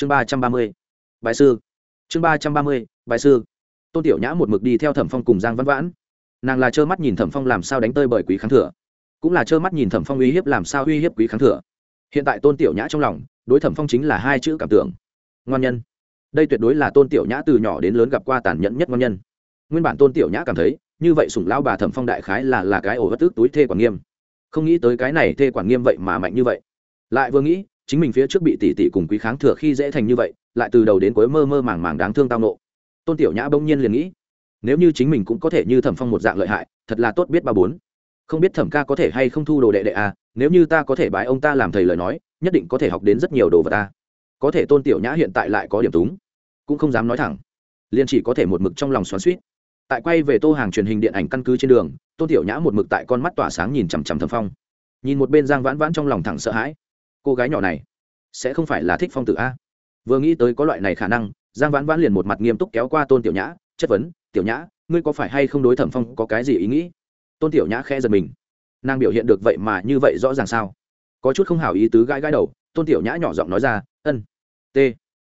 chương ba trăm ba mươi, bài sư. Chương ba trăm ba mươi, bài sư. Tôn tiểu nhã một mực đi theo thẩm phong cùng giang văn vãn. Nàng là trơ mắt nhìn thẩm phong làm sao đánh tơi bởi quý kháng thừa, cũng là trơ mắt nhìn thẩm phong uy hiếp làm sao uy hiếp quý kháng thừa. Hiện tại tôn tiểu nhã trong lòng, đối thẩm phong chính là hai chữ cảm tưởng. Ngoan nhân. Đây tuyệt đối là tôn tiểu nhã từ nhỏ đến lớn gặp qua tàn nhẫn nhất ngoan nhân. Nguyên bản tôn tiểu nhã cảm thấy, như vậy sủng lao bà thẩm phong đại khái là là cái ổ bất tức túi thê quản nghiêm. Không nghĩ tới cái này thê quản nghiêm vậy mà mạnh như vậy. Lại vừa nghĩ chính mình phía trước bị tỷ tỷ cùng quý kháng thừa khi dễ thành như vậy, lại từ đầu đến cuối mơ mơ màng màng đáng thương tao nộ. Tôn tiểu nhã bỗng nhiên liền nghĩ, nếu như chính mình cũng có thể như thẩm phong một dạng lợi hại, thật là tốt biết ba bốn. Không biết thẩm ca có thể hay không thu đồ đệ đệ à nếu như ta có thể bái ông ta làm thầy lời nói, nhất định có thể học đến rất nhiều đồ vật ta. Có thể tôn tiểu nhã hiện tại lại có điểm túng, cũng không dám nói thẳng, liền chỉ có thể một mực trong lòng xoắn suýt tại quay về tô hàng truyền hình điện ảnh căn cứ trên đường, tôn tiểu nhã một mực tại con mắt tỏa sáng nhìn chằm chằm thẩm phong. Nhìn một bên giang vãn vãn trong lòng thẳng sợ hãi cô gái nhỏ này sẽ không phải là thích phong tử a. Vừa nghĩ tới có loại này khả năng, giang vãn vãn liền một mặt nghiêm túc kéo qua tôn tiểu nhã, chất vấn, tiểu nhã, ngươi có phải hay không đối thẩm phong có cái gì ý nghĩ? Tôn tiểu nhã khẽ giật mình. Nàng biểu hiện được vậy mà như vậy rõ ràng sao? Có chút không hảo ý tứ gãi gãi đầu, tôn tiểu nhã nhỏ giọng nói ra, ân t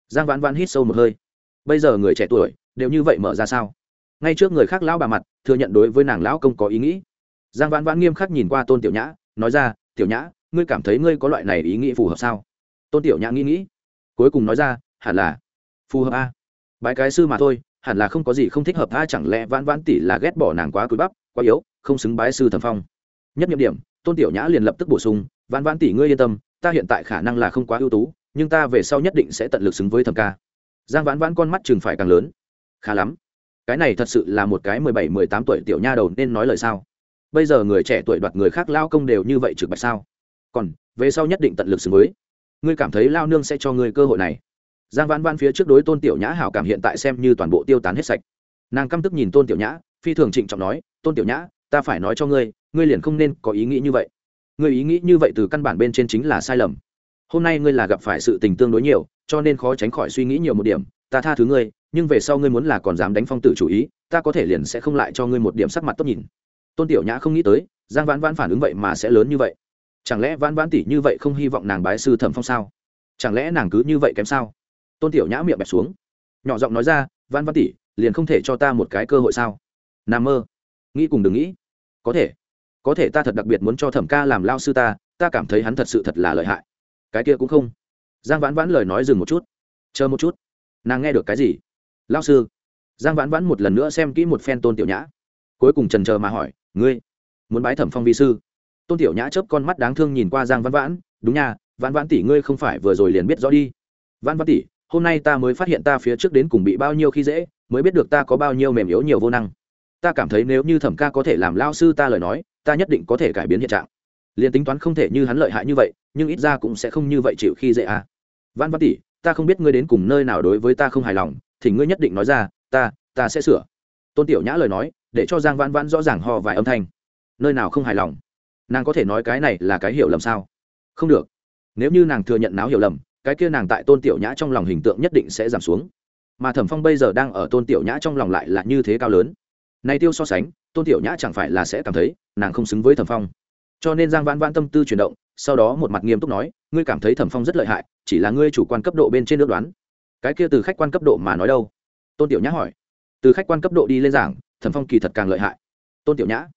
giang vãn vãn hít sâu một hơi. Bây giờ người trẻ tuổi đều như vậy mở ra sao? Ngay trước người khác lão bà mặt, thừa nhận đối với nàng lão công có ý nghĩ. Giang vãn vãn nghiêm khắc nhìn qua tôn tiểu nhã, nói ra, tiểu nhã ngươi cảm thấy ngươi có loại này ý nghĩ phù hợp sao? Tôn tiểu nhã nghĩ nghĩ, cuối cùng nói ra, hẳn là phù hợp a. Bái cái sư mà thôi, hẳn là không có gì không thích hợp a, chẳng lẽ vãn vãn tỷ là ghét bỏ nàng quá cúi bắp, quá yếu, không xứng bái sư thẩm phong. Nhất nhiệm điểm, tôn tiểu nhã liền lập tức bổ sung, vãn vãn tỷ ngươi yên tâm, ta hiện tại khả năng là không quá ưu tú, nhưng ta về sau nhất định sẽ tận lực xứng với thẩm ca. Giang vãn vãn con mắt chừng phải càng lớn. Khá lắm. Cái này thật sự là một cái mười bảy, mười tám tuổi tiểu nha đầu nên nói lời sao? Bây giờ người trẻ tuổi đoạt người khác lao công đều như vậy trực bạch sao? Còn, về sau nhất định tận lực xứng mới ngươi cảm thấy lao nương sẽ cho ngươi cơ hội này. Giang vãn vãn phía trước đối tôn tiểu nhã hảo cảm hiện tại xem như toàn bộ tiêu tán hết sạch. Nàng căm tức nhìn tôn tiểu nhã, phi thường trịnh trọng nói, tôn tiểu nhã, ta phải nói cho ngươi ngươi liền không nên có ý nghĩ như vậy. Ngươi ý nghĩ như vậy từ căn bản bên trên chính là sai lầm. Hôm nay ngươi là gặp phải sự tình tương đối nhiều, cho nên khó tránh khỏi suy nghĩ nhiều một điểm, ta tha thứ ngươi, nhưng về sau ngươi muốn là còn dám đánh phong tử chủ ý, ta có thể liền sẽ không lại cho ngươi một điểm sắc mặt tốt nhìn. Tôn tiểu nhã không nghĩ tới, giang vãn vãn phản ứng vậy mà sẽ lớn như vậy chẳng lẽ vãn vãn tỷ như vậy không hy vọng nàng bái sư thẩm phong sao? Chẳng lẽ nàng cứ như vậy kém sao? Tôn tiểu nhã miệng bẹp xuống. Nhỏ giọng nói ra, vãn vãn tỷ, liền không thể cho ta một cái cơ hội sao? N a mơ. Nghĩ cùng đừng nghĩ. Có thể. Có thể ta thật đặc biệt muốn cho thẩm ca làm lao sư ta ta cảm thấy hắn thật sự thật là lợi hại. Cái kia cũng không. Giang vãn vãn lời nói dừng một chút. Chờ một chút. Nàng nghe được cái gì? Lao sư. Giang vãn vãn một lần nữa xem kỹ một phen tôn tiểu nhã. Cuối cùng trần chờ mà hỏi, ngươi muốn bái thẩm phong vi sư? Tôn tiểu nhã chớp con mắt đáng thương nhìn qua giang Văn vãn, đúng nha, vãn vãn tỷ ngươi không phải vừa rồi liền biết rõ đi. Vãn vãn tỷ, hôm nay ta mới phát hiện ta phía trước đến cùng bị bao nhiêu khi dễ, mới biết được ta có bao nhiêu mềm yếu nhiều vô năng. Ta cảm thấy nếu như thẩm ca có thể làm lao sư ta lời nói, ta nhất định có thể cải biến hiện trạng. Liền tính toán không thể như hắn lợi hại như vậy, nhưng ít ra cũng sẽ không như vậy chịu khi dễ à. văn văn tỷ, ta không biết ngươi đến cùng nơi nào đối với ta không hài lòng, thì ngươi nhất định nói ra, ta ta sẽ sửa. Tôn tiểu nhã lời nói, để cho giang văn văn rõ ràng ho vài âm thanh. Nơi nào không hài lòng? Nàng có thể nói cái này là cái hiểu lầm sao? Không được. Nếu như nàng thừa nhận náo hiểu lầm, cái kia nàng tại tôn tiểu nhã trong lòng hình tượng nhất định sẽ giảm xuống. Mà thẩm phong bây giờ đang ở tôn tiểu nhã trong lòng lại là như thế cao lớn. Này tiêu so sánh, tôn tiểu nhã chẳng phải là sẽ cảm thấy nàng không xứng với thẩm phong. Cho nên giang vãn vãn tâm tư chuyển động, sau đó một mặt nghiêm túc nói, ngươi cảm thấy thẩm phong rất lợi hại, chỉ là ngươi chủ quan cấp độ bên trên nước đoán. Cái kia từ khách quan cấp độ mà nói đâu? Tôn tiểu nhã hỏi. Từ khách quan cấp độ đi lên giảng, thẩm phong kỳ thật càng lợi hại. Tôn tiểu nhã.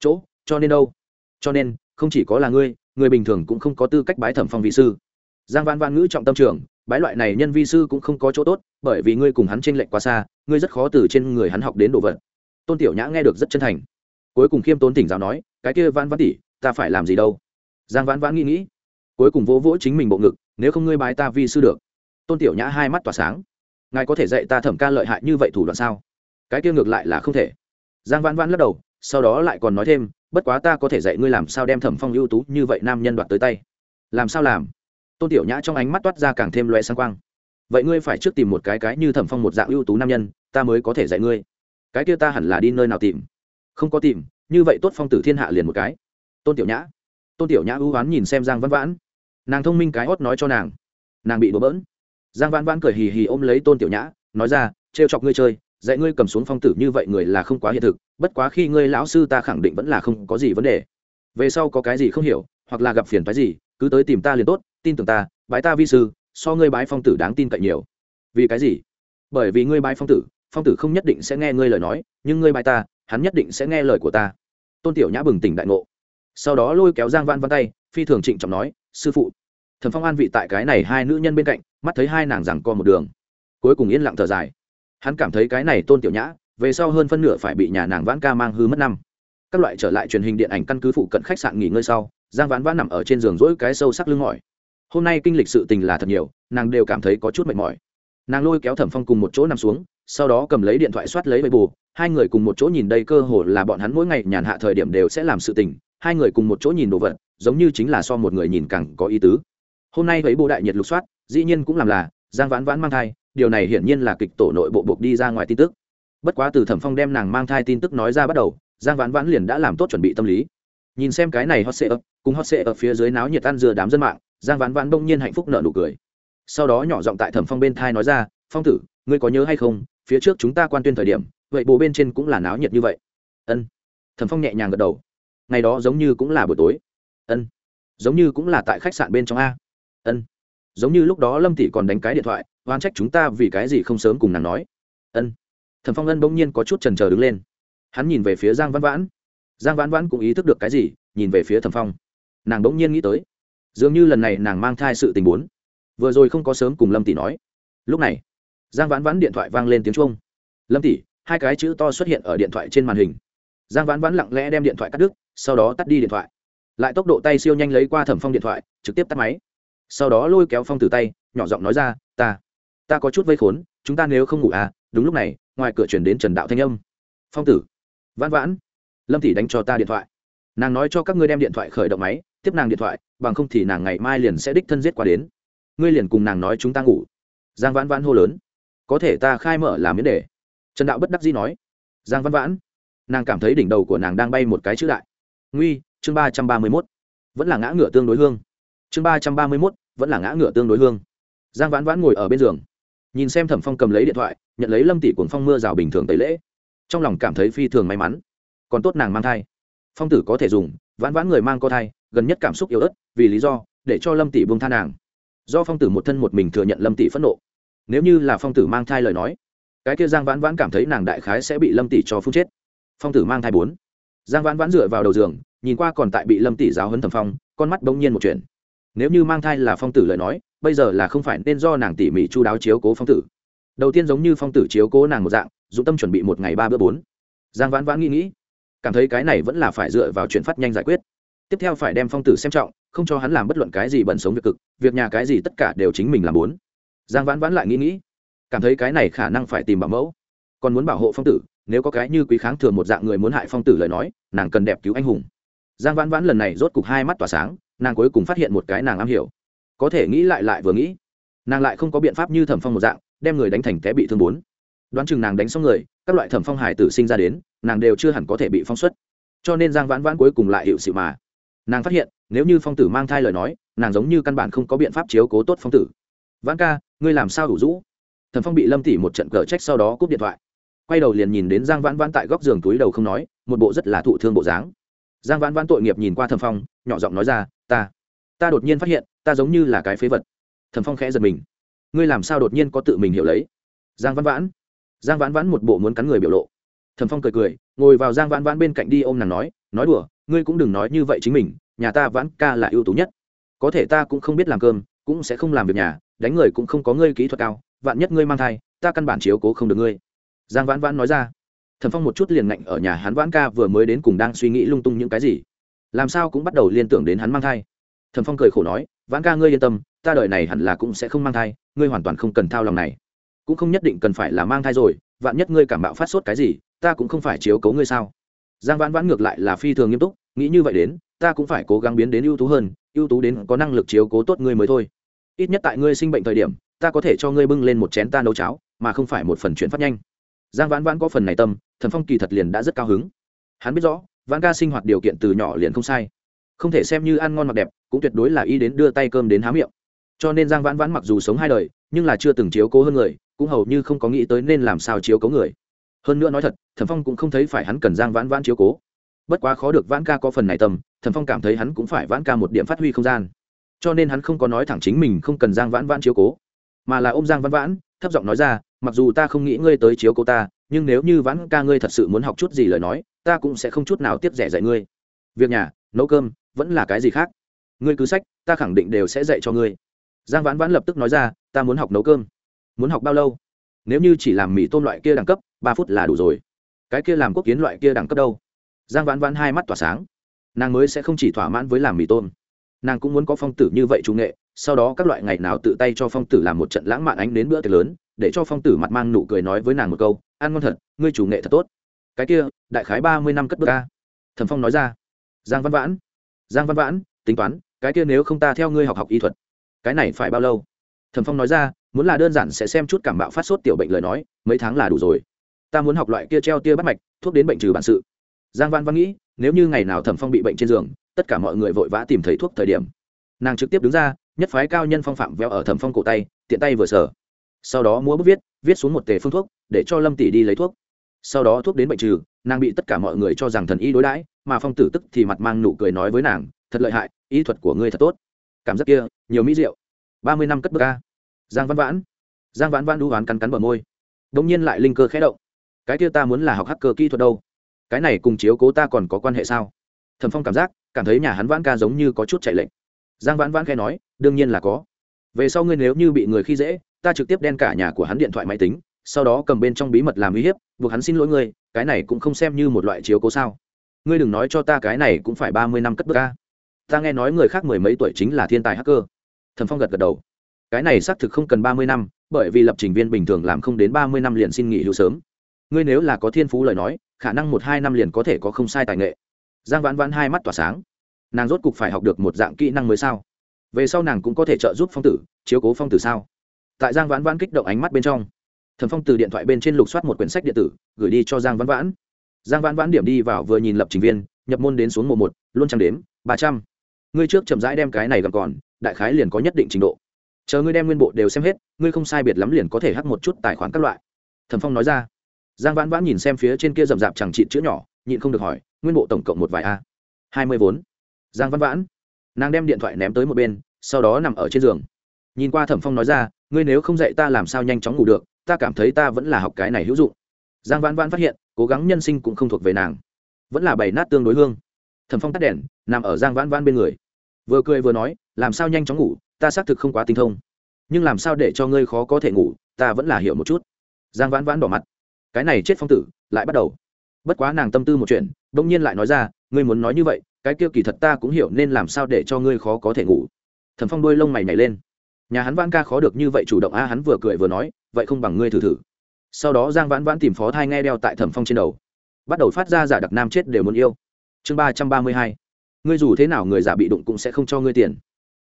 Chỗ, cho nên đâu? Cho nên, không chỉ có là ngươi, người bình thường cũng không có tư cách bái thẩm phong vị sư. Giang văn văn ngữ trọng tâm trường, bái loại này nhân vi sư cũng không có chỗ tốt, bởi vì ngươi cùng hắn tranh lệch quá xa, ngươi rất khó từ trên người hắn học đến đồ vật. Tôn tiểu nhã nghe được rất chân thành. Cuối cùng khiêm tốn tỉnh giáo nói, cái kia văn văn tỷ, ta phải làm gì đâu? Giang Văn Văn nghĩ nghĩ, cuối cùng vỗ vỗ chính mình bộ ngực, nếu không ngươi bái ta vi sư được. Tôn tiểu nhã hai mắt tỏa sáng. Ngài có thể dạy ta thẩm ca lợi hại như vậy thủ đoạn sao? Cái kia ngược lại là không thể. Giang Văn Văn lắc đầu, sau đó lại còn nói thêm bất quá ta có thể dạy ngươi làm sao đem thẩm phong ưu tú như vậy nam nhân đoạt tới tay. Làm sao làm? Tôn tiểu nhã trong ánh mắt toát ra càng thêm loe sang quang. Vậy ngươi phải trước tìm một cái cái như thẩm phong một dạng ưu tú nam nhân, ta mới có thể dạy ngươi. Cái kia ta hẳn là đi nơi nào tìm? Không có tìm, như vậy tốt phong tử thiên hạ liền một cái. Tôn tiểu nhã. Tôn tiểu nhã ưu oán nhìn xem giang văn vãn. Nàng thông minh cái hót nói cho nàng. Nàng bị đổ bỡn. Giang văn vãn cười hì hì ôm lấy tôn tiểu nhã, nói ra, trêu chọc ngươi chơi dạy ngươi cầm xuống phong tử như vậy người là không quá hiện thực, bất quá khi ngươi lão sư ta khẳng định vẫn là không có gì vấn đề. Về sau có cái gì không hiểu, hoặc là gặp phiền phái gì, cứ tới tìm ta liền tốt, tin tưởng ta, bái ta vi sư, so ngươi bái phong tử đáng tin cậy nhiều. Vì cái gì? Bởi vì ngươi bái phong tử phong tử không nhất định sẽ nghe ngươi lời nói, nhưng ngươi bái ta, hắn nhất định sẽ nghe lời của ta. Tôn tiểu nhã bừng tỉnh đại ngộ. Sau đó lôi kéo giang văn văn tay, phi thường trịnh trọng nói, sư phụ. Thần phong an vị tại cái này hai nữ nhân bên cạnh, mắt thấy hai nàng rằng co một đường. Cuối cùng yên lặng thở dài hắn cảm thấy cái này tôn tiểu nhã, về sau hơn phân nửa phải bị nhà nàng vãn ca mang hư mất năm. Các loại trở lại truyền hình điện ảnh căn cứ phụ cận khách sạn nghỉ ngơi sau, giang vãn vãn nằm ở trên giường rỗi cái sâu sắc lưng mỏi. Hôm nay kinh lịch sự tình là thật nhiều, nàng đều cảm thấy có chút mệt mỏi. Nàng lôi kéo thẩm phong cùng một chỗ nằm xuống, sau đó cầm lấy điện thoại soát lấy bầy bù hai người cùng một chỗ nhìn đây cơ hồ là bọn hắn mỗi ngày nhàn hạ thời điểm đều sẽ làm sự tình, hai người cùng một chỗ nhìn đồ vật, giống như chính là so một người nhìn càng có ý tứ. Hôm nay thấy bù đại nhiệt lục soát, dĩ nhiên cũng làm là, giang vãn vãn mang thai điều này hiển nhiên là kịch tổ nội bộ buộc đi ra ngoài tin tức. Bất quá từ thẩm phong đem nàng mang thai tin tức nói ra bắt đầu, giang vãn vãn liền đã làm tốt chuẩn bị tâm lý. Nhìn xem cái này hot sệ ập cùng hot sệ ở phía dưới náo nhiệt ăn dừa đám dân mạng, giang vãn vãn bỗng nhiên hạnh phúc nợ nụ cười. Sau đó nhỏ giọng tại thẩm phong bên thai nói ra, phong tử, ngươi có nhớ hay không, phía trước chúng ta quan tuyên thời điểm, vậy bố bên trên cũng là náo nhiệt như vậy. Ân. Thẩm phong nhẹ nhàng gật đầu. Ngày đó giống như cũng là buổi tối. Ân. Giống như cũng là tại khách sạn bên trong a. Ân. Giống như lúc đó lâm tỷ còn đánh cái điện thoại oan trách chúng ta vì cái gì không sớm cùng nàng nói. Ân. Thẩm phong ân bỗng nhiên có chút trần trờ đứng lên. Hắn nhìn về phía giang văn vãn. Giang vãn vãn cũng ý thức được cái gì, nhìn về phía thẩm phong. Nàng bỗng nhiên nghĩ tới, dường như lần này nàng mang thai sự tình bốn vừa rồi không có sớm cùng lâm tỷ nói. Lúc này, giang vãn vãn điện thoại vang lên tiếng chuông. Lâm tỷ, hai cái chữ to xuất hiện ở điện thoại trên màn hình. Giang vãn vãn lặng lẽ đem điện thoại cắt đứt, sau đó tắt đi điện thoại. Lại tốc độ tay siêu nhanh lấy qua thẩm phong điện thoại, trực tiếp tắt máy. Sau đó lôi kéo phong từ tay, nhỏ giọng nói ra, ta ta có chút vây khốn, chúng ta nếu không ngủ à đúng lúc này, ngoài cửa chuyển đến trần đạo thanh âm. Phong tử. Vãn vãn. Lâm tỷ đánh cho ta điện thoại. Nàng nói cho các ngươi đem điện thoại khởi động máy, tiếp nàng điện thoại, bằng không thì nàng ngày mai liền sẽ đích thân giết qua đến. Ngươi liền cùng nàng nói chúng ta ngủ. Giang vãn vãn hô lớn. Có thể ta khai mở làm miễn đề. Trần đạo bất đắc dĩ nói. Giang văn vãn. Nàng cảm thấy đỉnh đầu của nàng đang bay một cái chữ đại. Nguy, chương ba trăm ba mươi mốt. Vẫn là ngã ngựa tương đối hương. Chương ba trăm ba mươi mốt, vẫn là ngã ngựa tương đối hương. Giang vãn vãn ngồi ở bên giường nhìn xem thẩm phong cầm lấy điện thoại, nhận lấy lâm tỷ cuồng phong mưa rào bình thường tẩy lễ. Trong lòng cảm thấy phi thường may mắn. Còn tốt nàng mang thai. Phong tử có thể dùng, vãn vãn người mang co thai, gần nhất cảm xúc yếu ớt, vì lý do, để cho lâm tỷ buông tha nàng. Do phong tử một thân một mình thừa nhận lâm tỷ phẫn nộ. Nếu như là phong tử mang thai lời nói, cái kia giang vãn vãn cảm thấy nàng đại khái sẽ bị lâm tỷ cho phun chết. Phong tử mang thai bốn. Giang vãn vãn dựa vào đầu giường, nhìn qua còn tại bị lâm tỷ giáo hấn thầm phong, con mắt bỗng nhiên một chuyện nếu như mang thai là phong tử lời nói bây giờ là không phải nên do nàng tỉ mỉ chu đáo chiếu cố phong tử. Đầu tiên giống như phong tử chiếu cố nàng một dạng dũng tâm chuẩn bị một ngày ba bữa bốn. Giang vãn vãn nghĩ nghĩ, cảm thấy cái này vẫn là phải dựa vào chuyện phát nhanh giải quyết. Tiếp theo phải đem phong tử xem trọng, không cho hắn làm bất luận cái gì bận sống việc cực, việc nhà cái gì tất cả đều chính mình làm bốn. Giang vãn vãn lại nghĩ nghĩ, cảm thấy cái này khả năng phải tìm bảo mẫu. Còn muốn bảo hộ phong tử, nếu có cái như quý kháng thường một dạng người muốn hại phong tử lời nói, nàng cần đẹp cứu anh hùng. Giang vãn vãn lần này rốt cục hai mắt tỏa sáng, nàng cuối cùng phát hiện một cái nàng am hiểu có thể nghĩ lại lại vừa nghĩ. Nàng lại không có biện pháp như thẩm phong một dạng, đem người đánh thành té bị thương bốn. Đoán chừng nàng đánh xong người, các loại thẩm phong hải tử sinh ra đến, nàng đều chưa hẳn có thể bị phong xuất. Cho nên giang vãn vãn cuối cùng lại hiệu sự mà. Nàng phát hiện, nếu như phong tử mang thai lời nói, nàng giống như căn bản không có biện pháp chiếu cố tốt phong tử. Vãn ca, ngươi làm sao đủ rũ? Thẩm phong bị lâm tỉ một trận cờ trách sau đó cúp điện thoại. Quay đầu liền nhìn đến giang vãn vãn tại góc giường túi đầu không nói, một bộ rất là thụ thương bộ dáng. Giang vãn vãn tội nghiệp nhìn qua thẩm phong, nhỏ giọng nói ra, ta ta đột nhiên phát hiện, ta giống như là cái phế vật. Thẩm phong khẽ giật mình. Ngươi làm sao đột nhiên có tự mình hiểu lấy? Giang Văn vãn. Giang vãn vãn một bộ muốn cắn người biểu lộ. Thẩm phong cười cười, ngồi vào giang vãn vãn bên cạnh đi ôm nàng nói nói đùa, ngươi cũng đừng nói như vậy chính mình, nhà ta vãn ca là ưu tú nhất. Có thể ta cũng không biết làm cơm, cũng sẽ không làm việc nhà, đánh người cũng không có ngươi kỹ thuật cao, vạn nhất ngươi mang thai, ta căn bản chiếu cố không được ngươi. Giang vãn vãn nói ra. Thẩm phong một chút liền ngạnh ở nhà hắn vãn ca vừa mới đến cùng đang suy nghĩ lung tung những cái gì. Làm sao cũng bắt đầu liên tưởng đến hắn mang thai thần phong cười khổ nói, vãn ca ngươi yên tâm, ta đợi này hẳn là cũng sẽ không mang thai, ngươi hoàn toàn không cần thao lòng này. Cũng không nhất định cần phải là mang thai rồi, vạn nhất ngươi cảm bạo phát sốt cái gì, ta cũng không phải chiếu cố ngươi sao. Giang vãn vãn ngược lại là phi thường nghiêm túc, nghĩ như vậy đến, ta cũng phải cố gắng biến đến ưu tú hơn, ưu tú đến có năng lực chiếu cố tốt ngươi mới thôi. Ít nhất tại ngươi sinh bệnh thời điểm, ta có thể cho ngươi bưng lên một chén ta nấu cháo, mà không phải một phần chuyển phát nhanh. Giang vãn vãn có phần này tâm thần phong kỳ thật liền đã rất cao hứng. Hắn biết rõ, vãn ca sinh hoạt điều kiện từ nhỏ liền không sai không thể xem như ăn ngon mặc đẹp, cũng tuyệt đối là y đến đưa tay cơm đến há miệng. Cho nên giang vãn vãn mặc dù sống hai đời, nhưng là chưa từng chiếu cố hơn người, cũng hầu như không có nghĩ tới nên làm sao chiếu cố người. Hơn nữa nói thật thần phong cũng không thấy phải hắn cần giang vãn vãn chiếu cố. Bất quá khó được vãn ca có phần này tâm thần phong cảm thấy hắn cũng phải vãn ca một điểm phát huy không gian. Cho nên hắn không có nói thẳng chính mình không cần giang vãn vãn chiếu cố, mà là ôm giang vãn vãn, thấp giọng nói ra, mặc dù ta không nghĩ ngươi tới chiếu cố ta, nhưng nếu như vãn ca ngươi thật sự muốn học chút gì lời nói, ta cũng sẽ không chút nào tiếp rẻ dạy ngươi. Việc nhà, nấu cơm vẫn là cái gì khác? Ngươi cứ sách, ta khẳng định đều sẽ dạy cho ngươi. Giang vãn vãn lập tức nói ra, ta muốn học nấu cơm. Muốn học bao lâu? Nếu như chỉ làm mì tôm loại kia đẳng cấp, ba phút là đủ rồi. Cái kia làm quốc kiến loại kia đẳng cấp đâu? Giang vãn vãn hai mắt tỏa sáng. Nàng mới sẽ không chỉ thỏa mãn với làm mì tôm. Nàng cũng muốn có phong tử như vậy trung nghệ, sau đó các loại ngày nào tự tay cho phong tử làm một trận lãng mạn ánh đến bữa tiệc lớn, để cho phong tử mặt mang nụ cười nói với nàng một câu, ăn ngon thật, ngươi chủ nghệ thật tốt. Cái kia, đại khái ba mươi năm cất bước ca thẩm phong nói ra. Giang văn vãn giang văn vãn, tính toán, cái kia nếu không ta theo ngươi học học y thuật, cái này phải bao lâu? Thẩm phong nói ra, muốn là đơn giản sẽ xem chút cảm bạo phát sốt tiểu bệnh lời nói, mấy tháng là đủ rồi. Ta muốn học loại kia treo tia bắt mạch, thuốc đến bệnh trừ bản sự. Giang văn văn nghĩ, nếu như ngày nào thẩm phong bị bệnh trên giường, tất cả mọi người vội vã tìm thấy thuốc thời điểm. Nàng trực tiếp đứng ra, nhất phái cao nhân phong phạm veo ở thẩm phong cổ tay, tiện tay vừa sở sau đó múa bút viết viết xuống một tề phương thuốc, để cho lâm tỷ đi lấy thuốc. Sau đó thuốc đến bệnh trừ, nàng bị tất cả mọi người cho rằng thần y đối đãi mà phong tử tức thì mặt mang nụ cười nói với nàng, thật lợi hại y thuật của ngươi thật tốt. Cảm giác kia, nhiều mỹ rượu ba mươi năm cất bước ca giang văn vãn. Giang vãn vãn đu hoán cắn cắn bờ môi. Đ ỗ n g nhiên lại linh cơ khẽ động. Cái kia ta muốn là học hacker kỹ thuật đâu? Cái này cùng chiếu cố ta còn có quan hệ sao? Thẩm phong cảm giác, cảm thấy nhà hắn vãn ca giống như có chút chạy lệnh giang vãn vãn khẽ nói, đương nhiên là có. Về sau ngươi nếu như bị người khi dễ, ta trực tiếp đen cả nhà của hắn điện thoại máy tính, sau đó cầm bên trong bí mật làm uy hiếp, buộc hắn xin lỗi ngươi, cái này cũng không xem như một loại chiếu cố sao ngươi đừng nói cho ta cái này cũng phải ba mươi năm cất bước ca. Ta nghe nói người khác mười mấy tuổi chính là thiên tài hacker. Thần phong gật gật đầu. Cái này xác thực không cần ba mươi năm, bởi vì lập trình viên bình thường làm không đến ba mươi năm liền xin nghỉ hưu sớm. Ngươi nếu là có thiên phú lời nói, khả năng một hai năm liền có thể có không sai tài nghệ. Giang vãn vãn hai mắt tỏa sáng. Nàng rốt cục phải học được một dạng kỹ năng mới sao? Về sau nàng cũng có thể trợ giúp phong tử, chiếu cố phong tử sao? Tại giang vãn vãn kích động ánh mắt bên trong, thần phong từ điện thoại bên trên lục soát một quyển sách điện tử, gửi đi cho giang vãn vãn giang vãn vãn điểm đi vào vừa nhìn lập trình viên, nhập môn đến xuống mùa một, luôn chẳng đếm, ba trăm. Ngươi trước chậm rãi đem cái này gặp còn, đại khái liền có nhất định trình độ. Chờ ngươi đem nguyên bộ đều xem hết, ngươi không sai biệt lắm liền có thể hắc một chút tài khoản các loại. Thẩm phong nói ra. Giang vãn vãn nhìn xem phía trên kia rậm rạp chẳng trị chữ nhỏ, nhịn không được hỏi, nguyên bộ tổng cộng một vài a? Hai mươi vốn. Giang vãn vãn, nàng đem điện thoại ném tới một bên, sau đó nằm ở trên giường. Nhìn qua thẩm phong nói ra, ngươi nếu không dạy ta làm sao nhanh chóng ngủ được, ta cảm thấy ta vẫn là học cái này hữu dụng. Giang vãn vãn phát hiện cố gắng nhân sinh cũng không thuộc về nàng. Vẫn là bày nát tương đối hương. Thẩm phong tắt đèn, nằm ở giang vãn vãn bên người. Vừa cười vừa nói, làm sao nhanh chóng ngủ, ta xác thực không quá tinh thông. Nhưng làm sao để cho ngươi khó có thể ngủ, ta vẫn là hiểu một chút. Giang vãn vãn đỏ mặt. Cái này chết phong tử, lại bắt đầu. Bất quá nàng tâm tư một chuyện đông nhiên lại nói ra, ngươi muốn nói như vậy, cái kia kỳ thật ta cũng hiểu nên làm sao để cho ngươi khó có thể ngủ. Thẩm phong đuôi lông mày nhảy lên. Nhà hắn vãn ca khó được như vậy chủ động a, hắn vừa cười vừa nói, vậy không bằng ngươi thử thử sau đó giang vãn vãn tìm phó thai nghe đeo tại thẩm phong trên đầu bắt đầu phát ra giả đặc nam chết đều muốn yêu chương ba trăm ba mươi hai ngươi dù thế nào người giả bị đụng cũng sẽ không cho ngươi tiền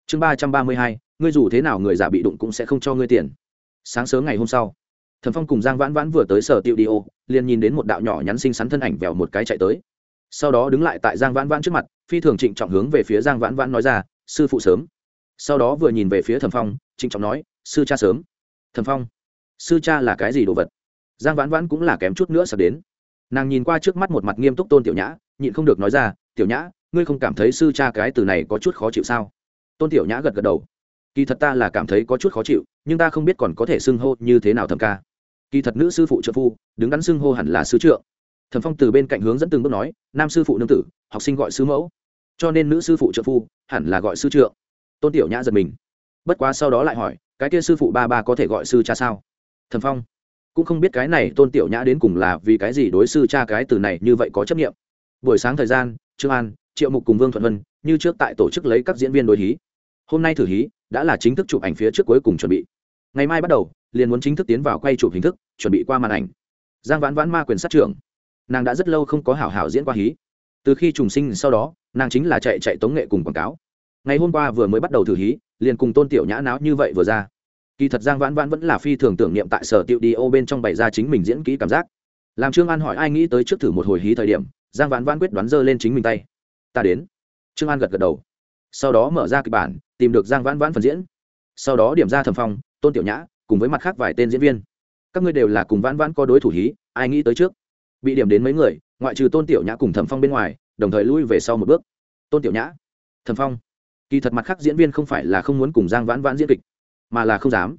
chương ba trăm ba mươi hai ngươi dù thế nào người giả bị đụng cũng sẽ không cho ngươi tiền sáng sớm ngày hôm sau thẩm phong cùng giang vãn vãn vừa tới sở tiệu đi ô liền nhìn đến một đạo nhỏ nhắn xinh xắn thân ảnh vèo một cái chạy tới sau đó đứng lại tại giang vãn vãn trước mặt phi thường trịnh trọng hướng về phía giang vãn vãn nói ra sư phụ sớm sau đó vừa nhìn về phía thẩm phong trịnh trọng nói sư cha sớm thẩm phong sư cha là cái gì đồ vật giang vãn vãn cũng là kém chút nữa sắp đến. Nàng nhìn qua trước mắt một mặt nghiêm túc tôn tiểu nhã, nhịn không được nói ra, tiểu nhã, ngươi không cảm thấy sư cha cái từ này có chút khó chịu sao? Tôn tiểu nhã gật gật đầu. Kỳ thật ta là cảm thấy có chút khó chịu, nhưng ta không biết còn có thể xưng hô như thế nào thầm ca. Kỳ thật nữ sư phụ trợ phu, đứng đắn xưng hô hẳn là sư trượng. Thẩm phong từ bên cạnh hướng dẫn từng bước nói, nam sư phụ nương tử, học sinh gọi sư mẫu. Cho nên nữ sư phụ trợ phu hẳn là gọi sư trượng. Tôn tiểu nhã giật mình. Bất quá sau đó lại hỏi, cái kia sư phụ ba ba có thể gọi sư cha sao? Thẩm phong cũng không biết cái này tôn tiểu nhã đến cùng là vì cái gì đối sư cha cái từ này như vậy có chấp nghiệm buổi sáng thời gian, trương an, triệu mục cùng vương thuận vân như trước tại tổ chức lấy các diễn viên đối hí. Hôm nay thử hí đã là chính thức chụp ảnh phía trước cuối cùng chuẩn bị. Ngày mai bắt đầu, liền muốn chính thức tiến vào quay chụp hình thức, chuẩn bị qua màn ảnh. Giang vãn vãn ma quyền sát trưởng. Nàng đã rất lâu không có hảo hảo diễn qua hí. Từ khi trùng sinh sau đó, nàng chính là chạy chạy tống nghệ cùng quảng cáo. Ngày hôm qua vừa mới bắt đầu thử hí, liền cùng tôn tiểu nhã náo như vậy vừa ra kỳ thật giang vãn vãn vẫn là phi thường tưởng niệm tại sở tiệu đi ô bên trong bày ra chính mình diễn kỹ cảm giác. Làm trương an hỏi ai nghĩ tới trước thử một hồi hí thời điểm, giang vãn vãn quyết đoán giơ lên chính mình tay. Ta đến. Trương an gật gật đầu. Sau đó mở ra kịch bản, tìm được giang vãn vãn phần diễn. Sau đó điểm ra thẩm phong, tôn tiểu nhã, cùng với mặt khác vài tên diễn viên. Các ngươi đều là cùng vãn vãn có đối thủ hí, ai nghĩ tới trước? Bị điểm đến mấy người, ngoại trừ tôn tiểu nhã cùng thẩm phong bên ngoài, đồng thời lui về sau một bước. Tôn tiểu nhã. Thẩm phong. Kỳ thật mặt khác diễn viên không phải là không muốn cùng giang vãn vãn diễn kịch mà là không dám.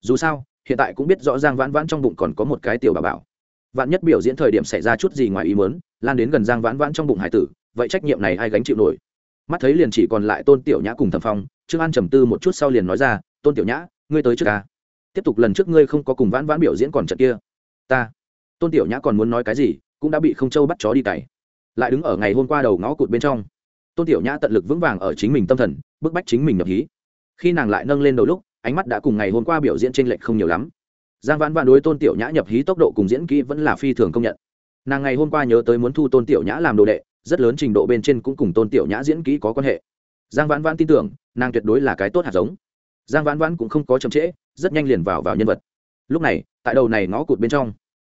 Dù sao, hiện tại cũng biết rõ giang vãn vãn trong bụng còn có một cái tiểu bà bảo. Vạn nhất biểu diễn thời điểm xảy ra chút gì ngoài ý mớn lan đến gần giang vãn vãn trong bụng hải tử, vậy trách nhiệm này ai gánh chịu nổi? Mắt thấy liền chỉ còn lại tôn tiểu nhã cùng thẩm phong, trương an trầm tư một chút sau liền nói ra, tôn tiểu nhã, ngươi tới trước ca. Tiếp tục lần trước ngươi không có cùng vãn vãn biểu diễn còn trận kia. Ta. Tôn tiểu nhã còn muốn nói cái gì, cũng đã bị không châu bắt chó đi cày. Lại đứng ở ngày hôm qua đầu ngõ cụt bên trong. Tôn tiểu nhã tận lực vững vàng ở chính mình tâm thần, bức bách chính mình nhập hí. Khi nàng lại nâng lên đầu lúc ánh mắt đã cùng ngày hôm qua biểu diễn trên lệch không nhiều lắm. Giang vãn vãn đối tôn tiểu nhã nhập hí tốc độ cùng diễn kỹ vẫn là phi thường công nhận. Nàng ngày hôm qua nhớ tới muốn thu tôn tiểu nhã làm đồ đệ, rất lớn trình độ bên trên cũng cùng tôn tiểu nhã diễn kỹ có quan hệ. Giang vãn vãn tin tưởng, nàng tuyệt đối là cái tốt hạt giống. Giang vãn vãn cũng không có chậm trễ, rất nhanh liền vào vào nhân vật. Lúc này, tại đầu này ngõ cụt bên trong,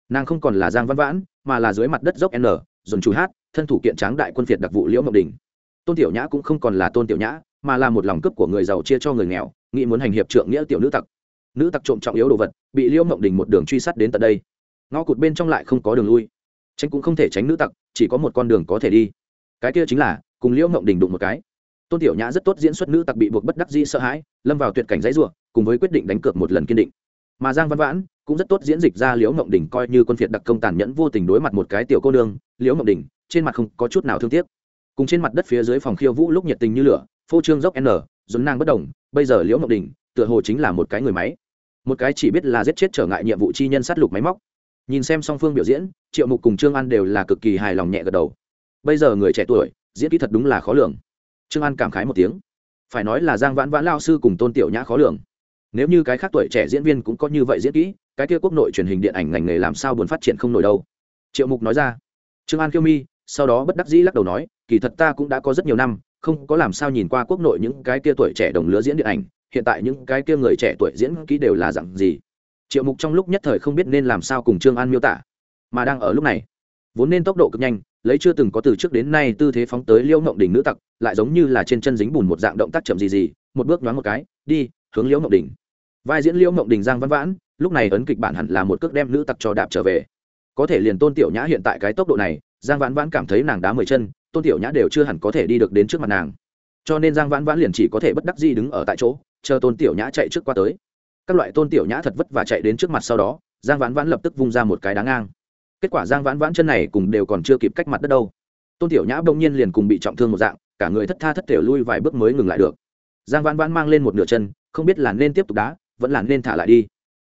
nàng không còn là giang vãn vãn, mà là dưới mặt đất dốc n, dồn chủ hát, thân thủ kiện tráng đại quân việt đặc vụ liễu ngọc đình. Tôn tiểu nhã cũng không còn là tôn tiểu nhã, mà là một lòng cấp của người giàu chia cho người nghèo nghĩ muốn hành hiệp trượng nghĩa tiểu nữ tặc. Nữ tặc trộm trọng yếu đồ vật, bị liễu mộng đình một đường truy sát đến tận đây. Ngõ cụt bên trong lại không có đường lui. Tránh cũng không thể tránh nữ tặc, chỉ có một con đường có thể đi. Cái kia chính là, cùng liễu mộng đình đụng một cái. Tôn tiểu nhã rất tốt diễn xuất nữ tặc bị buộc bất đắc dĩ sợ hãi, lâm vào tuyệt cảnh giấy ruộng cùng với quyết định đánh cược một lần kiên định. Mà giang văn vãn cũng rất tốt diễn dịch ra liễu mộng đình coi như quân phiệt đặc công tàn nhẫn vô tình đối mặt một cái tiểu cô nương, liễu mộng đình, trên mặt không có chút nào thương tiếc. Cùng trên mặt đất phía dưới phòng khiêu vũ lúc nhiệt tình như lửa, phô trương dốc n dồn nang bất đồng, bây giờ liễu mộng đình tựa hồ chính là một cái người máy. Một cái chỉ biết là giết chết trở ngại nhiệm vụ chi nhân sát lục máy móc. Nhìn xem song phương biểu diễn, triệu mục cùng trương an đều là cực kỳ hài lòng nhẹ gật đầu. Bây giờ người trẻ tuổi, diễn kỹ thật đúng là khó lường. Trương an cảm khái một tiếng. Phải nói là giang vãn vãn lao sư cùng tôn tiểu nhã khó lường. Nếu như cái khác tuổi trẻ diễn viên cũng có như vậy diễn kỹ, cái kia quốc nội truyền hình điện ảnh ngành nghề làm sao buồn phát triển không nổi đâu. Triệu mục nói ra. Trương an kiêu mi, sau đó bất đắc dĩ lắc đầu nói, kỳ thật ta cũng đã có rất nhiều năm không có làm sao nhìn qua quốc nội những cái kia tuổi trẻ đồng lứa diễn điện ảnh, hiện tại những cái kia người trẻ tuổi diễn kỹ đều là dạng gì? Triệu mục trong lúc nhất thời không biết nên làm sao cùng trương an miêu tả, mà đang ở lúc này, vốn nên tốc độ cực nhanh, lấy chưa từng có từ trước đến nay tư thế phóng tới liễu ngộng đỉnh nữ tặc, lại giống như là trên chân dính bùn một dạng động tác chậm gì gì, một bước nhoáng một cái, đi, hướng liễu ngộng đỉnh vai diễn liễu ngộng đỉnh giang văn vãn, lúc này ấn kịch bản hẳn là một cước đem nữ tặc cho đạp trở về. Có thể liền tôn tiểu nhã hiện tại cái tốc độ này, giang vãn vãn cảm thấy nàng đá mười chân tôn tiểu nhã đều chưa hẳn có thể đi được đến trước mặt nàng. Cho nên giang vãn vãn liền chỉ có thể bất đắc gì đứng ở tại chỗ, chờ tôn tiểu nhã chạy trước qua tới. Các loại tôn tiểu nhã thật vất và chạy đến trước mặt sau đó, giang vãn vãn lập tức vung ra một cái đá ngang. Kết quả giang vãn vãn chân này cùng đều còn chưa kịp cách mặt đất đâu. Tôn tiểu nhã bỗng nhiên liền cùng bị trọng thương một dạng, cả người thất tha thất thể lui vài bước mới ngừng lại được. Giang vãn vãn mang lên một nửa chân, không biết là nên tiếp tục đá, vẫn là nên thả lại đi.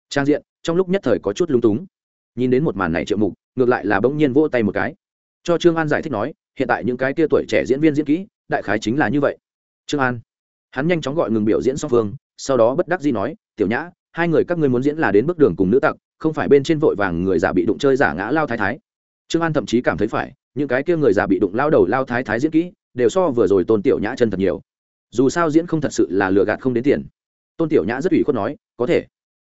Trang diện, trong lúc nhất thời có chút lung túng. Nhìn đến một màn này triệu mục, ngược lại là bỗng nhiên vỗ tay một cái. Cho trương an giải thích nói hiện tại những cái tia tuổi trẻ diễn viên diễn kỹ, đại khái chính là như vậy. Trương an, hắn nhanh chóng gọi ngừng biểu diễn song phương, sau đó bất đắc dĩ nói, tiểu nhã, hai người các ngươi muốn diễn là đến bước đường cùng nữ tặc, không phải bên trên vội vàng người giả bị đụng chơi giả ngã lao thái thái. Trương an thậm chí cảm thấy phải, những cái kia người già bị đụng lao đầu lao thái thái diễn kỹ, đều so vừa rồi tôn tiểu nhã chân thật nhiều. Dù sao diễn không thật sự là lừa gạt không đến tiền. Tôn tiểu nhã rất ủy khuất nói, có thể.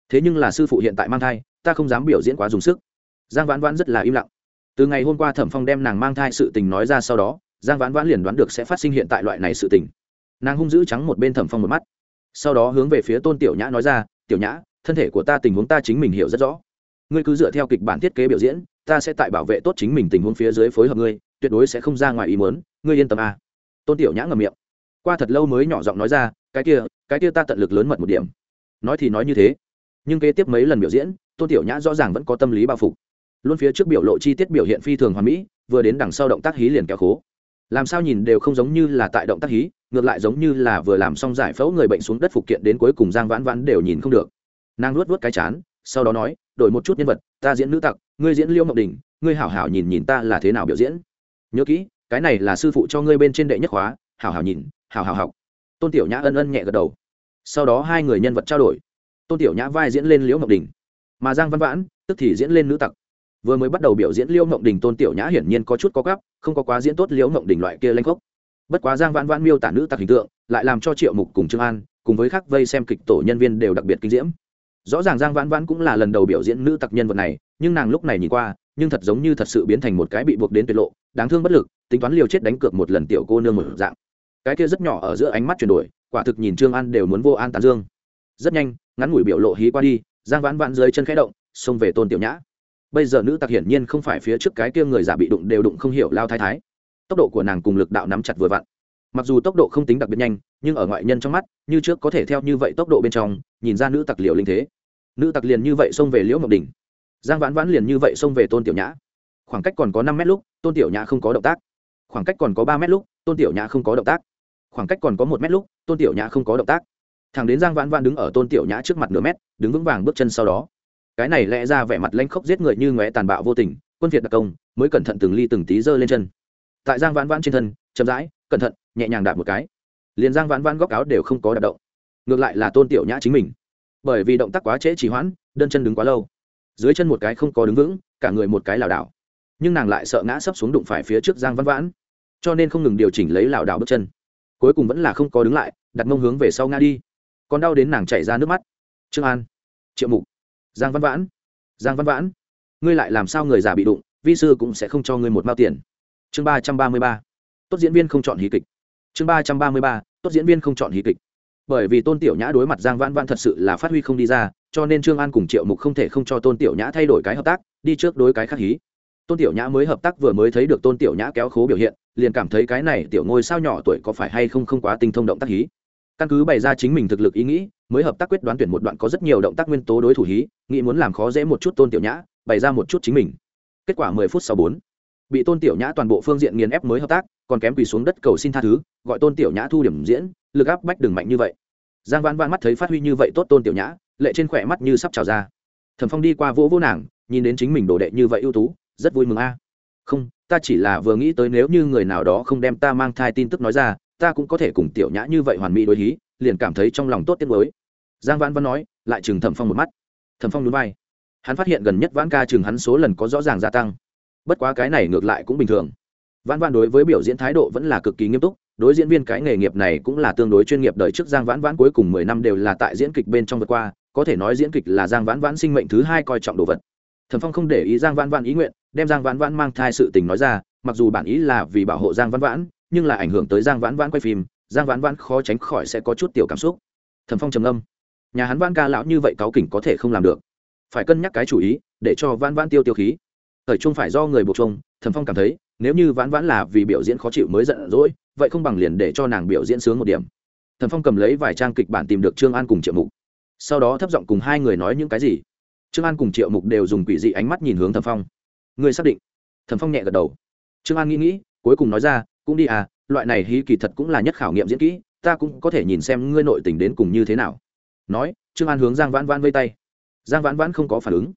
Thế nhưng là sư phụ hiện tại mang thai, ta không dám biểu diễn quá dùng sức. Giang vãn vãn rất là im lặng từ ngày hôm qua thẩm phong đem nàng mang thai sự tình nói ra sau đó, giang vãn vãn liền đoán được sẽ phát sinh hiện tại loại này sự tình. Nàng hung dữ trắng một bên thẩm phong một mắt. Sau đó hướng về phía tôn tiểu nhã nói ra, tiểu nhã, thân thể của ta tình huống ta chính mình hiểu rất rõ. Ngươi cứ dựa theo kịch bản thiết kế biểu diễn, ta sẽ tại bảo vệ tốt chính mình tình huống phía dưới phối hợp ngươi, tuyệt đối sẽ không ra ngoài ý muốn, ngươi yên tâm a à. tôn tiểu nhã ngầm miệng. Qua thật lâu mới nhỏ giọng nói ra, cái kia cái kia ta tận lực lớn mật một điểm. Nói thì nói như thế, nhưng kế tiếp mấy lần biểu diễn, tôn tiểu nhã rõ ràng vẫn có tâm lý bao phục luôn phía trước biểu lộ chi tiết biểu hiện phi thường hoàn mỹ, vừa đến đằng sau động tác hí liền kéo khố. Làm sao nhìn đều không giống như là tại động tác hí, ngược lại giống như là vừa làm xong giải phẫu người bệnh xuống đất phục kiện đến cuối cùng giang vãn vãn đều nhìn không được. Nàng luốt vớt cái chán, sau đó nói, đổi một chút nhân vật, ta diễn nữ tặc, ngươi diễn liêu ngọc đình, ngươi hảo hảo nhìn nhìn ta là thế nào biểu diễn. Nhớ kỹ, cái này là sư phụ cho ngươi bên trên đệ nhất khóa, hảo hảo nhìn, hảo hảo học. Tôn tiểu nhã ân ân nhẹ gật đầu. Sau đó hai người nhân vật trao đổi. Tôn tiểu nhã vai diễn lên liễu ngọc đình, mà giang văn vãn, tức thì diễn lên nữ tặc vừa mới bắt đầu biểu diễn liễu mộng đình tôn tiểu nhã hiển nhiên có chút có gắp, không có quá diễn tốt liễu mộng đình loại kia lanh khốc. Bất quá giang vãn vãn miêu tả nữ tặc hình tượng, lại làm cho triệu mục cùng trương an, cùng với khác vây xem kịch tổ nhân viên đều đặc biệt kinh diễm. Rõ ràng giang vãn vãn cũng là lần đầu biểu diễn nữ tặc nhân vật này, nhưng nàng lúc này nhìn qua, nhưng thật giống như thật sự biến thành một cái bị buộc đến tuyệt lộ, đáng thương bất lực, tính toán liều chết đánh cược một lần tiểu cô nương một dạng. Cái kia rất nhỏ ở giữa ánh mắt chuyển đổi, quả thực nhìn trương an đều muốn vô an tán dương. Rất nhanh, ngắn ngủi biểu lộ hí qua đi, giang vãn vãn dưới chân khẽ động, xông về tôn tiểu nhã bây giờ nữ tặc hiển nhiên không phải phía trước cái kia người giả bị đụng đều đụng không hiểu lao thái thái. Tốc độ của nàng cùng lực đạo nắm chặt vừa vặn. Mặc dù tốc độ không tính đặc biệt nhanh, nhưng ở ngoại nhân trong mắt, như trước có thể theo như vậy tốc độ bên trong, nhìn ra nữ tặc liều linh thế. Nữ tặc liền như vậy xông về liễu mộc đình giang vãn vãn liền như vậy xông về tôn tiểu nhã. Khoảng cách còn có năm mét lúc, tôn tiểu nhã không có động tác. Khoảng cách còn có ba mét lúc, tôn tiểu nhã không có động tác. Khoảng cách còn có một mét lúc, tôn tiểu nhã không có động tác. Thằng đến giang vãn vãn đứng ở tôn tiểu nhã trước mặt nửa mét, đứng vững vàng bước chân sau đó cái này lẽ ra vẻ mặt lanh khốc giết người như ngóe tàn bạo vô tình, quân việt đặc công mới cẩn thận từng ly từng tí giơ lên chân. Tại giang vãn vãn trên thân, chậm rãi, cẩn thận, nhẹ nhàng đạp một cái. Liền giang vãn vãn góc áo đều không có đạp động. Ngược lại là tôn tiểu nhã chính mình. Bởi vì động tác quá trễ trì hoãn, đơn chân đứng quá lâu. Dưới chân một cái không có đứng vững, cả người một cái lảo đảo. Nhưng nàng lại sợ ngã sấp xuống đụng phải phía trước giang vãn vãn. Cho nên không ngừng điều chỉnh lấy lảo đảo bước chân. Cuối cùng vẫn là không có đứng lại, đặt mông hướng về sau ngã đi. Còn đau đến nàng chảy ra nước mắt. Trương an, triệu mục giang văn vãn, giang văn vãn, ngươi lại làm sao người già bị đụng, vi sư cũng sẽ không cho ngươi một mao tiền. Chương ba trăm ba mươi ba, tốt diễn viên không chọn hí kịch. Chương ba trăm ba mươi ba, tốt diễn viên không chọn hí kịch. Bởi vì tôn tiểu nhã đối mặt giang vãn vãn thật sự là phát huy không đi ra, cho nên trương an cùng triệu mục không thể không cho tôn tiểu nhã thay đổi cái hợp tác, đi trước đối cái khác hí. Tôn tiểu nhã mới hợp tác vừa mới thấy được tôn tiểu nhã kéo khố biểu hiện, liền cảm thấy cái này tiểu ngôi sao nhỏ tuổi có phải hay không không quá tinh thông động tác hí căn cứ bày ra chính mình thực lực ý nghĩ, mới hợp tác quyết đoán tuyển một đoạn có rất nhiều động tác nguyên tố đối thủ hí, nghĩ muốn làm khó dễ một chút tôn tiểu nhã, bày ra một chút chính mình. Kết quả mười phút sau bốn, bị tôn tiểu nhã toàn bộ phương diện nghiền ép mới hợp tác, còn kém quỳ xuống đất cầu xin tha thứ, gọi tôn tiểu nhã thu điểm diễn, lực áp bách đừng mạnh như vậy. Giang vãn vãn mắt thấy phát huy như vậy tốt tôn tiểu nhã, lệ trên khỏe mắt như sắp trào ra. Thẩm phong đi qua vỗ vỗ nàng, nhìn đến chính mình đồ đệ như vậy ưu tú, rất vui mừng a. Không, ta chỉ là vừa nghĩ tới nếu như người nào đó không đem ta mang thai tin tức nói ra ta cũng có thể cùng tiểu nhã như vậy hoàn mỹ đối hí, liền cảm thấy trong lòng tốt tiết mới giang vãn văn nói, lại chừng thẩm phong một mắt. Thẩm phong núi vai. Hắn phát hiện gần nhất vãn ca chừng hắn số lần có rõ ràng gia tăng. Bất quá cái này ngược lại cũng bình thường. Vãn vãn đối với biểu diễn thái độ vẫn là cực kỳ nghiêm túc, đối diễn viên cái nghề nghiệp này cũng là tương đối chuyên nghiệp đời trước giang vãn vãn cuối cùng mười năm đều là tại diễn kịch bên trong vượt qua, có thể nói diễn kịch là giang vãn vãn sinh mệnh thứ hai coi trọng đồ vật. Thẩm phong không để ý giang vãn vãn ý nguyện, đem giang vãn vãn mang thai sự tình nói ra, mặc dù bản ý là vì bảo hộ giang vãn vãn nhưng là ảnh hưởng tới giang vãn vãn quay phim, giang vãn vãn khó tránh khỏi sẽ có chút tiểu cảm xúc. Thẩm phong trầm âm nhà hắn vãn ca lão như vậy cáu kỉnh có thể không làm được. Phải cân nhắc cái chủ ý, để cho vãn vãn tiêu tiêu khí. Thời trung phải do người buộc chung thẩm phong cảm thấy, nếu như vãn vãn là vì biểu diễn khó chịu mới giận dỗi, vậy không bằng liền để cho nàng biểu diễn sướng một điểm. Thẩm phong cầm lấy vài trang kịch bản tìm được trương an cùng triệu mục. Sau đó thấp giọng cùng hai người nói những cái gì? Trương an cùng triệu mục đều dùng quỷ dị ánh mắt nhìn hướng thẩm phong. Người xác định. Thẩm phong nhẹ gật đầu. Trương an nghĩ nghĩ, cuối cùng nói ra cũng đi à loại này hí kỳ thật cũng là nhất khảo nghiệm diễn kỹ, ta cũng có thể nhìn xem ngươi nội tình đến cùng như thế nào. Nói, trương an hướng giang vãn vãn vây tay. Giang vãn vãn không có phản ứng.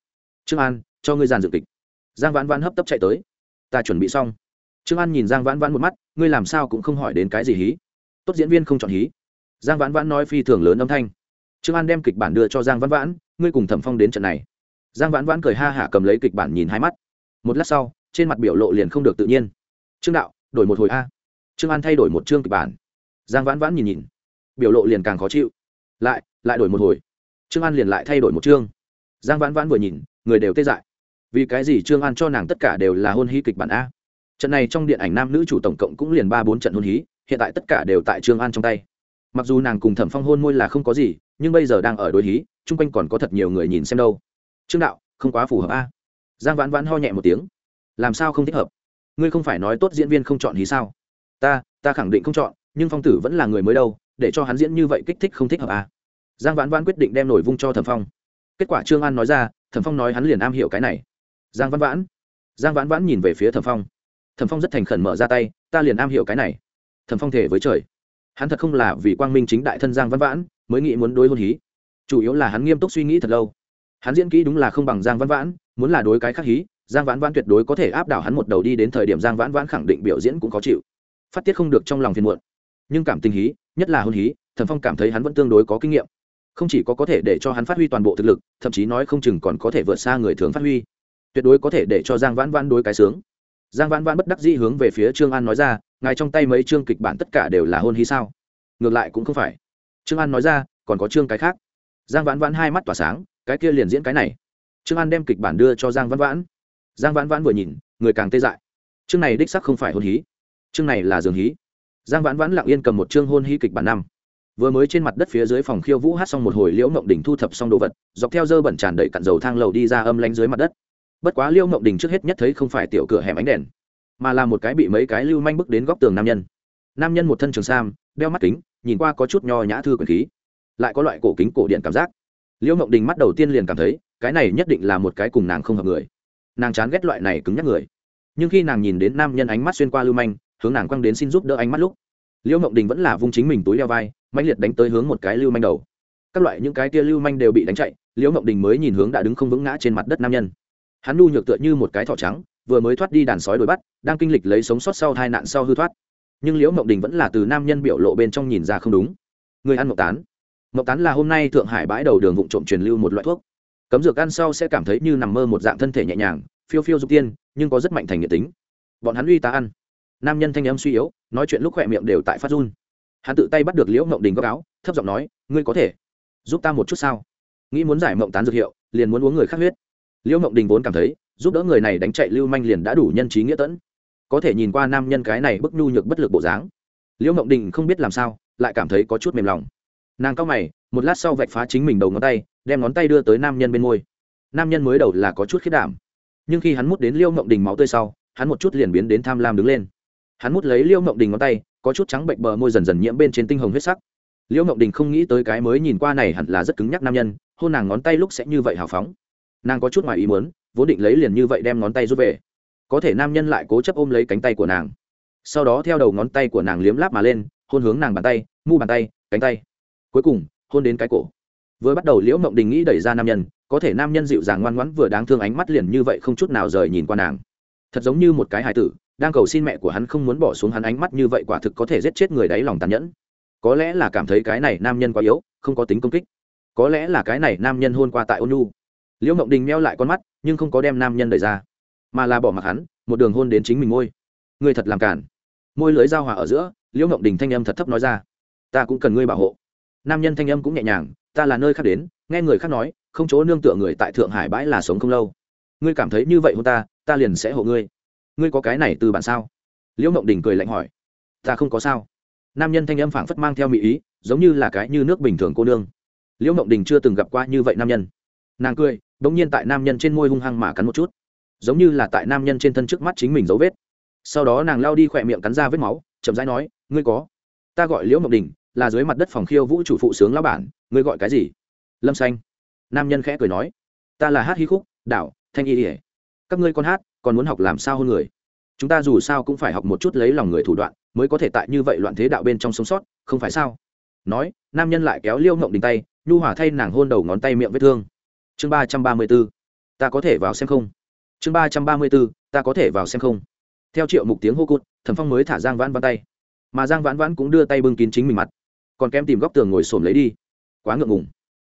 Trương an, cho ngươi giàn dự kịch. Giang vãn vãn hấp tấp chạy tới. Ta chuẩn bị xong. Trương an nhìn giang vãn vãn một mắt, ngươi làm sao cũng không hỏi đến cái gì hí. Tốt diễn viên không chọn hí. Giang vãn vãn nói phi thường lớn âm thanh. Trương an đem kịch bản đưa cho giang vãn vãn, ngươi cùng thẩm phong đến trận này. Giang vãn vãn cười ha hả cầm lấy kịch bản nhìn hai mắt. Một lát sau, trên mặt biểu lộ liền không được tự nhiên. Trương đạo đổi một hồi a. Trương an thay đổi một chương kịch bản. Giang vãn vãn nhìn nhìn, biểu lộ liền càng khó chịu. Lại lại đổi một hồi. Trương an liền lại thay đổi một chương. Giang vãn vãn vừa nhìn, người đều tê dại. Vì cái gì trương an cho nàng tất cả đều là hôn hí kịch bản a? Trận này trong điện ảnh nam nữ chủ tổng cộng cũng liền ba bốn trận hôn hí, hiện tại tất cả đều tại trương an trong tay. Mặc dù nàng cùng thẩm phong hôn môi là không có gì, nhưng bây giờ đang ở đối hí, chung quanh còn có thật nhiều người nhìn xem đâu. Trương đạo, không quá phù hợp a. Giang vãn vãn ho nhẹ một tiếng. Làm sao không thích hợp? Ngươi không phải nói tốt diễn viên không chọn hí sao? Ta ta khẳng định không chọn, nhưng phong tử vẫn là người mới đâu, để cho hắn diễn như vậy kích thích không thích hợp à. giang vãn vãn quyết định đem nổi vung cho thẩm phong. Kết quả trương an nói ra, thẩm phong nói hắn liền am hiểu cái này. Giang vãn vãn. Giang vãn vãn nhìn về phía thẩm phong. Thẩm phong rất thành khẩn mở ra tay, ta liền am hiểu cái này. Thẩm phong thể với trời. Hắn thật không là vì quang minh chính đại thân giang Văn vãn, mới nghĩ muốn đối hôn hí. Chủ yếu là hắn nghiêm túc suy nghĩ thật lâu. Hắn diễn kỹ đúng là không bằng giang Văn vãn, muốn là đối cái khác hí giang vãn vãn tuyệt đối có thể áp đảo hắn một đầu đi đến thời điểm giang vãn vãn khẳng định biểu diễn cũng khó chịu. Phát tiết không được trong lòng phiền muộn. Nhưng cảm tình hí, nhất là hôn hí thần phong cảm thấy hắn vẫn tương đối có kinh nghiệm. Không chỉ có có thể để cho hắn phát huy toàn bộ thực lực, thậm chí nói không chừng còn có thể vượt xa người thường phát huy. Tuyệt đối có thể để cho giang vãn vãn đối cái sướng. Giang vãn vãn bất đắc dĩ hướng về phía trương an nói ra, ngài trong tay mấy chương kịch bản tất cả đều là hôn hí sao? Ngược lại cũng không phải. Trương an nói ra, còn có chương cái khác. Giang vãn vãn hai mắt tỏa sáng, cái kia liền diễn cái này. Trương an đem kịch bản đưa cho giang vãn vãn giang vãn vãn vừa nhìn, người càng tê dại. Chương này đích sắc không phải hôn hí. Chương này là giường hí. Giang vãn vãn lặng yên cầm một chương hôn hí kịch bản năm. Vừa mới trên mặt đất phía dưới phòng khiêu vũ hát xong một hồi liễu mộng đình thu thập xong đồ vật, dọc theo dơ bẩn tràn đầy cặn dầu thang lầu đi ra âm lánh dưới mặt đất. Bất quá liễu mộng đình trước hết nhất thấy không phải tiểu cửa hẻm ánh đèn, mà là một cái bị mấy cái lưu manh bước đến góc tường nam nhân. Nam nhân một thân trường sam, đeo mắt kính, nhìn qua có chút nho nhã thư quyền khí, lại có loại cổ kính cổ điện cảm giác. Liễu mộng đình mắt đầu tiên liền cảm thấy, cái này nhất định là một cái cùng nàng không hợp người nàng chán ghét loại này cứng nhắc người. Nhưng khi nàng nhìn đến nam nhân ánh mắt xuyên qua lưu manh, hướng nàng quăng đến xin giúp đỡ ánh mắt lúc, liễu mộng đình vẫn là vung chính mình túi leo vai mạnh liệt đánh tới hướng một cái lưu manh đầu. Các loại những cái tia lưu manh đều bị đánh chạy, liễu mộng đình mới nhìn hướng đã đứng không vững ngã trên mặt đất nam nhân. Hắn nu nhược tựa như một cái thỏ trắng, vừa mới thoát đi đàn sói đuổi bắt, đang kinh lịch lấy sống sót sau hai nạn sau hư thoát. Nhưng liễu mộng đình vẫn là từ nam nhân biểu lộ bên trong nhìn ra không đúng. Người ăn mộng tán. Mộng tán là hôm nay thượng hải bãi đầu đường vụ trộm truyền lưu một loại thuốc cấm dược ăn sau sẽ cảm thấy như nằm mơ một dạng thân thể nhẹ nhàng, phiêu phiêu dục tiên, nhưng có rất mạnh thành nhiệt tính. Bọn hắn uy tá ăn. Nam nhân thanh âm suy yếu, nói chuyện lúc khỏe miệng đều tại phát run. Hắn tự tay bắt được liễu mộng đình góc áo, thấp giọng nói, ngươi có thể giúp ta một chút sao? Nghĩ muốn giải mộng tán dược hiệu, liền muốn uống người khác huyết. Liễu mộng đình vốn cảm thấy, giúp đỡ người này đánh chạy lưu manh liền đã đủ nhân trí nghĩa tẫn. Có thể nhìn qua nam nhân cái này bức nhu nhược bất lực bộ dáng. Liễu mộng đình không biết làm sao, lại cảm thấy có chút mềm lòng. Nàng cao mày, một lát sau vạch phá chính mình đầu ngón tay đem ngón tay đưa tới nam nhân bên môi. Nam nhân mới đầu là có chút khiết đảm, nhưng khi hắn mút đến liêu mộng đình máu tươi sau, hắn một chút liền biến đến tham lam đứng lên. Hắn mút lấy liêu mộng đình ngón tay, có chút trắng bệnh bờ môi dần dần nhiễm bên trên tinh hồng huyết sắc. Liêu mộng đình không nghĩ tới cái mới nhìn qua này hẳn là rất cứng nhắc nam nhân, hôn nàng ngón tay lúc sẽ như vậy hào phóng. Nàng có chút ngoài ý muốn, vốn định lấy liền như vậy đem ngón tay rút về. Có thể nam nhân lại cố chấp ôm lấy cánh tay của nàng. Sau đó theo đầu ngón tay của nàng liếm láp mà lên, hôn hướng nàng bàn tay, mu bàn tay, cánh tay. Cuối cùng, hôn đến cái cổ vừa bắt đầu liễu mộng đình nghĩ đẩy ra nam nhân, có thể nam nhân dịu dàng ngoan ngoãn vừa đáng thương ánh mắt liền như vậy không chút nào rời nhìn qua nàng. Thật giống như một cái hài tử, đang cầu xin mẹ của hắn không muốn bỏ xuống hắn ánh mắt như vậy quả thực có thể giết chết người đáy lòng tàn nhẫn. Có lẽ là cảm thấy cái này nam nhân quá yếu, không có tính công kích. Có lẽ là cái này nam nhân hôn qua tại ôn nhu. Liễu mộng đình meo lại con mắt, nhưng không có đem nam nhân đẩy ra, mà là bỏ mặc hắn, một đường hôn đến chính mình môi ngươi thật làm cản môi lưới giao hòa ở giữa, liễu mộng đình thanh âm thật thấp nói ra. Ta cũng cần ngươi bảo hộ. Nam nhân thanh âm cũng nhẹ nhàng ta là nơi khác đến, nghe người khác nói, không chỗ nương tựa người tại thượng hải bãi là sống không lâu. Ngươi cảm thấy như vậy hôn ta ta liền sẽ hộ ngươi. Ngươi có cái này từ bản sao? Liễu mộng đình cười lạnh hỏi. Ta không có sao. Nam nhân thanh âm phảng phất mang theo mỹ ý, giống như là cái như nước bình thường cô nương. Liễu mộng đình chưa từng gặp qua như vậy nam nhân. Nàng cười đ ỗ n g nhiên tại nam nhân trên môi hung hăng mà cắn một chút. Giống như là tại nam nhân trên thân trước mắt chính mình dấu vết. Sau đó nàng lao đi khỏe miệng cắn ra vết máu, chậm rãi nói, ngươi có. Ta gọi liễu mộng đình, là dưới mặt đất phòng khiêu vũ chủ phụ sướng lão bản ngươi gọi cái gì? Lâm xanh. Nam nhân khẽ cười nói. Ta là hát hí khúc, đảo, thanh y ỉa các ngươi con hát, còn muốn học làm sao hơn người? Chúng ta dù sao cũng phải học một chút lấy lòng người thủ đoạn, mới có thể tại như vậy loạn thế đạo bên trong sống sót, không phải sao? Nói, nam nhân lại kéo liêu ngộng đình tay, nhu hỏa thay nàng hôn đầu ngón tay miệng vết thương. Chương ba trăm ba mươi b ố ta có thể vào xem không? Chương ba trăm ba mươi b ố ta có thể vào xem không? Theo triệu mục tiếng hô cụt, thẩm phong mới thả giang vãn vãn tay. Mà giang vãn vãn cũng đưa tay bưng kín chính mình mặt. Còn kém tìm góc tường ngồi xổm lấy đi quá ngượng ngùng.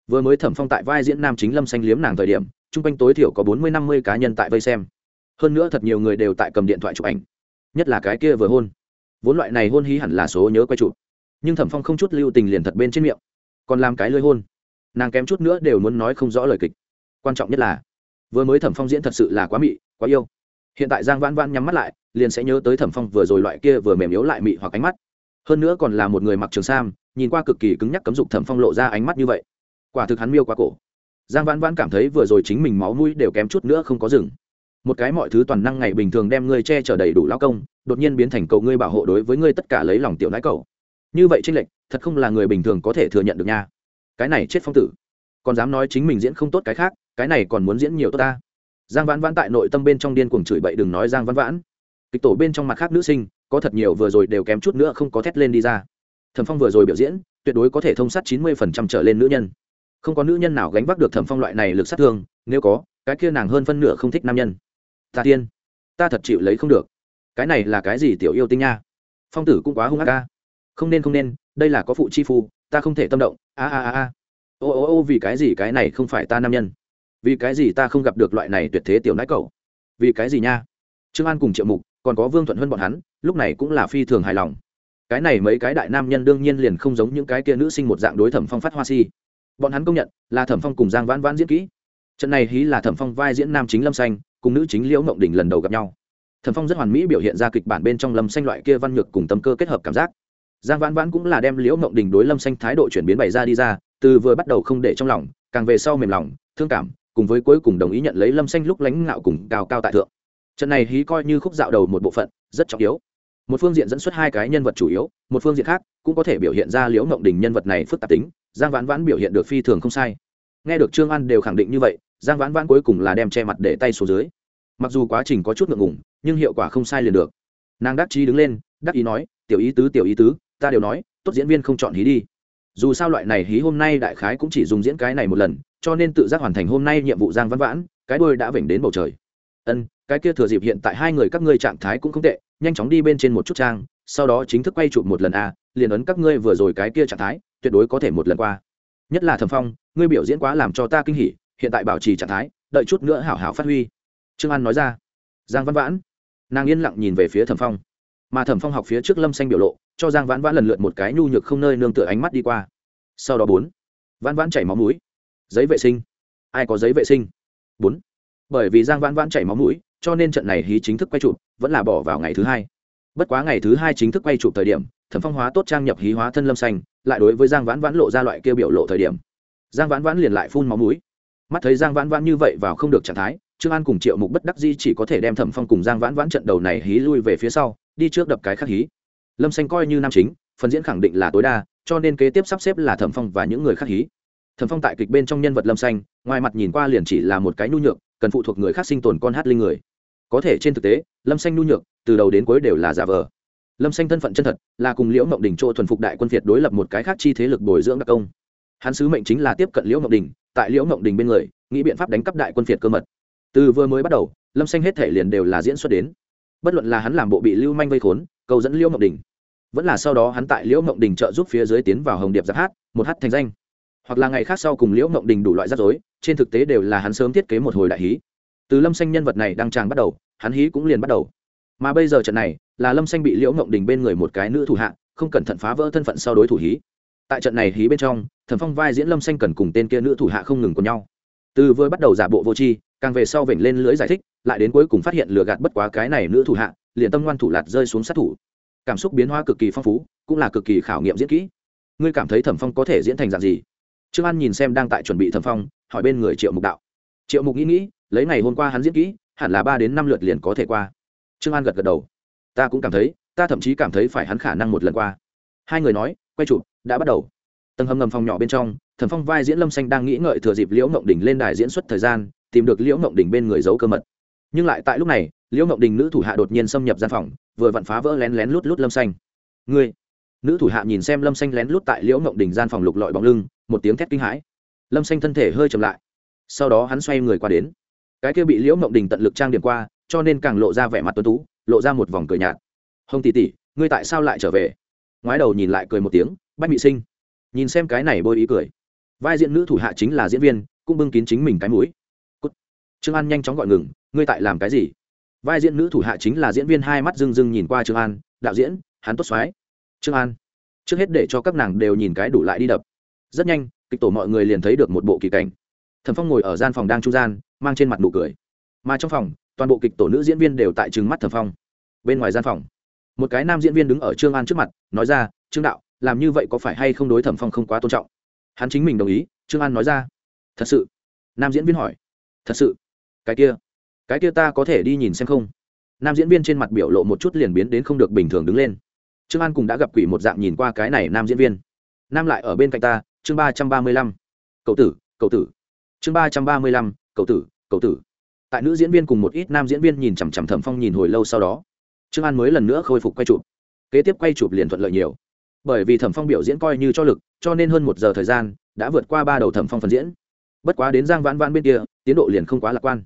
Vừa mới thẩm phong tại vai diễn nam chính lâm xanh liếm nàng thời điểm chung quanh tối thiểu có bốn mươi năm mươi cá nhân tại vây xem. Hơn nữa thật nhiều người đều tại cầm điện thoại chụp ảnh. Nhất là cái kia vừa hôn. Vốn loại này hôn hí hẳn là số nhớ quay chụp. Nhưng thẩm phong không chút lưu tình liền thật bên trên miệng. Còn làm cái lơi hôn. Nàng kém chút nữa đều muốn nói không rõ lời kịch. Quan trọng nhất là, vừa mới thẩm phong diễn thật sự là quá mị, quá yêu. Hiện tại giang vãn vãn nhắm mắt lại, liền sẽ nhớ tới thẩm phong vừa rồi loại kia vừa mềm yếu lại mị hoặc ánh mắt hơn nữa còn là một người mặc trường sam, nhìn qua cực kỳ cứng nhắc cấm dục thẩm phong lộ ra ánh mắt như vậy. Quả thực hắn miêu quá cổ. Giang vãn vãn cảm thấy vừa rồi chính mình máu mũi đều kém chút nữa không có rừng một cái mọi thứ toàn năng ngày bình thường đem ngươi che chở đầy đủ lao công, đột nhiên biến thành cầu ngươi bảo hộ đối với ngươi tất cả lấy lòng tiểu nãi cầu như vậy tranh lệch, thật không là người bình thường có thể thừa nhận được nha. Cái này chết phong tử. Còn dám nói chính mình diễn không tốt cái khác, cái này còn muốn diễn nhiều tốt ta. Giang vãn vãn tại nội tâm bên trong điên cuồng chửi bậy đừng nói giang vãn vãn. Kịch tổ bên trong mặt khác nữ sinh có thật nhiều vừa rồi đều kém chút nữa không có thét lên đi ra. Thẩm phong vừa rồi biểu diễn, tuyệt đối có thể thông sát chín mươi phần trăm trở lên nữ nhân. Không có nữ nhân nào gánh vác được thẩm phong loại này lực sát thương, nếu có, cái kia nàng hơn phân nửa không thích nam nhân. Ta tiên, ta thật chịu lấy không được. Cái này là cái gì tiểu yêu tinh nha? Phong tử cũng quá hung ác ca không nên không nên, đây là có phụ chi phu, ta không thể tâm động. A a a a. Ô ô ô, vì cái gì cái này không phải ta nam nhân? Vì cái gì ta không gặp được loại này tuyệt thế tiểu nãi cầu vì cái gì nha? Trương an cùng triệu mục, còn có vương thuận hơn bọn hắn lúc này cũng là phi thường hài lòng. Cái này mấy cái đại nam nhân đương nhiên liền không giống những cái kia nữ sinh một dạng đối thẩm phong phát hoa si. Bọn hắn công nhận, là thẩm phong cùng giang vãn vãn diễn kỹ. Trận này hí là thẩm phong vai diễn nam chính lâm xanh, cùng nữ chính liễu mộng đình lần đầu gặp nhau. Thẩm phong rất hoàn mỹ biểu hiện ra kịch bản bên trong lâm xanh loại kia văn nhược cùng tâm cơ kết hợp cảm giác. Giang vãn vãn cũng là đem liễu mộng đình đối lâm xanh thái độ chuyển biến bày ra đi ra, từ vừa bắt đầu không để trong lòng, càng về sau mềm lòng, thương cảm, cùng với cuối cùng đồng ý nhận lấy lâm xanh lúc lánh ngạo cùng cao cao tại thượng. Trận này hí coi như khúc dạo đầu một bộ phận, rất trọng yếu một phương diện dẫn xuất hai cái nhân vật chủ yếu, một phương diện khác cũng có thể biểu hiện ra liễu mộng đình nhân vật này phức tạp tính, giang vãn vãn biểu hiện được phi thường không sai. Nghe được trương an đều khẳng định như vậy, giang vãn vãn cuối cùng là đem che mặt để tay xuống dưới. Mặc dù quá trình có chút ngượng ngùng, nhưng hiệu quả không sai liền được. Nàng đắc chí đứng lên, đắc ý nói, tiểu ý tứ, tiểu ý tứ, ta đều nói, tốt diễn viên không chọn hí đi. Dù sao loại này hí hôm nay đại khái cũng chỉ dùng diễn cái này một lần, cho nên tự giác hoàn thành hôm nay nhiệm vụ giang văn vãn, cái đôi đã vểnh đến bầu trời. Ân, cái kia thừa dịp hiện tại hai người các ngươi trạng thái cũng không tệ nhanh chóng đi bên trên một chút trang, sau đó chính thức quay chụp một lần a, liền ấn các ngươi vừa rồi cái kia trạng thái, tuyệt đối có thể một lần qua. Nhất là thẩm phong, ngươi biểu diễn quá làm cho ta kinh hỉ, hiện tại bảo trì trạng thái, đợi chút nữa hảo hảo phát huy. Trương an nói ra. Giang văn vãn. Nàng yên lặng nhìn về phía thẩm phong. Mà thẩm phong học phía trước lâm xanh biểu lộ, cho giang vãn vãn lần lượt một cái nhu nhược không nơi nương tựa ánh mắt đi qua. Sau đó bốn. Vãn vãn chảy máu mũi. Giấy vệ sinh. Ai có giấy vệ sinh? Bốn. Bởi vì giang vãn vãn chảy máu mũi cho nên trận này hí chính thức quay chụp vẫn là bỏ vào ngày thứ hai. Bất quá ngày thứ hai chính thức quay chụp thời điểm, thẩm phong hóa tốt trang nhập hí hóa thân lâm xanh, lại đối với giang vãn vãn lộ ra loại kêu biểu lộ thời điểm. Giang vãn vãn liền lại phun máu mũi. Mắt thấy giang vãn vãn như vậy vào không được trạng thái, trương an cùng triệu mục bất đắc di chỉ có thể đem thẩm phong cùng giang vãn vãn trận đầu này hí lui về phía sau, đi trước đập cái khác hí. Lâm xanh coi như nam chính, phần diễn khẳng định là tối đa, cho nên kế tiếp sắp xếp là thẩm phong và những người khác hí. Thẩm phong tại kịch bên trong nhân vật lâm xanh, ngoài mặt nhìn qua liền chỉ là một cái nhu nhược, cần phụ thuộc người khác sinh tồn con hát linh người có thể trên thực tế, lâm xanh nhu nhược, từ đầu đến cuối đều là giả vờ. Lâm xanh thân phận chân thật, là cùng liễu mộng đình chỗ thuần phục đại quân việt đối lập một cái khác chi thế lực bồi dưỡng đặc công. Hắn sứ mệnh chính là tiếp cận liễu mộng đình, tại liễu mộng đình bên người, nghĩ biện pháp đánh cắp đại quân việt cơ mật. Từ vừa mới bắt đầu, lâm xanh hết thể liền đều là diễn xuất đến. Bất luận là hắn làm bộ bị lưu manh vây khốn, cầu dẫn liễu mộng đình, vẫn là sau đó hắn tại liễu mộng đình trợ giúp phía dưới tiến vào hồng điệp giáp hát, một hát thành danh. Hoặc là ngày khác sau cùng liễu mộng đình đủ loại rắc rối, trên thực tế đều là hắn sớm thiết kế một hồi đại hí từ lâm xanh nhân vật này đang tràng bắt đầu, hắn hí cũng liền bắt đầu. Mà bây giờ trận này, là lâm xanh bị liễu mộng đình bên người một cái nữ thủ hạ, không cẩn thận phá vỡ thân phận sau đối thủ hí. Tại trận này hí bên trong thần phong vai diễn lâm xanh cần cùng tên kia nữ thủ hạ không ngừng cùng nhau. Từ vừa bắt đầu giả bộ vô tri, càng về sau vểnh lên lưới giải thích, lại đến cuối cùng phát hiện lừa gạt bất quá cái này nữ thủ hạ, liền tâm ngoan thủ lạt rơi xuống sát thủ. Cảm xúc biến hóa cực kỳ phong phú, cũng là cực kỳ khảo nghiệm diễn kỹ. Ngươi cảm thấy thẩm phong có thể diễn thành dạng gì? Trương an nhìn xem đang tại chuẩn bị thẩm phong, hỏi bên người triệu mục đạo. Triệu mục nghĩ nghĩ lấy ngày hôm qua hắn diễn kỹ, hẳn là ba đến năm lượt liền có thể qua. Trương an gật gật đầu. Ta cũng cảm thấy, ta thậm chí cảm thấy phải hắn khả năng một lần qua. Hai người nói, quay chụp, đã bắt đầu. Tầng hầm ngầm phòng nhỏ bên trong thần phong vai diễn lâm xanh đang nghĩ ngợi thừa dịp liễu ngộng đình lên đài diễn xuất thời gian, tìm được liễu ngộng đình bên người giấu cơ mật. Nhưng lại tại lúc này, liễu ngộng đình nữ thủ hạ đột nhiên xâm nhập gian phòng, vừa vặn phá vỡ lén lén lút lút lâm xanh. Ngươi. Nữ thủ hạ nhìn xem lâm xanh lén lút tại liễu ngộng đình gian phòng lục lọi bóng lưng, một tiếng thét kinh hãi. Lâm xanh thân thể hơi chậm lại. Sau đó hắn xoay người qua đến cái kia bị liễu mộng đình tận lực trang điểm qua, cho nên càng lộ ra vẻ mặt tuấn tú, lộ ra một vòng cười nhạt. Hồng tỷ tỷ, ngươi tại sao lại trở về? Ngoái đầu nhìn lại cười một tiếng, bách bị sinh. Nhìn xem cái này bôi ý cười. Vai diễn nữ thủ hạ chính là diễn viên, cũng bưng kín chính mình cái mũi. Cút. trương an nhanh chóng gọi ngừng, ngươi tại làm cái gì? Vai diễn nữ thủ hạ chính là diễn viên hai mắt rưng rưng nhìn qua trương an, đạo diễn, hắn tốt xoái. Trương an. Trước hết để cho các nàng đều nhìn cái đủ lại đi đập. Rất nhanh, kịch tổ mọi người liền thấy được một bộ kỳ cảnh. Thẩm phong ngồi ở gian phòng đang trung gian mang trên mặt nụ cười. Mà trong phòng, toàn bộ kịch tổ nữ diễn viên đều tại trừng mắt thẩm phong. Bên ngoài gian phòng, một cái nam diễn viên đứng ở trương an trước mặt, nói ra, trương đạo, làm như vậy có phải hay không đối thẩm phong không quá tôn trọng? Hắn chính mình đồng ý, trương an nói ra, thật sự. Nam diễn viên hỏi, thật sự? Cái kia cái kia ta có thể đi nhìn xem không? Nam diễn viên trên mặt biểu lộ một chút liền biến đến không được bình thường đứng lên. Trương an cùng đã gặp quỷ một dạng nhìn qua cái này nam diễn viên. Nam lại ở bên cạnh ta, chương ba trăm ba mươi lăm. Cậu tử cậu tử. Chương ba trăm ba mươi lăm cậu tử cậu tử. Tại nữ diễn viên cùng một ít nam diễn viên nhìn chằm chằm thẩm phong nhìn hồi lâu sau đó, trương an mới lần nữa khôi phục quay chụp. Kế tiếp quay chụp liền thuận lợi nhiều. Bởi vì thẩm phong biểu diễn coi như cho lực, cho nên hơn một giờ thời gian đã vượt qua ba đầu thẩm phong phần diễn. Bất quá đến giang vãn vãn bên kia, tiến độ liền không quá lạc quan.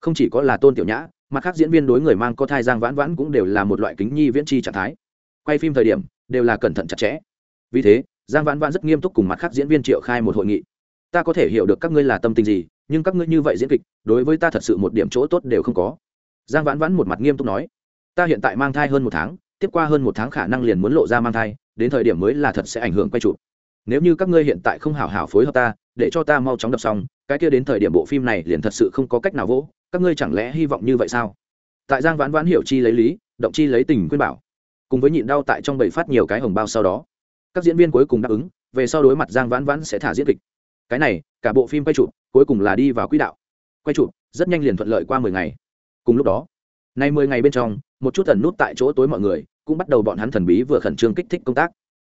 Không chỉ có là tôn tiểu nhã mặt khác diễn viên đối người mang có thai giang vãn vãn cũng đều là một loại kính nhi viễn tri trạng thái. Quay phim thời điểm, đều là cẩn thận chặt chẽ. Vì thế, giang vãn vãn rất nghiêm túc cùng mặt khác diễn viên triệu khai một hội nghị. Ta có thể hiểu được các ngươi là tâm tình gì nhưng các ngươi như vậy diễn kịch, đối với ta thật sự một điểm chỗ tốt đều không có. Giang vãn vãn một mặt nghiêm túc nói, ta hiện tại mang thai hơn một tháng, tiếp qua hơn một tháng khả năng liền muốn lộ ra mang thai, đến thời điểm mới là thật sẽ ảnh hưởng quay chụp. Nếu như các ngươi hiện tại không hảo hảo phối hợp ta, để cho ta mau chóng đọc xong, cái kia đến thời điểm bộ phim này liền thật sự không có cách nào vỗ, các ngươi chẳng lẽ hy vọng như vậy sao? Tại giang vãn vãn hiểu chi lấy lý, động chi lấy tình khuyên bảo, cùng với nhịn đau tại trong bầy phát nhiều cái hồng bao sau đó, các diễn viên cuối cùng đáp ứng, về sau đối mặt giang vãn vãn sẽ thả diễn kịch cái này, cả bộ phim quay chụp, cuối cùng là đi vào quỹ đạo. Quay chụp, rất nhanh liền thuận lợi qua mười ngày. Cùng lúc đó, nay mười ngày bên trong, một chút thần nút tại chỗ tối mọi người cũng bắt đầu bọn hắn thần bí vừa khẩn trương kích thích công tác.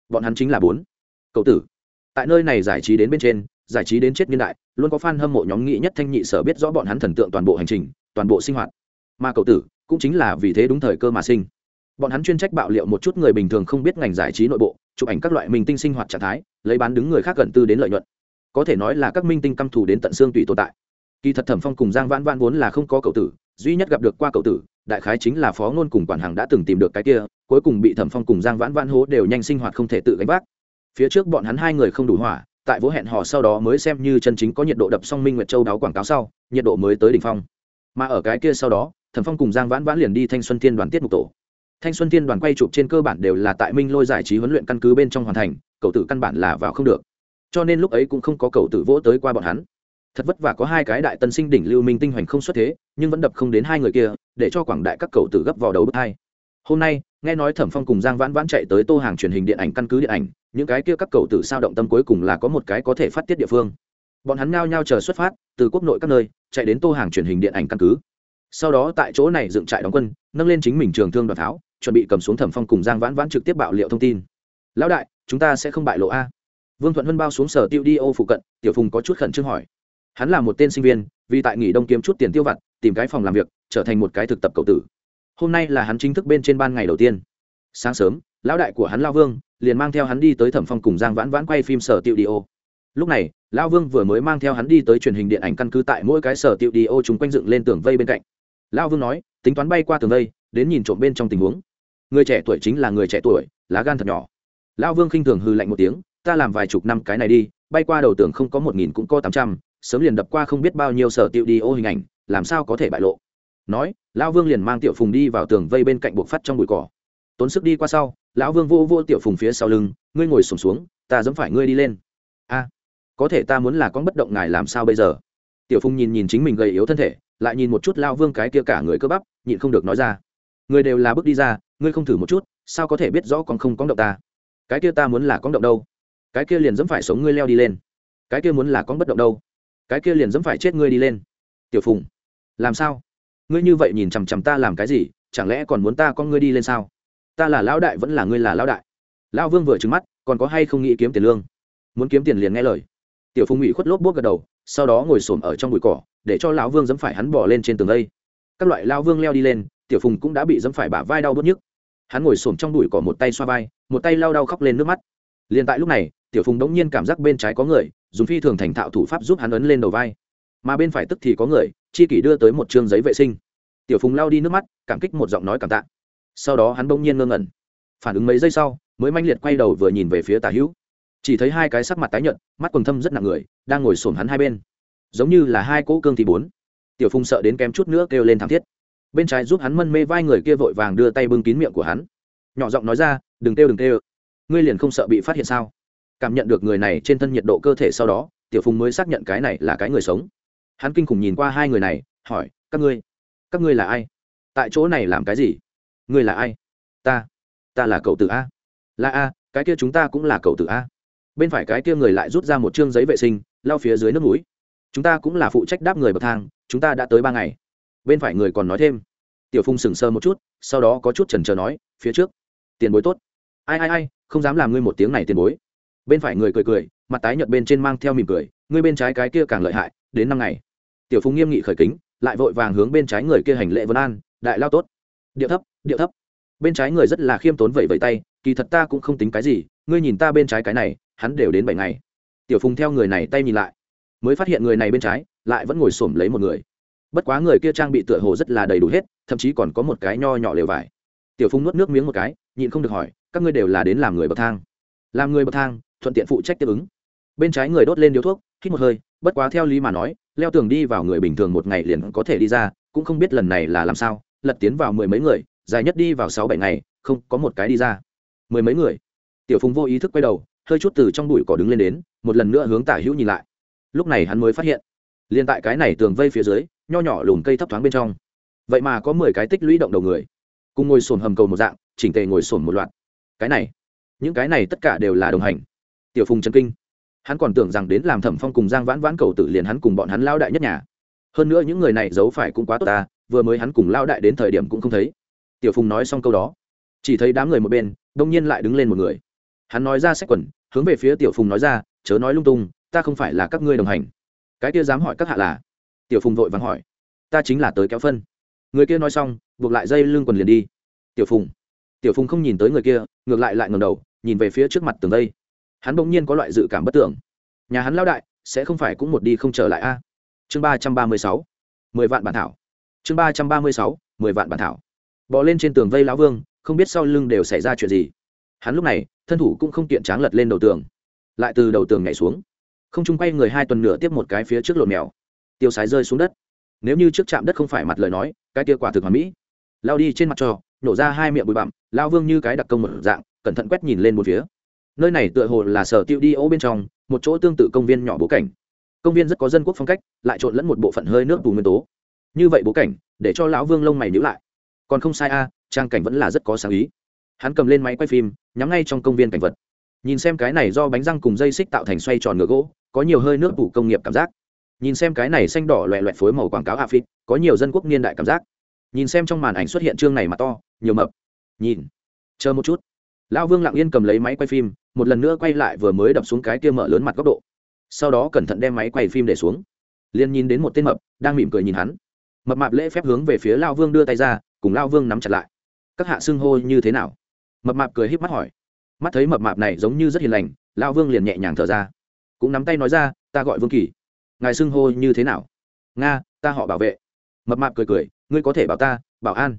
Bọn hắn chính là bốn. Cậu tử. Tại nơi này giải trí đến bên trên, giải trí đến chết niên đại, luôn có fan hâm mộ nhóm nghị nhất thanh nhị sở biết rõ bọn hắn thần tượng toàn bộ hành trình, toàn bộ sinh hoạt. Mà cậu tử cũng chính là vì thế đúng thời cơ mà sinh. Bọn hắn chuyên trách bạo liệu một chút người bình thường không biết ngành giải trí nội bộ, chụp ảnh các loại mình tinh sinh hoạt trạng thái, lấy bán đứng người khác gần tư đến lợi nhuận có thể nói là các minh tinh căm thù đến tận xương tùy tồn tại. Kỳ thật thẩm phong cùng giang vãn vãn vốn là không có cậu tử, duy nhất gặp được qua cậu tử, đại khái chính là phó ngôn cùng quản hàng đã từng tìm được cái kia, cuối cùng bị thẩm phong cùng giang vãn vãn hố đều nhanh sinh hoạt không thể tự gánh vác. Phía trước bọn hắn hai người không đủ hỏa, tại vỗ hẹn hò sau đó mới xem như chân chính có nhiệt độ đập xong minh nguyệt châu đáo quảng cáo sau, nhiệt độ mới tới đỉnh phong. Mà ở cái kia sau đó, thẩm phong cùng giang vãn vãn liền đi thanh xuân thiên đoàn tiết mục tổ. Thanh xuân thiên đoàn quay chụp trên cơ bản đều là tại minh lôi giải trí huấn luyện căn cứ bên trong hoàn thành, cậu tử căn bản là vào không được cho nên lúc ấy cũng không có cậu tử vỗ tới qua bọn hắn. Thật vất vả có hai cái đại tân sinh đỉnh lưu minh tinh hoành không xuất thế, nhưng vẫn đập không đến hai người kia, để cho quảng đại các cậu tử gấp vào đầu bước hai. Hôm nay, nghe nói thẩm phong cùng giang vãn vãn chạy tới tô hàng truyền hình điện ảnh căn cứ điện ảnh, những cái kia các cậu tử sao động tâm cuối cùng là có một cái có thể phát tiết địa phương. Bọn hắn ngao nhau chờ xuất phát, từ quốc nội các nơi, chạy đến tô hàng truyền hình điện ảnh căn cứ. Sau đó tại chỗ này dựng trại đóng quân, nâng lên chính mình trường thương đoàn tháo, chuẩn bị cầm xuống thẩm phong cùng giang vãn vãn trực tiếp bạo liệu thông tin. Lão đại, chúng ta sẽ không bại lộ a vương thuận vân bao xuống sở tiêu đi ô phụ cận, tiểu phùng có chút khẩn trương hỏi. Hắn là một tên sinh viên, vì tại nghỉ đông kiếm chút tiền tiêu vặt, tìm cái phòng làm việc, trở thành một cái thực tập cầu tử. Hôm nay là hắn chính thức bên trên ban ngày đầu tiên. Sáng sớm, lão đại của hắn lao vương, liền mang theo hắn đi tới thẩm phong cùng giang vãn vãn quay phim sở tiêu đi ô lúc này, lao vương vừa mới mang theo hắn đi tới truyền hình điện ảnh căn cứ tại mỗi cái sở tiêu đi ô chúng quanh dựng lên tường vây bên cạnh. Lao vương nói, tính toán bay qua tường vây, đến nhìn trộm bên trong tình huống. Người trẻ tuổi chính là người trẻ tuổi, lá gan thật nhỏ. Lao vương khinh thường hư lạnh một tiếng ta làm vài chục năm cái này đi bay qua đầu tường không có một nghìn cũng có tám trăm sớm liền đập qua không biết bao nhiêu sở tiệu đi ô hình ảnh làm sao có thể bại lộ? Nói lão vương liền mang tiểu phùng đi vào tường vây bên cạnh buộc phát trong bụi cỏ. Tốn sức đi qua sau lão vương vô vô tiểu phùng phía sau lưng ngươi ngồi sùng xuống, xuống ta dẫm phải ngươi đi lên. A có thể ta muốn là con bất động ngài làm sao bây giờ? Tiểu phùng nhìn nhìn chính mình gầy yếu thân thể lại nhìn một chút lao vương cái kia cả người cơ bắp nhịn không được nói ra. Người đều là bước đi ra ngươi không thử một chút sao có thể biết rõ con không có động ta? Cái kia ta muốn là con động đâu? Cái kia liền dẫm phải sống ngươi leo đi lên. Cái kia muốn là con bất động đâu. Cái kia liền dẫm phải chết ngươi đi lên. Tiểu phùng, làm sao? Ngươi như vậy nhìn chằm chằm ta làm cái gì? Chẳng lẽ còn muốn ta con ngươi đi lên sao? Ta là lão đại vẫn là ngươi là lão đại. Lão vương vừa trứng mắt, còn có hay không nghĩ kiếm tiền lương? Muốn kiếm tiền liền nghe lời. Tiểu phùng ủy khuất lốp bốt gật đầu, sau đó ngồi xổm ở trong bụi cỏ, để cho lão vương dẫm phải hắn bỏ lên trên tường đây. Các loại lão vương leo đi lên, tiểu phùng cũng đã bị dẫm phải bả vai đau bớt nhức. Hắn ngồi xổm trong bụi cỏ một tay xoa vai, một tay lau đau khóc lên nước mắt. Liền tại lúc này tiểu phùng đống nhiên cảm giác bên trái có người, dùng phi thường thành thạo thủ pháp giúp hắn ấn lên đầu vai. Mà bên phải tức thì có người, chi kỷ đưa tới một chương giấy vệ sinh. Tiểu phùng lao đi nước mắt, cảm kích một giọng nói cảm tạ. Sau đó hắn bỗng nhiên ngơ ngẩn. Phản ứng mấy giây sau, mới manh liệt quay đầu vừa nhìn về phía tả hữu. Chỉ thấy hai cái sắc mặt tái nhợt, mắt quần thâm rất nặng người, đang ngồi xổm hắn hai bên. Giống như là hai cỗ cương thì bốn. Tiểu phùng sợ đến kém chút nữa kêu lên thảm thiết. Bên trái giúp hắn mân mê vai người kia vội vàng đưa tay bưng kín miệng của hắn. Nhỏ giọng nói ra, đừng kêu đừng kêu. Ngươi liền không sợ bị phát hiện sao? Cảm nhận được người này trên thân nhiệt độ cơ thể sau đó, tiểu phùng mới xác nhận cái này là cái người sống. Hắn kinh khủng nhìn qua hai người này, hỏi, các ngươi các ngươi là ai? Tại chỗ này làm cái gì? Ngươi là ai? Ta ta là cậu tử a. Là a, cái kia chúng ta cũng là cậu tử a. Bên phải cái kia người lại rút ra một chương giấy vệ sinh lao phía dưới nước núi chúng ta cũng là phụ trách đáp người bậc thang, chúng ta đã tới ba ngày. Bên phải người còn nói thêm. Tiểu phùng sừng sờ một chút, sau đó có chút trần trờ nói, phía trước, tiền bối tốt. Ai ai ai, không dám làm ngươi một tiếng này tiền bối bên phải người cười cười, mặt tái nhợt bên trên mang theo mỉm cười ngươi bên trái cái kia càng lợi hại, đến năm ngày. Tiểu phùng nghiêm nghị khởi kính, lại vội vàng hướng bên trái người kia hành lệ vân an, đại lao tốt. Điệu thấp điệu thấp. Bên trái người rất là khiêm tốn vẫy vẫy tay, kỳ thật ta cũng không tính cái gì, ngươi nhìn ta bên trái cái này, hắn đều đến bảy ngày. Tiểu phùng theo người này tay nhìn lại, mới phát hiện người này bên trái, lại vẫn ngồi xổm lấy một người. Bất quá người kia trang bị tựa hồ rất là đầy đủ hết, thậm chí còn có một cái nho nhỏ lều vải. Tiểu phùng nuốt nước miếng một cái, nhịn không được hỏi, các ngươi đều là đến làm người bậc thang. Làm người bậc thang thuận tiện phụ trách tiếp ứng. Bên trái người đốt lên điếu thuốc, hít một hơi, bất quá theo lý mà nói, leo tường đi vào người bình thường một ngày liền có thể đi ra, cũng không biết lần này là làm sao, lật tiến vào mười mấy người, dài nhất đi vào sáu bảy ngày, không có một cái đi ra. Mười mấy người. Tiểu phùng vô ý thức quay đầu, hơi chút từ trong bụi cỏ đứng lên đến, một lần nữa hướng tả hữu nhìn lại. Lúc này hắn mới phát hiện, liền tại cái này tường vây phía dưới, nho nhỏ lùm cây thấp thoáng bên trong. Vậy mà có mười cái tích lũy động đầu người. Cùng ngồi sồn hầm cầu một dạng, chỉnh tề ngồi sồn một loạt. Cái này, những cái này tất cả đều là đồng hành tiểu phùng chân kinh. Hắn còn tưởng rằng đến làm thẩm phong cùng giang vãn vãn cầu tử liền hắn cùng bọn hắn lao đại nhất nhà. Hơn nữa những người này giấu phải cũng quá tốt ta, vừa mới hắn cùng lao đại đến thời điểm cũng không thấy. Tiểu phùng nói xong câu đó, chỉ thấy đám người một bên, đông nhiên lại đứng lên một người. Hắn nói ra sách quần, hướng về phía tiểu phùng nói ra, chớ nói lung tung, ta không phải là các ngươi đồng hành. Cái kia dám hỏi các hạ là? Tiểu phùng vội vàng hỏi. Ta chính là tới kéo phân. Người kia nói xong, buộc lại dây lưng quần liền đi. Tiểu phùng. Tiểu phùng không nhìn tới người kia, ngược lại lại ngầm đầu, nhìn về phía trước mặt tường đây hắn bỗng nhiên có loại dự cảm bất tưởng. Nhà hắn lao đại, sẽ không phải cũng một đi không trở lại a? Chương ba trăm ba mươi sáu, mười vạn bản thảo. Chương ba trăm ba mươi sáu, mười vạn bản thảo. Bò lên trên tường vây lão vương, không biết sau lưng đều xảy ra chuyện gì. Hắn lúc này, thân thủ cũng không tiện tráng lật lên đầu tường, lại từ đầu tường nhảy xuống. Không chung quay người hai tuần nửa tiếp một cái phía trước lộn mèo. Tiêu sái rơi xuống đất. Nếu như trước chạm đất không phải mặt lời nói, cái kia quả thực hoàn mỹ. Lao đi trên mặt trò, nổ ra hai miệng bụi bặm lao vương như cái đặc công một dạng, cẩn thận quét nhìn lên một phía nơi này tựa hồ là sở tiêu đi ô bên trong, một chỗ tương tự công viên nhỏ bố cảnh. Công viên rất có dân quốc phong cách, lại trộn lẫn một bộ phận hơi nước tù nguyên tố. Như vậy bố cảnh, để cho lão vương lông mày nhữ lại. Còn không sai a, trang cảnh vẫn là rất có sáng ý. Hắn cầm lên máy quay phim, nhắm ngay trong công viên cảnh vật. Nhìn xem cái này do bánh răng cùng dây xích tạo thành xoay tròn ngựa gỗ, có nhiều hơi nước tủ công nghiệp cảm giác. Nhìn xem cái này xanh đỏ loẹ loẹt phối màu quảng cáo hạ phít có nhiều dân quốc niên đại cảm giác. Nhìn xem trong màn ảnh xuất hiện chương này mà to, nhiều mập. Nhìn. Chờ một chút lão vương lặng yên cầm lấy máy quay phim, một lần nữa quay lại vừa mới đập xuống cái kia mở lớn mặt góc độ. Sau đó cẩn thận đem máy quay phim để xuống. Liền nhìn đến một tên mập, đang mỉm cười nhìn hắn. Mập mạp lễ phép hướng về phía lao vương đưa tay ra, cùng lao vương nắm chặt lại. Các hạ xưng hô như thế nào? Mập mạp cười híp mắt hỏi. Mắt thấy mập mạp này giống như rất hiền lành lao vương liền nhẹ nhàng thở ra. Cũng nắm tay nói ra, ta gọi vương kỳ. Ngài xưng hô như thế nào? Nga, ta họ bảo vệ. Mập mạp cười cười, ngươi có thể bảo ta, bảo an.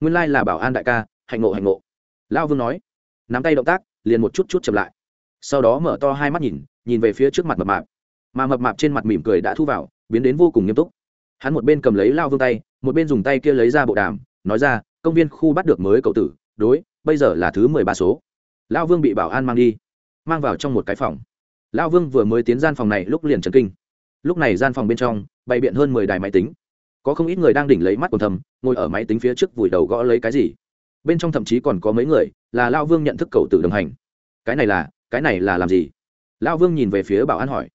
Nguyên lai là bảo an đại ca, hạnh ngộ hạnh ngộ. Lao vương nói nắm tay động tác, liền một chút chút chậm lại. Sau đó mở to hai mắt nhìn nhìn về phía trước mặt mập mạp. Mà mập mạp trên mặt mỉm cười đã thu vào, biến đến vô cùng nghiêm túc. Hắn một bên cầm lấy lao vương tay, một bên dùng tay kia lấy ra bộ đàm, nói ra, công viên khu bắt được mới cậu tử, đối, bây giờ là thứ mười ba số. Lao vương bị bảo an mang đi, mang vào trong một cái phòng. Lao vương vừa mới tiến gian phòng này lúc liền trần kinh. Lúc này gian phòng bên trong, bày biện hơn mười đài máy tính. Có không ít người đang đỉnh lấy mắt còn thầm, ngồi ở máy tính phía trước vùi đầu gõ lấy cái gì bên trong thậm chí còn có mấy người là lao vương nhận thức cầu tử đồng hành. Cái này là cái này là làm gì? Lao vương nhìn về phía bảo an hỏi.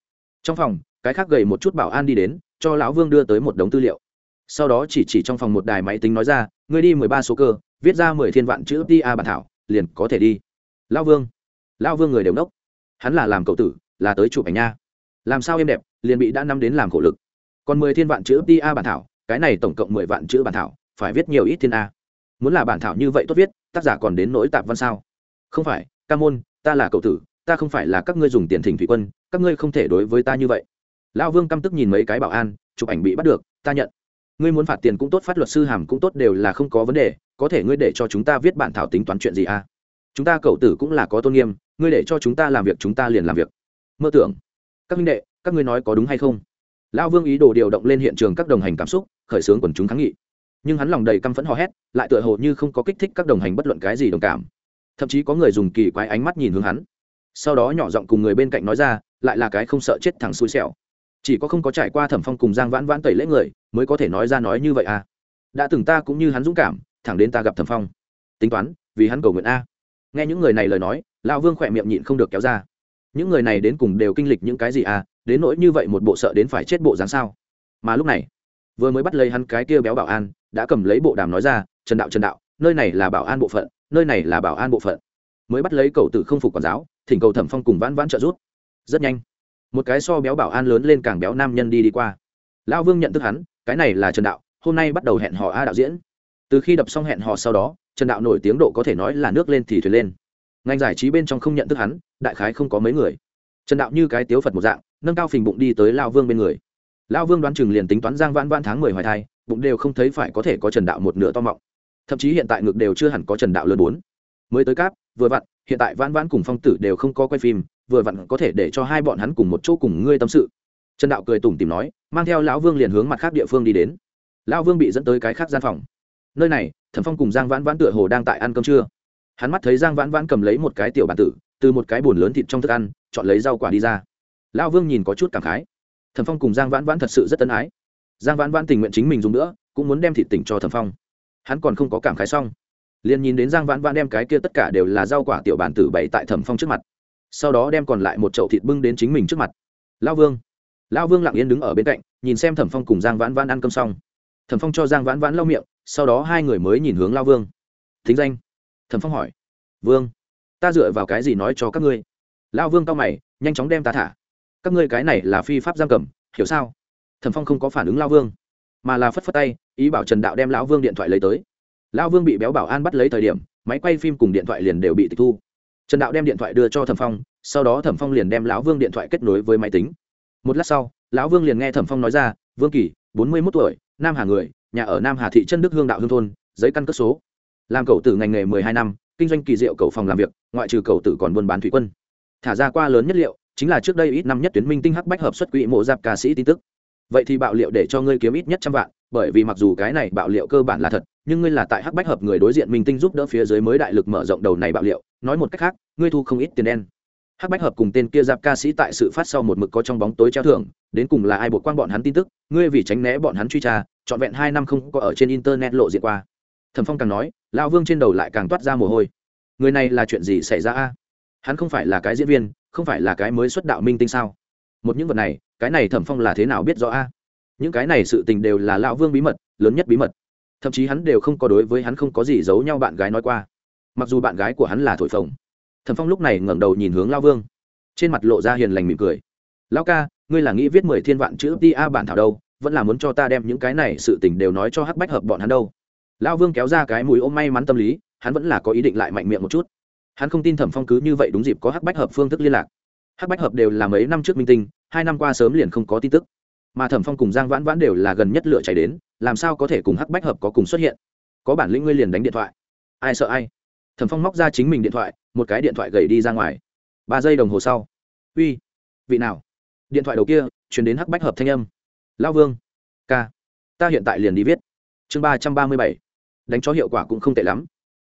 Trong phòng cái khác gầy một chút bảo an đi đến cho lão vương đưa tới một đống tư liệu. Sau đó chỉ chỉ trong phòng một đài máy tính nói ra ngươi đi mười ba số cơ viết ra mười thiên vạn chữ ti a bản thảo liền có thể đi. Lao vương. Lao vương người đều nốc, hắn là làm cậu tử là tới chụp ảnh nha. Làm sao em đẹp liền bị đã năm đến làm khổ lực. Còn mười thiên vạn chữ ti a bản thảo cái này tổng cộng mười vạn chữ bản thảo phải viết nhiều ít thiên a muốn là bản thảo như vậy tốt viết, tác giả còn đến nỗi tạp văn sao? Không phải, ca môn, ta là cậu tử, ta không phải là các ngươi dùng tiền thỉnh thủy quân, các ngươi không thể đối với ta như vậy. Lão vương căm tức nhìn mấy cái bảo an, chụp ảnh bị bắt được, ta nhận. Ngươi muốn phạt tiền cũng tốt phát luật sư hàm cũng tốt, đều là không có vấn đề, có thể ngươi để cho chúng ta viết bản thảo tính toán chuyện gì à? Chúng ta cậu tử cũng là có tôn nghiêm, ngươi để cho chúng ta làm việc, chúng ta liền làm việc. Mơ tưởng. Các minh đệ, các ngươi nói có đúng hay không? Lão vương ý đồ điều động lên hiện trường các đồng hành cảm xúc, khởi xướng quần chúng kháng nghị nhưng hắn lòng đầy căm phẫn hò hét, lại tựa hồ như không có kích thích các đồng hành bất luận cái gì đồng cảm. Thậm chí có người dùng kỳ quái ánh mắt nhìn hướng hắn. Sau đó nhỏ giọng cùng người bên cạnh nói ra, lại là cái không sợ chết thằng xui xẻo. Chỉ có không có trải qua thẩm phong cùng giang vãn vãn tẩy lễ người, mới có thể nói ra nói như vậy à. Đã từng ta cũng như hắn dũng cảm, thẳng đến ta gặp thẩm phong. Tính toán, vì hắn cầu nguyện a. Nghe những người này lời nói, lão vương khỏe miệng nhịn không được kéo ra. Những người này đến cùng đều kinh lịch những cái gì à đến nỗi như vậy một bộ sợ đến phải chết bộ dáng sao? Mà lúc này, vừa mới bắt lấy hắn cái kia béo bảo an đã cầm lấy bộ đàm nói ra, trần đạo trần đạo, nơi này là bảo an bộ phận, nơi này là bảo an bộ phận. Mới bắt lấy cầu tử không phục quản giáo, thỉnh cầu thẩm phong cùng vãn vãn trợ rút. rất nhanh, một cái so béo bảo an lớn lên càng béo nam nhân đi đi qua. Lão vương nhận thức hắn, cái này là trần đạo, hôm nay bắt đầu hẹn hò a đạo diễn. Từ khi đập xong hẹn hò sau đó, trần đạo nổi tiếng độ có thể nói là nước lên thì thuyền lên. Ngành giải trí bên trong không nhận thức hắn, đại khái không có mấy người. Trần đạo như cái tiếu phật một dạng, nâng cao phình bụng đi tới lao vương bên người. Lao vương đoán chừng liền tính toán giang vãn vãn tháng mười hoài thai bụng đều không thấy phải có thể có trần đạo một nửa to mọng. Thậm chí hiện tại ngực đều chưa hẳn có trần đạo lớn bốn. Mới tới cáp, vừa vặn, hiện tại vãn vãn cùng phong tử đều không có quay phim, vừa vặn có thể để cho hai bọn hắn cùng một chỗ cùng ngươi tâm sự. Trần đạo cười tủm tìm nói, mang theo lão vương liền hướng mặt khác địa phương đi đến. Lão vương bị dẫn tới cái khác gian phòng. Nơi này, thẩm phong cùng giang vãn vãn tựa hồ đang tại ăn cơm trưa. Hắn mắt thấy giang vãn vãn cầm lấy một cái tiểu bàn tử, từ một cái bồn lớn thịt trong thức ăn, chọn lấy rau quả đi ra. Lão vương nhìn có chút cảm khái. Thẩm phong cùng giang vãn vãn thật sự rất tân ái giang vãn vãn tình nguyện chính mình dùng nữa, cũng muốn đem thịt tỉnh cho thẩm phong. Hắn còn không có cảm khái xong, liền nhìn đến giang vãn vãn đem cái kia tất cả đều là rau quả tiểu bàn tử bày tại thẩm phong trước mặt. Sau đó đem còn lại một chậu thịt bưng đến chính mình trước mặt. Lão vương. Lão vương lặng yên đứng ở bên cạnh, nhìn xem thẩm phong cùng giang vãn vãn ăn cơm xong. Thẩm phong cho giang vãn vãn lau miệng, sau đó hai người mới nhìn hướng lao vương. Thính danh? Thẩm phong hỏi. Vương, ta dựa vào cái gì nói cho các ngươi? Lão vương cao mày, nhanh chóng đem ta thả. Các ngươi cái này là phi pháp giam cầm, hiểu sao? Thẩm phong không có phản ứng lao vương, mà là phất phất tay, ý bảo trần đạo đem lão vương điện thoại lấy tới. Lão vương bị béo bảo an bắt lấy thời điểm, máy quay phim cùng điện thoại liền đều bị tịch thu. Trần đạo đem điện thoại đưa cho thẩm phong, sau đó thẩm phong liền đem lão vương điện thoại kết nối với máy tính. Một lát sau, lão vương liền nghe thẩm phong nói ra, vương kỳ, bốn mươi mốt tuổi, nam hà người, nhà ở nam hà thị trân đức hương đạo hương thôn, giấy căn cước số. Làm cầu tử ngành nghề mười hai năm, kinh doanh kỳ diệu cầu phòng làm việc, ngoại trừ cầu tử còn buôn bán thủy quân. Thả ra qua lớn nhất liệu, chính là trước đây ít năm nhất tuyến minh tinh hắc bách hợp xuất quỹ mộ giáp ca sĩ tin tức vậy thì bạo liệu để cho ngươi kiếm ít nhất trăm vạn, bởi vì mặc dù cái này bạo liệu cơ bản là thật, nhưng ngươi là tại hắc bách hợp người đối diện minh tinh giúp đỡ phía dưới mới đại lực mở rộng đầu này bạo liệu. Nói một cách khác, ngươi thu không ít tiền đen. Hắc bách hợp cùng tên kia giáp ca sĩ tại sự phát sau một mực có trong bóng tối treo thưởng, đến cùng là ai buộc quan bọn hắn tin tức, ngươi vì tránh né bọn hắn truy tra, trọn vẹn hai năm không có ở trên internet lộ diện qua. Thẩm phong càng nói, lão vương trên đầu lại càng toát ra mồ hôi. Người này là chuyện gì xảy ra a? Hắn không phải là cái diễn viên, không phải là cái mới xuất đạo minh tinh sao? Một những vật này, cái này thẩm phong là thế nào biết rõ a? Những cái này sự tình đều là lão vương bí mật, lớn nhất bí mật. Thậm chí hắn đều không có đối với hắn không có gì giấu nhau bạn gái nói qua. Mặc dù bạn gái của hắn là thổi phồng. Thẩm phong lúc này ngẩng đầu nhìn hướng lao vương. Trên mặt lộ ra hiền lành mỉm cười. Lão ca, ngươi là nghĩ viết mười thiên vạn chữ ti a bản thảo đâu, vẫn là muốn cho ta đem những cái này sự tình đều nói cho hắc bách hợp bọn hắn đâu. Lão vương kéo ra cái mùi ôm may mắn tâm lý, hắn vẫn là có ý định lại mạnh miệng một chút. Hắn không tin thẩm phong cứ như vậy đúng dịp có hắc bách hợp phương thức liên lạc hắc bách hợp đều là mấy năm trước minh tinh, hai năm qua sớm liền không có tin tức. Mà thẩm phong cùng giang vãn vãn đều là gần nhất lựa chạy đến, làm sao có thể cùng hắc bách hợp có cùng xuất hiện? Có bản lĩnh ngươi liền đánh điện thoại. Ai sợ ai? Thẩm phong móc ra chính mình điện thoại, một cái điện thoại gầy đi ra ngoài. Ba giây đồng hồ sau. Uy, vị nào? Điện thoại đầu kia chuyển đến hắc bách hợp thanh âm. Lao vương, ca, ta hiện tại liền đi viết. Chương ba trăm ba mươi bảy. Đánh cho hiệu quả cũng không tệ lắm.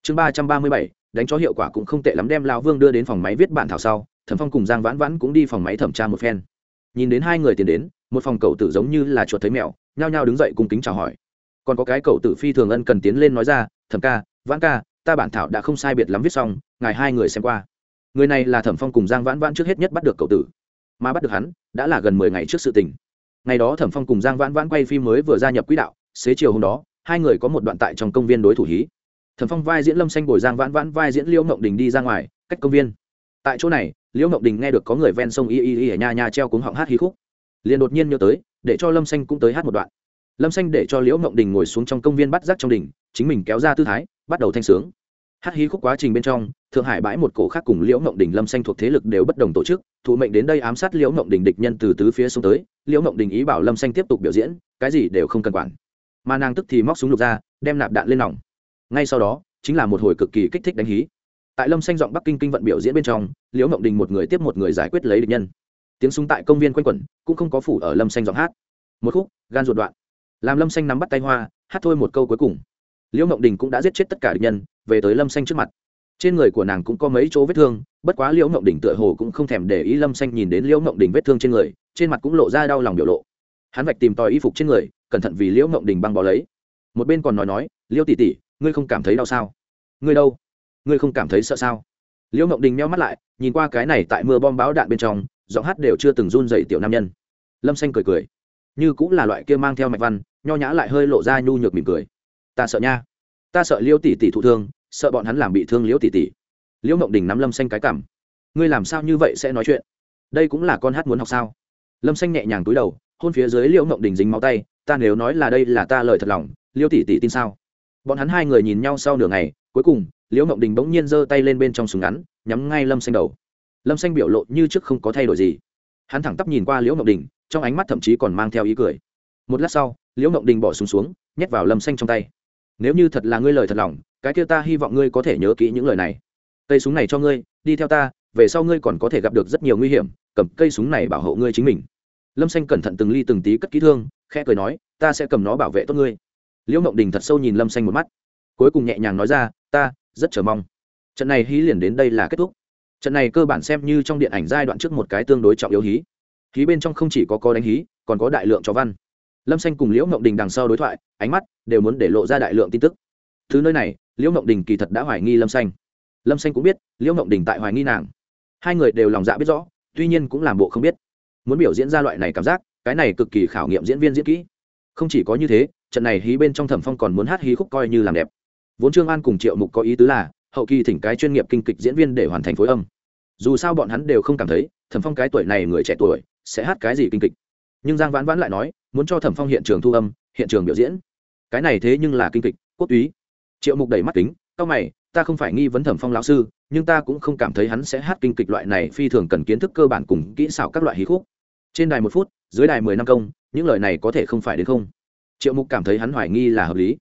Chương ba trăm ba mươi bảy. Đánh cho hiệu quả cũng không tệ lắm đem lao vương đưa đến phòng máy viết bản thảo sau thẩm phong cùng giang vãn vãn cũng đi phòng máy thẩm tra một phen. Nhìn đến hai người tiến đến, một phòng cậu tử giống như là chuột thấy mèo, nhao nhao đứng dậy cùng kính chào hỏi. Còn có cái cậu tử phi thường ân cần tiến lên nói ra, thẩm ca, vãn ca, ta bản thảo đã không sai biệt lắm viết xong, ngài hai người xem qua. Người này là thẩm phong cùng giang vãn vãn trước hết nhất bắt được cậu tử, mà bắt được hắn đã là gần mười ngày trước sự tình. Ngày đó thẩm phong cùng giang vãn vãn quay phim mới vừa gia nhập quỹ đạo, xế chiều hôm đó, hai người có một đoạn tại trong công viên đối thủ hí. Thẩm phong vai diễn lâm xanh bồi giang vãn vãn vai diễn liễu mộng đình đi ra ngoài, cách công viên. Tại chỗ này liễu ngộng đình nghe được có người ven sông y y y ở nhà nhà treo cuống họng hát hí khúc, liền đột nhiên nhớ tới, để cho lâm xanh cũng tới hát một đoạn. Lâm xanh để cho liễu ngộng đình ngồi xuống trong công viên bắt rác trong đình chính mình kéo ra tư thái, bắt đầu thanh sướng. Hát hí khúc quá trình bên trong, thượng hải bãi một cổ khác cùng liễu ngộng đình, lâm xanh thuộc thế lực đều bất đồng tổ chức thụ mệnh đến đây ám sát liễu ngộng đình địch nhân từ tứ phía xuống tới, liễu ngộng đình ý bảo lâm xanh tiếp tục biểu diễn, cái gì đều không cần quản. Mà nàng tức thì móc súng lục ra, đem nạp đạn lên nòng. Ngay sau đó, chính là một hồi cực kỳ kích thích đánh hí tại lâm xanh giọng bắc kinh kinh vận biểu diễn bên trong, liễu mộng đình một người tiếp một người giải quyết lấy địch nhân. Tiếng súng tại công viên quanh quẩn, cũng không có phủ ở lâm xanh giọng hát. Một khúc, gan ruột đoạn. Làm lâm xanh nắm bắt tay hoa, hát thôi một câu cuối cùng. Liễu mộng đình cũng đã giết chết tất cả địch nhân, về tới lâm xanh trước mặt. Trên người của nàng cũng có mấy chỗ vết thương, bất quá liễu mộng đình tựa hồ cũng không thèm để ý lâm xanh nhìn đến liễu mộng đình vết thương trên người, trên mặt cũng lộ ra đau lòng biểu lộ. Hắn vạch tìm tòi y phục trên người, cẩn thận vì liễu mộng đình băng bó lấy. Một bên còn nói nói liễu tỉ tỉ ngươi không cảm thấy đau sao? Ngươi đâu? Ngươi không cảm thấy sợ sao? Liễu ngộng đình meo mắt lại, nhìn qua cái này tại mưa bom báo đạn bên trong, giọng hát đều chưa từng run dậy tiểu nam nhân. Lâm xanh cười cười. Như cũng là loại kia mang theo mạch văn, nho nhã lại hơi lộ ra nhu nhược mỉm cười. Ta sợ nha. Ta sợ liễu tỷ tỷ thụ thương, sợ bọn hắn làm bị thương liễu tỷ tỷ. Liễu mộng đình nắm lâm xanh cái cảm ngươi làm sao như vậy sẽ nói chuyện? Đây cũng là con hát muốn học sao? Lâm xanh nhẹ nhàng túi đầu, hôn phía dưới liễu mộng đình dính máu tay, ta nếu nói là đây là ta lời thật lòng, liễu tỷ tỷ tin sao? Bọn hắn hai người nhìn nhau sau nửa ngày, cuối cùng liễu mộng đình bỗng nhiên giơ tay lên bên trong súng ngắn nhắm ngay lâm xanh đầu. Lâm xanh biểu lộ như trước không có thay đổi gì. Hắn thẳng tắp nhìn qua liễu mộng đình trong ánh mắt thậm chí còn mang theo ý cười. Một lát sau liễu mộng đình bỏ súng xuống, xuống nhét vào lâm xanh trong tay. Nếu như thật là ngươi lời thật lòng cái kia ta hy vọng ngươi có thể nhớ kỹ những lời này. Cây súng này cho ngươi đi theo ta về sau ngươi còn có thể gặp được rất nhiều nguy hiểm cầm cây súng này bảo hộ ngươi chính mình. Lâm xanh cẩn thận từng ly từng tí cất kỹ thương khẽ cười nói ta sẽ cầm nó bảo vệ tốt ngươi. Liễu mộng đình thật sâu nhìn lâm xanh một mắt. Cuối cùng nhẹ nhàng nói ra ta rất chờ mong. Trận này hí liền đến đây là kết thúc. Trận này cơ bản xem như trong điện ảnh giai đoạn trước một cái tương đối trọng yếu hí. Hí bên trong không chỉ có có đánh hí, còn có đại lượng cho văn. Lâm xanh cùng liễu mộng đình đằng sau đối thoại, ánh mắt đều muốn để lộ ra đại lượng tin tức. Thứ nơi này, liễu mộng đình kỳ thật đã hoài nghi lâm xanh. Lâm xanh cũng biết, liễu mộng đình tại hoài nghi nàng. Hai người đều lòng dạ biết rõ, tuy nhiên cũng làm bộ không biết. Muốn biểu diễn ra loại này cảm giác, cái này cực kỳ khảo nghiệm diễn viên diễn kỹ. Không chỉ có như thế, trận này hí bên trong thẩm phong còn muốn hát hí khúc coi như làm đẹp vốn trương an cùng triệu mục có ý tứ là, hậu kỳ thỉnh cái chuyên nghiệp kinh kịch diễn viên để hoàn thành phối âm. Dù sao bọn hắn đều không cảm thấy, thẩm phong cái tuổi này người trẻ tuổi, sẽ hát cái gì kinh kịch. Nhưng giang vãn vãn lại nói, muốn cho thẩm phong hiện trường thu âm, hiện trường biểu diễn. Cái này thế nhưng là kinh kịch, quốc túy triệu mục đẩy mắt kính, cao mày, ta không phải nghi vấn thẩm phong lão sư, nhưng ta cũng không cảm thấy hắn sẽ hát kinh kịch loại này phi thường cần kiến thức cơ bản cùng kỹ xảo các loại hí khúc. Trên đài một phút, dưới đài mười năm công, những lời này có thể không phải đến không. Triệu mục cảm thấy hắn hoài nghi là hợp lý.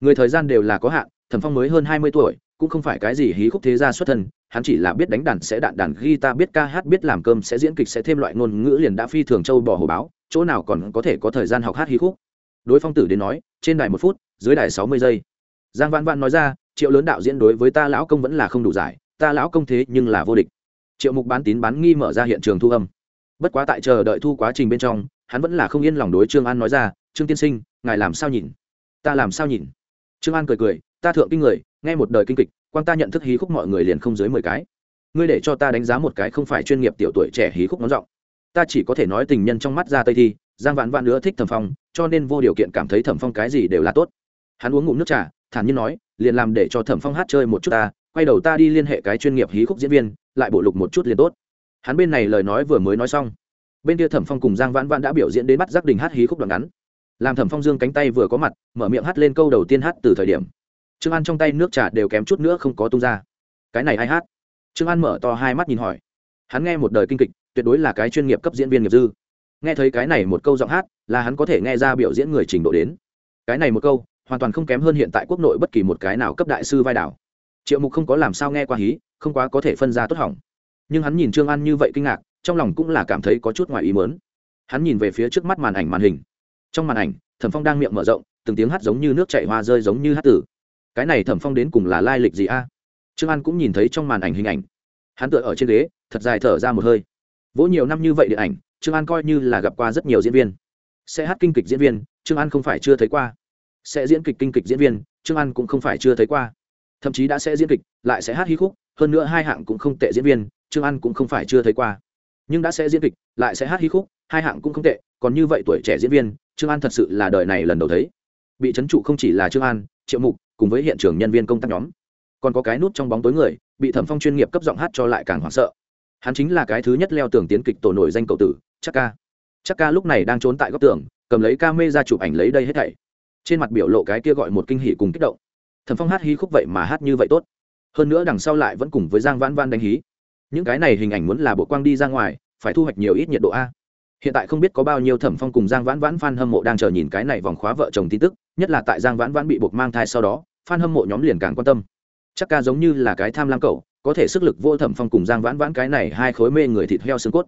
Người thời gian đều là có hạn thẩm phong mới hơn hai mươi tuổi, cũng không phải cái gì hí khúc thế gia xuất thân, hắn chỉ là biết đánh đàn sẽ đạn đàn, guitar biết ca hát, biết làm cơm sẽ diễn kịch sẽ thêm loại ngôn ngữ liền đã phi thường châu bỏ hồ báo, chỗ nào còn có thể có thời gian học hát hí khúc. Đối phong tử đến nói, trên đài một phút, dưới đài sáu mươi giây. Giang vãn vãn nói ra, triệu lớn đạo diễn đối với ta lão công vẫn là không đủ giải, ta lão công thế nhưng là vô địch. Triệu mục bán tín bán nghi mở ra hiện trường thu âm. Bất quá tại chờ đợi thu quá trình bên trong, hắn vẫn là không yên lòng đối trương an nói ra, trương tiên sinh, ngài làm sao nhìn? Ta làm sao nhìn? Trương an cười cười ta thượng kinh người, nghe một đời kinh kịch quan ta nhận thức hí khúc mọi người liền không dưới mười cái. Ngươi để cho ta đánh giá một cái không phải chuyên nghiệp tiểu tuổi trẻ hí khúc ngón giọng. Ta chỉ có thể nói tình nhân trong mắt ra tây thi, giang vạn vạn nữa thích thẩm phong, cho nên vô điều kiện cảm thấy thẩm phong cái gì đều là tốt. Hắn uống ngụm nước trà, thản nhiên nói, liền làm để cho thẩm phong hát chơi một chút ta, quay đầu ta đi liên hệ cái chuyên nghiệp hí khúc diễn viên, lại bộ lục một chút liền tốt. Hắn bên này lời nói vừa mới nói xong, bên kia thẩm phong cùng giang vãn vãn đã biểu diễn đến bắt giác đình hát hí khúc đoạn ngắn. Làm thẩm phong dương cánh tay vừa có mặt, mở miệng hát lên câu đầu tiên hát từ thời điểm trương an trong tay nước trà đều kém chút nữa không có tung ra. Cái này ai hát? Trương an mở to hai mắt nhìn hỏi. Hắn nghe một đời kinh kịch, tuyệt đối là cái chuyên nghiệp cấp diễn viên nghiệp dư. Nghe thấy cái này một câu giọng hát, là hắn có thể nghe ra biểu diễn người trình độ đến. Cái này một câu, hoàn toàn không kém hơn hiện tại quốc nội bất kỳ một cái nào cấp đại sư vai đảo triệu mục không có làm sao nghe qua hí, không quá có thể phân ra tốt hỏng. Nhưng hắn nhìn trương an như vậy kinh ngạc, trong lòng cũng là cảm thấy có chút ngoài ý mớn hắn nhìn về phía trước mắt màn ảnh màn hình. Trong màn ảnh, thẩm phong đang miệng mở rộng, từng tiếng hát giống như nước chảy hoa rơi giống như hát tử cái này thẩm phong đến cùng là lai lịch gì a? Trương an cũng nhìn thấy trong màn ảnh hình ảnh. Hắn tựa ở trên ghế, thật dài thở ra một hơi. Vỗ nhiều năm như vậy điện ảnh, trương an coi như là gặp qua rất nhiều diễn viên. Sẽ hát kinh kịch diễn viên, trương an không phải chưa thấy qua. Sẽ diễn kịch kinh kịch diễn viên, trương an cũng không phải chưa thấy qua. Thậm chí đã sẽ diễn kịch, lại sẽ hát hí khúc, hơn nữa hai hạng cũng không tệ diễn viên, trương an cũng không phải chưa thấy qua. Nhưng đã sẽ diễn kịch, lại sẽ hát hí khúc, hai hạng cũng không tệ, còn như vậy tuổi trẻ diễn viên, trương an thật sự là đời này lần đầu thấy. Bị trấn trụ không chỉ là trương an, triệu mục cùng với hiện trường nhân viên công tác nhóm. Còn có cái nút trong bóng tối người, bị thẩm phong chuyên nghiệp cấp giọng hát cho lại càng hoảng sợ. Hắn chính là cái thứ nhất leo tường tiến kịch tổ nổi danh cậu tử chắc ca chắc ca lúc này đang trốn tại góc tường, cầm lấy ca mê ra chụp ảnh lấy đây hết thảy. Trên mặt biểu lộ cái kia gọi một kinh hỉ cùng kích động. Thẩm phong hát hí khúc vậy mà hát như vậy tốt. Hơn nữa đằng sau lại vẫn cùng với giang vãn vãn đánh hí. Những cái này hình ảnh muốn là bộ quang đi ra ngoài, phải thu hoạch nhiều ít nhiệt độ a. Hiện tại không biết có bao nhiêu thẩm phong cùng giang vãn vãn f a n hâm mộ đang chờ nhìn cái này vòng khóa vợ chồng tin tức, nhất là tại giang vãn vãn bị buộc mang thai sau đó fan hâm mộ nhóm liền càng quan tâm. Chắc ca giống như là cái tham lam cậu, có thể sức lực vô thẩm phong cùng giang vãn vãn cái này hai khối mê người thịt heo xương cốt.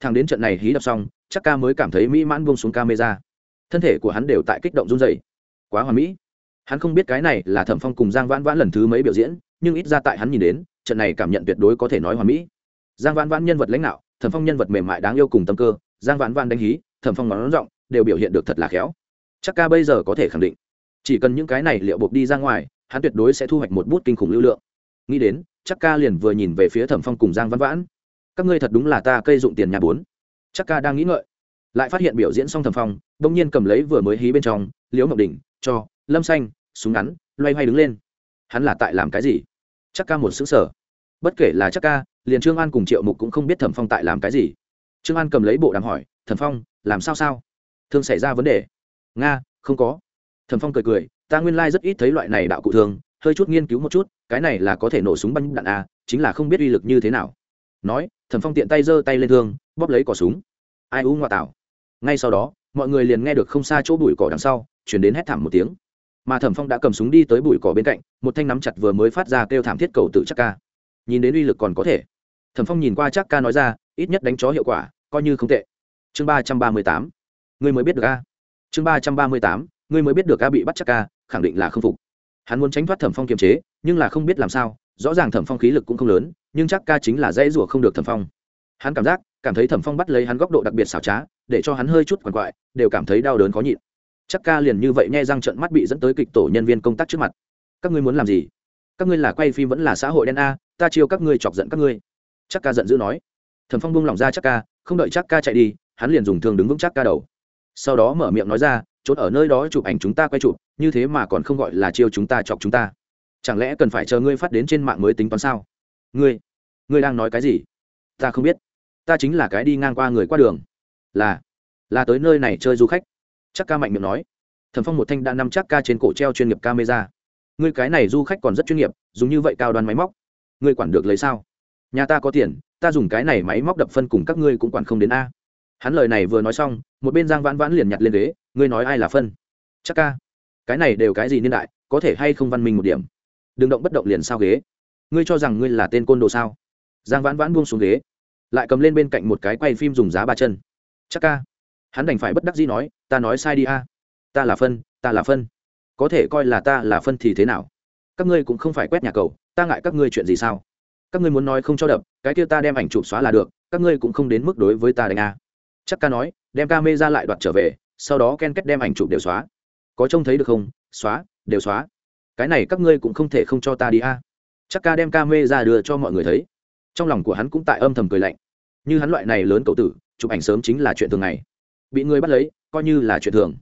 Thằng đến trận này hí đập xong, chắc ca mới cảm thấy mỹ mãn buông xuống camera. Thân thể của hắn đều tại kích động run dày quá hoàn mỹ. Hắn không biết cái này là thẩm phong cùng giang vãn vãn lần thứ mấy biểu diễn, nhưng ít ra tại hắn nhìn đến, trận này cảm nhận tuyệt đối có thể nói hoàn mỹ. Giang vãn vãn nhân vật lãnh đạo, thẩm phong nhân vật mềm mại đáng yêu cùng tâm cơ, giang vãn vãn đánh hí, thẩm phong ngón giọng, đều biểu hiện được thật là khéo. Chắc ca bây giờ có thể khẳng định chỉ cần những cái này liệu buộc đi ra ngoài, hắn tuyệt đối sẽ thu hoạch một bút kinh khủng lưu lượng. Nghĩ đến, chắc ca liền vừa nhìn về phía thẩm phong cùng giang văn vãn. Các ngươi thật đúng là ta cây dụng tiền nhà bốn. Chắc ca đang nghĩ ngợi, lại phát hiện biểu diễn xong thẩm phong bỗng nhiên cầm lấy vừa mới hí bên trong, liễu ngọc đỉnh, cho, lâm xanh, súng ngắn, loay hoay đứng lên. Hắn là tại làm cái gì? Chắc ca một xứng sở bất kể là chắc ca, liền trương an cùng triệu mục cũng không biết thẩm phong tại làm cái gì. Trương an cầm lấy bộ đàm hỏi, thẩm phong, làm sao sao? Thương xảy ra vấn đề? Nga, không có thẩm phong cười cười ta nguyên lai rất ít thấy loại này đạo cụ thường, hơi chút nghiên cứu một chút cái này là có thể nổ súng bắn đạn a chính là không biết uy lực như thế nào. Nói thẩm phong tiện tay giơ tay lên thương bóp lấy cỏ súng. Ai u ngoại tảo? Ngay sau đó mọi người liền nghe được không xa chỗ bụi cỏ đằng sau chuyển đến hét thảm một tiếng. Mà thẩm phong đã cầm súng đi tới bụi cỏ bên cạnh một thanh nắm chặt vừa mới phát ra kêu thảm thiết cầu tự chắc ca. Nhìn đến uy lực còn có thể. Thẩm phong nhìn qua chắc ca nói ra ít nhất đánh chó hiệu quả coi như không tệ. Chương ba trăm ba mươi tám. Người mới biết được a. Chương ba trăm ba mươi tám. Ngươi mới biết được a bị bắt chắc ca khẳng định là không phục. Hắn muốn tránh thoát thẩm phong kiềm chế, nhưng là không biết làm sao, rõ ràng thẩm phong khí lực cũng không lớn, nhưng chắc ca chính là dễ rủa không được thẩm phong. Hắn cảm giác, cảm thấy thẩm phong bắt lấy hắn góc độ đặc biệt xảo trá, để cho hắn hơi chút quằn quại, đều cảm thấy đau đớn khó nhịn. Chắc ca liền như vậy nghe răng trận mắt bị dẫn tới kịch tổ nhân viên công tác trước mặt. Các ngươi muốn làm gì? Các ngươi là quay phim vẫn là xã hội đen a, ta chiêu các ngươi chọc giận các ngươi. Chắc ca giận dữ nói. Thẩm phong buông lỏng ra chắc ca, không đợi chắc ca chạy đi, hắn liền dùng thương đứng vững chắc ca đầu. Sau đó mở miệng nói ra trốn ở nơi đó chụp ảnh chúng ta quay chụp, như thế mà còn không gọi là chiêu chúng ta chọc chúng ta. Chẳng lẽ cần phải chờ ngươi phát đến trên mạng mới tính toán sao? Ngươi ngươi đang nói cái gì? Ta không biết. Ta chính là cái đi ngang qua người qua đường. Là là tới nơi này chơi du khách. Chắc ca mạnh miệng nói. Thần phong một thanh đã nằm chắc ca trên cổ treo chuyên nghiệp camera. Ngươi cái này du khách còn rất chuyên nghiệp, dùng như vậy cao đoàn máy móc. Ngươi quản được lấy sao? Nhà ta có tiền, ta dùng cái này máy móc đập phân cùng các ngươi cũng quản không đến a hắn lời này vừa nói xong, một bên giang vãn vãn liền nhặt lên ghế, ngươi nói ai là phân? Chắc ca. Cái này đều cái gì niên đại, có thể hay không văn minh một điểm? Đừng động bất động liền sao ghế? Ngươi cho rằng ngươi là tên côn đồ sao? Giang vãn vãn buông xuống ghế, lại cầm lên bên cạnh một cái quay phim dùng giá ba chân. Chắc ca. Hắn đành phải bất đắc dĩ nói, ta nói sai đi a. Ta là phân, ta là phân. Có thể coi là ta là phân thì thế nào? Các ngươi cũng không phải quét nhà cầu, ta ngại các ngươi chuyện gì sao? Các ngươi muốn nói không cho đập, cái kia ta đem ảnh chụp xóa là được, các ngươi cũng không đến mức đối với ta đánh a chắc ca nói, đem ca mê ra lại đoạt trở về, sau đó ken kết đem ảnh chụp đều xóa. Có trông thấy được không? Xóa, đều xóa. Cái này các ngươi cũng không thể không cho ta đi a. Chắc ca đem ca mê ra đưa cho mọi người thấy. Trong lòng của hắn cũng tại âm thầm cười lạnh. Như hắn loại này lớn cậu tử, chụp ảnh sớm chính là chuyện thường ngày. Bị người bắt lấy, coi như là chuyện thường.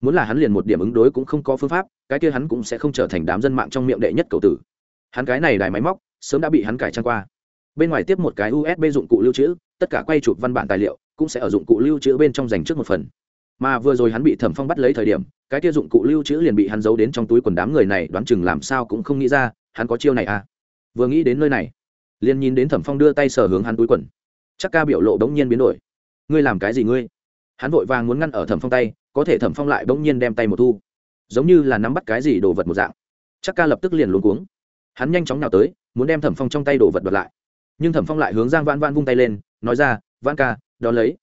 Muốn là hắn liền một điểm ứng đối cũng không có phương pháp, cái kia hắn cũng sẽ không trở thành đám dân mạng trong miệng đệ nhất cậu tử. Hắn cái này đài máy móc, sớm đã bị hắn cải trang qua. Bên ngoài tiếp một cái usb dụng cụ lưu trữ, tất cả quay chụp văn bản tài liệu cũng sẽ ở dụng cụ lưu trữ bên trong dành trước một phần. Mà vừa rồi hắn bị thẩm phong bắt lấy thời điểm, cái kia dụng cụ lưu trữ liền bị hắn giấu đến trong túi quần đám người này, đoán chừng làm sao cũng không nghĩ ra, hắn có chiêu này à? Vừa nghĩ đến nơi này, liền nhìn đến thẩm phong đưa tay sờ hướng hắn túi quần. Chắc ca biểu lộ bỗng nhiên biến đổi. Ngươi làm cái gì ngươi? Hắn vội vàng muốn ngăn ở thẩm phong tay, có thể thẩm phong lại bỗng nhiên đem tay một thu. Giống như là nắm bắt cái gì đồ vật một dạng. Chắc ca lập tức liền luống cuống. Hắn nhanh chóng nào tới, muốn đem thẩm phong trong tay đồ vật đoạt lại. Nhưng thẩm phong lại hướng giang vãn vãn vung tay lên, nói ra, vãn ca đón lấy.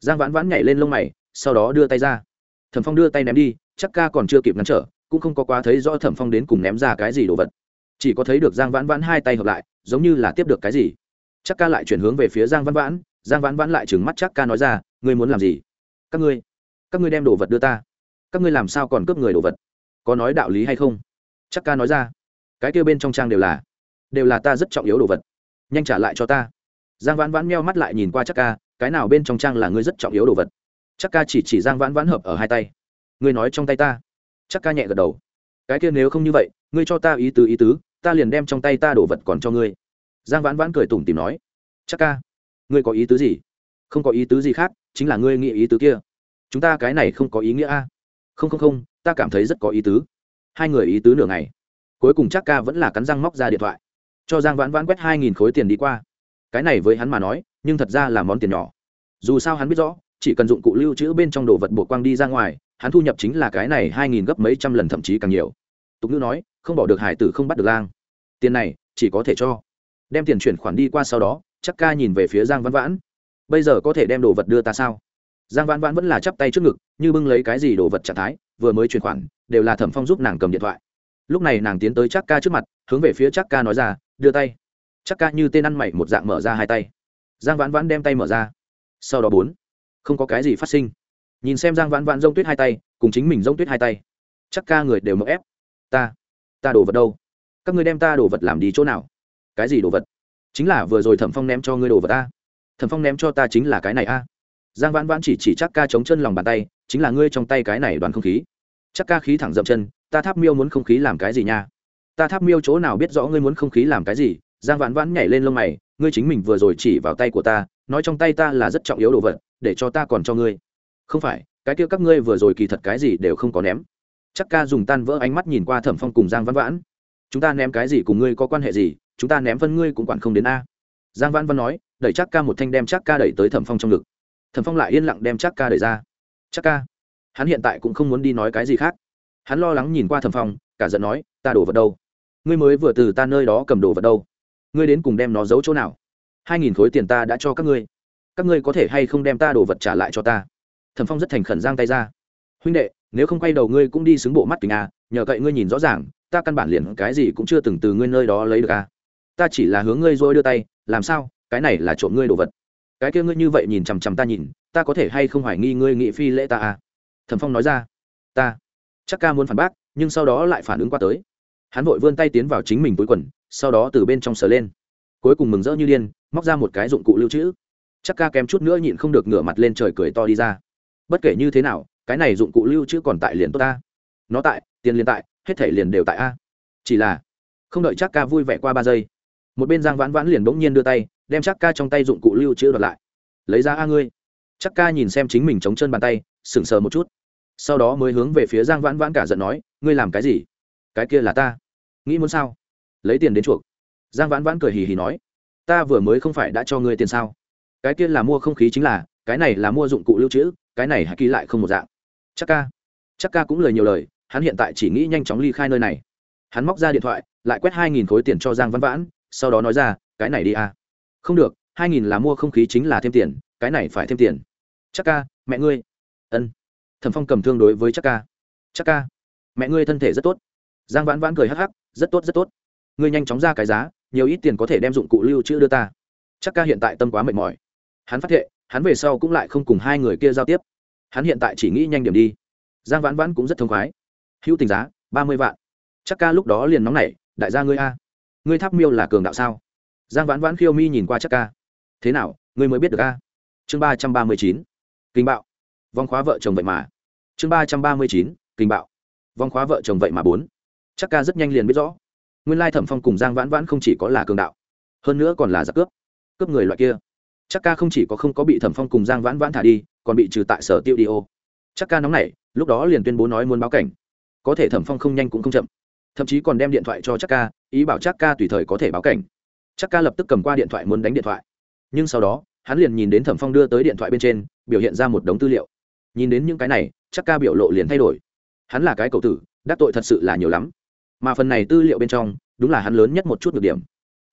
Giang vãn vãn nhảy lên lông mày, sau đó đưa tay ra. Thẩm phong đưa tay ném đi, chắc ca còn chưa kịp ngăn trở, cũng không có quá thấy rõ thẩm phong đến cùng ném ra cái gì đồ vật. Chỉ có thấy được giang vãn vãn hai tay hợp lại, giống như là tiếp được cái gì. Chắc ca lại chuyển hướng về phía giang vãn vãn, giang vãn vãn lại trừng mắt chắc ca nói ra, ngươi muốn làm gì? Các ngươi các ngươi đem đồ vật đưa ta. Các ngươi làm sao còn cướp người đồ vật? Có nói đạo lý hay không? Chắc ca nói ra, cái kêu bên trong trang đều là đều là ta rất trọng yếu đồ vật. Nhanh trả lại cho ta. Giang vãn vãn meo mắt lại nhìn qua chắc ca cái nào bên trong trang là ngươi rất trọng yếu đồ vật? Chắc ca chỉ chỉ giang vãn vãn hợp ở hai tay. Ngươi nói trong tay ta. Chắc ca nhẹ gật đầu. Cái kia nếu không như vậy, ngươi cho ta ý tứ ý tứ, ta liền đem trong tay ta đồ vật còn cho ngươi. Giang vãn vãn cười tủm tìm nói. Chắc ca, ngươi có ý tứ gì? Không có ý tứ gì khác, chính là ngươi nghĩ ý tứ kia. Chúng ta cái này không có ý nghĩa a. Không không không, ta cảm thấy rất có ý tứ. Hai người ý tứ nửa ngày. Cuối cùng chắc ca vẫn là cắn răng móc ra điện thoại. Cho giang vãn vãn quét hai nghìn khối tiền đi qua. Cái này với hắn mà nói nhưng thật ra là món tiền nhỏ. Dù sao hắn biết rõ, chỉ cần dụng cụ lưu trữ bên trong đồ vật buộc quang đi ra ngoài, hắn thu nhập chính là cái này hai nghìn gấp mấy trăm lần thậm chí càng nhiều. Tục ngữ nói, không bỏ được hải tử không bắt được lang. Tiền này, chỉ có thể cho. Đem tiền chuyển khoản đi qua sau đó, chắc ca nhìn về phía giang văn vãn. Bây giờ có thể đem đồ vật đưa ta sao? Giang văn vãn vẫn là chắp tay trước ngực, như bưng lấy cái gì đồ vật trạng thái, vừa mới chuyển khoản, đều là thẩm phong giúp nàng cầm điện thoại. Lúc này nàng tiến tới chắc ca trước mặt, hướng về phía chắc ca nói ra, đưa tay. Chắc ca như tên ăn mày một dạng mở ra hai tay giang vãn vãn đem tay mở ra. Sau đó bốn, không có cái gì phát sinh. Nhìn xem giang vãn vãn rông tuyết hai tay, cùng chính mình rông tuyết hai tay, chắc ca người đều mậu ép. Ta ta đổ vật đâu? Các ngươi đem ta đổ vật làm đi chỗ nào? Cái gì đổ vật? Chính là vừa rồi thẩm phong ném cho ngươi đổ vật ta. Thẩm phong ném cho ta chính là cái này a. Giang vãn vãn chỉ chỉ chắc ca chống chân lòng bàn tay, chính là ngươi trong tay cái này đoàn không khí. Chắc ca khí thẳng dậm chân, ta tháp miêu muốn không khí làm cái gì nha? Ta tháp miêu chỗ nào biết rõ ngươi muốn không khí làm cái gì giang vãn vãn nhảy lên lông mày, ngươi chính mình vừa rồi chỉ vào tay của ta, nói trong tay ta là rất trọng yếu đồ vật, để cho ta còn cho ngươi. Không phải, cái kia các ngươi vừa rồi kỳ thật cái gì đều không có ném. Chắc ca dùng tan vỡ ánh mắt nhìn qua thẩm phong cùng giang vãn vãn. Chúng ta ném cái gì cùng ngươi có quan hệ gì, chúng ta ném phân ngươi cũng quản không đến a. Giang vãn vãn nói, đẩy chắc ca một thanh đem chắc ca đẩy tới thẩm phong trong ngực. Thẩm phong lại yên lặng đem chắc ca đẩy ra. Chắc ca, hắn hiện tại cũng không muốn đi nói cái gì khác. Hắn lo lắng nhìn qua thẩm phong, cả giận nói, ta đổ vật đâu? Ngươi mới vừa từ ta nơi đó cầm đồ vật đâu? Ngươi đến cùng đem nó giấu chỗ nào? Hai nghìn khối tiền ta đã cho các ngươi. Các ngươi có thể hay không đem ta đồ vật trả lại cho ta? Thẩm phong rất thành khẩn giang tay ra. Huynh đệ, nếu không quay đầu ngươi cũng đi xứng bộ mắt kính à nhờ cậy ngươi nhìn rõ ràng, ta căn bản liền cái gì cũng chưa từng từ ngươi nơi đó lấy được à ta chỉ là hướng ngươi rồi đưa tay, làm sao? Cái này là trộm ngươi đồ vật. Cái kia ngươi như vậy nhìn chằm chằm ta nhìn, ta có thể hay không hoài nghi ngươi nghị phi lễ ta à thẩm phong nói ra. Ta. Chắc ca muốn phản bác, nhưng sau đó lại phản ứng qua tới. Hắn vội vươn tay tiến vào chính mình túi quần sau đó từ bên trong sờ lên. Cuối cùng mừng rỡ như điên, móc ra một cái dụng cụ lưu trữ. Chắc ca kém chút nữa nhịn không được ngửa mặt lên trời cười to đi ra. Bất kể như thế nào, cái này dụng cụ lưu trữ còn tại liền tốt ta. Nó tại, tiền liền tại, hết thể liền đều tại a. Chỉ là, không đợi chắc ca vui vẻ qua ba giây, một bên giang vãn vãn liền bỗng nhiên đưa tay, đem chắc ca trong tay dụng cụ lưu trữ đoạt lại. Lấy ra a ngươi. Chắc ca nhìn xem chính mình chống chân bàn tay, sững sờ một chút. Sau đó mới hướng về phía giang vãn vãn cả giận nói, ngươi làm cái gì? Cái kia là ta. Nghĩ muốn sao? Lấy tiền đến chuộc. Giang vãn vãn cười hì hì nói, ta vừa mới không phải đã cho ngươi tiền sao? Cái kia là mua không khí chính là, cái này là mua dụng cụ lưu trữ, cái này hãy ký lại không một dạng. Chắc ca. Chắc ca cũng lời nhiều lời, hắn hiện tại chỉ nghĩ nhanh chóng ly khai nơi này. Hắn móc ra điện thoại, lại quét hai nghìn khối tiền cho giang Vãn vãn, sau đó nói ra, cái này đi à. không được, hai nghìn là mua không khí chính là thêm tiền, cái này phải thêm tiền. Chắc ca, mẹ ngươi. Ân. Thẩm phong cầm thương đối với chắc ca. Chắc ca, mẹ ngươi thân thể rất tốt. Giang vãn vãn cười hắc hắc, rất tốt rất tốt ngươi nhanh chóng ra cái giá, nhiều ít tiền có thể đem dụng cụ lưu trữ đưa ta. Chắc ca hiện tại tâm quá mệt mỏi. Hắn phát hiện hắn về sau cũng lại không cùng hai người kia giao tiếp. Hắn hiện tại chỉ nghĩ nhanh điểm đi. Giang vãn vãn cũng rất thông khoái. Hữu tình giá, ba mươi vạn. Chắc ca lúc đó liền nóng nảy, đại gia ngươi a, ngươi tháp miêu là cường đạo sao? Giang vãn vãn khiêu mi nhìn qua chắc ca. Thế nào, ngươi mới biết được a? Chương ba trăm ba mươi chín. Kinh bạo. Vòng khóa vợ chồng vậy mà. Chương ba trăm ba mươi chín, kinh bạo. Vòng khóa vợ chồng vậy mà bốn. Chắc ca rất nhanh liền biết rõ nguyên lai thẩm phong cùng giang vãn vãn không chỉ có là cường đạo, hơn nữa còn là giặc cướp cướp người loại kia. Chắc ca không chỉ có không có bị thẩm phong cùng giang vãn vãn thả đi, còn bị trừ tại sở tiêu đi ô. Chắc ca nóng nảy, lúc đó liền tuyên bố nói muốn báo cảnh. Có thể thẩm phong không nhanh cũng không chậm, thậm chí còn đem điện thoại cho chắc ca, ý bảo chắc ca tùy thời có thể báo cảnh. Chắc ca lập tức cầm qua điện thoại muốn đánh điện thoại. Nhưng sau đó, hắn liền nhìn đến thẩm phong đưa tới điện thoại bên trên, biểu hiện ra một đống tư liệu. Nhìn đến những cái này, chắc ca biểu lộ liền thay đổi. Hắn là cái cầu tử, đắc tội thật sự là nhiều lắm mà phần này tư liệu bên trong, đúng là hắn lớn nhất một chút nhược điểm.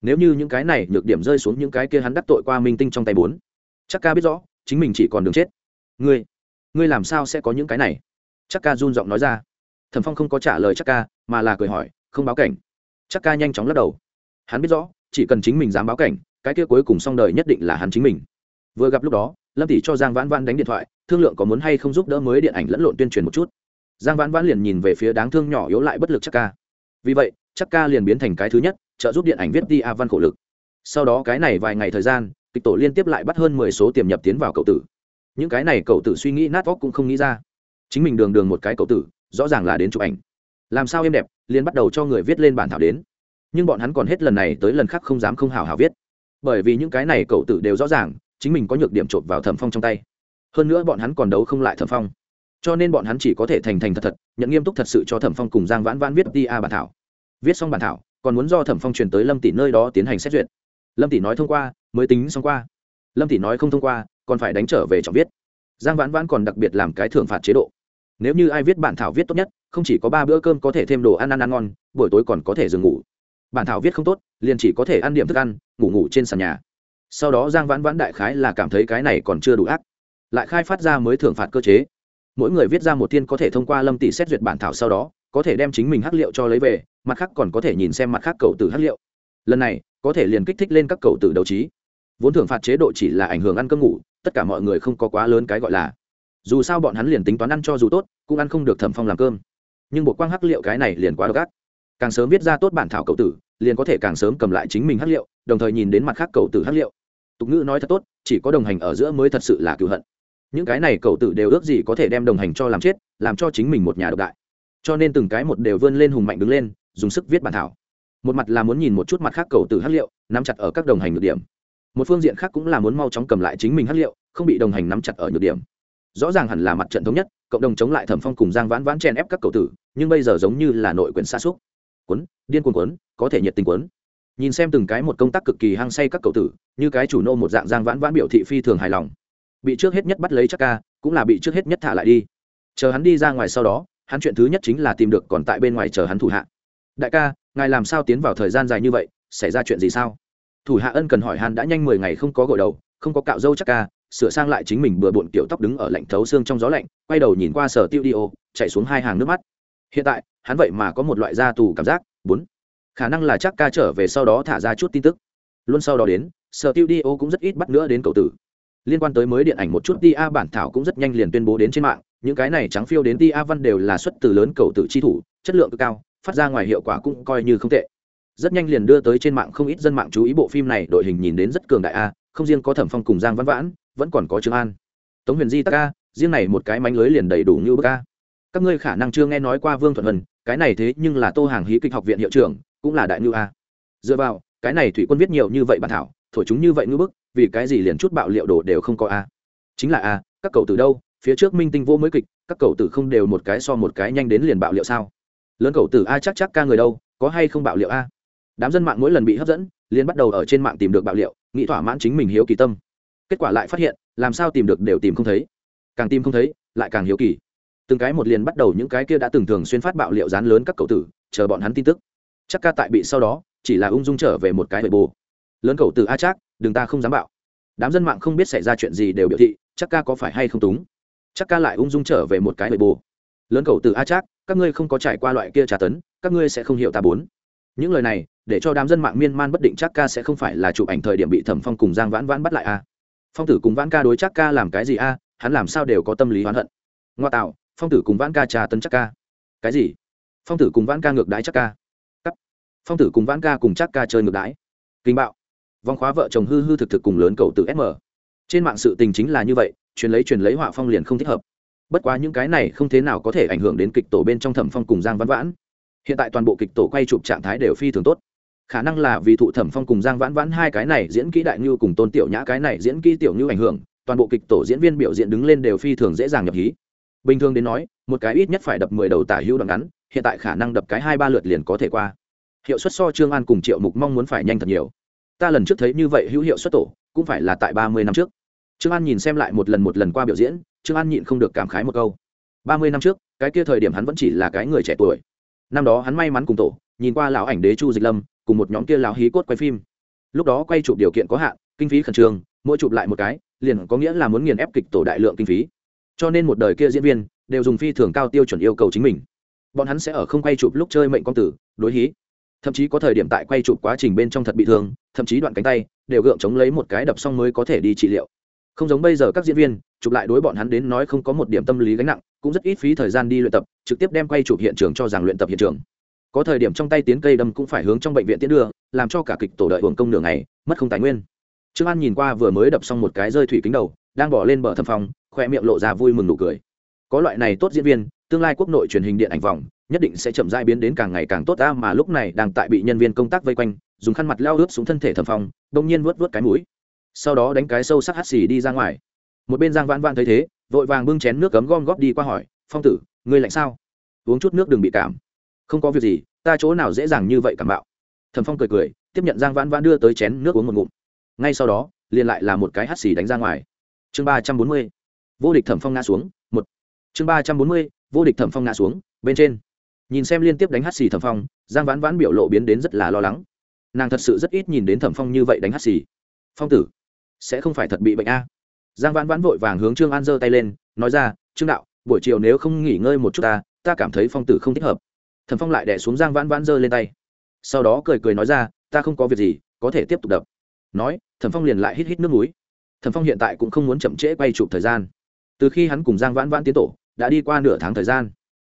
Nếu như những cái này nhược điểm rơi xuống những cái kia hắn đắc tội qua minh tinh trong tay bốn, chắc ca biết rõ, chính mình chỉ còn đường chết. Ngươi ngươi làm sao sẽ có những cái này? Chắc ca run giọng nói ra. Thẩm phong không có trả lời chắc ca, mà là cười hỏi, không báo cảnh. Chắc ca nhanh chóng lắc đầu. Hắn biết rõ, chỉ cần chính mình dám báo cảnh, cái kia cuối cùng xong đời nhất định là hắn chính mình. Vừa gặp lúc đó, lâm tỷ cho giang vãn vãn đánh điện thoại, thương lượng có muốn hay không giúp đỡ mới điện ảnh lẫn lộn tuyên truyền một chút. Giang vãn vãn liền nhìn về phía đáng thương nhỏ yếu lại bất lực chắc ca vì vậy, chắc ca liền biến thành cái thứ nhất, trợ giúp điện ảnh viết đi a văn khổ lực. Sau đó cái này vài ngày thời gian, kịch tổ liên tiếp lại bắt hơn mười số tiềm nhập tiến vào cậu tử. Những cái này cậu tử suy nghĩ nát óc cũng không nghĩ ra. Chính mình đường đường một cái cậu tử, rõ ràng là đến chụp ảnh. Làm sao êm đẹp, liền bắt đầu cho người viết lên bản thảo đến. Nhưng bọn hắn còn hết lần này tới lần khác không dám không hào hào viết. Bởi vì những cái này cậu tử đều rõ ràng, chính mình có nhược điểm chộp vào thẩm phong trong tay. Hơn nữa bọn hắn còn đấu không lại thẩm phong cho nên bọn hắn chỉ có thể thành thành thật thật, nhận nghiêm túc thật sự cho thẩm phong cùng giang vãn vãn viết đi a bản thảo. Viết xong bản thảo, còn muốn do thẩm phong truyền tới lâm tỷ nơi đó tiến hành xét duyệt. Lâm tỷ nói thông qua, mới tính xong qua. Lâm tỷ nói không thông qua, còn phải đánh trở về trọng viết. Giang vãn vãn còn đặc biệt làm cái thưởng phạt chế độ. Nếu như ai viết bản thảo viết tốt nhất, không chỉ có ba bữa cơm có thể thêm đồ ăn ăn ăn ngon, buổi tối còn có thể dừng ngủ. Bản thảo viết không tốt, liền chỉ có thể ăn điểm thức ăn, ngủ ngủ trên sàn nhà. Sau đó giang vãn vãn đại khái là cảm thấy cái này còn chưa đủ ác. Lại khai phát ra mới thưởng phạt cơ chế mỗi người viết ra một tiên có thể thông qua lâm tỷ xét duyệt bản thảo sau đó, có thể đem chính mình hắc liệu cho lấy về, mặt khác còn có thể nhìn xem mặt khác cầu tử hắc liệu. Lần này, có thể liền kích thích lên các cầu tử đấu trí. Vốn thưởng phạt chế độ chỉ là ảnh hưởng ăn cơm ngủ, tất cả mọi người không có quá lớn cái gọi là. Dù sao bọn hắn liền tính toán ăn cho dù tốt, cũng ăn không được thẩm phong làm cơm. Nhưng bộ quang hắc liệu cái này liền quá độc ác. Càng sớm viết ra tốt bản thảo cậu tử, liền có thể càng sớm cầm lại chính mình hắc liệu, đồng thời nhìn đến mặt khác cậu tử hắc liệu. Tục ngữ nói thật tốt, chỉ có đồng hành ở giữa mới thật sự là cựu hận những cái này cậu tử đều ước gì có thể đem đồng hành cho làm chết, làm cho chính mình một nhà độc đại. Cho nên từng cái một đều vươn lên hùng mạnh đứng lên, dùng sức viết bản thảo. Một mặt là muốn nhìn một chút mặt khác cầu tử hát liệu, nắm chặt ở các đồng hành nhược điểm. Một phương diện khác cũng là muốn mau chóng cầm lại chính mình hát liệu, không bị đồng hành nắm chặt ở nhược điểm. Rõ ràng hẳn là mặt trận thống nhất, cộng đồng chống lại thẩm phong cùng giang vãn vãn chen ép các cầu tử, nhưng bây giờ giống như là nội quyền xa xúc quấn điên cuồng quấn có thể nhiệt tình quấn nhìn xem từng cái một công tác cực kỳ hăng say các cầu tử, như cái chủ nô một dạng giang vãn vãn biểu thị phi thường hài lòng bị trước hết nhất bắt lấy chắc ca, cũng là bị trước hết nhất thả lại đi. Chờ hắn đi ra ngoài sau đó, hắn chuyện thứ nhất chính là tìm được còn tại bên ngoài chờ hắn thủ hạ. Đại ca, ngài làm sao tiến vào thời gian dài như vậy, xảy ra chuyện gì sao? Thủ hạ ân cần hỏi hắn đã nhanh mười ngày không có gội đầu, không có cạo râu chắc ca, sửa sang lại chính mình bừa bộn kiểu tóc đứng ở lạnh thấu xương trong gió lạnh, quay đầu nhìn qua sở tiêu đi ô, chạy xuống hai hàng nước mắt. Hiện tại, hắn vậy mà có một loại da tù cảm giác, bốn. Khả năng là chắc ca trở về sau đó thả ra chút tin tức. Luôn sau đó đến, sở tiêu đi ô cũng rất ít bắt nữa đến cậu tử liên quan tới mới điện ảnh một chút ti a bản thảo cũng rất nhanh liền tuyên bố đến trên mạng, những cái này trắng phiêu đến ti a văn đều là xuất từ lớn cầu tự chi thủ, chất lượng cực cao, phát ra ngoài hiệu quả cũng coi như không tệ. Rất nhanh liền đưa tới trên mạng không ít dân mạng chú ý bộ phim này, đội hình nhìn đến rất cường đại a, không riêng có thẩm phong cùng giang văn vãn, vẫn còn có trương an. Tống huyền di tắc a, riêng này một cái mánh lưới liền đầy đủ như bức a. Các ngươi khả năng chưa nghe nói qua vương thuận vân cái này thế nhưng là tô hàng hí kịch học viện hiệu trưởng, cũng là đại ngư a. Dựa vào, cái này thủy quân viết nhiều như vậy bản thảo, thổi chúng như vậy ngư bức vì cái gì liền chút bạo liệu đồ đều không có a? Chính là a, các cậu từ đâu? Phía trước minh tinh vô mới kịch, các cậu tử không đều một cái so một cái nhanh đến liền bạo liệu sao? Lớn cậu tử a chắc chắc ca người đâu, có hay không bạo liệu a? Đám dân mạng mỗi lần bị hấp dẫn, liền bắt đầu ở trên mạng tìm được bạo liệu, nghĩ thỏa mãn chính mình hiếu kỳ tâm. Kết quả lại phát hiện, làm sao tìm được đều tìm không thấy. Càng tìm không thấy, lại càng hiếu kỳ. Từng cái một liền bắt đầu những cái kia đã từng thường xuyên phát bạo liệu dán lớn các cậu tử, chờ bọn hắn tin tức. Chắc ca tại bị sau đó, chỉ là ung dung trở về một cái bệ bồ lớn cậu tử a chắc đừng ta không dám bạo. Đám dân mạng không biết xảy ra chuyện gì đều biểu thị, chắc ca có phải hay không túng. Chắc ca lại ung dung trở về một cái bề bồ. Lớn cầu từ a chắc các ngươi không có trải qua loại kia trà tấn, các ngươi sẽ không hiểu ta bốn. Những lời này, để cho đám dân mạng miên man bất định chắc ca sẽ không phải là chụp ảnh thời điểm bị thẩm phong cùng giang vãn vãn bắt lại a. Phong tử cùng vãn ca đối chắc ca làm cái gì a, hắn làm sao đều có tâm lý oán hận. Ngoa tạo, phong tử cùng vãn ca trà tấn chắc ca. Cái gì? Phong tử cùng vãn ca ngược đái chắc ca. Cắt. Phong tử cùng vãn ca cùng chắc ca chơi ngược đái kinh bạo vòng khóa vợ chồng hư hư thực thực cùng lớn cầu từ sm trên mạng sự tình chính là như vậy, truyền lấy truyền lấy họa phong liền không thích hợp. Bất quá những cái này không thế nào có thể ảnh hưởng đến kịch tổ bên trong thẩm phong cùng giang văn vãn. Hiện tại toàn bộ kịch tổ quay chụp trạng thái đều phi thường tốt. Khả năng là vì thụ thẩm phong cùng giang vãn vãn hai cái này diễn kỹ đại ngư cùng tôn tiểu nhã cái này diễn kỹ tiểu ngư ảnh hưởng, toàn bộ kịch tổ diễn viên biểu diễn đứng lên đều phi thường dễ dàng nhập hí. Bình thường đến nói, một cái ít nhất phải đập mười đầu tả hữu đoạn ngắn, hiện tại khả năng đập cái hai ba lượt liền có thể qua. Hiệu suất so trương an cùng triệu mục mong muốn phải nhanh thật nhiều ta lần trước thấy như vậy hữu hiệu xuất tổ, cũng phải là tại ba mươi năm trước. Trương an nhìn xem lại một lần một lần qua biểu diễn, trương an nhịn không được cảm khái một câu. Ba mươi năm trước, cái kia thời điểm hắn vẫn chỉ là cái người trẻ tuổi. Năm đó hắn may mắn cùng tổ, nhìn qua lão ảnh đế chu dịch lâm, cùng một nhóm kia lão hí cốt quay phim. Lúc đó quay chụp điều kiện có hạn, kinh phí khẩn trương, mỗi chụp lại một cái, liền có nghĩa là muốn nghiền ép kịch tổ đại lượng kinh phí. Cho nên một đời kia diễn viên, đều dùng phi thường cao tiêu chuẩn yêu cầu chính mình. Bọn hắn sẽ ở không quay chụp lúc chơi mệnh công tử, đối hí thậm chí có thời điểm tại quay chụp quá trình bên trong thật bị thương, thậm chí đoạn cánh tay đều gượng chống lấy một cái đập xong mới có thể đi trị liệu. Không giống bây giờ các diễn viên, chụp lại đối bọn hắn đến nói không có một điểm tâm lý gánh nặng, cũng rất ít phí thời gian đi luyện tập, trực tiếp đem quay chụp hiện trường cho rằng luyện tập hiện trường. Có thời điểm trong tay tiến cây đâm cũng phải hướng trong bệnh viện tiến đưa, làm cho cả kịch tổ đợi hưởng công nửa ngày, mất không tài nguyên. Trương an nhìn qua vừa mới đập xong một cái rơi thủy kính đầu, đang bỏ lên bờ thâm phòng khoe miệng lộ ra vui mừng nụ cười. Có loại này tốt diễn viên, tương lai quốc nội truyền hình điện ảnh vòng nhất định sẽ chậm rãi biến đến càng ngày càng tốt. Ta mà lúc này đang tại bị nhân viên công tác vây quanh, dùng khăn mặt leo ướt xuống thân thể thẩm phong đông nhiên vớt vớt cái mũi. Sau đó đánh cái sâu sắc hắt xì đi ra ngoài. Một bên giang vãn vãn thấy thế, vội vàng bưng chén nước cấm gom góp đi qua hỏi, phong tử, ngươi lạnh sao? Uống chút nước đừng bị cảm. Không có việc gì, ta chỗ nào dễ dàng như vậy cảm bạo. Thẩm phong cười cười, tiếp nhận giang vãn vãn đưa tới chén nước uống một ngụm. Ngay sau đó, liền lại là một cái hắt xì đánh ra ngoài. Chương ba trăm bốn mươi, vô địch thẩm phong ngã xuống, một. Chương ba trăm bốn mươi, vô địch thẩm phong ngã xuống, bên trên nhìn xem liên tiếp đánh hắt xì thẩm phong, giang vãn vãn biểu lộ biến đến rất là lo lắng. Nàng thật sự rất ít nhìn đến thẩm phong như vậy đánh hắt xì. Phong tử, sẽ không phải thật bị bệnh a? Giang vãn vãn vội vàng hướng trương an giơ tay lên, nói ra, trương đạo, buổi chiều nếu không nghỉ ngơi một chút ta ta cảm thấy phong tử không thích hợp. Thẩm phong lại đẻ xuống giang vãn vãn giơ lên tay. Sau đó cười cười nói ra, ta không có việc gì, có thể tiếp tục đập. Nói, thẩm phong liền lại hít hít nước núi thẩm phong hiện tại cũng không muốn chậm trễ quay chụp thời gian. Từ khi hắn cùng giang vãn vãn tiến tổ, đã đi qua nửa tháng thời gian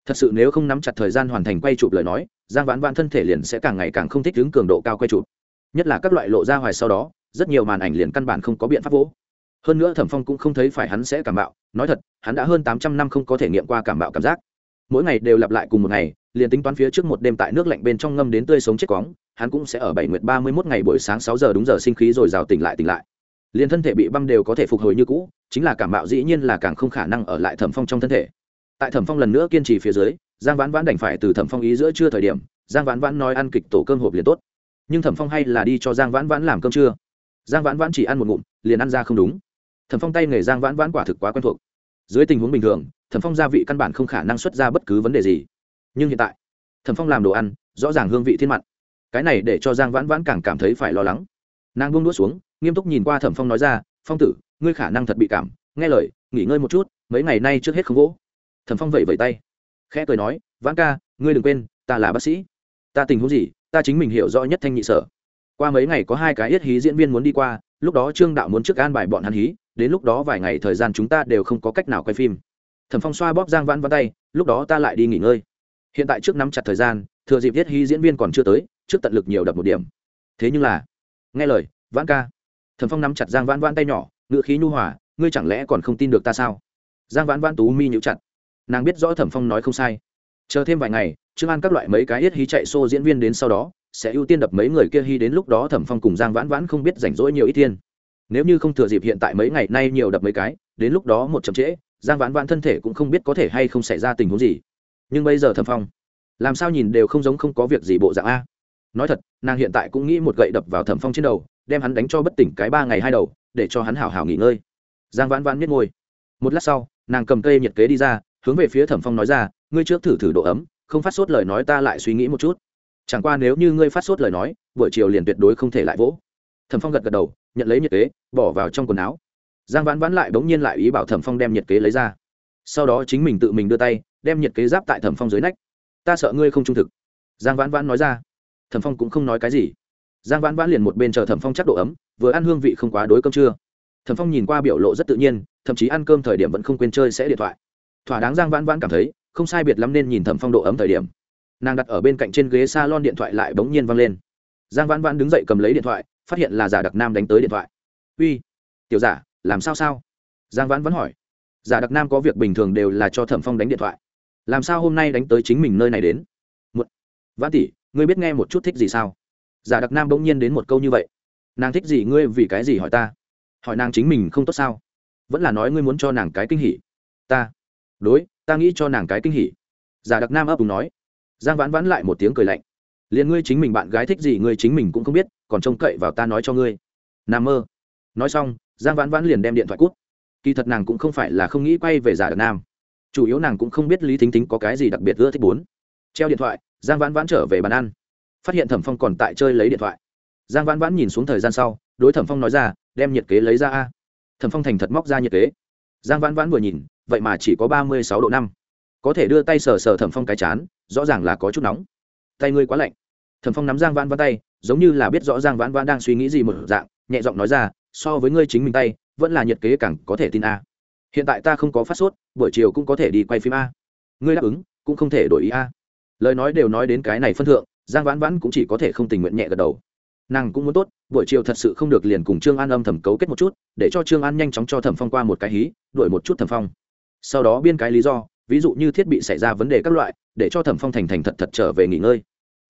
thật sự nếu không nắm chặt thời gian hoàn thành quay chụp lời nói, giang vãn vãn thân thể liền sẽ càng ngày càng không thích ứng cường độ cao quay chụp. Nhất là các loại lộ ra hoài sau đó, rất nhiều màn ảnh liền căn bản không có biện pháp vỗ. Hơn nữa thẩm phong cũng không thấy phải hắn sẽ cảm bạo, nói thật, hắn đã hơn tám trăm năm không có thể nghiệm qua cảm bạo cảm giác. Mỗi ngày đều lặp lại cùng một ngày, liền tính toán phía trước một đêm tại nước lạnh bên trong ngâm đến tươi sống chết cóng hắn cũng sẽ ở bảy nguyệt ba mươi mốt ngày buổi sáng sáu giờ đúng giờ sinh khí rồi rào tỉnh lại tỉnh lại. Liền thân thể bị băm đều có thể phục hồi như cũ, chính là cảm bạo dĩ nhiên là càng không khả năng ở lại thẩm phong trong thân thể tại thẩm phong lần nữa kiên trì phía dưới, giang vãn vãn đành phải từ thẩm phong ý giữa trưa thời điểm, giang vãn vãn nói ăn kịch tổ cơm hộp liền tốt. Nhưng thẩm phong hay là đi cho giang vãn vãn làm cơm trưa? Giang vãn vãn chỉ ăn một ngụm, liền ăn ra không đúng. Thẩm phong tay nghề giang vãn vãn quả thực quá quen thuộc. Dưới tình huống bình thường, thẩm phong gia vị căn bản không khả năng xuất ra bất cứ vấn đề gì. Nhưng hiện tại, thẩm phong làm đồ ăn, rõ ràng hương vị thiên mặn. Cái này để cho giang vãn vãn càng cảm thấy phải lo lắng. Nàng buông đũa xuống, nghiêm túc nhìn qua thẩm phong nói ra, phong tử, ngươi khả năng thật bị cảm. Nghe lời, nghỉ ngơi một chút, mấy ngày nay trước hết không gỗ thẩm phong vẫy vẫy tay. Khẽ cười nói, vãn ca, ngươi đừng quên, ta là bác sĩ. Ta tình huống gì, ta chính mình hiểu rõ nhất thanh nhị sở. Qua mấy ngày có hai cái yết hí diễn viên muốn đi qua, lúc đó trương đạo muốn trước an bài bọn hắn hí, đến lúc đó vài ngày thời gian chúng ta đều không có cách nào quay phim. Thẩm phong xoa bóp giang vãn vãn tay, lúc đó ta lại đi nghỉ ngơi. Hiện tại trước nắm chặt thời gian, thừa dịp yết hí diễn viên còn chưa tới, trước tận lực nhiều đập một điểm. Thế nhưng là, nghe lời, vãn ca. Thẩm phong nắm chặt giang vãn vãn tay nhỏ, ngự khí nhu hòa, ngươi chẳng lẽ còn không tin được ta sao? Giang vãn vãn tú mi nhũ chặt nàng biết rõ thẩm phong nói không sai. Chờ thêm vài ngày, trương an các loại mấy cái yết hí chạy xô diễn viên đến sau đó, sẽ ưu tiên đập mấy người kia hy đến lúc đó thẩm phong cùng giang vãn vãn không biết rảnh rỗi nhiều ít thiên. Nếu như không thừa dịp hiện tại mấy ngày nay nhiều đập mấy cái, đến lúc đó một chậm trễ, giang vãn vãn thân thể cũng không biết có thể hay không xảy ra tình huống gì. Nhưng bây giờ thẩm phong, làm sao nhìn đều không giống không có việc gì bộ dạng a. Nói thật, nàng hiện tại cũng nghĩ một gậy đập vào thẩm phong trên đầu, đem hắn đánh cho bất tỉnh cái ba ngày hai đầu, để cho hắn hảo hảo nghỉ ngơi. Giang vãn vãn biết ngồi một lát sau, nàng cầm cây nhiệt kế đi ra hướng về phía thẩm phong nói ra, ngươi trước thử thử độ ấm, không phát sốt lời nói ta lại suy nghĩ một chút. Chẳng qua nếu như ngươi phát sốt lời nói, buổi chiều liền tuyệt đối không thể lại vỗ. Thẩm phong gật gật đầu, nhận lấy nhiệt kế, bỏ vào trong quần áo. Giang vãn vãn lại bỗng nhiên lại ý bảo thẩm phong đem nhiệt kế lấy ra. Sau đó chính mình tự mình đưa tay, đem nhiệt kế giáp tại thẩm phong dưới nách. Ta sợ ngươi không trung thực. Giang vãn vãn nói ra. Thẩm phong cũng không nói cái gì. Giang vãn vãn liền một bên chờ thẩm phong chắc độ ấm, vừa ăn hương vị không quá đối cơm trưa. Thẩm phong nhìn qua biểu lộ rất tự nhiên, thậm chí ăn cơm thời điểm vẫn không quên chơi sẽ điện thoại thỏa đáng giang vãn vãn cảm thấy, không sai biệt lắm nên nhìn thẩm phong độ ấm thời điểm. Nàng đặt ở bên cạnh trên ghế s a lon điện thoại lại bỗng nhiên văng lên. Giang vãn vãn đứng dậy cầm lấy điện thoại, phát hiện là giả đặc nam đánh tới điện thoại. Uy, tiểu giả, làm sao sao? Giang vãn vẫn hỏi. Giả đặc nam có việc bình thường đều là cho thẩm phong đánh điện thoại. Làm sao hôm nay đánh tới chính mình nơi này đến? Một, vãn tỷ, ngươi biết nghe một chút thích gì sao? Giả đặc nam bỗng nhiên đến một câu như vậy. Nàng thích gì ngươi vì cái gì hỏi ta? Hỏi nàng chính mình không tốt sao? Vẫn là nói ngươi muốn cho nàng cái kinh hỉ. Ta đối, ta nghĩ cho nàng cái kinh hỉ. Giả đặc nam ấp úng nói. Giang vãn vãn lại một tiếng cười lạnh. Liền ngươi chính mình bạn gái thích gì ngươi chính mình cũng không biết, còn trông cậy vào ta nói cho ngươi. N mơ. Nói xong, giang vãn vãn liền đem điện thoại cút. Kỳ thật nàng cũng không phải là không nghĩ quay về giả đặc nam. Chủ yếu nàng cũng không biết lý thính tính có cái gì đặc biệt ưa thích bốn. Treo điện thoại, giang vãn vãn trở về bàn ăn. Phát hiện thẩm phong còn tại chơi lấy điện thoại. Giang vãn vãn nhìn xuống thời gian sau, đối thẩm phong nói ra, đem nhiệt kế lấy ra a. Thẩm phong thành thật móc ra nhiệt kế. Giang vãn vãn vừa nhìn vậy mà chỉ có ba mươi sáu độ năm. Có thể đưa tay sờ sờ thẩm phong cái chán, rõ ràng là có chút nóng. Tay ngươi quá lạnh. Thẩm phong nắm giang vãn vãn tay, giống như là biết rõ giang vãn vãn đang suy nghĩ gì một dạng, nhẹ giọng nói ra, so với ngươi chính mình tay, vẫn là nhiệt kế càng có thể tin a. Hiện tại ta không có phát sốt, buổi chiều cũng có thể đi quay phim a. Ngươi đáp ứng, cũng không thể đổi ý a. Lời nói đều nói đến cái này phân thượng, giang vãn vãn cũng chỉ có thể không tình nguyện nhẹ gật đầu. Nàng cũng muốn tốt, buổi chiều thật sự không được liền cùng trương an âm thầm cấu kết một chút, để cho trương an nhanh chóng cho thẩm phong qua một cái hí, đuổi một chút thẩm phong sau đó biên cái lý do, ví dụ như thiết bị xảy ra vấn đề các loại, để cho thẩm phong thành thành thật thật trở về nghỉ ngơi.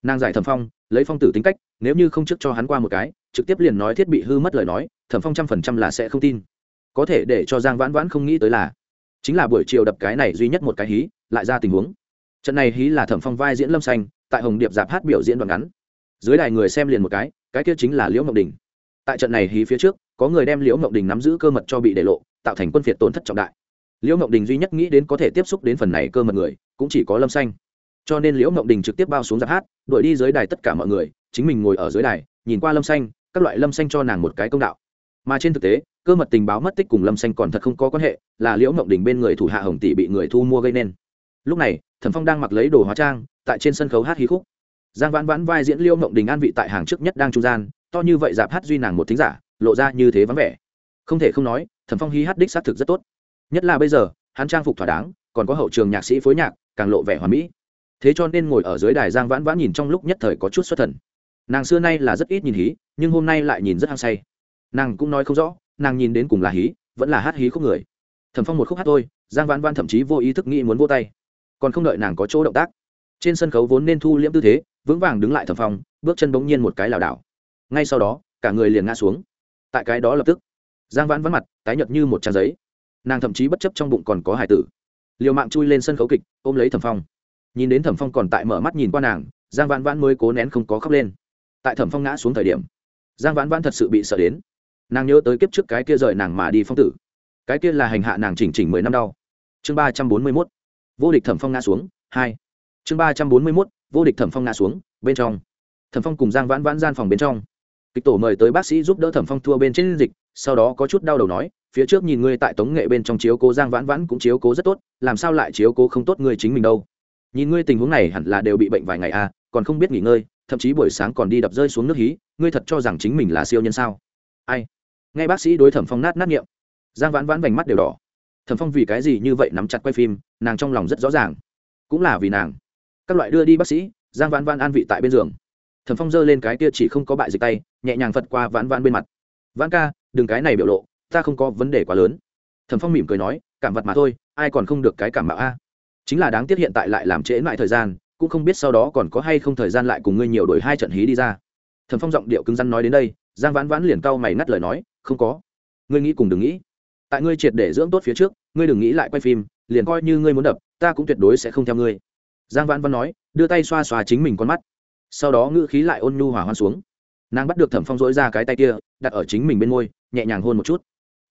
Nàng giải thẩm phong, lấy phong tử tính cách, nếu như không trước cho hắn qua một cái, trực tiếp liền nói thiết bị hư mất lời nói, thẩm phong trăm phần trăm là sẽ không tin. Có thể để cho giang vãn vãn không nghĩ tới là, chính là buổi chiều đập cái này duy nhất một cái hí, lại ra tình huống. Trận này hí là thẩm phong vai diễn lâm xanh, tại hồng điệp giạp hát biểu diễn đoạn ngắn. Dưới đài người xem liền một cái cái kia chính là liễu ngọc đình. Tại trận này hí phía trước, có người đem liễu ngọc đình nắm giữ cơ mật cho bị để lộ, tạo thành quân phiệt tổn thất trọng đại liễu mộng đình duy nhất nghĩ đến có thể tiếp xúc đến phần này cơ mật người, cũng chỉ có lâm xanh. Cho nên liễu mộng đình trực tiếp bao xuống giáp hát, đuổi đi dưới đài tất cả mọi người, chính mình ngồi ở dưới đài, nhìn qua lâm xanh, các loại lâm xanh cho nàng một cái công đạo. Mà trên thực tế, cơ mật tình báo mất tích cùng lâm xanh còn thật không có quan hệ, là liễu mộng đình bên người thủ hạ hồng tỷ bị người thu mua gây nên. Lúc này thần phong đang mặc lấy đồ hóa trang, tại trên sân khấu hát hí khúc. Giang vãn vãn vai diễn liễu mộng đình an vị tại hàng trước nhất đang trung gian, to như vậy dạp hát duy nàng một thính giả, lộ ra như thế vắng vẻ. Không thể không nói thần phong hí hát đích xác thực rất tốt nhất là bây giờ, hắn trang phục thỏa đáng, còn có hậu trường nhạc sĩ phối nhạc, càng lộ vẻ hoàn mỹ. Thế cho nên ngồi ở dưới đài giang vãn vãn nhìn trong lúc nhất thời có chút xuất thần. Nàng xưa nay là rất ít nhìn hí, nhưng hôm nay lại nhìn rất hăng say. Nàng cũng nói không rõ, nàng nhìn đến cùng là hí, vẫn là hát hí khúc người. Thẩm phong một khúc hát thôi, giang vãn vãn thậm chí vô ý thức nghĩ muốn vô tay. Còn không đợi nàng có chỗ động tác, trên sân khấu vốn nên thu liễm tư thế, vững vàng đứng lại thẩm phong, bước chân bỗng nhiên một cái lảo đảo. Ngay sau đó, cả người liền ngã xuống. Tại cái đó lập tức, giang vãn vãn mặt tái nhợt như một trang giấy nàng thậm chí bất chấp trong bụng còn có hải tử. Liều mạng chui lên sân khấu kịch, ôm lấy thẩm phong. Nhìn đến thẩm phong còn tại mở mắt nhìn qua nàng, giang vãn vãn mới cố nén không có khóc lên. Tại thẩm phong ngã xuống thời điểm, giang vãn vãn thật sự bị sợ đến. Nàng nhớ tới kiếp trước cái kia rời nàng mà đi phong tử. Cái kia là hành hạ nàng chỉnh chỉnh mười năm đau. Chương ba trăm bốn mươi mốt, vô địch thẩm phong ngã xuống, hai. Chương ba trăm bốn mươi mốt, vô địch thẩm phong ngã xuống, bên trong. Thẩm phong cùng giang vãn vãn gian phòng bên trong. Kịch tổ mời tới bác sĩ giúp đỡ thẩm phong thua bên trên dịch, sau đó có chút đau đầu nói phía trước nhìn ngươi tại tống nghệ bên trong chiếu cố giang vãn vãn cũng chiếu cố rất tốt, làm sao lại chiếu cố không tốt ngươi chính mình đâu? Nhìn ngươi tình huống này hẳn là đều bị bệnh vài ngày à còn không biết nghỉ ngơi, thậm chí buổi sáng còn đi đập rơi xuống nước hí, ngươi thật cho rằng chính mình là siêu nhân sao? Ai? Nghe bác sĩ đối thẩm phong nát nát nghiệm giang vãn vãn vành mắt đều đỏ. Thẩm phong vì cái gì như vậy nắm chặt quay phim, nàng trong lòng rất rõ ràng. Cũng là vì nàng. Các loại đưa đi bác sĩ, giang vãn vãn an vị tại bên giường. Thẩm phong giơ lên cái kia chỉ không có bại dịch tay, nhẹ nhàng phật qua vãn vãn bên mặt. Vãn ca, đừng cái này biểu lộ ta không có vấn đề quá lớn. Thẩm phong mỉm cười nói, cảm vật mà thôi, ai còn không được cái cảm mạo a? Chính là đáng tiếc hiện tại lại làm trễ lại thời gian, cũng không biết sau đó còn có hay không thời gian lại cùng ngươi nhiều đổi hai trận hí đi ra. Thẩm phong giọng điệu cứng rắn nói đến đây, giang vãn vãn liền cau mày ngắt lời nói, không có. Ngươi nghĩ cùng đừng nghĩ. Tại ngươi triệt để dưỡng tốt phía trước, ngươi đừng nghĩ lại quay phim, liền coi như ngươi muốn đập, ta cũng tuyệt đối sẽ không theo ngươi. Giang vãn vãn nói, đưa tay xoa xoa chính mình con mắt. Sau đó ngữ khí lại ôn nhu hỏa hoan xuống. Nàng bắt được thẩm phong dỗi ra cái tay kia, đặt ở chính mình bên môi, nhẹ nhàng hôn một chút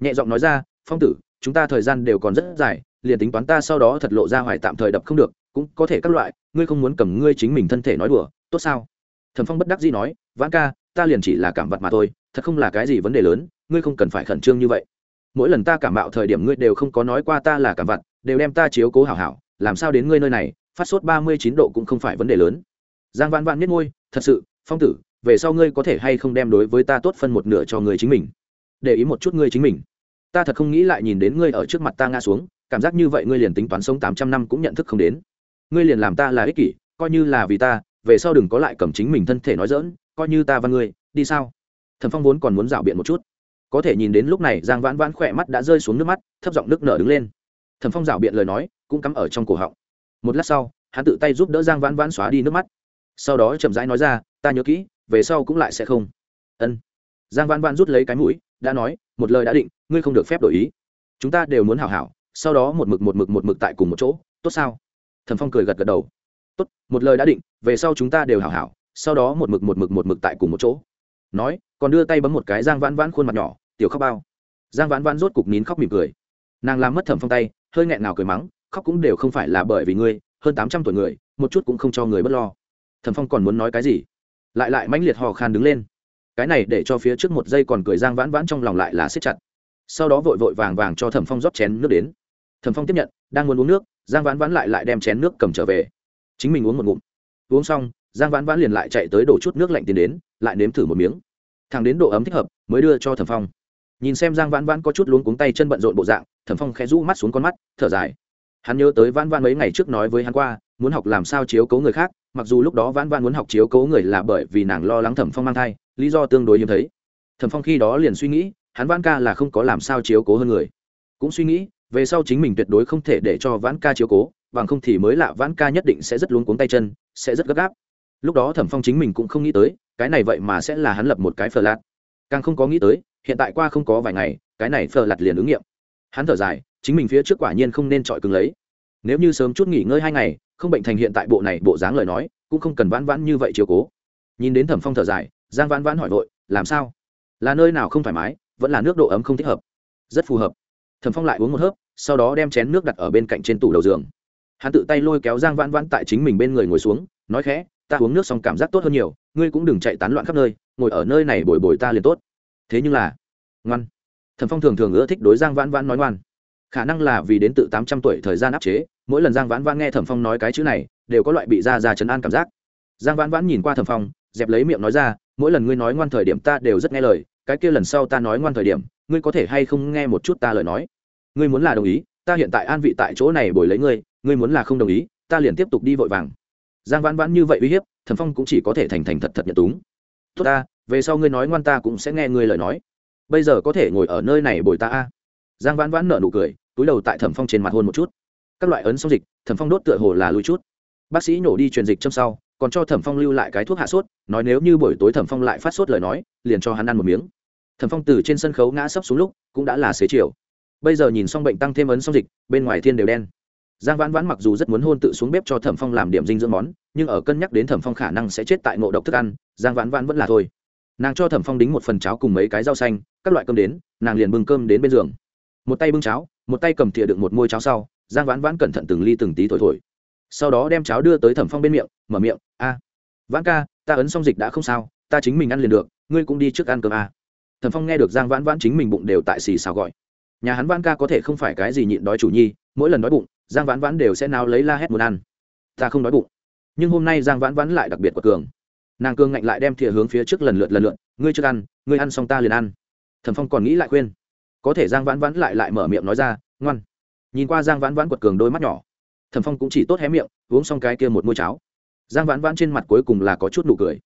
nhẹ giọng nói ra, phong tử, chúng ta thời gian đều còn rất dài, liền tính toán ta sau đó thật lộ ra hoài tạm thời đập không được, cũng có thể các loại, ngươi không muốn cầm ngươi chính mình thân thể nói đùa, tốt sao? Thẩm phong bất đắc dĩ nói, vãn ca, ta liền chỉ là cảm vật mà thôi, thật không là cái gì vấn đề lớn, ngươi không cần phải khẩn trương như vậy. Mỗi lần ta cảm mạo thời điểm ngươi đều không có nói qua ta là cảm vật, đều đem ta chiếu cố hảo hảo, làm sao đến ngươi nơi này, phát sốt ba mươi chín độ cũng không phải vấn đề lớn. Giang vãn vãn biết ngôi thật sự, phong tử, về sau ngươi có thể hay không đem đối với ta tốt phân một nửa cho người chính mình? Để ý một chút ngươi chính mình ta thật không nghĩ lại nhìn đến ngươi ở trước mặt ta ngã xuống, cảm giác như vậy ngươi liền tính toán sống tám trăm năm cũng nhận thức không đến. Ngươi liền làm ta là ích kỷ, coi như là vì ta, về sau đừng có lại cầm chính mình thân thể nói dỡn coi như ta và ngươi, đi sao? Thần phong vốn còn muốn rảo biện một chút. Có thể nhìn đến lúc này, giang vãn vãn khỏe mắt đã rơi xuống nước mắt, thấp giọng nước nở đứng lên. Thần phong rảo biện lời nói, cũng cắm ở trong cổ họng. Một lát sau, hắn tự tay giúp đỡ giang vãn vãn xóa đi nước mắt. Sau đó chậm rãi nói ra, ta nhớ kỹ, về sau cũng lại sẽ không. Ân. Giang vãn vãn rút lấy cái mũi, đã nói, một lời đã định ngươi không được phép đổi ý. Chúng ta đều muốn hảo hảo, sau đó một mực một mực một mực tại cùng một chỗ, tốt sao? Thần phong cười gật gật đầu. Tốt, một lời đã định, về sau chúng ta đều hảo hảo, sau đó một mực một mực một mực tại cùng một chỗ. Nói, còn đưa tay bấm một cái giang vãn vãn khuôn mặt nhỏ, tiểu khóc bao. Giang vãn vãn rốt cục nín khóc mỉm cười. Nàng làm mất thẩm phong tay, hơi nghẹn nào cười mắng, khóc cũng đều không phải là bởi vì ngươi, hơn tám trăm tuổi người, một chút cũng không cho người b ấ t lo. Thẩm phong còn muốn nói cái gì? Lại lại mãnh liệt hò khan đứng lên. Cái này để cho phía trước một giây còn cười giang vãn vãn trong lòng lại là siết chặt sau đó vội vội vàng vàng cho thẩm phong rót chén nước đến. Thẩm phong tiếp nhận, đang muốn uống nước, giang vãn vãn lại lại đem chén nước cầm trở về. Chính mình uống một ngụm. Uống xong, giang vãn vãn liền lại chạy tới đổ chút nước lạnh tiến đến, lại nếm thử một miếng. Thằng đến độ ấm thích hợp, mới đưa cho thẩm phong. Nhìn xem giang vãn vãn có chút luống cuống tay chân bận rộn bộ dạng, thẩm phong khẽ rũ mắt xuống con mắt, thở dài. Hắn nhớ tới vãn vãn mấy ngày trước nói với hắn qua, muốn học làm sao chiếu cố người khác, mặc dù lúc đó vãn vãn muốn học chiếu cố người là bởi vì nàng lo lắng thẩm phong mang thai, lý do tương đối hiếm thấy. Thẩm phong khi đó liền suy nghĩ hắn vãn ca là không có làm sao chiếu cố hơn người. Cũng suy nghĩ, về sau chính mình tuyệt đối không thể để cho vãn ca chiếu cố, bằng không thì mới lạ vãn ca nhất định sẽ rất luống cuống tay chân, sẽ rất gấp gáp. Lúc đó thẩm phong chính mình cũng không nghĩ tới, cái này vậy mà sẽ là hắn lập một cái phờ lạt. Càng không có nghĩ tới, hiện tại qua không có vài ngày, cái này phờ lạt liền ứng nghiệm. Hắn thở dài, chính mình phía trước quả nhiên không nên chọi cứng lấy. Nếu như sớm chút nghỉ ngơi hai ngày, không bệnh thành hiện tại bộ này bộ dáng lời nói, cũng không cần vãn vãn như vậy chiều cố. Nhìn đến thẩm phong thở dài, giang vãn vãn hỏi vội, làm sao? Là nơi nào không thoải mái? Vẫn là nước độ ấm không thích hợp. Rất phù hợp. Thẩm phong lại uống một hớp, sau đó đem chén nước đặt ở bên cạnh trên tủ đầu giường. Hắn tự tay lôi kéo giang vãn vãn tại chính mình bên người ngồi xuống, nói khẽ, ta uống nước xong cảm giác tốt hơn nhiều, ngươi cũng đừng chạy tán loạn khắp nơi, ngồi ở nơi này bồi bồi ta liền tốt. Thế nhưng là, ngoan. Thẩm phong thường thường ưa thích đối giang vãn vãn nói ngoan. Khả năng là vì đến từ tám trăm tuổi thời gian áp chế, mỗi lần giang vãn vãn nghe thẩm phong nói cái chữ này, đều có loại bị ra ra chấn an cảm giác. Giang vãn vãn nhìn qua thẩm phong, dẹp lấy miệng nói ra, mỗi lần ngươi nói ngoan thời điểm ta đều rất nghe lời cái kia lần sau ta nói ngoan thời điểm, ngươi có thể hay không nghe một chút ta lời nói? Ngươi muốn là đồng ý, ta hiện tại an vị tại chỗ này bồi lấy ngươi ngươi muốn là không đồng ý, ta liền tiếp tục đi vội vàng. Giang vãn vãn như vậy uy hiếp thẩm phong cũng chỉ có thể thành thành thật thật nhận túng. Tốt ta, về sau ngươi nói ngoan ta cũng sẽ nghe ngươi lời nói. Bây giờ có thể ngồi ở nơi này bồi ta a. Giang vãn vãn nở nụ cười, túi đầu tại thẩm phong trên mặt hôn một chút. Các loại ấn xong dịch thẩm phong đốt tựa hồ là lùi chút. Bác sĩ nhổ đi truyền dịch trong sau còn cho thẩm phong lưu lại cái thuốc hạ sốt, nói nếu như buổi tối thẩm phong lại phát sốt lời nói, liền cho hắn ăn một miếng. Thẩm phong từ trên sân khấu ngã sấp xuống lúc, cũng đã là xế chiều. Bây giờ nhìn xong bệnh tăng thêm ấn xong dịch, bên ngoài thiên đều đen. Giang vãn vãn mặc dù rất muốn hôn tự xuống bếp cho thẩm phong làm điểm dinh dưỡng món, nhưng ở cân nhắc đến thẩm phong khả năng sẽ chết tại ngộ độc thức ăn, giang vãn vãn vẫn là thôi. Nàng cho thẩm phong đính một phần cháo cùng mấy cái rau xanh, các loại cơm đến, nàng liền bưng cơm đến bên giường. Một tay bưng cháo, một tay cầm thìa đựng một môi cháo sau, giang vãn vãn cẩn thận từng ly từng tí thổi thổi sau đó đem cháo đưa tới thẩm phong bên miệng, mở miệng, a, vãn ca, ta ấn xong dịch đã không sao, ta chính mình ăn liền được, ngươi cũng đi trước ăn cơm a. Thẩm phong nghe được giang vãn vãn chính mình bụng đều tại xì xào gọi. Nhà hắn vãn ca có thể không phải cái gì nhịn đói chủ nhi, mỗi lần đói bụng, giang vãn vãn đều sẽ nào lấy la hét muốn ăn. Ta không đói bụng. Nhưng hôm nay giang vãn vãn lại đặc biệt của cường. Nàng cương ngạnh lại đem thìa hướng phía trước lần lượt lần lượt, ngươi chưa ăn, ngươi ăn xong ta liền ăn. Thẩm phong còn nghĩ lại khuyên. Có thể giang vãn vãn lại lại mở miệng nói ra, ngoan. Nhìn qua giang vãn vãn quật cường đôi mắt nhỏ thẩm phong cũng chỉ tốt hé miệng, uống xong cái kia một môi cháo. Giang vãn vãn trên mặt cuối cùng là có chút nụ cười.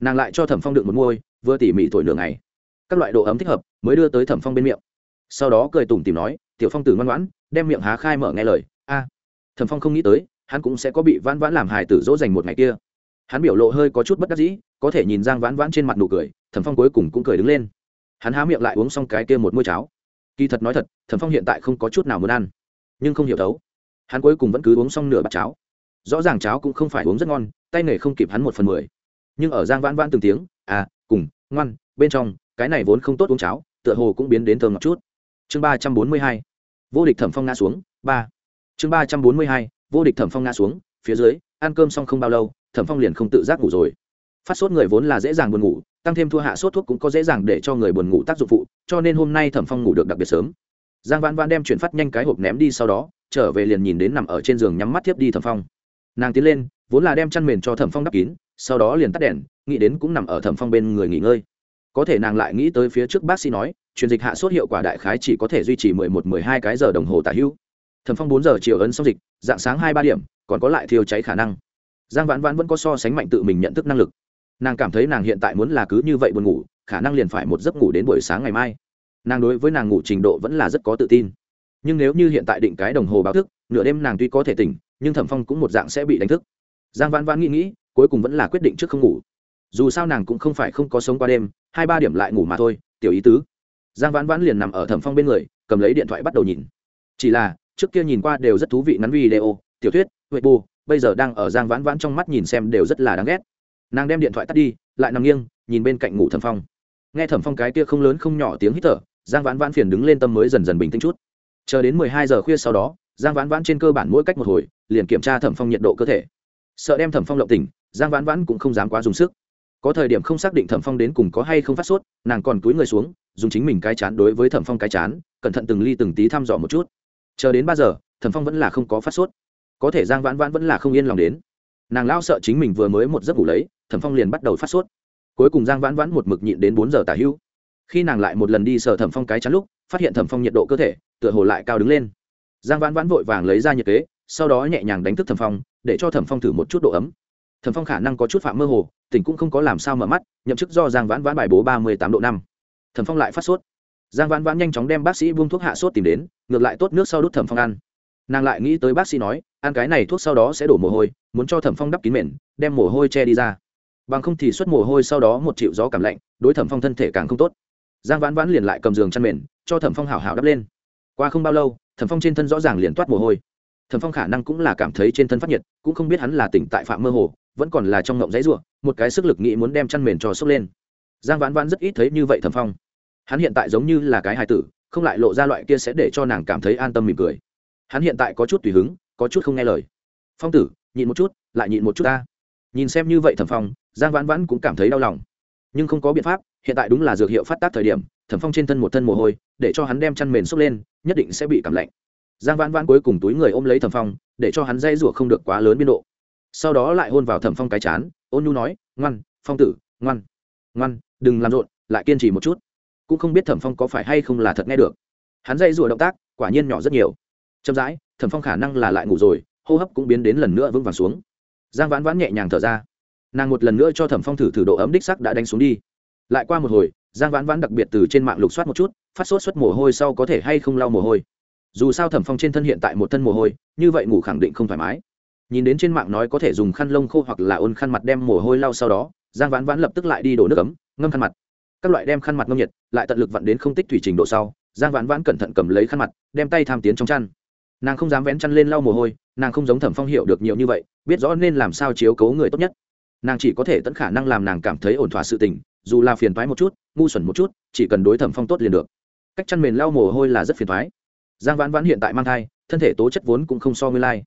Nàng lại cho thẩm phong đựng một môi, vừa tỉ mỉ thổi nửa ngày. Các loại độ ấm thích hợp, mới đưa tới thẩm phong bên miệng. Sau đó cười tủm tìm nói, tiểu phong tử ngoan ngoãn, đem miệng há khai mở nghe lời. A. Thẩm phong không nghĩ tới, hắn cũng sẽ có bị vãn vãn làm hài tử dỗ dành một ngày kia. Hắn biểu lộ hơi có chút bất đắc dĩ, có thể nhìn giang vãn vãn trên mặt nụ cười, thẩm phong cuối cùng cũng cười đứng lên. Hắn há miệng lại uống xong cái kia một môi cháo. Kỳ thật nói thật, thẩm phong hiện tại không có chút nào muốn ăn, nhưng không hiểu thấu hắn cuối cùng vẫn cứ uống xong nửa bát cháo. Rõ ràng cháo cũng không phải uống rất ngon, tay nghề không kịp hắn một phần mười. Nhưng ở giang vãn vãn từng tiếng à cùng, ngoan, bên trong, cái này vốn không tốt uống cháo, tựa hồ cũng biến đến thơm một chút. Chương ba trăm bốn mươi hai, vô địch thẩm phong ngã xuống, ba. Chương ba trăm bốn mươi hai, vô địch thẩm phong ngã xuống, phía dưới, ăn cơm xong không bao lâu, thẩm phong liền không tự giác ngủ rồi. Phát sốt người vốn là dễ dàng buồn ngủ, tăng thêm thua hạ sốt thuốc cũng có dễ dàng để cho người buồn ngủ tác dụng phụ, cho nên hôm nay thẩm phong ngủ được đặc biệt sớm. Giang vãn vãn đem chuyển phát nhanh cái hộp ném đi sau đó trở về liền nhìn đến nằm ở trên giường nhắm mắt thiếp đi thẩm phong. Nàng tiến lên, vốn là đem chăn mền cho thẩm phong đắp kín, sau đó liền tắt đèn, nghĩ đến cũng nằm ở thẩm phong bên người nghỉ ngơi. Có thể nàng lại nghĩ tới phía trước bác sĩ nói, truyền dịch hạ sốt hiệu quả đại khái chỉ có thể duy trì mười một, mười hai cái giờ đồng hồ tả hữu. Thẩm phong bốn giờ chiều ấn xong dịch, dạng sáng hai, ba điểm, còn có lại thiêu cháy khả năng. Giang vãn vãn vẫn có so sánh mạnh tự mình nhận thức năng lực. Nàng cảm thấy nàng hiện tại muốn là cứ như vậy buồn ngủ, khả năng liền phải một giấc ngủ đến buổi sáng ngày mai. Nàng đối với nàng ngủ trình độ vẫn là rất có tự tin nhưng nếu như hiện tại định cái đồng hồ báo thức, nửa đêm nàng tuy có thể tỉnh, nhưng thẩm phong cũng một dạng sẽ bị đánh thức. Giang vãn vãn nghĩ nghĩ, cuối cùng vẫn là quyết định trước không ngủ. Dù sao nàng cũng không phải không có sống qua đêm, hai ba điểm lại ngủ mà thôi, tiểu ý tứ. Giang vãn vãn liền nằm ở thẩm phong bên người, cầm lấy điện thoại bắt đầu nhìn. Chỉ là, trước kia nhìn qua đều rất thú vị ngắn video, tiểu thuyết, huệ bù, bây giờ đang ở giang vãn vãn trong mắt nhìn xem đều rất là đáng ghét. Nàng đem điện thoại tắt đi, lại nằm nghiêng, nhìn bên cạnh ngủ thẩm phong. Nghe thẩm phong cái kia không lớn không nhỏ tiếng hít thở, giang vãn vãn phiền đứng lên tâm mới dần dần bình tĩnh chút chờ đến mười hai giờ khuya sau đó, giang vãn vãn trên cơ bản mỗi cách một hồi, liền kiểm tra thẩm phong nhiệt độ cơ thể. Sợ đem thẩm phong lộng tỉnh, giang vãn vãn cũng không dám quá dùng sức. Có thời điểm không xác định thẩm phong đến cùng có hay không phát sốt, nàng còn túi người xuống, dùng chính mình cái chán đối với thẩm phong cái chán, cẩn thận từng ly từng tí thăm dò một chút. Chờ đến ba giờ, thẩm phong vẫn là không có phát sốt. Có thể giang vãn vãn vẫn là không yên lòng đến. Nàng lao sợ chính mình vừa mới một giấc ngủ lấy, thẩm phong liền bắt đầu phát sốt. Cuối cùng giang vãn vãn một mực nhịn đến bốn giờ tả hưu. khi nàng lại một lần đi sờ thẩm phong cái chán lúc, phát hiện thẩm phong nhiệt độ cơ thể tựa hồ lại cao đứng lên. Giang vãn vãn vội vàng lấy ra nhiệt kế, sau đó nhẹ nhàng đánh thức thẩm phong, để cho thẩm phong thử một chút độ ấm. Thẩm phong khả năng có chút phạm mơ hồ, tỉnh cũng không có làm sao mở mắt, nhậm chức do giang vãn vãn bài bố ba mươi tám độ năm. Thẩm phong lại phát sốt. Giang vãn vãn nhanh chóng đem bác sĩ buông thuốc hạ sốt tìm đến, ngược lại tốt nước sau đút thẩm phong ăn. Nàng lại nghĩ tới bác sĩ nói, ăn cái này thuốc sau đó sẽ đổ mồ hôi, muốn cho thẩm phong đắp kín mền, đem mồ hôi che đi ra. Bằng không thì xuất mồ hôi sau đó một triệu gió cảm lạnh, đối thẩm phong thân thể càng không tốt. Giang vãn vãn liền lại cầm giường chăn mền, cho thẩm phong hảo hảo đắp lên qua không bao lâu, thẩm phong trên thân rõ ràng liền toát mồ hôi. Thẩm phong khả năng cũng là cảm thấy trên thân phát nhiệt, cũng không biết hắn là tỉnh tại phạm mơ hồ, vẫn còn là trong ngộng giấy ruộng một cái sức lực nghĩ muốn đem chăn mền cho sốc lên. Giang vãn vãn rất ít thấy như vậy thẩm phong. Hắn hiện tại giống như là cái hài tử, không lại lộ ra loại kia sẽ để cho nàng cảm thấy an tâm mỉm cười. Hắn hiện tại có chút tùy hứng, có chút không nghe lời. Phong tử, nhịn một chút, lại nhịn một chút ta. Nhìn xem như vậy thẩm phong, giang vãn vãn cũng cảm thấy đau lòng. Nhưng không có biện pháp, hiện tại đúng là dược hiệu phát tác thời điểm, thẩm phong trên thân một thân mồ hôi, để cho hắn đem chăn mền xốc lên nhất định sẽ bị cảm lạnh. Giang vãn vãn cuối cùng túi người ôm lấy thẩm phong, để cho hắn dây rủa không được quá lớn biên độ. Sau đó lại hôn vào thẩm phong cái chán, ôn nhu nói, ngoan, phong tử, ngoan ngoan, đừng làm rộn, lại kiên trì một chút. Cũng không biết thẩm phong có phải hay không là thật nghe được. Hắn dây rủa động tác, quả nhiên nhỏ rất nhiều. Chậm rãi, thẩm phong khả năng là lại ngủ rồi, hô hấp cũng biến đến lần nữa vững vàng xuống. Giang vãn vãn nhẹ nhàng thở ra. Nàng một lần nữa cho thẩm phong thử thử độ ấm đích sắc đã đánh xuống đi. Lại qua một hồi, giang vãn vãn đặc biệt từ trên mạng lục soát một chút phát sốt xuất mồ hôi sau có thể hay không lau mồ hôi. Dù sao thẩm phong trên thân hiện tại một thân mồ hôi, như vậy ngủ khẳng định không thoải mái. Nhìn đến trên mạng nói có thể dùng khăn lông khô hoặc là ôn khăn mặt đem mồ hôi lau sau đó, giang vãn vãn lập tức lại đi đổ nước ấm, ngâm khăn mặt. Các loại đem khăn mặt ngâm nhiệt, lại tận lực vặn đến không tích thủy trình độ sau, giang vãn vãn cẩn thận cầm lấy khăn mặt, đem tay tham tiến trong chăn. Nàng không dám vén chăn lên lau mồ hôi, nàng không giống thẩm phong hiểu được nhiều như vậy, biết rõ nên làm sao chiếu cấu người tốt nhất. Nàng chỉ có thể tận khả năng làm nàng cảm thấy ổn thỏa sự tình, dù là phiền toái một chút, ngu xuẩn một chút, chỉ cần đối thẩm phong tốt liền được cách chăn mền lau mồ hôi là rất phiền thoái giang vãn vãn hiện tại mang thai, thân thể tố chất vốn cũng không so nguyên lai.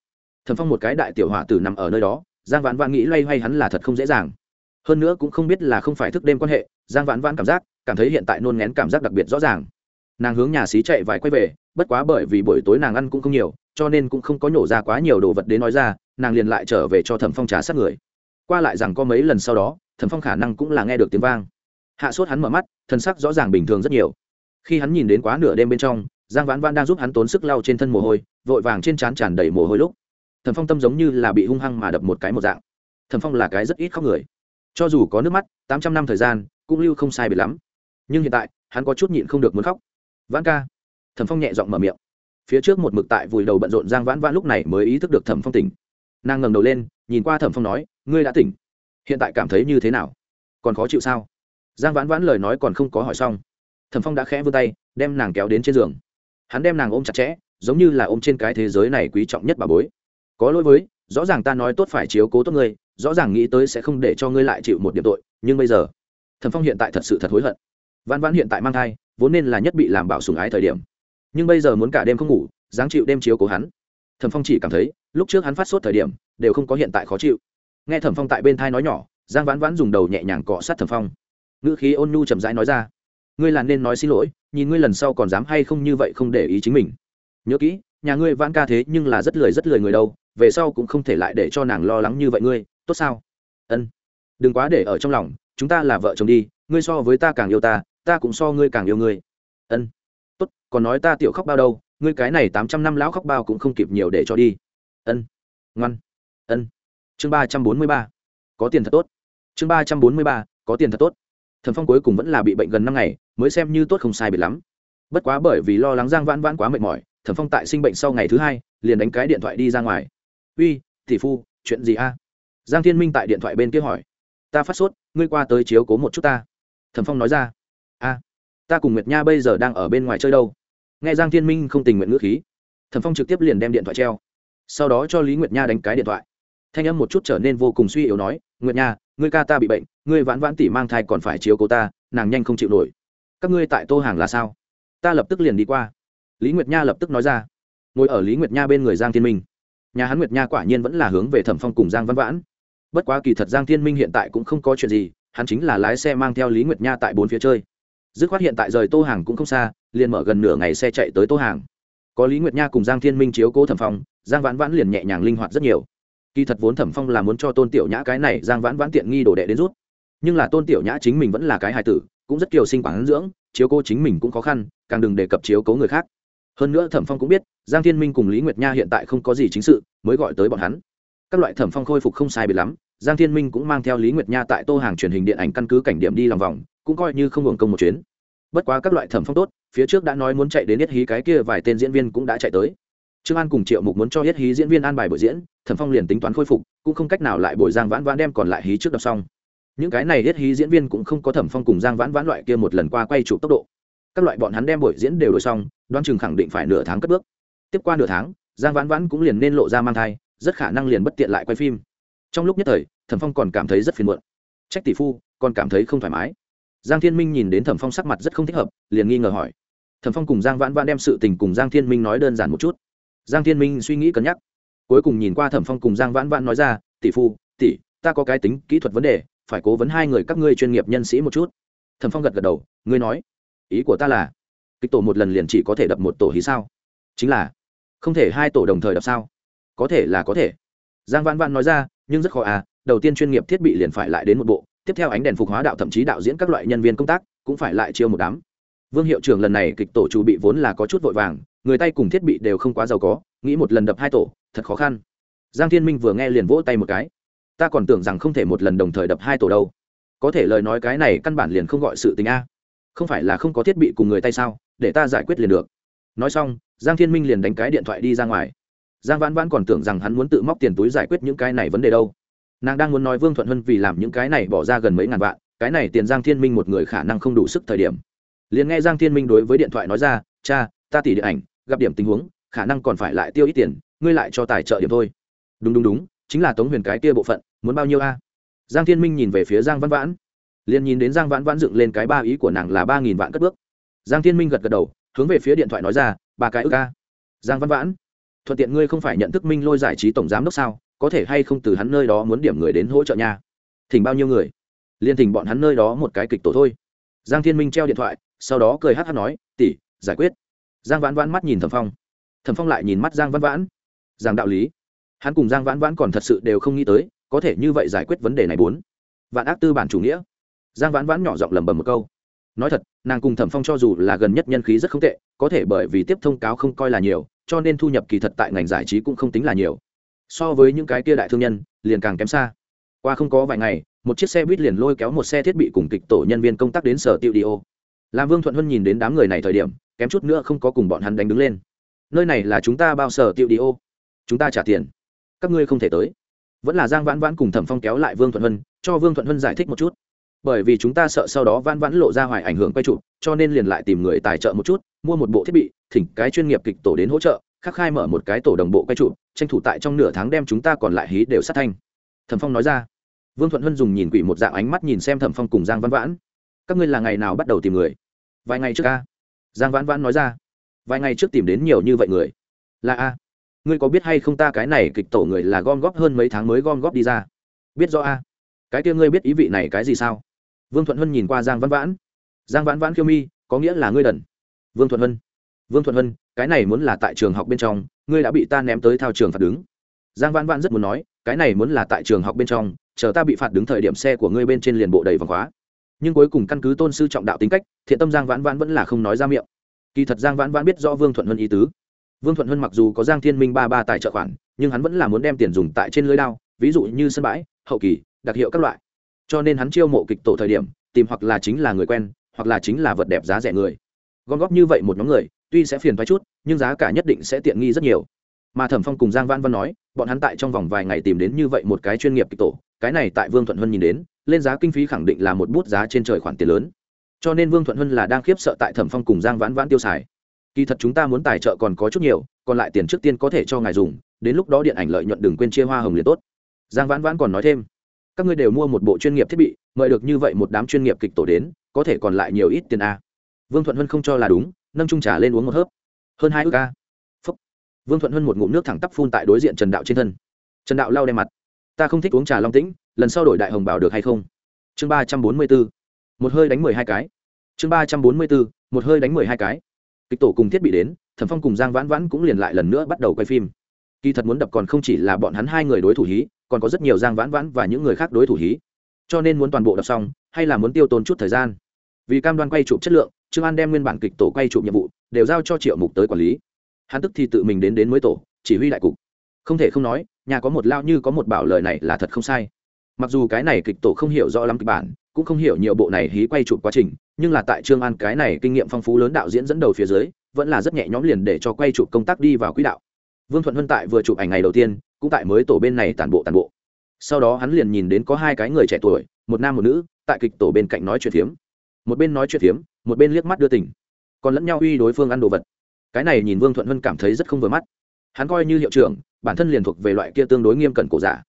Thầm phong một cái đại tiểu hỏa tử nằm ở nơi đó, giang vãn vãn nghĩ loay hoay hắn là thật không dễ dàng. Hơn nữa cũng không biết là không phải thức đêm quan hệ, giang vãn vãn cảm giác, cảm thấy hiện tại nôn ngén cảm giác đặc biệt rõ ràng. Nàng hướng nhà xí chạy vài quay về, bất quá bởi vì buổi tối nàng ăn cũng không nhiều, cho nên cũng không có nhổ ra quá nhiều đồ vật đến nói ra, nàng liền lại trở về cho thẩm phong trà sát người. Qua lại rằng có mấy lần sau đó, thẩm phong khả năng cũng là nghe được tiếng vang. Hạ sốt hắn mở mắt thân sắc rõ ràng bình thường rất nhiều khi hắn nhìn đến quá nửa đêm bên trong, giang vãn vãn đang giúp hắn tốn sức lau trên thân mồ hôi, vội vàng trên trán tràn đầy mồ hôi lúc thẩm phong tâm giống như là bị hung hăng mà đập một cái một dạng. Thẩm phong là cái rất ít khóc người. Cho dù có nước mắt, tám trăm năm thời gian, cũng lưu không sai biệt lắm. Nhưng hiện tại, hắn có chút nhịn không được muốn khóc. Vãn ca. Thẩm phong nhẹ giọng mở miệng. Phía trước một mực tại vùi đầu bận rộn giang vãn vãn lúc này mới ý thức được thẩm phong tỉnh. Nàng ngẩng đầu lên, nhìn qua thẩm phong nói, ngươi đã tỉnh. Hiện tại cảm thấy như thế nào? Còn khó chịu sao? Giang vãn vãn lời nói còn không có hỏi xong thẩm phong đã khẽ vươn tay, đem nàng kéo đến trên giường. Hắn đem nàng ôm chặt chẽ, giống như là ôm trên cái thế giới này quý trọng nhất bà bối. Có lỗi với, rõ ràng ta nói tốt phải chiếu cố tốt ngươi, rõ ràng nghĩ tới sẽ không để cho ngươi lại chịu một điểm tội, nhưng bây giờ, thẩm phong hiện tại thật sự thật hối hận. Vãn vãn hiện tại mang thai, vốn nên là nhất bị làm bảo sùng ái thời điểm. Nhưng bây giờ muốn cả đêm không ngủ, dáng chịu đêm chiếu cố hắn. Thẩm phong chỉ cảm thấy, lúc trước hắn phát sốt thời điểm, đều không có hiện tại khó chịu. Nghe thẩm phong tại bên thai nói nhỏ, giang vãn vãn dùng đầu nhẹ nhàng cọ sát thẩm phong. Ngữ khí ôn nhu chậm rãi nói ra ngươi là nên nói xin lỗi, nhìn ngươi lần sau còn dám hay không như vậy không để ý chính mình. Nhớ kỹ, nhà ngươi vãn ca thế nhưng là rất lười rất lười người đâu, về sau cũng không thể lại để cho nàng lo lắng như vậy ngươi, tốt sao? Ân. Đừng quá để ở trong lòng, chúng ta là vợ chồng đi, ngươi so với ta càng yêu ta ta cũng so ngươi càng yêu ngươi. Ân. Tốt, còn nói ta tiểu khóc bao đâu, ngươi cái này tám trăm năm lão khóc bao cũng không kịp nhiều để cho đi. Ân. Ngoan. Ân. Chương ba trăm bốn mươi ba. Có tiền thật tốt. Chương ba trăm bốn mươi ba. Có tiền thật tốt thần phong cuối cùng vẫn là bị bệnh gần năm ngày, mới xem như tốt không sai biệt lắm. Bất quá bởi vì lo lắng giang vãn vãn quá mệt mỏi, thần phong tại sinh bệnh sau ngày thứ hai, liền đánh cái điện thoại đi ra ngoài. Uy, tỷ phu, chuyện gì a? Giang thiên minh tại điện thoại bên kia hỏi. Ta phát sốt, ngươi qua tới chiếu cố một chút ta. Thần phong nói ra. A, ta cùng nguyệt nha bây giờ đang ở bên ngoài chơi đâu. Nghe giang thiên minh không tình nguyện ngữ khí, thần phong trực tiếp liền đem điện thoại treo. Sau đó cho lý nguyệt nha đánh cái điện thoại. Thanh âm một chút trở nên vô cùng suy yếu nói, nguyệt nha, ngươi ca ta bị bệnh ngươi vãn vãn tỷ mang thai còn phải chiếu cố ta, nàng nhanh không chịu nổi. Các ngươi tại tô hàng là sao? Ta lập tức liền đi qua. Lý nguyệt nha lập tức nói ra. Ngồi ở lý nguyệt nha bên người giang thiên minh. Nhà hắn nguyệt nha quả nhiên vẫn là hướng về thẩm phong cùng giang văn vãn. Bất quá kỳ thật giang thiên minh hiện tại cũng không có chuyện gì, hắn chính là lái xe mang theo lý nguyệt nha tại bốn phía chơi. Dứt khoát hiện tại rời tô hàng cũng không xa, liền mở gần nửa ngày xe chạy tới tô hàng. Có lý nguyệt nha cùng giang thiên minh chiếu cố thẩm phong, giang vãn vãn liền nhẹ nhàng linh hoạt rất nhiều. Kỳ thật vốn thẩm phong là muốn cho tôn tiểu nhã cái này, giang vãn vãn tiện nghi đồ đệ đến rút nhưng là tôn tiểu nhã chính mình vẫn là cái hài tử, cũng rất kiều sinh quản dưỡng, chiếu cô chính mình cũng khó khăn, càng đừng đề cập chiếu cố người khác. Hơn nữa thẩm phong cũng biết, giang thiên minh cùng lý nguyệt nha hiện tại không có gì chính sự, mới gọi tới bọn hắn. Các loại thẩm phong khôi phục không sai biệt lắm, giang thiên minh cũng mang theo lý nguyệt nha tại tô hàng truyền hình điện ảnh căn cứ cảnh điểm đi lòng vòng, cũng coi như không hưởng công một chuyến. Bất quá các loại thẩm phong tốt, phía trước đã nói muốn chạy đến yết hí cái kia vài tên diễn viên cũng đã chạy tới. Trương an cùng triệu mục muốn cho yết hí diễn viên an bài buổi diễn, thẩm phong liền tính toán khôi phục, cũng không cách nào lại bồi giang vãn vãn đem còn lại hí trước đọc xong những cái này hết hí diễn viên cũng không có thẩm phong cùng giang vãn vãn loại kia một lần qua quay chụp tốc độ. Các loại bọn hắn đem buổi diễn đều đổi xong đoan chừng khẳng định phải nửa tháng cất bước. Tiếp qua nửa tháng, giang vãn vãn cũng liền nên lộ ra mang thai, rất khả năng liền bất tiện lại quay phim. Trong lúc nhất thời, thẩm phong còn cảm thấy rất phiền muộn. Trách tỷ phu, còn cảm thấy không thoải mái. Giang thiên minh nhìn đến thẩm phong sắc mặt rất không thích hợp, liền nghi ngờ hỏi. Thẩm phong cùng giang vãn vãn đem sự tình cùng giang thiên minh nói đơn giản một chút. Giang thiên minh suy nghĩ cân nhắc. Cuối cùng nhìn qua thẩm phong cùng giang vãn vãn nói ra, tỷ phu, tỷ, ta có cái tính kỹ thuật vấn đề phải cố vấn hai người các ngươi chuyên nghiệp nhân sĩ một chút. Thẩm phong gật gật đầu, ngươi nói, ý của ta là, kịch tổ một lần liền chỉ có thể đập một tổ hí sao? Chính là, không thể hai tổ đồng thời đập sao? Có thể là có thể. Giang vãn vãn nói ra, nhưng rất khó à đầu tiên chuyên nghiệp thiết bị liền phải lại đến một bộ, tiếp theo ánh đèn phục hóa đạo thậm chí đạo diễn các loại nhân viên công tác cũng phải lại chiêu một đám. Vương hiệu trưởng lần này kịch tổ chủ bị vốn là có chút vội vàng, người tay cùng thiết bị đều không quá giàu có, nghĩ một lần đập hai tổ, thật khó khăn. Giang thiên minh vừa nghe liền vỗ tay một cái ta còn tưởng rằng không thể một lần đồng thời đập hai tổ đâu. Có thể lời nói cái này căn bản liền không gọi sự tình a. Không phải là không có thiết bị cùng người tay sao? Để ta giải quyết liền được. Nói xong, giang thiên minh liền đánh cái điện thoại đi ra ngoài. Giang vãn vãn còn tưởng rằng hắn muốn tự móc tiền túi giải quyết những cái này vấn đề đâu. Nàng đang muốn nói vương thuận hân vì làm những cái này bỏ ra gần mấy ngàn vạn, cái này tiền giang thiên minh một người khả năng không đủ sức thời điểm. Liền nghe giang thiên minh đối với điện thoại nói ra, cha, ta tỉ điện ảnh, gặp điểm tình huống, khả năng còn phải lại tiêu ít tiền, ngươi lại cho tài trợ điểm thôi. Đúng đúng đúng chính là tống huyền cái kia bộ phận, muốn bao nhiêu a? Giang thiên minh nhìn về phía giang văn vãn, liền nhìn đến giang vãn vãn dựng lên cái ba ý của nàng là ba nghìn vạn cất bước. Giang thiên minh gật gật đầu, hướng về phía điện thoại nói ra, ba cái ước ca giang văn vãn, thuận tiện ngươi không phải nhận thức minh lôi giải trí tổng giám đốc sao? Có thể hay không từ hắn nơi đó muốn điểm người đến hỗ trợ nhà thỉnh bao nhiêu người? Liên thỉnh bọn hắn nơi đó một cái kịch tổ thôi. Giang thiên minh treo điện thoại, sau đó cười hát hát nói, tỷ, giải quyết. Giang vãn vãn mắt nhìn thẩm phong. Thẩm phong lại nhìn mắt giang văn vãn. Giang đạo lý hắn cùng giang vãn vãn còn thật sự đều không nghĩ tới, có thể như vậy giải quyết vấn đề này bốn. Vạn ác tư bản chủ nghĩa. Giang vãn vãn nhỏ giọng lầm bầm một câu. Nói thật, nàng cùng thẩm phong cho dù là gần nhất nhân khí rất không tệ, có thể bởi vì tiếp thông cáo không coi là nhiều, cho nên thu nhập kỳ thật tại ngành giải trí cũng không tính là nhiều. So với những cái kia đại thương nhân, liền càng kém xa. Qua không có vài ngày, một chiếc xe buýt liền lôi kéo một xe thiết bị cùng kịch tổ nhân viên công tác đến sở tiêu đi ô làm vương thuận huân nhìn đến đám người này thời điểm, kém chút nữa không có cùng bọn hắn đánh đứng lên. Nơi này là chúng ta bao sở tiêu đi ô chúng ta trả tiền các ngươi không thể tới. Vẫn là giang vãn vãn cùng thẩm phong kéo lại vương thuận hân cho vương thuận hân giải thích một chút. Bởi vì chúng ta sợ sau đó vãn vãn lộ ra hoài ảnh hưởng quay trụ cho nên liền lại tìm người tài trợ một chút mua một bộ thiết bị thỉnh cái chuyên nghiệp kịch tổ đến hỗ trợ khắc khai mở một cái tổ đồng bộ quay trụ tranh thủ tại trong nửa tháng đem chúng ta còn lại hí đều sát thanh. Thẩm phong nói ra. Vương thuận hân dùng nhìn quỷ một dạng ánh mắt nhìn xem thẩm phong cùng giang văn vãn. Các ngươi là ngày nào bắt đầu tìm người? Vài ngày trước a, giang vãn vãn nói ra. Vài ngày trước tìm đến nhiều như vậy người. Là a ngươi có biết hay không ta cái này kịch tổ người là gom góp hơn mấy tháng mới gom góp đi ra? Biết rõ a. Cái kia ngươi biết ý vị này cái gì sao? Vương thuận hân nhìn qua giang Văn vãn. Giang vãn vãn khiêu mi, có nghĩa là ngươi đần. Vương thuận hân. Vương thuận hân, cái này muốn là tại trường học bên trong, ngươi đã bị ta ném tới thao trường phạt đứng. Giang vãn vãn rất muốn nói, cái này muốn là tại trường học bên trong, chờ ta bị phạt đứng thời điểm xe của ngươi bên trên liền bộ đầy vòng khóa. Nhưng cuối cùng căn cứ tôn sư trọng đạo tính cách, thiện tâm giang vãn vãn vẫn là không nói ra miệng. Kỳ thật giang vãn vãn biết rõ vương thuận hân ý tứ vương thuận hân mặc dù có giang thiên minh ba ba tài trợ khoản, nhưng hắn vẫn là muốn đem tiền dùng tại trên lưới đao, ví dụ như sân bãi, hậu kỳ, đặc hiệu các loại. Cho nên hắn chiêu mộ kịch tổ thời điểm, tìm hoặc là chính là người quen, hoặc là chính là vật đẹp giá rẻ người. Gom góp như vậy một nhóm người, tuy sẽ phiền thoái chút, nhưng giá cả nhất định sẽ tiện nghi rất nhiều. Mà thẩm phong cùng giang văn văn nói, bọn hắn tại trong vòng vài ngày tìm đến như vậy một cái chuyên nghiệp kịch tổ, cái này tại vương thuận hân nhìn đến, lên giá kinh phí khẳng định là một bút giá trên trời khoản tiền lớn. Cho nên vương thuận hân là đang khiếp sợ tại thẩm phong cùng giang vãn vãn tiêu xài kỳ thật chúng ta muốn tài trợ còn có chút nhiều, còn lại tiền trước tiên có thể cho ngài dùng, đến lúc đó điện ảnh lợi nhuận đừng quên chia hoa hồng liền tốt. Giang vãn vãn còn nói thêm, các ngươi đều mua một bộ chuyên nghiệp thiết bị, mời được như vậy một đám chuyên nghiệp kịch tổ đến, có thể còn lại nhiều ít tiền a vương thuận hân không cho là đúng, nâng trung trà lên uống một hớp. Hơn hai ước ca à? Phúc. vương thuận hân một ngụm nước thẳng tắp phun tại đối diện trần đạo trên thân. Trần đạo lau đe mặt. Ta không thích uống trà long tĩnh, lần sau đổi đại hồng bảo được hay không? Chương ba trăm bốn mươi bốn. Một hơi đánh mười hai cái. Chương ba trăm bốn mươi bốn. Một hơi đánh mười hai cái kịch tổ cùng thiết bị đến, thẩm phong cùng giang vãn vãn cũng liền lại lần nữa bắt đầu quay phim. Kỳ thật muốn đập còn không chỉ là bọn hắn hai người đối thủ hí, còn có rất nhiều giang vãn vãn và những người khác đối thủ hí. Cho nên muốn toàn bộ đọc xong, hay là muốn tiêu tốn chút thời gian? Vì cam đoan quay chụp chất lượng, trương an đem nguyên bản kịch tổ quay chụp nhiệm vụ đều giao cho triệu mục tới quản lý. Hắn tức thì tự mình đến đến mới tổ, chỉ huy đại cục. Không thể không nói, nhà có một lao như có một bảo lời này là thật không sai. Mặc dù cái này kịch tổ không hiểu rõ lắm kịch bản cũng không hiểu nhiều bộ này hí quay chụp quá trình, nhưng là tại trương an cái này kinh nghiệm phong phú lớn đạo diễn dẫn đầu phía dưới, vẫn là rất nhẹ nhõm liền để cho quay chụp công tác đi vào quỹ đạo. Vương thuận huân tại vừa chụp ảnh ngày đầu tiên, cũng tại mới tổ bên này tàn bộ tàn bộ. Sau đó hắn liền nhìn đến có hai cái người trẻ tuổi, một nam một nữ, tại kịch tổ bên cạnh nói chuyện phiếm. Một bên nói chuyện phiếm, một bên liếc mắt đưa tỉnh còn lẫn nhau uy đối phương ăn đồ vật. Cái này nhìn vương thuận huân cảm thấy rất không vừa mắt. Hắn coi như hiệu trưởng, bản thân liền thuộc về loại kia tương đối nghiêm cẩn cổ giả.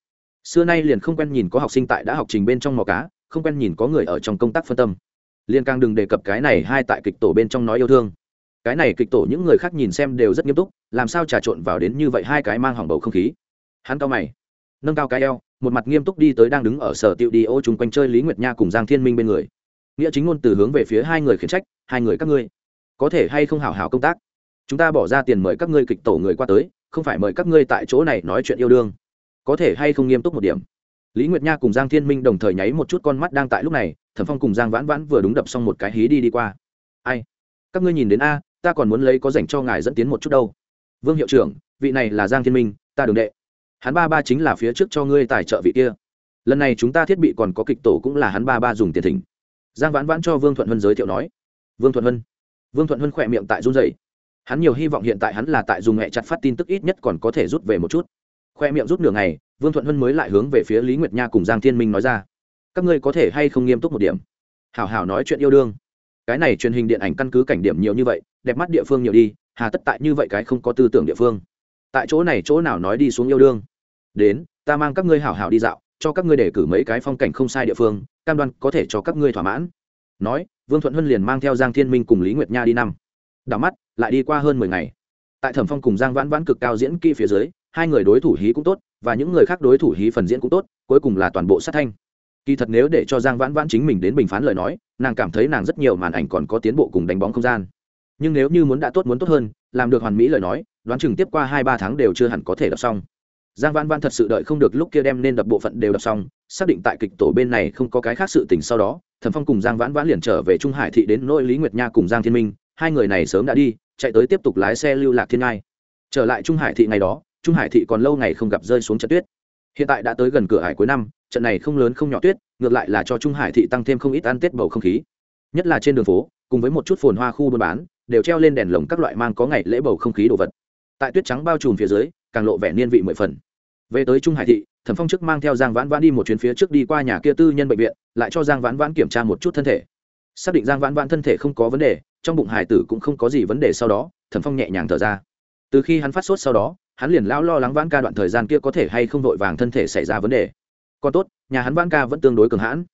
Xưa nay liền không quen nhìn có học sinh tại đã học trình bên trong mò cá không quen nhìn có người ở trong công tác phân tâm. Liên càng đừng đề cập cái này hai tại kịch tổ bên trong nói yêu thương. Cái này kịch tổ những người khác nhìn xem đều rất nghiêm túc, làm sao trà trộn vào đến như vậy hai cái mang hỏng bầu không khí. Hắn cao mày, nâng cao cái eo, một mặt nghiêm túc đi tới đang đứng ở sở tiệu đi ô chung quanh chơi lý nguyệt nha cùng giang thiên minh bên người. Nghĩa chính ngôn từ hướng về phía hai người khiển trách, hai người các ngươi, có thể hay không hảo hảo công tác? Chúng ta bỏ ra tiền mời các ngươi kịch tổ người qua tới, không phải mời các ngươi tại chỗ này nói chuyện yêu đương. Có thể hay không nghiêm túc một điểm? Lý nguyệt nha cùng giang thiên minh đồng thời nháy một chút con mắt đang tại lúc này, thẩm phong cùng giang vãn vãn vừa đúng đập xong một cái hí đi đi qua. Ai? Các ngươi nhìn đến a, ta còn muốn lấy có dành cho ngài dẫn tiến một chút đâu. Vương hiệu trưởng, vị này là giang thiên minh, ta đường đệ. Hắn ba ba chính là phía trước cho ngươi tài trợ vị kia. Lần này chúng ta thiết bị còn có kịch tổ cũng là hắn ba ba dùng tiền thỉnh. Giang vãn vãn cho vương thuận vân giới thiệu nói. Vương thuận vân vương thuận vân khỏe miệng tại run dày hắn nhiều hy vọng hiện tại hắn là tại dùng hẹ chặt phát tin tức ít nhất còn có thể rút về một chút. Khoe miệng rút nửa ngày vương thuận vân mới lại hướng về phía lý nguyệt nha cùng giang thiên minh nói ra. Các ngươi có thể hay không nghiêm túc một điểm? Hảo hảo nói chuyện yêu đương. Cái này truyền hình điện ảnh căn cứ cảnh điểm nhiều như vậy, đẹp mắt địa phương nhiều đi, hà tất tại như vậy cái không có tư tưởng địa phương. Tại chỗ này chỗ nào nói đi xuống yêu đương? Đến, ta mang các ngươi hảo hảo đi dạo, cho các ngươi để cử mấy cái phong cảnh không sai địa phương, cam đoan có thể cho các ngươi thỏa mãn. Nói, vương thuận huân liền mang theo giang thiên minh cùng lý nguyệt nha đi năm. Đảo mắt, lại đi qua hơn mười ngày. Tại thẩm phong cùng giang vãn vãn cực cao diễn kỹ phía dưới hai người đối thủ hí cũng tốt, và những người khác đối thủ hí phần diễn cũng tốt, cuối cùng là toàn bộ sát thanh. Kỳ thật nếu để cho giang vãn vãn chính mình đến bình phán lời nói, nàng cảm thấy nàng rất nhiều màn ảnh còn có tiến bộ cùng đánh bóng không gian. Nhưng nếu như muốn đã tốt muốn tốt hơn, làm được hoàn mỹ lời nói, đoán chừng tiếp qua hai ba tháng đều chưa hẳn có thể đọc xong. Giang vãn vãn thật sự đợi không được lúc kia đem nên đập bộ phận đều đọc xong, xác định tại kịch tổ bên này không có cái khác sự tình sau đó, thẩm phong cùng giang vãn vãn liền trở về trung hải thị đến nỗi lý nguyệt nha cùng giang thiên minh, hai người này sớm đã đi, chạy tới tiếp tục lái xe lưu lạc thiên ngai. Trở lại trung hải thị ngày đó trung hải thị còn lâu ngày không gặp rơi xuống trận tuyết. Hiện tại đã tới gần cửa hải cuối năm, trận này không lớn không nhỏ tuyết, ngược lại là cho trung hải thị tăng thêm không ít ăn tết bầu không khí. Nhất là trên đường phố, cùng với một chút phồn hoa khu buôn bán, đều treo lên đèn lồng các loại mang có ngày lễ bầu không khí đồ vật. Tại tuyết trắng bao trùm phía dưới, càng lộ vẻ niên vị mười phần. Về tới trung hải thị, thẩm phong chức mang theo giang vãn vãn đi một chuyến phía trước đi qua nhà kia tư nhân bệnh viện, lại cho giang vãn vãn kiểm tra một chút thân thể. Xác định giang vãn vãn thân thể không có vấn đề, trong bụng hải tử cũng không có gì vấn đề sau đó, thẩm phong nhẹ nhàng thở ra. Từ khi hắn phát sốt sau đó hắn liền lão lo lắng vãn ca đoạn thời gian kia có thể hay không vội vàng thân thể xảy ra vấn đề. Còn tốt, nhà hắn vãn ca vẫn tương đối cường hãn.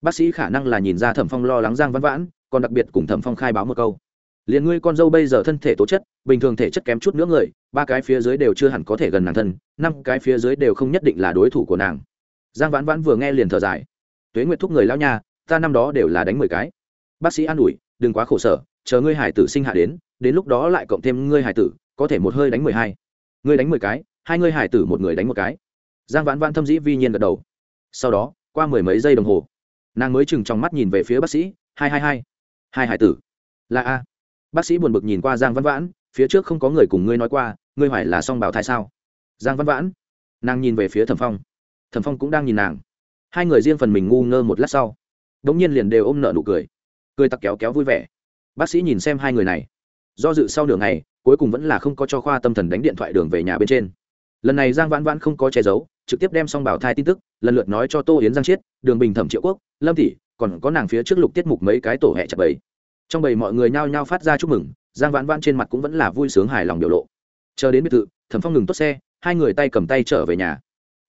Bác sĩ khả năng là nhìn ra thẩm phong lo lắng giang vãn vãn, còn đặc biệt cùng thẩm phong khai báo một câu. Liền ngươi con dâu bây giờ thân thể tố chất, bình thường thể chất kém chút nữa người, ba cái phía dưới đều chưa hẳn có thể gần nàng thân, năm cái phía dưới đều không nhất định là đối thủ của nàng. Giang vãn vãn vừa nghe liền thở dài. Tuế nguyệt thúc người lao nha, ta năm đó đều là đánh mười cái. Bác sĩ an ủi, đừng quá khổ sở, chờ ngươi hải tử sinh hạ đến đến lúc đó lại cộng thêm ngươi hải tử, có thể một hơi đánh mười hai ngươi đánh mười cái, hai ngươi hải tử một người đánh một cái. Giang vãn vãn thâm dĩ vi nhiên gật đầu. Sau đó, qua mười mấy giây đồng hồ, nàng mới chừng trong mắt nhìn về phía bác sĩ, hai hai hai hai hải tử. Là a. Bác sĩ buồn bực nhìn qua giang văn vãn, phía trước không có người cùng ngươi nói qua, ngươi hỏi là song bảo thai sao? Giang văn vãn, nàng nhìn về phía thẩm phong. Thẩm phong cũng đang nhìn nàng. Hai người riêng phần mình ngu ngơ một lát sau đ ỗ n g nhiên liền đều ôm nợ nụ cười. Cười tặc kéo kéo vui vẻ. Bác sĩ nhìn xem hai người này. Do dự sau nửa ngày cuối cùng vẫn là không có cho khoa tâm thần đánh điện thoại đường về nhà bên trên. Lần này giang vãn vãn không có che giấu, trực tiếp đem xong bảo thai tin tức, lần lượt nói cho tô yến giang chiết, đường bình thẩm triệu quốc, lâm tỷ còn có nàng phía trước lục tiết mục mấy cái tổ hẹ chặt bầy trong bầy mọi người nhao nhao phát ra chúc mừng, giang vãn vãn trên mặt cũng vẫn là vui sướng hài lòng biểu lộ. Chờ đến biệt thự, thẩm phong ngừng tốt xe, hai người tay cầm tay trở về nhà.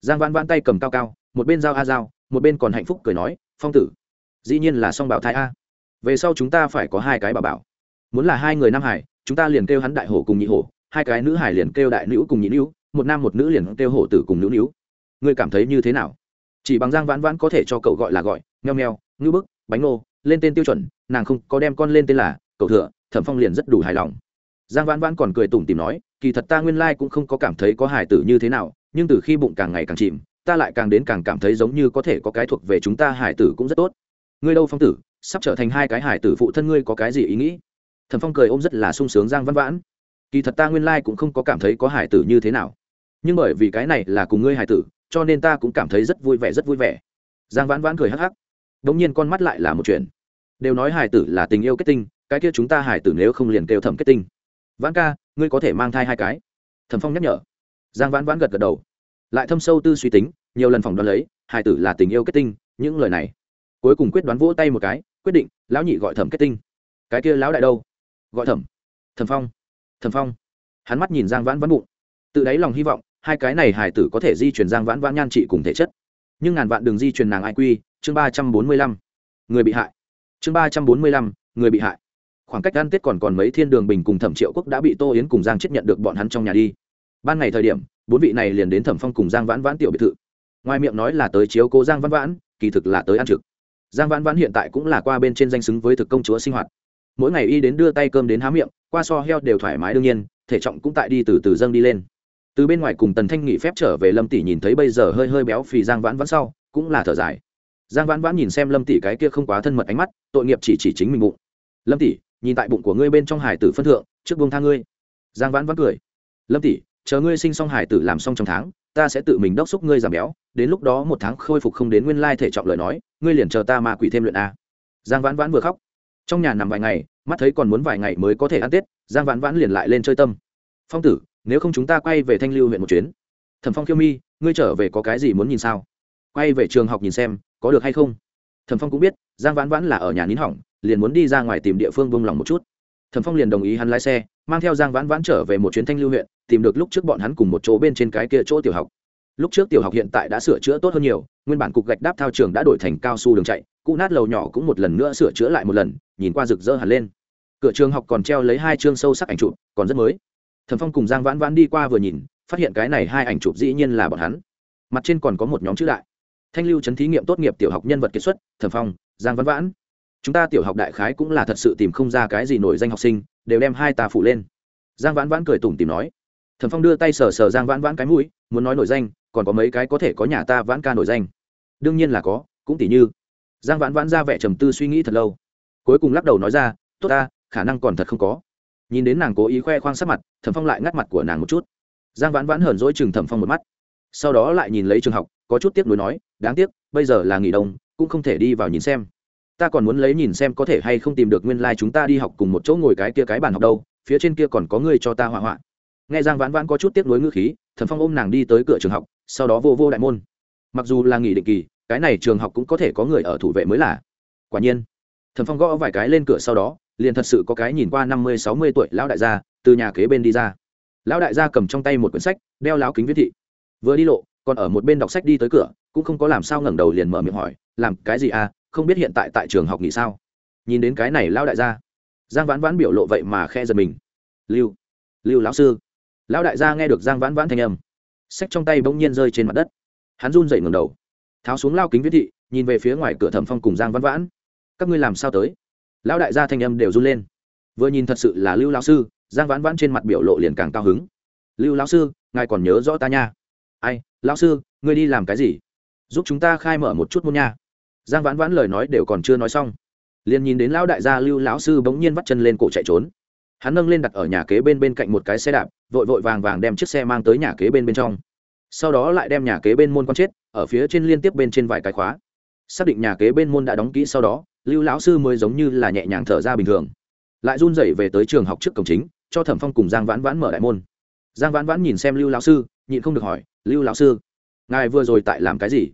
Giang vãn vãn tay cầm cao cao, một bên giao a giao, một bên còn hạnh phúc cười nói, phong tử, dĩ nhiên là song bảo thai a. Về sau chúng ta phải có hai cái bà bảo. Muốn là hai người nam hải chúng ta liền kêu hắn đại hổ cùng nhị hổ, hai cái nữ hải liền kêu đại nữ cùng nhị nữ, một nam một nữ liền kêu hổ tử cùng nữ nữ. Ngươi cảm thấy như thế nào? Chỉ bằng giang vãn vãn có thể cho cậu gọi là gọi nheo nheo ngư bức, bánh nô lên tên tiêu chuẩn, nàng không có đem con lên tên là cậu thừa, thẩm phong liền rất đủ hài lòng. Giang vãn vãn còn cười tủm tìm nói, kỳ thật ta nguyên lai cũng không có cảm thấy có hài tử như thế nào, nhưng từ khi bụng càng ngày càng chìm, ta lại càng đến càng cảm thấy giống như có thể có cái thuộc về chúng ta hài tử cũng rất tốt. Ngươi đâu phong tử, sắp trở thành hai cái hài tử phụ thân ngươi có cái gì ý nghĩ? Thẩm phong cười ôm rất là sung sướng giang văn vãn. Kỳ thật ta nguyên lai cũng không có cảm thấy có Hải tử như thế nào. Nhưng bởi vì cái này là cùng ngươi Hải tử, cho nên ta cũng cảm thấy rất vui vẻ, rất vui vẻ. Giang vãn vãn cười hắc hắc. Đ ỗ n g nhiên con mắt lại là một chuyện. Đều nói Hải tử là tình yêu kết tinh, cái kia chúng ta Hải tử nếu không liền kêu thẩm kết tinh. Vãn ca, ngươi có thể mang thai hai cái. Thẩm phong nhắc nhở. Giang vãn vãn gật gật đầu. Lại thâm sâu tư suy tính, nhiều lần phỏng đoán lấy, Hải tử là tình yêu kết tinh, những lời này. Cuối cùng quyết đoán vỗ tay một cái, quyết định, lão nhị gọi thẩm kết tinh. Cái kia lão đại đâu? Gọi thẩm. Thẩm phong. Thẩm phong. Hắn mắt nhìn giang vãn vãn bụng. Tự đáy lòng hy vọng, hai cái này hải tử có thể di chuyển giang vãn vãn nhan trị cùng thể chất. Nhưng ngàn vạn đường di chuyển nàng ai quy, chương ba trăm bốn mươi lăm. Người bị hại. Chương ba trăm bốn mươi lăm, người bị hại. Khoảng cách ăn tết còn còn mấy thiên đường bình cùng thẩm triệu quốc đã bị tô yến cùng giang chết nhận được bọn hắn trong nhà đi. Ban ngày thời điểm, bốn vị này liền đến thẩm phong cùng giang vãn vãn tiểu biệt thự. Ngoài miệng nói là tới chiếu cố giang vãn vãn, kỳ thực là tới ăn trực. Giang vãn vãn hiện tại cũng là qua bên trên danh xứng với thực công chúa sinh hoạt mỗi ngày y đến đưa tay cơm đến há miệng, qua so heo đều thoải mái đương nhiên, thể trọng cũng tại đi từ từ dâng đi lên. Từ bên ngoài cùng tần thanh nghỉ phép trở về lâm tỷ nhìn thấy bây giờ hơi hơi béo phì giang vãn vãn sau, cũng là thở dài. Giang vãn vãn nhìn xem lâm tỷ cái kia không quá thân mật ánh mắt, tội nghiệp chỉ chỉ chính mình bụng. Lâm tỷ, nhìn tại bụng của ngươi bên trong hải tử phân thượng, trước buông tha ngươi. Giang vãn vãn cười. Lâm tỷ, chờ ngươi sinh xong hải tử làm xong trong tháng, ta sẽ tự mình đốc xúc ngươi giảm béo, đến lúc đó một tháng khôi phục không đến nguyên lai thể trọng lời nói, ngươi liền chờ ta mà quỷ thêm luyện a. Giang vãn vãn vừa khóc trong nhà nằm vài ngày, mắt thấy còn muốn vài ngày mới có thể ăn tết, giang vãn vãn liền lại lên chơi tâm. Phong tử, nếu không chúng ta quay về thanh lưu huyện một chuyến. Thẩm phong khiêu mi, ngươi trở về có cái gì muốn nhìn sao? Quay về trường học nhìn xem, có được hay không? Thẩm phong cũng biết, giang vãn vãn là ở nhà nín hỏng, liền muốn đi ra ngoài tìm địa phương bông lòng một chút. Thẩm phong liền đồng ý hắn lái xe, mang theo giang vãn vãn trở về một chuyến thanh lưu huyện, tìm được lúc trước bọn hắn cùng một chỗ bên trên cái kia chỗ tiểu học. Lúc trước tiểu học hiện tại đã sửa chữa tốt hơn nhiều, nguyên bản cục gạch đáp thao trường đã đổi thành cao su đường chạy cụ nát lầu nhỏ cũng một lần nữa sửa chữa lại một lần, nhìn qua rực rỡ hẳn lên. Cửa trường học còn treo lấy hai chương sâu sắc ảnh chụp, còn rất mới. Thẩm phong cùng giang vãn vãn đi qua vừa nhìn, phát hiện cái này hai ảnh chụp dĩ nhiên là bọn hắn. Mặt trên còn có một nhóm chữ đại. Thanh lưu chấn thí nghiệm tốt nghiệp tiểu học nhân vật kiệt xuất, thẩm phong, giang vãn vãn. Chúng ta tiểu học đại khái cũng là thật sự tìm không ra cái gì nổi danh học sinh, đều đem hai tà phủ lên. Giang vãn vãn cười tủm tìm nói. Thẩm phong đưa tay sờ sờ giang vãn vãn cái mũi, muốn nói nổi danh, còn có mấy cái có thể có nhà ta vãn ca nổi danh. Đương nhiên là có, cũng tỷ như giang vãn vãn ra vẻ trầm tư suy nghĩ thật lâu. Cuối cùng lắc đầu nói ra, tốt ta, khả năng còn thật không có. Nhìn đến nàng cố ý khoe khoang sắc mặt, thẩm phong lại ngắt mặt của nàng một chút. Giang vãn vãn hờn dỗi chừng thẩm phong một mắt. Sau đó lại nhìn lấy trường học, có chút tiếc nuối nói, đáng tiếc, bây giờ là nghỉ đông, cũng không thể đi vào nhìn xem. Ta còn muốn lấy nhìn xem có thể hay không tìm được nguyên lai、like、chúng ta đi học cùng một chỗ ngồi cái kia cái bàn học đâu, phía trên kia còn có người cho ta hỏa hoạn nghe giang vãn vãn có chút tiếc nuối ngữ khí, thẩm phong ôm nàng đi tới cửa trường học, sau đó vô vô đại môn. Mặc dù là nghỉ định kỳ cái này trường học cũng có thể có người ở thủ vệ mới là. Quả nhiên, thẩm phong gõ vài cái lên cửa sau đó, liền thật sự có cái nhìn qua năm mươi, sáu mươi tuổi lão đại gia từ nhà kế bên đi ra. Lão đại gia cầm trong tay một quyển sách, đeo láo kính viết thị. Vừa đi lộ, còn ở một bên đọc sách đi tới cửa, cũng không có làm sao ngẩng đầu liền mở miệng hỏi, làm cái gì à? Không biết hiện tại tại trường học nghỉ sao? Nhìn đến cái này lão đại gia, giang vãn vãn biểu lộ vậy mà khe giật mình. Lưu lưu lão sư. Lão đại gia nghe được giang vãn vãn thanh âm, sách trong tay bỗng nhiên rơi trên mặt đất. Hắn run dậy ngẩng đầu tháo xuống lao kính viết thị, nhìn về phía ngoài cửa thẩm phong cùng giang văn vãn. Các ngươi làm sao tới? Lão đại gia thanh âm đều run lên. Vừa nhìn thật sự là lưu lão sư, giang vãn vãn trên mặt biểu lộ liền càng cao hứng. Lưu lão sư, ngài còn nhớ rõ ta nha. Ai, lão sư, ngươi đi làm cái gì? Giúp chúng ta khai mở một chút môn nha. Giang vãn vãn lời nói đều còn chưa nói xong, liền nhìn đến lão đại gia lưu lão sư bỗng nhiên vắt chân lên cổ chạy trốn. Hắn nâng lên đặt ở nhà kế bên bên cạnh một cái xe đạp, vội vội vàng vàng đem chiếc xe mang tới nhà kế bên bên trong sau đó lại đem nhà kế bên môn con chết, ở phía trên liên tiếp bên trên vài cái khóa. Xác định nhà kế bên môn đã đóng kỹ sau đó, lưu lão sư mới giống như là nhẹ nhàng thở ra bình thường. Lại run rẩy về tới trường học trước cổng chính, cho thẩm phong cùng giang vãn vãn mở đại môn. Giang vãn vãn nhìn xem lưu lão sư, nhịn không được hỏi, lưu lão sư, ngài vừa rồi tại làm cái gì?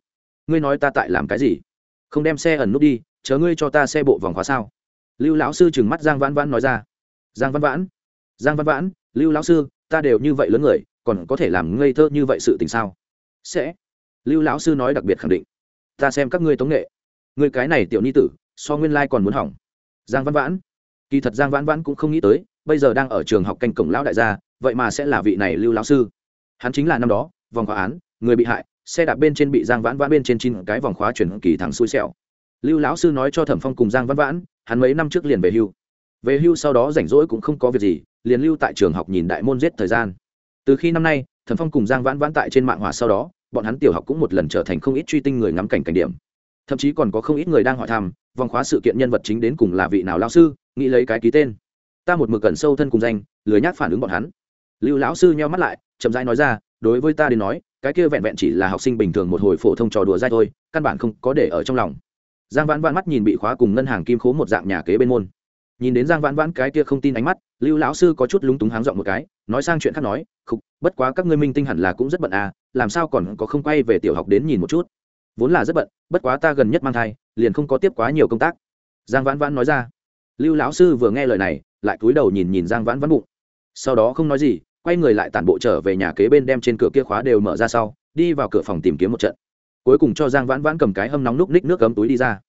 Ngươi nói ta tại làm cái gì? Không đem xe ẩn nút đi chớ ngươi cho ta xe bộ vòng khóa sao? Lưu lão sư trừng mắt giang vãn vãn nói ra. Giang vãn vãn, giang vãn vãn, lưu lão sư, ta đều như vậy lớn người còn có thể làm ngây thơ như vậy sự tình sao? Sẽ. Lưu lão sư nói đặc biệt khẳng định. Ta xem các ngươi tống nghệ. Người cái này tiểu ni tử, so nguyên lai、like、còn muốn hỏng. Giang văn vãn. Kỳ thật giang vãn vãn cũng không nghĩ tới, bây giờ đang ở trường học canh cổng lão đại gia, vậy mà sẽ là vị này lưu lão sư. Hắn chính là năm đó, vòng khóa án, người bị hại, xe đạp bên trên bị giang vãn vãn bên trên chín cái vòng khóa chuyển kỳ thẳng xui xẻo. Lưu lão sư nói cho thẩm phong cùng giang vãn vãn, hắn mấy năm trước liền về hưu. Về hưu sau đó rảnh rỗi cũng không có việc gì, liền lưu tại trường học nhìn đại môn giết thời gian từ khi năm nay, thẩm phong cùng giang vãn vãn tại trên mạng hỏa sau đó, bọn hắn tiểu học cũng một lần trở thành không ít truy tinh người ngắm cảnh cảnh điểm. Thậm chí còn có không ít người đang hỏi thăm, vòng khóa sự kiện nhân vật chính đến cùng là vị nào lao sư, nghĩ lấy cái ký tên. Ta một mực cẩn sâu thân cùng danh, lười nhác phản ứng bọn hắn. Lưu lão sư nheo mắt lại, chậm rãi nói ra, đối với ta đến nói, cái kia vẹn vẹn chỉ là học sinh bình thường một hồi phổ thông trò đùa dai thôi, căn bản không có để ở trong lòng. Giang vãn vãn mắt nhìn bị khóa cùng ngân hàng kim khố một dạng nhà kế bên môn. Nhìn đến giang vãn vãn cái kia không tin ánh mắt, lưu lão sư có chút lúng túng háng giọng một cái nói sang chuyện khác nói, khục, bất quá các ngươi minh tinh hẳn là cũng rất bận à làm sao còn có không quay về tiểu học đến nhìn một chút? Vốn là rất bận, bất quá ta gần nhất mang thai, liền không có tiếp quá nhiều công tác. Giang vãn vãn nói ra. Lưu lão sư vừa nghe lời này, lại cúi đầu nhìn nhìn giang vãn vãn bụng. Sau đó không nói gì, quay người lại tản bộ trở về nhà kế bên đem trên cửa kia khóa đều mở ra sau, đi vào cửa phòng tìm kiếm một trận. Cuối cùng cho giang vãn vãn cầm cái hâm nóng núc ních nước cấm túi đi ra.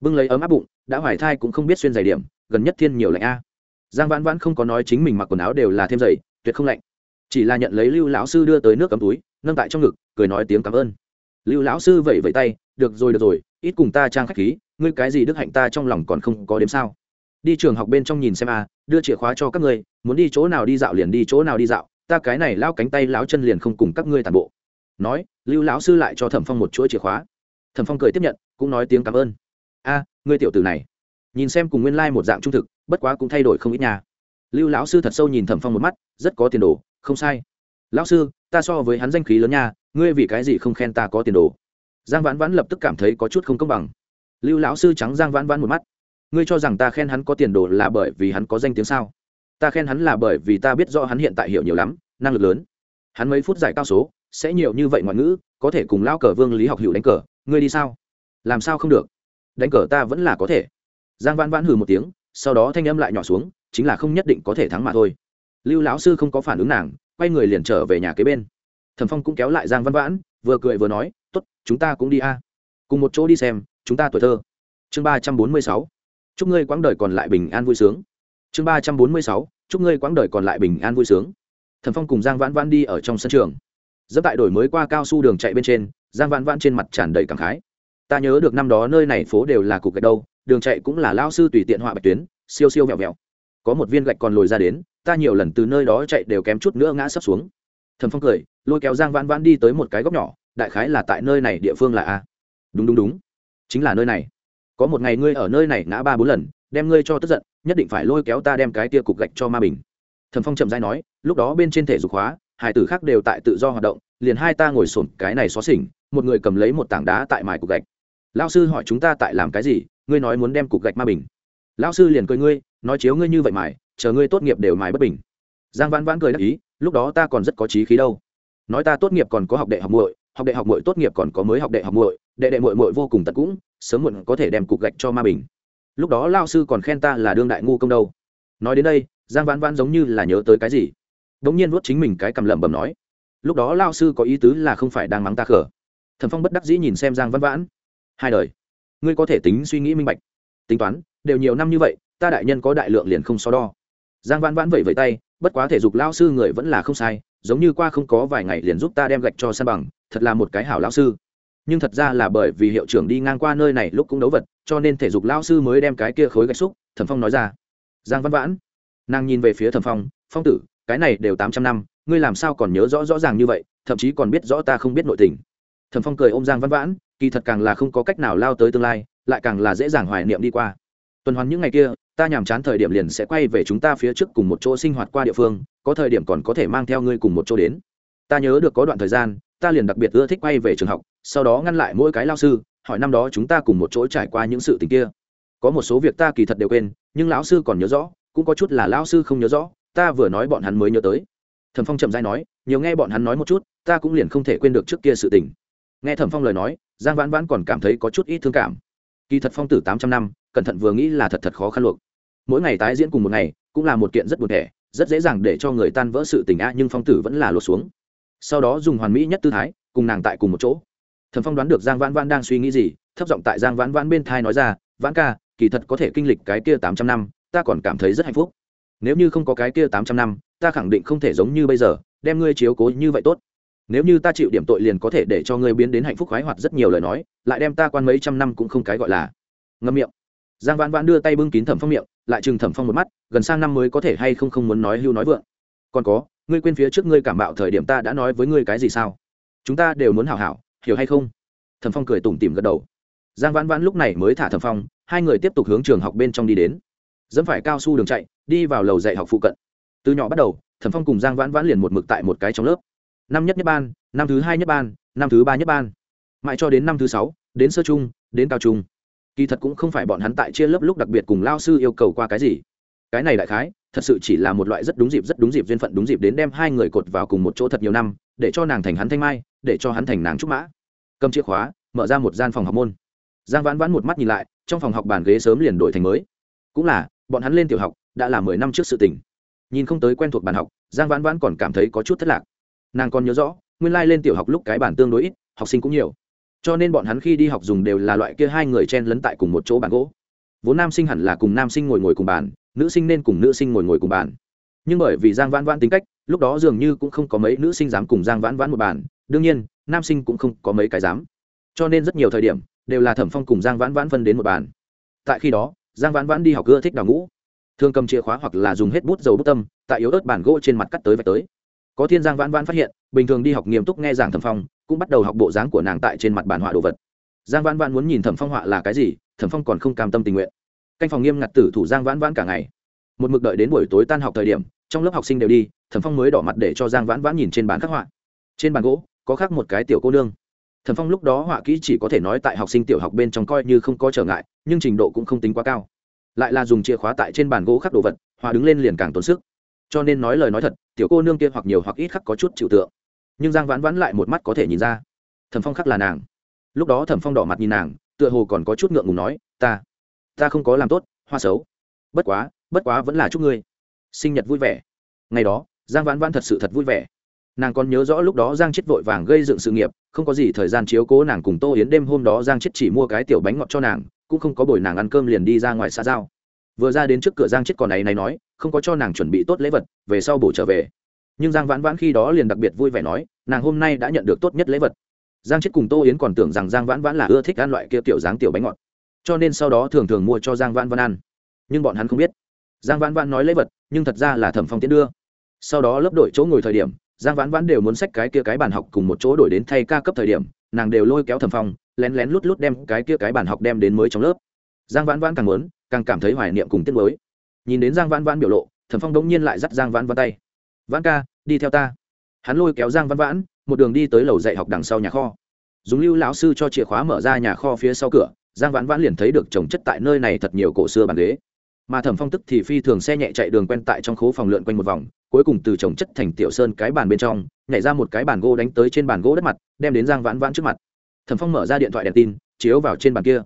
Bưng lấy ấm áp bụng, đã hoài thai cũng không biết xuyên giày điểm, gần nhất thiên nhiều lạnh a. Giang vãn vãn không có nói chính mình mặc quần áo đều là thêm giày tuyệt không lạnh. Chỉ là nhận lấy lưu lão sư đưa tới nước cấm túi, nâng tại trong ngực, cười nói tiếng cảm ơn. Lưu lão sư vẫy vẫy tay, được rồi được rồi, ít cùng ta trang khách khí, ngươi cái gì đức hạnh ta trong lòng còn không có đếm sao. Đi trường học bên trong nhìn xem a, đưa chìa khóa cho các ngươi, muốn đi chỗ nào đi dạo liền đi chỗ nào đi dạo, ta cái này lao cánh tay lao chân liền không cùng các ngươi tàn bộ. Nói, lưu lão sư lại cho thẩm phong một chuỗi chìa khóa. Thẩm phong cười tiếp nhận, cũng nói tiếng cảm ơn. A, ngươi tiểu tử này, nhìn xem cùng nguyên lai、like、một dạng trung thực, bất quá cũng thay đổi không ít nhà lưu lão sư thật sâu nhìn thẩm phong một mắt, rất có tiền đồ, không sai. Lão sư, ta so với hắn danh khí lớn nha, ngươi vì cái gì không khen ta có tiền đồ? Giang vãn vãn lập tức cảm thấy có chút không công bằng. Lưu lão sư trắng giang vãn vãn một mắt. Ngươi cho rằng ta khen hắn có tiền đồ là bởi vì hắn có danh tiếng sao? Ta khen hắn là bởi vì ta biết rõ hắn hiện tại hiểu nhiều lắm, năng lực lớn. Hắn mấy phút giải cao số, sẽ nhiều như vậy ngoại ngữ, có thể cùng lao cờ vương lý học hữu đánh cờ, ngươi đi sao? Làm sao không được? Đánh cờ ta vẫn là có thể. Giang vãn vãn hừ một tiếng, sau đó thanh âm lại nhỏ xuống chính là không nhất định có thể thắng mà thôi. Lưu lão sư không có phản ứng nàng, quay người liền trở về nhà kế bên. Thẩm phong cũng kéo lại giang văn vãn, vừa cười vừa nói t ố t chúng ta cũng đi a. Cùng một chỗ đi xem, chúng ta tuổi thơ. Chương ba trăm bốn mươi sáu. Chúc ngươi quãng đời còn lại bình an vui sướng. Chương ba trăm bốn mươi sáu. Chúc ngươi quãng đời còn lại bình an vui sướng. Thẩm phong cùng giang vãn vãn đi ở trong sân trường. Dẫm tại đổi mới qua cao su đường chạy bên trên, giang vãn vãn trên mặt tràn đầy cảm khái. Ta nhớ được năm đó nơi này phố đều là cục gạch đâu, đường chạy cũng là lao sư tùy tiện họa bạch tuyến, siêu siêu vẹo vẹo có một viên gạch còn lồi ra đến, ta nhiều lần từ nơi đó chạy đều kém chút nữa ngã sấp xuống. Thầm phong cười, lôi kéo giang vãn vãn đi tới một cái góc nhỏ, đại khái là tại nơi này địa phương là a. Đúng đúng đúng, chính là nơi này. Có một ngày ngươi ở nơi này ngã ba bốn lần, đem ngươi cho tức giận, nhất định phải lôi kéo ta đem cái tia cục gạch cho ma bình. Thầm phong chậm dai nói, lúc đó bên trên thể dục hóa hải tử khác đều tại tự do hoạt động, liền hai ta ngồi sổn cái này xó xỉnh, một người cầm lấy một tảng đá tại mài cục gạch. Lao sư hỏi chúng ta tại làm cái gì, ngươi nói muốn đem cục gạch ma bình. Lão sư liền cười ngươi nói chiếu ngươi như vậy mải, chờ ngươi tốt nghiệp đều mải bất bình. Giang vãn vãn cười đắc ý, lúc đó ta còn rất có trí khí đâu. Nói ta tốt nghiệp còn có học đệ học muội, học đệ học muội tốt nghiệp còn có mới học đệ học muội, đệ đệ muội muội vô cùng tận cũng, sớm muộn có thể đem cục gạch cho ma bình. Lúc đó lao sư còn khen ta là đương đại ngu công đâu. Nói đến đây, giang vãn vãn giống như là nhớ tới cái gì. Đ ỗ n g nhiên vuốt chính mình cái cầm lẩm bẩm nói, lúc đó lao sư có ý tứ là không phải đang mắng ta khở thần phong bất đắc dĩ nhìn xem giang vãn vãn, hai đời, ngươi có thể tính suy nghĩ minh bạch, tính toán, đều nhiều năm như vậy ta đại nhân có đại lượng liền không so đo. Giang vãn vãn vẩy vẩy tay, bất quá thể dục lao sư người vẫn là không sai, giống như qua không có vài ngày liền giúp ta đem gạch cho san bằng, thật là một cái hảo lao sư. Nhưng thật ra là bởi vì hiệu trưởng đi ngang qua nơi này lúc cũng đấu vật, cho nên thể dục lao sư mới đem cái kia khối gạch xúc, thẩm phong nói ra. Giang văn vãn, nàng nhìn về phía thẩm phong phong tử, cái này đều tám trăm năm, ngươi làm sao còn nhớ rõ rõ ràng như vậy, thậm chí còn biết rõ ta không biết nội tình. Thẩm phong cười ôm giang văn vãn, kỳ thật càng là không có cách nào lao tới tương lai, lại càng là dễ dàng hoài niệm đi qua tuần hoàn những ngày kia, ta nhàm chán thời điểm liền sẽ quay về chúng ta phía trước cùng một chỗ sinh hoạt qua địa phương, có thời điểm còn có thể mang theo ngươi cùng một chỗ đến. Ta nhớ được có đoạn thời gian, ta liền đặc biệt ưa thích quay về trường học, sau đó ngăn lại mỗi cái lao sư, hỏi năm đó chúng ta cùng một chỗ trải qua những sự tình kia. Có một số việc ta kỳ thật đều quên, nhưng lão sư còn nhớ rõ, cũng có chút là lão sư không nhớ rõ, ta vừa nói bọn hắn mới nhớ tới. Thẩm phong chậm dai nói, nhiều nghe bọn hắn nói một chút, ta cũng liền không thể quên được trước kia sự tình. Nghe thẩm phong lời nói, giang vãn vãn còn cảm thấy có chút ít thương cảm. Kỳ thật phong tử tám trăm năm cẩn thận vừa nghĩ là thật thật khó khăn luộc. Mỗi ngày tái diễn cùng một ngày, cũng là một kiện rất buồn thẻ, rất dễ dàng để cho người tan vỡ sự tình a nhưng phong tử vẫn là lột xuống. Sau đó dùng hoàn mỹ nhất tư thái, cùng nàng tại cùng một chỗ. Thẩm phong đoán được giang vãn vãn đang suy nghĩ gì, thấp giọng tại giang vãn vãn bên thai nói ra, vãn ca, kỳ thật có thể kinh lịch cái kia tám trăm năm, ta còn cảm thấy rất hạnh phúc. Nếu như không có cái kia tám trăm năm, ta khẳng định không thể giống như bây giờ, đem ngươi chiếu cố như vậy tốt. Nếu như ta chịu điểm tội liền có thể để cho ngươi biến đến hạnh phúc khoái hoạt rất nhiều lời nói, lại đem ta quan mấy trăm năm cũng không cái gọi là. Ngâm miệng giang vãn vãn đưa tay bưng kín thẩm phong miệng, lại chừng thẩm phong một mắt, gần sang năm mới có thể hay không không muốn nói hưu nói vượng. Còn có, ngươi quên phía trước ngươi cảm bạo thời điểm ta đã nói với ngươi cái gì sao? Chúng ta đều muốn hảo hảo, hiểu hay không? Thẩm phong cười tủm tỉm gật đầu. Giang vãn vãn lúc này mới thả thẩm phong, hai người tiếp tục hướng trường học bên trong đi đến. Dẫm phải cao su đường chạy, đi vào lầu dạy học phụ cận. Từ nhỏ bắt đầu, thẩm phong cùng giang vãn vãn liền một mực tại một cái trong lớp. Năm nhất nhất ban, năm thứ hai nhất ban, năm thứ ba nhất ban. Mãi cho đến năm thứ sáu, đến sơ trung, đến cao trung kỳ thật cũng không phải bọn hắn tại chia lớp lúc đặc biệt cùng lao sư yêu cầu qua cái gì. Cái này đại khái, thật sự chỉ là một loại rất đúng dịp, rất đúng dịp duyên phận đúng dịp đến đem hai người cột vào cùng một chỗ thật nhiều năm, để cho nàng thành hắn thanh mai, để cho hắn thành nàng trúc mã. Cầm chìa khóa, mở ra một gian phòng học môn. Giang vãn vãn một mắt nhìn lại, trong phòng học bàn ghế sớm liền đổi thành mới. Cũng là, bọn hắn lên tiểu học, đã là mười năm trước sự tình. Nhìn không tới quen thuộc bàn học, giang vãn vãn còn cảm thấy có chút thất lạc. Nàng còn nhớ rõ, nguyên lai、like、lên tiểu học lúc cái bản tương đối ít, học sinh cũng nhiều cho nên bọn hắn khi đi học dùng đều là loại kia hai người chen lấn tại cùng một chỗ bàn gỗ. Vốn nam sinh hẳn là cùng nam sinh ngồi ngồi cùng bàn, nữ sinh nên cùng nữ sinh ngồi ngồi cùng bàn. Nhưng bởi vì giang vãn vãn tính cách, lúc đó dường như cũng không có mấy nữ sinh dám cùng giang vãn vãn một bàn, đương nhiên, nam sinh cũng không có mấy cái dám. Cho nên rất nhiều thời điểm, đều là thẩm phong cùng giang vãn vãn phân đến một bàn. Tại khi đó, giang vãn vãn đi học ưa thích đào ngũ. Thường cầm chìa khóa hoặc là dùng hết bút dầu bút tâm, tại yếu ớt bản gỗ trên mặt cắt tới và tới. Có thiên giang vãn vãn phát hiện, bình thường đi học nghiêm túc nghe giảng thẩm phong cũng bắt đầu học bộ dáng của nàng tại trên mặt bản họa đồ vật. Giang vãn vãn muốn nhìn thẩm phong họa là cái gì, thẩm phong còn không cam tâm tình nguyện. Canh phòng nghiêm ngặt tử thủ giang vãn vãn cả ngày. Một mực đợi đến buổi tối tan học thời điểm, trong lớp học sinh đều đi, thẩm phong mới đỏ mặt để cho giang vãn vãn nhìn trên bàn khắc họa. Trên bàn gỗ, có khắc một cái tiểu cô nương. Thẩm phong lúc đó họa kỹ chỉ có thể nói tại học sinh tiểu học bên trong coi như không có trở ngại, nhưng trình độ cũng không tính quá cao. Lại là dùng chìa khóa tại trên bàn gỗ khắc đồ vật, họa đứng lên liền càng tốn sức. Cho nên nói lời nói thật, tiểu cô nương kia hoặc nhiều hoặc ít khắc có chút chịu tượng nhưng giang vãn vãn lại một mắt có thể nhìn ra. Thẩm phong khắc là nàng. Lúc đó thẩm phong đỏ mặt nhìn nàng, tựa hồ còn có chút ngượng ngùng nói, ta ta không có làm tốt, hoa xấu. Bất quá bất quá vẫn là chúc ngươi sinh nhật vui vẻ. Ngày đó, giang vãn vãn thật sự thật vui vẻ. Nàng còn nhớ rõ lúc đó giang chết vội vàng gây dựng sự nghiệp, không có gì thời gian chiếu cố nàng cùng tô yến đêm hôm đó giang chết chỉ mua cái tiểu bánh ngọt cho nàng, cũng không có bồi nàng ăn cơm liền đi ra ngoài xã giao. Vừa ra đến trước cửa giang chết còn này này nói, không có cho nàng chuẩn bị tốt lễ vật, về sau bổ trở về nhưng giang vãn vãn khi đó liền đặc biệt vui vẻ nói, nàng hôm nay đã nhận được tốt nhất lễ vật. Giang chết cùng tô yến còn tưởng rằng giang vãn vãn là ưa thích ăn loại kia tiểu dáng tiểu bánh ngọt. Cho nên sau đó thường thường mua cho giang vãn vãn ăn. Nhưng bọn hắn không biết. Giang vãn vãn nói lễ vật, nhưng thật ra là thẩm phong tiến đưa. Sau đó lớp đổi chỗ ngồi thời điểm, giang vãn vãn đều muốn xách cái kia cái bàn học cùng một chỗ đổi đến thay ca cấp thời điểm, nàng đều lôi kéo thẩm phong, lén lén lút lút đem cái kia cái bàn học đem đến mới trong lớp. Giang vãn vãn càng muốn, càng cảm thấy hoài niệm cùng tiết mới nhìn đến giang vãn vãn biểu lộ, thẩm phong đống nhiên lại dắt giang vãn vãn tay vãn ca, đi theo ta. Hắn lôi kéo giang Văn vãn, một đường đi tới lầu dạy học đằng sau nhà kho. Dùng lưu lão sư cho chìa khóa mở ra nhà kho phía sau cửa, giang vãn vãn liền thấy được trồng chất tại nơi này thật nhiều cổ xưa bàn ghế. Mà thẩm phong tức thì phi thường xe nhẹ chạy đường quen tại trong khố phòng lượn quanh một vòng, cuối cùng từ trồng chất thành tiểu sơn cái bàn bên trong, nhảy ra một cái bàn gỗ đánh tới trên bàn gỗ đất mặt, đem đến giang vãn vãn trước mặt. Thẩm phong mở ra điện thoại đèn tin, chiếu vào trên bàn kia.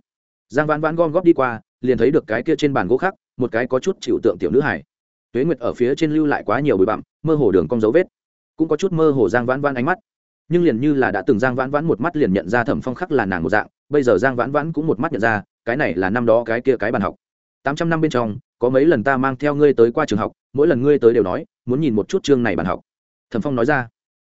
Giang vãn vãn gom góp đi qua, liền thấy được cái kia trên bàn gỗ khác, một cái có chút chịu tượng tiểu nữ hải tuế nguyệt ở phía trên lưu lại quá nhiều bụi bặm, mơ hồ đường cong dấu vết. Cũng có chút mơ hồ giang vãn vãn ánh mắt. Nhưng liền như là đã từng giang vãn vãn một mắt liền nhận ra thẩm phong khắc là nàng một dạng, bây giờ giang vãn vãn cũng một mắt nhận ra, cái này là năm đó cái kia cái bàn học. Tám trăm năm bên trong, có mấy lần ta mang theo ngươi tới qua trường học, mỗi lần ngươi tới đều nói, muốn nhìn một chút chương này bàn học. Thẩm phong nói ra.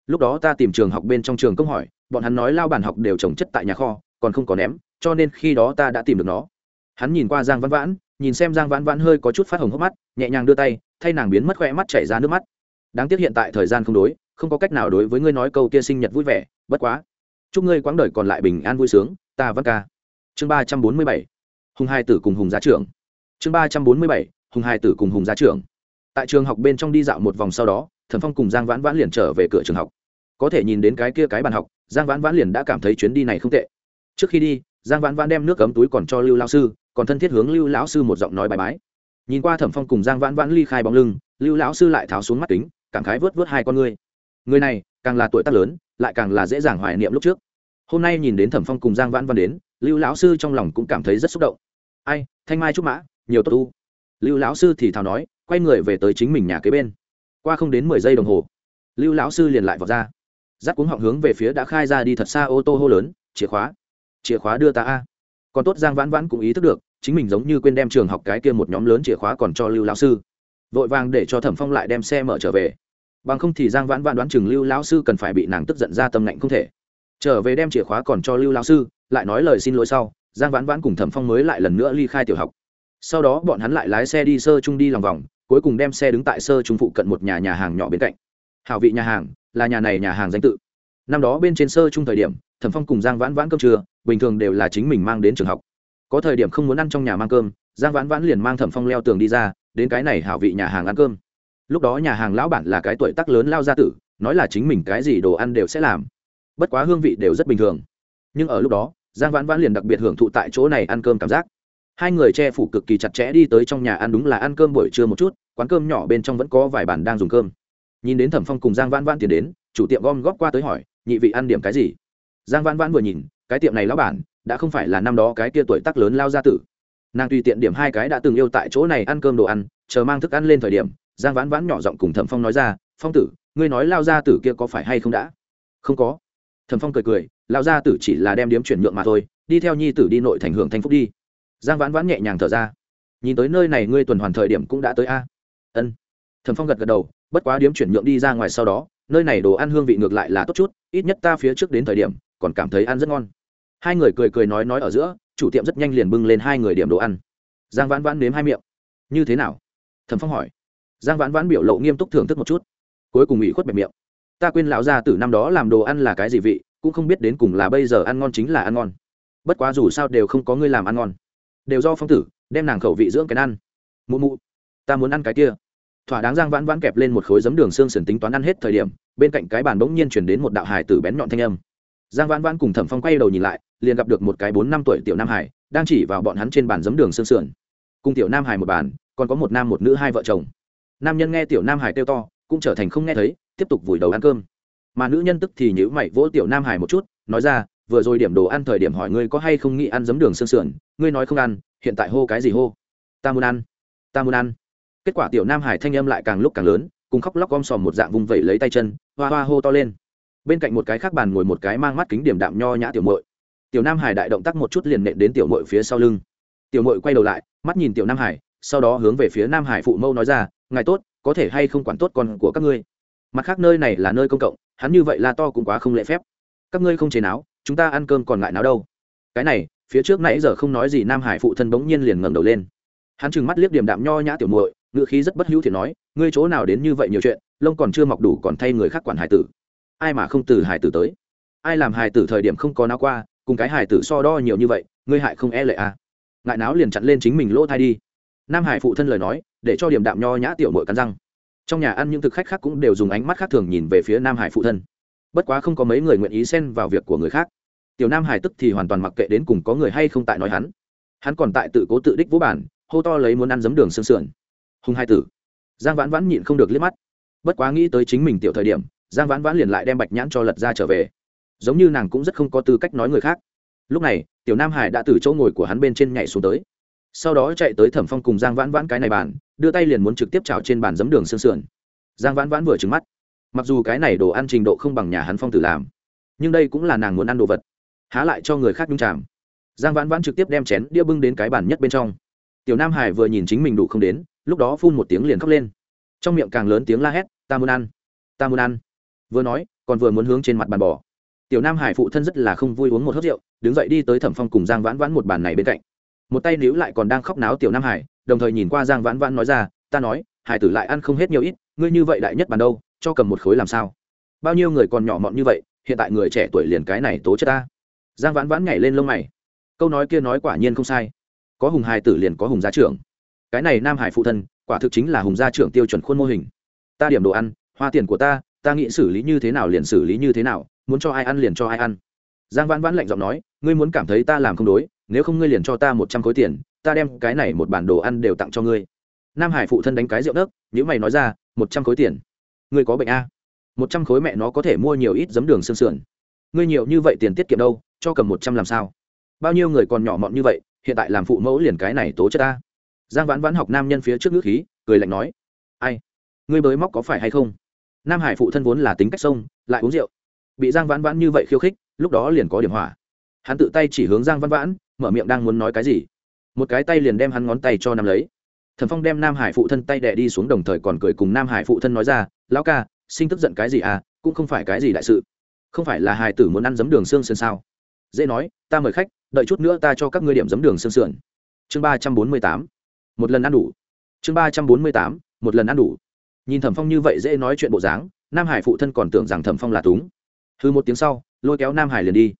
Lúc đó ta tìm trường học bên trong trường công hỏi, bọn hắn nói lao bàn học đều trồng chất tại nhà kho, còn không có ném, cho nên khi đó ta đã tìm được nó. Hắn nhìn qua giang vãn vãn nhìn xem giang vãn vãn hơi có chút phát hồng hốc mắt, nhẹ nhàng đưa tay, thay nàng biến mất khoe mắt chảy ra nước mắt. Đáng tiếc hiện tại thời gian không đối, không có cách nào đối với ngươi nói câu kia sinh nhật vui vẻ, bất quá. Chúc ngươi quãng đời còn lại bình an vui sướng, ta văn ca. Chương ba trăm bốn mươi bảy. Hùng hai tử cùng hùng giá trưởng. Chương ba trăm bốn mươi bảy. Hùng hai tử cùng hùng giá trưởng. Tại trường học bên trong đi dạo một vòng sau đó, thần phong cùng giang vãn vãn liền trở về cửa trường học. Có thể nhìn đến cái kia cái bàn học, giang vãn vãn liền đã cảm thấy chuyến đi này không tệ. Trước khi đi, giang vãn vãn đem nước cấm túi còn cho lưu lao sư còn thân thiết hướng lưu lão sư một giọng nói bài bái. Nhìn qua thẩm phong cùng giang vãn vãn ly khai bóng lưng, lưu lão sư lại tháo xuống mắt kính, cảm khái vớt vớt hai con ngươi. Người này, càng là tuổi tác lớn, lại càng là dễ dàng hoài niệm lúc trước. Hôm nay nhìn đến thẩm phong cùng giang vãn vãn đến, lưu lão sư trong lòng cũng cảm thấy rất xúc động. Ai, thanh mai trúc mã, nhiều tốt tu lưu lão sư thì thào nói, quay người về tới chính mình nhà kế bên. Qua không đến mười giây đồng hồ, lưu lão sư liền lại vọt ra. Dắt cuống họng hướng về phía đã khai ra đi thật xa ô tô hô lớn, chìa khóa chìa khóa đưa ta a còn tốt giang vãn vãn cũng ý thức được, chính mình giống như quên đem trường học cái kia một nhóm lớn chìa khóa còn cho lưu lão sư. Vội vàng để cho thẩm phong lại đem xe mở trở về. Bằng không thì giang vãn vãn đoán chừng lưu lão sư cần phải bị nàng tức giận ra tâm lạnh không thể. Trở về đem chìa khóa còn cho lưu lão sư, lại nói lời xin lỗi sau, giang vãn vãn cùng thẩm phong mới lại lần nữa ly khai tiểu học. Sau đó bọn hắn lại lái xe đi sơ trung đi lòng vòng, cuối cùng đem xe đứng tại sơ trung phụ cận một nhà nhà hàng nhỏ bên cạnh. Hào vị nhà hàng, là nhà này nhà hàng danh tự. Năm đó bên trên sơ trung thời điểm, thẩm phong cùng giang vãn vãn cơm trưa bình thường đều là chính mình mang đến trường học. Có thời điểm không muốn ăn trong nhà mang cơm, giang vãn vãn liền mang thẩm phong leo tường đi ra, đến cái này hảo vị nhà hàng ăn cơm. Lúc đó nhà hàng lão bản là cái tuổi tác lớn lao gia tử, nói là chính mình cái gì đồ ăn đều sẽ làm. Bất quá hương vị đều rất bình thường. Nhưng ở lúc đó, giang vãn vãn liền đặc biệt hưởng thụ tại chỗ này ăn cơm cảm giác. Hai người che phủ cực kỳ chặt chẽ đi tới trong nhà ăn đúng là ăn cơm buổi trưa một chút, quán cơm nhỏ bên trong vẫn có vài bàn đang dùng cơm. Nhìn đến thẩm phong cùng giang vãn vãn tiến đến, chủ tiệm gom góp qua tới hỏi, nhị vị ăn điểm cái gì? Giang vãn vãn vừa nhìn cái tiệm này lão bản, đã không phải là năm đó cái kia tuổi tác lớn lao gia tử. Nàng tùy tiện điểm hai cái đã từng yêu tại chỗ này ăn cơm đồ ăn, chờ mang thức ăn lên thời điểm, giang vãn vãn nhỏ giọng cùng thẩm phong nói ra, phong tử, ngươi nói lao gia tử kia có phải hay không đã? Không có. Thẩm phong cười cười lao gia tử chỉ là đem điếm chuyển nhượng mà thôi, đi theo nhi tử đi nội thành hưởng thanh phúc đi. Giang vãn vãn nhẹ nhàng thở ra. Nhìn tới nơi này ngươi tuần hoàn thời điểm cũng đã tới a. Ân. Thẩm phong gật gật đầu, bất quá điếm chuyển nhượng đi ra ngoài sau đó nơi này đồ ăn hương vị ngược lại là tốt chút, ít nhất ta phía trước đến thời điểm, còn cảm thấy ăn rất ngon. Hai người cười cười nói nói ở giữa, chủ tiệm rất nhanh liền bưng lên hai người điểm đồ ăn. Giang vãn vãn nếm hai miệng. Như thế nào? Thẩm phong hỏi. Giang vãn vãn biểu lộ nghiêm túc thưởng thức một chút. Cuối cùng ủy khuất bẹp miệng. Ta quên lão gia từ năm đó làm đồ ăn là cái gì vị, cũng không biết đến cùng là bây giờ ăn ngon chính là ăn ngon. Bất quá dù sao đều không có ngươi làm ăn ngon. Đều do phong tử, đem nàng khẩu vị dưỡng cái ăn. Mụ mụ, ta muốn ăn cái kia thỏa đáng giang vãn vãn kẹp lên một khối giấm đường xương sườn tính toán ăn hết thời điểm, bên cạnh cái bàn bỗng nhiên chuyển đến một đạo hải tử bén nhọn thanh âm. Giang vãn vãn cùng thẩm phong quay đầu nhìn lại, liền gặp được một cái bốn năm tuổi tiểu nam hải đang chỉ vào bọn hắn trên bàn giấm đường xương sườn. Cùng tiểu nam hải một bàn, còn có một nam một nữ hai vợ chồng. Nam nhân nghe tiểu nam hải kêu to, cũng trở thành không nghe thấy, tiếp tục vùi đầu ăn cơm. Mà nữ nhân tức thì nhữ mày vỗ tiểu nam hải một chút, nói ra, vừa rồi điểm đồ ăn thời điểm hỏi ngươi có hay không nghĩ ăn giấm đường xương sườn, ngươi nói không ăn, hiện tại hô cái gì hô? Ta muốn ăn, ta muốn ăn kết quả tiểu nam hải thanh âm lại càng lúc càng lớn, cùng khóc lóc gom sòm một dạng vung vẩy lấy tay chân, hoa hoa hô to lên. Bên cạnh một cái khác bàn ngồi một cái mang mắt kính điểm đạm nho nhã tiểu mội tiểu nam hải đại động tác một chút liền nện đến tiểu mội phía sau lưng. Tiểu mội quay đầu lại, mắt nhìn tiểu nam hải, sau đó hướng về phía nam hải phụ mâu nói ra, ngài tốt, có thể hay không quản tốt con của các ngươi? Mặt khác nơi này là nơi công cộng, hắn như vậy là to cũng quá không lễ phép. Các ngươi không chế náo, chúng ta ăn cơm còn ngại náo đâu. Cái này, phía trước nãy giờ không nói gì nam hải phụ thân bỗng nhiên liền ngẩng đầu lên hắn trừng mắt liếc điểm đạm nho nhã tiểu muội, ngữ khí rất bất hữu thì nói, ngươi chỗ nào đến như vậy nhiều chuyện, lông còn chưa mọc đủ còn thay người khác quản hải tử. Ai mà không từ hải tử tới? Ai làm hải tử thời điểm không có náo qua, cùng cái hải tử so đo nhiều như vậy, ngươi hại không e lệ à? Ngại náo liền chặn lên chính mình lỗ thai đi. Nam hải phụ thân lời nói, để cho điểm đạm nho nhã tiểu mội cắn răng. Trong nhà ăn những thực khách khác cũng đều dùng ánh mắt khác thường nhìn về phía nam hải phụ thân. Bất quá không có mấy người nguyện ý xen vào việc của người khác. Tiểu nam hải tức thì hoàn toàn mặc kệ đến cùng có người hay không tại nói hắn. Hắn còn tại tự cố tự đích vũ bản hô to lấy muốn ăn giấm đường sương sườn. Hùng hai tử. Giang vãn vãn nhịn không được liếc mắt. Bất quá nghĩ tới chính mình tiểu thời điểm, giang vãn vãn liền lại đem bạch nhãn cho lật ra trở về. Giống như nàng cũng rất không có tư cách nói người khác. Lúc này, tiểu nam hải đã từ chỗ ngồi của hắn bên trên nhảy xuống tới. Sau đó chạy tới thẩm phong cùng giang vãn vãn cái này bàn, đưa tay liền muốn trực tiếp trào trên bàn giấm đường sương sườn. Giang vãn vãn vừa trứng mắt. Mặc dù cái này đồ ăn trình độ không bằng nhà hắn phong tử làm, nhưng đây cũng là nàng muốn ăn đồ vật, há lại cho người khác nhung chàm. Giang vãn vãn trực tiếp đem chén đĩa bưng đến cái bàn nhất bên trong tiểu nam hải vừa nhìn chính mình đủ không đến, lúc đó phun một tiếng liền khóc lên. Trong miệng càng lớn tiếng la hét, ta muốn ăn, ta muốn ăn. Vừa nói, còn vừa muốn hướng trên mặt bàn bò tiểu nam hải phụ thân rất là không vui uống một hớt rượu, đứng dậy đi tới thẩm phong cùng giang vãn vãn một bàn này bên cạnh. Một tay níu lại còn đang khóc náo tiểu nam hải, đồng thời nhìn qua giang vãn vãn nói ra, ta nói, hải tử lại ăn không hết nhiều ít, ngươi như vậy đại nhất bàn đâu, cho cầm một khối làm sao? Bao nhiêu người còn nhỏ mọn như vậy, hiện tại người trẻ tuổi liền cái này tố chất ta. Giang vãn vãn nhảy lên lông mày. Câu nói kia nói quả nhiên không sai có hùng hài tử liền có hùng gia trưởng. Cái này nam hải phụ thân, quả thực chính là hùng gia trưởng tiêu chuẩn khuôn mô hình. Ta điểm đồ ăn, hoa tiền của ta ta nghĩ xử lý như thế nào liền xử lý như thế nào, muốn cho ai ăn liền cho ai ăn. Giang vãn vãn lạnh giọng nói, ngươi muốn cảm thấy ta làm không đối, nếu không ngươi liền cho ta một trăm khối tiền, ta đem cái này một bản đồ ăn đều tặng cho ngươi. Nam hải phụ thân đánh cái rượu nấc nếu mày nói ra, một trăm khối tiền. Ngươi có bệnh a? Một trăm khối mẹ nó có thể mua nhiều ít giấm đường sương sườn. Ngươi nhiều như vậy tiền tiết kiệm đâu, cho cầm một trăm làm sao? Bao nhiêu người còn nhỏ mọn như vậy, hiện tại làm phụ mẫu liền cái này tố chất ta. Giang vãn vãn học nam nhân phía trước ngữ khí, cười lạnh nói, ai? Ngươi bới móc có phải hay không? Nam hải phụ thân vốn là tính cách sông, lại uống rượu. Bị giang vãn vãn như vậy khiêu khích, lúc đó liền có điểm hỏa. Hắn tự tay chỉ hướng giang vãn vãn, mở miệng đang muốn nói cái gì. Một cái tay liền đem hắn ngón tay cho nam lấy. Thần phong đem nam hải phụ thân tay đẻ đi xuống đồng thời còn cười cùng nam hải phụ thân nói ra, lão ca, sinh tức giận cái gì à? Cũng không phải cái gì đại sự. Không phải là hài tử muốn ăn giấm đường xương sơn sao? Dễ nói, ta mời khách, đợi chút nữa ta cho các ngươi điểm giấm đường sương sườn. Chương ba trăm bốn mươi tám, một lần ăn đủ. Chương ba trăm bốn mươi tám, một lần ăn đủ. Nhìn thẩm phong như vậy dễ nói chuyện bộ dáng, nam hải phụ thân còn tưởng rằng thẩm phong là túng. Hư một tiếng sau, lôi kéo nam hải liền đi.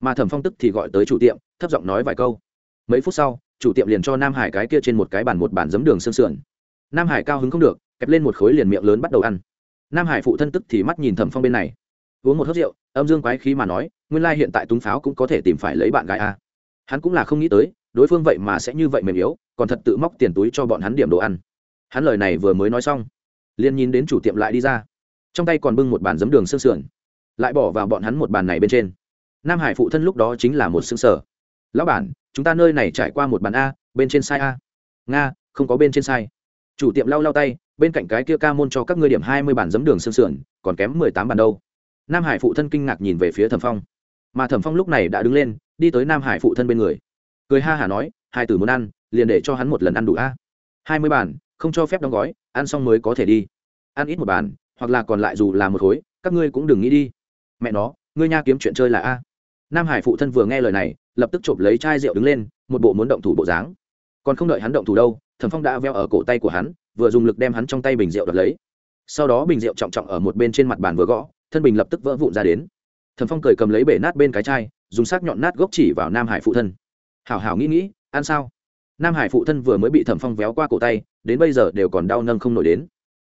Mà thẩm phong tức thì gọi tới chủ tiệm, thấp giọng nói vài câu. Mấy phút sau, chủ tiệm liền cho nam hải cái kia trên một cái bàn một bàn giấm đường sương sườn. Nam hải cao hứng không được, kẹp lên một khối liền miệng lớn bắt đầu ăn. Nam hải phụ thân tức thì mắt nhìn thẩm phong bên này uống một hớt rượu, âm dương quái khí mà nói, nguyên lai hiện tại túng pháo cũng có thể tìm phải lấy bạn gái a. Hắn cũng là không nghĩ tới, đối phương vậy mà sẽ như vậy mềm yếu, còn thật tự móc tiền túi cho bọn hắn điểm đồ ăn. Hắn lời này vừa mới nói xong, liền nhìn đến chủ tiệm lại đi ra. Trong tay còn bưng một bàn giấm đường sương sườn, lại bỏ vào bọn hắn một bàn này bên trên. Nam hải phụ thân lúc đó chính là một xương sở. Lão bản, chúng ta nơi này trải qua một bàn a, bên trên sai a. Nga, không có bên trên sai. Chủ tiệm lau lau tay, bên cạnh cái kia ca môn cho các ngươi điểm hai mươi bản giấm đường sương sườn, còn kém mười tám bàn đâu nam hải phụ thân kinh ngạc nhìn về phía thẩm phong. Mà thẩm phong lúc này đã đứng lên, đi tới nam hải phụ thân bên người. Cười ha hả nói, hai tử muốn ăn, liền để cho hắn một lần ăn đủ a. Hai mươi bàn không cho phép đóng gói, ăn xong mới có thể đi. Ăn ít một bàn hoặc là còn lại dù là một khối, các ngươi cũng đừng nghĩ đi. Mẹ nó, ngươi nha kiếm chuyện chơi là a. Nam hải phụ thân vừa nghe lời này, lập tức chộp lấy chai rượu đứng lên, một bộ muốn động thủ bộ dáng. Còn không đợi hắn động thủ đâu, thẩm phong đã veo ở cổ tay của hắn, vừa dùng lực đem hắn trong tay bình rượu đoạt lấy. Sau đó bình rượu trọng trọng ở một bên trên mặt bàn vừa gõ thân bình lập tức vỡ vụn ra đến. Thẩm phong cười cầm lấy bể nát bên cái chai, dùng sắc nhọn nát gốc chỉ vào nam hải phụ thân. Hảo hảo nghĩ nghĩ, ăn sao? Nam hải phụ thân vừa mới bị thẩm phong véo qua cổ tay, đến bây giờ đều còn đau nâng không nổi đến.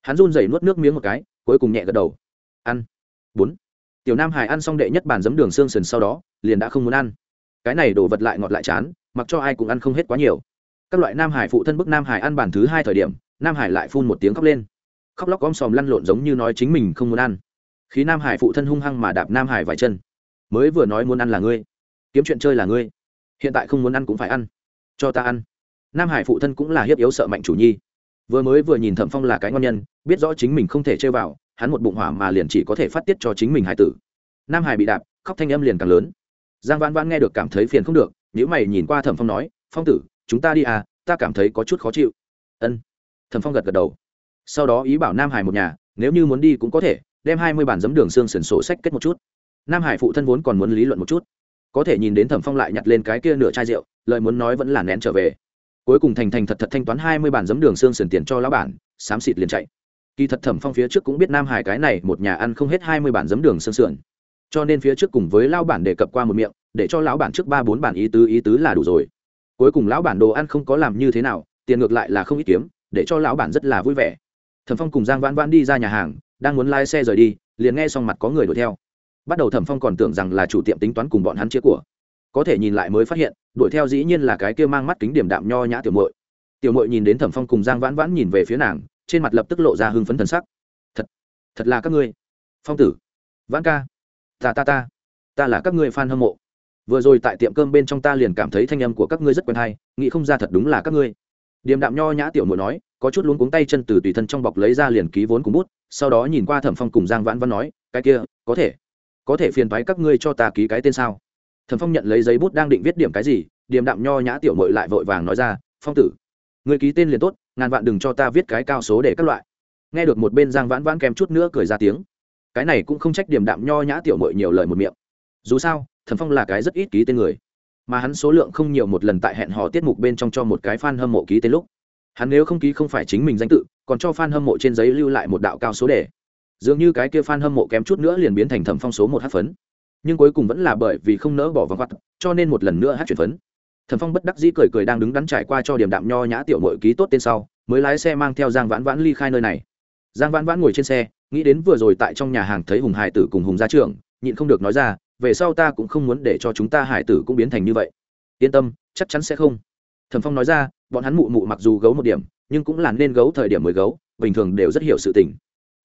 Hắn run rẩy nuốt nước miếng một cái, cuối cùng nhẹ gật đầu. Ăn. Bốn. Tiểu nam hải ăn xong đệ nhất bàn giấm đường xương sườn sau đó, liền đã không muốn ăn. Cái này đổ vật lại ngọt lại chán, mặc cho ai cũng ăn không hết quá nhiều. Các loại nam hải phụ thân bức nam hải ăn bàn thứ hai thời điểm, nam hải lại phun một tiếng khóc lên. Khóc lóc om sòm lăn lộn giống như nói chính mình không muốn ăn khi nam hải phụ thân hung hăng mà đạp nam hải vài chân. Mới vừa nói muốn ăn là ngươi, kiếm chuyện chơi là ngươi, hiện tại không muốn ăn cũng phải ăn, cho ta ăn. Nam hải phụ thân cũng là hiếp yếu sợ mạnh chủ nhi. Vừa mới vừa nhìn thẩm phong là cái ngon nhân, biết rõ chính mình không thể chơi vào, hắn một bụng hỏa mà liền chỉ có thể phát tiết cho chính mình hải tử. Nam hải bị đạp, khóc thanh âm liền càng lớn. Giang vãn vãn nghe được cảm thấy phiền không được nếu mày nhìn qua thẩm phong nói, phong tử, chúng ta đi à ta cảm thấy có chút khó chịu. Ân. Thẩm phong gật gật đầu. Sau đó ý bảo nam hải một nhà, nếu như muốn đi cũng có thể đem hai mươi bản giấm đường xương sườn sổ sách kết một chút. Nam hải phụ thân vốn còn muốn lý luận một chút. Có thể nhìn đến thẩm phong lại nhặt lên cái kia nửa chai rượu, lời muốn nói vẫn là nén trở về. Cuối cùng thành thành thật thật thanh toán hai mươi bản giấm đường xương sườn tiền cho lão bản, xám xịt liền chạy. Kỳ thật thẩm phong phía trước cũng biết nam hải cái này một nhà ăn không hết hai mươi bản giấm đường xương sườn. Cho nên phía trước cùng với lão bản đề cập qua một miệng, để cho lão bản trước ba bốn bản ý tứ ý tứ là đủ rồi. Cuối cùng lão bản đồ ăn không có làm như thế nào, tiền ngược lại là không ít kiếm, để cho lão bản rất là vui vẻ. Thẩm phong cùng giang vãn vãn đi ra nhà hàng đang muốn lái xe rời đi, liền nghe xong mặt có người đuổi theo. Bắt đầu thẩm phong còn tưởng rằng là chủ tiệm tính toán cùng bọn hắn chia của. Có thể nhìn lại mới phát hiện, đuổi theo dĩ nhiên là cái kia mang mắt kính điểm đạm nho nhã tiểu mội tiểu mội nhìn đến thẩm phong cùng giang vãn vãn nhìn về phía nàng, trên mặt lập tức lộ ra hưng phấn thần sắc. Thật thật là các ngươi. Phong tử. Vãn ca. Ta ta ta. Ta là các ngươi fan hâm mộ. Vừa rồi tại tiệm cơm bên trong ta liền cảm thấy thanh âm của các ngươi rất quen hay, nghĩ không ra thật đúng là các ngươi. Điềm đạm nho nhã tiểu muội nói có chút luống cuống tay chân từ tùy thân trong bọc lấy ra liền ký vốn cùng bút, sau đó nhìn qua thẩm phong cùng giang vãn văn nói, cái kia, có thể. Có thể phiền thoái các ngươi cho ta ký cái tên sao? Thẩm phong nhận lấy giấy bút đang định viết điểm cái gì, điềm đạm nho nhã tiểu muội lại vội vàng nói ra, phong tử người ký tên liền tốt, ngàn vạn đừng cho ta viết cái cao số để các loại. Nghe được một bên giang vãn vãn kèm chút nữa cười ra tiếng. Cái này cũng không trách điểm đạm nho nhã tiểu muội nhiều lời một miệng. Dù sao, thẩm phong là cái rất ít ký tên người, mà hắn số lượng không nhiều một lần tại hẹn hò tiết mục bên trong cho một cái fan hâm mộ ký tên lúc hắn nếu không ký không phải chính mình danh tự, còn cho fan hâm mộ trên giấy lưu lại một đạo cao số đề. Dường như cái kia fan hâm mộ kém chút nữa liền biến thành thẩm phong số một hát phấn. Nhưng cuối cùng vẫn là bởi vì không nỡ bỏ vắng vặt cho nên một lần nữa hát chuyển phấn. Thẩm phong bất đắc dĩ cười cười đang đứng đắn trải qua cho điểm đạm nho nhã tiểu mội ký tốt tên sau, mới lái xe mang theo giang vãn vãn ly khai nơi này. Giang vãn vãn ngồi trên xe, nghĩ đến vừa rồi tại trong nhà hàng thấy hùng hải tử cùng hùng gia trưởng, nhịn không được nói ra, về sau ta cũng không muốn để cho chúng ta hải tử cũng biến thành như vậy. Yên tâm, chắc chắn sẽ không thẩm phong nói ra, bọn hắn mụ mụ mặc dù gấu một điểm, nhưng cũng là nên gấu thời điểm mới gấu, bình thường đều rất hiểu sự tình.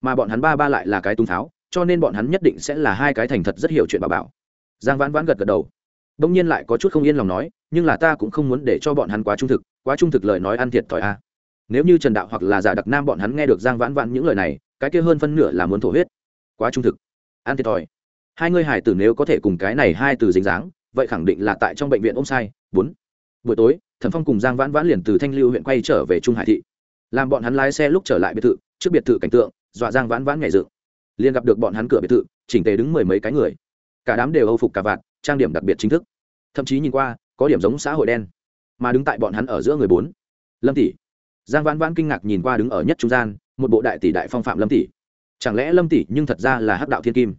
Mà bọn hắn ba ba lại là cái tung tháo, cho nên bọn hắn nhất định sẽ là hai cái thành thật rất hiểu chuyện bà bảo. Giang vãn vãn gật gật đầu. Đông nhiên lại có chút không yên lòng nói, nhưng là ta cũng không muốn để cho bọn hắn quá trung thực, quá trung thực lời nói ăn thiệt thòi a. Nếu như trần đạo hoặc là giả đặc nam bọn hắn nghe được giang vãn vãn những lời này, cái kia hơn phân nửa là muốn thổ huyết. Quá trung thực. Ăn thiệt thòi. Hai ngươi hải tử nếu có thể cùng cái này hai từ dính dáng, vậy khẳng định là tại trong bệnh viện ôm sai. Bốn. Buổi tối thẩm phong cùng giang vãn vãn liền từ thanh lưu huyện quay trở về trung hải thị. Làm bọn hắn lái xe lúc trở lại biệt thự, trước biệt thự cảnh tượng, dọa giang vãn vãn nhảy dựng. Liền gặp được bọn hắn cửa biệt thự, chỉnh tề đứng mười mấy cái người. Cả đám đều âu phục cả vạt, trang điểm đặc biệt chính thức. Thậm chí nhìn qua, có điểm giống xã hội đen. Mà đứng tại bọn hắn ở giữa người bốn. Lâm tỷ. Giang vãn vãn kinh ngạc nhìn qua đứng ở nhất trung gian, một bộ đại tỷ đại phong phạm lâm tỷ. Chẳng lẽ lâm tỷ nhưng thật ra là hắc đạo thiên kim?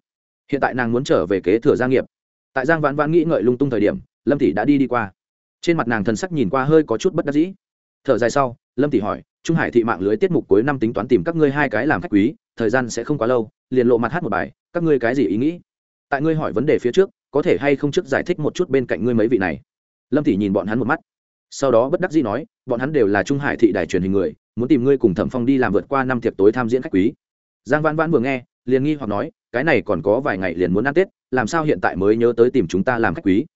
Hiện tại nàng muốn trở về kế thừa gia nghiệp. Tại giang vãn vãn nghĩ ngợi lung tung thời điểm, lâm tỷ đã đi đi qua trên mặt nàng thần sắc nhìn qua hơi có chút bất đắc dĩ. Thở dài sau, lâm tỷ hỏi, trung hải thị mạng lưới tiết mục cuối năm tính toán tìm các ngươi hai cái làm khách quý, thời gian sẽ không quá lâu, liền lộ mặt hát một bài, các ngươi cái gì ý nghĩ? Tại ngươi hỏi vấn đề phía trước, có thể hay không trước giải thích một chút bên cạnh ngươi mấy vị này? Lâm tỷ nhìn bọn hắn một mắt. Sau đó bất đắc dĩ nói, bọn hắn đều là trung hải thị đài truyền hình người, muốn tìm ngươi cùng thẩm phong đi làm vượt qua năm tiệc tối tham diễn khách quý. Giang vãn vãn vừa nghe, liền nghi hoặc nói, cái này còn có vài ngày liền muốn ăn tết, làm sao hiện tại mới nhớ tới tìm chúng ta làm khách quý?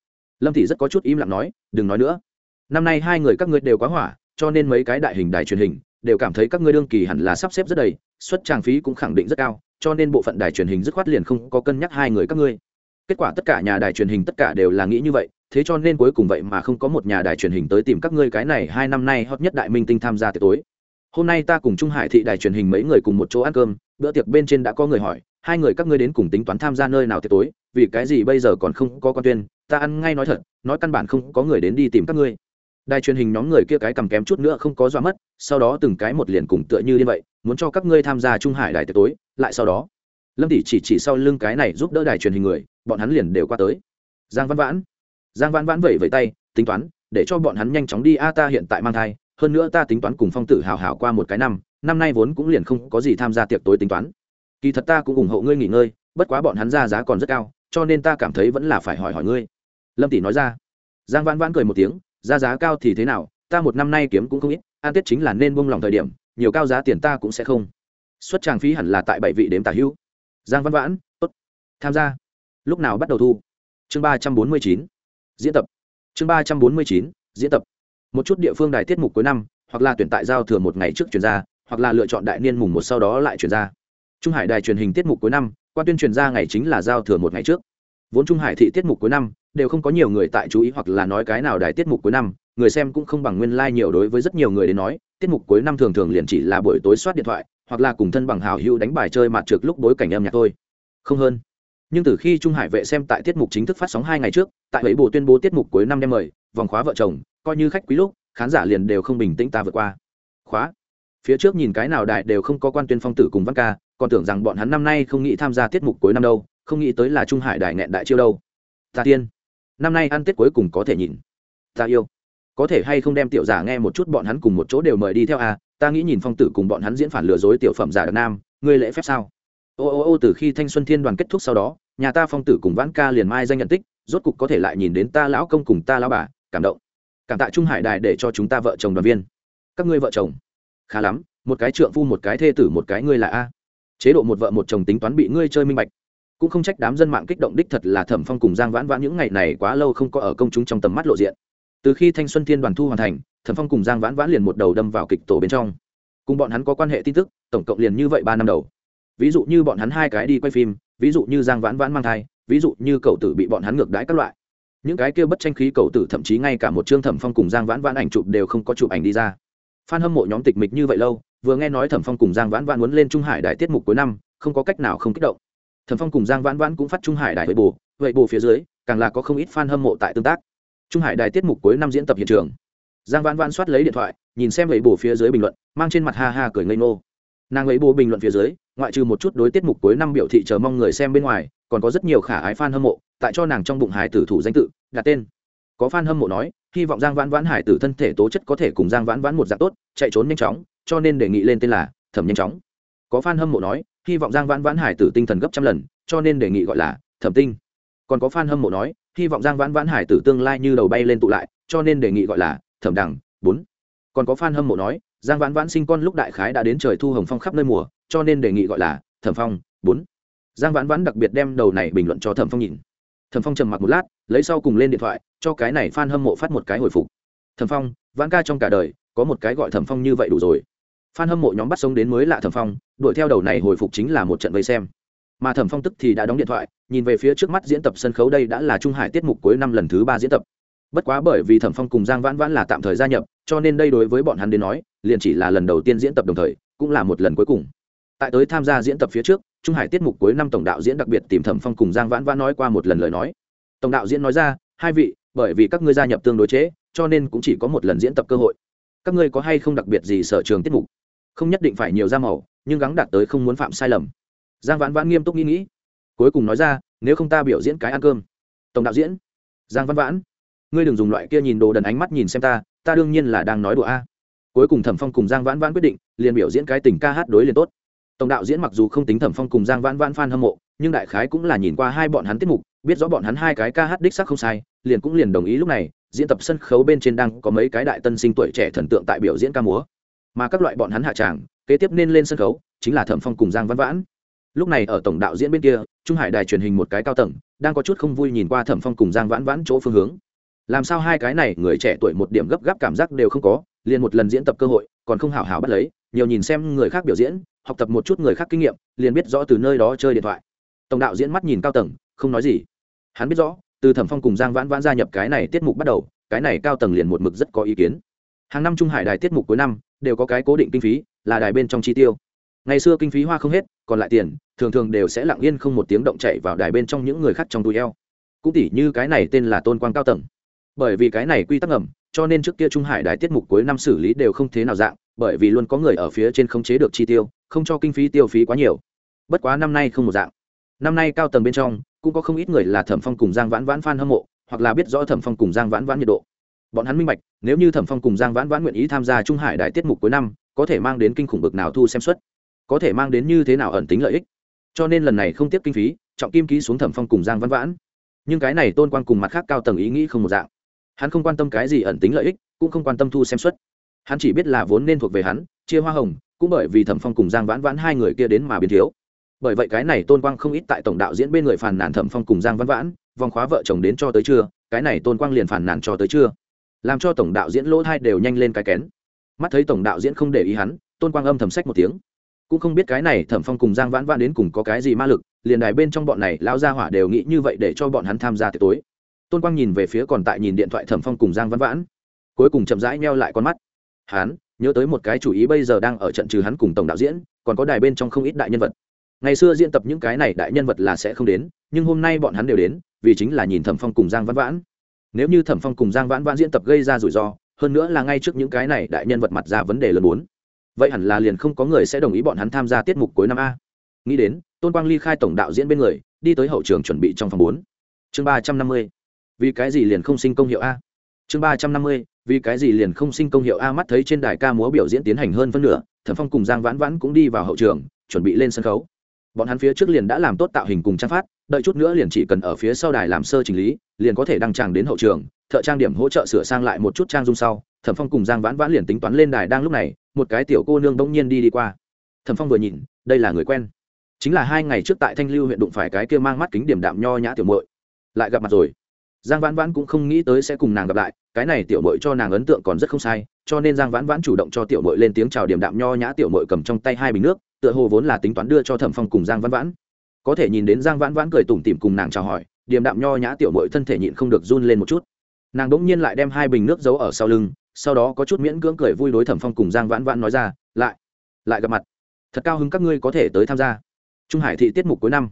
Lâm thị rất có chút im lặng nói, đừng nói nữa. Năm nay hai người các ngươi đều quá hỏa, cho nên mấy cái đại hình đài truyền hình đều cảm thấy các ngươi đương kỳ hẳn là sắp xếp rất đầy suất trang phí cũng khẳng định rất cao, cho nên bộ phận đài truyền hình dứt khoát liền không có cân nhắc hai người các ngươi. Kết quả tất cả nhà đài truyền hình tất cả đều là nghĩ như vậy, thế cho nên cuối cùng vậy mà không có một nhà đài truyền hình tới tìm các ngươi cái này hai năm nay hot nhất đại minh tinh tham gia tiệc tối. Hôm nay ta cùng trung hải thị đài truyền hình mấy người cùng một chỗ ăn cơm, bữa tiệc bên trên đã có người hỏi hai người các ngươi đến cùng tính toán tham gia nơi nào tiệc tối, vì cái gì bây giờ còn không có con tuyên, ta ăn ngay nói thật, nói căn bản không có người đến đi tìm các ngươi. Đài truyền hình nhóm người kia cái cầm kém chút nữa không có dọa mất, sau đó từng cái một liền cùng tựa như như vậy, muốn cho các ngươi tham gia trung hải đài tiệc tối, lại sau đó. Lâm tỷ chỉ chỉ sau lưng cái này giúp đỡ đài truyền hình người, bọn hắn liền đều qua tới. Giang văn vãn. Giang văn vãn vẩy vẩy tay, tính toán, để cho bọn hắn nhanh chóng đi, a, ta hiện tại mang thai, hơn nữa ta tính toán cùng phong tử hào hào qua một cái năm năm nay vốn cũng liền không có gì tham gia tiệc tối tính toán kỳ thật ta cũng ủng hộ ngươi nghỉ ngơi, bất quá bọn hắn ra giá còn rất cao, cho nên ta cảm thấy vẫn là phải hỏi hỏi ngươi. Lâm tỷ nói ra. Giang vãn vãn cười một tiếng, ra giá cao thì thế nào? Ta một năm nay kiếm cũng không ít an tiết chính là nên buông lòng thời điểm, nhiều cao giá tiền ta cũng sẽ không. Xuất tràng phí hẳn là tại bảy vị đếm tả hữu. Giang văn vãn, tốt, tham gia. Lúc nào bắt đầu thu? Chương ba trăm bốn mươi chín, diễn tập. Chương ba trăm bốn mươi chín, diễn tập. Một chút địa phương đài tiết mục cuối năm, hoặc là tuyển tại giao thừa một ngày trước chuyển ra, hoặc là lựa chọn đại niên mùng một sau đó lại chuyển ra trung hải đài truyền hình tiết mục cuối năm qua tuyên truyền ra ngày chính là giao thừa một ngày trước. Vốn trung hải thị tiết mục cuối năm, đều không có nhiều người tại chú ý hoặc là nói cái nào đài tiết mục cuối năm, người xem cũng không bằng nguyên lai、like、nhiều đối với rất nhiều người đến nói, tiết mục cuối năm thường thường liền chỉ là buổi tối soát điện thoại, hoặc là cùng thân bằng hào hữu đánh bài chơi mặt trượt lúc bối cảnh âm nhạc thôi. Không hơn. Nhưng từ khi trung hải vệ xem tại tiết mục chính thức phát sóng hai ngày trước, tại ấy bộ tuyên bố tiết mục cuối năm đem mời, vòng khóa vợ chồng, coi như khách quý lúc, khán giả liền đều không bình tĩnh ta vượt qua. Khóa. Phía trước nhìn cái nào đại đều không có quan tuyên phong tử cùng văn ca còn tưởng rằng bọn hắn năm nay không nghĩ tham gia tiết mục cuối năm đâu, không nghĩ tới là trung hải đại nghẹn đại chiêu đâu. Ta tiên, năm nay ăn tết cuối cùng có thể nhìn. Ta yêu. Có thể hay không đem tiểu giả nghe một chút bọn hắn cùng một chỗ đều mời đi theo à ta nghĩ nhìn phong tử cùng bọn hắn diễn phản lừa dối tiểu phẩm giả đặc nam, ngươi lễ phép sao? Ô ô ô từ khi thanh xuân thiên đoàn kết thúc sau đó, nhà ta phong tử cùng vãn ca liền mai danh nhận tích, rốt cục có thể lại nhìn đến ta lão công cùng ta lão bà, cảm động. Cảm tạ trung hải đài để cho chúng ta vợ chồng đoàn viên. Các ngươi vợ chồng. Khá lắm, một cái trượng phu một cái thê tử một cái ngươi là a chế độ một vợ một chồng tính toán bị ngươi chơi minh bạch. Cũng không trách đám dân mạng kích động đích thật là thẩm phong cùng giang vãn vãn những ngày này quá lâu không có ở công chúng trong tầm mắt lộ diện. Từ khi thanh xuân thiên đoàn thu hoàn thành, thẩm phong cùng giang vãn vãn liền một đầu đâm vào kịch tổ bên trong. Cùng bọn hắn có quan hệ tin tức, tổng cộng liền như vậy ba năm đầu. Ví dụ như bọn hắn hai cái đi quay phim, ví dụ như giang vãn vãn mang thai, ví dụ như cậu tử bị bọn hắn ngược đãi các loại. Những cái kia bất tranh khí cậu tử thậm chí ngay cả một chương thẩm phong cùng giang vãn vãn ảnh chụp đều không có chụp ảnh đi ra. Phan hâm mộ nhóm tịch mịch như vậy lâu vừa nghe nói thẩm phong cùng giang vãn vãn muốn lên trung hải đại tiết mục cuối năm không có cách nào không kích động. Thẩm phong cùng giang vãn vãn cũng phát trung hải đài với bù, vậy bù phía dưới càng là có không ít fan hâm mộ tại tương tác. Trung hải đại tiết mục cuối năm diễn tập hiện trường. Giang vãn vãn soát lấy điện thoại nhìn xem vậy bù phía dưới bình luận mang trên mặt ha ha cười ngây ngô. Nàng ấy bù bình luận phía dưới ngoại trừ một chút đối tiết mục cuối năm biểu thị chờ mong người xem bên ngoài còn có rất nhiều khả ái fan hâm mộ tại cho nàng trong bụng hài tử thủ danh tự đặt tên có f a n hâm mộ nói, hy vọng giang vãn vãn hải tử thân thể tố chất có thể cùng giang vãn vãn một dạng tốt, chạy trốn nhanh chóng, cho nên đề nghị lên tên là thẩm nhanh chóng. Có f a n hâm mộ nói, hy vọng giang vãn vãn hải tử tinh thần gấp trăm lần, cho nên đề nghị gọi là thẩm tinh. Còn có f a n hâm mộ nói, hy vọng giang vãn vãn hải tử tương lai như đầu bay lên tụ lại, cho nên đề nghị gọi là thẩm đằng bốn. Còn có f a n hâm mộ nói, giang vãn vãn sinh con lúc đại khái đã đến trời thu hồng phong khắp nơi mùa, cho nên đề nghị gọi là thẩm phong bốn. Giang vãn vãn đặc biệt đem đầu này bình luận cho thẩm phong nhìn thẩm phong trầm mặc một lát, lấy sau cùng lên điện thoại, cho cái này f a n hâm mộ phát một cái hồi phục. Thẩm phong, vãn ca trong cả đời, có một cái gọi thẩm phong như vậy đủ rồi. F a n hâm mộ nhóm bắt sống đến mới lạ thẩm phong, đuổi theo đầu này hồi phục chính là một trận vây xem. Mà thẩm phong tức thì đã đóng điện thoại, nhìn về phía trước mắt diễn tập sân khấu đây đã là trung hải tiết mục cuối năm lần thứ ba diễn tập. Bất quá bởi vì thẩm phong cùng giang vãn vãn là tạm thời gia nhập, cho nên đây đối với bọn hắn đến nói, liền chỉ là lần đầu tiên diễn tập đồng thời, cũng là một lần cuối cùng tại tới tham gia diễn tập phía trước trung hải tiết mục cuối năm tổng đạo diễn đặc biệt tìm thẩm phong cùng giang vãn vãn nói qua một lần lời nói. Tổng đạo diễn nói ra hai vị bởi vì các ngươi gia nhập tương đối chế, cho nên cũng chỉ có một lần diễn tập cơ hội. Các ngươi có hay không đặc biệt gì sở trường tiết mục? Không nhất định phải nhiều ra màu nhưng gắng đạt tới không muốn phạm sai lầm. Giang vãn vãn nghiêm túc nghĩ nghĩ. Cuối cùng nói ra nếu không ta biểu diễn cái ăn cơm. Tổng đạo diễn giang văn vãn ngươi đừng dùng loại kia nhìn đồ đần ánh mắt nhìn xem ta ta đương nhiên là đang nói đùa a. Cuối cùng thẩm phong cùng giang vãn vãn quyết định liền biểu diễn cái tình ca hát đối liền tốt tổng đạo diễn mặc dù không tính thẩm phong cùng giang vãn vãn f a n hâm mộ, nhưng đại khái cũng là nhìn qua hai bọn hắn tiết mục, biết rõ bọn hắn hai cái ca hát đích sắc không sai, liền cũng liền đồng ý lúc này, diễn tập sân khấu bên trên đang có mấy cái đại tân sinh tuổi trẻ thần tượng tại biểu diễn ca múa. Mà các loại bọn hắn hạ tràng, kế tiếp nên lên sân khấu, chính là thẩm phong cùng giang vãn vãn. Lúc này ở tổng đạo diễn bên kia, trung hải đài truyền hình một cái cao tầng, đang có chút không vui nhìn qua thẩm phong cùng giang vãn vãn chỗ phương hướng. Làm sao hai cái này, người trẻ tuổi một điểm gấp gáp cảm giác đều không có, liền một lần diễn tập cơ hội, còn không hào hào bắt lấy, nhiều nhìn xem người khác biểu diễn học tập một chút người khác kinh nghiệm, liền biết rõ từ nơi đó chơi điện thoại. Tổng đạo diễn mắt nhìn cao tầng, không nói gì. Hắn biết rõ, từ thẩm phong cùng giang vãn vãn gia nhập cái này tiết mục bắt đầu, cái này cao tầng liền một mực rất có ý kiến. Hàng năm trung hải đài tiết mục cuối năm, đều có cái cố định kinh phí, là đài bên trong chi tiêu. Ngày xưa kinh phí hoa không hết, còn lại tiền, thường thường đều sẽ lặng yên không một tiếng động chạy vào đài bên trong những người khác trong túi eo. Cũng tỉ như cái này tên là tôn quang cao tầng. Bởi vì cái này quy tắc ngầm, cho nên trước kia trung hải đài tiết mục cuối năm xử lý đều không thế nào dạng, bởi vì luôn có người ở phía trên không chế được chi tiêu không cho kinh phí tiêu phí quá nhiều. Bất quá năm nay không một dạng. Năm nay cao tầng bên trong, cũng có không ít người là thẩm phong cùng giang vãn vãn f hâm mộ, hoặc là biết rõ thẩm phong cùng giang vãn vãn nhiệt độ. Bọn hắn minh bạch, nếu như thẩm phong cùng giang vãn vãn nguyện ý tham gia trung hải đại tiết mục cuối năm, có thể mang đến kinh khủng bực nào thu xem suất? Có thể mang đến như thế nào ẩn tính lợi ích? Cho nên lần này không tiếp kinh phí, trọng kim ký xuống thẩm phong cùng giang vãn vãn. Nhưng cái này tôn quan cùng mặt khác cao tầng ý nghĩ không một dạng. Hắn không quan tâm cái gì ẩn tính lợi ích, cũng không quan tâm thu xem suất. Hắn chỉ biết là vốn nên thuộc về hắn chia hoa hồng, cũng bởi vì thẩm phong cùng giang vãn vãn hai người kia đến mà biến thiếu. Bởi vậy cái này tôn quang không ít tại tổng đạo diễn bên người phàn nàn thẩm phong cùng giang vãn vãn, vòng khóa vợ chồng đến cho tới trưa, cái này tôn quang liền phàn nàn cho tới trưa. Làm cho tổng đạo diễn lỗ thai đều nhanh lên cái kén. Mắt thấy tổng đạo diễn không để ý hắn, tôn quang âm thầm sách một tiếng. Cũng không biết cái này thẩm phong cùng giang vãn vãn đến cùng có cái gì ma lực, liền đài bên trong bọn này lao ra hỏa đều nghĩ như vậy để cho bọn hắn tham gia tiệc tối. Tôn quang nhìn về phía còn tại nhìn điện thoại thẩm phong cùng giang vãn vãn. Cuối cùng chậm rãi meo lại con mắt. Hắn nhớ tới một cái chủ ý bây giờ đang ở trận trừ hắn cùng tổng đạo diễn, còn có đài bên trong không ít đại nhân vật. Ngày xưa diễn tập những cái này đại nhân vật là sẽ không đến, nhưng hôm nay bọn hắn đều đến, vì chính là nhìn thẩm phong cùng giang vãn vãn. Nếu như thẩm phong cùng giang vãn vãn diễn tập gây ra rủi ro, hơn nữa là ngay trước những cái này đại nhân vật mặt ra vấn đề lớn bốn vậy hẳn là liền không có người sẽ đồng ý bọn hắn tham gia tiết mục cuối năm a. Nghĩ đến, tôn quang ly khai tổng đạo diễn bên người, đi tới hậu trường chuẩn bị trong phòng bốn. Chương ba trăm năm mươi. Vì cái gì liền không sinh công hiệu a? Chương ba trăm năm mươi vì cái gì liền không sinh công hiệu a mắt thấy trên đài ca múa biểu diễn tiến hành hơn phân nửa, thẩm phong cùng giang vãn vãn cũng đi vào hậu trường, chuẩn bị lên sân khấu. Bọn hắn phía trước liền đã làm tốt tạo hình cùng trang phát, đợi chút nữa liền chỉ cần ở phía sau đài làm sơ chỉnh lý, liền có thể đăng tràng đến hậu trường, thợ trang điểm hỗ trợ sửa sang lại một chút trang dung sau, thẩm phong cùng giang vãn vãn liền tính toán lên đài đang lúc này, một cái tiểu cô nương bỗng nhiên đi đi qua. Thẩm phong vừa nhìn, đây là người quen. Chính là hai ngày trước tại thanh lưu huyện đụng phải cái kia mang mắt kính điểm đạm nho nhã tiểu mội lại gặp mặt rồi giang vãn vãn cũng không nghĩ tới sẽ cùng nàng gặp lại, cái này tiểu mội cho nàng ấn tượng còn rất không sai, cho nên giang vãn vãn chủ động cho tiểu mội lên tiếng chào điểm đạm nho nhã tiểu mội cầm trong tay hai bình nước, tựa hồ vốn là tính toán đưa cho thẩm phong cùng giang vãn vãn. Có thể nhìn đến giang vãn vãn cười tủm tỉm cùng nàng chào hỏi điểm đạm nho nhã tiểu mội thân thể nhịn không được run lên một chút. Nàng đ ỗ n g nhiên lại đem hai bình nước giấu ở sau lưng, sau đó có chút miễn cưỡng cười vui đối thẩm phong cùng giang vãn vãn nói ra, lại lại gặp mặt. Thật cao hứng các ngươi có thể tới tham gia. Trung hải thị tiết mục cuối năm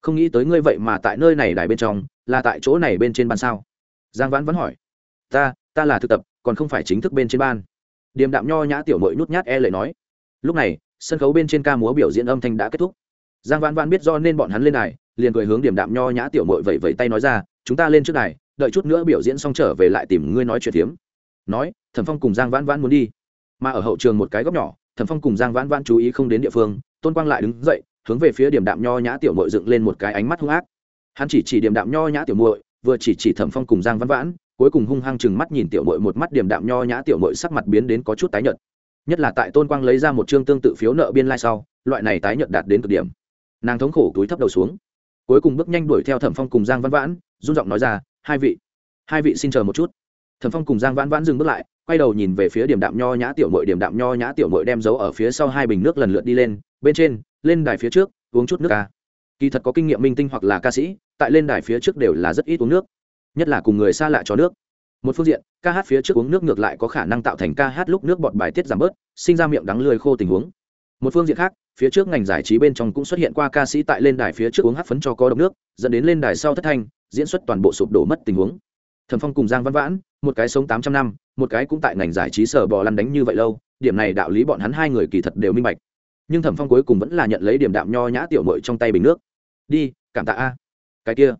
không nghĩ tới ngươi vậy mà tại nơi này đài bên trong, là tại chỗ này bên trên ban sao? Giang vãn vẫn hỏi. Ta ta là thực tập, còn không phải chính thức bên trên ban. Điềm đạm nho nhã tiểu mội nhút nhát e lệ nói. Lúc này, sân khấu bên trên ca múa biểu diễn âm thanh đã kết thúc. Giang vãn vãn biết do nên bọn hắn lên đài, liền cười hướng điểm đạm nho nhã tiểu mội vẫy vẫy tay nói ra, chúng ta lên trước đài, đợi chút nữa biểu diễn xong trở về lại tìm ngươi nói chuyện hiếm. nói, thẩm phong cùng giang vãn vãn muốn đi. Mà ở hậu trường một cái góc nhỏ, thẩm phong cùng giang vãn vãn chú ý không đến địa phương, tôn quang lại đứng dậy hướng về phía điểm đạm nho nhã tiểu muội dựng lên một cái ánh mắt hung ác. Hắn chỉ chỉ điểm đạm nho nhã tiểu muội, vừa chỉ chỉ thẩm phong cùng giang văn vãn, cuối cùng hung hăng chừng mắt nhìn tiểu muội một mắt điểm đạm nho nhã tiểu muội sắc mặt biến đến có chút tái nhợt. Nhất là tại tôn quang lấy ra một chương tương tự phiếu nợ biên lai sau, loại này tái nhợt đạt đến cực điểm. Nàng thống khổ túi thấp đầu xuống. Cuối cùng bước nhanh đuổi theo thẩm phong cùng giang văn vãn, run giọng nói ra, hai vị hai vị xin chờ một chút. Thẩm phong cùng giang vãn vãn dừng bước lại, quay đầu nhìn về phía điểm đạm nho nhã tiểu mội điểm đạm nho nhã tiểu mội đem giấu ở phía sau hai bình nước lần lượt đi lên, bên trên lên đài phía trước, uống chút nước ca. Kỳ thật có kinh nghiệm minh tinh hoặc là ca sĩ, tại lên đài phía trước đều là rất ít uống nước. Nhất là cùng người xa lạ cho nước. Một phương diện, ca hát phía trước uống nước ngược lại có khả năng tạo thành ca hát lúc nước bọt bài tiết giảm bớt, sinh ra miệng đắng lười khô tình huống. Một phương diện khác, phía trước ngành giải trí bên trong cũng xuất hiện qua ca sĩ tại lên đài phía trước uống hát phấn cho có độc nước, dẫn đến lên đài sau thất thanh, diễn xuất toàn bộ sụp đổ mất tình huống. Thẩm phong cùng giang văn vãn, một cái sống tám trăm năm, một cái cũng tại ngành giải trí sở bò lăn đánh như vậy lâu, điểm này đạo lý bọn hắn hai người kỳ thật đều minh bạch nhưng thẩm phong cuối cùng vẫn là nhận lấy điểm đạm nho nhã tiểu mội trong tay bình nước. Đi, cảm tạ a. Cái kia.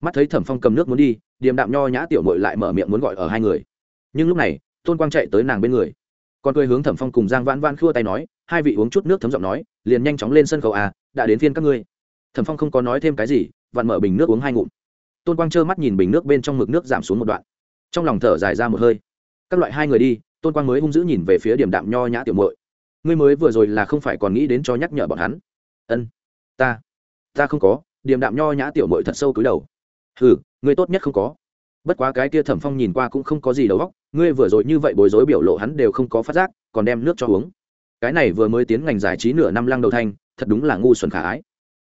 Mắt thấy thẩm phong cầm nước muốn đi, điểm đạm nho nhã tiểu mội lại mở miệng muốn gọi ở hai người. Nhưng lúc này, tôn quang chạy tới nàng bên người. Còn cười hướng thẩm phong cùng giang vãn vãn khua tay nói, hai vị uống chút nước thấm giọng nói, liền nhanh chóng lên sân khấu à đã đến phiên các ngươi. Thẩm phong không có nói thêm cái gì, vặn mở bình nước uống hai ngụm. Tôn quang trơ mắt nhìn bình nước bên trong mực nước giảm xuống một đoạn. Trong lòng thở dài ra một hơi. Các loại hai người đi, tôn quang mới hung dữ nhìn về phía điểm đạm nho nhã tiểu mội ngươi mới vừa rồi là không phải còn nghĩ đến cho nhắc nhở bọn hắn. Ân, ta ta không có, Điềm đạm nho nhã tiểu mội thật sâu cúi đầu. Ừ ngươi tốt nhất không có. Bất quá cái kia thẩm phong nhìn qua cũng không có gì đầu óc, ngươi vừa rồi như vậy bối rối biểu lộ hắn đều không có phát giác, còn đem nước cho uống. Cái này vừa mới tiến ngành giải trí nửa năm lăng đầu thanh, thật đúng là ngu xuẩn khả ái.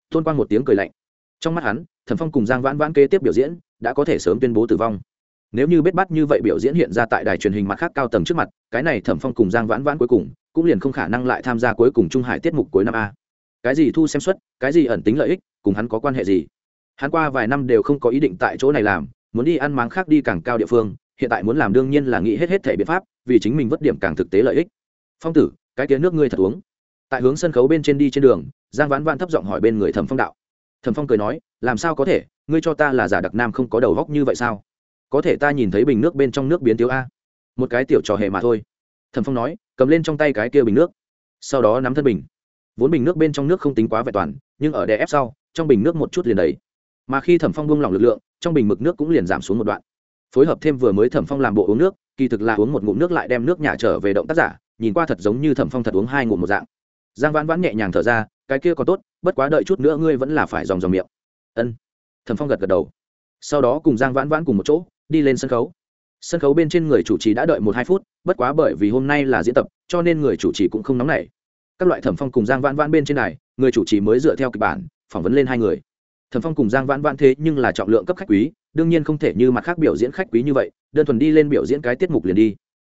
Tôn quang một tiếng cười lạnh. Trong mắt hắn, thẩm phong cùng giang vãn vãn kế tiếp biểu diễn, đã có thể sớm tuyên bố tử vong. Nếu như bết bắt như vậy biểu diễn hiện ra tại đài truyền hình mặt khác cao tầng trước mặt, cái này thẩm phong cùng giang vãn vãn cuối cùng cũng liền không khả năng lại tham gia cuối cùng trung hải tiết mục cuối năm a. Cái gì thu xem suất, cái gì ẩn tính lợi ích, cùng hắn có quan hệ gì? Hắn qua vài năm đều không có ý định tại chỗ này làm, muốn đi ăn máng khác đi càng cao địa phương, hiện tại muốn làm đương nhiên là nghĩ hết hết thể biện pháp, vì chính mình vất điểm càng thực tế lợi ích. Phong tử, cái tiếng nước ngươi thật uống. Tại hướng sân khấu bên trên đi trên đường, giang vãn vãn thấp giọng hỏi bên người thẩm phong đạo. Thẩm phong cười nói, làm sao có thể? Ngươi cho ta là giả đặc nam không có đầu góc như vậy sao? Có thể ta nhìn thấy bình nước bên trong nước biến thiếu a. Một cái tiểu trò hề mà thôi. Thẩm phong nói cầm lên trong tay cái kia bình nước, sau đó nắm thân bình. Vốn bình nước bên trong nước không tính quá vẹn toàn, nhưng ở đè ép sau, trong bình nước một chút liền đầy. Mà khi thẩm phong buông lỏng lực lượng, trong bình mực nước cũng liền giảm xuống một đoạn. Phối hợp thêm vừa mới thẩm phong làm bộ uống nước, kỳ thực là uống một ngụm nước lại đem nước nhà trở về động tác giả, nhìn qua thật giống như thẩm phong thật uống hai ngụm một dạng. Giang vãn vãn nhẹ nhàng thở ra, cái kia còn tốt, bất quá đợi chút nữa ngươi vẫn là phải dòng dòng miệng. Ân. Thẩm phong gật gật đầu. Sau đó cùng giang vãn vãn cùng một chỗ, đi lên sân khấu sân khấu bên trên người chủ trì đã đợi một hai phút, bất quá bởi vì hôm nay là diễn tập, cho nên người chủ trì cũng không nóng nảy. Các loại thẩm phong cùng giang vãn vãn bên trên này, người chủ trì mới dựa theo kịch bản, phỏng vấn lên hai người. Thẩm phong cùng giang vãn vãn thế nhưng là trọng lượng cấp khách quý, đương nhiên không thể như mặt khác biểu diễn khách quý như vậy, đơn thuần đi lên biểu diễn cái tiết mục liền đi.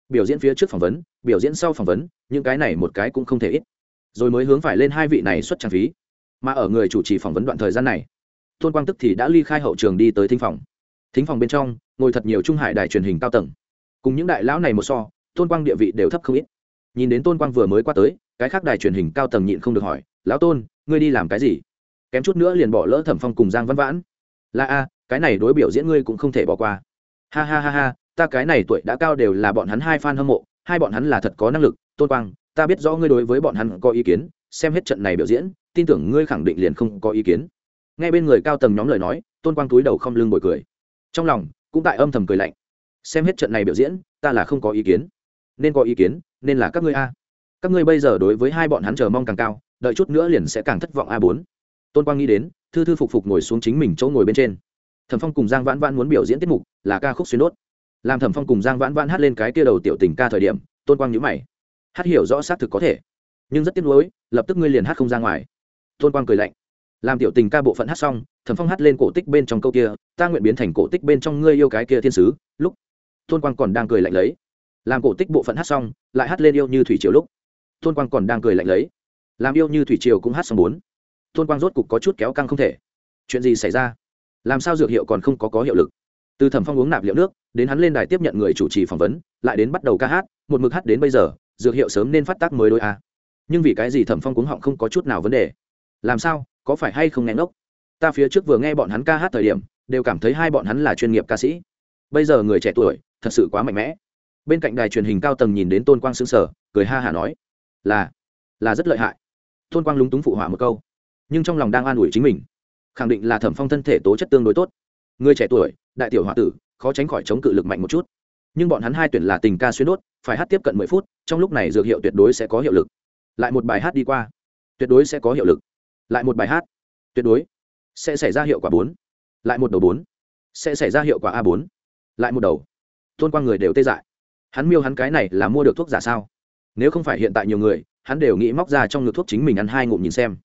Biểu diễn phía trước phỏng vấn, biểu diễn sau phỏng vấn, những cái này một cái cũng không thể ít. Rồi mới hướng phải lên hai vị này xuất trang phí. Mà ở người chủ trì phỏng vấn đoạn thời gian này, tôn quang tức thì đã ly khai hậu trường đi tới thính phòng. Thính phòng bên trong ngồi thật nhiều trung hải đài truyền hình cao tầng. Cùng những đại lão này một so, tôn quang địa vị đều thấp không ít. Nhìn đến tôn quang vừa mới qua tới, cái khác đài truyền hình cao tầng nhịn không được hỏi, lão tôn, ngươi đi làm cái gì? Kém chút nữa liền bỏ lỡ thẩm phong cùng giang văn vãn. Là a, cái này đối biểu diễn ngươi cũng không thể bỏ qua. Ha ha ha ha, ta cái này tuổi đã cao đều là bọn hắn hai fan hâm mộ, hai bọn hắn là thật có năng lực. Tôn quang, ta biết rõ ngươi đối với bọn hắn có ý kiến, xem hết trận này biểu diễn, tin tưởng ngươi khẳng định liền không có ý kiến. Nghe bên người cao tầng nhóm lời nói, tôn quang túi đầu không lưng bồi cười. Trong lòng cũng tại âm thầm cười lạnh. Xem hết trận này biểu diễn, ta là không có ý kiến. Nên có ý kiến, nên là các ngươi a. Các ngươi bây giờ đối với hai bọn hắn chờ mong càng cao, đợi chút nữa liền sẽ càng thất vọng a bốn. Tôn quang nghĩ đến, thư thư phục phục ngồi xuống chính mình chỗ ngồi bên trên. Thẩm phong cùng giang vãn vãn muốn biểu diễn tiết mục, là ca khúc xuyên đốt. Làm thẩm phong cùng giang vãn vãn hát lên cái kia đầu tiểu tình ca thời điểm, tôn quang nhữ mày. Hát hiểu rõ xác thực có thể, nhưng rất tiếc nuối, lập tức ngươi liền hát không ra ngoài. Tôn quang cười lạnh làm tiểu tình ca bộ phận hát xong, thẩm phong hát lên cổ tích bên trong câu kia, ta nguyện biến thành cổ tích bên trong ngươi yêu cái kia thiên sứ. Lúc, tôn quang còn đang cười lạnh lấy. Làm cổ tích bộ phận hát xong, lại hát lên yêu như thủy triều lúc. Tôn quang còn đang cười lạnh lấy. Làm yêu như thủy triều cũng hát xong bốn. Tôn quang rốt cục có chút kéo căng không thể. Chuyện gì xảy ra? Làm sao dược hiệu còn không có có hiệu lực? Từ thẩm phong uống nạp liệu nước, đến hắn lên đài tiếp nhận người chủ trì phỏng vấn, lại đến bắt đầu ca hát, một mực hát đến bây giờ, dược hiệu sớm nên phát tác mới đôi a. Nhưng vì cái gì thẩm phong cuống họng không có chút nào vấn đề? Làm sao? Có phải hay không nghe ngốc? Ta phía trước vừa nghe bọn hắn ca hát thời điểm, đều cảm thấy hai bọn hắn là chuyên nghiệp ca sĩ. Bây giờ người trẻ tuổi, thật sự quá mạnh mẽ. Bên cạnh đài truyền hình cao tầng nhìn đến tôn quang xứng sở cười ha hả nói, là là rất lợi hại. Tôn quang lúng túng phụ hỏa một câu, nhưng trong lòng đang an ủi chính mình. Khẳng định là thẩm phong thân thể tố chất tương đối tốt. Người trẻ tuổi, đại tiểu h tử, khó tránh khỏi chống cự lực mạnh một chút. Nhưng bọn hắn hai tuyển là tình ca xuyên đốt, phải hát tiếp cận mười phút, trong lúc này dược hiệu tuyệt đối sẽ có hiệu lực. Lại một bài hát đi qua, tuyệt đối sẽ có hiệu lực lại một bài hát. Tuyệt đối. Sẽ xảy ra hiệu quả bốn. Lại một đầu bốn. Sẽ xảy ra hiệu quả a bốn. Lại một đầu. Tôn quang người đều tê dại. Hắn miêu hắn cái này là mua được thuốc giả sao? Nếu không phải hiện tại nhiều người, hắn đều nghĩ móc ra trong ngực thuốc chính mình ăn hai ngụm nhìn xem.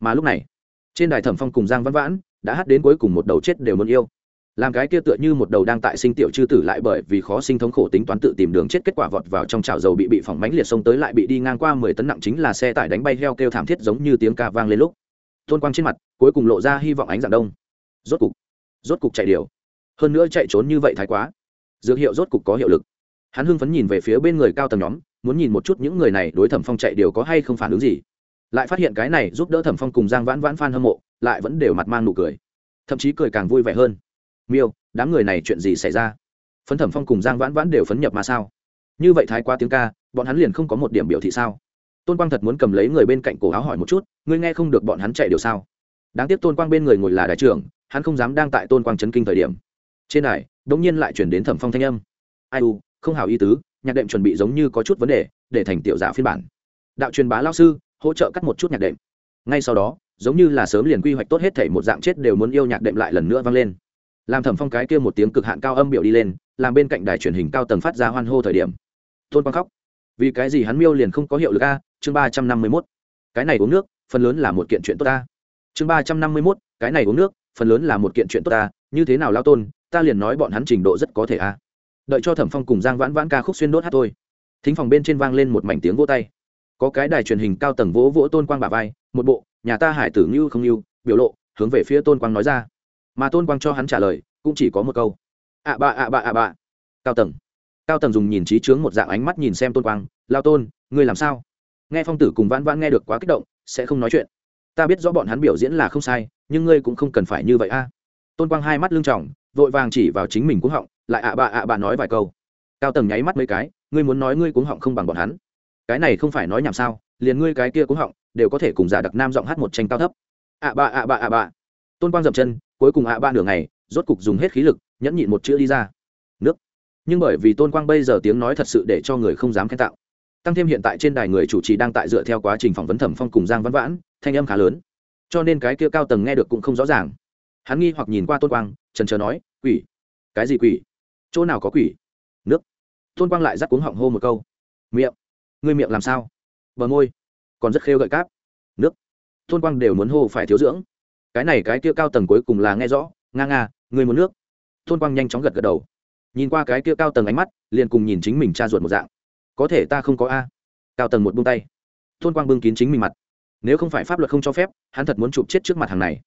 Mà lúc này, trên đài thẩm phong cùng giang văn vãn đã hát đến cuối cùng một đầu chết đều muốn yêu. Làm cái kia tựa như một đầu đang tại sinh tiểu chư tử lại bởi vì khó sinh thống khổ tính toán tự tìm đường chết kết quả vọt vào trong chảo dầu bị bị phỏng mánh liệt sông tới lại bị đi ngang qua mười tấn nặng chính là xe tải đánh bay heo kêu thảm thiết giống như tiếng ca vang lên lúc tôn quang trên mặt, cuối cùng lộ ra hy vọng ánh dạng đông. Rốt cục rốt cục chạy điều. Hơn nữa chạy trốn như vậy thái quá. Dược hiệu rốt cục có hiệu lực. Hắn hưng phấn nhìn về phía bên người cao tầng nhóm, muốn nhìn một chút những người này đối thẩm phong chạy điều có hay không phản ứng gì. Lại phát hiện cái này giúp đỡ thẩm phong cùng giang vãn vãn phan hâm mộ, lại vẫn đều mặt mang nụ cười. Thậm chí cười càng vui vẻ hơn. Miêu, đám người này chuyện gì xảy ra? Phấn thẩm phong cùng giang vãn vãn đều phấn nhập mà sao? Như vậy thái quá tiếng ca, bọn hắn liền không có một điểm biểu thị sao? Tôn quang thật muốn cầm lấy người bên cạnh cổ áo hỏi một chút, ngươi nghe không được bọn hắn chạy điều sao? Đáng tiếc tôn quang bên người ngồi là đại trưởng, hắn không dám đang tại tôn quang chấn kinh thời điểm. Trên đài đ ỗ n g nhiên lại chuyển đến thẩm phong thanh âm. Ai u, không hào ý tứ, nhạc đệm chuẩn bị giống như có chút vấn đề, để thành tiểu giả phiên bản. Đạo truyền bá lao sư, hỗ trợ cắt một chút nhạc đệm. Ngay sau đó, giống như là sớm liền quy hoạch tốt hết thể một dạng chết đều muốn yêu nhạc đệm lại lần nữa vang lên. Làm thẩm phong cái kia một tiếng cực hạn cao âm biểu đi lên, làm bên cạnh đài truyền hình cao tầng phát ra hoan hô thời điểm. Tôn quang khóc. Vì cái gì hắn miêu liền không có hiệu lực a chương ba trăm năm mươi mốt, cái này uống nước, phần lớn là một kiện chuyện tốt ta. Chương ba trăm năm mươi mốt, cái này uống nước, phần lớn là một kiện chuyện tốt ta. Như thế nào lao tôn, ta liền nói bọn hắn trình độ rất có thể a đợi cho thẩm phong cùng giang vãn vãn ca khúc xuyên đốt hát thôi. Thính phòng bên trên vang lên một mảnh tiếng vỗ tay. Có cái đài truyền hình cao tầng vỗ vỗ tôn quang bà vai, một bộ, nhà ta hải tử như không lưu biểu lộ, hướng về phía tôn quang nói ra. Mà tôn quang cho hắn trả lời, cũng chỉ có một câu. Ạ bạ ạ bạ ạ bạ cao tầng. Cao tầng dùng nhìn trí chướng một dạng ánh mắt nhìn xem tôn quang. Lao tôn, ngươi làm sao? Nghe phong tử cùng vãn vãn nghe được quá kích động, sẽ không nói chuyện. Ta biết rõ bọn hắn biểu diễn là không sai, nhưng ngươi cũng không cần phải như vậy a. Tôn quang hai mắt lưng trỏng vội vàng chỉ vào chính mình cuống họng, lại ạ bạ ạ bạ nói vài câu. Cao tầng nháy mắt mấy cái, ngươi muốn nói ngươi cuống họng không bằng bọn hắn. Cái này không phải nói nhảm sao, liền ngươi cái kia cuống họng, đều có thể cùng giả đặc nam giọng hát một tranh cao thấp. Ạ bạ ạ bạ ạ bạ. Tôn quang dậm chân, cuối cùng ạ ba nửa ngày, rốt cục dùng hết khí lực, nhẫn nhịn một chữ đi ra. Nước. Nhưng bởi vì tôn quang bây giờ tiếng nói thật sự để cho người không dám khen tạo tăng thêm hiện tại trên đài người chủ trì đang tại dựa theo quá trình phỏng vấn thẩm phong cùng giang văn vãn, thanh âm khá lớn. Cho nên cái kia cao tầng nghe được cũng không rõ ràng. Hắn nghi hoặc nhìn qua tôn quang trần trờ nói, quỷ? Cái gì quỷ? Chỗ nào có quỷ? Nước. Tôn quang lại dắt cuống họng hô một câu. Miệng. Ngươi miệng làm sao? Bờ môi. Còn rất khêu gợi cáp. Nước. Tôn quang đều muốn hô phải thiếu dưỡng. Cái này cái kia cao tầng cuối cùng là nghe rõ. Nga nga người muốn nước. Tôn quang nhanh chóng gật gật đầu. Nhìn qua cái kia cao tầng ánh mắt, liền cùng nhìn chính mình cha ruột một dạng có thể ta không có a. Cao tầng một buông tay. Tôn quang bưng kín chính mình mặt. Nếu không phải pháp luật không cho phép, hắn thật muốn chụp chết trước mặt hàng này.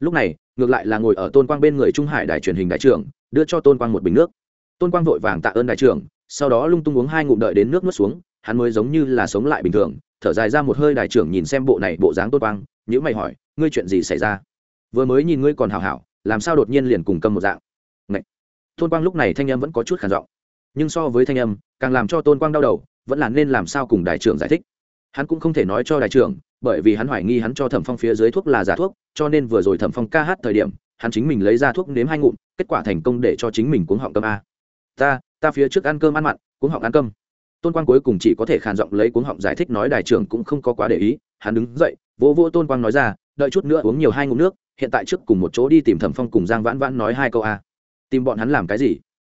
Lúc này, ngược lại là ngồi ở tôn quang bên người trung hải đài truyền hình đại trưởng, đưa cho tôn quang một bình nước. Tôn quang vội vàng tạ ơn đại trưởng, sau đó lung tung uống hai ngụm đợi đến nước nuốt xuống, hắn mới giống như là sống lại bình thường, thở dài ra một hơi đại trưởng nhìn xem bộ này bộ dáng tôn quang nhữ mày hỏi, ngươi chuyện gì xảy ra? Vừa mới nhìn ngươi còn hảo hảo, làm sao đột nhiên liền cùng cầm một dạng? Ngậy. tôn quang lúc này thanh em vẫn có chút khản giọng nhưng so với thanh âm, càng làm cho tôn quang đau đầu, vẫn là nên làm sao cùng đại trưởng giải thích. Hắn cũng không thể nói cho đại trưởng, bởi vì hắn hoài nghi hắn cho thẩm phong phía dưới thuốc là giả thuốc, cho nên vừa rồi thẩm phong ca hát thời điểm, hắn chính mình lấy ra thuốc nếm hai ngụm, kết quả thành công để cho chính mình cuống họng cơm a. Ta ta phía trước ăn cơm ăn mặn, cuống họng ăn cơm. Tôn quang cuối cùng chỉ có thể khàn giọng lấy cuống họng giải thích nói đại trưởng cũng không có quá để ý, hắn đứng dậy, vỗ vỗ tôn quang nói ra, đợi chút nữa uống nhiều hai ngụm nước, hiện tại trước cùng một chỗ đi tìm thẩm phong cùng giang vãn vãn nói hai câu a. Tìm bọn hắn làm cái gì?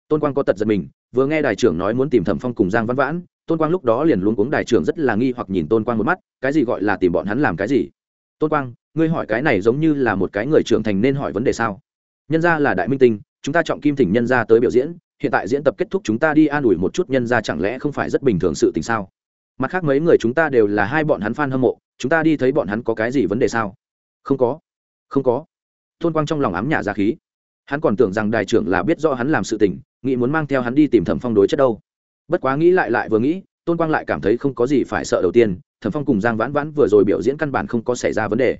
Tôn quang có tật giật mình vừa nghe đại trưởng nói muốn tìm thẩm phong cùng giang văn vãn, tôn quang lúc đó liền luôn cuống đại trưởng rất là nghi hoặc nhìn tôn quang một mắt, cái gì gọi là tìm bọn hắn làm cái gì? Tôn quang, ngươi hỏi cái này giống như là một cái người trưởng thành nên hỏi vấn đề sao? Nhân ra là đại minh tinh, chúng ta trọng kim thỉnh nhân ra tới biểu diễn, hiện tại diễn tập kết thúc chúng ta đi an ủi một chút nhân ra chẳng lẽ không phải rất bình thường sự tình sao? Mặt khác mấy người chúng ta đều là hai bọn hắn f a n hâm mộ, chúng ta đi thấy bọn hắn có cái gì vấn đề sao? Không có không có. Tôn quang trong lòng ám nhả ra khí hắn còn tưởng rằng đại trưởng là biết rõ hắn làm sự tình, nghĩ muốn mang theo hắn đi tìm thẩm phong đối chất đâu. Bất quá nghĩ lại lại vừa nghĩ, tôn quang lại cảm thấy không có gì phải sợ đầu tiên, thẩm phong cùng giang vãn vãn vừa rồi biểu diễn căn bản không có xảy ra vấn đề.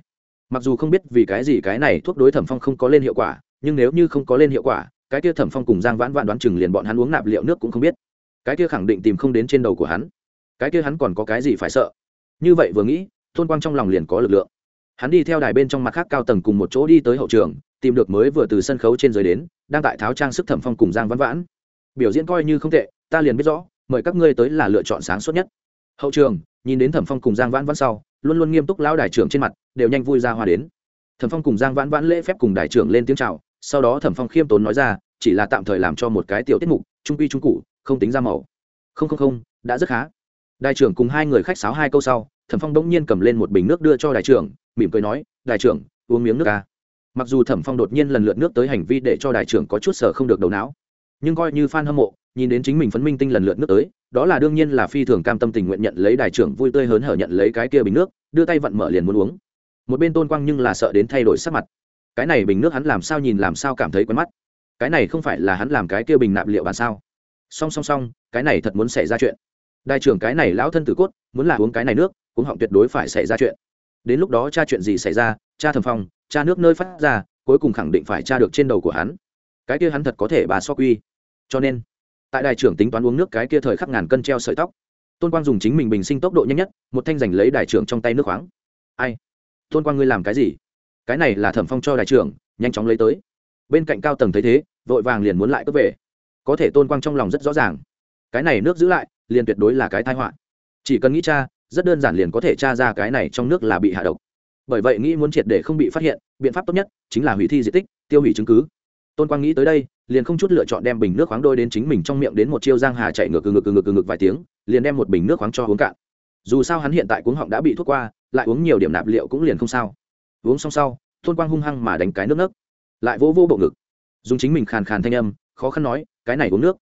Mặc dù không biết vì cái gì cái này thuốc đối thẩm phong không có lên hiệu quả, nhưng nếu như không có lên hiệu quả, cái kia thẩm phong cùng giang vãn vãn đoán chừng liền bọn hắn uống nạp liệu nước cũng không biết. Cái kia khẳng định tìm không đến trên đầu của hắn. Cái kia hắn còn có cái gì phải sợ? Như vậy vừa nghĩ, tôn quang trong lòng liền có lực lượng. Hắn đi theo đài bên trong mặt khác cao tầng cùng một chỗ đi tới hậu trường tìm được mới vừa từ sân khấu trên dưới đến, đang tại tháo trang sức thẩm phong cùng giang văn vãn. Biểu diễn coi như không tệ, ta liền biết rõ, mời các ngươi tới là lựa chọn sáng suốt nhất. Hậu trường, nhìn đến thẩm phong cùng giang vãn vãn sau, luôn luôn nghiêm túc lão đại trưởng trên mặt, đều nhanh vui ra hòa đến. Thẩm phong cùng giang vãn vãn lễ phép cùng đại trưởng lên tiếng chào, sau đó thẩm phong khiêm tốn nói ra, chỉ là tạm thời làm cho một cái tiểu tiết mục, trung quy trung cụ không tính ra màu. Không không không, đã rất khá. Đại trưởng cùng hai người khách sáo hai câu sau, thẩm phong đống nhiên cầm lên một bình nước đưa cho đại trưởng, mỉm cười nói, đại trưởng, uống miếng nước ca mặc dù thẩm phong đột nhiên lần lượt nước tới hành vi để cho đại trưởng có chút sở không được đầu não, nhưng coi như f a n hâm mộ, nhìn đến chính mình phấn minh tinh lần lượt nước tới, đó là đương nhiên là phi thường cam tâm tình nguyện nhận lấy đại trưởng vui tươi hớn hở nhận lấy cái kia bình nước, đưa tay vặn mở liền muốn uống. Một bên tôn quang nhưng là sợ đến thay đổi sắc mặt. Cái này bình nước hắn làm sao nhìn làm sao cảm thấy quen mắt. Cái này không phải là hắn làm cái kia bình nạp liệu bàn sao? Song song song, cái này thật muốn xảy ra chuyện. Đại trưởng cái này lão thân tử cốt, muốn là uống cái này nước, cũng họng tuyệt đối phải xảy ra chuyện đến lúc đó cha chuyện gì xảy ra, cha thầm phong, cha nước nơi phát ra, cuối cùng khẳng định phải cha được trên đầu của hắn. Cái kia hắn thật có thể bà so quy. Cho nên, tại đại trưởng tính toán uống nước cái kia thời khắc ngàn cân treo sợi tóc, tôn quang dùng chính mình bình sinh tốc độ nhanh nhất, một thanh giành lấy đại trưởng trong tay nước khoáng. Ai? Tôn quang ngươi làm cái gì? Cái này là thẩm phong cho đại trưởng, nhanh chóng lấy tới. Bên cạnh cao tầng thấy thế, vội vàng liền muốn lại cướp về. Có thể tôn quang trong lòng rất rõ ràng. Cái này nước giữ lại, liền tuyệt đối là cái tai họa. Chỉ cần nghĩ cha rất đơn giản liền có thể tra ra cái này trong nước là bị hạ độc. Bởi vậy nghĩ muốn triệt để không bị phát hiện, biện pháp tốt nhất chính là hủy thi di tích, tiêu hủy chứng cứ. Tôn quang nghĩ tới đây, liền không chút lựa chọn đem bình nước khoáng đôi đến chính mình trong miệng đến một chiêu giang hà chạy ngược ngược ngược ngược ngược vài tiếng, liền đem một bình nước khoáng cho uống cạn. Dù sao hắn hiện tại cuống họng đã bị thuốc qua, lại uống nhiều điểm nạp liệu cũng liền không sao. Uống xong sau, tôn quang hung hăng mà đánh cái nước nấc, lại vô vô bộ ngực. Dùng chính mình khàn khàn thanh âm, khó khăn nói, cái này uống nước,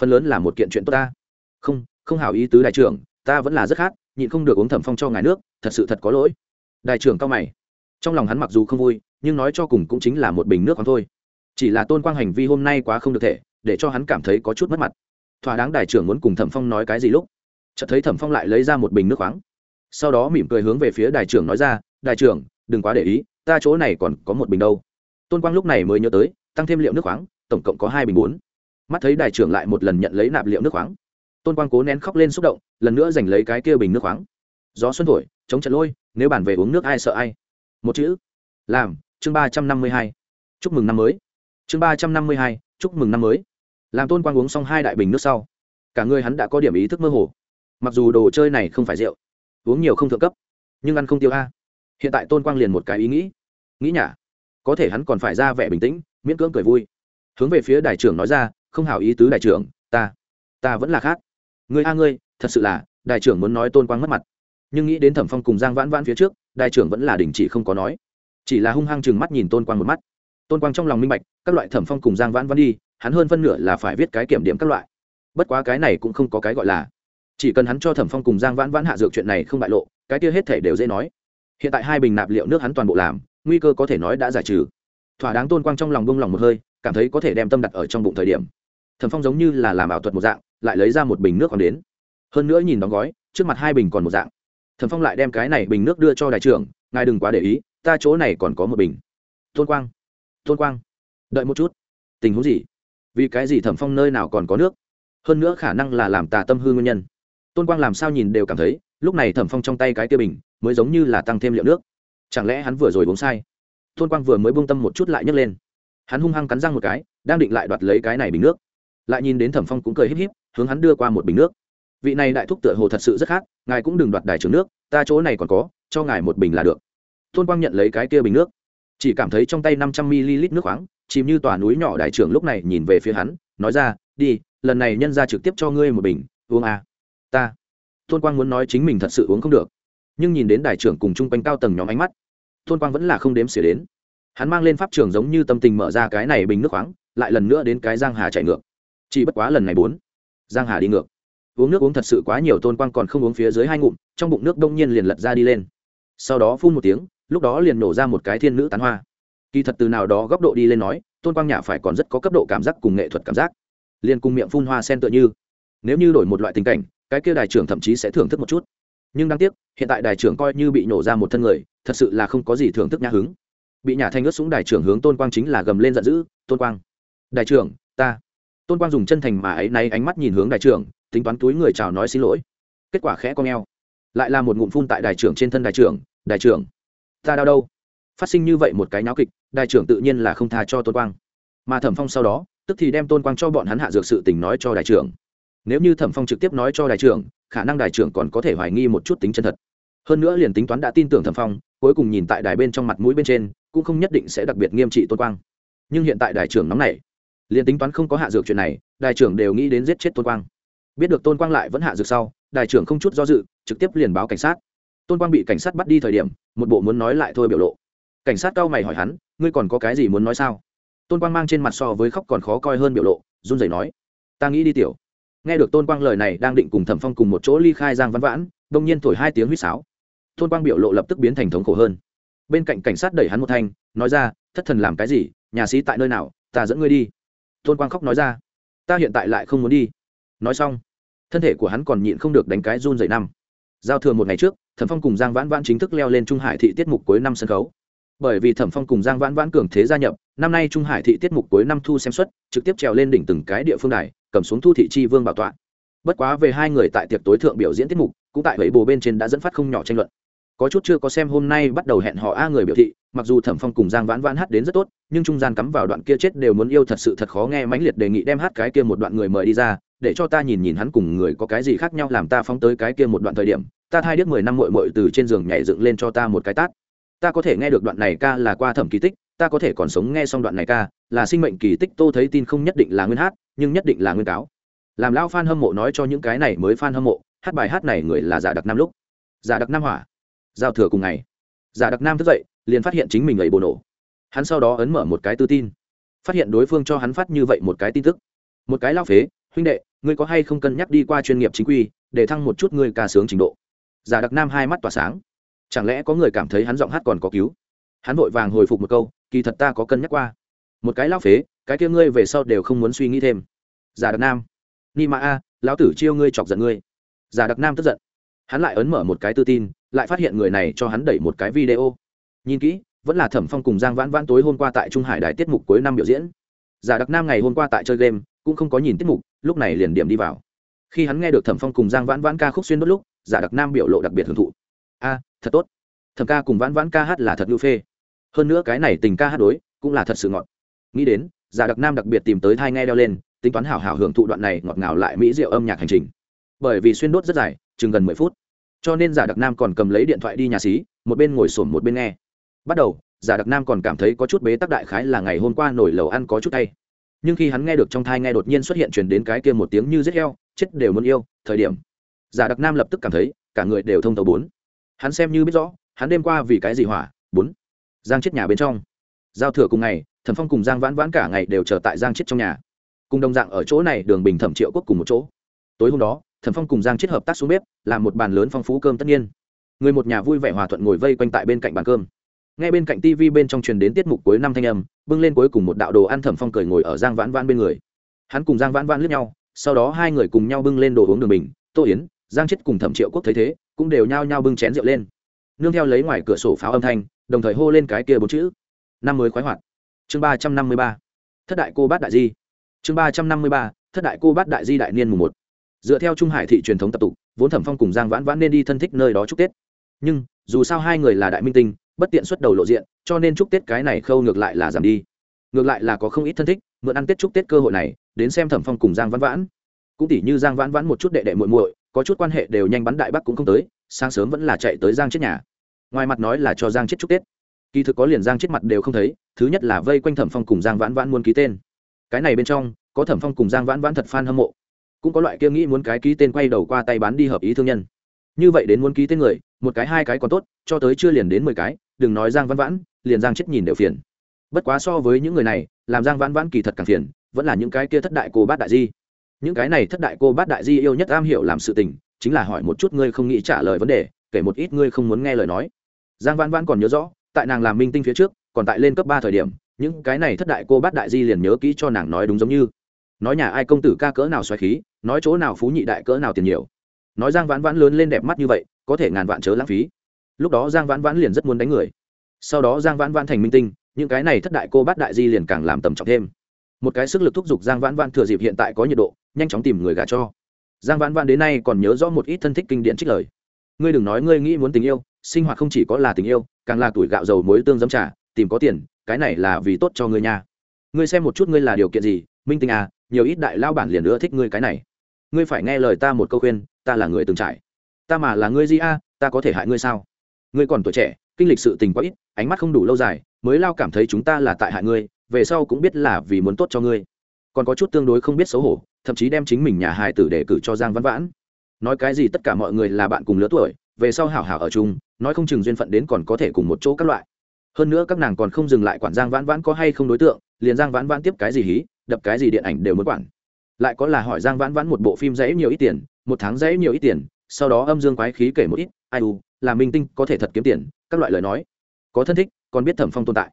phần lớn là một kiện chuyện tốt ta. Không không hảo ý tứ đại trưởng, ta vẫn là rất khát nhịn không được uống thẩm phong cho ngài nước, thật sự thật có lỗi. Đại trưởng cao mày. Trong lòng hắn mặc dù không vui, nhưng nói cho cùng cũng chính là một bình nước khoáng thôi. Chỉ là tôn quang hành vi hôm nay quá không được thể, để cho hắn cảm thấy có chút mất mặt. Thỏa đáng đại trưởng muốn cùng thẩm phong nói cái gì lúc, chợt thấy thẩm phong lại lấy ra một bình nước khoáng. Sau đó mỉm cười hướng về phía đại trưởng nói ra đại trưởng, đừng quá để ý, ta chỗ này còn có một bình đâu. Tôn quang lúc này mới nhớ tới, tăng thêm liệu nước khoáng, tổng cộng có hai bình bốn. Mắt thấy đại trưởng lại một lần nhận lấy nạp liệu nước khoáng tôn quang cố nén khóc lên xúc động, lần nữa giành lấy cái kia bình nước khoáng. Gió xuân thổi, chống trận lôi, nếu bàn về uống nước ai sợ ai. Một chữ. Làm, chương ba trăm năm mươi hai. Chúc mừng năm mới. Chương ba trăm năm mươi hai, chúc mừng năm mới. Làm tôn quang uống xong hai đại bình nước sau, cả người hắn đã có điểm ý thức mơ hồ. Mặc dù đồ chơi này không phải rượu, uống nhiều không thượng cấp, nhưng ăn không tiêu a. Hiện tại tôn quang liền một cái ý nghĩ. Nghĩ nhả, có thể hắn còn phải ra vẻ bình tĩnh, miễn cưỡng cười vui. Hướng về phía đại trưởng nói ra, không hảo ý tứ đại trưởng, ta ta vẫn là khác người a ngươi, thật sự là, đại trưởng muốn nói tôn quang mất mặt. Nhưng nghĩ đến thẩm phong cùng giang vãn vãn phía trước, đại trưởng vẫn là đình chỉ không có nói. Chỉ là hung hăng chừng mắt nhìn tôn quang một mắt. Tôn quang trong lòng minh bạch, các loại thẩm phong cùng giang vãn vãn đi, hắn hơn phân nửa là phải viết cái kiểm điểm các loại. Bất quá cái này cũng không có cái gọi là. Chỉ cần hắn cho thẩm phong cùng giang vãn vãn hạ dược chuyện này không bại lộ, cái kia hết thể đều dễ nói. Hiện tại hai bình nạp liệu nước hắn toàn bộ làm, nguy cơ có thể nói đã giải trừ. Thỏa đáng tôn quang trong lòng bông lòng một hơi, cảm thấy có thể đem tâm đặt ở trong bụng thời điểm. Thẩm phong giống như là làm ảo thuật một dạng lại lấy ra một bình nước còn đến. Hơn nữa nhìn đóng gói, trước mặt hai bình còn một dạng. Thẩm phong lại đem cái này bình nước đưa cho đại trưởng, ngài đừng quá để ý, ta chỗ này còn có một bình. Tôn quang tôn quang, đợi một chút. Tình huống gì? Vì cái gì thẩm phong nơi nào còn có nước? Hơn nữa khả năng là làm tà tâm hư nguyên nhân. Tôn quang làm sao nhìn đều cảm thấy, lúc này thẩm phong trong tay cái kia bình, mới giống như là tăng thêm liệu nước. Chẳng lẽ hắn vừa rồi uống sai? Tôn quang vừa mới buông tâm một chút lại nhấc lên. Hắn hung hăng cắn răng một cái, đang định lại đoạt lấy cái này bình nước. Lại nhìn đến thẩm phong cũng cười híp híp hướng hắn đưa qua một bình nước. Vị này đại thúc tựa hồ thật sự rất khác ngài cũng đừng đoạt đài trường nước, ta chỗ này còn có, cho ngài một bình là được. Tôn quang nhận lấy cái kia bình nước. Chỉ cảm thấy trong tay năm trăm ml nước khoáng, chìm như tòa núi nhỏ đại trưởng lúc này nhìn về phía hắn, nói ra, đi, lần này nhân ra trực tiếp cho ngươi một bình, uống à. ta. Tôn quang muốn nói chính mình thật sự uống không được. Nhưng nhìn đến đại trưởng cùng chung quanh cao tầng nhóm ánh mắt, tôn quang vẫn là không đếm xỉa đến. Hắn mang lên pháp trường giống như tâm tình mở ra cái này bình nước khoáng, lại lần nữa đến cái giang hà chạy ngược. Chỉ bất quá lần này bốn giang hà đi ngược. Uống nước uống thật sự quá nhiều, tôn quang còn không uống phía dưới hai ngụm, trong bụng nước đông nhiên liền lật ra đi lên. Sau đó phun một tiếng, lúc đó liền nổ ra một cái thiên nữ tán hoa. Kỳ thật từ nào đó góc độ đi lên nói, tôn quang nhã phải còn rất có cấp độ cảm giác cùng nghệ thuật cảm giác. Liền cùng miệng phun hoa sen tựa như. Nếu như đổi một loại tình cảnh, cái kia đài trưởng thậm chí sẽ thưởng thức một chút. Nhưng đáng tiếc, hiện tại đài trưởng coi như bị nổ ra một thân người, thật sự là không có gì thưởng thức nhã hứng. Bị nhà thanh ướt súng đài trưởng hướng tôn quang chính là gầm lên giận dữ, tôn quang, đài trưởng, ta tôn quang dùng chân thành mà ấy nay ánh mắt nhìn hướng đại trưởng, tính toán túi người chào nói xin lỗi. Kết quả khẽ con e o lại là một ngụm phun tại đại trưởng trên thân đại trưởng Đại trưởng, ta đau đâu? Phát sinh như vậy một cái nháo kịch, đại trưởng tự nhiên là không tha cho tôn quang. Mà thẩm phong sau đó, tức thì đem tôn quang cho bọn hắn hạ dược sự tình nói cho đại trưởng. Nếu như thẩm phong trực tiếp nói cho đại trưởng, khả năng đại trưởng còn có thể hoài nghi một chút tính chân thật. Hơn nữa liền tính toán đã tin tưởng thẩm phong, cuối cùng nhìn tại đài bên trong mặt mũi bên trên, cũng không nhất định sẽ đặc biệt nghiêm trị tôn quang. Nhưng hiện tại đại trưởng nóng này liền tính toán không có hạ dược chuyện này đại trưởng đều nghĩ đến giết chết tôn quang. Biết được tôn quang lại vẫn hạ dược sau đại trưởng không chút do dự, trực tiếp liền báo cảnh sát. Tôn quang bị cảnh sát bắt đi thời điểm, một bộ muốn nói lại thôi biểu lộ. Cảnh sát cao mày hỏi hắn, ngươi còn có cái gì muốn nói sao? Tôn quang mang trên mặt so với khóc còn khó coi hơn biểu lộ, run rẩy nói, ta nghĩ đi tiểu. Nghe được tôn quang lời này, đang định cùng thẩm phong cùng một chỗ ly khai giang văn vãn đông nhiên thổi hai tiếng huýt sáo. Tôn quang biểu lộ lập tức biến thành thống khổ hơn. Bên cạnh cảnh sát đẩy hắn một thanh, nói ra, thất thần làm cái gì? Nhà sĩ tại nơi nào? Ta dẫn ngươi đi tôn quang khóc nói ra, ta hiện tại lại không muốn đi. Nói xong, thân thể của hắn còn nhịn không được đánh cái run dày năm. Giao thừa một ngày trước, thẩm phong cùng giang vãn vãn chính thức leo lên trung hải thị tiết mục cuối năm sân khấu. Bởi vì thẩm phong cùng giang vãn vãn cường thế gia nhập, năm nay trung hải thị tiết mục cuối năm thu xem xuất trực tiếp trèo lên đỉnh từng cái địa phương này cầm xuống thu thị chi vương bảo tọa. Bất quá về hai người tại tiệc tối thượng biểu diễn tiết mục, cũng tại bảy bồ bên trên đã dẫn phát không nhỏ tranh luận có chút chưa có xem hôm nay bắt đầu hẹn họ a người biểu thị, mặc dù thẩm phong cùng giang vãn vãn hát đến rất tốt, nhưng trung gian cắm vào đoạn kia chết đều muốn yêu thật sự thật khó nghe mãnh liệt đề nghị đem hát cái kia một đoạn người mời đi ra, để cho ta nhìn nhìn hắn cùng người có cái gì khác nhau làm ta phóng tới cái kia một đoạn thời điểm, ta thay điếc mười năm mội mội từ trên giường nhảy dựng lên cho ta một cái tát. Ta có thể nghe được đoạn này ca là qua thẩm kỳ tích, ta có thể còn sống nghe xong đoạn này ca, là sinh mệnh kỳ tích, tô thấy tin không nhất định là nguyên hát, nhưng nhất định là nguyên cáo. Làm lão f a n hâm mộ nói cho những cái này mới f a n hâm mộ, hát bài hát này người là giả đặc năm lúc. Giả đặc năm hỏa giao thừa cùng ngày. Giả đặc nam thức dậy, liền phát hiện chính mình gầy bồ nổ. Hắn sau đó ấn mở một cái tư tin. Phát hiện đối phương cho hắn phát như vậy một cái tin tức. Một cái lao phế, huynh đệ, ngươi có hay không cân nhắc đi qua chuyên nghiệp chính quy, để thăng một chút ngươi ca sướng trình độ? Giả đặc nam hai mắt tỏa sáng. Chẳng lẽ có người cảm thấy hắn giọng hát còn có cứu? Hắn vội vàng hồi phục một câu, kỳ thật ta có cân nhắc qua. Một cái lao phế, cái kia ngươi về sau đều không muốn suy nghĩ thêm. Giả đặc nam, ni mã a, lão tử chiêu ngươi chọc giận ngươi. Giả đặc nam tức giận. Hắn lại ấn mở một cái tư tin lại phát hiện người này cho hắn đẩy một cái video. Nhìn kỹ, vẫn là thẩm phong cùng giang vãn vãn tối hôm qua tại trung hải đài tiết mục cuối năm biểu diễn. Giả đặc nam ngày hôm qua tại chơi game, cũng không có nhìn tiết mục, lúc này liền điểm đi vào. Khi hắn nghe được thẩm phong cùng giang vãn vãn ca khúc xuyên đốt lúc, giả đặc nam biểu lộ đặc biệt hưởng thụ. A, thật tốt. Thẩm ca cùng vãn vãn ca hát là thật lưu phê. Hơn nữa cái này tình ca hát đối, cũng là thật sự ngọt. Nghĩ đến, giả đặc nam đặc biệt tìm tới thai nghe đeo lên, tính toán hảo hảo hưởng thụ đoạn này ngọt ngào lại mỹ diệu âm nhạc hành trình. Bởi vì xuyên đốt rất dài, chừng gần mười phút cho nên giả đặc nam còn cầm lấy điện thoại đi nhà xí, một bên ngồi sổm một bên nghe. Bắt đầu, giả đặc nam còn cảm thấy có chút bế tắc đại khái là ngày hôm qua nổi lầu ăn có chút tay nhưng khi hắn nghe được trong thai nghe đột nhiên xuất hiện chuyển đến cái kia một tiếng như rết heo, chết đều muốn yêu, thời điểm, giả đặc nam lập tức cảm thấy cả người đều thông tàu bốn. Hắn xem như biết rõ, hắn đêm qua vì cái gì hỏa, bốn. Giang chết nhà bên trong. Giao thừa cùng ngày, thẩm phong cùng giang vãn vãn cả ngày đều chờ tại giang chết trong nhà. Cùng đồng dạng ở chỗ này, đường bình thẩm triệu quốc cùng một chỗ. Tối hôm đó thẩm phong cùng giang chết hợp tác xuống bếp, làm một bàn lớn phong phú cơm tất nhiên. Người một nhà vui vẻ hòa thuận ngồi vây quanh tại bên cạnh bàn cơm. Ngay bên cạnh tv bên trong truyền đến tiết mục cuối năm thanh âm, bưng lên cuối cùng một đạo đồ ăn thẩm phong cười ngồi ở giang vãn vãn bên người. Hắn cùng giang vãn vãn lướt nhau, sau đó hai người cùng nhau bưng lên đồ uống đường bình, tô yến, giang chết cùng thẩm triệu quốc thấy thế, cũng đều nhao nhao bưng chén rượu lên. Nương theo lấy ngoài cửa sổ pháo âm thanh, đồng thời hô lên cái kia bốn chữ. Năm mới khoái hoạt. Chương ba trăm năm mươi ba. Thất đại cô bát đại di. Chương ba trăm năm mươi ba. Thất đại cô bát đại di đại niên mùng một dựa theo trung hải thị truyền thống tập tục, vốn thẩm phong cùng giang vãn vãn nên đi thân thích nơi đó chúc tết. Nhưng, dù sao hai người là đại minh tinh, bất tiện xuất đầu lộ diện, cho nên chúc tết cái này khâu ngược lại là giảm đi. Ngược lại là có không ít thân thích, mượn ăn tết chúc tết cơ hội này, đến xem thẩm phong cùng giang vãn vãn. Cũng tỉ như giang vãn vãn một chút đệ đệ muội muội, có chút quan hệ đều nhanh bắn đại bắc cũng không tới, sáng sớm vẫn là chạy tới giang chết nhà. Ngoài mặt nói là cho giang chết chúc tết. Kỳ thực có liền giang chết mặt đều không thấy, thứ nhất là vây quanh thẩm phong cùng giang vãn vãn muốn ký tên. Cái này bên trong, có thẩm phong cùng giang vãn vãn thật f a n hâm mộ cũng có loại kia nghĩ muốn cái ký tên quay đầu qua tay bán đi hợp ý thương nhân. Như vậy đến muốn ký tên người, một cái, hai cái còn tốt, cho tới chưa liền đến mười cái, đừng nói giang văn vãn, liền giang chết nhìn đều phiền. Bất quá so với những người này, làm giang văn vãn kỳ thật càng phiền, vẫn là những cái kia thất đại cô bát đại di. Những cái này thất đại cô bát đại di yêu nhất am hiểu làm sự tình, chính là hỏi một chút ngươi không nghĩ trả lời vấn đề, kể một ít ngươi không muốn nghe lời nói. Giang văn vãn còn nhớ rõ, tại nàng làm minh tinh phía trước, còn tại lên cấp ba thời điểm, những cái này thất đại cô bát đại di liền nhớ kỹ cho nàng nói đúng giống như. Nói nhà ai công tử ca cỡ nào xoáy khí nói chỗ nào phú nhị đại cỡ nào tiền nhiều. Nói giang vãn vãn lớn lên đẹp mắt như vậy, có thể ngàn vạn chớ lãng phí. Lúc đó giang vãn vãn liền rất muốn đánh người. Sau đó giang vãn vãn thành minh tinh, những cái này thất đại cô bát đại di liền càng làm tầm trọng thêm. Một cái sức lực thúc giục giang vãn vãn thừa dịp hiện tại có nhiệt độ, nhanh chóng tìm người gả cho. Giang vãn vãn đến nay còn nhớ rõ một ít thân thích kinh điển trích lời. Ngươi đừng nói ngươi nghĩ muốn tình yêu, sinh hoạt không chỉ có là tình yêu, càng là tuổi gạo dầu muối tương dấm trà, tìm có tiền, cái này là vì tốt cho ngươi nha. Ngươi xem một chút ngươi là điều kiện gì, minh tinh à nhiều ít đại lao bản liền nữa thích ngươi cái này ngươi phải nghe lời ta một câu khuyên, ta là người từng trải. Ta mà là ngươi Di a, ta có thể hại ngươi sao? Ngươi còn tuổi trẻ, kinh lịch sự tình quá ít, ánh mắt không đủ lâu dài, mới lao cảm thấy chúng ta là tại hại ngươi, về sau cũng biết là vì muốn tốt cho ngươi. Còn có chút tương đối không biết xấu hổ, thậm chí đem chính mình nhà hài tử để cử cho giang văn vãn. Nói cái gì tất cả mọi người là bạn cùng lứa tuổi, về sau hảo hảo ở chung, nói không chừng duyên phận đến còn có thể cùng một chỗ các loại. Hơn nữa các nàng còn không dừng lại quản giang vãn vãn có hay không đối tượng, liền giang vãn vãn tiếp cái gì hí, đập cái gì điện ảnh đều muốn quản lại có là hỏi giang vãn vãn một bộ phim dãy nhiều ít tiền, một tháng dãy nhiều ít tiền, sau đó âm dương quái khí kể một ít, ai u, là minh tinh, có thể thật kiếm tiền, các loại lời nói. Có thân thích, còn biết thẩm phong tồn tại.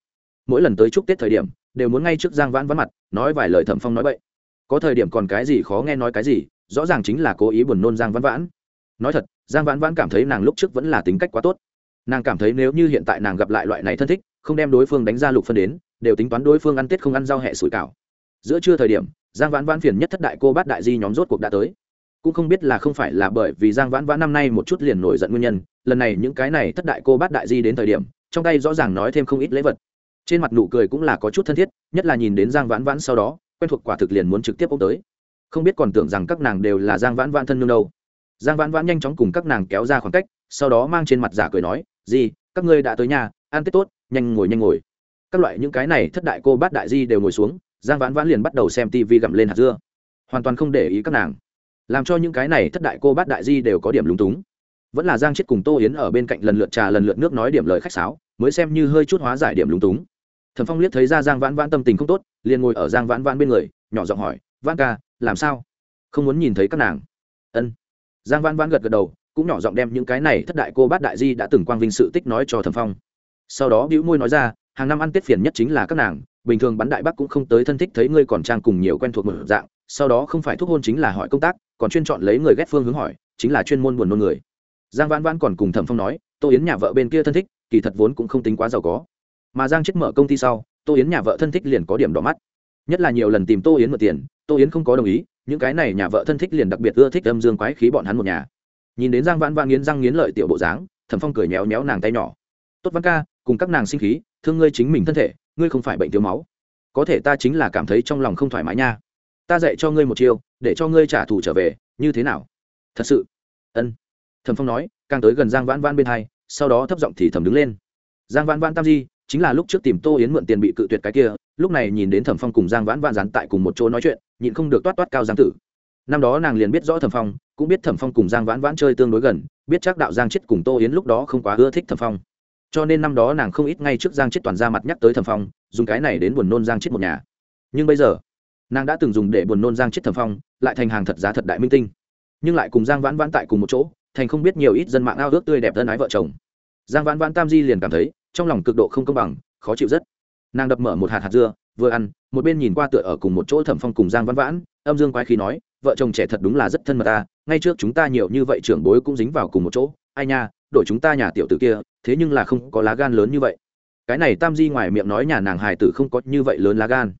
Mỗi lần tới chúc tết thời điểm, đều muốn ngay trước giang vãn vãn mặt, nói vài lời thẩm phong nói vậy có thời điểm còn cái gì khó nghe nói cái gì, rõ ràng chính là cố ý buồn nôn giang vãn vãn. Nói thật, giang vãn vãn cảm thấy nàng lúc trước vẫn là tính cách quá tốt. Nàng cảm thấy nếu như hiện tại nàng gặp lại loại này thân thích, không đem đối phương đánh ra lục phân đến, đều tính toán đối phương ăn tết không ăn rau hẹ sủi cảo. Giữa trưa thời điểm giang vãn vãn phiền nhất thất đại cô bát đại di nhóm rốt cuộc đã tới. Cũng không biết là không phải là bởi vì giang vãn vãn năm nay một chút liền nổi giận nguyên nhân, lần này những cái này thất đại cô bát đại di đến thời điểm, trong tay rõ ràng nói thêm không ít lễ vật. Trên mặt nụ cười cũng là có chút thân thiết, nhất là nhìn đến giang vãn vãn sau đó, quen thuộc quả thực liền muốn trực tiếp ôm tới. Không biết còn tưởng rằng các nàng đều là giang vãn vãn thân nương đâu. Giang vãn vãn nhanh chóng cùng các nàng kéo ra khoảng cách, sau đó mang trên mặt giả cười nói gì các ngươi đã tới nhà, ăn tết tốt, nhanh ngồi nhanh ngồi. Các loại những cái này thất đại cô bát đại di đều ngồi xuống giang vãn vãn liền bắt đầu xem tv gặm lên hạt dưa. Hoàn toàn không để ý các nàng. Làm cho những cái này thất đại cô bát đại di đều có điểm lúng túng. Vẫn là giang chết cùng tô yến ở bên cạnh lần lượt trà, lần lượt nước nói điểm lời khách sáo, mới xem như hơi chút hóa giải điểm lúng túng. Thẩm phong liếc thấy ra giang vãn vãn tâm tình không tốt, liền ngồi ở giang vãn vãn bên người, nhỏ giọng hỏi, vãn ca, làm sao? Không muốn nhìn thấy các nàng. Ân. Giang vãn vãn gật gật đầu, cũng nhỏ giọng đem những cái này thất đại cô bát đại di đã từng quang vinh sự tích nói cho thẩm phong. Sau đó bĩu môi nói ra, hàng năm ăn tết phiền nhất chính là các nàng bình thường bắn đại bắc cũng không tới thân thích thấy ngươi còn trang cùng nhiều quen thuộc một dạng, sau đó không phải thúc hôn chính là hỏi công tác, còn chuyên chọn lấy người ghét phương hướng hỏi, chính là chuyên môn buồn nôn người. Giang vãn vãn còn cùng thẩm phong nói, tô yến nhà vợ bên kia thân thích, kỳ thật vốn cũng không tính quá giàu có. Mà giang chết mở công ty sau, tô yến nhà vợ thân thích liền có điểm đỏ mắt. Nhất là nhiều lần tìm tô yến mượn tiền, tô yến không có đồng ý, những cái này nhà vợ thân thích liền đặc biệt ưa thích âm dương quái khí bọn hắn một nhà. Nhìn đến giang vãn vãn nghiến răng nghiến lợi tiểu bộ dáng, thẩm phong cười méo méo nàng tay nhỏ. Tốt văn ca, cùng các nàng sinh khí, thương ngươi chính mình thân thể ngươi không phải bệnh thiếu máu. Có thể ta chính là cảm thấy trong lòng không thoải mái nha. Ta dạy cho ngươi một chiêu, để cho ngươi trả thù trở về, như thế nào? Thật sự. Ân. Thẩm phong nói, càng tới gần giang vãn vãn bên hai, sau đó thấp giọng thì thẩm đứng lên. Giang vãn vãn tam di, chính là lúc trước tìm tô yến mượn tiền bị cự tuyệt cái kia, lúc này nhìn đến thẩm phong cùng giang vãn vãn dán tại cùng một chỗ nói chuyện, nhịn không được toát toát cao giang tử. Năm đó nàng liền biết rõ thẩm phong, cũng biết thẩm phong cùng giang vãn vãn chơi tương đối gần, biết chắc đạo giang chết cùng tô yến lúc đó không quá ưa thích thẩm phong cho nên năm đó nàng không ít ngay trước giang chết toàn ra mặt nhắc tới thẩm phong, dùng cái này đến buồn nôn giang chết một nhà. Nhưng bây giờ, nàng đã từng dùng để buồn nôn giang chết thẩm phong, lại thành hàng thật giá thật đại minh tinh. Nhưng lại cùng giang vãn vãn tại cùng một chỗ, thành không biết nhiều ít dân mạng ao ước tươi đẹp thân ái vợ chồng. Giang vãn vãn tam di liền cảm thấy, trong lòng cực độ không công bằng, khó chịu rất. Nàng đập mở một hạt hạt dưa, vừa ăn, một bên nhìn qua tựa ở cùng một chỗ thẩm phong cùng giang vãn vãn, âm dương quái khí nói, vợ chồng trẻ thật đúng là rất thân mật ta, ngay trước chúng ta nhiều như vậy trưởng bối cũng dính vào cùng một chỗ, ai nha đội chúng ta nhà tiểu tử kia, thế nhưng là không có lá gan lớn như vậy. Cái này tam di ngoài miệng nói nhà nàng hài tử không có như vậy lớn lá gan.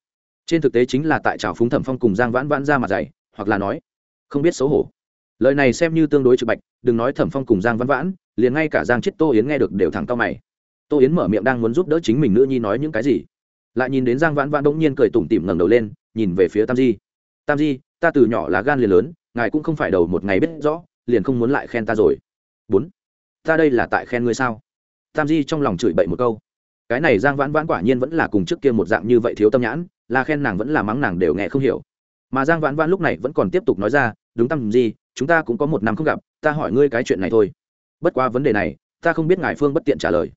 Trên thực tế chính là tại trào phúng thẩm phong cùng giang vãn vãn ra mặt dày, hoặc là nói, không biết xấu hổ. Lời này xem như tương đối trực bạch, đừng nói thẩm phong cùng giang vãn vãn, liền ngay cả giang chết tô yến nghe được đều thẳng cao mày. Tô yến mở miệng đang muốn giúp đỡ chính mình nữ nhi nói những cái gì, lại nhìn đến giang vãn vãn bỗng nhiên cười tủm tỉm ngẩng đầu lên, nhìn về phía tam di. Tam di, ta từ nhỏ là gan liền lớn, ngài cũng không phải đầu một ngày biết rõ, liền không muốn lại khen ta rồi. Bốn ta đây là tại khen ngươi sao? Tam di trong lòng chửi bậy một câu. Cái này giang vãn vãn quả nhiên vẫn là cùng trước kia một dạng như vậy thiếu tâm nhãn, là khen nàng vẫn là mắng nàng đều nghe không hiểu. Mà giang vãn vãn lúc này vẫn còn tiếp tục nói ra, đúng tam di, chúng ta cũng có một năm không gặp, ta hỏi ngươi cái chuyện này thôi. Bất qua vấn đề này, ta không biết ngài phương bất tiện trả lời.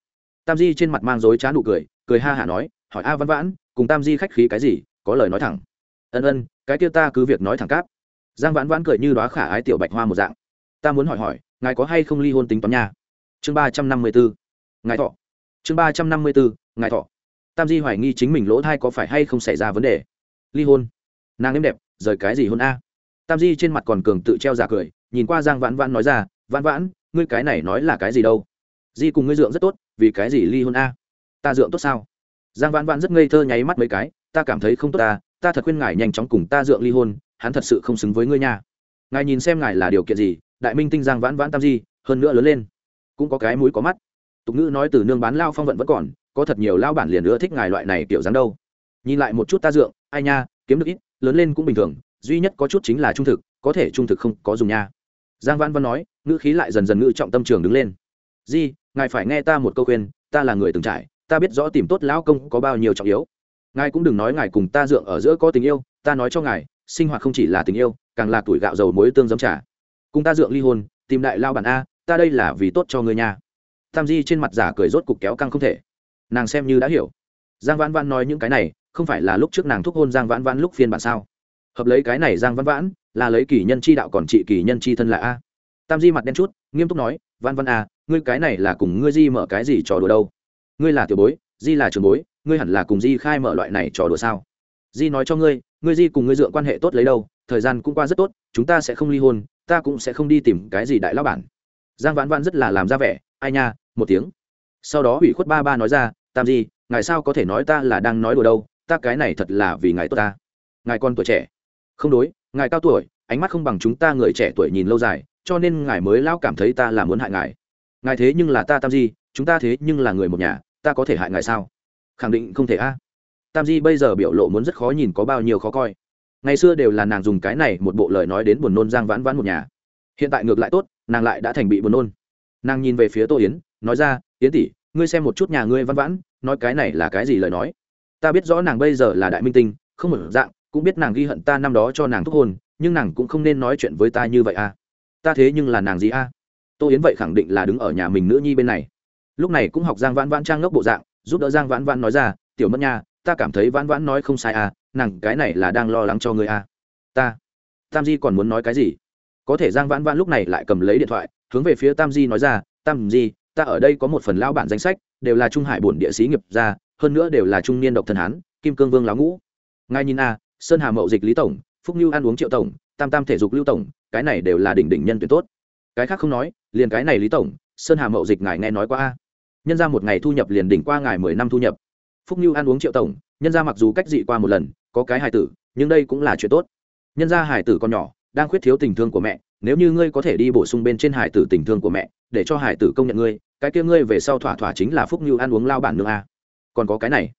Tam di trên mặt mang dối trá nụ cười cười ha hả nói, hỏi a Vãn vãn, cùng tam di khách khí cái gì, có lời nói thẳng. Ân ân, cái kia ta cứ việc nói thẳng cáp. Giang vãn vãn cười như đoá khả ái tiểu bạch hoa một dạng. Ta muốn hỏi hỏi, ngài có hay không ly hôn tính toán nha? Chương ba trăm năm mươi bốn ngài thọ. Chương ba trăm năm mươi bốn ngài thọ. Tam di hoài nghi chính mình lỗ thai có phải hay không xảy ra vấn đề. Ly hôn. Nàng êm đẹp, rời cái gì hôn a? Tam di trên mặt còn cường tự treo giả cười, nhìn qua giang vãn vãn nói ra, vãn vãn, ngươi cái này nói là cái gì đâu? Di cùng ngươi dượng rất tốt, vì cái gì ly hôn a? Ta dượng tốt sao? Giang vãn vãn rất ngây thơ nháy mắt mấy cái, ta cảm thấy không tốt ta ta thật khuyên ngài nhanh chóng cùng ta dượng ly hôn, hắn thật sự không xứng với ngươi nha. Ngài nhìn xem ngài là điều kiện gì, đại minh tinh giang vãn vãn tam di, hơn nữa lớn lên cũng có cái mũi có mắt. Tục ngữ nói từ nương bán lao phong vận vẫn còn, có thật nhiều lao bản liền nữa thích ngài loại này kiểu dáng đâu. Nhìn lại một chút ta dượng, ai nha, kiếm được ít, lớn lên cũng bình thường, duy nhất có chút chính là trung thực, có thể trung thực không có dùng nha. Giang văn văn nói, ngữ khí lại dần dần ngữ trọng tâm trường đứng lên. Di, ngài phải nghe ta một câu khuyên, ta là người từng trải, ta biết rõ tìm tốt lão công có bao nhiêu trọng yếu. Ngài cũng đừng nói ngài cùng ta dượng ở giữa có tình yêu, ta nói cho ngài, sinh hoạt không chỉ là tình yêu, càng là tuổi gạo dầu muối tương giống trà. Cùng ta dượng ly hôn, tìm đại lao bản a ta đây là vì tốt cho ngươi nha. tam di trên mặt giả cười rốt cục kéo căng không thể. Nàng xem như đã hiểu. Giang vãn vãn nói những cái này, không phải là lúc trước nàng thúc hôn giang vãn vãn lúc phiên bản sao? Hợp lấy cái này giang vãn vãn, là lấy kỳ nhân chi đạo còn trị kỳ nhân chi thân là a. Tam di mặt đen chút, nghiêm túc nói, vãn vãn a ngươi cái này là cùng ngươi di mở cái gì trò đùa đâu? Ngươi là tiểu bối, di là trường bối, ngươi hẳn là cùng di khai mở loại này trò đùa sao? Di nói cho ngươi ngươi di cùng ngươi dựa quan hệ tốt lấy đâu, thời gian cũng qua rất tốt, chúng ta sẽ không ly hôn, ta cũng sẽ không đi tìm cái gì đại lao bản giang vãn vãn rất là làm ra vẻ, ai nha, một tiếng. Sau đó ủy khuất ba ba nói ra, tam di, ngài sao có thể nói ta là đang nói đùa đâu, ta cái này thật là vì ngài tốt ta. Ngài con tuổi trẻ. Không đối, ngài cao tuổi, ánh mắt không bằng chúng ta người trẻ tuổi nhìn lâu dài, cho nên ngài mới lao cảm thấy ta là muốn hại ngài. Ngài thế nhưng là ta, tam di, chúng ta thế nhưng là người một nhà, ta có thể hại ngài sao? Khẳng định không thể a. Tam di bây giờ biểu lộ muốn rất khó nhìn có bao nhiêu khó coi. Ngày xưa đều là nàng dùng cái này một bộ lời nói đến buồn nôn giang vãn vãn một nhà. Hiện tại ngược lại tốt nàng lại đã thành bị buồn nôn. Nàng nhìn về phía tô yến, nói ra, yến tỷ, ngươi xem một chút nhà ngươi văn vãn, nói cái này là cái gì lời nói? Ta biết rõ nàng bây giờ là đại minh tinh, không một dạng, cũng biết nàng ghi hận ta năm đó cho nàng thúc hôn nhưng nàng cũng không nên nói chuyện với ta như vậy à. Ta thế nhưng là nàng gì à? Tô yến vậy khẳng định là đứng ở nhà mình nữ nhi bên này. Lúc này cũng học giang vãn vãn trang ngốc bộ dạng, giúp đỡ giang vãn vãn nói ra, tiểu mất nha, ta cảm thấy vãn vãn nói không sai à nàng cái này là đang lo lắng cho người à. Ta, tam di còn muốn nói cái gì? Có thể giang vãn vãn lúc này lại cầm lấy điện thoại, hướng về phía tam di nói ra, tam di, ta ở đây có một phần lao bản danh sách, đều là trung hải bổn địa sĩ nghiệp ra hơn nữa đều là trung niên độc thần hán, kim cương vương lão ngũ. Ngay nhìn a, sơn hà mậu dịch lý tổng, phúc như ăn uống triệu tổng, tam tam thể dục lưu tổng, cái này đều là đỉnh đỉnh nhân tuyển tốt. Cái khác không nói, liền cái này lý tổng, sơn hà mậu dịch ngài nghe nói qua a. Nhân ra một ngày thu nhập liền đỉnh qua ngài mười năm thu nhập. Phúc như ăn uống triệu tổng, nhân ra mặc dù cách dị qua một lần, có cái hài tử, nhưng đây cũng là chuyện tốt. Nhân ra hài tử còn nhỏ đang khuyết thiếu tình thương của mẹ, nếu như ngươi có thể đi bổ sung bên trên hải tử tình thương của mẹ, để cho hải tử công nhận ngươi, cái kia ngươi về sau thỏa thỏa chính là phúc như ăn uống lao bản nương a. Còn có cái này.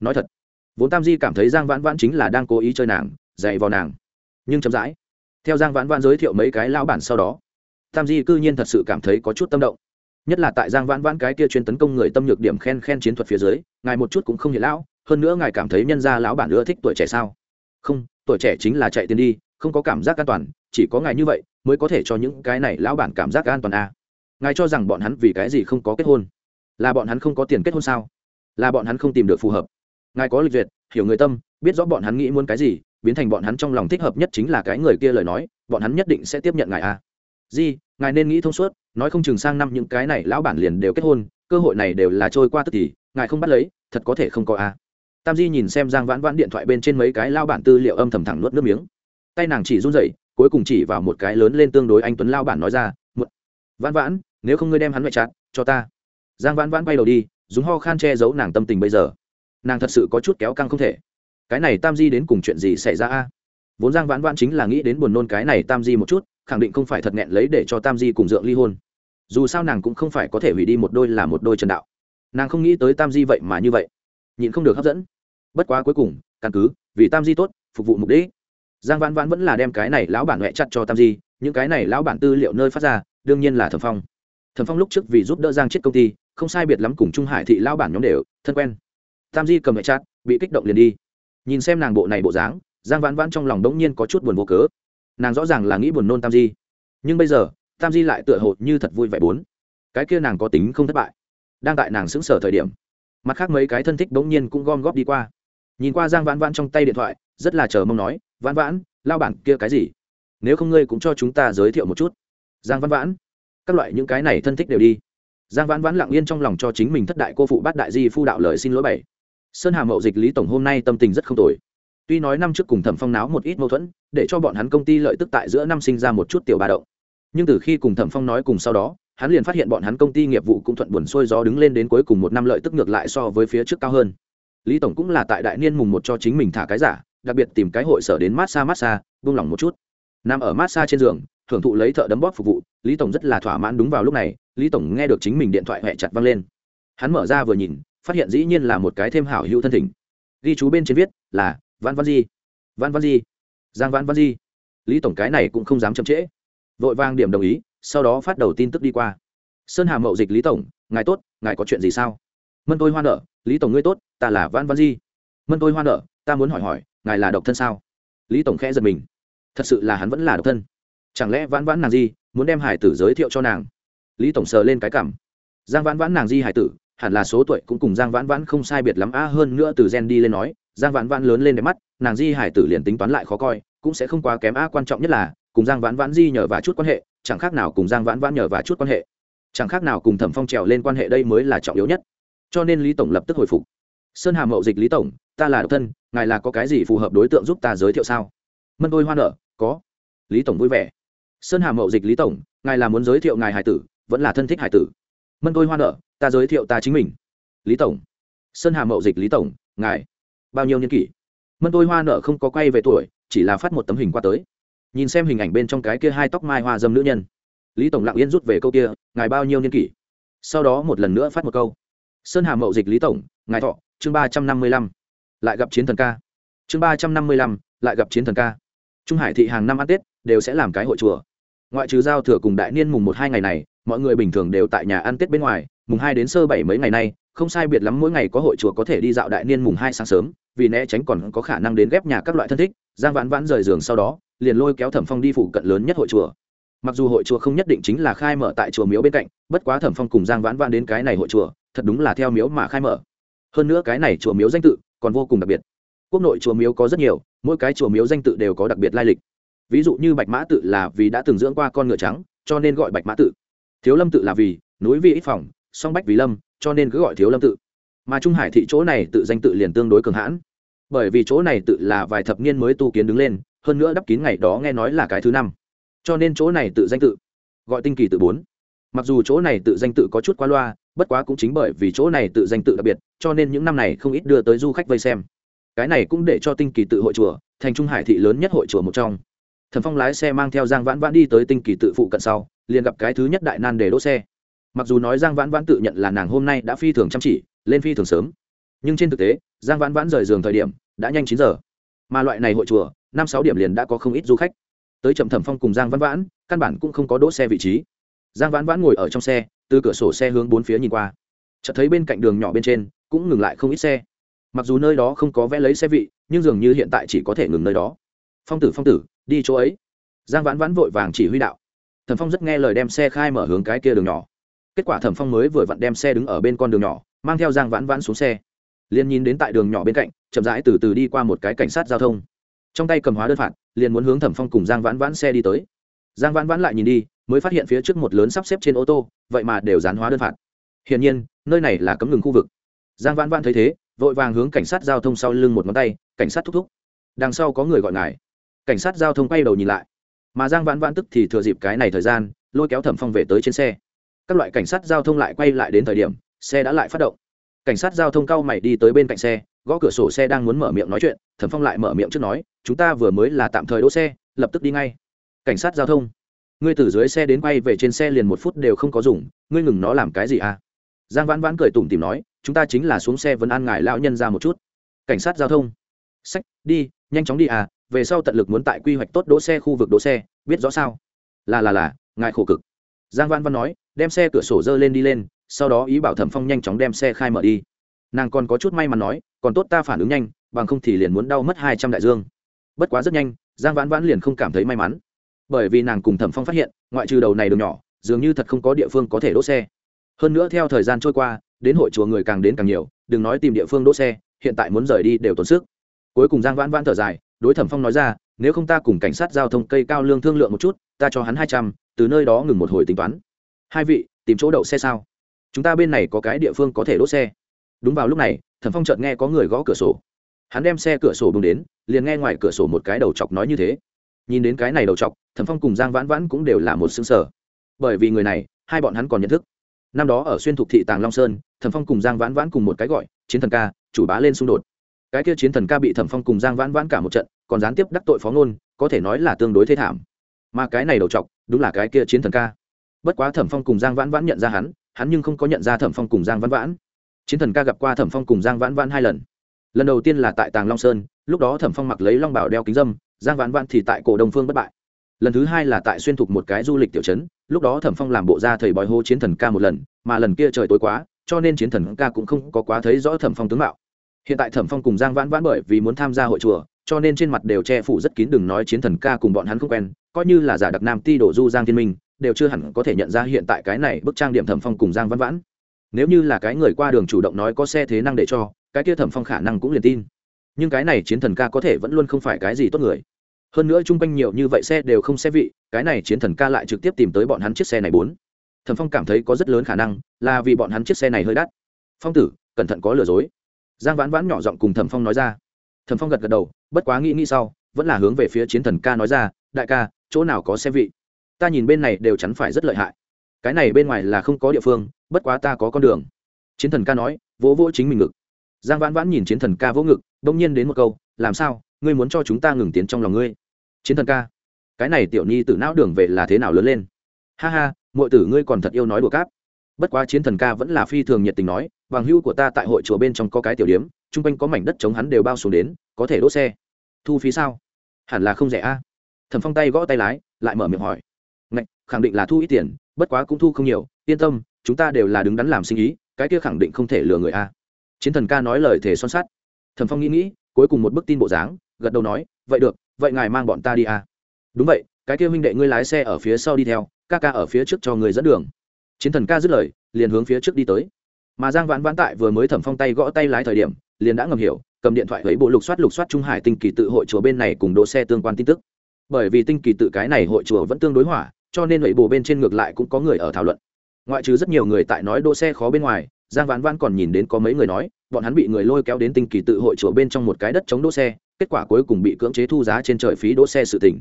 Nói thật, vốn tam di cảm thấy giang vãn vãn chính là đang cố ý chơi nàng, dạy vào nàng. Nhưng chậm rãi, theo giang vãn vãn giới thiệu mấy cái lao bản sau đó, tam di cư nhiên thật sự cảm thấy có chút tâm động. Nhất là tại giang vãn vãn cái kia chuyên tấn công người tâm nhược điểm khen khen chiến thuật phía dưới, ngài một chút cũng không hiện lão, hơn nữa ngài cảm thấy nhân gia lão bản ưa thích tuổi trẻ sao? Không, tuổi trẻ chính là chạy tiền đi không có cảm giác an toàn, chỉ có ngài như vậy mới có thể cho những cái này lão bản cảm giác an toàn à. ngài cho rằng bọn hắn vì cái gì không có kết hôn là bọn hắn không có tiền kết hôn sao là bọn hắn không tìm được phù hợp ngài có lịch duyệt, hiểu người tâm, biết rõ bọn hắn nghĩ muốn cái gì, biến thành bọn hắn trong lòng thích hợp nhất chính là cái người kia lời nói, bọn hắn nhất định sẽ tiếp nhận ngài à. di, ngài nên nghĩ thông suốt, nói không chừng sang năm những cái này lão bản liền đều kết hôn, cơ hội này đều là trôi qua tức thì, ngài không bắt lấy, thật có thể không có à. tam di nhìn xem giang vãn vãn điện thoại bên trên mấy cái lao bản tư liệu âm thầm thẳng nuốt nước miếng tay nàng chỉ run rẩy, cuối cùng chỉ vào một cái lớn lên tương đối anh tuấn lao bản nói ra một vãn vãn, nếu không ngươi đem hắn mẹ chặt cho ta. Giang vãn vãn bay đầu đi, dùng ho khan che giấu nàng tâm tình bây giờ. Nàng thật sự có chút kéo căng không thể. Cái này tam di đến cùng chuyện gì xảy ra a? Vốn giang vãn vãn chính là nghĩ đến buồn nôn cái này tam di một chút, khẳng định không phải thật nghẹn lấy để cho tam di cùng dượng ly hôn. Dù sao nàng cũng không phải có thể hủy đi một đôi là một đôi trần đạo. Nàng không nghĩ tới tam di vậy mà như vậy. Nhìn không được hấp dẫn. Bất quá cuối cùng, căn cứ, vì tam di tốt, phục vụ mục đích giang vãn vãn vẫn là đem cái này lão bản huệ chặt cho tam di, những cái này lão bản tư liệu nơi phát ra, đương nhiên là thẩm phong. Thẩm phong lúc trước vì giúp đỡ giang chết công ty, không sai biệt lắm cùng trung hải thị lão bản nhóm đều, thân quen. Tam di cầm huệ chặt, bị kích động liền đi. Nhìn xem nàng bộ này bộ dáng, giang vãn vãn trong lòng đống nhiên có chút buồn vô cớ. Nàng rõ ràng là nghĩ buồn nôn tam di. Nhưng bây giờ, tam di lại tựa hồ như thật vui vẻ bốn. Cái kia nàng có tính không thất bại. Đang tại nàng xứng sở thời điểm, mặt khác mấy cái thân thích bỗng nhiên cũng gom góp đi qua. Nhìn qua giang vãn vãn trong tay điện thoại, rất là chờ mong nói vãn vãn, lao bản kia cái gì? Nếu không ngươi cũng cho chúng ta giới thiệu một chút. Giang vãn vãn, các loại những cái này thân thích đều đi. Giang vãn vãn lặng yên trong lòng cho chính mình thất đại cô phụ bát đại di phu đạo lời xin lỗi bảy sơn hà mậu dịch lý tổng hôm nay tâm tình rất không tồi. Tuy nói năm trước cùng thẩm phong náo một ít mâu thuẫn, để cho bọn hắn công ty lợi tức tại giữa năm sinh ra một chút tiểu ba động. Nhưng từ khi cùng thẩm phong nói cùng sau đó, hắn liền phát hiện bọn hắn công ty nghiệp vụ cũng thuận buồn xuôi gió đứng lên đến cuối cùng một năm lợi tức ngược lại so với phía trước cao hơn. Lý tổng cũng là tại đại niên mùng một cho chính mình thả cái giả đặc biệt tìm cái hội sở đến massage massage buông lỏng một chút. Nằm ở massage trên giường, thưởng thụ lấy thợ đấm bóp phục vụ, lý tổng rất là thỏa mãn đúng vào lúc này, lý tổng nghe được chính mình điện thoại hẹ chặt văng lên. Hắn mở ra vừa nhìn, phát hiện dĩ nhiên là một cái thêm hảo hữu thân thỉnh. Ghi chú bên trên viết là văn văn di văn văn di, giang văn văn di. Lý tổng cái này cũng không dám chậm trễ. Vội vang điểm đồng ý, sau đó phát đầu tin tức đi qua. Sơn hà mậu dịch lý tổng, ngài tốt, ngài có chuyện gì sao? Mân tôi hoa nợ, lý tổng ngươi tốt, ta là văn văn di. Mân tôi hoa nợ, ta muốn hỏi hỏi ngài là độc thân sao? Lý tổng khẽ giật mình. Thật sự là hắn vẫn là độc thân. Chẳng lẽ vãn vãn nàng di muốn đem hải tử giới thiệu cho nàng? Lý tổng sờ lên cái cảm. Giang vãn vãn nàng di hải tử, hẳn là số tuổi cũng cùng giang vãn vãn không sai biệt lắm. A, hơn nữa từ gen đi lên nói, giang vãn vãn lớn lên đẹp mắt, nàng di hải tử liền tính toán lại khó coi, cũng sẽ không quá kém. A, quan trọng nhất là, cùng giang vãn vãn di nhờ và chút quan hệ, chẳng khác nào cùng giang vãn vãn nhờ và chút quan hệ. Chẳng khác nào cùng thẩm phong trèo lên quan hệ đây mới là trọng yếu nhất. Cho nên lý tổng lập tức hồi phục. Sơn hà mậu dịch lý tổng, ta là độc thân ngài là có cái gì phù hợp đối tượng giúp ta giới thiệu sao? Mân đôi hoa nở, có. Lý tổng vui vẻ. Sơn hà mậu dịch lý tổng, ngài là muốn giới thiệu ngài hải tử, vẫn là thân thích hải tử? Mân đôi hoa nở, ta giới thiệu ta chính mình. Lý tổng. Sơn hà mậu dịch lý tổng, ngài. Bao nhiêu niên kỷ? Mân đôi hoa nở không có quay về tuổi, chỉ là phát một tấm hình qua tới. Nhìn xem hình ảnh bên trong cái kia hai tóc mai hoa dâm nữ nhân. Lý tổng lặng yên rút về câu kia, ngài bao nhiêu niên kỷ? Sau đó một lần nữa phát một câu. Sơn hà mậu dịch lý tổng, ngài thọ, chương ba trăm năm mươi lăm lại gặp chiến thần ca. Chương ba trăm năm mươi lăm, lại gặp chiến thần ca. Trung hải thị hàng năm ăn tết, đều sẽ làm cái hội chùa. Ngoại trừ giao thừa cùng đại niên mùng một hai ngày này, mọi người bình thường đều tại nhà ăn tết bên ngoài, mùng hai đến sơ bảy mấy ngày nay, không sai biệt lắm mỗi ngày có hội chùa có thể đi dạo đại niên mùng hai sáng sớm, vì né tránh còn có khả năng đến ghép nhà các loại thân thích, giang vãn vãn rời giường sau đó, liền lôi kéo thẩm phong đi phụ cận lớn nhất hội chùa. Mặc dù hội chùa không nhất định chính là khai mở tại chùa miếu bên cạnh, bất quá thẩm phong cùng giang vãn vãn đến cái này hội chùa, thật đúng là theo miếu mà khai mở. Hơn nữa cái này chùa miếu danh tự còn vô cùng đặc biệt. Quốc nội chùa miếu có rất nhiều, mỗi cái chùa miếu danh tự đều có đặc biệt lai lịch. Ví dụ như bạch mã tự là vì đã từng dưỡng qua con ngựa trắng, cho nên gọi bạch mã tự. Thiếu lâm tự là vì, núi vị ít phòng, song bách vì lâm, cho nên cứ gọi thiếu lâm tự. Mà trung hải thị chỗ này tự danh tự liền tương đối cường hãn. Bởi vì chỗ này tự là vài thập niên mới tu kiến đứng lên, hơn nữa đắp kín ngày đó nghe nói là cái thứ năm. Cho nên chỗ này tự danh tự, gọi tinh kỳ tự bốn. Mặc dù chỗ này tự danh tự có chút qua loa bất quá cũng chính bởi vì chỗ này tự danh tự đặc biệt, cho nên những năm này không ít đưa tới du khách vây xem. Cái này cũng để cho tinh kỳ tự hội chùa, thành trung hải thị lớn nhất hội chùa một trong. Thần phong lái xe mang theo giang vãn vãn đi tới tinh kỳ tự phụ cận sau, liền gặp cái thứ nhất đại nan để đỗ xe. Mặc dù nói giang vãn vãn tự nhận là nàng hôm nay đã phi thường chăm chỉ, lên phi thường sớm, nhưng trên thực tế, giang vãn vãn rời giường thời điểm, đã nhanh chín giờ. Mà loại này hội chùa, năm sáu điểm liền đã có không ít du khách. Tới chậm thẩm phong cùng giang vãn vãn, căn bản cũng không có đỗ xe vị trí. Giang vãn vãn ngồi ở trong xe từ cửa sổ xe hướng bốn phía nhìn qua. Chợt thấy bên cạnh đường nhỏ bên trên, cũng ngừng lại không ít xe. Mặc dù nơi đó không có vẽ lấy xe vị, nhưng dường như hiện tại chỉ có thể ngừng nơi đó. Phong tử phong tử, đi chỗ ấy. Giang vãn vãn vội vàng chỉ huy đạo. Thẩm phong rất nghe lời đem xe khai mở hướng cái kia đường nhỏ. Kết quả thẩm phong mới vừa vặn đem xe đứng ở bên con đường nhỏ, mang theo giang vãn vãn xuống xe. Liền nhìn đến tại đường nhỏ bên cạnh, chậm rãi từ từ đi qua một cái cảnh sát giao thông. Trong tay cầm hóa đơn phạt, liền muốn hướng thẩm phong cùng giang vãn vãn xe đi tới. Giang vãn vãn lại nhìn đi mới phát hiện phía trước một lớn sắp xếp trên ô tô, vậy mà đều dán hóa đơn phạt. Hiển nhiên, nơi này là cấm ngừng khu vực. Giang vãn vãn thấy thế, vội vàng hướng cảnh sát giao thông sau lưng một ngón tay, cảnh sát thúc thúc, đằng sau có người gọi ngài. Cảnh sát giao thông quay đầu nhìn lại. Mà giang vãn vãn tức thì thừa dịp cái này thời gian, lôi kéo thẩm phong về tới trên xe. Các loại cảnh sát giao thông lại quay lại đến thời điểm, xe đã lại phát động. Cảnh sát giao thông cao mày đi tới bên cạnh xe, gõ cửa sổ xe đang muốn mở miệng nói chuyện, thẩm phong lại mở miệng trước nói, chúng ta vừa mới là tạm thời đỗ xe, lập tức đi ngay. Cảnh sát giao thông ngươi từ dưới xe đến quay về trên xe liền một phút đều không có dùng, ngươi ngừng nó làm cái gì à? Giang vãn vãn cười tủm tìm nói, chúng ta chính là xuống xe vẫn an ngài lão nhân ra một chút. Cảnh sát giao thông. Sách, đi, nhanh chóng đi à về sau tận lực muốn tại quy hoạch tốt đỗ xe khu vực đỗ xe, biết rõ sao? Là là là, ngài khổ cực. Giang văn văn nói, đem xe cửa sổ dơ lên đi lên, sau đó ý bảo thẩm phong nhanh chóng đem xe khai mở đi. Nàng còn có chút may mắn nói, còn tốt ta phản ứng nhanh, bằng không thì liền muốn đau mất hai trăm đại dương. Bất quá rất nhanh, giang vãn vãn liền không cảm thấy may mắn bởi vì nàng cùng thẩm phong phát hiện, ngoại trừ đầu này đường nhỏ, dường như thật không có địa phương có thể đỗ xe. Hơn nữa theo thời gian trôi qua, đến hội chùa người càng đến càng nhiều, đừng nói tìm địa phương đỗ xe, hiện tại muốn rời đi đều tốn sức. Cuối cùng giang vãn vãn thở dài, đối thẩm phong nói ra, nếu không ta cùng cảnh sát giao thông cây cao lương thương lượng một chút, ta cho hắn hai trăm, từ nơi đó ngừng một hồi tính toán. Hai vị, tìm chỗ đậu xe sao? Chúng ta bên này có cái địa phương có thể đỗ xe. Đúng vào lúc này, thẩm phong chợt nghe có người gõ cửa sổ. Hắn đem xe cửa sổ bùng đến, liền nghe ngoài cửa sổ một cái đầu chọc nói như thế nhìn đến cái này đầu chọc, thẩm phong cùng giang vãn vãn cũng đều là một xương sở bởi vì người này, hai bọn hắn còn nhận thức. Năm đó ở xuyên thục thị tàng long sơn, thẩm phong cùng giang vãn vãn cùng một cái gọi, chiến thần ca, chủ bá lên xung đột. Cái kia chiến thần ca bị thẩm phong cùng giang vãn vãn cả một trận, còn gián tiếp đắc tội phó ngôn, có thể nói là tương đối thê thảm. Mà cái này đầu chọc, đúng là cái kia chiến thần ca. Bất quá thẩm phong cùng giang vãn vãn nhận ra hắn hắn nhưng không có nhận ra thẩm phong cùng giang vãn vãn. Chiến thần ca gặp qua thẩm phong cùng giang vãn vãn hai lần. Lần đầu tiên là tại tàng long sơn, lúc đó thẩm phong mặc lấy long bảo đeo kính dâm giang vãn vãn thì tại cổ đông phương bất bại. Lần thứ hai là tại xuyên thục một cái du lịch tiểu trấn, lúc đó thẩm phong làm bộ ra thầy bói hô chiến thần ca một lần, mà lần kia trời tối quá, cho nên chiến thần ca cũng không có quá thấy rõ thẩm phong tướng mạo. Hiện tại thẩm phong cùng giang vãn vãn bởi vì muốn tham gia hội chùa, cho nên trên mặt đều che phủ rất kín đừng nói chiến thần ca cùng bọn hắn không quen, coi như là giả đặc nam ti đổ du giang thiên minh, đều chưa hẳn có thể nhận ra hiện tại cái này bức trang điểm thẩm phong cùng giang vãn vãn. Nếu như là cái người qua đường chủ động nói có xe thế năng để cho, cái kia thẩm phong khả năng cũng liền tin nhưng cái này chiến thần ca có thể vẫn luôn không phải cái gì tốt người. Hơn nữa chung quanh nhiều như vậy xe đều không xe vị, cái này chiến thần ca lại trực tiếp tìm tới bọn hắn chiếc xe này bốn. Thẩm phong cảm thấy có rất lớn khả năng là vì bọn hắn chiếc xe này hơi đắt. Phong tử, cẩn thận có lừa dối. Giang vãn vãn nhỏ giọng cùng thẩm phong nói ra. Thẩm phong gật gật đầu, bất quá nghĩ nghĩ sau, vẫn là hướng về phía chiến thần ca nói ra, đại ca, chỗ nào có xe vị? Ta nhìn bên này đều chắn phải rất lợi hại. Cái này bên ngoài là không có địa phương, bất quá ta có con đường. Chiến thần ca nói, vỗ vỗ chính mình ngực. Giang vãn vãn nhìn chiến thần ca vỗ ngực đông nhiên đến một câu, làm sao? Ngươi muốn cho chúng ta ngừng tiến trong lòng ngươi? Chiến thần ca. Cái này tiểu nhi tử não đường về là thế nào lớn lên? Ha ha mọi tử ngươi còn thật yêu nói đùa cáp. Bất quá chiến thần ca vẫn là phi thường nhiệt tình nói, bằng hưu của ta tại hội chùa bên trong có cái tiểu điếm, chung quanh có mảnh đất chống hắn đều bao xuống đến, có thể đỗ xe. Thu phí sao? Hẳn là không rẻ a. Thẩm phong tay gõ tay lái, lại mở miệng hỏi. Ngạch, khẳng định là thu ít tiền, bất quá cũng thu không nhiều, yên tâm, chúng ta đều là đứng đắn làm sinh ý, cái kia khẳng định không thể lừa người a. Chiến thần ca nói lời thể son sắt thẩm phong nghĩ nghĩ, cuối cùng một bức tin bộ dáng, gật đầu nói, vậy được, vậy ngài mang bọn ta đi à? đúng vậy, cái kia huynh đệ ngươi lái xe ở phía sau đi theo, ca ca ở phía trước cho người dẫn đường. Chiến thần ca dứt lời, liền hướng phía trước đi tới. Mà giang vãn vãn tại vừa mới thẩm phong tay gõ tay lái thời điểm, liền đã ngầm hiểu, cầm điện thoại lấy bộ lục soát lục soát trung hải tinh kỳ tự hội chùa bên này cùng đỗ xe tương quan tin tức. Bởi vì tinh kỳ tự cái này hội chùa vẫn tương đối hỏa, cho nên lẫy bộ bên trên ngược lại cũng có người ở thảo luận. Ngoại trừ rất nhiều người tại nói đỗ xe khó bên ngoài, giang vãn vãn còn nhìn đến có mấy người nói bọn hắn bị người lôi kéo đến tinh kỳ tự hội chùa bên trong một cái đất chống đỗ xe, kết quả cuối cùng bị cưỡng chế thu giá trên trời phí đỗ xe sự tỉnh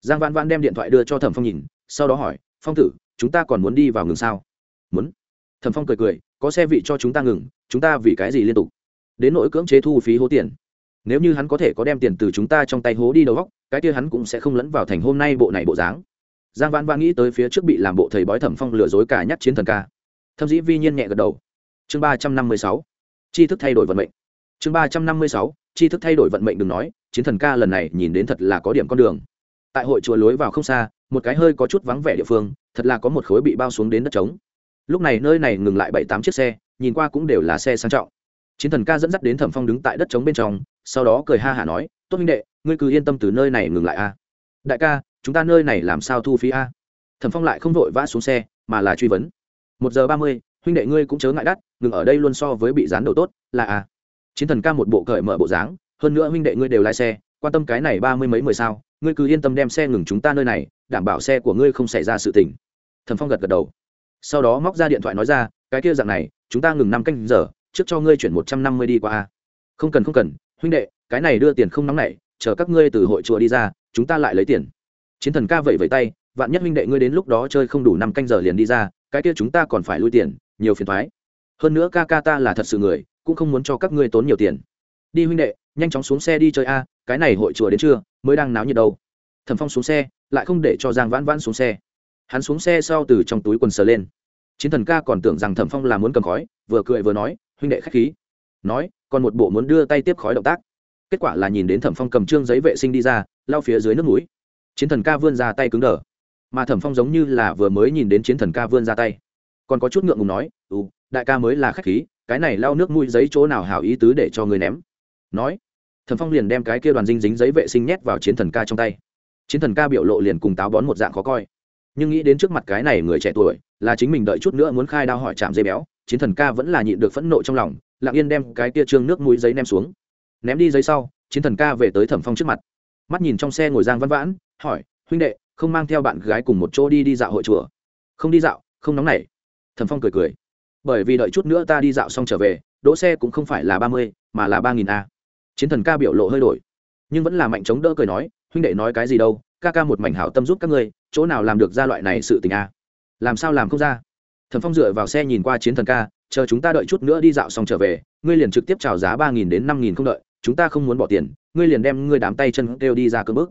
giang vãn vãn đem điện thoại đưa cho thẩm phong nhìn, sau đó hỏi, phong tử, chúng ta còn muốn đi vào ngừng sao? Muốn. Thẩm phong cười cười, có xe vị cho chúng ta ngừng, chúng ta vì cái gì liên tục? Đến nỗi cưỡng chế thu phí hố tiền. Nếu như hắn có thể có đem tiền từ chúng ta trong tay hố đi đầu góc, cái kia hắn cũng sẽ không lẫn vào thành hôm nay bộ này bộ dáng. Giang vãn vãn nghĩ tới phía trước bị làm bộ thầy bói thẩm phong lừa dối cả nhắc chiến thần ca. Thâm dĩ vi nhiên nhẹ gật đầu. Chương ba trăm năm mươi sáu tri thức thay đổi vận mệnh. Chương ba trăm năm mươi sáu, tri thức thay đổi vận mệnh đừng nói, chiến thần ca lần này nhìn đến thật là có điểm con đường. Tại hội chùa lối vào không xa, một cái hơi có chút vắng vẻ địa phương, thật là có một khối bị bao xuống đến đất trống. Lúc này nơi này ngừng lại bảy tám chiếc xe, nhìn qua cũng đều là xe sang trọng. Chiến thần ca dẫn dắt đến thẩm phong đứng tại đất trống bên trong, sau đó cười ha hả nói, tốt minh đệ, ngươi cứ yên tâm từ nơi này ngừng lại a. Đại ca, chúng ta nơi này làm sao thu phí a? Thẩm phong lại không vội vã xuống xe, mà là truy vấn. Một giờ ba mươi, huynh đệ ngươi cũng chớ ngại đắt ngừng ở đây luôn so với bị dán đầu tốt, là a chiến thần ca một bộ cởi mở bộ dáng, hơn nữa huynh đệ ngươi đều lái xe, quan tâm cái này ba mươi mấy mười sao, ngươi cứ yên tâm đem xe ngừng chúng ta nơi này, đảm bảo xe của ngươi không xảy ra sự tình. Thần phong gật gật đầu. Sau đó móc ra điện thoại nói ra, cái kia dạng này, chúng ta ngừng năm canh giờ, trước cho ngươi chuyển một trăm năm mươi đi qua a. Không cần không cần, huynh đệ, cái này đưa tiền không nóng nảy, chờ các ngươi từ hội chùa đi ra, chúng ta lại lấy tiền. Chiến thần ca vẫy vẫy tay, vạn nhất huynh đệ ngươi đến lúc đó chơi không đủ năm canh giờ liền đi ra, cái kia chúng ta còn phải lui tiền, nhiều phiền thoái hơn nữa ca ca ta là thật sự người, cũng không muốn cho các ngươi tốn nhiều tiền. Đi huynh đệ, nhanh chóng xuống xe đi chơi a, cái này hội chùa đến trưa, mới đang náo nhiệt đâu. Thẩm phong xuống xe, lại không để cho giang vãn vãn xuống xe. Hắn xuống xe sau từ trong túi quần sờ lên. Chiến thần ca còn tưởng rằng thẩm phong là muốn cầm khói, vừa cười vừa nói, huynh đệ k h á c h khí. Nói, còn một bộ muốn đưa tay tiếp khói động tác. Kết quả là nhìn đến thẩm phong cầm trương giấy vệ sinh đi ra lao phía dưới nước núi chiến thần ca vươn ra tay cứng đờ. Mà thẩm phong giống như là vừa mới nhìn đến chiến thần ca vươn ra tay. Còn có chút ngượng ngùng nói ừ đại ca mới là khách khí, cái này lau nước mũi giấy chỗ nào hảo ý tứ để cho người ném. Nói thẩm phong liền đem cái kia đoàn dinh dính giấy vệ sinh nhét vào chiến thần ca trong tay. Chiến thần ca biểu lộ liền cùng táo bón một dạng khó coi. Nhưng nghĩ đến trước mặt cái này người trẻ tuổi, là chính mình đợi chút nữa muốn khai đao hỏi chạm dây béo, chiến thần ca vẫn là nhịn được phẫn nộ trong lòng, lặng yên đem cái kia trương nước mũi giấy ném xuống. Ném đi giấy sau, chiến thần ca về tới thẩm phong trước mặt. Mắt nhìn trong xe ngồi giang văn vãn, hỏi, huynh đệ, không mang theo bạn gái cùng một chỗ đi đi dạo hội chùa? Không đi dạo, không nóng nảy. Thẩm phong cười cười bởi vì đợi chút nữa ta đi dạo xong trở về, đỗ xe cũng không phải là ba mươi, mà là ba nghìn a. Chiến thần ca biểu lộ hơi đổi. Nhưng vẫn là mạnh chống đỡ cười nói, huynh đệ nói cái gì đâu, ca ca một mảnh hảo tâm giúp các ngươi, chỗ nào làm được ra loại này sự tình a? Làm sao làm không ra? Thẩm phong dựa vào xe nhìn qua chiến thần ca, chờ chúng ta đợi chút nữa đi dạo xong trở về, ngươi liền trực tiếp trào giá ba nghìn đến năm nghìn không đợi, chúng ta không muốn bỏ tiền, ngươi liền đem ngươi đám tay chân kêu đi ra cơn bước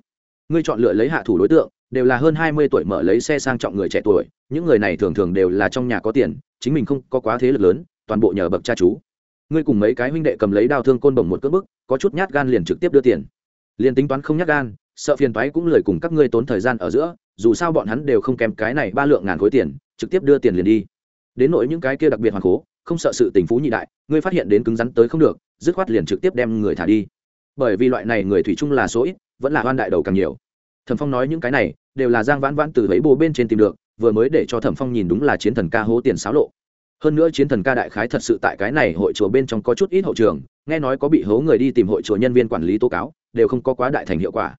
ngươi chọn lựa lấy hạ thủ đối tượng đều là hơn hai mươi tuổi mở lấy xe sang trọng người trẻ tuổi, những người này thường thường đều là trong nhà có tiền, chính mình không có quá thế lực lớn, toàn bộ nhờ bậc cha chú. Ngươi cùng mấy cái huynh đệ cầm lấy đao thương côn bổng một cước bức, có chút nhát gan liền trực tiếp đưa tiền. Liền tính toán không nhát gan, sợ phiền toái cũng lười cùng các ngươi tốn thời gian ở giữa, dù sao bọn hắn đều không kém cái này ba lượng ngàn khối tiền, trực tiếp đưa tiền liền đi. Đến nỗi những cái kia đặc biệt hoàn cố không sợ sự tình phú nhị đại, ngươi phát hiện đến cứng rắn tới không được, dứt khoát liền trực tiếp đem người thả đi. Bởi vì loại này người thủy chung là số ít, vẫn là oan đại đầu càng nhiều thẩm phong nói những cái này đều là giang vãn vãn từ lấy bồ bên trên tìm được, vừa mới để cho thẩm phong nhìn đúng là chiến thần ca hố tiền xáo lộ. Hơn nữa chiến thần ca đại khái thật sự tại cái này hội chùa bên trong có chút ít hậu trường, nghe nói có bị hố người đi tìm hội chùa nhân viên quản lý tố cáo, đều không có quá đại thành hiệu quả.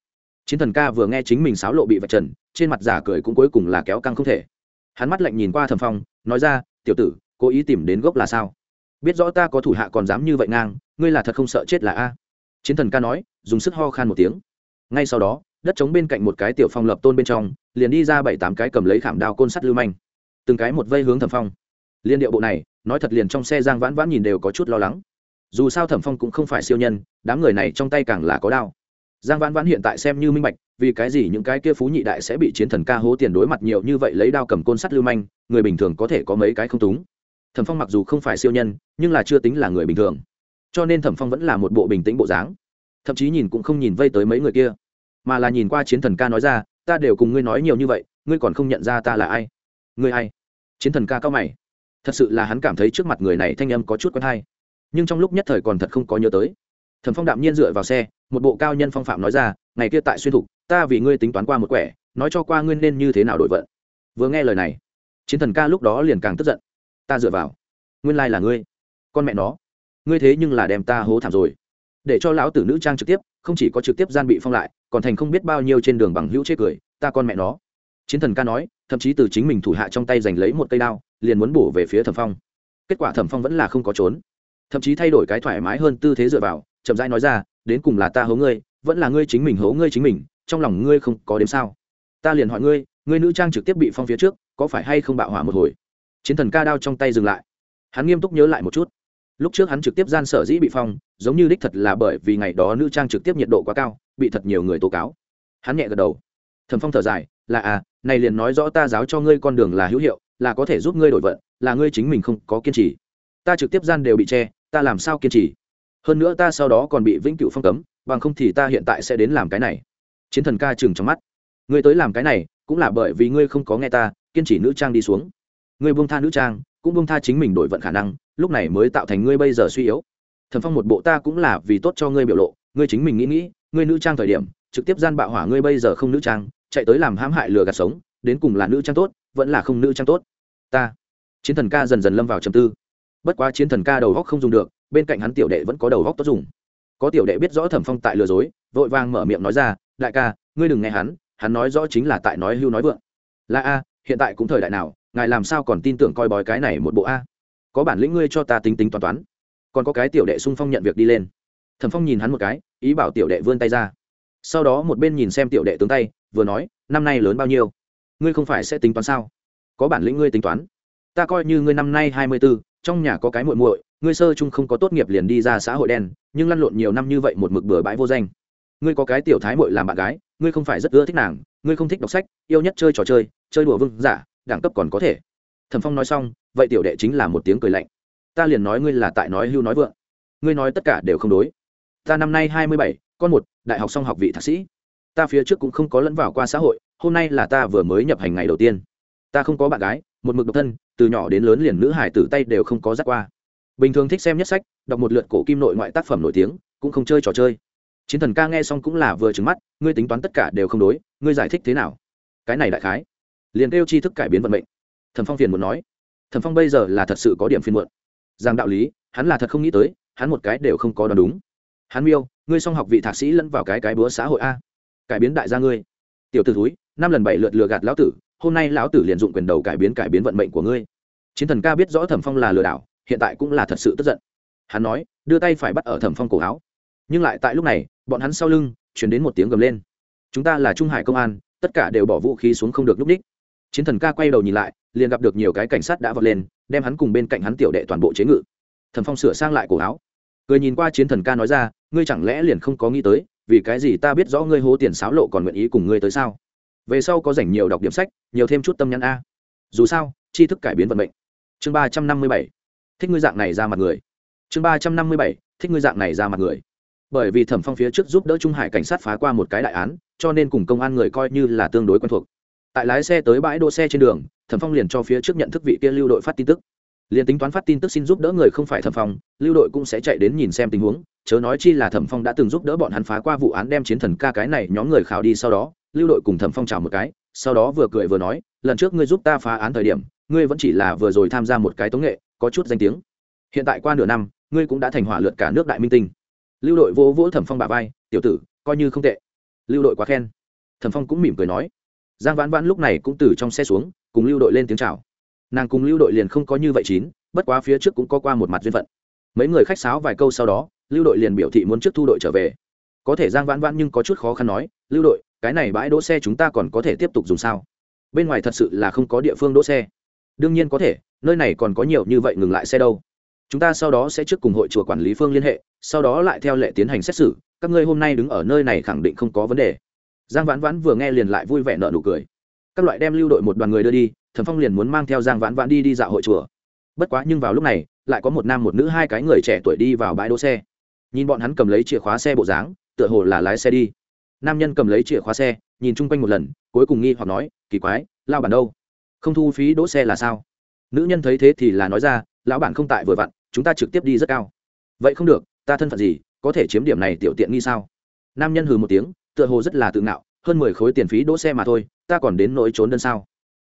Chiến thần ca vừa nghe chính mình xáo lộ bị vạch trần, trên mặt giả cười cũng cuối cùng là kéo căng không thể. Hắn mắt lạnh nhìn qua thẩm phong, nói ra, tiểu tử, cố ý tìm đến gốc là sao? Biết rõ ta có thủ hạ còn dám như vậy ngang, ngươi là thật không sợ chết là a? Chiến thần ca nói, dùng sức ho khan một tiếng. Ngay sau đó đất trống bên cạnh một cái tiểu phong lập tôn bên trong, liền đi ra bảy tám cái cầm lấy khảm đao côn sắt lưu manh. Từng cái một vây hướng thẩm phong. Liên điệu bộ này, nói thật liền trong xe giang vãn vãn nhìn đều có chút lo lắng. Dù sao thẩm phong cũng không phải siêu nhân, đám người này trong tay càng là có đao. Giang vãn vãn hiện tại xem như minh bạch, vì cái gì những cái kia phú nhị đại sẽ bị chiến thần ca hố tiền đối mặt nhiều như vậy lấy đao cầm côn sắt lưu manh, người bình thường có thể có mấy cái không túng. Thẩm phong mặc dù không phải siêu nhân, nhưng là chưa tính là người bình thường. Cho nên thẩm phong vẫn là một bộ bình tĩnh bộ dáng. Thậm chí nhìn cũng không nhìn vây tới mấy người kia mà là nhìn qua chiến thần ca nói ra, ta đều cùng ngươi nói nhiều như vậy, ngươi còn không nhận ra ta là ai? Ngươi ai? Chiến thần ca cao mày. Thật sự là hắn cảm thấy trước mặt người này thanh âm có chút quen hay. Nhưng trong lúc nhất thời còn thật không có nhớ tới. Thần phong đạm nhiên dựa vào xe, một bộ cao nhân phong phạm nói ra, ngày kia tại xuyên thục, ta vì ngươi tính toán qua một quẻ, nói cho qua ngươi nên như thế nào đổi vận. Vừa nghe lời này, chiến thần ca lúc đó liền càng tức giận. Ta dựa vào. Nguyên lai là ngươi. Con mẹ nó. Ngươi thế nhưng là đem ta hố thảm rồi. Để cho lão tử nữ trang trực tiếp không chỉ có trực tiếp gian bị phong lại, còn thành không biết bao nhiêu trên đường bằng hữu chê cười, ta con mẹ nó. Chiến thần ca nói, thậm chí từ chính mình thủ hạ trong tay giành lấy một cây đao, liền muốn bổ về phía thẩm phong. Kết quả thẩm phong vẫn là không có trốn. Thậm chí thay đổi cái thoải mái hơn tư thế dựa vào, chậm rãi nói ra, đến cùng là ta hố ngươi, vẫn là ngươi chính mình hố ngươi chính mình, trong lòng ngươi không có đếm sao. Ta liền hỏi ngươi ngươi nữ trang trực tiếp bị phong phía trước, có phải hay không bạo hỏa một hồi? Chiến thần ca đao trong tay dừng lại. Hắn nghiêm túc nhớ lại một chút lúc trước hắn trực tiếp gian sở dĩ bị phong, giống như đích thật là bởi vì ngày đó nữ trang trực tiếp nhiệt độ quá cao, bị thật nhiều người tố cáo. Hắn nhẹ gật đầu. Thẩm phong thở dài, là à này liền nói rõ ta giáo cho ngươi con đường là hữu hiệu, là có thể giúp ngươi đổi vận, là ngươi chính mình không có kiên trì. Ta trực tiếp gian đều bị che, ta làm sao kiên trì? Hơn nữa ta sau đó còn bị vĩnh cửu phong cấm, bằng không thì ta hiện tại sẽ đến làm cái này. Chiến thần ca chừng trong mắt. Ngươi tới làm cái này, cũng là bởi vì ngươi không có nghe ta, kiên trì nữ trang đi xuống. Ngươi buông tha nữ trang, cũng buông tha chính mình đổi vận khả năng lúc này mới tạo thành ngươi bây giờ suy yếu. Thần phong một bộ ta cũng là vì tốt cho ngươi biểu lộ, ngươi chính mình nghĩ nghĩ, ngươi nữ trang thời điểm, trực tiếp gian bạo hỏa ngươi bây giờ không nữ trang, chạy tới làm hãm hại lừa gạt sống, đến cùng là nữ trang tốt, vẫn là không nữ trang tốt. Ta, chiến thần ca dần dần lâm vào trầm tư. Bất quá chiến thần ca đầu góc không dùng được, bên cạnh hắn tiểu đệ vẫn có đầu góc tốt dùng. Có tiểu đệ biết rõ thẩm phong tại lừa dối, vội vàng mở miệng nói ra, đại ca, ngươi đừng nghe hắn hắn nói rõ chính là tại nói hưu nói vượng. Là a, hiện tại cũng thời đại nào, ngài làm sao còn tin tưởng coi bói cái này một bộ a? Có bản lĩnh ngươi cho ta tính tính toán toán. Còn có cái tiểu đệ sung phong nhận việc đi lên. Thẩm phong nhìn hắn một cái, ý bảo tiểu đệ vươn tay ra. Sau đó một bên nhìn xem tiểu đệ tướng tay, vừa nói, năm nay lớn bao nhiêu? Ngươi không phải sẽ tính toán sao? Có bản lĩnh ngươi tính toán. Ta coi như ngươi năm nay hai mươi b ố trong nhà có cái muội muội, ngươi sơ chung không có tốt nghiệp liền đi ra xã hội đen, nhưng lăn lộn nhiều năm như vậy một mực bừa bãi vô danh. Ngươi có cái tiểu thái muội làm bạn gái, ngươi không phải rất ưa thích nàng, ngươi không thích đọc sách, yêu nhất chơi trò chơi chơi đùa vương giả, đẳng cấp còn có thể thẩm phong nói xong, vậy tiểu đệ chính là một tiếng cười lạnh. Ta liền nói ngươi là tại nói hưu nói vượng. Ngươi nói tất cả đều không đối. Ta năm nay hai mươi bảy, con một, đại học xong học vị thạc sĩ. Ta phía trước cũng không có lẫn vào qua xã hội, hôm nay là ta vừa mới nhập hành ngày đầu tiên. Ta không có bạn gái, một mực độc thân, từ nhỏ đến lớn liền nữ hải tử tay đều không có dắt qua. Bình thường thích xem nhất sách, đọc một lượt cổ kim nội ngoại tác phẩm nổi tiếng, cũng không chơi trò chơi. Chiến thần ca nghe xong cũng là vừa trứng mắt, ngươi tính toán tất cả đều không đối, ngươi giải thích thế nào? Cái này đại khái. Liền kêu tri thức cải biến vận mệnh thẩm phong phiền muốn nói. Thẩm phong bây giờ là thật sự có điểm phiền muộn. Rằng đạo lý, hắn là thật không nghĩ tới, hắn một cái đều không có đoán đúng. Hắn miêu, ngươi song học vị thạc sĩ lẫn vào cái cái búa xã hội a. Cải biến đại gia ngươi. Tiểu t ử thúi, năm lần bảy lượt lừa gạt lão tử, hôm nay lão tử liền dụng quyền đầu cải biến cải biến vận mệnh của ngươi. Chiến thần ca biết rõ thẩm phong là lừa đảo, hiện tại cũng là thật sự tức giận. Hắn nói, đưa tay phải bắt ở thẩm phong cổ áo. Nhưng lại tại lúc này, bọn hắn sau lưng chuyển đến một tiếng gầm lên. Chúng ta là trung hải công an, tất cả đều bỏ vũ khí xuống không được núp ních chiến thần ca quay đầu nhìn lại, liền gặp được nhiều cái cảnh sát đã vọt lên, đem hắn cùng bên cạnh hắn tiểu đệ toàn bộ chế ngự. Thẩm phong sửa sang lại cổ áo. Cười nhìn qua chiến thần ca nói ra, ngươi chẳng lẽ liền không có nghĩ tới, vì cái gì ta biết rõ ngươi hố tiền sáo lộ còn nguyện ý cùng ngươi tới sao? Về sau có dành nhiều đọc điểm sách, nhiều thêm chút tâm nhắn a. Dù sao, tri thức cải biến vận mệnh. Chương ba trăm năm mươi bảy. Thích ngươi dạng này ra mặt người. Chương ba trăm năm mươi bảy. Thích ngươi dạng này ra mặt người. Bởi vì thẩm phong phía trước giúp đỡ trung hải cảnh sát phá qua một cái đại án, cho nên cùng công an người coi như là tương đối quen thuộc tại lái xe tới bãi đỗ xe trên đường, thẩm phong liền cho phía trước nhận thức vị kia lưu đội phát tin tức. Liền tính toán phát tin tức xin giúp đỡ người không phải thẩm phong, lưu đội cũng sẽ chạy đến nhìn xem tình huống, chớ nói chi là thẩm phong đã từng giúp đỡ bọn hắn phá qua vụ án đem chiến thần ca cái này nhóm người khảo đi sau đó, lưu đội cùng thẩm phong chào một cái, sau đó vừa cười vừa nói, lần trước ngươi giúp ta phá án thời điểm, ngươi vẫn chỉ là vừa rồi tham gia một cái tống nghệ, có chút danh tiếng. Hiện tại qua nửa năm, ngươi cũng đã thành hỏa lượt cả nước đại minh tinh. Lưu đội vỗ vỗ thẩm phong bà vai, tiểu tử, coi như không tệ. Lưu đội quá khen. Thẩm phong cũng mỉm cười nói giang vãn vãn lúc này cũng từ trong xe xuống, cùng lưu đội lên tiếng chào. Nàng cùng lưu đội liền không có như vậy chín, bất quá phía trước cũng có qua một mặt duyên phận. Mấy người khách sáo vài câu sau đó, lưu đội liền biểu thị muốn trước thu đội trở về. Có thể giang vãn vãn nhưng có chút khó khăn nói, lưu đội, cái này bãi đỗ xe chúng ta còn có thể tiếp tục dùng sao? Bên ngoài thật sự là không có địa phương đỗ xe. Đương nhiên có thể, nơi này còn có nhiều như vậy ngừng lại xe đâu. Chúng ta sau đó sẽ trước cùng hội chùa quản lý phương liên hệ, sau đó lại theo lệ tiến hành xét xử. Các ngươi hôm nay đứng ở nơi này khẳng định không có vấn đề giang vãn vãn vừa nghe liền lại vui vẻ nợ nụ cười. Các loại đem lưu đội một đoàn người đưa đi, thần phong liền muốn mang theo giang vãn vãn đi đi dạo hội chùa. Bất quá nhưng vào lúc này, lại có một nam một nữ hai cái người trẻ tuổi đi vào bãi đỗ xe. Nhìn bọn hắn cầm lấy chìa khóa xe bộ dáng, tựa hồ là lái xe đi. Nam nhân cầm lấy chìa khóa xe, nhìn chung quanh một lần, cuối cùng nghi hoặc nói, kỳ quái lao bản đâu? Không thu phí đỗ xe là sao? Nữ nhân thấy thế thì là nói ra, lão bản không tại vừa vặn, chúng ta trực tiếp đi rất cao. Vậy không được, ta thân phận gì, có thể chiếm điểm này tiểu tiện nghi sao? Nam nhân hừ một tiếng tựa hồ rất là tự ngạo, hơn mười khối tiền phí đỗ xe mà thôi, ta còn đến nỗi trốn đơn sao?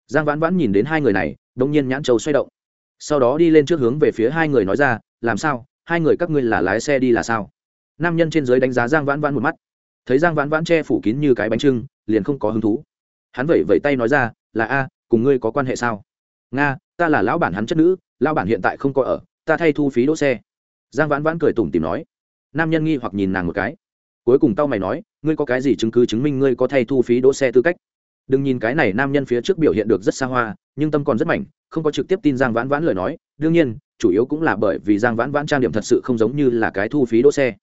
Giang vãn vãn nhìn đến hai người này đông nhiên nhãn trầu xoay động. Sau đó đi lên trước hướng về phía hai người nói ra, làm sao? Hai người các ngươi là lái xe đi là sao? Nam nhân trên dưới đánh giá giang vãn vãn một mắt. Thấy giang vãn vãn che phủ kín như cái bánh trưng, liền không có hứng thú. Hắn vẩy vẩy tay nói ra, là a, cùng ngươi có quan hệ sao? Nga, ta là lão bản hắn chất nữ, lão bản hiện tại không có ở, ta thay thu phí đỗ xe. Giang vãn vãn cười tủm tìm nói. Nam nhân nghi hoặc nhìn nàng một cái cuối cùng tao mày nói ngươi có cái gì chứng cứ chứng minh ngươi có thay thu phí đỗ xe tư cách? Đừng nhìn cái này nam nhân phía trước biểu hiện được rất xa hoa nhưng tâm còn rất mạnh, không có trực tiếp tin giang vãn vãn lời nói. Đương nhiên chủ yếu cũng là bởi vì giang vãn vãn trang điểm thật sự không giống như là cái thu phí đỗ xe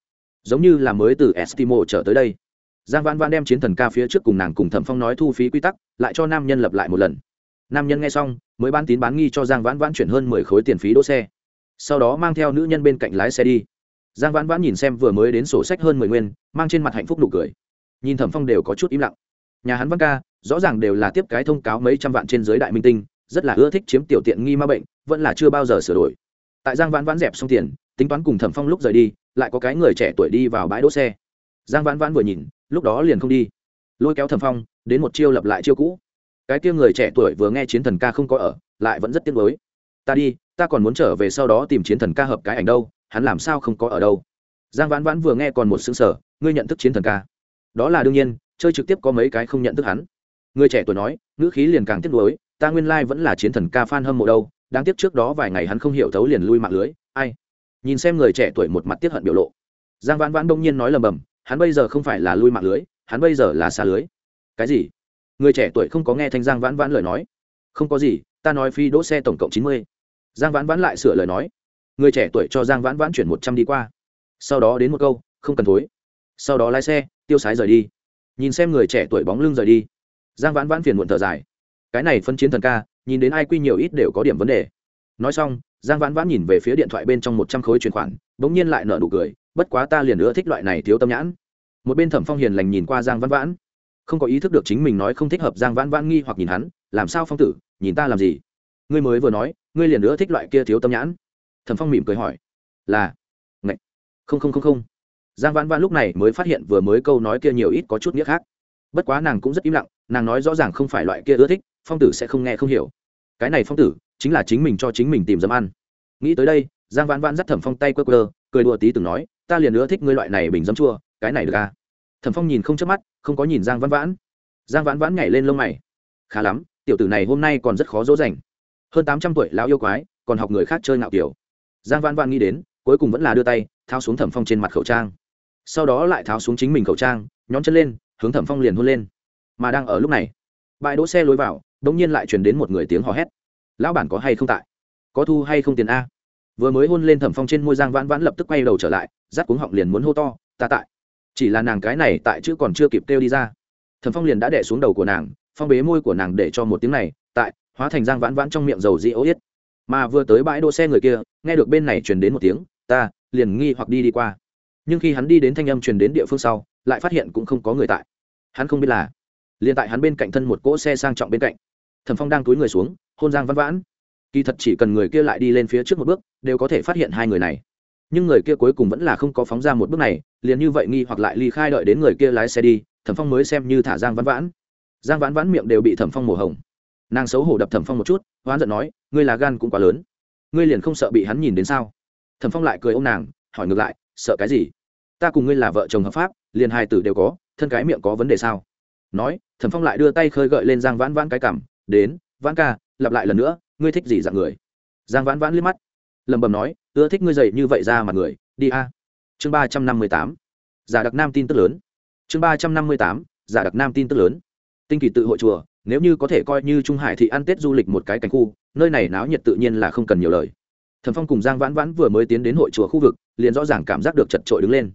giống như là mới từ estimo trở tới đây. Giang vãn vãn đem chiến thần ca phía trước cùng nàng cùng thẩm phong nói thu phí quy tắc lại cho nam nhân lập lại một lần. Nam nhân nghe xong mới bán tín bán nghi cho giang vãn vãn chuyển hơn mười khối tiền phí đỗ xe sau đó mang theo nữ nhân bên cạnh lái xe đi giang vãn vãn nhìn xem vừa mới đến sổ sách hơn mười nguyên, mang trên mặt hạnh phúc nụ cười. Nhìn thẩm phong đều có chút im lặng. Nhà hắn văn ca, rõ ràng đều là tiếp cái thông cáo mấy trăm vạn trên giới đại minh tinh, rất là ưa thích chiếm tiểu tiện nghi ma bệnh, vẫn là chưa bao giờ sửa đổi. Tại giang vãn vãn dẹp xong tiền, tính toán cùng thẩm phong lúc rời đi, lại có cái người trẻ tuổi đi vào bãi đỗ xe. Giang vãn vãn vừa nhìn, lúc đó liền không đi. Lôi kéo thẩm phong, đến một chiêu lập lại chiêu cũ. Cái kia người trẻ tuổi vừa nghe chiến thần ca không có ở, lại vẫn rất tiếc nuối. Ta đi, ta còn muốn trở về sau đó tìm chiến thần ca hợp cái ảnh đâu hắn làm sao không có ở đâu? Giang vãn vãn vừa nghe còn một xứng sở ngươi nhận thức chiến thần ca. Đó là đương nhiên, chơi trực tiếp có mấy cái không nhận thức hắn. Người trẻ tuổi nói, ngữ khí liền càng tiếc nuối, ta nguyên lai、like、vẫn là chiến thần ca f a n hâm mộ đâu, đáng tiếc trước đó vài ngày hắn không hiểu thấu liền lui mạng lưới, ai? Nhìn xem người trẻ tuổi một mặt tiếp hận biểu lộ. Giang vãn vãn đông nhiên nói lầm bầm, hắn bây giờ không phải là lui mạng lưới, hắn bây giờ là xa lưới. Cái gì? Người trẻ tuổi không có nghe thanh giang vãn vãn lời nói. Không có gì, ta nói phi đỗ xe tổng cộng chín mươi. Giang vãn vãn lại sửa lời nói người trẻ tuổi cho giang vãn vãn chuyển một trăm đi qua. Sau đó đến một câu, không cần thối. Sau đó lái xe, tiêu sái rời đi. Nhìn xem người trẻ tuổi bóng lưng rời đi, giang vãn vãn phiền muộn thở dài. Cái này phân chiến thần ca, nhìn đến ai quy nhiều ít đều có điểm vấn đề. Nói xong, giang vãn vãn nhìn về phía điện thoại bên trong một trăm khối chuyển khoản đ ỗ n g nhiên lại nở nụ cười, bất quá ta liền nữa thích loại này thiếu tâm nhãn. Một bên thẩm phong hiền lành nhìn qua giang vãn vãn, không có ý thức được chính mình nói không thích hợp giang vãn vãn nghi hoặc nhìn hắn, làm sao phong tử, nhìn ta làm gì? Ngươi mới vừa nói, ngươi liền nữa thích loại kia thiếu tâm nhãn thẩm phong mỉm cười hỏi, là, ngạch, không không không không. Giang vãn vãn lúc này mới phát hiện vừa mới câu nói kia nhiều ít có chút nghĩa khác. Bất quá nàng cũng rất im lặng, nàng nói rõ ràng không phải loại kia ưa thích, phong tử sẽ không nghe không hiểu. Cái này phong tử chính là chính mình cho chính mình tìm dấm ăn. Nghĩ tới đây, giang vãn vãn dắt thẩm phong tay quơ quơ, cười đùa tí từng nói, ta liền ưa thích ngươi loại này bình dấm chua, cái này được à? Thẩm phong nhìn không chớp mắt, không có nhìn giang vãn vãn. Giang vãn vãn nhảy lên lông mày. Khá lắm, tiểu tử này hôm nay còn rất khó dỗ dành. Hơn tám trăm tuổi lão yêu quái, còn học người khác chơi ngạo kiểu giang vãn vãn nghĩ đến, cuối cùng vẫn là đưa tay, tháo xuống thẩm phong trên mặt khẩu trang. Sau đó lại tháo xuống chính mình khẩu trang, nhón chân lên, hướng thẩm phong liền hôn lên. Mà đang ở lúc này, bãi đỗ xe lối vào đ ỗ n g nhiên lại truyền đến một người tiếng hò hét. Lão bản có hay không tại? Có thu hay không tiền a? Vừa mới hôn lên thẩm phong trên môi, giang vãn vãn lập tức quay đầu trở lại rát cuống họng liền muốn hô to, ta tại. Chỉ là nàng cái này tại chứ còn chưa kịp kêu đi ra. Thẩm phong liền đã đẻ xuống đầu của nàng, phong bế môi của nàng để cho một tiếng này, tại, hóa thành giang vãn vãn trong miệng dầu dị ô yết mà vừa tới bãi đỗ xe người kia, nghe được bên này truyền đến một tiếng, ta, liền nghi hoặc đi đi qua. Nhưng khi hắn đi đến thanh âm truyền đến địa phương sau, lại phát hiện cũng không có người tại. Hắn không biết là, liền tại hắn bên cạnh thân một cỗ xe sang trọng bên cạnh. Thẩm phong đang túi người xuống, hôn giang văn vãn. Kỳ thật chỉ cần người kia lại đi lên phía trước một bước, đều có thể phát hiện hai người này. Nhưng người kia cuối cùng vẫn là không có phóng ra một bước này, liền như vậy nghi hoặc lại ly khai đợi đến người kia lái xe đi, thẩm phong mới xem như thả giang văn vãn. Giang vãn vãn miệng đều bị thẩm phong mổ hồng nàng xấu hổ đập thẩm phong một chút hoán giận nói, ngươi là gan cũng quá lớn. Ngươi liền không sợ bị hắn nhìn đến sao? Thẩm phong lại cười ô m nàng, hỏi ngược lại, sợ cái gì? Ta cùng ngươi là vợ chồng hợp pháp, liền hai tử đều có, thân cái miệng có vấn đề sao? Nói, thẩm phong lại đưa tay khơi gợi lên giang vãn vãn cái cảm đến, vãn ca, lặp lại lần nữa, ngươi thích gì dạng người? Giang vãn vãn liếc mắt lầm bầm nói, ưa thích ngươi dậy như vậy ra mặt người, đi a. Chương ba trăm năm mươi tám, giả đặc nam tin tức lớn. Chương ba trăm năm mươi tám, giả đặc nam tin tức lớn. Tinh kỳ tự hội chùa nếu như có thể coi như trung hải thì ăn tết du lịch một cái cảnh khu, nơi này náo nhiệt tự nhiên là không cần nhiều lời. Thẩm phong cùng giang vãn vãn vừa mới tiến đến hội chùa khu vực, liền rõ ràng cảm giác được chật trội đứng lên.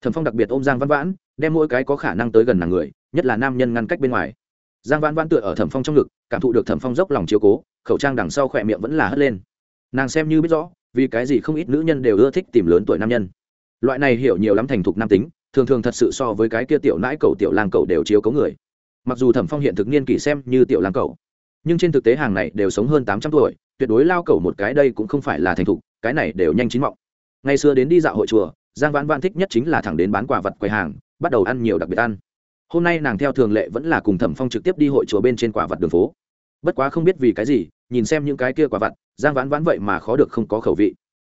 Thẩm phong đặc biệt ôm giang vãn vãn, đem mỗi cái có khả năng tới gần nàng người, nhất là nam nhân ngăn cách bên ngoài. Giang vãn vãn tựa ở thẩm phong trong ngực, cảm thụ được thẩm phong dốc lòng chiếu cố, khẩu trang đằng sau khỏe miệng vẫn là hất lên. Nàng xem như biết rõ, vì cái gì không ít nữ nhân đều ưa thích tìm lớn tuổi nam nhân. Loại này hiểu nhiều lắm thành thục nam tính, thường thường thật sự so với cái kia tiểu nãi cầu tiểu lang cầu đều chiếu cấu người mặc dù thẩm phong hiện thực niên kỷ xem như tiểu lang cậu nhưng trên thực tế hàng này đều sống hơn tám trăm tuổi, tuyệt đối lao cẩu một cái đây cũng không phải là thành thục, cái này đều nhanh chín mọng. Ngày xưa đến đi dạo hội chùa, giang vãn vãn thích nhất chính là thẳng đến bán quả vật quầy hàng, bắt đầu ăn nhiều đặc biệt ăn. Hôm nay nàng theo thường lệ vẫn là cùng thẩm phong trực tiếp đi hội chùa bên trên quả vật đường phố. Bất quá không biết vì cái gì, nhìn xem những cái kia quả vật, giang vãn vãn vậy mà khó được không có khẩu vị.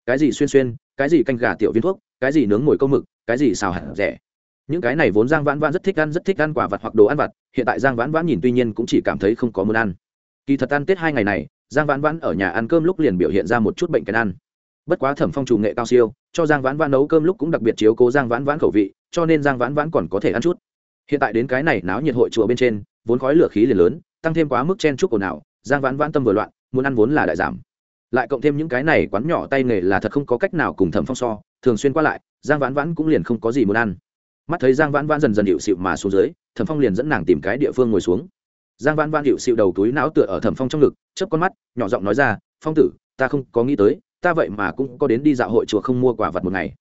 Cái gì xuyên xuyên, cái gì canh gà tiểu viên thuốc, cái gì nướng mồi câu mực, cái gì xào hạt rẻ những cái này vốn giang vãn vãn rất thích ăn, rất thích ăn quả vặt hoặc đồ ăn vặt, hiện tại giang vãn vãn nhìn tuy nhiên cũng chỉ cảm thấy không có muốn ăn. Kỳ thật ăn tết hai ngày này, giang vãn vãn ở nhà ăn cơm lúc liền biểu hiện ra một chút bệnh kén ăn. Bất quá thẩm phong chủ nghệ cao siêu, cho giang vãn vãn nấu cơm lúc cũng đặc biệt chiếu cố giang vãn vãn khẩu vị, cho nên giang vãn vãn còn có thể ăn chút. Hiện tại đến cái này náo nhiệt hội chùa bên trên, vốn khói lửa khí liền lớn, tăng thêm quá mức chen chúc ồn ào, giang vãn vãn tâm vừa loạn, muốn ăn vốn là đại giảm. Lại cộng thêm những cái này quán nhỏ tay nghề là thật không có cách nào cùng thẩm phong so, thường xuyên qua lại, giang vãn vãn cũng liền không có gì muốn ăn mắt thấy giang vãn vãn dần dần hiệu xịu mà xuống dưới, thẩm phong liền dẫn nàng tìm cái địa phương ngồi xuống. Giang vãn vãn hiệu xịu đầu túi não tựa ở thẩm phong trong ngực, chớp con mắt, nhỏ giọng nói ra, phong tử, ta không có nghĩ tới, ta vậy mà cũng có đến đi dạo hội chùa không mua quả vật một ngày.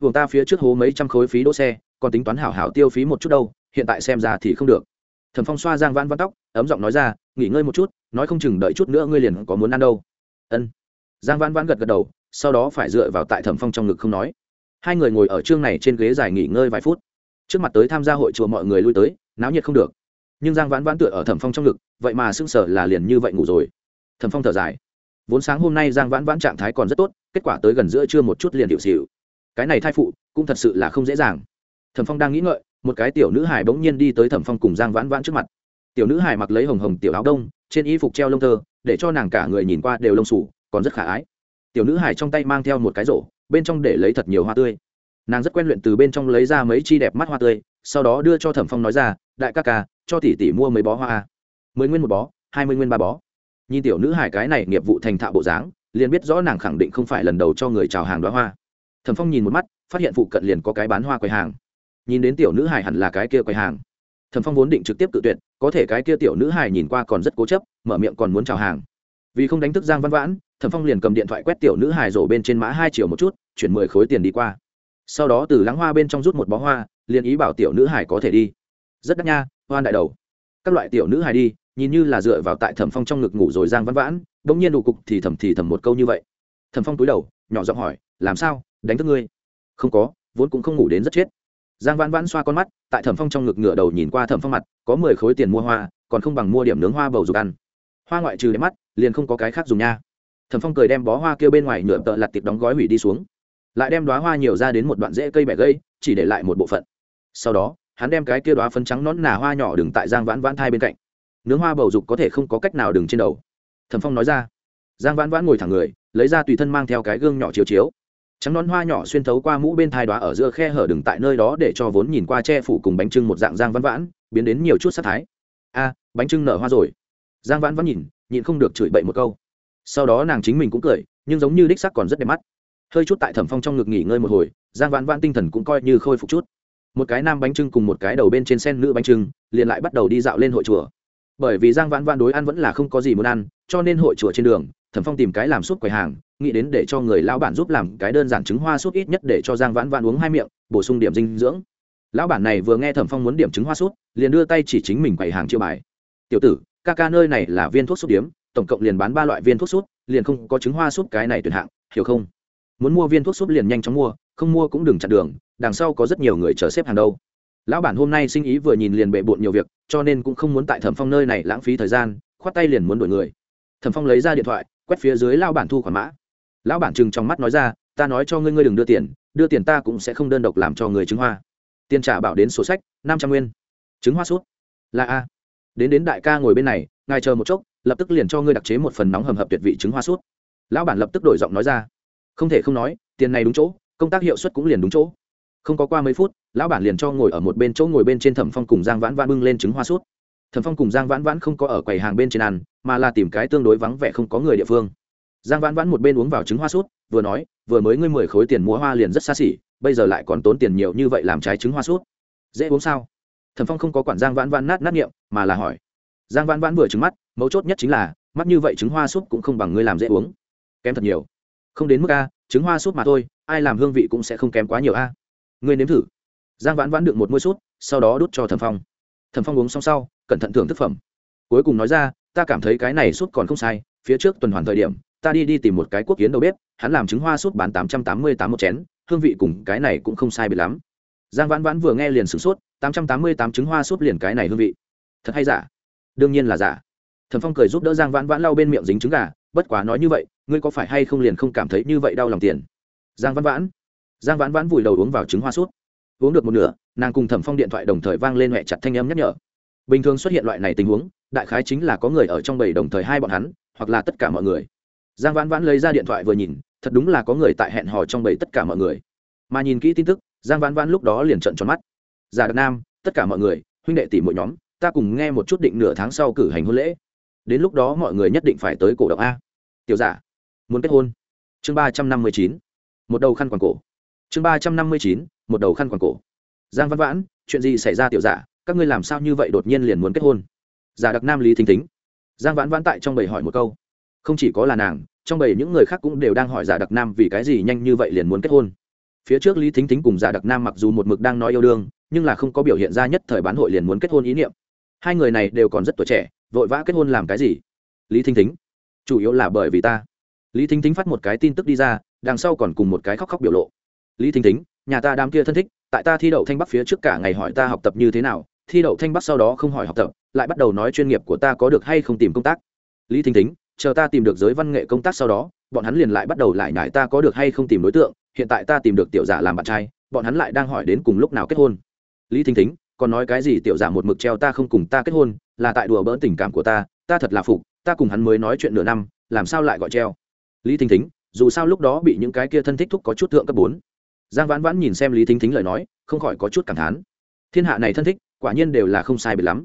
Vùng ta phía trước hố mấy trăm khối phí đỗ xe, còn tính toán hảo hảo tiêu phí một chút đâu, hiện tại xem ra thì không được. Thẩm phong xoa giang vãn vãn tóc, ấm giọng nói ra, nghỉ ngơi một chút, nói không chừng đợi chút nữa ngươi liền có muốn ăn đâu. Ân. Giang vãn vãn gật gật đầu, sau đó phải dựa vào tại thẩm phong trong ngực không nói. Hai người ngồi ở chương này trên ghế dài nghỉ ngơi vài phút trước mặt tới tham gia hội chùa mọi người lui tới, náo nhiệt không được. Nhưng giang vãn vãn tựa ở thẩm phong trong ngực, vậy mà sưng sở là liền như vậy ngủ rồi. Thẩm phong thở dài. Vốn sáng hôm nay giang vãn vãn trạng thái còn rất tốt, kết quả tới gần giữa trưa một chút liền điệu xịu cái này thai phụ, cũng thật sự là không dễ dàng. Thẩm phong đang nghĩ ngợi, một cái tiểu nữ hải bỗng nhiên đi tới thẩm phong cùng giang vãn vãn trước mặt. Tiểu nữ hải mặc lấy hồng hồng tiểu áo đông, trên y phục treo lông thơ để cho nàng cả người nhìn qua đều lông sủ còn rất khả ái. Tiểu nữ hải trong tay mang theo một cái rổ, bên trong để lấy thật nhiều hoa tươi nàng rất quen luyện từ bên trong lấy ra mấy chi đẹp mắt hoa tươi, sau đó đưa cho thẩm phong nói ra, đại ca ca, cho tỷ tỷ mua mấy bó hoa mười nguyên một bó, hai mươi nguyên ba bó. Nhìn tiểu nữ hải cái này nghiệp vụ thành thạo bộ dáng, liền biết rõ nàng khẳng định không phải lần đầu cho người chào hàng đoá hoa. Thẩm phong nhìn một mắt, phát hiện phụ cận liền có cái bán hoa quầy hàng. Nhìn đến tiểu nữ hải hẳn là cái kia quầy hàng. Thẩm phong vốn định trực tiếp tự tuyệt, có thể cái kia tiểu nữ hải nhìn qua còn rất cố chấp, mở miệng còn muốn chào hàng. Vì không đánh thức giang văn vãn, thẩm phong liền cầm điện thoại quét tiểu nữ hải rổ bên trên mã hai triệu một chút, chuyển mười khối tiền đi qua sau đó từ lắng hoa bên trong rút một bó hoa, liền ý bảo tiểu nữ hải có thể đi. Rất đắt nha hoan đại đầu. Các loại tiểu nữ hải đi, nhìn như là dựa vào tại thẩm phong trong ngực ngủ rồi giang văn vãn đ ỗ n g nhiên đủ cục thì thầm thì thầm một câu như vậy. Thẩm phong túi đầu, nhỏ giọng hỏi, làm sao? Đánh thức ngươi? Không có, vốn cũng không ngủ đến rất chết. Giang văn vãn xoa con mắt, tại thẩm phong trong ngực ngửa đầu nhìn qua thẩm phong mặt, có mười khối tiền mua hoa, còn không bằng mua điểm nướng hoa bầu dục ăn. Hoa ngoại trừ đẹp mắt, liền không có cái khác dùng nha. Thẩm phong cười đem bó hoa kêu bên ngoài nhựa tợ lặt tiệp đóng gói hủy đi xuống lại đem đoá hoa nhiều ra đến một đoạn rễ cây bẻ gây chỉ để lại một bộ phận. Sau đó, hắn đem cái kia đoá phấn trắng nón nà hoa nhỏ đừng tại giang vãn vãn thai bên cạnh. Nướng hoa bầu dục có thể không có cách nào đừng trên đầu. Thẩm phong nói ra. Giang vãn vãn ngồi thẳng người, lấy ra tùy thân mang theo cái gương nhỏ chiếu chiếu. Trắng nón hoa nhỏ xuyên thấu qua mũ bên thai đoá ở giữa khe hở đừng tại nơi đó để cho vốn nhìn qua che phủ cùng bánh trưng một dạng giang vãn vãn, biến đến nhiều chút sắc thái. A, bánh trưng nở hoa rồi. Giang vãn vãn nhìn, nhịn không được chửi bậy một câu. Sau đó nàng chính mình cũng cười, nhưng giống như đích sắc còn rất đẹp mắt hơi chút tại thẩm phong trong ngực nghỉ ngơi một hồi, giang vãn vãn tinh thần cũng coi như khôi phục chút. Một cái nam bánh trưng cùng một cái đầu bên trên sen nữ bánh trưng, liền lại bắt đầu đi dạo lên hội chùa. Bởi vì giang vãn vãn đối ăn vẫn là không có gì muốn ăn, cho nên hội chùa trên đường, thẩm phong tìm cái làm suốt quầy hàng, nghĩ đến để cho người lão bản giúp làm cái đơn giản trứng hoa suốt ít nhất để cho giang vãn vãn uống hai miệng, bổ sung điểm dinh dưỡng. Lão bản này vừa nghe thẩm phong muốn điểm trứng hoa suốt liền đưa tay chỉ chính mình quầy hàng chiêu bài. Tiểu tử, ca ca nơi này là viên thuốc súp điếm, tổng cộng liền bán ba loại viên thuốc súp, liền không có trứng hoa suốt cái này tuyệt hạng, hiểu không? Muốn mua viên thuốc súp liền nhanh chóng mua, không mua cũng đừng chặn đường, đằng sau có rất nhiều người chờ xếp hàng đâu. Lão bản hôm nay sinh ý vừa nhìn liền bệ bộn nhiều việc, cho nên cũng không muốn tại thẩm phong nơi này lãng phí thời gian, khoát tay liền muốn đổi người. Thẩm phong lấy ra điện thoại, quét phía dưới lao bản thu khoản mã. Lão bản chừng trong mắt nói ra, ta nói cho ngươi ngươi đừng đưa tiền đưa tiền ta cũng sẽ không đơn độc làm cho người chứng hoa. Tiền trả bảo đến sổ sách, năm trăm nguyên. Chứng hoa suốt là a. Đến đến đại ca ngồi bên này, ngài chờ một chốc, lập tức liền cho ngươi đặc chế một phần nóng hầm hập tuyệt vị chứng hoa suốt lão bản lập tức đổi giọng nói ra không thể không nói, tiền này đúng chỗ, công tác hiệu suất cũng liền đúng chỗ. Không có qua mấy phút, lão bản liền cho ngồi ở một bên chỗ ngồi bên trên thẩm phong cùng giang vãn vãn bưng lên trứng hoa sút. Thẩm phong cùng giang vãn vãn không có ở quầy hàng bên trên ăn, mà là tìm cái tương đối vắng vẻ không có người địa phương. Giang vãn vãn một bên uống vào trứng hoa sút, vừa nói, vừa mới ngươi mười khối tiền mua hoa liền rất xa xỉ, bây giờ lại còn tốn tiền nhiều như vậy làm trái trứng hoa sút. Dễ uống sao? Thẩm phong không có quản giang vãn vãn nát nát nghiệm mà là hỏi. Giang vãn vãn vừa trứng mắt, mấu chốt nhất chính là, mắt như vậy trứng hoa súp cũng không bằng ngươi làm dễ uống. Kém thật nhiều không đến mức a, trứng hoa súp mà thôi, ai làm hương vị cũng sẽ không kém quá nhiều a. Ngươi nếm thử. Giang vãn vãn được một môi sút sau đó đút cho thẩm phong. Thẩm phong uống xong sau, cẩn thận thưởng thức phẩm. Cuối cùng nói ra, ta cảm thấy cái này sút còn không sai, phía trước tuần hoàn thời điểm, ta đi đi tìm một cái quốc kiến đầu bếp, hắn làm trứng hoa sút bán tám trăm tám mươi tám một chén, hương vị cùng cái này cũng không sai biệt lắm. Giang vãn vãn vừa nghe liền sửng sốt, tám trăm tám mươi tám trứng hoa sút liền cái này hương vị. Thật hay giả? Đương nhiên là giả. Thẩm phong cười giúp đỡ giang vãn vãn lau bên miệng dính trứng gà, bất quá nói như vậy ngươi có phải hay không liền không cảm thấy như vậy đau lòng tiền? Giang Văn vãn. Giang vãn vãn vùi đầu uống vào trứng hoa suốt, uống được một nửa nàng cùng thẩm phong điện thoại đồng thời vang lên mẹ chặt thanh âm nhắc nhở. Bình thường xuất hiện loại này tình huống đại khái chính là có người ở trong bầy đồng thời hai bọn hắn hoặc là tất cả mọi người. Giang vãn vãn lấy ra điện thoại vừa nhìn thật đúng là có người tại hẹn hò trong bầy tất cả mọi người. Mà nhìn kỹ tin tức giang vãn vãn lúc đó liền trận tròn mắt. Già đặc nam tất cả mọi người huynh đệ tỷ mỗi nhóm ta cùng nghe một chút định nửa tháng sau cử hành hôn lễ. Đến lúc đó mọi người nhất định phải tới cổ động a. Tiểu giả muốn kết hôn. Chương ba trăm năm mươi chín, một đầu khăn quàng cổ. Chương ba trăm năm mươi chín, một đầu khăn quàng cổ. Giang văn vãn, chuyện gì xảy ra tiểu giả? Các ngươi làm sao như vậy đột nhiên liền muốn kết hôn? Giả đặc nam lý thính tính giang vãn vãn tại trong bầy hỏi một câu. Không chỉ có là nàng, trong bầy những người khác cũng đều đang hỏi giả đặc nam vì cái gì nhanh như vậy liền muốn kết hôn. Phía trước lý thính tính cùng giả đặc nam mặc dù một mực đang nói yêu đương, nhưng là không có biểu hiện ra nhất thời bán hội liền muốn kết hôn ý niệm. Hai người này đều còn rất tuổi trẻ, vội vã kết hôn làm cái gì? Lý thính tính chủ yếu là bởi vì ta lý thính thính phát một cái tin tức đi ra, đằng sau còn cùng một cái khóc khóc biểu lộ. Lý thính thính, nhà ta đám kia thân thích, tại ta thi đậu thanh bắc phía trước cả ngày hỏi ta học tập như thế nào, thi đậu thanh bắc sau đó không hỏi học tập, lại bắt đầu nói chuyên nghiệp của ta có được hay không tìm công tác. Lý thính thính, chờ ta tìm được giới văn nghệ công tác sau đó, bọn hắn liền lại bắt đầu lại nhải ta có được hay không tìm đối tượng, hiện tại ta tìm được tiểu giả làm bạn trai, bọn hắn lại đang hỏi đến cùng lúc nào kết hôn. Lý thính thính, còn nói cái gì, tiểu giả một mực treo ta không cùng ta kết hôn, là tại đùa bỡn tình cảm của ta ta thật là phục, ta cùng hắn mới nói chuyện nửa năm, làm sao lại gọi treo? Lý thính thính, dù sao lúc đó bị những cái kia thân thích thúc có chút thượng cấp bốn. Giang vãn vãn nhìn xem lý thính thính lời nói, không khỏi có chút cảm thán. Thiên hạ này thân thích, quả nhiên đều là không sai biệt lắm.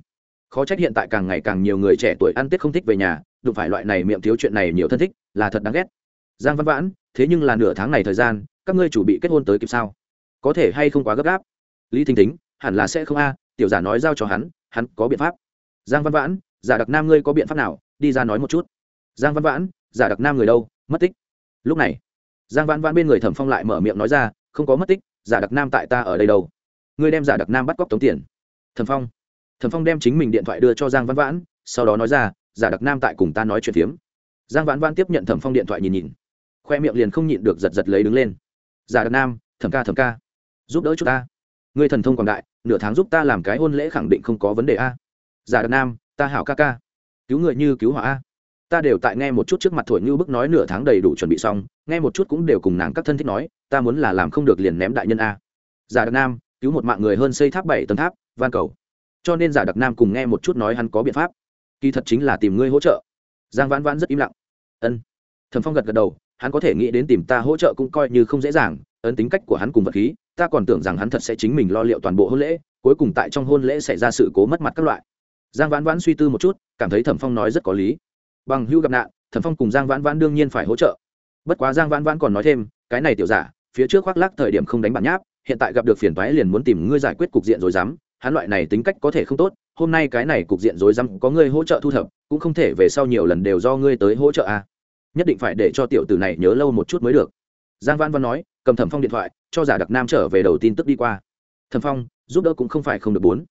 Khó trách hiện tại càng ngày càng nhiều người trẻ tuổi ăn tết không thích về nhà, đụng phải loại này miệng thiếu chuyện này nhiều thân thích, là thật đáng ghét. Giang văn vãn, thế nhưng là nửa tháng này thời gian, các ngươi chủ bị kết hôn tới kịp sao? Có thể hay không quá gấp gáp? Lý thính thính, hẳn là sẽ không a, tiểu giả nói giao cho hắn hắn có biện pháp. Giang văn vãn, giả đặc nam ngươi có biện pháp nào? Đi ra nói một chút. Giang văn vãn, giả đặc nam người đâu? Mất tích. Lúc này, giang văn vãn bên người thẩm phong lại mở miệng nói ra, không có mất tích, giả đặc nam tại ta ở đây đâu. Ngươi đem giả đặc nam bắt cóc tống tiền. Thẩm phong thẩm phong đem chính mình điện thoại đưa cho giang văn vãn, sau đó nói ra, giả đặc nam tại cùng ta nói chuyện phiếm. Giang vãn vãn tiếp nhận thẩm phong điện thoại nhìn nhìn, khoe miệng liền không nhịn được giật giật lấy đứng lên. Giả đặc nam, thẩm ca thẩm ca, giúp đỡ chúng ta. Người thần thông quảng đại, nửa tháng giúp ta làm cái hôn lễ khẳng định không có vấn đề a. Giả đặc nam, ta hảo ca ca. Cứu người như cứu hỏa a ta đều tại nghe một chút trước mặt thổi như bức nói nửa tháng đầy đủ chuẩn bị xong, nghe một chút cũng đều cùng nàng các thân thích nói, ta muốn là làm không được liền ném đại nhân a. Giả đặc nam, cứu một mạng người hơn xây tháp bảy tầng tháp, van cầu. Cho nên giả đặc nam cùng nghe một chút nói hắn có biện pháp. Kỳ thật chính là tìm ngươi hỗ trợ. Giang vãn vãn rất im lặng. Ân. Thẩm phong gật gật đầu, hắn có thể nghĩ đến tìm ta hỗ trợ cũng coi như không dễ dàng, ấn tính cách của hắn cùng vật khí, ta còn tưởng rằng hắn thật sẽ chính mình lo liệu toàn bộ hôn lễ, cuối cùng tại trong hôn lễ xảy ra sự cố mất mặt các loại. Giang vãn vãn suy tư một chút, cảm thấy thẩm phong nói rất có lý bằng hưu gặp nạn, thẩm phong cùng giang vãn vãn đương nhiên phải hỗ trợ. Bất quá giang vãn vãn còn nói thêm, cái này tiểu giả, phía trước khoác lác thời điểm không đánh bản nháp, hiện tại gặp được phiền toái liền muốn tìm ngươi giải quyết cục diện rồi dám hắn loại này tính cách có thể không tốt, hôm nay cái này cục diện rối rắm có ngươi hỗ trợ thu thập, cũng không thể về sau nhiều lần đều do ngươi tới hỗ trợ à. nhất định phải để cho tiểu tử này nhớ lâu một chút mới được. Giang văn văn nói, cầm thẩm phong điện thoại, cho giả đặc nam trở về đầu tin tức đi qua. Thẩm phong, giúp đỡ cũng không phải không được bốn.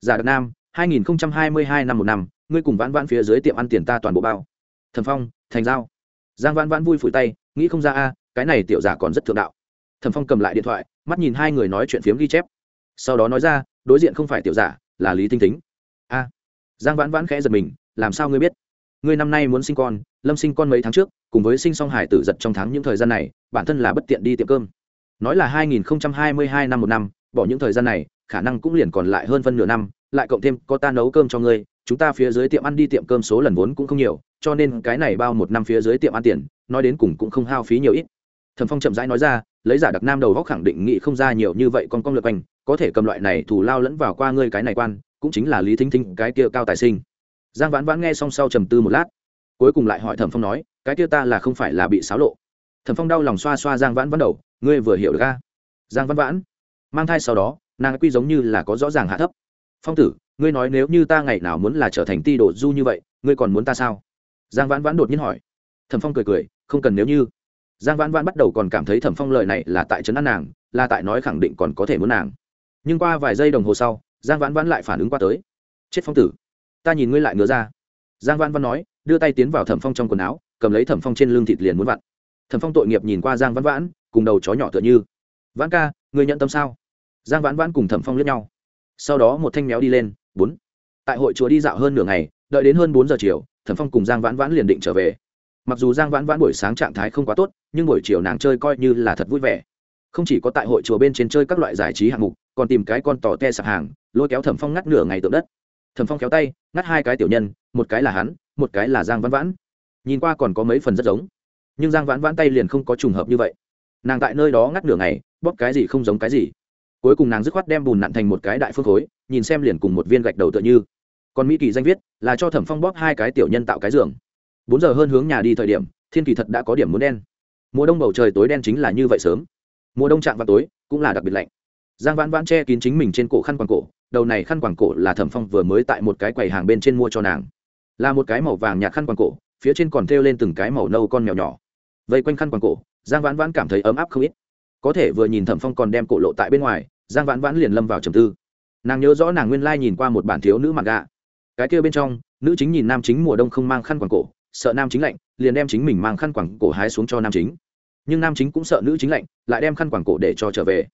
Giả đặc nam 2022 năm một năm ngươi cùng vãn vãn phía dưới tiệm ăn tiền ta toàn bộ bao. Thẩm phong, thành giao. Giang vãn vãn vui phủi tay, nghĩ không ra a, cái này tiểu giả còn rất thượng đạo. Thẩm phong cầm lại điện thoại, mắt nhìn hai người nói chuyện phiếm ghi chép. Sau đó nói ra, đối diện không phải tiểu giả, là lý tinh tính a. Giang vãn vãn khẽ giật mình, làm sao ngươi biết? Ngươi năm nay muốn sinh con, lâm sinh con mấy tháng trước, cùng với sinh song hải tử giật trong tháng những thời gian này, bản thân là bất tiện đi tiệm cơm. Nói là 2022 năm một năm, bỏ những thời gian này, khả năng cũng liền còn lại hơn phân nửa năm, lại cộng thêm có ta nấu cơm cho ngươi chúng ta phía dưới tiệm ăn đi tiệm cơm số lần vốn cũng không nhiều, cho nên cái này bao một năm phía dưới tiệm ăn tiền, nói đến cùng cũng không hao phí nhiều ít. Thẩm phong chậm rãi nói ra, lấy giả đặc nam đầu góc khẳng định nghị không ra nhiều như vậy con con lượt quanh, có thể cầm loại này thủ lao lẫn vào qua ngươi cái này quan, cũng chính là lý thính thính, cái kia cao tài sinh. Giang vãn vãn nghe xong sau trầm tư một lát, cuối cùng lại hỏi thẩm phong nói, cái kia ta là không phải là bị xáo lộ. Thẩm phong đau lòng xoa xoa giang vãn vãn đầu, ngươi vừa hiểu được ca giang vãn vãn, mang thai sau đó, nàng quy giống như là có rõ ràng hạ thấp phong tử, ngươi nói nếu như ta ngày nào muốn là trở thành ti đồ du như vậy, ngươi còn muốn ta sao? Giang vãn vãn đột nhiên hỏi. Thẩm phong cười cười, không cần nếu như. Giang vãn vãn bắt đầu còn cảm thấy thẩm phong lời này là tại trấn an nàng, là tại nói khẳng định còn có thể muốn nàng. Nhưng qua vài giây đồng hồ sau, giang vãn vãn lại phản ứng qua tới. Chết phong tử, ta nhìn ngươi lại ngứa ra. Giang vãn vãn nói, đưa tay tiến vào thẩm phong trong quần áo, cầm lấy thẩm phong trên lưng thịt liền muốn vặn. Thẩm phong tội nghiệp nhìn qua giang vãn vãn, cùng đầu chó nhỏ tựa như. Vãn ca, ngươi nhận tâm sao? Giang vãn vãn cùng thẩm phong lướt nhau sau đó một thanh méo đi lên, bốn. Tại hội chùa đi dạo hơn nửa ngày, đợi đến hơn bốn giờ chiều, thẩm phong cùng giang vãn vãn liền định trở về. Mặc dù giang vãn vãn buổi sáng trạng thái không quá tốt, nhưng buổi chiều nàng chơi coi như là thật vui vẻ. Không chỉ có tại hội chùa bên trên chơi các loại giải trí hạng mục, còn tìm cái con tò te sạp hàng, lôi kéo thẩm phong ngắt nửa ngày tượng đất. Thẩm phong kéo tay, ngắt hai cái tiểu nhân, một cái là hắn, một cái là giang vãn vãn. Nhìn qua còn có mấy phần rất giống. Nhưng giang vãn vãn tay liền không có trùng hợp như vậy. Nàng tại nơi đó ngắt nửa ngày, bóp cái gì không giống cái gì cuối cùng nàng dứt khoát đem bùn nặn thành một cái đại phương khối, nhìn xem liền cùng một viên gạch đầu tựa như. Còn mỹ kỳ danh viết, là cho thẩm phong bóp hai cái tiểu nhân tạo cái giường. Bốn giờ hơn hướng nhà đi thời điểm, thiên kỳ thật đã có điểm muốn đen. Mùa đông bầu trời tối đen chính là như vậy sớm. Mùa đông chạm vào tối, cũng là đặc biệt lạnh. Giang vãn vãn che kín chính mình trên cổ khăn quàng cổ, đầu này khăn quàng cổ là thẩm phong vừa mới tại một cái quầy hàng bên trên mua cho nàng. Là một cái màu vàng nhạt khăn quàng cổ, phía trên còn thêu lên từng cái màu nâu con mèo nhỏ. Vây quanh khăn quàng cổ, giang vãn vãn cảm thấy ấm áp không ít. Có thể vừa nhìn thẩm phong còn đem cổ lộ tại bên ngoài giang vãn vãn liền lâm vào trầm tư. Nàng nhớ rõ nàng nguyên lai nhìn qua một bản thiếu nữ mặt gà cái kia bên trong, nữ chính nhìn nam chính mùa đông không mang khăn quàng cổ, sợ nam chính lạnh, liền đem chính mình mang khăn quàng cổ hái xuống cho nam chính. Nhưng nam chính cũng sợ nữ chính lạnh, lại đem khăn quàng cổ để cho trở về.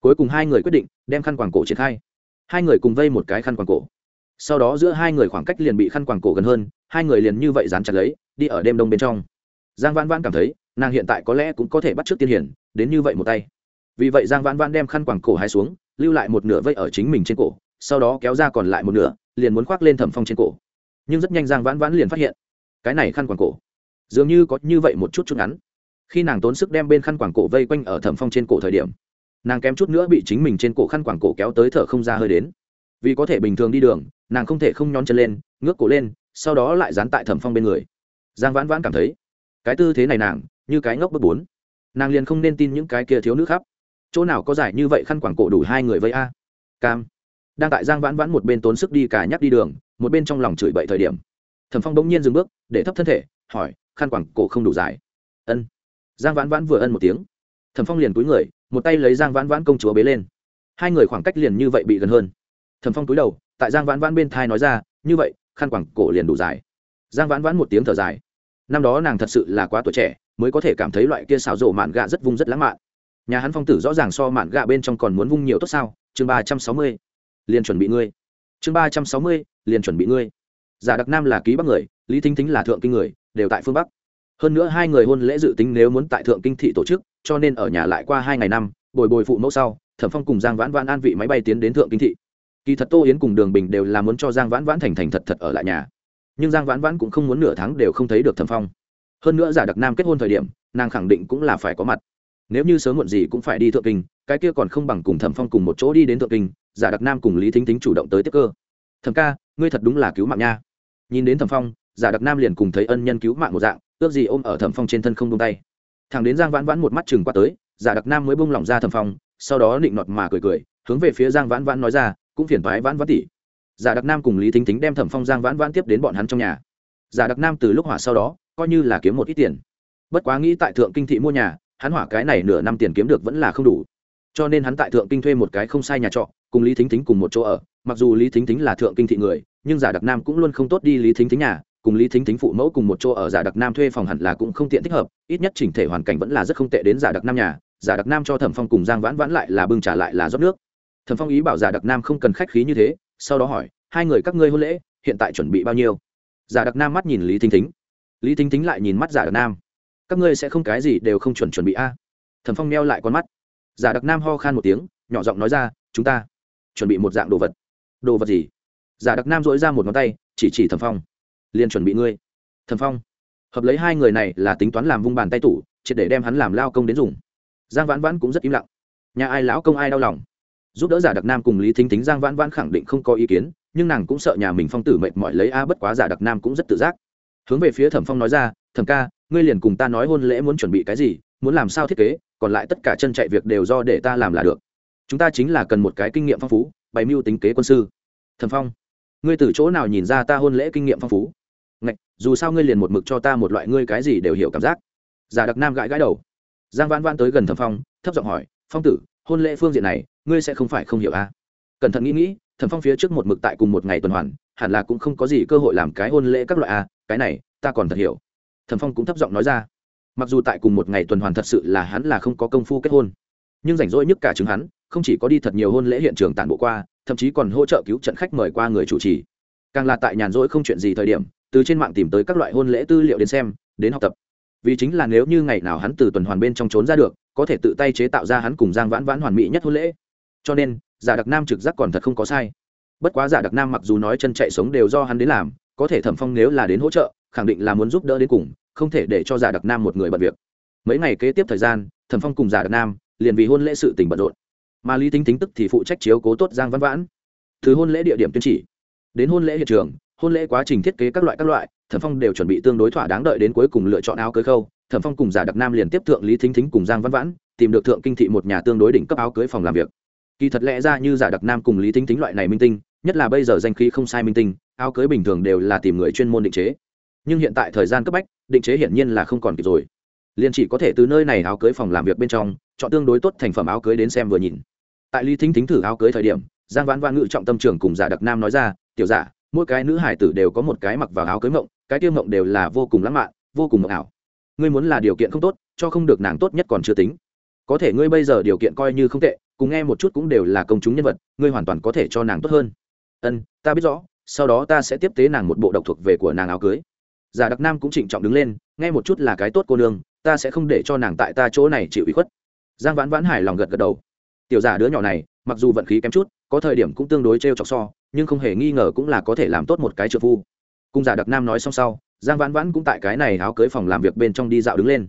Cuối cùng hai người quyết định đem khăn quàng cổ triển khai. Hai người cùng vây một cái khăn quàng cổ. Sau đó giữa hai người khoảng cách liền bị khăn quàng cổ gần hơn, hai người liền như vậy dán chặt lấy, đi ở đêm đông bên trong. Giang vãn vãn cảm thấy, nàng hiện tại có lẽ cũng có thể bắt t r ư ớ c tiên hiển, đến như vậy một tay vì vậy giang vãn vãn đem khăn quàng cổ hai xuống, lưu lại một nửa vây ở chính mình trên cổ, sau đó kéo ra còn lại một nửa, liền muốn khoác lên thẩm phong trên cổ. Nhưng rất nhanh giang vãn vãn liền phát hiện, cái này khăn quàng cổ, dường như có như vậy một chút chút ngắn. Khi nàng tốn sức đem bên khăn quàng cổ vây quanh ở thẩm phong trên cổ thời điểm, nàng kém chút nữa bị chính mình trên cổ khăn quàng cổ kéo tới thở không ra hơi đến. Vì có thể bình thường đi đường, nàng không thể không nhón chân lên, ngước cổ lên, sau đó lại dán tại thẩm phong bên người. Giang vãn vãn cảm thấy, cái tư thế này nàng, như cái ngốc bất bốn. Nàng liền không nên tin những cái kia thiếu nữ khắp chỗ nào có giải như vậy khăn quảng cổ đủ hai người với a? Cam. Đang tại giang vãn vãn một bên tốn sức đi cả nhắc đi đường, một bên trong lòng chửi bậy thời điểm. Thẩm phong bỗng nhiên dừng bước, để thấp thân thể, hỏi, khăn quảng cổ không đủ dài ân. Giang vãn vãn vừa ân một tiếng. Thẩm phong liền túi người, một tay lấy giang vãn vãn công chúa bế lên. Hai người khoảng cách liền như vậy bị gần hơn. Thẩm phong túi đầu, tại giang vãn vãn bên thai nói ra, như vậy, khăn quẳng cổ liền đủ dài giang vãn vãn một tiếng thở dài. Năm đó nàng thật sự là quá tuổi trẻ, mới có thể cảm thấy loại kia xào rộ mạn gạ rất vung rất lãng mạn nhà hắn phong tử rõ ràng so mạn gạ bên trong còn muốn vung nhiều tốt sao? Chương ba trăm sáu mươi, liền chuẩn bị ngươi. Chương ba trăm sáu mươi, liền chuẩn bị ngươi. Giả đặc nam là ký bắc người, lý thính thính là thượng kinh người, đều tại phương bắc. Hơn nữa hai người hôn lễ dự tính nếu muốn tại thượng kinh thị tổ chức, cho nên ở nhà lại qua hai ngày năm, bồi bồi phụ mẫu sau, thẩm phong cùng giang vãn vãn an vị máy bay tiến đến thượng kinh thị. Kỳ thật tô yến cùng đường bình đều là muốn cho giang vãn vãn thành thành thật thật ở lại nhà. Nhưng giang vãn vãn cũng không muốn nửa tháng đều không thấy được thẩm phong. Hơn nữa giả đặc nam kết hôn thời điểm, nàng khẳng định cũng là phải có mặt nếu như sớm muộn gì cũng phải đi thượng kinh, cái kia còn không bằng cùng thẩm phong cùng một chỗ đi đến thượng kinh, giả đặc nam cùng lý thính thính chủ động tới tiếp cơ. Thẩm ca, ngươi thật đúng là cứu mạng nha. Nhìn đến thẩm phong, giả đặc nam liền cùng thấy ân nhân cứu mạng một dạng, ước gì ôm ở thẩm phong trên thân không tung tay. Thằng đến giang vãn vãn một mắt chừng qua tới, giả đặc nam mới bung lỏng ra thẩm phong, sau đó định nọt mà cười cười, hướng về phía giang vãn vãn nói ra, cũng phiền thoái vãn vãn tỷ. Giả đặc nam cùng lý thính thính đem thẩm phong giang vãn vãn tiếp đến bọn hắn trong nhà. Giả đặc nam từ lúc hỏa sau đó, coi như là kiếm một ít tiền. Bất quá nghĩ tại thượng kinh thị mua nhà hắn hỏa cái này nửa năm tiền kiếm được vẫn là không đủ. Cho nên hắn tại thượng kinh thuê một cái không sai nhà trọ, cùng lý thính thính cùng một chỗ ở. Mặc dù lý thính thính là thượng kinh thị người, nhưng giả đặc nam cũng luôn không tốt đi lý thính thính nhà, cùng lý thính thính phụ mẫu cùng một chỗ ở giả đặc nam thuê phòng hẳn là cũng không tiện thích hợp, ít nhất chỉnh thể hoàn cảnh vẫn là rất không tệ đến giả đặc nam nhà. Giả đặc nam cho thẩm phong cùng giang vãn vãn lại là bưng trả lại là rót nước. Thẩm phong ý bảo giả đặc nam không cần khách khí như thế, sau đó hỏi, hai người các ngươi hôn lễ, hiện tại chuẩn bị bao nhiêu? Giả đặc nam mắt nhìn lý thính thính. Lý thính thính lại nhìn mắt giả đặc nam các ngươi sẽ không cái gì đều không chuẩn chuẩn bị a. À. thẩm phong neo lại con mắt. Giả đặc nam ho khan một tiếng, nhỏ giọng nói ra, chúng ta chuẩn bị một dạng đồ vật. Đồ vật gì? Giả đặc nam dỗi ra một ngón tay, chỉ chỉ thẩm phong. Liền chuẩn bị ngươi. Thẩm phong. Hợp lấy hai người này là tính toán làm vung bàn tay tủ, triệt để đem hắn làm lao công đến dùng. Giang vãn vãn cũng rất im lặng. Nhà ai lão công ai đau lòng? Giúp đỡ giả đặc nam cùng lý thính tính giang vãn vãn khẳng định không có ý kiến, nhưng nàng cũng sợ nhà mình phong tử mệt mỏi lấy a, bất quá giả đặc nam cũng rất tự giác. Hướng về phía thẩm phong nói ra, thẩm ca ngươi liền cùng ta nói hôn lễ muốn chuẩn bị cái gì muốn làm sao thiết kế còn lại tất cả chân chạy việc đều do để ta làm là được. Chúng ta chính là cần một cái kinh nghiệm phong phú bày mưu tính kế quân sư. Thẩm phong ngươi từ chỗ nào nhìn ra ta hôn lễ kinh nghiệm phong phú? Ngạch, dù sao ngươi liền một mực cho ta một loại ngươi cái gì đều hiểu cảm giác. Giả đặc nam gãi gãi đầu. Giang vãn vãn tới gần thẩm phong thấp giọng hỏi phong tử hôn lễ phương diện này ngươi sẽ không phải không hiểu à? cẩn thận nghĩ nghĩ thẩm phong phía trước một mực tại cùng một ngày tuần hoàn hẳn là cũng không có gì cơ hội làm cái hôn lễ các loại à, cái này ta còn thật hiểu thẩm phong cũng thấp giọng nói ra. Mặc dù tại cùng một ngày tuần hoàn thật sự là hắn là không có công phu kết hôn, nhưng rảnh rỗi nhất cả chứng hắn, không chỉ có đi thật nhiều hôn lễ hiện trường tản bộ qua, thậm chí còn hỗ trợ cứu trận khách mời qua người chủ trì. Càng là tại nhàn rỗi không chuyện gì thời điểm, từ trên mạng tìm tới các loại hôn lễ tư liệu đến xem, đến học tập. Vì chính là nếu như ngày nào hắn từ tuần hoàn bên trong trốn ra được, có thể tự tay chế tạo ra hắn cùng giang vãn vãn hoàn mỹ nhất hôn lễ. Cho nên, giả đặc nam trực giác còn thật không có sai. Bất quá giả đặc nam mặc dù nói chân chạy sống đều do hắn đến làm, có thể thẩm phong nếu là đến hỗ trợ khẳng định là muốn giúp đỡ đến cùng, không thể để cho giả đặc nam một người bận việc. Mấy ngày kế tiếp thời gian, thẩm phong cùng giả đặc nam liền vì hôn lễ sự tình bận rộn. Mà lý tính tính tức thì phụ trách chiếu cố tốt giang văn vãn. Từ hôn lễ địa điểm tuyên chỉ, đến hôn lễ hiện trường, hôn lễ quá trình thiết kế các loại các loại, thẩm phong đều chuẩn bị tương đối thỏa đáng đợi đến cuối cùng lựa chọn áo cưới khâu. Thẩm phong cùng giả đặc nam liền tiếp thượng lý thính thính cùng giang văn vãn, tìm được thượng kinh thị một nhà tương đối đỉnh cấp áo cưới phòng làm việc. Kỳ thật lẽ ra như giả đặc nam cùng lý thính thính loại này minh tinh, nhất là bây giờ danh khí không sai minh tinh, áo cưới bình thường đều là tìm người chuyên môn định chế nhưng hiện tại thời gian cấp bách, định chế hiển nhiên là không còn kịp rồi. Liền chỉ có thể từ nơi này áo cưới phòng làm việc bên trong, chọn tương đối tốt thành phẩm áo cưới đến xem vừa nhìn. Tại lý thính thính thử áo cưới thời điểm, giang vãn vãn ngự trọng tâm trưởng cùng giả đặc nam nói ra, tiểu giả, mỗi cái nữ hải tử đều có một cái mặc vào áo cưới mộng, cái tiêu mộng đều là vô cùng lãng mạn, vô cùng mộng ảo. Ngươi muốn là điều kiện không tốt, cho không được nàng tốt nhất còn chưa tính. Có thể ngươi bây giờ điều kiện coi như không tệ, cùng nghe một chút cũng đều là công chúng nhân vật, ngươi hoàn toàn có thể cho nàng tốt hơn. Ân, ta biết rõ, sau đó ta sẽ tiếp tế nàng một bộ độc thuộc về của nàng áo cưới giả đặc nam cũng trịnh trọng đứng lên, nghe một chút là cái tốt cô nương, ta sẽ không để cho nàng tại ta chỗ này chịu ủy khuất. Giang vãn vãn hài lòng gật gật đầu. Tiểu giả đứa nhỏ này, mặc dù vận khí kém chút, có thời điểm cũng tương đối t r e o chọc so, nhưng không hề nghi ngờ cũng là có thể làm tốt một cái trợ phu. Cung giả đặc nam nói xong sau, giang vãn vãn cũng tại cái này áo cưới phòng làm việc bên trong đi dạo đứng lên.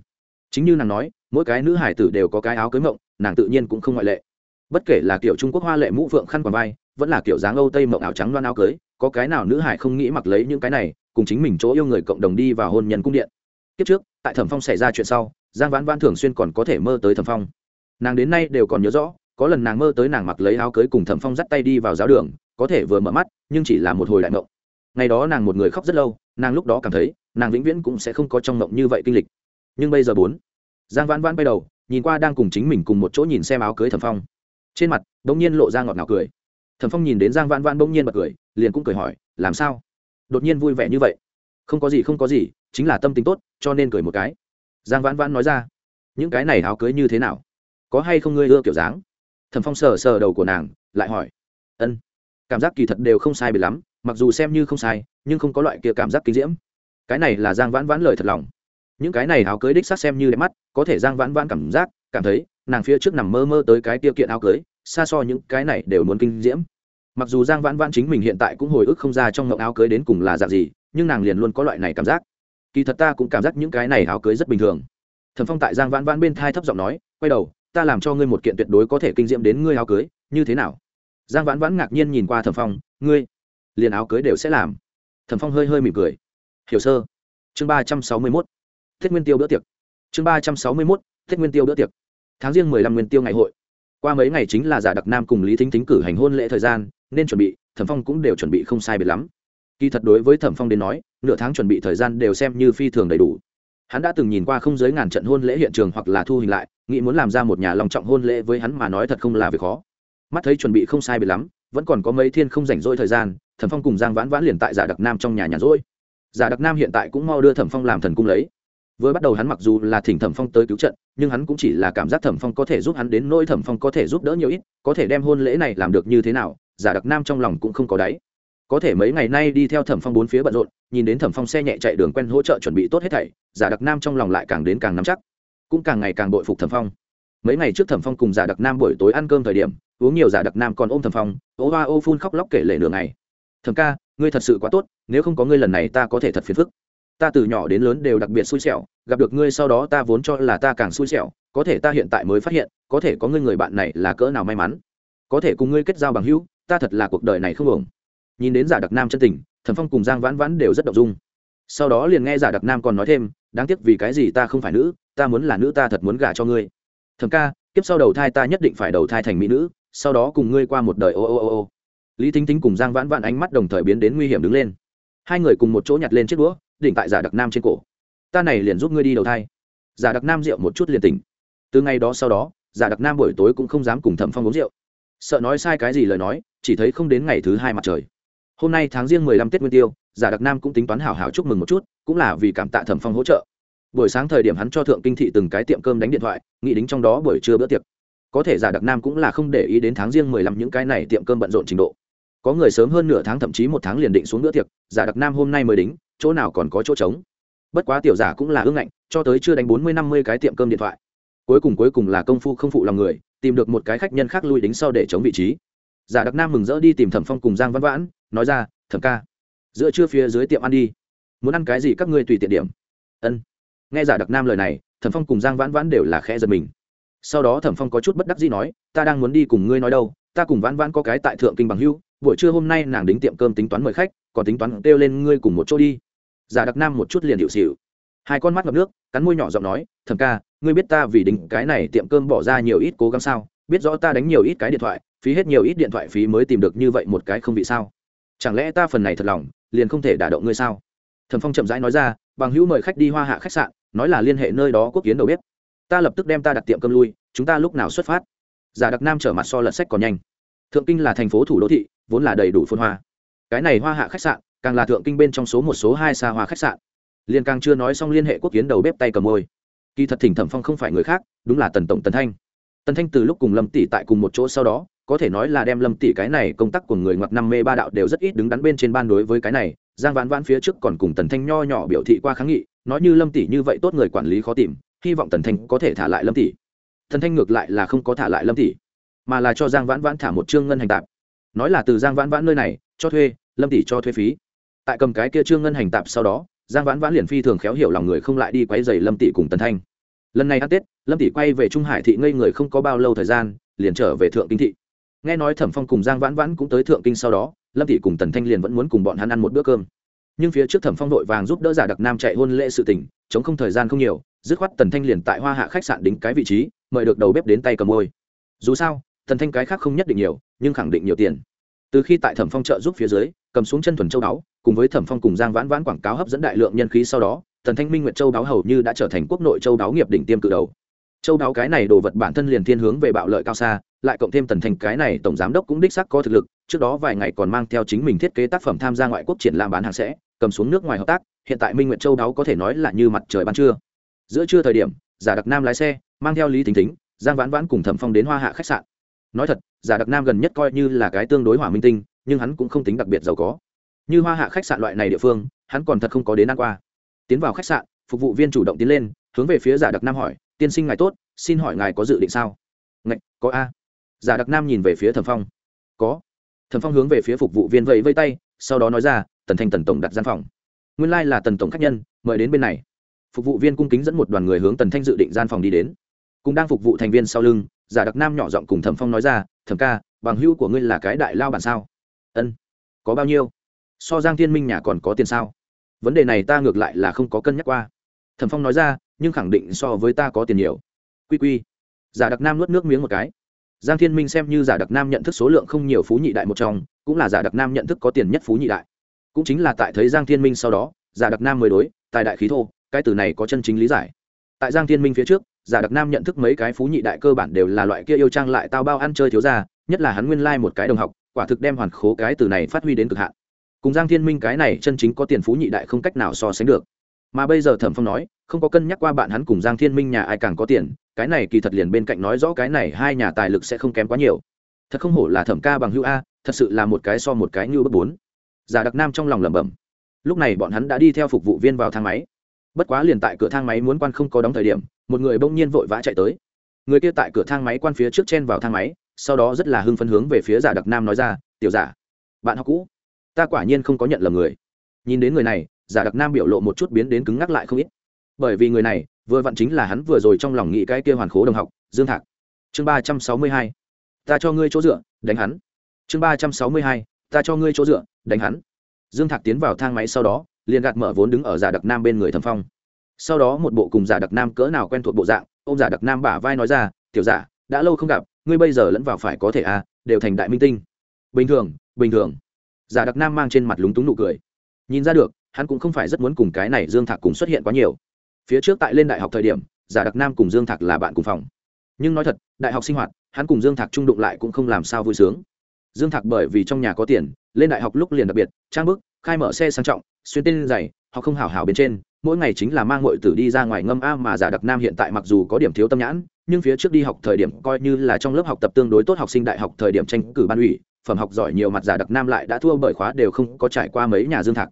Chính như nàng nói, mỗi cái nữ hải tử đều có cái áo cưới mộng, nàng tự nhiên cũng không ngoại lệ. Bất kể là kiểu trung quốc hoa lệ mũ phượng khăn quàng vai, vẫn là kiểu dáng âu tây mộng áo trắng loan áo cưới có cái nào nữ hải không nghĩ mặc lấy những cái này, cùng chính mình chỗ yêu người cộng đồng đi vào hôn nhân cung điện. Kiếp trước, tại thẩm phong xảy ra chuyện sau, giang vãn vãn thường xuyên còn có thể mơ tới thẩm phong. Nàng đến nay đều còn nhớ rõ, có lần nàng mơ tới nàng mặc lấy áo cưới cùng thẩm phong dắt tay đi vào giáo đường, có thể vừa mở mắt, nhưng chỉ là một hồi đại mộng. Ngày đó nàng một người khóc rất lâu, nàng lúc đó cảm thấy, nàng vĩnh viễn cũng sẽ không có trong mộng như vậy kinh lịch. Nhưng bây giờ bốn, giang vãn vãn bay đầu, nhìn qua đang cùng chính mình cùng một chỗ nhìn xem áo cưới thẩm phong. Trên mặt, bỗng nhiên lộ ra ngọt ngào cười. Thẩm phong nhìn đến giang vãn vãn bỗng nhiên bật cười liền cũng cười hỏi, làm sao? Đột nhiên vui vẻ như vậy. Không có gì, không có gì, chính là tâm tính tốt, cho nên cười một cái. Giang vãn vãn nói ra, những cái này áo cưới như thế nào? Có hay không ngươi ưa kiểu dáng? Thẩm phong sờ sờ đầu của nàng, lại hỏi, ân, cảm giác kỳ thật đều không sai bị lắm, mặc dù xem như không sai, nhưng không có loại kia cảm giác kinh diễm. Cái này là giang vãn vãn lời thật lòng. Những cái này áo cưới đích xác xem như đẹp mắt, có thể giang vãn vãn cảm giác, cảm thấy, nàng phía trước nằm mơ mơ tới cái tiêu kiện áo cưới, xa so những cái này đều muốn kinh diễm mặc dù giang vãn vãn chính mình hiện tại cũng hồi ức không ra trong ngộng áo cưới đến cùng là dạng gì, nhưng nàng liền luôn có loại này cảm giác. Kỳ thật ta cũng cảm giác những cái này áo cưới rất bình thường. Thần phong tại giang vãn vãn bên thai thấp giọng nói, quay đầu, ta làm cho ngươi một kiện tuyệt đối có thể kinh diễm đến ngươi áo cưới, như thế nào? Giang vãn vãn ngạc nhiên nhìn qua thẩm phong, ngươi, liền áo cưới đều sẽ làm. Thẩm phong hơi hơi mỉm cười. Hiểu sơ. Chương ba trăm sáu mươi mốt. Thiết nguyên tiêu bữa tiệc. Chương ba trăm sáu mươi mốt. Thiết nguyên tiêu bữa tiệc. Tháng riêng mười lăm nguyên tiêu ngày hội. Qua mấy ngày chính là giả đặc nam cùng lý thính thính cử hành hôn lễ thời gian nên chuẩn bị, thẩm phong cũng đều chuẩn bị không sai biệt lắm. Kỳ thật đối với thẩm phong đến nói, nửa tháng chuẩn bị thời gian đều xem như phi thường đầy đủ. Hắn đã từng nhìn qua không giới ngàn trận hôn lễ hiện trường hoặc là thu hình lại, nghĩ muốn làm ra một nhà lòng trọng hôn lễ với hắn mà nói thật không là việc khó. Mắt thấy chuẩn bị không sai biệt lắm, vẫn còn có mấy thiên không rảnh rỗi thời gian, thẩm phong cùng giang vãn vãn liền tại giả đặc nam trong nhà nhà rỗi. Giả đặc nam hiện tại cũng mau đưa thẩm phong làm thần cung lấy. Vừa bắt đầu hắn mặc dù là thỉnh thẩm phong tới cứu trận, nhưng hắn cũng chỉ là cảm giác thẩm phong có thể giúp hắn đến nỗi thẩm phong có thể giúp đỡ nhiều ít, có thể đem hôn lễ này làm được như thế nào giả đặc nam trong lòng cũng không có đáy. Có thể mấy ngày nay đi theo thẩm phong bốn phía bận rộn, nhìn đến thẩm phong xe nhẹ chạy đường quen hỗ trợ chuẩn bị tốt hết thảy, giả đặc nam trong lòng lại càng đến càng nắm chắc. Cũng càng ngày càng bội phục thẩm phong. Mấy ngày trước thẩm phong cùng giả đặc nam buổi tối ăn cơm thời điểm, uống nhiều giả đặc nam còn ôm thẩm phong, ô hoa ô phun khóc lóc kể lể nửa ngày. Thẩm ca, ngươi thật sự quá tốt, nếu không có ngươi lần này ta có thể thật phiền phức. Ta từ nhỏ đến lớn đều đặc biệt xui xẻo, gặp được ngươi sau đó ta vốn cho là ta càng xui xẻo, có thể ta hiện tại mới phát hiện, có thể có ngươi người bạn này là cỡ nào may mắn. Có thể cùng ngươi kết giao bằng hữu ta thật là cuộc đời này không ổng nhìn đến giả đặc nam chân tình, thẩm phong cùng giang vãn vãn đều rất đ ộ n g dung. Sau đó liền nghe giả đặc nam còn nói thêm, đáng tiếc vì cái gì ta không phải nữ, ta muốn là nữ ta thật muốn gả cho ngươi. Thẩm ca, kiếp sau đầu thai ta nhất định phải đầu thai thành mỹ nữ, sau đó cùng ngươi qua một đời ô ô ô ô. Lý thính tính cùng giang vãn vãn ánh mắt đồng thời biến đến nguy hiểm đứng lên. Hai người cùng một chỗ nhặt lên chiếc đũa, đỉnh tại giả đặc nam trên cổ. Ta này liền giúp ngươi đi đầu thai. Giả đặc nam rượu một chút liền tỉnh. Từ ngày đó sau đó, giả đặc nam buổi tối cũng không dám cùng thẩm phong uống rượu sợ nói sai cái gì lời nói, chỉ thấy không đến ngày thứ hai mặt trời. Hôm nay tháng riêng mười lăm tết nguyên tiêu, giả đặc nam cũng tính toán hảo hảo chúc mừng một chút, cũng là vì cảm tạ thẩm phong hỗ trợ. Buổi sáng thời điểm hắn cho thượng kinh thị từng cái tiệm cơm đánh điện thoại, nghĩ đính trong đó buổi trưa bữa tiệc. Có thể giả đặc nam cũng là không để ý đến tháng riêng mười lăm những cái này tiệm cơm bận rộn trình độ. Có người sớm hơn nửa tháng thậm chí một tháng liền định xuống bữa tiệc, giả đặc nam hôm nay mới đính, chỗ nào còn có chỗ trống. Bất quá tiểu giả cũng là ưng ngạnh, cho tới chưa đánh bốn mươi năm mươi cái tiệm cơm điện thoại cuối cùng cuối cùng là công phu không phụ lòng người, tìm được một cái khách nhân khác lui đính sau để chống vị trí. Giả đặc nam mừng rỡ đi tìm thẩm phong cùng giang văn vãn, nói ra, thẩm ca, giữa trưa phía dưới tiệm ăn đi. Muốn ăn cái gì các ngươi tùy tiện điểm. Ân. Nghe giả đặc nam lời này, thẩm phong cùng giang vãn vãn đều là khẽ giật mình. Sau đó thẩm phong có chút bất đắc dĩ nói, ta đang muốn đi cùng ngươi nói đâu, ta cùng vãn vãn có cái tại thượng kinh bằng hưu buổi trưa hôm nay nàng đính tiệm cơm tính toán mời khách, còn tính toán kêu lên ngươi cùng một chỗ đi. Giả đặc nam một chút liền hiệu xịu hai con mắt ngập nước, cắn môi nhỏ giọng nói thầm ca, ngươi biết ta vì đính cái này tiệm cơm bỏ ra nhiều ít cố gắng sao? Biết rõ ta đánh nhiều ít cái điện thoại, phí hết nhiều ít điện thoại phí mới tìm được như vậy một cái không bị sao? Chẳng lẽ ta phần này thật lòng, liền không thể đả động ngươi sao? Thẩm phong chậm rãi nói ra, bằng hữu mời khách đi hoa hạ khách sạn, nói là liên hệ nơi đó quốc kiến đầu bếp. Ta lập tức đem ta đặt tiệm cơm lui, chúng ta lúc nào xuất phát? Giả đặc nam trở mặt so lật sách còn nhanh. Thượng kinh là thành phố thủ đô thị, vốn là đầy đủ phun hoa. Cái này hoa hạ khách sạn, càng là thượng kinh bên trong số một, số hai xa hoa khách sạn liên càng chưa nói xong liên hệ quốc kiến đầu bếp tay cầm môi. Kỳ thật thỉnh thẩm phong không phải người khác, đúng là tần tổng tần thanh. Tần thanh từ lúc cùng lâm tỷ tại cùng một chỗ sau đó, có thể nói là đem lâm tỷ cái này công tác của người ngoặc năm mê ba đạo đều rất ít đứng đắn bên trên ban đối với cái này. Giang vãn vãn phía trước còn cùng tần thanh nho nhỏ biểu thị qua kháng nghị, nói như lâm tỷ như vậy tốt người quản lý khó tìm, hy vọng tần thanh có thể thả lại lâm tỷ. Tần thanh ngược lại là không có thả lại lâm tỷ, mà là cho giang vãn vãn thả một chương ngân hành tạp. Nói là từ giang vãn vãn nơi này, cho thuê, lâm tỷ cho thuê phí. Tại cầm cái kia chương ngân hành tạp sau đó giang vãn vãn liền phi thường khéo hiểu lòng người không lại đi quay dày lâm tỷ cùng tần thanh. Lần này ăn tết, lâm tỷ quay về trung hải thị ngây người không có bao lâu thời gian, liền trở về thượng kinh thị. Nghe nói thẩm phong cùng giang vãn vãn cũng tới thượng kinh sau đó, lâm tỷ cùng tần thanh liền vẫn muốn cùng bọn hắn ăn một bữa cơm. Nhưng phía trước thẩm phong đội vàng giúp đỡ giả đặc nam chạy hôn lễ sự tỉnh chống không thời gian không nhiều, dứt khoát tần thanh liền tại hoa hạ khách sạn đính cái vị trí, mời được đầu bếp đến tay cầm môi. Dù sao, tần thanh cái khác không nhất định nhiều, nhưng khẳng định nhiều tiền. Từ khi tại thẩm phong trợ giúp phía dưới, cầm xuống chân thuần châu đáo cùng với thẩm phong cùng giang vãn vãn quảng cáo hấp dẫn đại lượng nhân khí sau đó, tần thanh minh nguyệt châu đáo hầu như đã trở thành quốc nội châu đáo nghiệp đỉnh tiêm cự đầu. Châu đáo cái này đồ vật bản thân liền thiên hướng về bạo lợi cao xa, lại cộng thêm tần thành cái này tổng giám đốc cũng đích sắc có thực lực, trước đó vài ngày còn mang theo chính mình thiết kế tác phẩm tham gia ngoại quốc triển lãm bán hàng sẽ, cầm xuống nước ngoài hợp tác, hiện tại minh nguyện châu đáo có thể nói là như mặt trời ban trưa. Giữa trưa thời điểm, giả đặc nam lái xe, mang theo lý thính thính, giang vãn vãn cùng thẩm phong đến hoa hạ khách sạn. Nói thật, giả đặc nam gần nhất coi như là cái tương đối hỏa minh tinh, nhưng hắn cũng không tính đặc biệt giàu có như hoa hạ khách sạn loại này địa phương, hắn còn thật không có đến ăn qua. Tiến vào khách sạn, phục vụ viên chủ động tiến lên, hướng về phía giả đặc nam hỏi, tiên sinh ngài tốt, xin hỏi ngài có dự định sao? Ngạch, có a. Giả đặc nam nhìn về phía thẩm phong. Có. Thẩm phong hướng về phía phục vụ viên vẫy vây tay, sau đó nói ra, tần thanh tần tổng đặt gian phòng. Nguyên lai、like、là tần tổng khách nhân, mời đến bên này. Phục vụ viên cung kính dẫn một đoàn người hướng tần thanh dự định gian phòng đi đến. Cùng đang phục vụ thành viên sau lưng, giả đặc nam nhỏ giọng cùng thẩm phong nói ra, thẩm ca, bằng hữu của ngươi là cái đại lao bản sao? Ân, có bao nhiêu? So giang thiên minh nhà còn có tiền sao? Vấn đề này ta ngược lại là không có cân nhắc qua. Thẩm phong nói ra, nhưng khẳng định so với ta có tiền nhiều. Quy quy, giả đặc nam nuốt nước miếng một cái. Giang thiên minh xem như giả đặc nam nhận thức số lượng không nhiều phú nhị đại một trong, cũng là giả đặc nam nhận thức có tiền nhất phú nhị đại. Cũng chính là tại thấy giang thiên minh sau đó, giả đặc nam mới đối, tài đại khí thô, cái từ này có chân chính lý giải. Tại giang thiên minh phía trước, giả đặc nam nhận thức mấy cái phú nhị đại cơ bản đều là loại kia yêu trang lại tao bao ăn chơi thiếu ra nhất là hắn nguyên lai、like、một cái đồng học, quả thực đem hoàn khố cái từ này phát huy đến cực hạn cùng giang thiên minh cái này chân chính có tiền phú nhị đại không cách nào so sánh được. Mà bây giờ thẩm phong nói, không có cân nhắc qua bạn hắn cùng giang thiên minh nhà ai càng có tiền, cái này kỳ thật liền bên cạnh nói rõ cái này hai nhà tài lực sẽ không kém quá nhiều. Thật không hổ là thẩm ca bằng hữu a, thật sự là một cái so một cái như bất bốn. Giả đặc nam trong lòng lẩm bẩm. Lúc này bọn hắn đã đi theo phục vụ viên vào thang máy. Bất quá liền tại cửa thang máy muốn quan không có đóng thời điểm, một người bỗng nhiên vội vã chạy tới. Người kia tại cửa thang máy quan phía trước chen vào thang máy, sau đó rất là hưng phấn hướng về phía giả đặc nam nói ra, tiểu giả, bạn học cũ ta quả nhiên không có nhận lầm người. Nhìn đến người này, giả đặc nam biểu lộ một chút biến đến cứng ngắc lại không ít. Bởi vì người này, vừa vặn chính là hắn vừa rồi trong lòng nghĩ cái kia hoàn khố đồng học, dương thạc. Chương ba trăm sáu mươi hai. Ta cho ngươi chỗ dựa, đánh hắn. Chương ba trăm sáu mươi hai. Ta cho ngươi chỗ dựa, đánh hắn. Dương thạc tiến vào thang máy sau đó, liền gạt mở vốn đứng ở giả đặc nam bên người thầm phong. Sau đó một bộ cùng giả đặc nam cỡ nào quen thuộc bộ dạng ô m giả đặc nam bả vai nói ra, tiểu giả, đã lâu không gặp, ngươi bây giờ lẫn vào phải có thể à đều thành đại minh tinh. Bình thường bình thường giả đặc nam mang trên mặt lúng túng nụ cười. Nhìn ra được, hắn cũng không phải rất muốn cùng cái này dương thạc cùng xuất hiện quá nhiều. Phía trước tại lên đại học thời điểm, giả đặc nam cùng dương thạc là bạn cùng phòng. Nhưng nói thật, đại học sinh hoạt, hắn cùng dương thạc trung đụng lại cũng không làm sao vui sướng. Dương thạc bởi vì trong nhà có tiền, lên đại học lúc liền đặc biệt, trang bức, khai mở xe sang trọng, xuyên tên dày họ không hảo hảo bên trên, mỗi ngày chính là mang ngội tử đi ra ngoài ngâm a mà giả đặc nam hiện tại mặc dù có điểm thiếu tâm nhãn, nhưng phía trước đi học thời điểm coi như là trong lớp học tập tương đối tốt học sinh đại học thời điểm tranh cử ban ủy phẩm học giỏi nhiều mặt giả đặc nam lại đã thua bởi khóa đều không có trải qua mấy nhà dương thạc.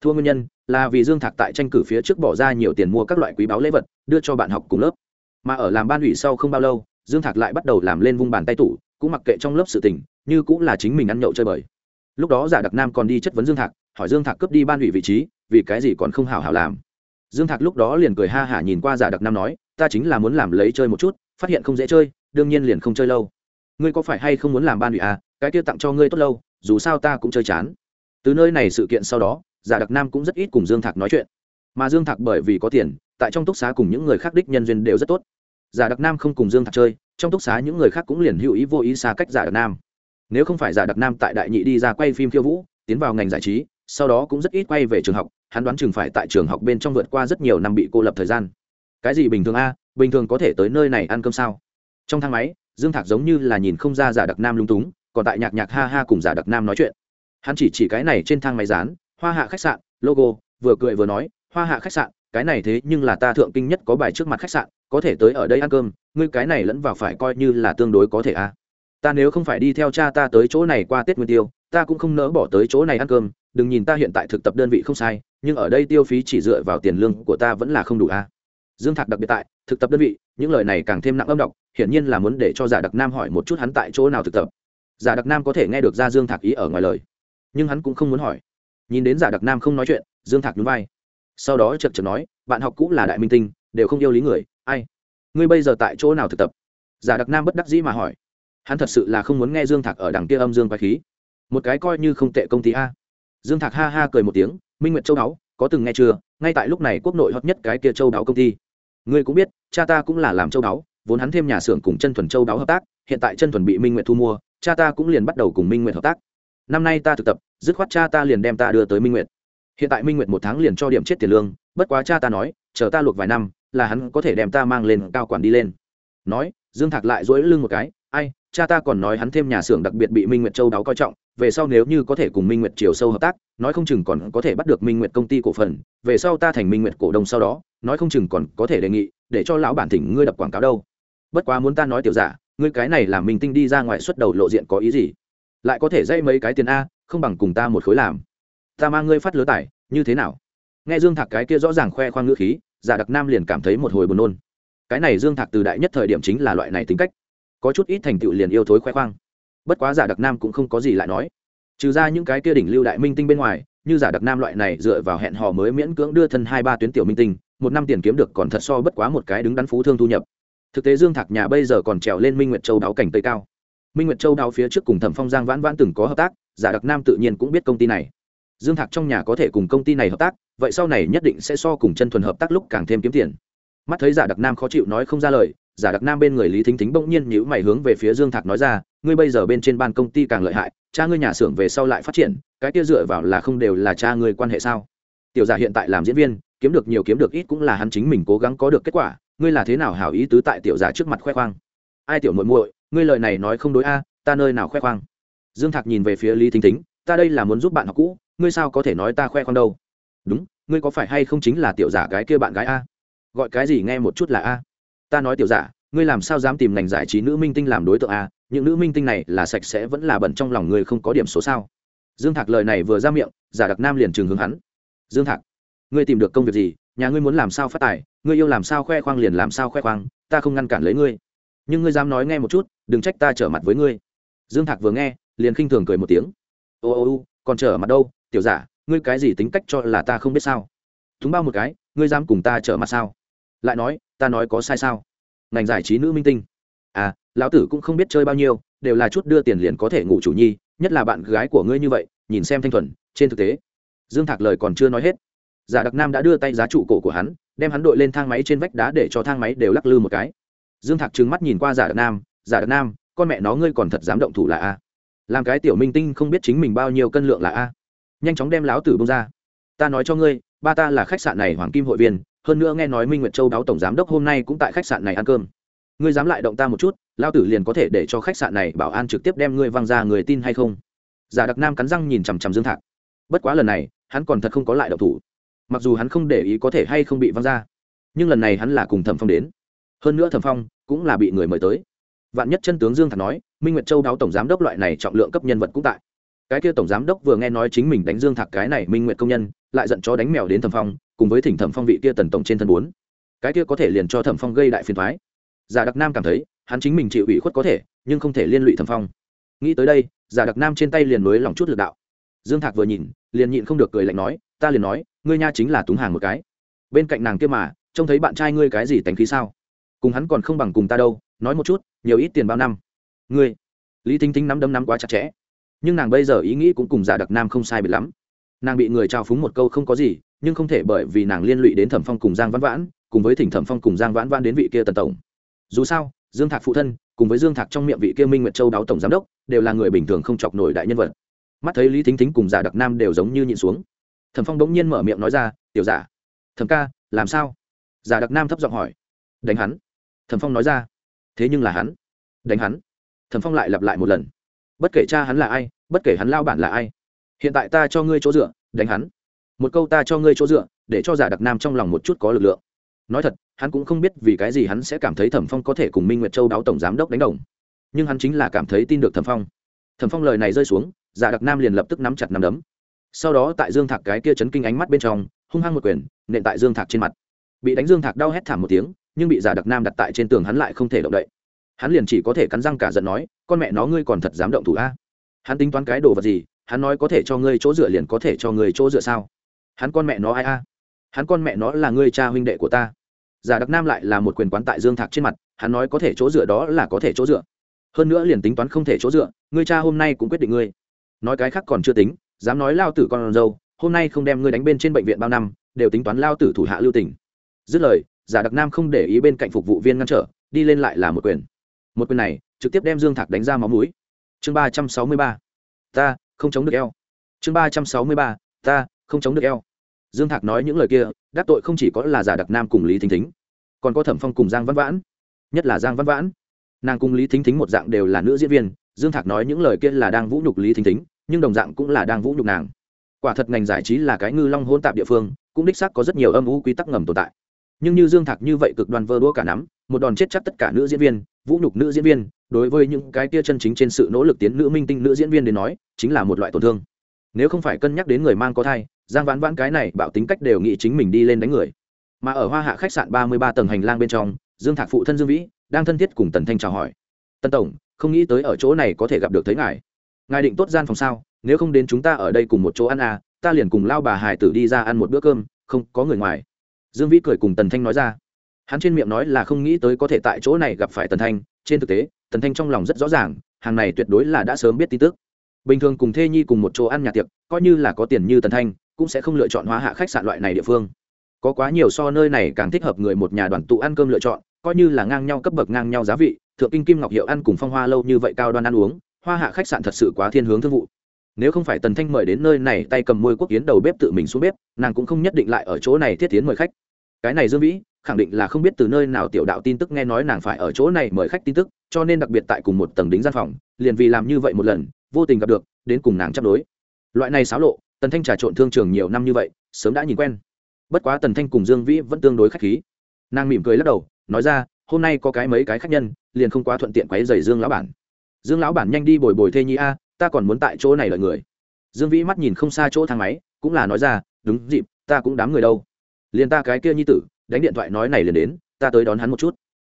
Thua nguyên nhân là vì dương thạc tại tranh cử phía trước bỏ ra nhiều tiền mua các loại quý báu lễ vật, đưa cho bạn học cùng lớp. Mà ở làm ban ủy sau không bao lâu, dương thạc lại bắt đầu làm lên vung bàn tay tủ, cũng mặc kệ trong lớp sự tình, như cũng là chính mình ăn nhậu chơi bời. Lúc đó giả đặc nam còn đi chất vấn dương thạc, hỏi dương thạc cướp đi ban ủy vị trí, vì cái gì còn không hảo hảo làm. Dương thạc lúc đó liền cười ha hả nhìn qua giả đặc nam nói, ta chính là muốn làm lấy chơi một chút, phát hiện không dễ chơi, đương nhiên liền không chơi lâu. Ngươi có phải hay không muốn làm ban ủy à? Cái kia tặng cho ngươi tốt lâu, dù sao ta cũng chơi chán. Từ nơi này sự kiện sau đó, giả đặc nam cũng rất ít cùng dương thạc nói chuyện. Mà dương thạc bởi vì có tiền, tại trong túc xá cùng những người khác đích nhân duyên đều rất tốt. Giả đặc nam không cùng dương thạc chơi, trong túc xá những người khác cũng liền hữu ý vô ý xa cách giả đặc nam. Nếu không phải giả đặc nam tại đại nhị đi ra quay phim khiêu vũ, tiến vào ngành giải trí, sau đó cũng rất ít quay về trường học, hắn đoán chừng phải tại trường học bên trong vượt qua rất nhiều năm bị cô lập thời gian. Cái gì bình thường a? Bình thường có thể tới nơi này ăn cơm sao? Trong thang máy, dương thạc giống như là nhìn không ra giả đặc nam lung túng còn tại nhạc nhạc ha ha cùng giả đặc nam nói chuyện. Hắn chỉ chỉ cái này trên thang máy dán, hoa hạ khách sạn, logo, vừa cười vừa nói, hoa hạ khách sạn, cái này thế nhưng là ta thượng kinh nhất có bài trước mặt khách sạn, có thể tới ở đây ăn cơm, ngươi cái này lẫn vào phải coi như là tương đối có thể a ta nếu không phải đi theo cha ta tới chỗ này qua tết nguyên tiêu, ta cũng không nỡ bỏ tới chỗ này ăn cơm, đừng nhìn ta hiện tại thực tập đơn vị không sai, nhưng ở đây tiêu phí chỉ dựa vào tiền lương của ta vẫn là không đủ a dương thạc đặc biệt tại, thực tập đơn vị, những lời này càng thêm nặng âm độc, hiển nhiên là muốn để cho giả đặc nam hỏi một chút hắn tại chỗ nào thực tập giả đặc nam có thể nghe được ra dương thạc ý ở ngoài lời, nhưng hắn cũng không muốn hỏi. Nhìn đến giả đặc nam không nói chuyện, dương thạc nhún vai. Sau đó chật chật nói, bạn học cũ là đại minh tinh, đều không yêu lý người, ai? Ngươi bây giờ tại chỗ nào thực tập? Giả đặc nam bất đắc dĩ mà hỏi. Hắn thật sự là không muốn nghe dương thạc ở đằng kia âm dương quái khí. Một cái coi như không tệ công ty a. Dương thạc ha ha cười một tiếng, minh Nguyệt châu đáo, có từng nghe chưa? Ngay tại lúc này quốc nội hot nhất cái kia châu đáo công ty. Ngươi cũng biết, cha ta cũng là làm châu đáo, vốn hắn thêm nhà xưởng cùng chân thuần châu đáo hợp tác, hiện tại chân thuần bị minh Nguyệt thu mua cha ta cũng liền bắt đầu cùng minh Nguyệt hợp tác. Năm nay ta thực tập, dứt khoát cha ta liền đem ta đưa tới minh Nguyệt. hiện tại minh Nguyệt một tháng liền cho điểm chết tiền lương, bất quá cha ta nói, chờ ta luộc vài năm, là hắn có thể đem ta mang lên cao quản đi lên. Nói, dương thạc lại dỗi lưng một cái, ai, cha ta còn nói hắn thêm nhà xưởng đặc biệt bị minh nguyệt châu đáo coi trọng, về sau nếu như có thể cùng minh nguyệt chiều sâu hợp tác, nói không chừng còn có thể bắt được minh nguyệt công ty cổ phần, về sau ta thành minh nguyệt cổ đông sau đó, nói không chừng còn có thể đề nghị, để cho lão bản thỉnh ngươi đập quảng cáo đâu. Bất quá muốn ta nói tiểu giả ngươi cái này làm minh tinh đi ra ngoài xuất đầu lộ diện có ý gì? Lại có thể dây mấy cái tiền a, không bằng cùng ta một khối làm. Ta mang ngươi phát lứa tải như thế nào? Nghe dương thạc cái kia rõ ràng khoe khoang ngữ khí giả đặc nam liền cảm thấy một hồi buồn nôn. Cái này dương thạc từ đại nhất thời điểm chính là loại này tính cách. Có chút ít thành tựu liền yêu thối khoe khoang. Bất quá giả đặc nam cũng không có gì lại nói. Trừ ra những cái kia đỉnh lưu đại minh tinh bên ngoài, như giả đặc nam loại này dựa vào hẹn hò mới miễn cưỡng đưa thân hai ba tuyến tiểu minh tinh, một năm tiền kiếm được còn thật so bất quá một cái đứng đắn phú thương thu nhập thực tế dương thạc nhà bây giờ còn trèo lên minh nguyệt châu đáo cảnh tây cao. Minh nguyệt châu đáo phía trước cùng thẩm phong giang vãn vãn từng có hợp tác, giả đặc nam tự nhiên cũng biết công ty này. Dương thạc trong nhà có thể cùng công ty này hợp tác, vậy sau này nhất định sẽ so cùng chân thuần hợp tác lúc càng thêm kiếm tiền. Mắt thấy giả đặc nam khó chịu nói không ra lời, giả đặc nam bên người lý thính thính bỗng nhiên nhữ mày hướng về phía dương thạc nói ra, ngươi bây giờ bên trên ban công ty càng lợi hại, cha ngươi nhà xưởng về sau lại phát triển, cái kia dựa vào là không đều là cha ngươi quan hệ sao? Tiểu giả hiện tại làm diễn viên, kiếm được nhiều kiếm được ít cũng là hắn chính mình cố gắng có được kết quả ngươi là thế nào hảo ý tứ tại tiểu giả trước mặt khoe khoang? Ai tiểu muội muội, ngươi lời này nói không đối a, ta nơi nào khoe khoang? Dương thạc nhìn về phía lý thính thính, ta đây là muốn giúp bạn học cũ, ngươi sao có thể nói ta khoe khoang đâu? Đúng, ngươi có phải hay không chính là tiểu giả cái kia bạn gái a? Gọi cái gì nghe một chút là a? Ta nói tiểu giả, ngươi làm sao dám tìm ngành giải trí nữ minh tinh làm đối tượng a? Những nữ minh tinh này là sạch sẽ vẫn là bẩn trong lòng ngươi không có điểm số sao? Dương thạc lời này vừa ra miệng, giả đặc nam liền trừng hướng hắn. Dương thạc, ngươi tìm được công việc gì? Nhà ngươi muốn làm sao phát tài, ngươi yêu làm sao khoe khoang liền làm sao khoe khoang, ta không ngăn cản lấy ngươi. Nhưng ngươi dám nói nghe một chút, đừng trách ta trở mặt với ngươi. Dương thạc vừa nghe, liền khinh thường cười một tiếng. Ô ô ô, còn trở mặt đâu, tiểu giả, ngươi cái gì tính cách cho là ta không biết sao? Thúng bao một cái, ngươi dám cùng ta trở mặt sao? Lại nói, ta nói có sai sao? Ngành giải trí nữ minh tinh. À lão tử cũng không biết chơi bao nhiêu, đều là chút đưa tiền liền có thể ngủ chủ nhi, nhất là bạn gái của ngươi như vậy, nhìn xem thanh thuần, trên thực tế. Dương thạc lời còn chưa nói hết giả đặc nam đã đưa tay giá trụ cổ của hắn, đem hắn đội lên thang máy trên vách đá để cho thang máy đều lắc lư một cái. Dương thạc trừng mắt nhìn qua giả đặc nam, giả đặc nam, con mẹ nó ngươi còn thật dám động thủ là a? Làm cái tiểu minh tinh không biết chính mình bao nhiêu cân lượng là a? Nhanh chóng đem láo tử bông ra. Ta nói cho ngươi, ba ta là khách sạn này hoàng kim hội viên, hơn nữa nghe nói minh nguyệt châu đáo tổng giám đốc hôm nay cũng tại khách sạn này ăn cơm. Ngươi dám lại động ta một chút lao tử liền có thể để cho khách sạn này bảo an trực tiếp đem ngươi văng ra người tin hay không? Giả đặc nam cắn răng nhìn chằm chằm dương thạc. Bất quá lần này, hắn còn thật không có lại động thủ mặc dù hắn không để ý có thể hay không bị văng ra, nhưng lần này hắn là cùng thẩm phong đến. Hơn nữa thẩm phong cũng là bị người mời tới. Vạn nhất chân tướng dương thản nói, minh nguyệt châu đáo tổng giám đốc loại này trọng lượng cấp nhân vật cũng tại. Cái kia tổng giám đốc vừa nghe nói chính mình đánh dương thạc cái này minh nguyệt công nhân, lại giận chó đánh mèo đến thẩm phong, cùng với thỉnh thẩm phong vị kia tần tổng trên thân bốn. Cái kia có thể liền cho thẩm phong gây đại phiền thoái giả đặc nam cảm thấy, hắn chính mình chịu ủy khuất có thể, nhưng không thể liên lụy thẩm phong. Nghĩ tới đây giả đặc nam trên tay liền nối lòng chút lực đạo. Dương thạc vừa nhìn, liền nhịn không được cười lạnh nói, ta liền nói ngươi nha chính là túng hàng một cái. Bên cạnh nàng kia mà, trông thấy bạn trai ngươi cái gì tánh khí sao? Cùng hắn còn không bằng cùng ta đâu, nói một chút, nhiều ít tiền bao năm? Ngươi, lý thính thính nắm đấm nắm quá chặt chẽ. Nhưng nàng bây giờ ý nghĩ cũng cùng giả đặc nam không sai biệt lắm. Nàng bị người trao phúng một câu không có gì, nhưng không thể bởi vì nàng liên lụy đến thẩm phong cùng giang vãn vãn, cùng với thỉnh thẩm phong cùng giang vãn vãn đến vị kia tần tổng. Dù sao, dương thạc phụ thân, cùng với dương thạc trong miệng vị kia minh nguyệt châu đáo tổng giám đốc, đều là người bình thường không chọc nổi đại nhân vật. Mắt thấy lý thính thính cùng giả đặc nam đều giống như nhịn xuống thẩm phong đống nhiên mở miệng nói ra, tiểu giả, thẩm ca, làm sao? Giả đặc nam thấp giọng hỏi. Đánh hắn. Thẩm phong nói ra. Thế nhưng là hắn. Đánh hắn? Thẩm phong lại lặp lại một lần. Bất kể cha hắn là ai, bất kể hắn lao bản là ai, hiện tại ta cho ngươi chỗ dựa, đánh hắn. Một câu ta cho ngươi chỗ dựa, để cho giả đặc nam trong lòng một chút có lực lượng. Nói thật, hắn cũng không biết vì cái gì hắn sẽ cảm thấy thẩm phong có thể cùng minh nguyệt châu đáo tổng giám đốc đánh đồng. Nhưng hắn chính là cảm thấy tin được thẩm phong. Thẩm phong lời này rơi xuống, giả đặc nam liền lập tức nắm chặt nắm đấm sau đó tại dương thạc cái kia chấn kinh ánh mắt bên trong, hung hăng một quyền, nện tại dương thạc trên mặt. Bị đánh dương thạc đau hét thảm một tiếng, nhưng bị giả đặc nam đặt tại trên tường hắn lại không thể động đậy. Hắn liền chỉ có thể cắn răng cả giận nói, con mẹ nó ngươi còn thật dám động thủ a? Hắn tính toán cái đồ vật gì, hắn nói có thể cho ngươi chỗ dựa liền có thể cho ngươi chỗ dựa sao? Hắn con mẹ nó ai a? Hắn con mẹ nó là ngươi cha huynh đệ của ta. Giả đặc nam lại là một quyền quán tại dương thạc trên mặt, hắn nói có thể chỗ dựa đó là có thể chỗ dựa. Hơn nữa liền tính toán không thể chỗ dựa, ngươi cha hôm nay cũng quyết định ngươi. Nói cái khác còn chưa tính dám nói lao tử con dâu, hôm nay không đem ngươi đánh bên trên bệnh viện bao năm, đều tính toán lao tử thủ hạ lưu tỉnh dứt lời, giả đặc nam không để ý bên cạnh phục vụ viên ngăn trở, đi lên lại là một quyền. Một quyền này, trực tiếp đem dương thạc đánh ra máu mũi. Chương ba trăm sáu mươi ba. Ta, không chống được eo. Chương ba trăm sáu mươi ba. Ta, không chống được eo. Dương thạc nói những lời kia, đắc tội không chỉ có là giả đặc nam cùng lý thính thính, còn có thẩm phong cùng giang văn vãn. Nhất là giang văn vãn, nàng cùng lý thính thính một dạng đều là nữ diễn viên, dương thạc nói những lời kia là đang vũ nhục lý thính thính nhưng đồng dạng cũng là đang vũ nhục nàng. Quả thật ngành giải trí là cái ngư long hôn tạp địa phương, cũng đích xác có rất nhiều âm u quy tắc ngầm tồn tại. Nhưng như dương thạc như vậy cực đoan vơ đũa cả nắm, một đòn chết chắc tất cả nữ diễn viên, vũ nhục nữ diễn viên, đối với những cái kia chân chính trên sự nỗ lực tiến nữ minh tinh nữ diễn viên đến nói, chính là một loại tổn thương. Nếu không phải cân nhắc đến người mang có thai, giang vãn vãn cái này bảo tính cách đều nghĩ chính mình đi lên đánh người. Mà ở hoa hạ khách sạn ba mươi ba tầng hành lang bên trong, dương thạc phụ thân dương vĩ đang thân thiết cùng tần thanh chào hỏi. Tân tổng, không nghĩ tới ở chỗ này có thể gặp được thấy ngài ngài định tốt gian phòng sao? Nếu không đến chúng ta ở đây cùng một chỗ ăn à ta liền cùng lao bà hải tử đi ra ăn một bữa cơm, không, có người ngoài. Dương vĩ cười cùng tần thanh nói ra. Hắn trên miệng nói là không nghĩ tới có thể tại chỗ này gặp phải tần thanh, trên thực tế, tần thanh trong lòng rất rõ ràng, hàng này tuyệt đối là đã sớm biết tin tức. Bình thường cùng thê nhi cùng một chỗ ăn nhà tiệc, coi như là có tiền như tần thanh, cũng sẽ không lựa chọn hóa hạ khách sạn loại này địa phương. Có quá nhiều so nơi này càng thích hợp người một nhà đoàn tụ ăn cơm lựa chọn, coi như là ngang nhau cấp bậc ngang nhau giá vị, thượng kinh kim ngọc hiệu ăn cùng phong hoa lâu như vậy cao đoan ăn uống hoa hạ khách sạn thật sự quá thiên hướng thương vụ. Nếu không phải tần thanh mời đến nơi này tay cầm môi quốc kiến đầu bếp tự mình xuống bếp, nàng cũng không nhất định lại ở chỗ này thiết tiến mời khách. Cái này dương vĩ, khẳng định là không biết từ nơi nào tiểu đạo tin tức nghe nói nàng phải ở chỗ này mời khách tin tức, cho nên đặc biệt tại cùng một tầng đính gian phòng, liền vì làm như vậy một lần, vô tình gặp được, đến cùng nàng chấp đối. Loại này xáo lộ, tần thanh trà trộn thương trường nhiều năm như vậy, sớm đã nhìn quen. Bất quá tần thanh cùng dương vĩ vẫn tương đối khách khí. Nàng mỉm cười lắc đầu, nói ra, hôm nay có cái mấy cái khách nhân, liền không quá thuận tiện quấy dày dương lão bản dương lão bản nhanh đi bồi bồi thê nhi a, ta còn muốn tại chỗ này lợi người. Dương vĩ mắt nhìn không xa chỗ thang máy, cũng là nói ra, đúng dịp, ta cũng đám người đâu. Liền ta cái kia nhi tử, đánh điện thoại nói này liền đến, ta tới đón hắn một chút.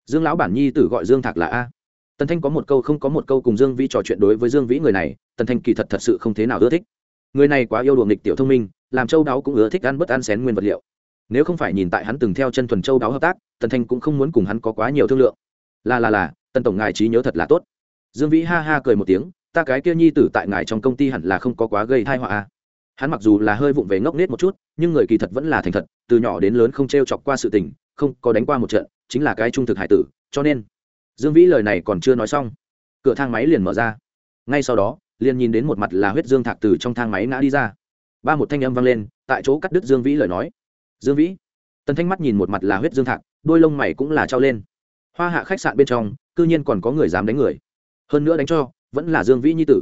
Dương lão bản nhi tử gọi dương thạc là a. Tần thanh có một câu không có một câu cùng dương vĩ trò chuyện đối với dương vĩ người này, tần thanh kỳ thật thật sự không thế nào ưa thích. Người này quá yêu đùa nghịch tiểu thông minh, làm châu đáo cũng ưa thích ăn bất ăn xén nguyên vật liệu. Nếu không phải nhìn tại hắn từng theo chân thuần châu đáo hợp tác, tần thanh cũng không muốn cùng hắn có quá nhiều thương lượng. Là là là, tần tổng ngài trí nhớ thật là tốt dương vĩ ha ha cười một tiếng, ta cái kia nhi tử tại ngài trong công ty hẳn là không có quá gây thai họa à. hắn mặc dù là hơi vụng về ngốc nết một chút, nhưng người kỳ thật vẫn là thành thật, từ nhỏ đến lớn không t r e o chọc qua sự tình, không có đánh qua một trận, chính là cái trung thực hải tử, cho nên dương vĩ lời này còn chưa nói xong, cửa thang máy liền mở ra. Ngay sau đó, liền nhìn đến một mặt là huyết dương thạc từ trong thang máy ngã đi ra. Ba một thanh âm vang lên, tại chỗ cắt đứt dương vĩ lời nói. Dương vĩ. Tần thanh mắt nhìn một mặt là huyết dương thạc, đôi lông mày cũng là trao lên. Hoa hạ khách sạn bên trong c ư nhiên còn có người dám đánh người hơn nữa đánh cho, vẫn là dương vĩ nhi tử.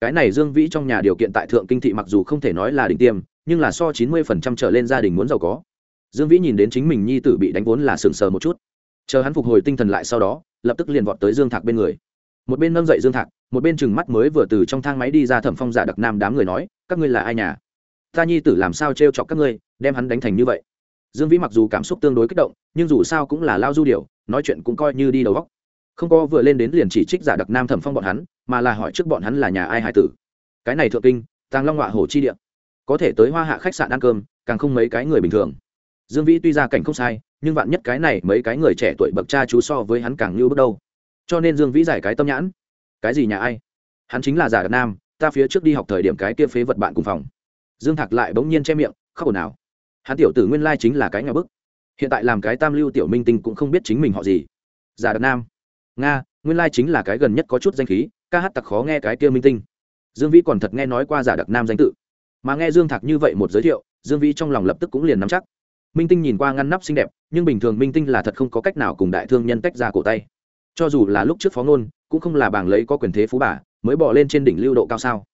Cái này dương vĩ trong nhà điều kiện tại thượng kinh thị mặc dù không thể nói là đỉnh tiêm, nhưng là so chín mươi phần trăm trở lên gia đình muốn giàu có. Dương vĩ nhìn đến chính mình nhi tử bị đánh vốn là sừng sờ một chút. Chờ hắn phục hồi tinh thần lại sau đó, lập tức liền vọt tới dương thạc bên người. Một bên nâng dậy dương thạc, một bên chừng mắt mới vừa từ trong thang máy đi ra thẩm phong giả đặc nam đám người nói, các ngươi là ai nhà? Ta nhi tử làm sao t r e o chọc các ngươi, đem hắn đánh thành như vậy? Dương vĩ mặc dù cảm xúc tương đối kích động, nhưng dù sao cũng là lao du điều nói chuyện cũng coi như đi đầu góc không có vừa lên đến liền chỉ trích giả đặc nam thẩm phong bọn hắn, mà là hỏi trước bọn hắn là nhà ai hải tử. Cái này thượng kinh, tàng long họa hồ chi địa. Có thể tới hoa hạ khách sạn ăn cơm, càng không mấy cái người bình thường. Dương vĩ tuy ra cảnh không sai, nhưng vạn nhất cái này mấy cái người trẻ tuổi bậc cha chú so với hắn càng như bước đâu cho nên dương vĩ giải cái tâm nhãn. Cái gì nhà ai? Hắn chính là giả đặc nam, ta phía trước đi học thời điểm cái kia phế vật bạn cùng phòng. Dương thạc lại bỗng nhiên che miệng, khóc ồn ào. Hắn tiểu tử nguyên lai chính là cái nhà bức. Hiện tại làm cái tam lưu tiểu minh tinh cũng không biết chính mình họ gì. Giả đặc nam nga, nguyên lai chính là cái gần nhất có chút danh khí, ca hát tặc khó nghe cái kia minh tinh. Dương vĩ còn thật nghe nói qua giả đặc nam danh tự. Mà nghe dương thạc như vậy một giới thiệu, dương vĩ trong lòng lập tức cũng liền nắm chắc. Minh tinh nhìn qua ngăn nắp xinh đẹp, nhưng bình thường minh tinh là thật không có cách nào cùng đại thương nhân tách ra cổ tay. Cho dù là lúc trước phó ngôn, cũng không là bảng lấy có quyền thế phú bà, mới bỏ lên trên đỉnh lưu độ cao sao.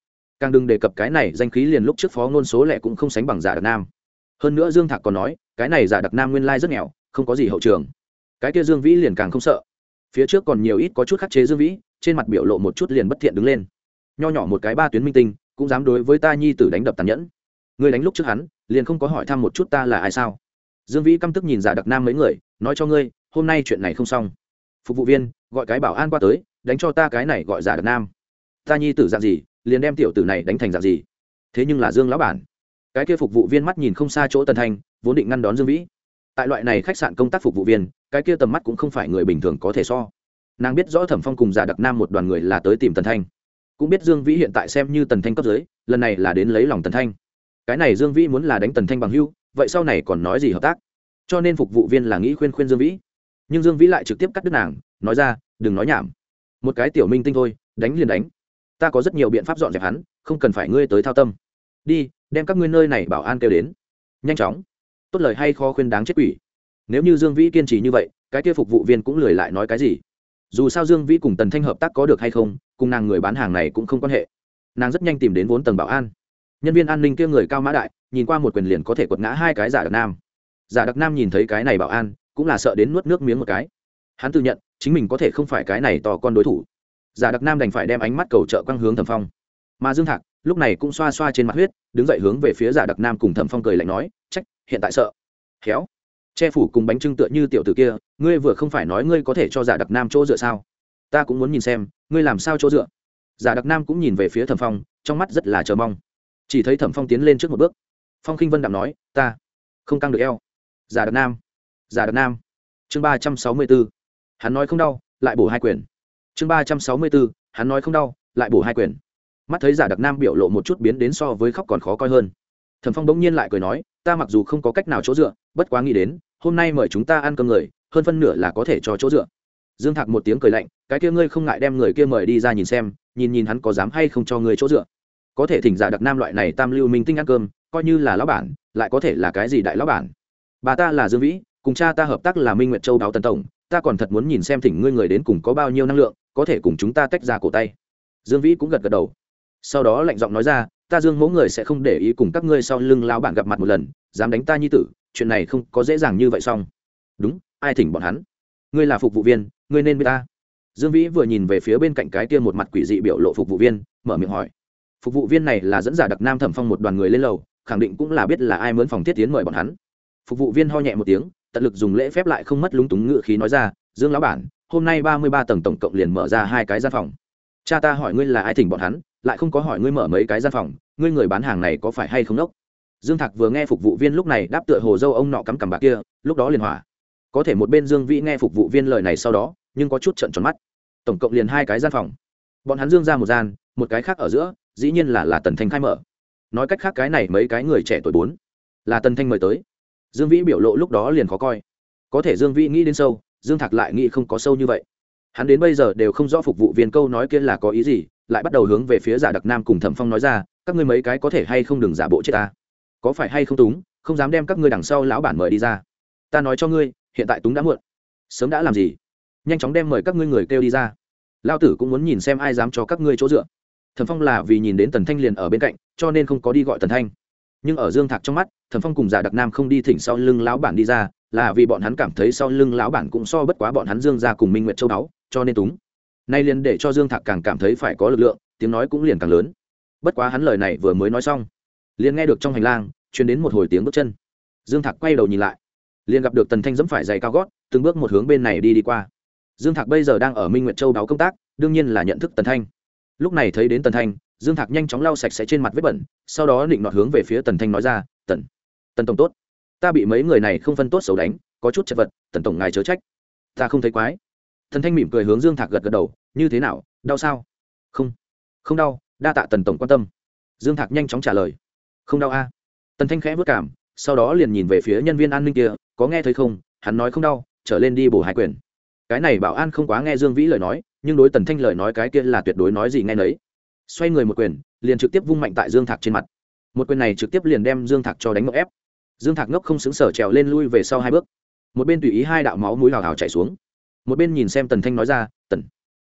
Càng đừng đề cập cái này, danh khí liền lúc trước phó ngôn số lẻ cũng không sánh bằng giả đặc nam. Hơn nữa dương thạc còn nói, cái này giả đặc nam nguyên lai rất nghèo, không có gì hậu trường. Cái kia dương vĩ liền càng không sợ phía trước còn nhiều ít có chút khắc chế dương vĩ, trên mặt biểu lộ một chút liền bất thiện đứng lên. Nho nhỏ một cái ba tuyến minh tinh, cũng dám đối với ta nhi tử đánh đập tàn nhẫn. Người đánh lúc trước hắn, liền không có hỏi thăm một chút ta là ai sao? Dương vĩ căm tức nhìn giả đặc nam mấy người, nói cho ngươi, hôm nay chuyện này không xong. Phục vụ viên, gọi cái bảo an qua tới, đánh cho ta cái này gọi giả đặc nam. Ta nhi tử dạng gì, liền đem tiểu tử này đánh thành dạng gì? Thế nhưng là dương lão bản. Cái kia phục vụ viên mắt nhìn không xa chỗ tần thanh vốn định ngăn đón dương vĩ. Tại loại này khách sạn công tác phục vụ viên cái kia tầm mắt cũng không phải người bình thường có thể so. Nàng biết rõ thẩm phong cùng giả đặc nam một đoàn người là tới tìm tần thanh. Cũng biết dương vĩ hiện tại xem như tần thanh cấp dưới, lần này là đến lấy lòng tần thanh. Cái này dương vĩ muốn là đánh tần thanh bằng hưu, vậy sau này còn nói gì hợp tác? Cho nên phục vụ viên là nghĩ khuyên khuyên dương vĩ. Nhưng dương vĩ lại trực tiếp cắt đứt nàng, nói ra, đừng nói nhảm. Một cái tiểu minh tinh thôi, đánh liền đánh. Ta có rất nhiều biện pháp dọn dẹp hắn, không cần phải ngươi tới thao tâm. Đi, đem các ngươi nơi này bảo an kêu đến. Nhanh chóng. Tốt lời hay khó khuyên đáng chết quỷ nếu như dương vĩ kiên trì như vậy, cái kia phục vụ viên cũng lười lại nói cái gì? Dù sao dương vĩ cùng tần thanh hợp tác có được hay không, cùng nàng người bán hàng này cũng không quan hệ. Nàng rất nhanh tìm đến vốn tầng bảo an. Nhân viên an ninh kia người cao mã đại, nhìn qua một quyền liền có thể quật ngã hai cái giả đặc nam. Giả đặc nam nhìn thấy cái này bảo an, cũng là sợ đến nuốt nước miếng một cái. Hắn tự nhận, chính mình có thể không phải cái này to con đối thủ. Giả đặc nam đành phải đem ánh mắt cầu trợ quang hướng thẩm phong. Mà dương thạc, lúc này cũng xoa xoa trên mặt huyết, đứng dậy hướng về phía giả đặc nam cùng thẩm phong cười lạnh nói, trách, hiện tại sợ. Khéo che phủ cùng bánh trưng tựa như tiểu tử kia, ngươi vừa không phải nói ngươi có thể cho giả đặc nam chỗ dựa sao? Ta cũng muốn nhìn xem, ngươi làm sao chỗ dựa? Giả đặc nam cũng nhìn về phía thẩm phong, trong mắt rất là chờ mong. Chỉ thấy thẩm phong tiến lên trước một bước. Phong khinh vân đạm nói, ta không căng được eo. Giả đặc nam, giả đặc nam. Chương ba trăm sáu mươi b ố hắn nói không đau, lại bổ hai quyền. Chương ba trăm sáu mươi b ố hắn nói không đau, lại bổ hai quyền. Mắt thấy giả đặc nam biểu lộ một chút biến đến so với khóc còn khó coi hơn thẩm phong bỗng nhiên lại cười nói, ta mặc dù không có cách nào chỗ dựa, bất quá nghĩ đến, hôm nay mời chúng ta ăn cơm người, hơn phân nửa là có thể cho chỗ dựa. Dương thạc một tiếng cười lạnh, cái kia ngươi không ngại đem người kia mời đi ra nhìn xem, nhìn nhìn hắn có dám hay không cho ngươi chỗ dựa. Có thể thỉnh giả đặc nam loại này tam lưu minh tinh ăn cơm, coi như là lão bản, lại có thể là cái gì đại lão bản? Bà ta là dương vĩ, cùng cha ta hợp tác là minh nguyệt châu đáo tần tổng, ta còn thật muốn nhìn xem thỉnh ngươi người đến cùng có bao nhiêu năng lượng, có thể cùng chúng ta tách ra cổ tay. Dương vĩ cũng gật gật đầu. Sau đó lạnh giọng nói ra ta dương mẫu người sẽ không để ý cùng các ngươi sau lưng lão bản gặp mặt một lần, dám đánh ta nhi tử, chuyện này không có dễ dàng như vậy xong. Đúng, ai thỉnh bọn hắn? Ngươi là phục vụ viên, ngươi nên biết ta. Dương vĩ vừa nhìn về phía bên cạnh cái kia một mặt quỷ dị biểu lộ phục vụ viên, mở miệng hỏi. Phục vụ viên này là dẫn giả đặc nam thẩm phong một đoàn người lên lầu, khẳng định cũng là biết là ai mướn phòng thiết tiến mời bọn hắn. Phục vụ viên ho nhẹ một tiếng, tận lực dùng lễ phép lại không mất lúng túng ngự khí nói ra, dương lão bản, hôm nay ba mươi ba tầng tổng cộng liền mở ra hai cái gian phòng. Cha ta hỏi ngươi là ai thỉnh bọn hắn lại không có hỏi ngươi mở mấy cái gian phòng, ngươi người bán hàng này có phải hay không đốc? Dương thạc vừa nghe phục vụ viên lúc này đáp tựa hồ dâu ông nọ cắm cằm bạc kia, lúc đó liền hỏa. Có thể một bên dương vĩ nghe phục vụ viên lời này sau đó, nhưng có chút trận tròn mắt. Tổng cộng liền hai cái gian phòng. Bọn hắn dương ra một gian, một cái khác ở giữa, dĩ nhiên là là tần thanh khai mở. Nói cách khác cái này mấy cái người trẻ tuổi bốn, là tần thanh mời tới. Dương vĩ biểu lộ lúc đó liền khó coi. Có thể dương vĩ nghĩ đến sâu, dương thạc lại nghĩ không có sâu như vậy. Hắn đến bây giờ đều không rõ phục vụ viên câu nói kia là có ý gì lại bắt đầu hướng về phía giả đặc nam cùng thẩm phong nói ra, các ngươi mấy cái có thể hay không đừng giả bộ chết ta? Có phải hay không túng, không dám đem các ngươi đằng sau lão bản mời đi ra. Ta nói cho ngươi, hiện tại túng đã muộn. Sớm đã làm gì? Nhanh chóng đem mời các ngươi người kêu đi ra. Lao tử cũng muốn nhìn xem ai dám cho các ngươi chỗ dựa. Thẩm phong là vì nhìn đến tần thanh liền ở bên cạnh, cho nên không có đi gọi tần thanh. Nhưng ở dương thạc trong mắt, thẩm phong cùng giả đặc nam không đi thỉnh sau lưng lão bản đi ra, là vì bọn hắn cảm thấy sau lưng lão bản cũng so bất quá bọn hắn dương ra cùng minh nguyệt châu đáo cho nên túng nay liền để cho dương thạc càng cảm thấy phải có lực lượng, tiếng nói cũng liền càng lớn. Bất quá hắn lời này vừa mới nói xong, liền nghe được trong hành lang chuyển đến một hồi tiếng bước chân. Dương thạc quay đầu nhìn lại, liền gặp được tần thanh dẫm phải giày cao gót, từng bước một hướng bên này đi đi qua. Dương thạc bây giờ đang ở minh nguyệt châu báo công tác, đương nhiên là nhận thức tần thanh. Lúc này thấy đến tần thanh, dương thạc nhanh chóng lau sạch sẽ trên mặt vết bẩn, sau đó định nọt hướng về phía tần thanh nói ra, tần tần tổng tốt. Ta bị mấy người này không phân tốt xấu đánh, có chút chật vật, tần tổng ngài chớ trách. Ta không thấy quái. Thần thanh mỉm cười hướng dương thạc gật gật đầu, như thế nào, đau sao? Không không đau, đa tạ tần tổng quan tâm. Dương thạc nhanh chóng trả lời, không đau a. Tần thanh khẽ vất cảm, sau đó liền nhìn về phía nhân viên an ninh kia, có nghe thấy không? Hắn nói không đau, trở lên đi bổ hai quyền. Cái này bảo an không quá nghe dương vĩ lời nói, nhưng đối tần thanh lời nói cái kia là tuyệt đối nói gì nghe nấy. Xoay người một quyền, liền trực tiếp vung mạnh tại dương thạc trên mặt. Một quyền này trực tiếp liền đem dương thạc cho đánh ngốc ép. Dương thạc ngốc không xứng sở trèo lên lui về sau hai bước. Một bên tùy ý hai đạo máu mũi hào hào chạy xuống một bên nhìn xem tần thanh nói ra, tần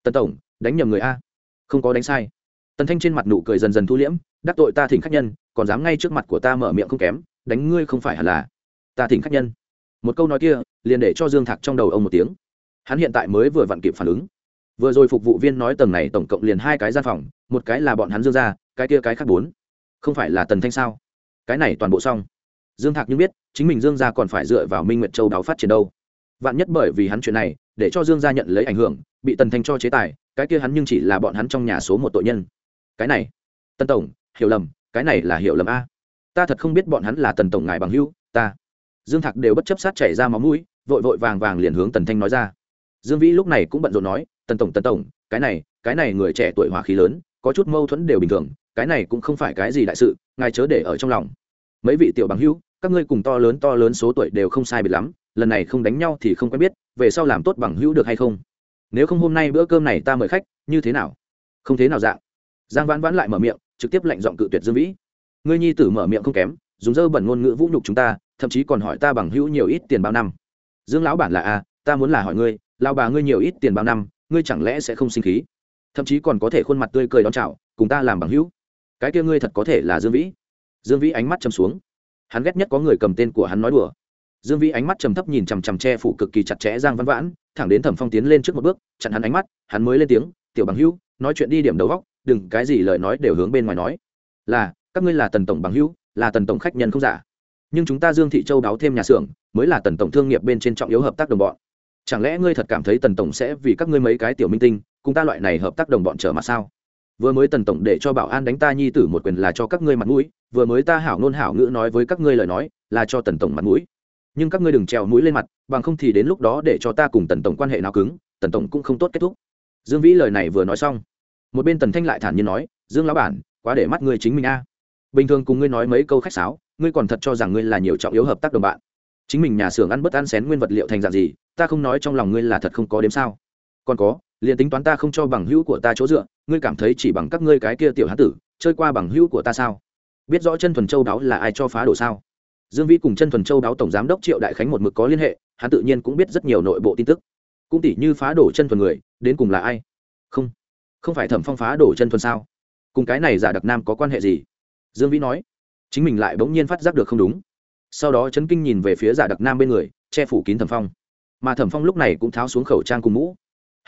tần tổng, đánh nhầm người a. Không có đánh sai. Tần thanh trên mặt nụ cười dần dần thu liễm, đắc tội ta thỉnh khách nhân, còn dám ngay trước mặt của ta mở miệng không kém, đánh ngươi không phải hẳn là. Ta thỉnh khách nhân. Một câu nói kia, liền để cho dương thạc trong đầu ông một tiếng. Hắn hiện tại mới vừa vặn kịp phản ứng. Vừa rồi phục vụ viên nói tầng này tổng cộng liền hai cái gian phòng, một cái là bọn hắn dương ra cái kia cái khác bốn. Không phải là tần thanh sao? Cái này toàn bộ xong. Dương thạc như biết, chính mình dương gia còn phải dựa vào minh nguyệt châu đáo phát triển đâu. Vạn nhất bởi vì hắn chuyện này để cho dương gia nhận lấy ảnh hưởng, bị tần thanh cho chế tài, cái kia hắn nhưng chỉ là bọn hắn trong nhà số một tội nhân. Cái này tân tổng, hiểu lầm, cái này là hiểu lầm a. Ta thật không biết bọn hắn là tần tổng ngài bằng hữu, ta. Dương thạc đều bất chấp sát chảy ra máu mũi, vội vội vàng vàng liền hướng tần thanh nói ra. Dương vĩ lúc này cũng bận rộn nói, tần tổng tần tổng, cái này cái này người trẻ tuổi hòa khí lớn, có chút mâu thuẫn đều bình thường, cái này cũng không phải cái gì đại sự, ngài chớ để ở trong lòng. Mấy vị tiểu bằng hữu, các ngươi cùng to lớn to lớn số tuổi đều không sai biệt lắm lần này không đánh nhau thì không quen biết, về sau làm tốt bằng hữu được hay không? Nếu không hôm nay bữa cơm này ta mời khách, như thế nào? Không thế nào dạng. Giang vãn vãn lại mở miệng, trực tiếp lệnh giọng cự tuyệt dương vĩ. Ngươi nhi tử mở miệng không kém, dùng dơ bẩn ngôn ngữ vũ nhục chúng ta, thậm chí còn hỏi ta bằng hữu nhiều ít tiền bao năm. Dương lão bản là a ta muốn là hỏi ngươi lao bà ngươi nhiều ít tiền bao năm, ngươi chẳng lẽ sẽ không sinh khí? Thậm chí còn có thể khuôn mặt tươi cười đón chào, cùng ta làm bằng hữu. Cái kia ngươi thật có thể là dương vĩ. Dương vĩ ánh mắt châm xuống. Hắn ghét nhất có người cầm tên của hắn nói đùa dương vĩ ánh mắt trầm thấp nhìn chằm chằm che phủ cực kỳ chặt chẽ giang văn vãn, thẳng đến thẩm phong tiến lên trước một bước, chặn hắn ánh mắt, hắn mới lên tiếng, tiểu bằng hữu, nói chuyện đi điểm đầu góc đừng cái gì lời nói đều hướng bên ngoài nói. Là, các ngươi là tần tổng bằng hữu, là tần tổng khách nhân không giả. Nhưng chúng ta dương thị châu đáo thêm nhà xưởng, mới là tần tổng thương nghiệp bên trên trọng yếu hợp tác đồng bọn. Chẳng lẽ ngươi thật cảm thấy tần tổng sẽ vì các ngươi mấy cái tiểu minh tinh, cùng ta loại này hợp tác đồng bọn trở mặt sao? Vừa mới tần tổng để cho bảo an đánh ta nhi tử một quyền là cho các ngươi mặt mũi, vừa mới ta hảo ngôn hảo ngữ nói với các ngươi lời nói, là cho tần tổng mặt mũi nhưng các ngươi đừng trèo mũi lên mặt, bằng không thì đến lúc đó để cho ta cùng tần tổng quan hệ nào cứng, tần tổng cũng không tốt kết thúc. Dương vĩ lời này vừa nói xong, một bên tần thanh lại thản nhiên nói, dương lão bản, quá để mắt ngươi chính mình a. Bình thường cùng ngươi nói mấy câu khách sáo, ngươi còn thật cho rằng ngươi là nhiều trọng yếu hợp tác đồng bạn. Chính mình nhà xưởng ăn bất ăn xén nguyên vật liệu thành dạng gì, ta không nói trong lòng ngươi là thật không có đếm sao. Còn có, liền tính toán ta không cho bằng hữu của ta chỗ dựa, ngươi cảm thấy chỉ bằng các ngươi cái kia tiểu hán tử, chơi qua bằng hữu của ta sao? Biết rõ chân thuần châu đáo là ai cho phá đổ sao? Dương vĩ cùng chân thuần châu đáo tổng giám đốc triệu đại khánh một mực có liên hệ, hắn tự nhiên cũng biết rất nhiều nội bộ tin tức. Cũng tỷ như phá đổ chân thuần người, đến cùng là ai? Không không phải thẩm phong phá đổ chân thuần sao? Cùng cái này giả đặc nam có quan hệ gì? Dương vĩ nói. Chính mình lại bỗng nhiên phát giác được không đúng. Sau đó chấn kinh nhìn về phía giả đặc nam bên người, che phủ kín thẩm phong. Mà thẩm phong lúc này cũng tháo xuống khẩu trang cùng mũ.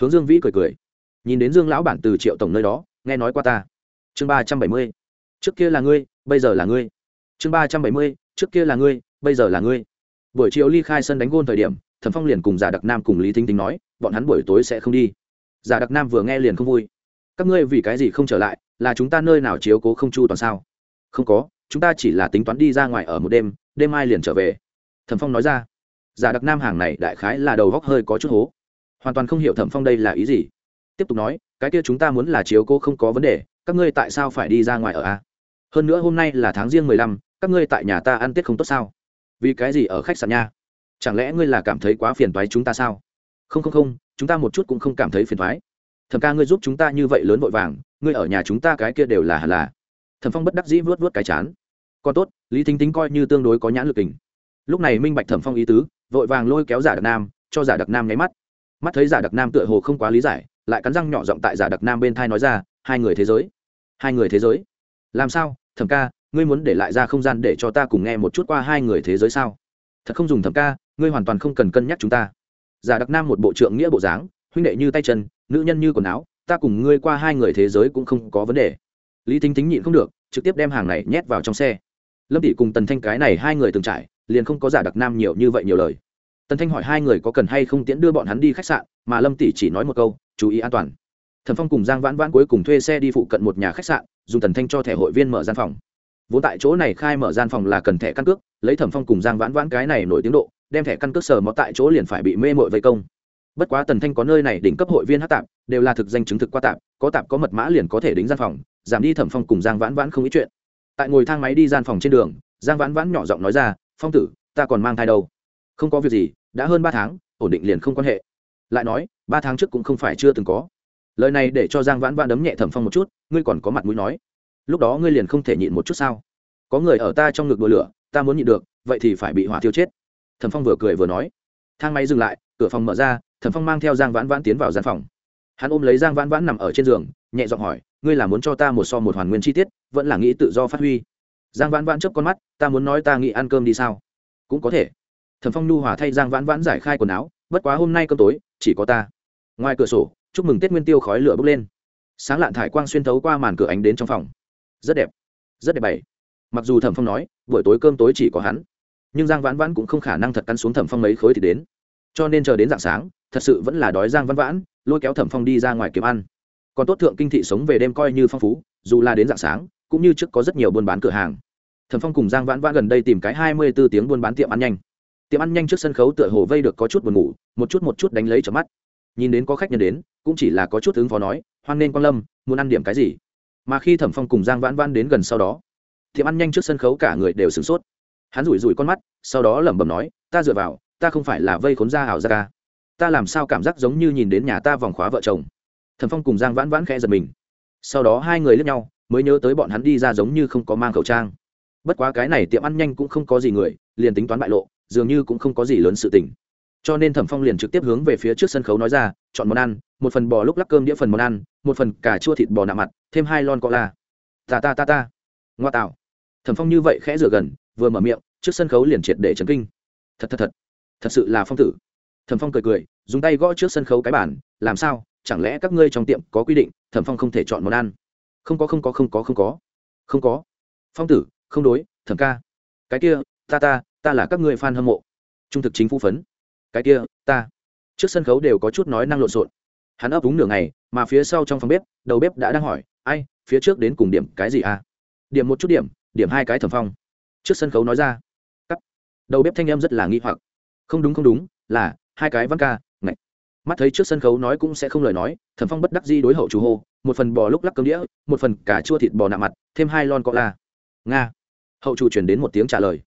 Hướng dương vĩ cười cười. Nhìn đến dương lão bản từ triệu tổng nơi đó, nghe nói qua ta. Chương ba trăm bảy mươi. Trước kia là ngươi, bây giờ là ngươi. Chương ba trăm bảy mươi trước kia là ngươi, bây giờ là ngươi. Buổi chiều ly khai sân đánh gôn thời điểm, thẩm phong liền cùng giả đặc nam cùng lý thính tính nói, bọn hắn buổi tối sẽ không đi. Giả đặc nam vừa nghe liền không vui. Các ngươi vì cái gì không trở lại, là chúng ta nơi nào chiếu cố không chu toàn sao? Không có, chúng ta chỉ là tính toán đi ra ngoài ở một đêm đêm mai liền trở về. Thẩm phong nói ra. Giả đặc nam hàng này đại khái là đầu góc hơi có chút hố. Hoàn toàn không hiểu thẩm phong đây là ý gì. Tiếp tục nói, cái kia chúng ta muốn là chiếu cố không có vấn đề, các ngươi tại sao phải đi ra ngoài ở a? Hơn nữa hôm nay là tháng riêng mười lăm các ngươi tại nhà ta ăn tết không tốt sao? Vì cái gì ở khách sạn nha? Chẳng lẽ ngươi là cảm thấy quá phiền toái chúng ta sao? Không không không, chúng ta một chút cũng không cảm thấy phiền toái. Thầm ca ngươi giúp chúng ta như vậy lớn vội vàng, ngươi ở nhà chúng ta cái kia đều là hẳn là? Thẩm phong bất đắc dĩ vuốt vuốt cái chán. Còn tốt, lý thính tính coi như tương đối có nhãn lực tình. Lúc này minh bạch thẩm phong ý tứ, vội vàng lôi kéo giả đặc nam, cho giả đặc nam nháy mắt. Mắt thấy giả đặc nam tựa hồ không quá lý giải, lại cắn răng nhỏ giọng tại giả đặc nam bên thai nói ra, hai người thế giới, hai người thế giới. Làm sao, thẩm ca ngươi muốn để lại ra không gian để cho ta cùng nghe một chút qua hai người thế giới sao? Thật không dùng thẩm ca, ngươi hoàn toàn không cần cân nhắc chúng ta. Giả đặc nam một bộ trượng nghĩa bộ dáng, huynh đệ như tay chân, nữ nhân như quần áo, ta cùng ngươi qua hai người thế giới cũng không có vấn đề. Lý thính tính nhịn không được, trực tiếp đem hàng này nhét vào trong xe. Lâm tỷ cùng tần thanh cái này hai người từng trải, liền không có giả đặc nam nhiều như vậy nhiều lời. Tần thanh hỏi hai người có cần hay không tiễn đưa bọn hắn đi khách sạn, mà lâm tỷ chỉ nói một câu, chú ý an toàn. Thần phong cùng giang vãn vãn cuối cùng thuê xe đi phụ cận một nhà khách sạn, dùng tần thanh cho thẻ hội viên mở gian phòng vốn tại chỗ này khai mở gian phòng là cần thẻ căn cước, lấy thẩm phong cùng giang vãn vãn cái này nổi tiếng độ, đem thẻ căn cước sờ mó tại chỗ liền phải bị mê mội vây công. Bất quá tần thanh có nơi này đỉnh cấp hội viên hát tạp, đều là thực danh chứng thực qua tạp, có tạp có mật mã liền có thể đính gian phòng, giảm đi thẩm phong cùng giang vãn vãn không ít chuyện. Tại ngồi thang máy đi gian phòng trên đường, giang vãn vãn nhỏ giọng nói ra, phong tử, ta còn mang thai đâu? Không có việc gì, đã hơn ba tháng, ổn định liền không quan hệ. Lại nói, ba tháng trước cũng không phải chưa từng có. Lời này để cho giang vãn vãn đấm nhẹ thẩm phong một chút, ngươi còn có mặt mũi nói lúc đó ngươi liền không thể nhịn một chút sao? Có người ở ta trong ngực đùa lửa, ta muốn nhịn được, vậy thì phải bị hỏa thiêu chết. Thẩm phong vừa cười vừa nói. Thang máy dừng lại, cửa phòng mở ra, thẩm phong mang theo giang vãn vãn tiến vào gian phòng. Hắn ôm lấy giang vãn vãn nằm ở trên giường, nhẹ giọng hỏi, ngươi là muốn cho ta một so một hoàn nguyên chi tiết, vẫn là nghĩ tự do phát huy? Giang vãn vãn chớp con mắt, ta muốn nói ta nghĩ ăn cơm đi sao? Cũng có thể. Thẩm phong nhu hòa thay giang vãn vãn giải khai quần áo, bất quá hôm nay cơm tối, chỉ có ta. Ngoài cửa sổ, chúc mừng tết nguyên tiêu khói lửa bốc lên. Sáng lạn thải quang xuyên thấu qua màn cửa ánh đến trong phòng rất đẹp rất đẹp bảy mặc dù thẩm phong nói, buổi tối cơm tối chỉ có hắn, nhưng giang vãn vãn cũng không khả năng thật cắn xuống thẩm phong mấy khối thì đến. Cho nên chờ đến d ạ n g sáng, thật sự vẫn là đói giang vãn vãn, lôi kéo thẩm phong đi ra ngoài kiếm ăn. Còn tốt thượng kinh thị sống về đêm coi như phong phú, dù là đến d ạ n g sáng, cũng như trước có rất nhiều buôn bán cửa hàng. Thẩm phong cùng giang vãn vãn gần đây tìm cái hai mươi b ố tiếng buôn bán tiệm ăn nhanh. Tiệm ăn nhanh trước sân khấu tựa hồ vây được có chút buồn ngủ, một chút một chút đánh lấy trở mắt. Nhìn đến có khách nhân đến, cũng chỉ là có chút ứng phó nói, hoan nên quan lâm, muốn ăn điểm cái gì? Mà khi thẩm phong cùng giang vãn vãn đến gần sau đó tiệm ăn nhanh trước sân khấu cả người đều sửng sốt. Hắn rủi rủi con mắt, sau đó lẩm bẩm nói, ta dựa vào, ta không phải là vây khốn ra ảo ra ca. Ta làm sao cảm giác giống như nhìn đến nhà ta vòng khóa vợ chồng. Thẩm phong cùng giang vãn vãn khẽ giật mình. Sau đó hai người lướt nhau, mới nhớ tới bọn hắn đi ra giống như không có mang khẩu trang. Bất quá cái này tiệm ăn nhanh cũng không có gì người, liền tính toán bại lộ, dường như cũng không có gì lớn sự tình. Cho nên thẩm phong liền trực tiếp hướng về phía trước sân khấu nói ra, chọn món ăn, một phần bò lúc lắc cơm đĩa, phần món ăn, một phần cà chua thịt bò nạ mặt thêm hai lon cọ la ta ta ta ta. Ngoa tạo. Thẩm phong như vậy khẽ rửa gần, vừa mở miệng, trước sân khấu liền triệt để chấn kinh. Thật thật thật. Thật sự là phong tử. Thẩm phong cười cười, dùng tay gõ trước sân khấu cái bản làm sao, chẳng lẽ các ngươi trong tiệm có quy định, thẩm phong không thể chọn món ăn? Không có không có không có không có. Không có. Phong tử, không đối, thẩm ca. Cái kia, ta ta ta là các ngươi f a n hâm mộ. Trung thực chính phu phấn. Cái kia, ta. Trước sân khấu đều có chút nói năng lộn xộn hắn ấp úng nửa ngày, mà phía sau trong phòng bếp, đầu bếp đã đang hỏi, ai, phía trước đến cùng điểm cái gì à? Điểm một chút điểm điểm hai cái thẩm phong. Trước sân khấu nói ra. Cắt. Đầu bếp thanh em rất là nghi hoặc. Không đúng không đúng, là hai cái văn ca, ngạch. Mắt thấy trước sân khấu nói cũng sẽ không lời nói, thẩm phong bất đắc di đối hậu chủ hô, một phần bò lúc lắc cơm đĩa, một phần cả chua thịt bò nạ mặt, thêm hai lon cọ la nga. Hậu chủ chuyển đến một tiếng trả lời.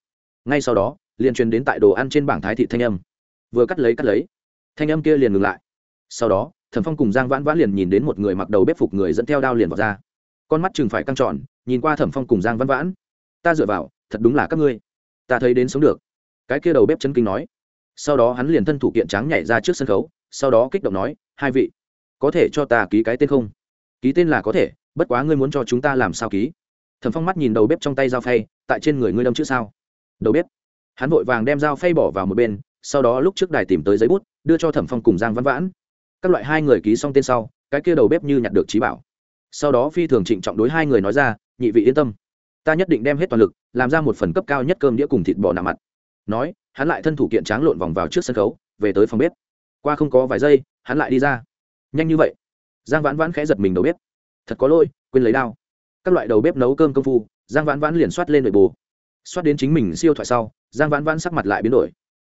Ngay sau đó, liền truyền đến tại đồ ăn trên bảng thái thị thanh âm. Vừa cắt lấy cắt lấy. Thanh âm kia liền ngừng lại. Sau đó thẩm phong cùng giang vãn vãn liền nhìn đến một người mặc đầu bếp phục người dẫn theo đao liền vào ra. Con mắt chừng phải căng tròn, nhìn qua thẩm phong cùng giang vãn vãn. Ta dựa vào, thật đúng là các ngươi. Ta thấy đến sống được. Cái kia đầu bếp chân kinh nói. Sau đó hắn liền thân thủ kiện tráng nhảy ra trước sân khấu, sau đó kích động nói, hai vị, có thể cho ta ký cái tên không? Ký tên là có thể, bất quá ngươi muốn cho chúng ta làm sao ký? Thẩm phong mắt nhìn đầu bếp trong tay dao phay, tại trên người ngươi đâm chữ sao? Đầu bếp, hắn vội vàng đem dao phay bỏ vào một bên, sau đó lúc trước đài tìm tới giấy bút, đưa cho thẩm phong cùng giang văn vãn các loại hai người ký xong tên sau, cái kia đầu bếp như nhặt được trí bảo. Sau đó phi thường trịnh trọng đối hai người nói ra, nhị vị yên tâm, ta nhất định đem hết toàn lực, làm ra một phần cấp cao nhất cơm đĩa cùng thịt bò nạ mặt. Nói, hắn lại thân thủ kiện tráng lộn vòng vào trước sân khấu, về tới phòng bếp. Qua không có vài giây, hắn lại đi ra. Nhanh như vậy. Giang vãn vãn khẽ giật mình đầu bếp. Thật có lỗi, quên lấy đao. Các loại đầu bếp nấu cơm công phu, giang vãn vãn liền soát lên nội bồ soát đến chính mình siêu thoại sau, giang vãn vãn sắc mặt lại biến đổi.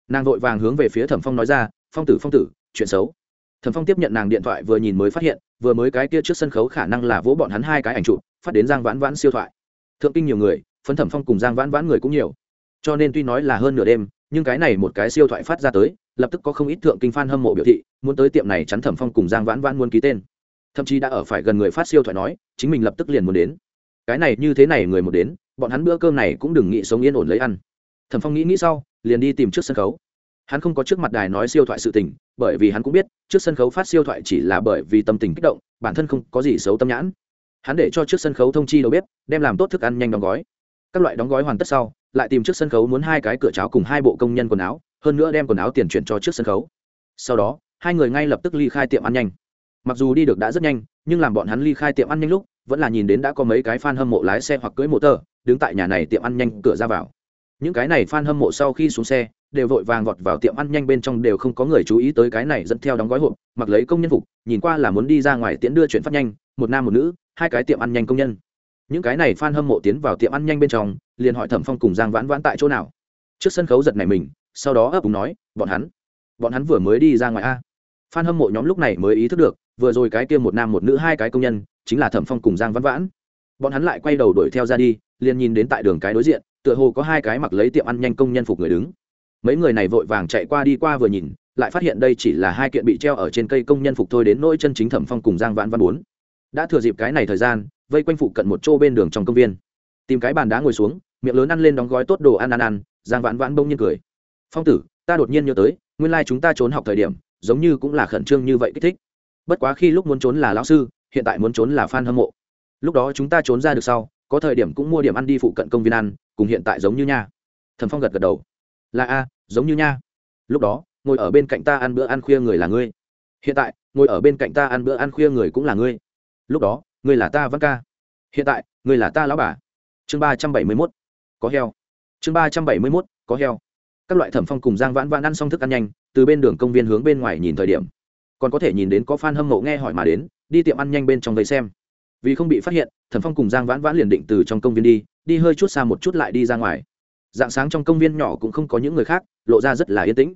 Nàng vội vàng hướng về phía thẩm phong nói ra, phong tử phong tử, chuyện xấu thẩm phong tiếp nhận nàng điện thoại vừa nhìn mới phát hiện, vừa mới cái kia trước sân khấu khả năng là vỗ bọn hắn hai cái ảnh chụp, phát đến giang vãn vãn siêu thoại. Thượng kinh nhiều người, phấn thẩm phong cùng giang vãn vãn người cũng nhiều. Cho nên tuy nói là hơn nửa đêm, nhưng cái này một cái siêu thoại phát ra tới, lập tức có không ít thượng kinh f a n hâm mộ biểu thị, muốn tới tiệm này chắn thẩm phong cùng giang vãn vãn muốn ký tên. Thậm chí đã ở phải gần người phát siêu thoại nói, chính mình lập tức liền muốn đến. Cái này như thế này người một đến, bọn hắn bữa cơm này cũng đừng nghĩ sống yên ổn lấy ăn. Thẩm phong nghĩ nghĩ sau, liền đi tìm trước sân khấu hắn không có trước mặt đài nói siêu thoại sự tình, bởi vì hắn cũng biết, trước sân khấu phát siêu thoại chỉ là bởi vì tâm tình kích động, bản thân không có gì xấu tâm nhãn. Hắn để cho trước sân khấu thông chi đầu bếp, đem làm tốt thức ăn nhanh đóng gói. Các loại đóng gói hoàn tất sau, lại tìm trước sân khấu muốn hai cái cửa cháo cùng hai bộ công nhân quần áo, hơn nữa đem quần áo tiền chuyển cho trước sân khấu. Sau đó, hai người ngay lập tức ly khai tiệm ăn nhanh. Mặc dù đi được đã rất nhanh, nhưng làm bọn hắn ly khai tiệm ăn nhanh lúc, vẫn là nhìn đến đã có mấy cái fan hâm mộ lái xe hoặc cưỡi mô tờ, đứng tại nhà này tiệm ăn nhanh cửa ra vào. Những cái này fan hâm mộ sau khi xuống xe đều vội vàng vọt vào tiệm ăn nhanh bên trong đều không có người chú ý tới cái này dẫn theo đóng gói hộp, mặc lấy công nhân phục, nhìn qua là muốn đi ra ngoài tiễn đưa chuyển phát nhanh, một nam một nữ, hai cái tiệm ăn nhanh công nhân. Những cái này fan hâm mộ tiến vào tiệm ăn nhanh bên trong, liền hỏi thẩm phong cùng giang vãn vãn tại chỗ nào. Trước sân khấu giật này mình, sau đó ấp úng nói, bọn hắn bọn hắn vừa mới đi ra ngoài a. Fan hâm mộ nhóm lúc này mới ý thức được, vừa rồi cái kia một nam một nữ hai cái công nhân, chính là thẩm phong cùng giang vãn vãn. Bọn hắn lại quay đầu đuổi theo ra đi, liền nhìn đến tại đường cái đối diện, tựa hồ có hai cái mặc lấy tiệm ăn nhanh công nhân phục người đứng mấy người này vội vàng chạy qua đi qua vừa nhìn, lại phát hiện đây chỉ là hai kiện bị treo ở trên cây công nhân phục thôi đến nỗi chân chính thẩm phong cùng giang vãn văn bốn. Đã thừa dịp cái này thời gian, vây quanh phụ cận một chỗ bên đường trong công viên. Tìm cái bàn đá ngồi xuống, miệng lớn ăn lên đóng gói tốt đồ ăn ăn ăn, giang vãn vãn bông nhiên cười. Phong tử, ta đột nhiên nhớ tới, nguyên lai、like、chúng ta trốn học thời điểm, giống như cũng là khẩn trương như vậy kích thích. Bất quá khi lúc muốn trốn là lão sư, hiện tại muốn trốn là f a n hâm mộ. Lúc đó chúng ta trốn ra được sau, có thời điểm cũng mua điểm ăn đi phụ cận công viên ăn, cùng hiện tại giống như nha. Thần phong gật gật đầu là a, giống như nha. Lúc đó, ngồi ở bên cạnh ta ăn bữa ăn khuya người là ngươi. Hiện tại, ngồi ở bên cạnh ta ăn bữa ăn khuya người cũng là ngươi. Lúc đó, ngươi là ta văn ca. Hiện tại, ngươi là ta lão bà. Chương ba trăm bảy mươi mốt, có heo. Chương ba trăm bảy mươi mốt, có heo. Các loại thẩm phong cùng giang vãn vãn ăn xong thức ăn nhanh, từ bên đường công viên hướng bên ngoài nhìn thời điểm. Còn có thể nhìn đến có f a n hâm mộ nghe hỏi mà đến, đi tiệm ăn nhanh bên trong vây xem. Vì không bị phát hiện, thẩm phong cùng giang vãn vãn liền định từ trong công viên đi đi hơi chút xa một chút lại đi ra ngoài dạng sáng trong công viên nhỏ cũng không có những người khác, lộ ra rất là yên tĩnh.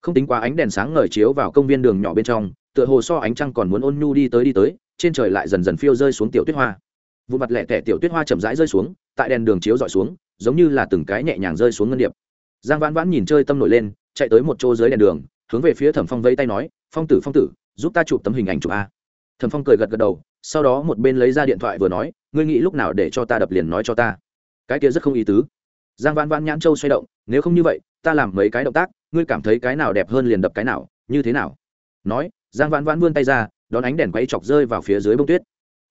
Không tính quá ánh đèn sáng ngời chiếu vào công viên đường nhỏ bên trong, tựa hồ so ánh trăng còn muốn ôn nhu đi tới đi tới, trên trời lại dần dần phiêu rơi xuống tiểu tuyết hoa. Vụ mặt lẻ tẻ tiểu tuyết hoa chậm rãi rơi xuống, tại đèn đường chiếu dọi xuống, giống như là từng cái nhẹ nhàng rơi xuống ngân điệp. Giang vãn vãn nhìn chơi tâm nổi lên, chạy tới một chỗ dưới đèn đường, hướng về phía thẩm phong vẫy tay nói, phong tử phong tử, giúp ta chụp tấm hình ảnh chụp a. Thẩm phong cười gật gật đầu, sau đó một bên lấy ra điện thoại vừa nói, ngươi nghĩ lúc nào để cho ta đập liền nói cho ta? Cái kia rất không ý tứ giang vãn vãn nhãn châu xoay động, nếu không như vậy, ta làm mấy cái động tác, ngươi cảm thấy cái nào đẹp hơn liền đập cái nào, như thế nào? Nói, giang vãn vãn vươn tay ra, đón ánh đèn quay chọc rơi vào phía dưới bông tuyết.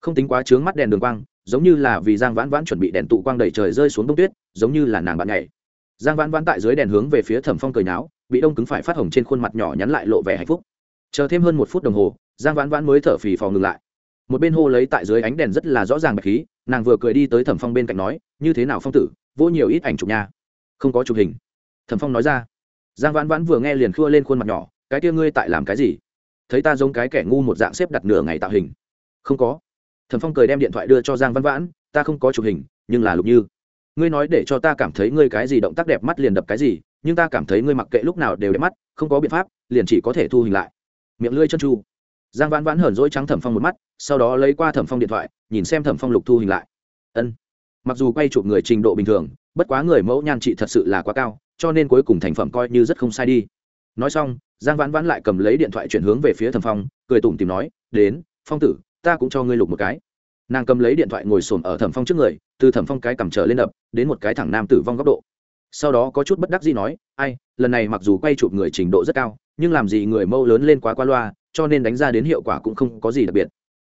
Không tính quá trướng mắt đèn đường quang, giống như là vì giang vãn vãn chuẩn bị đèn tụ quang đẩy trời rơi xuống bông tuyết, giống như là nàng bạn nhảy. Giang vãn vãn tại dưới đèn hướng về phía thẩm phong cười náo, bị đông cứng phải phát hồng trên khuôn mặt nhỏ nhắn lại lộ vẻ hạnh phúc. Chờ thêm hơn một phút đồng hồ, giang vãn vãn mới thở phì phò ngừng lại. Một bên hô lấy tại dưới ánh đèn rất là rõ ràng bạch khí, nàng vừa cười đi tới thẩm phong bên cạnh nói, như thế nào phong tử vô nhiều ít ảnh chụp nha. Không có chụp hình. Thẩm phong nói ra. Giang vãn vãn vừa nghe liền khua lên khuôn mặt nhỏ, cái tia ngươi tại làm cái gì? Thấy ta giống cái kẻ ngu một dạng xếp đặt nửa ngày tạo hình. Không có. Thẩm phong cười đem điện thoại đưa cho giang vãn vãn, ta không có chụp hình, nhưng là lục như. Ngươi nói để cho ta cảm thấy ngươi cái gì động tác đẹp mắt liền đập cái gì, nhưng ta cảm thấy ngươi mặc kệ lúc nào đều đẹp mắt, không có biện pháp, liền chỉ có thể thu hình lại. Miệng lưỡi chân chu. Giang vãn vãn hờn dỗi trắng thẩm phong một mắt, sau đó lấy qua thẩm phong điện thoại, nhìn xem thẩm phong lục thu hình lại. Ân mặc dù quay chụp người trình độ bình thường, bất quá người mẫu nhan trị thật sự là quá cao, cho nên cuối cùng thành phẩm coi như rất không sai đi. Nói xong, giang vãn vãn lại cầm lấy điện thoại chuyển hướng về phía thẩm phong, cười tủm tìm nói, đến, phong tử, ta cũng cho ngươi lục một cái. Nàng cầm lấy điện thoại ngồi xổm ở thẩm phong trước người, từ thẩm phong cái cầm trở lên đập, đến một cái thẳng nam tử vong góc độ. Sau đó có chút bất đắc gì nói, ai, lần này mặc dù quay chụp người trình độ rất cao, nhưng làm gì người mâu lớn lên quá qua loa, cho nên đánh ra đến hiệu quả cũng không có gì đặc biệt.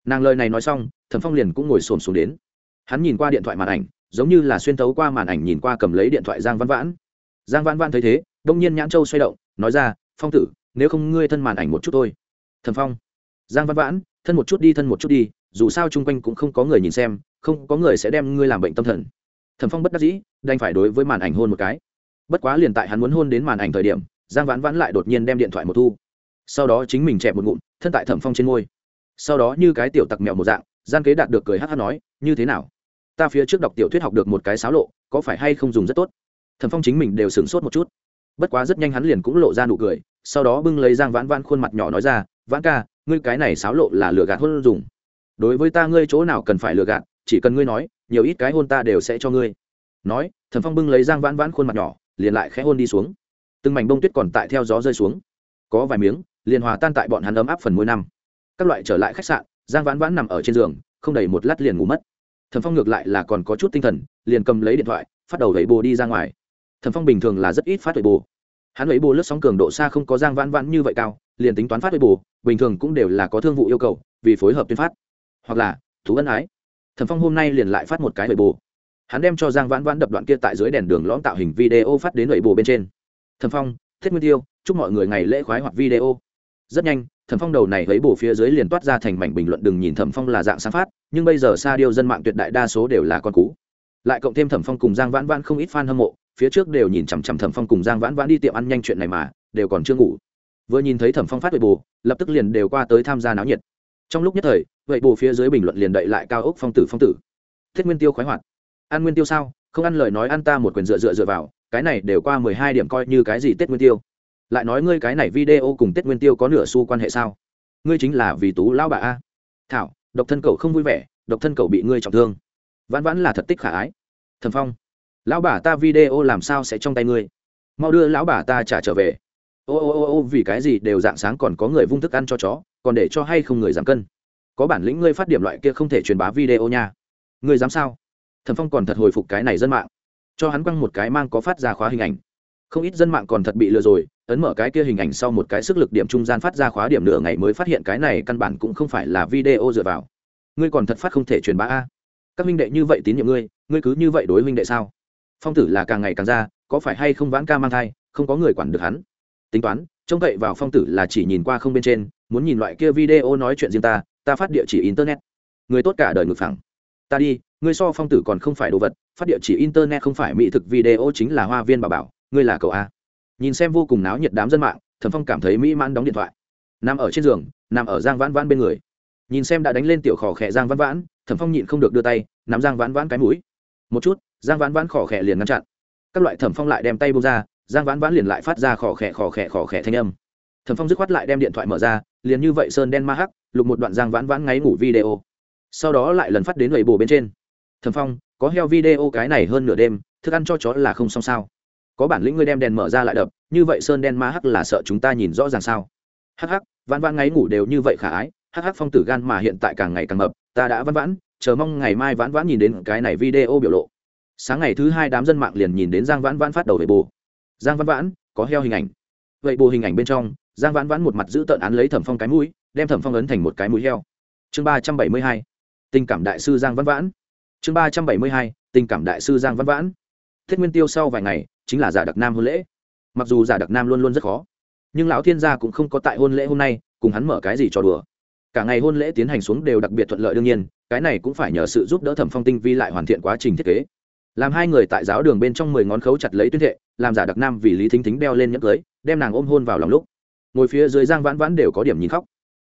Nàng lời này nói xong, thẩm phong liền cũng ngồi xổm xuống đến hắn nhìn qua điện thoại màn ảnh, giống như là xuyên thấu qua màn ảnh nhìn qua cầm lấy điện thoại giang văn vãn. Giang văn vãn thấy thế, đông nhiên nhãn châu xoay động, nói ra, phong tử, nếu không ngươi thân màn ảnh một chút thôi. Thẩm phong. Giang văn vãn, thân một chút đi, thân một chút đi, dù sao chung quanh cũng không có người nhìn xem, không có người sẽ đem ngươi làm bệnh tâm thần. Thẩm phong bất đắc dĩ, đành phải đối với màn ảnh hôn một cái. Bất quá liền tại hắn muốn hôn đến màn ảnh thời điểm, giang vãn vãn lại đột nhiên đem điện thoại một thu. Sau đó chính mình chẹp một ngụm, thân tại thẩm phong trên môi. Sau đó như cái tiểu tặc mèo một dạng gian kế đạt được cười hát hát nói, như thế nào? Ta phía trước đọc tiểu thuyết học được một cái xáo lộ, có phải hay không dùng rất tốt? Thẩm phong chính mình đều sửng sốt một chút. Bất quá rất nhanh hắn liền cũng lộ ra nụ cười, sau đó bưng lấy giang vãn vãn khuôn mặt nhỏ nói ra, vãn ca, ngươi cái này xáo lộ là lừa gạt hôn dùng. Đối với ta ngươi chỗ nào cần phải lừa gạt, chỉ cần ngươi nói, nhiều ít cái hôn ta đều sẽ cho ngươi. Nói, thẩm phong bưng lấy giang vãn vãn khuôn mặt nhỏ, liền lại khẽ hôn đi xuống. Từng mảnh bông tuyết còn tại theo gió rơi xuống. Có vài miếng, liền hòa tan tại bọn hắn ấm áp phần môi năm. Các loại trở lại khách sạn giang vãn vãn nằm ở trên giường, không đầy một lát liền ngủ mất. Thẩm phong ngược lại là còn có chút tinh thần, liền cầm lấy điện thoại, phát đầu vẫy bồ đi ra ngoài. Thẩm phong bình thường là rất ít phát vẫy bồ. Hắn vẫy bồ lướt sóng cường độ xa không có giang vãn vãn như vậy cao, liền tính toán phát vẫy bồ, bình thường cũng đều là có thương vụ yêu cầu, vì phối hợp tuyên phát. Hoặc là, thú ân ái. Thẩm phong hôm nay liền lại phát một cái vẫy bồ. Hắn đem cho giang vãn vãn đập đoạn kia tại dưới đèn đường lõm tạo hình video phát đến vẫy bồ bên trên. Thẩm phong, thiết nguyên tiêu, chúc mọi người ngày lễ khoái hoặc video. Rất nhanh thẩm phong đầu này lấy bổ phía dưới liền toát ra thành mảnh bình luận, đừng nhìn thẩm phong là dạng sáng phát, nhưng bây giờ xa điêu dân mạng tuyệt đại đa số đều là con cú. Lại cộng thêm thẩm phong cùng giang vãn vãn không ít f a n hâm mộ, phía trước đều nhìn chằm chằm thẩm phong cùng giang vãn vãn đi tiệm ăn nhanh chuyện này mà, đều còn chưa ngủ. Vừa nhìn thấy thẩm phong phát vậy bù, lập tức liền đều qua tới tham gia náo nhiệt. Trong lúc nhất thời, vậy bù phía dưới bình luận liền đậy lại cao ốc phong tử phong tử. Thiết nguyên tiêu khoái hoạt. Ăn nguyên tiêu sao? Không ăn lời nói ăn ta một quyền dựa dựa dựa vào, cái này đều qua mười hai điểm coi như cái gì tết nguyên tiêu? Lại nói ngươi cái này video cùng tết nguyên tiêu có nửa xu quan hệ sao? Ngươi chính là vì tú lão bà a. Thảo, độc thân cậu không vui vẻ, độc thân cậu bị ngươi trọng thương. Vãn vãn là thật tích khả ái. Thần phong, lão bà ta video làm sao sẽ trong tay ngươi? Mau đưa lão bà ta trả trở về. Ô ô ô ô, vì cái gì đều dạng sáng còn có người vung thức ăn cho chó, còn để cho hay không người giảm cân? Có bản lĩnh ngươi phát điểm loại kia không thể truyền bá video nha. Ngươi dám sao? Thần phong còn thật hồi phục cái này dân mạng. Cho hắn quăng một cái mang có phát ra khóa hình ảnh không ít dân mạng còn thật bị lừa rồi, ấn mở cái kia hình ảnh sau một cái sức lực điểm trung gian phát ra khóa điểm nửa ngày mới phát hiện cái này căn bản cũng không phải là video dựa vào. Ngươi còn thật phát không thể truyền bá a. Các huynh đệ như vậy tín nhiệm ngươi ngươi cứ như vậy đối huynh đệ sao? Phong tử là càng ngày càng ra, có phải hay không vãn ca mang thai, không có người quản được hắn? Tính toán, trông cậy vào phong tử là chỉ nhìn qua không bên trên, muốn nhìn loại kia video nói chuyện riêng ta ta phát địa chỉ internet. Người tốt cả đời ngược phẳng. Ta đi, ngươi so phong tử còn không phải đồ vật, phát địa chỉ internet không phải mỹ thực video chính là hoa viên bà bảo ngươi là cậu a? Nhìn xem vô cùng náo nhiệt đám dân mạng, thẩm phong cảm thấy mỹ mãn đóng điện thoại. Nằm ở trên giường, nằm ở giang vãn vãn bên người. Nhìn xem đã đánh lên tiểu khỏ khẽ giang vãn vãn, thẩm phong nhịn không được đưa tay, nắm giang vãn vãn cái mũi. Một chút, giang vãn vãn khỏ khẽ liền ngăn chặn. Các loại thẩm phong lại đem tay bông ra, giang vãn vãn liền lại phát ra khỏ khẽ khỏ khẽ khỏ khẽ thanh âm. Thẩm phong dứt khoát lại đem điện thoại mở ra, liền như vậy sơn đen ma hắc, lục một đoạn giang vãn vãn ngáy ngủ video. Sau đó lại lần phát đến lầy bồ bên trên. Thẩm phong, có heo video cái này hơn nửa đêm, thức ăn cho chó là không xong sao? Có bản lĩnh ngươi đem đèn mở ra lại đập, như vậy sơn đen ma hắc là sợ chúng ta nhìn rõ ràng sao? Hắc hắc, vãn vãn ngáy ngủ đều như vậy khả ái, hắc hắc phong tử gan mà hiện tại càng ngày càng mập, ta đã vãn vãn, chờ mong ngày mai vãn vãn nhìn đến cái này video biểu lộ. Sáng ngày thứ hai đám dân mạng liền nhìn đến giang vãn vãn phát đầu về bồ giang vãn vãn, có heo hình ảnh. Vậy bồ hình ảnh bên trong, giang vãn vãn một mặt giữ tợn án lấy thẩm phong cái mũi, đem thẩm phong ấn thành một cái mũi heo. Chương ba trăm bảy mươi hai, tình cảm đại sư giang vãn vãn. Chương ba trăm bảy mươi hai, tình cảm đại sư giang vãn vãn thiết nguyên tiêu sau vài ngày, chính là giả đặc nam hôn lễ. Mặc dù giả đặc nam luôn luôn rất khó, nhưng lão thiên gia cũng không có tại hôn lễ hôm nay cùng hắn mở cái gì cho đùa. Cả ngày hôn lễ tiến hành xuống đều đặc biệt thuận lợi đương nhiên, cái này cũng phải nhờ sự giúp đỡ thẩm phong tinh vi lại hoàn thiện quá trình thiết kế. Làm hai người tại giáo đường bên trong mười ngón khấu chặt lấy tuyên thệ, làm giả đặc nam vì lý thính thính đeo lên nhẫn cưới, đem nàng ôm hôn vào lòng lúc. Ngồi phía dưới giang vãn vãn đều có điểm nhìn khóc.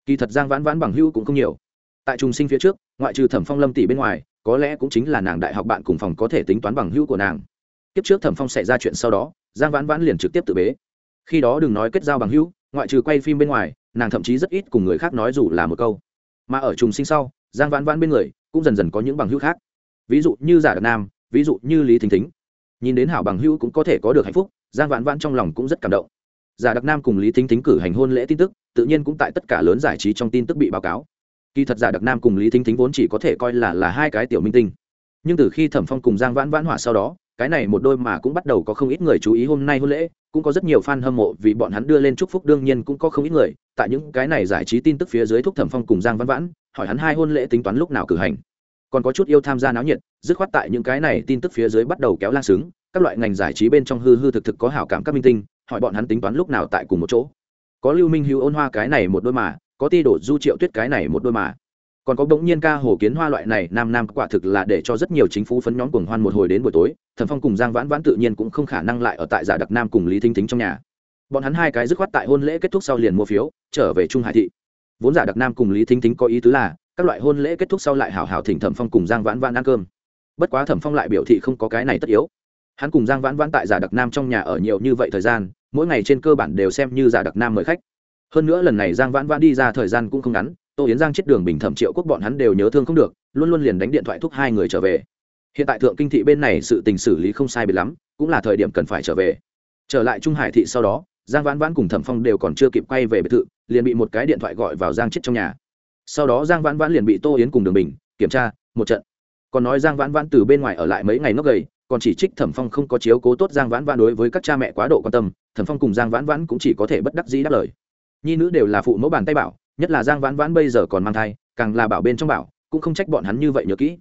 Kỳ thật giang vãn vãn bằng hữu cũng không nhiều. Tại trùng sinh phía trước, ngoại trừ thẩm phong lâm tỷ bên ngoài, có lẽ cũng chính là nàng đại học bạn cùng phòng có thể tính toán bằng hữu của nàng tiếp trước thẩm phong xảy ra chuyện sau đó, giang vãn vãn liền trực tiếp tự bế. Khi đó đừng nói kết giao bằng hữu, ngoại trừ quay phim bên ngoài, nàng thậm chí rất ít cùng người khác nói dù là một câu. Mà ở trùng sinh sau, giang vãn vãn bên người cũng dần dần có những bằng hữu khác. Ví dụ như giả đặc nam, ví dụ như lý thính thính. Nhìn đến hảo bằng hữu cũng có thể có được hạnh phúc, giang vãn vãn trong lòng cũng rất cảm động. Giả đặc nam cùng lý thính thính cử hành hôn lễ tin tức, tự nhiên cũng tại tất cả lớn giải trí trong tin tức bị báo cáo. Kỳ thật giả đặc nam cùng lý thính thính vốn chỉ có thể coi là là hai cái tiểu minh tinh. Nhưng từ khi thẩm phong cùng giang vãn vãn hỏa sau đó cái này một đôi mà cũng bắt đầu có không ít người chú ý hôm nay hôn lễ, cũng có rất nhiều fan hâm mộ vì bọn hắn đưa lên chúc phúc, đương nhiên cũng có không ít người, tại những cái này giải trí tin tức phía dưới thúc thẩm phong cùng giang văn vãn, hỏi hắn hai hôn lễ tính toán lúc nào cử hành. Còn có chút yêu tham gia náo nhiệt, dứt khoát tại những cái này tin tức phía dưới bắt đầu kéo lan xứng, các loại ngành giải trí bên trong hư hư thực thực có hảo cảm các minh tinh, hỏi bọn hắn tính toán lúc nào tại cùng một chỗ. Có lưu minh hữu ôn hoa cái này một đôi mà, có ti đổ du triệu tuyết cái này một đôi mà còn có bỗng nhiên ca hồ kiến hoa loại này, nam nam quả thực là để cho rất nhiều chính phủ phấn nhóm cuồng hoan một hồi đến buổi tối thần phong cùng giang vãn vãn tự nhiên cũng không khả năng lại ở tại giả đặc nam cùng lý thính thính trong nhà. Bọn hắn hai cái dứt khoát tại hôn lễ kết thúc sau liền mua phiếu, trở về trung hải thị. Vốn giả đặc nam cùng lý thính thính có ý tứ là, các loại hôn lễ kết thúc sau lại hảo hảo thỉnh thẩm phong cùng giang vãn vãn ăn cơm. Bất quá thẩm phong lại biểu thị không có cái này tất yếu. Hắn cùng giang vãn vãn tại giả đặc nam trong nhà ở nhiều như vậy thời gian, mỗi ngày trên cơ bản đều xem như giả đặc nam mời khách. Hơn nữa lần này giang vãn vãn đi ra thời gian cũng không ngắn tô yến giang chết đường bình thẩm triệu quốc bọn hắn đều nhớ thương không được, luôn luôn liền đánh điện thoại thúc hai người trở về. Hiện tại thượng kinh thị bên này sự tình xử lý không sai biệt lắm, cũng là thời điểm cần phải trở về. Trở lại trung hải thị sau đó, giang vãn vãn cùng thẩm phong đều còn chưa kịp quay về biệt thự, liền bị một cái điện thoại gọi vào giang chết trong nhà. Sau đó giang vãn vãn liền bị tô yến cùng đường bình kiểm tra, một trận. Còn nói giang vãn vãn từ bên ngoài ở lại mấy ngày nước gầy, còn chỉ trích thẩm phong không có chiếu cố tốt giang vãn vãn đối với các cha mẹ quá độ quan tâm, thẩm phong cùng giang vãn vãn cũng chỉ có thể bất đắc dĩ đáp lời. Nhi nữ đều là phụ mẫu bàn tay bảo nhất là giang vãn vãn bây giờ còn mang thai, càng là bảo bên trong bảo, cũng không trách bọn hắn như vậy nhớ kỹ.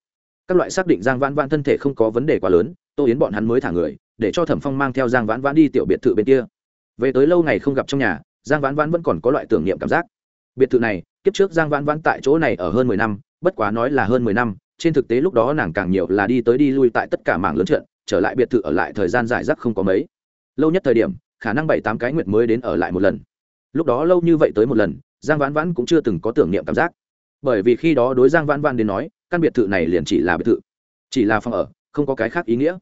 Các loại xác định giang vãn vãn thân thể không có vấn đề quá lớn, tô yến bọn hắn mới thả người, để cho thẩm phong mang theo giang vãn vãn đi tiểu biệt thự bên kia. Về tới lâu ngày không gặp trong nhà, giang vãn vãn vẫn còn có loại tưởng niệm cảm giác. Biệt thự này, kiếp trước giang vãn vãn tại chỗ này ở hơn mười năm, bất quá nói là hơn mười năm, trên thực tế lúc đó nàng càng nhiều là đi tới đi lui tại tất cả mảng lớn trận, trở lại biệt thự ở lại thời gian dài rác không có mấy. Lâu nhất thời điểm, khả năng bảy tám cái nguyệt mới đến ở lại một lần. Lúc đó lâu như vậy tới một lần giang vãn vãn cũng chưa từng có tưởng niệm cảm giác. Bởi vì khi đó đối giang vãn vãn đến nói, căn biệt thự này liền chỉ là biệt thự, chỉ là phòng ở, không có cái khác ý nghĩa.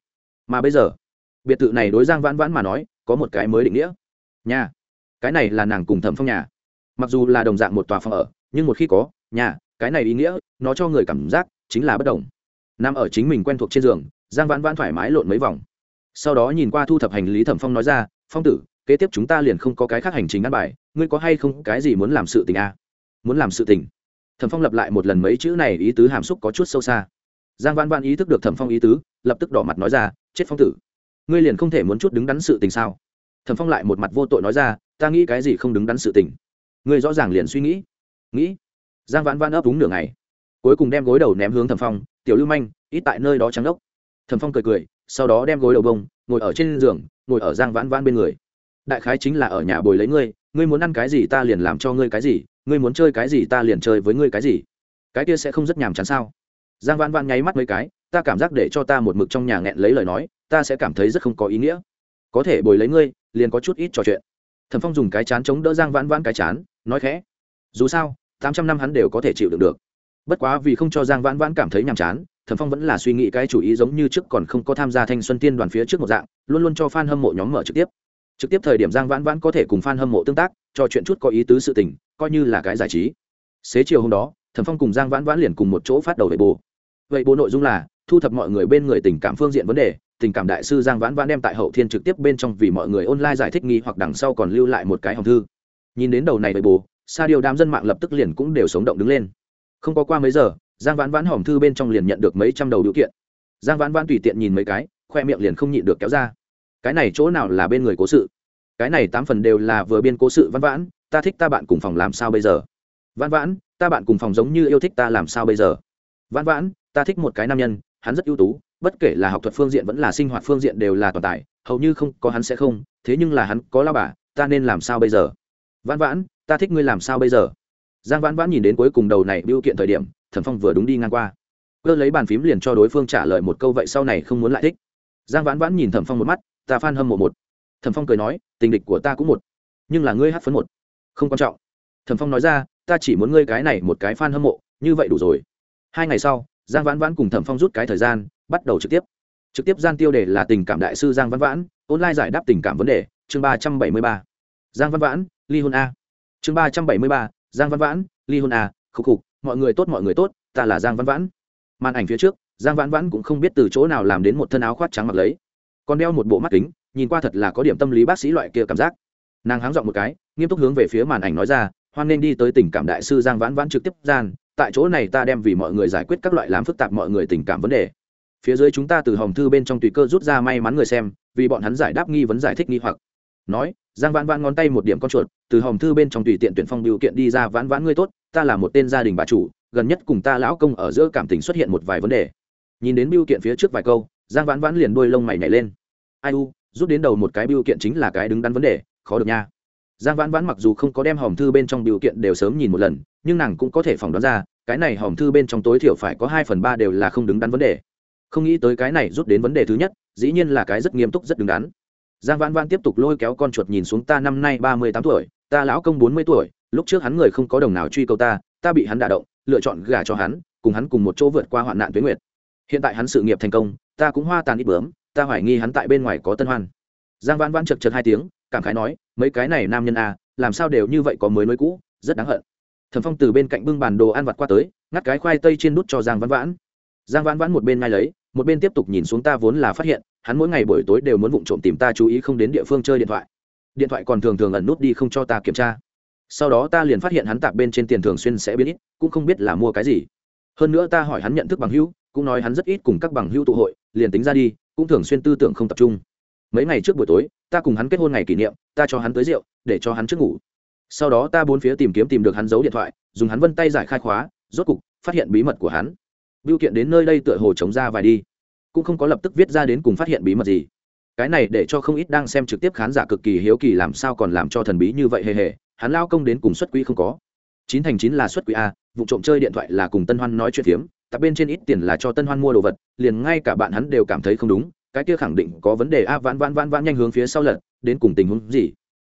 Mà bây giờ, biệt thự này đối giang vãn vãn mà nói, có một cái mới định nghĩa. Nhà. Cái này là nàng cùng thẩm phong nhà. Mặc dù là đồng dạng một tòa phòng ở, nhưng một khi có, nhà, cái này ý nghĩa, nó cho người cảm giác chính là bất đồng. Nằm ở chính mình quen thuộc trên giường, giang vãn vãn thoải mái lộn mấy vòng. Sau đó nhìn qua thu thập hành lý thẩm phong nói ra, phong tử kế tiếp chúng ta liền không có cái khác hành trình ăn bài, ngươi có hay không cái gì muốn làm sự tình à? muốn làm sự tình. Thẩm phong lập lại một lần mấy chữ này ý tứ hàm xúc có chút sâu xa. Giang vãn vãn ý thức được thẩm phong ý tứ, lập tức đỏ mặt nói ra, chết phong tử, ngươi liền không thể muốn chút đứng đắn sự tình sao? Thẩm phong lại một mặt vô tội nói ra, ta nghĩ cái gì không đứng đắn sự tình? Ngươi rõ ràng liền suy nghĩ. Nghĩ? Giang vãn vãn ấp úng nửa ngày. Cuối cùng đem gối đầu ném hướng thẩm phong, tiểu lưu manh, ít tại nơi đó trắng đốc. Thẩm phong cười cười, sau đó đem gối đầu bông, ngồi ở trên giường, ngồi ở giang vãn vãn bên người đại khái chính là ở nhà bồi lấy ngươi ngươi muốn ăn cái gì ta liền làm cho ngươi cái gì, ngươi muốn chơi cái gì ta liền chơi với ngươi cái gì. Cái kia sẽ không rất nhàm chán sao? Giang vãn vãn nháy mắt mấy cái, ta cảm giác để cho ta một mực trong nhà nghẹn lấy lời nói, ta sẽ cảm thấy rất không có ý nghĩa. Có thể bồi lấy ngươi, liền có chút ít trò chuyện. Thẩm phong dùng cái chán chống đỡ giang vãn vãn cái chán, nói khẽ, dù sao, tám trăm năm hắn đều có thể chịu đựng được. Bất quá vì không cho giang vãn vãn cảm thấy nhàm chán, thẩm phong vẫn là suy nghĩ cái chủ ý giống như trước còn không có tham gia thanh xuân tiên đoàn phía trước một dạng, luôn luôn cho f a n hâm mộ nhóm mở trực tiếp trực tiếp thời điểm giang vãn vãn có thể cùng f a n hâm mộ tương tác, cho chuyện chút có ý tứ sự tình, coi như là cái giải trí. Xế chiều hôm đó, thẩm phong cùng giang vãn vãn liền cùng một chỗ phát đầu về bồ. Vậy bộ nội dung là, thu thập mọi người bên người tình cảm phương diện vấn đề, tình cảm đại sư giang vãn vãn đem tại hậu thiên trực tiếp bên trong vì mọi người online giải thích nghi hoặc đằng sau còn lưu lại một cái hồng thư. Nhìn đến đầu này về bồ, sa điều đám dân mạng lập tức liền cũng đều sống động đứng lên. Không có qua mấy giờ, giang vãn vãn hòm thư bên trong liền nhận được mấy trăm đầu điều kiện. Giang vãn vãn tùy tiện nhìn mấy cái, khoe miệng liền không nhịn được kéo ra cái này chỗ nào là bên người cố sự? Cái này tám phần đều là vừa biên cố sự, văn vãn, ta thích ta bạn cùng phòng làm sao bây giờ? Văn vãn, ta bạn cùng phòng giống như yêu thích ta làm sao bây giờ? Văn vãn, ta thích một cái nam nhân, hắn rất ưu tú, bất kể là học thuật phương diện vẫn là sinh hoạt phương diện đều là toàn tài, hầu như không có hắn sẽ không, thế nhưng là hắn có lao bà, ta nên làm sao bây giờ? Văn vãn, ta thích ngươi làm sao bây giờ? Giang vãn vãn nhìn đến cuối cùng đầu này biêu kiện thời điểm, thẩm phong vừa đúng đi ngang qua. Cơ lấy bàn phím liền cho đối phương trả lời một câu vậy sau này không muốn lại thích. Giang vãn vãn nhìn thẩm phong một mắt ta phan hâm mộ một. Thẩm phong cười nói, tình địch của ta cũng một. Nhưng là ngươi hát phấn một. Không quan trọng. Thẩm phong nói ra, ta chỉ muốn ngươi cái này một cái fan hâm mộ, như vậy đủ rồi. Hai ngày sau, giang vãn vãn cùng thẩm phong rút cái thời gian, bắt đầu trực tiếp. Trực tiếp gian tiêu đề là tình cảm đại sư giang vãn vãn, online giải đáp tình cảm vấn đề, chương ba trăm bảy mươi ba. Giang vãn vãn, ly hôn a. Chương ba trăm bảy mươi ba, giang vãn vãn, ly hôn a khục khục, mọi người tốt, mọi người tốt, ta là giang vãn vãn. Màn ảnh phía trước, giang vãn vãn cũng không biết từ chỗ nào làm đến một thân áo khoác trắng mặc lấy còn đeo một bộ mắt kính, nhìn qua thật là có điểm tâm lý bác sĩ loại kia cảm giác. Nàng háng dọn một cái, nghiêm túc hướng về phía màn ảnh nói ra, hoan nên đi tới tình cảm đại sư giang vãn vãn trực tiếp gian, tại chỗ này ta đem vì mọi người giải quyết các loại làm phức tạp mọi người tình cảm vấn đề. Phía dưới chúng ta từ hòm thư bên trong tùy cơ rút ra may mắn người xem, vì bọn hắn giải đáp nghi vấn giải thích nghi hoặc. Nói, giang vãn vãn ngón tay một điểm con chuột, từ hòm thư bên trong tùy tiện tuyển phong điều kiện đi ra, vãn vãn ngươi tốt, ta là một tên gia đình bà chủ, gần nhất cùng ta lão công ở giữa cảm tình xuất hiện một vài vấn đề. Nhìn đến biêu kiện phía trước vài câu, giang vãn vãn liền đôi lông mày nhảy lên ai u, rút đến đầu một cái biểu kiện chính là cái đứng đắn vấn đề, khó được nha. Giang vãn vãn mặc dù không có đem hòm thư bên trong biểu kiện đều sớm nhìn một lần, nhưng nàng cũng có thể phỏng đoán ra, cái này hòm thư bên trong tối thiểu phải có hai phần ba đều là không đứng đắn vấn đề. Không nghĩ tới cái này rút đến vấn đề thứ nhất, dĩ nhiên là cái rất nghiêm túc, rất đứng đắn. Giang vãn vãn tiếp tục lôi kéo con chuột nhìn xuống, ta năm nay ba mươi tám tuổi, ta lão công bốn mươi tuổi, lúc trước hắn người không có đồng nào truy cầu ta ta bị hắn đả động, lựa chọn gả cho hắn, cùng hắn cùng một chỗ vượt qua hoạn nạn tuyến nguyệt. Hiện tại hắn sự nghiệp thành công, ta cũng hoa tàn ít bướm ta hoài nghi hắn tại bên ngoài có tân hoan. Giang vãn vãn chật chật hai tiếng cảm khái nói mấy cái này nam nhân a à, làm sao đều như vậy có mới nối cũ rất đáng hận. Thẩm phong từ bên cạnh bưng bàn đồ ăn vặt qua tới ngắt cái khoai tây trên nút cho giang vãn vãn. Giang vãn vãn một bên ngay lấy một bên tiếp tục nhìn xuống ta vốn là phát hiện hắn mỗi ngày buổi tối đều muốn vụng trộm tìm ta chú ý không đến địa phương chơi điện thoại. Điện thoại còn thường thường ẩn nút đi không cho ta kiểm tra. Sau đó ta liền phát hiện hắn tạp bên trên tiền thường xuyên sẽ biến, ít cũng không biết là mua cái gì. Hơn nữa ta hỏi hắn nhận thức bằng hữu cũng nói hắn rất ít cùng các bằng hữu tụ hội liền tính ra đi cũng thường xuyên tư tưởng không tập trung. Mấy ngày trước buổi tối, ta cùng hắn kết hôn ngày kỷ niệm, ta cho hắn tới rượu, để cho hắn trước ngủ. Sau đó ta bốn phía tìm kiếm tìm được hắn giấu điện thoại, dùng hắn vân tay giải khai khóa, rốt cục phát hiện bí mật của hắn. Biêu kiện đến nơi đây tựa hồ chống ra vài đi, cũng không có lập tức viết ra đến cùng phát hiện bí mật gì. Cái này để cho không ít đang xem trực tiếp khán giả cực kỳ hiếu kỳ làm sao còn làm cho thần bí như vậy hề hề, hắn lao công đến cùng xuất quỹ không có. Chín thành chín là xuất quỹ a, vụ trộm chơi điện thoại là cùng tân hoan nói chuyện phiếm tập bên trên ít tiền là cho tân hoan mua đồ vật, liền ngay cả bạn hắn đều cảm thấy không đúng, cái kia khẳng định có vấn đề. A, vãn vãn vãn vãn nhanh hướng phía sau lật, đến cùng tình huống gì?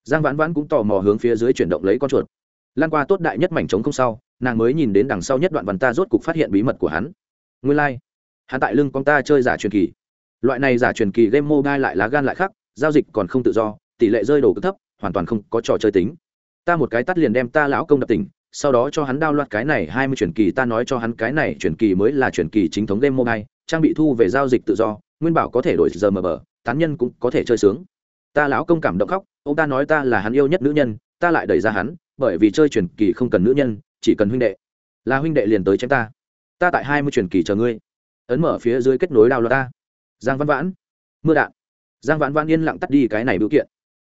Giang vãn vãn cũng tò mò hướng phía dưới chuyển động lấy con chuột. Lan qua tốt đại nhất mảnh trống không sau, nàng mới nhìn đến đằng sau nhất đoạn văn ta rốt cục phát hiện bí mật của hắn. Nguyên lai、like. hắn tại lưng con ta chơi giả truyền kỳ. Loại này giả truyền kỳ game mobile lại lá gan lại khác giao dịch còn không tự do, tỷ lệ rơi đồ cực thấp, hoàn toàn không có trò chơi tính. Ta một cái tắt liền đem ta lão công đập tỉnh sau đó cho hắn đao loạt cái này hai mươi truyền kỳ, ta nói cho hắn cái này truyền kỳ mới là truyền kỳ chính thống game mobile, trang bị thu về giao dịch tự do, nguyên bảo có thể đổi giờ mờ bờ, tán nhân cũng có thể chơi sướng. Ta lão công cảm động khóc, ông ta nói ta là hắn yêu nhất nữ nhân, ta lại đẩy ra hắn, bởi vì chơi truyền kỳ không cần nữ nhân, chỉ cần huynh đệ. Là huynh đệ liền tới chém ta. Ta tại hai mươi truyền kỳ chờ ngươi. Ấn mở phía dưới kết nối đao loạt ta. Giang văn vãn. Mưa đạn. Giang vãn vãn yên lặng tắt đi cái này biểu kiện.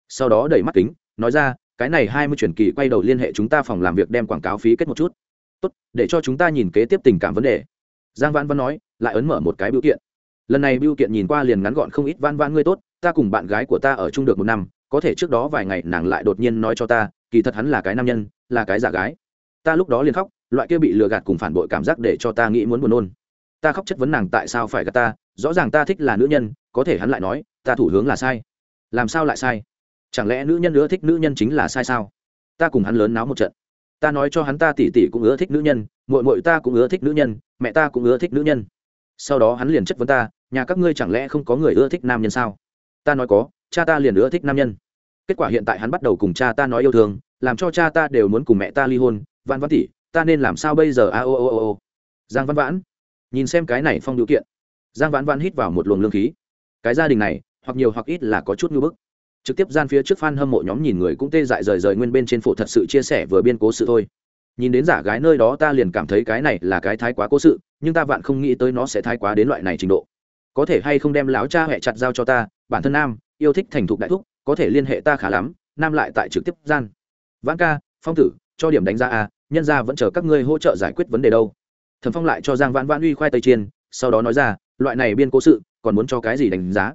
Sau đó đẩy mắt kính, nói ra cái này hai mươi truyền kỳ quay đầu liên hệ chúng ta phòng làm việc đem quảng cáo phí kết một chút. Tốt, để cho chúng ta nhìn kế tiếp tình cảm vấn đề. Giang vãn văn nói, lại ấn mở một cái biểu kiện. Lần này biểu kiện nhìn qua liền ngắn gọn không ít van vãn ngươi tốt, ta cùng bạn gái của ta ở chung được một năm, có thể trước đó vài ngày nàng lại đột nhiên nói cho ta, kỳ thật hắn là cái nam nhân, là cái giả gái. Ta lúc đó liền khóc, loại kia bị lừa gạt cùng phản bội cảm giác để cho ta nghĩ muốn buồn nôn. Ta khóc chất vấn nàng tại sao phải gạt ta, rõ ràng ta thích là nữ nhân, có thể hắn lại nói, ta thủ hướng là sai. Làm sao lại sai? Chẳng lẽ nữ nhân ưa thích nữ nhân chính là sai sao? Ta cùng hắn lớn náo một trận. Ta nói cho hắn ta tỉ tỉ cũng ưa thích nữ nhân mội mội ta cũng ưa thích nữ nhân, mẹ ta cũng ưa thích nữ nhân. Sau đó hắn liền chất vấn ta, nhà các ngươi chẳng lẽ không có người ưa thích nam nhân sao? Ta nói có, cha ta liền ưa thích nam nhân. Kết quả hiện tại hắn bắt đầu cùng cha ta nói yêu thương, làm cho cha ta đều muốn cùng mẹ ta ly hôn. Văn văn tỷ, ta nên làm sao bây giờ? A, ô ô ô ô. Giang văn vãn, nhìn xem cái này phong điều kiện. Giang vãn vãn hít vào một luồng lương khí. Cái gia đình này, hoặc nhiều hoặc ít là có chút ngưỡng bức trực tiếp gian phía trước f a n hâm mộ nhóm nhìn người cũng tê dại rời rời nguyên bên trên phổ thật sự chia sẻ vừa biên cố sự thôi. Nhìn đến giả gái nơi đó ta liền cảm thấy cái này là cái thái quá cố sự, nhưng ta vạn không nghĩ tới nó sẽ thái quá đến loại này trình độ. Có thể hay không đem láo cha hẹ chặt giao cho ta, bản thân nam, yêu thích thành thục đại thúc, có thể liên hệ ta khá lắm, nam lại tại trực tiếp gian. Vãn ca, phong tử, cho điểm đánh giá a, nhân ra vẫn chờ các ngươi hỗ trợ giải quyết vấn đề đâu. Thẩm phong lại cho giang vãn vãn uy khoai tây chiên, sau đó nói ra, loại này biên cố sự, còn muốn cho cái gì đánh giá?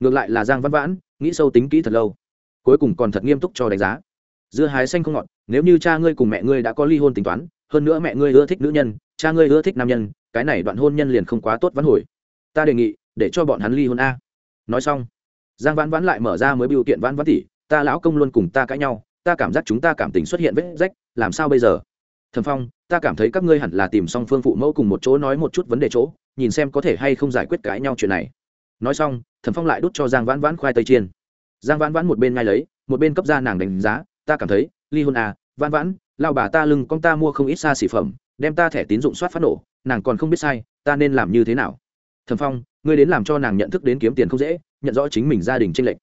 Ngược lại là giang vãn vãn nghĩ sâu tính kỹ thật lâu. Cuối cùng còn thật nghiêm túc cho đánh giá. Dưa hái xanh không ngọt, nếu như cha ngươi cùng mẹ ngươi đã có ly hôn tính toán, hơn nữa mẹ ngươi ưa thích nữ nhân, cha ngươi ưa thích nam nhân, cái này đoạn hôn nhân liền không quá tốt vắn hồi. Ta đề nghị, để cho bọn hắn ly hôn a. Nói xong, giang vãn vãn lại mở ra mới biểu kiện vãn vãn tỷ, ta lão công luôn cùng ta cãi nhau, ta cảm giác chúng ta cảm tình xuất hiện vết rách, làm sao bây giờ? Thầm phong, ta cảm thấy các ngươi hẳn là tìm xong phương phụ mẫu cùng một chỗ nói một chút vấn đề chỗ, nhìn xem có thể hay không giải quyết cãi nhau chuyện này nói xong, thẩm phong lại đút cho giang vãn vãn khoai tây chiên. Giang vãn vãn một bên ngay lấy, một bên cấp ra nàng đánh giá, ta cảm thấy, ly hôn à vãn vãn, lao bà ta lưng con ta mua không ít xa xỉ phẩm, đem ta thẻ tín dụng soát phát nổ, nàng còn không biết sai, ta nên làm như thế nào? Thẩm phong, ngươi đến làm cho nàng nhận thức đến kiếm tiền không dễ, nhận rõ chính mình gia đình tranh lệch.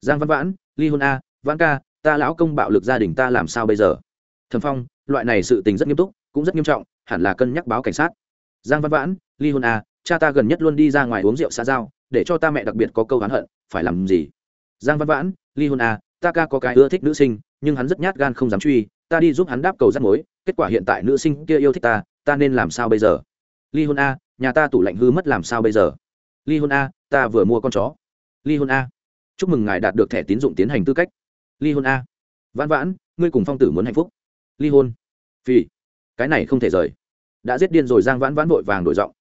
Giang văn vãn, ly hôn a vãn ca, ta lão công bạo lực gia đình ta làm sao bây giờ? Thẩm phong, loại này sự tình rất nghiêm túc, cũng rất nghiêm trọng, hẳn là cân nhắc báo cảnh sát. Giang văn vãn, ly hôn a cha ta gần nhất luôn đi ra ngoài uống rượu xã giao để cho ta mẹ đặc biệt có câu hắn hận, phải làm gì? Giang văn vãn, ly hôn a ta ca có cái ưa thích nữ sinh, nhưng hắn rất nhát gan không dám truy, ta đi giúp hắn đáp cầu rắt mối, kết quả hiện tại nữ sinh kia yêu thích ta ta nên làm sao bây giờ? Ly hôn a nhà ta tủ lạnh hư mất làm sao bây giờ? Ly hôn a ta vừa mua con chó. Ly hôn a chúc mừng ngài đạt được thẻ tín dụng tiến hành tư cách. Ly hôn a vãn vãn, ngươi cùng phong tử muốn hạnh phúc. Ly hôn phi cái này không thể rời. Đã giết điên rồi, giang vãn vãn vội vàng đổi giọng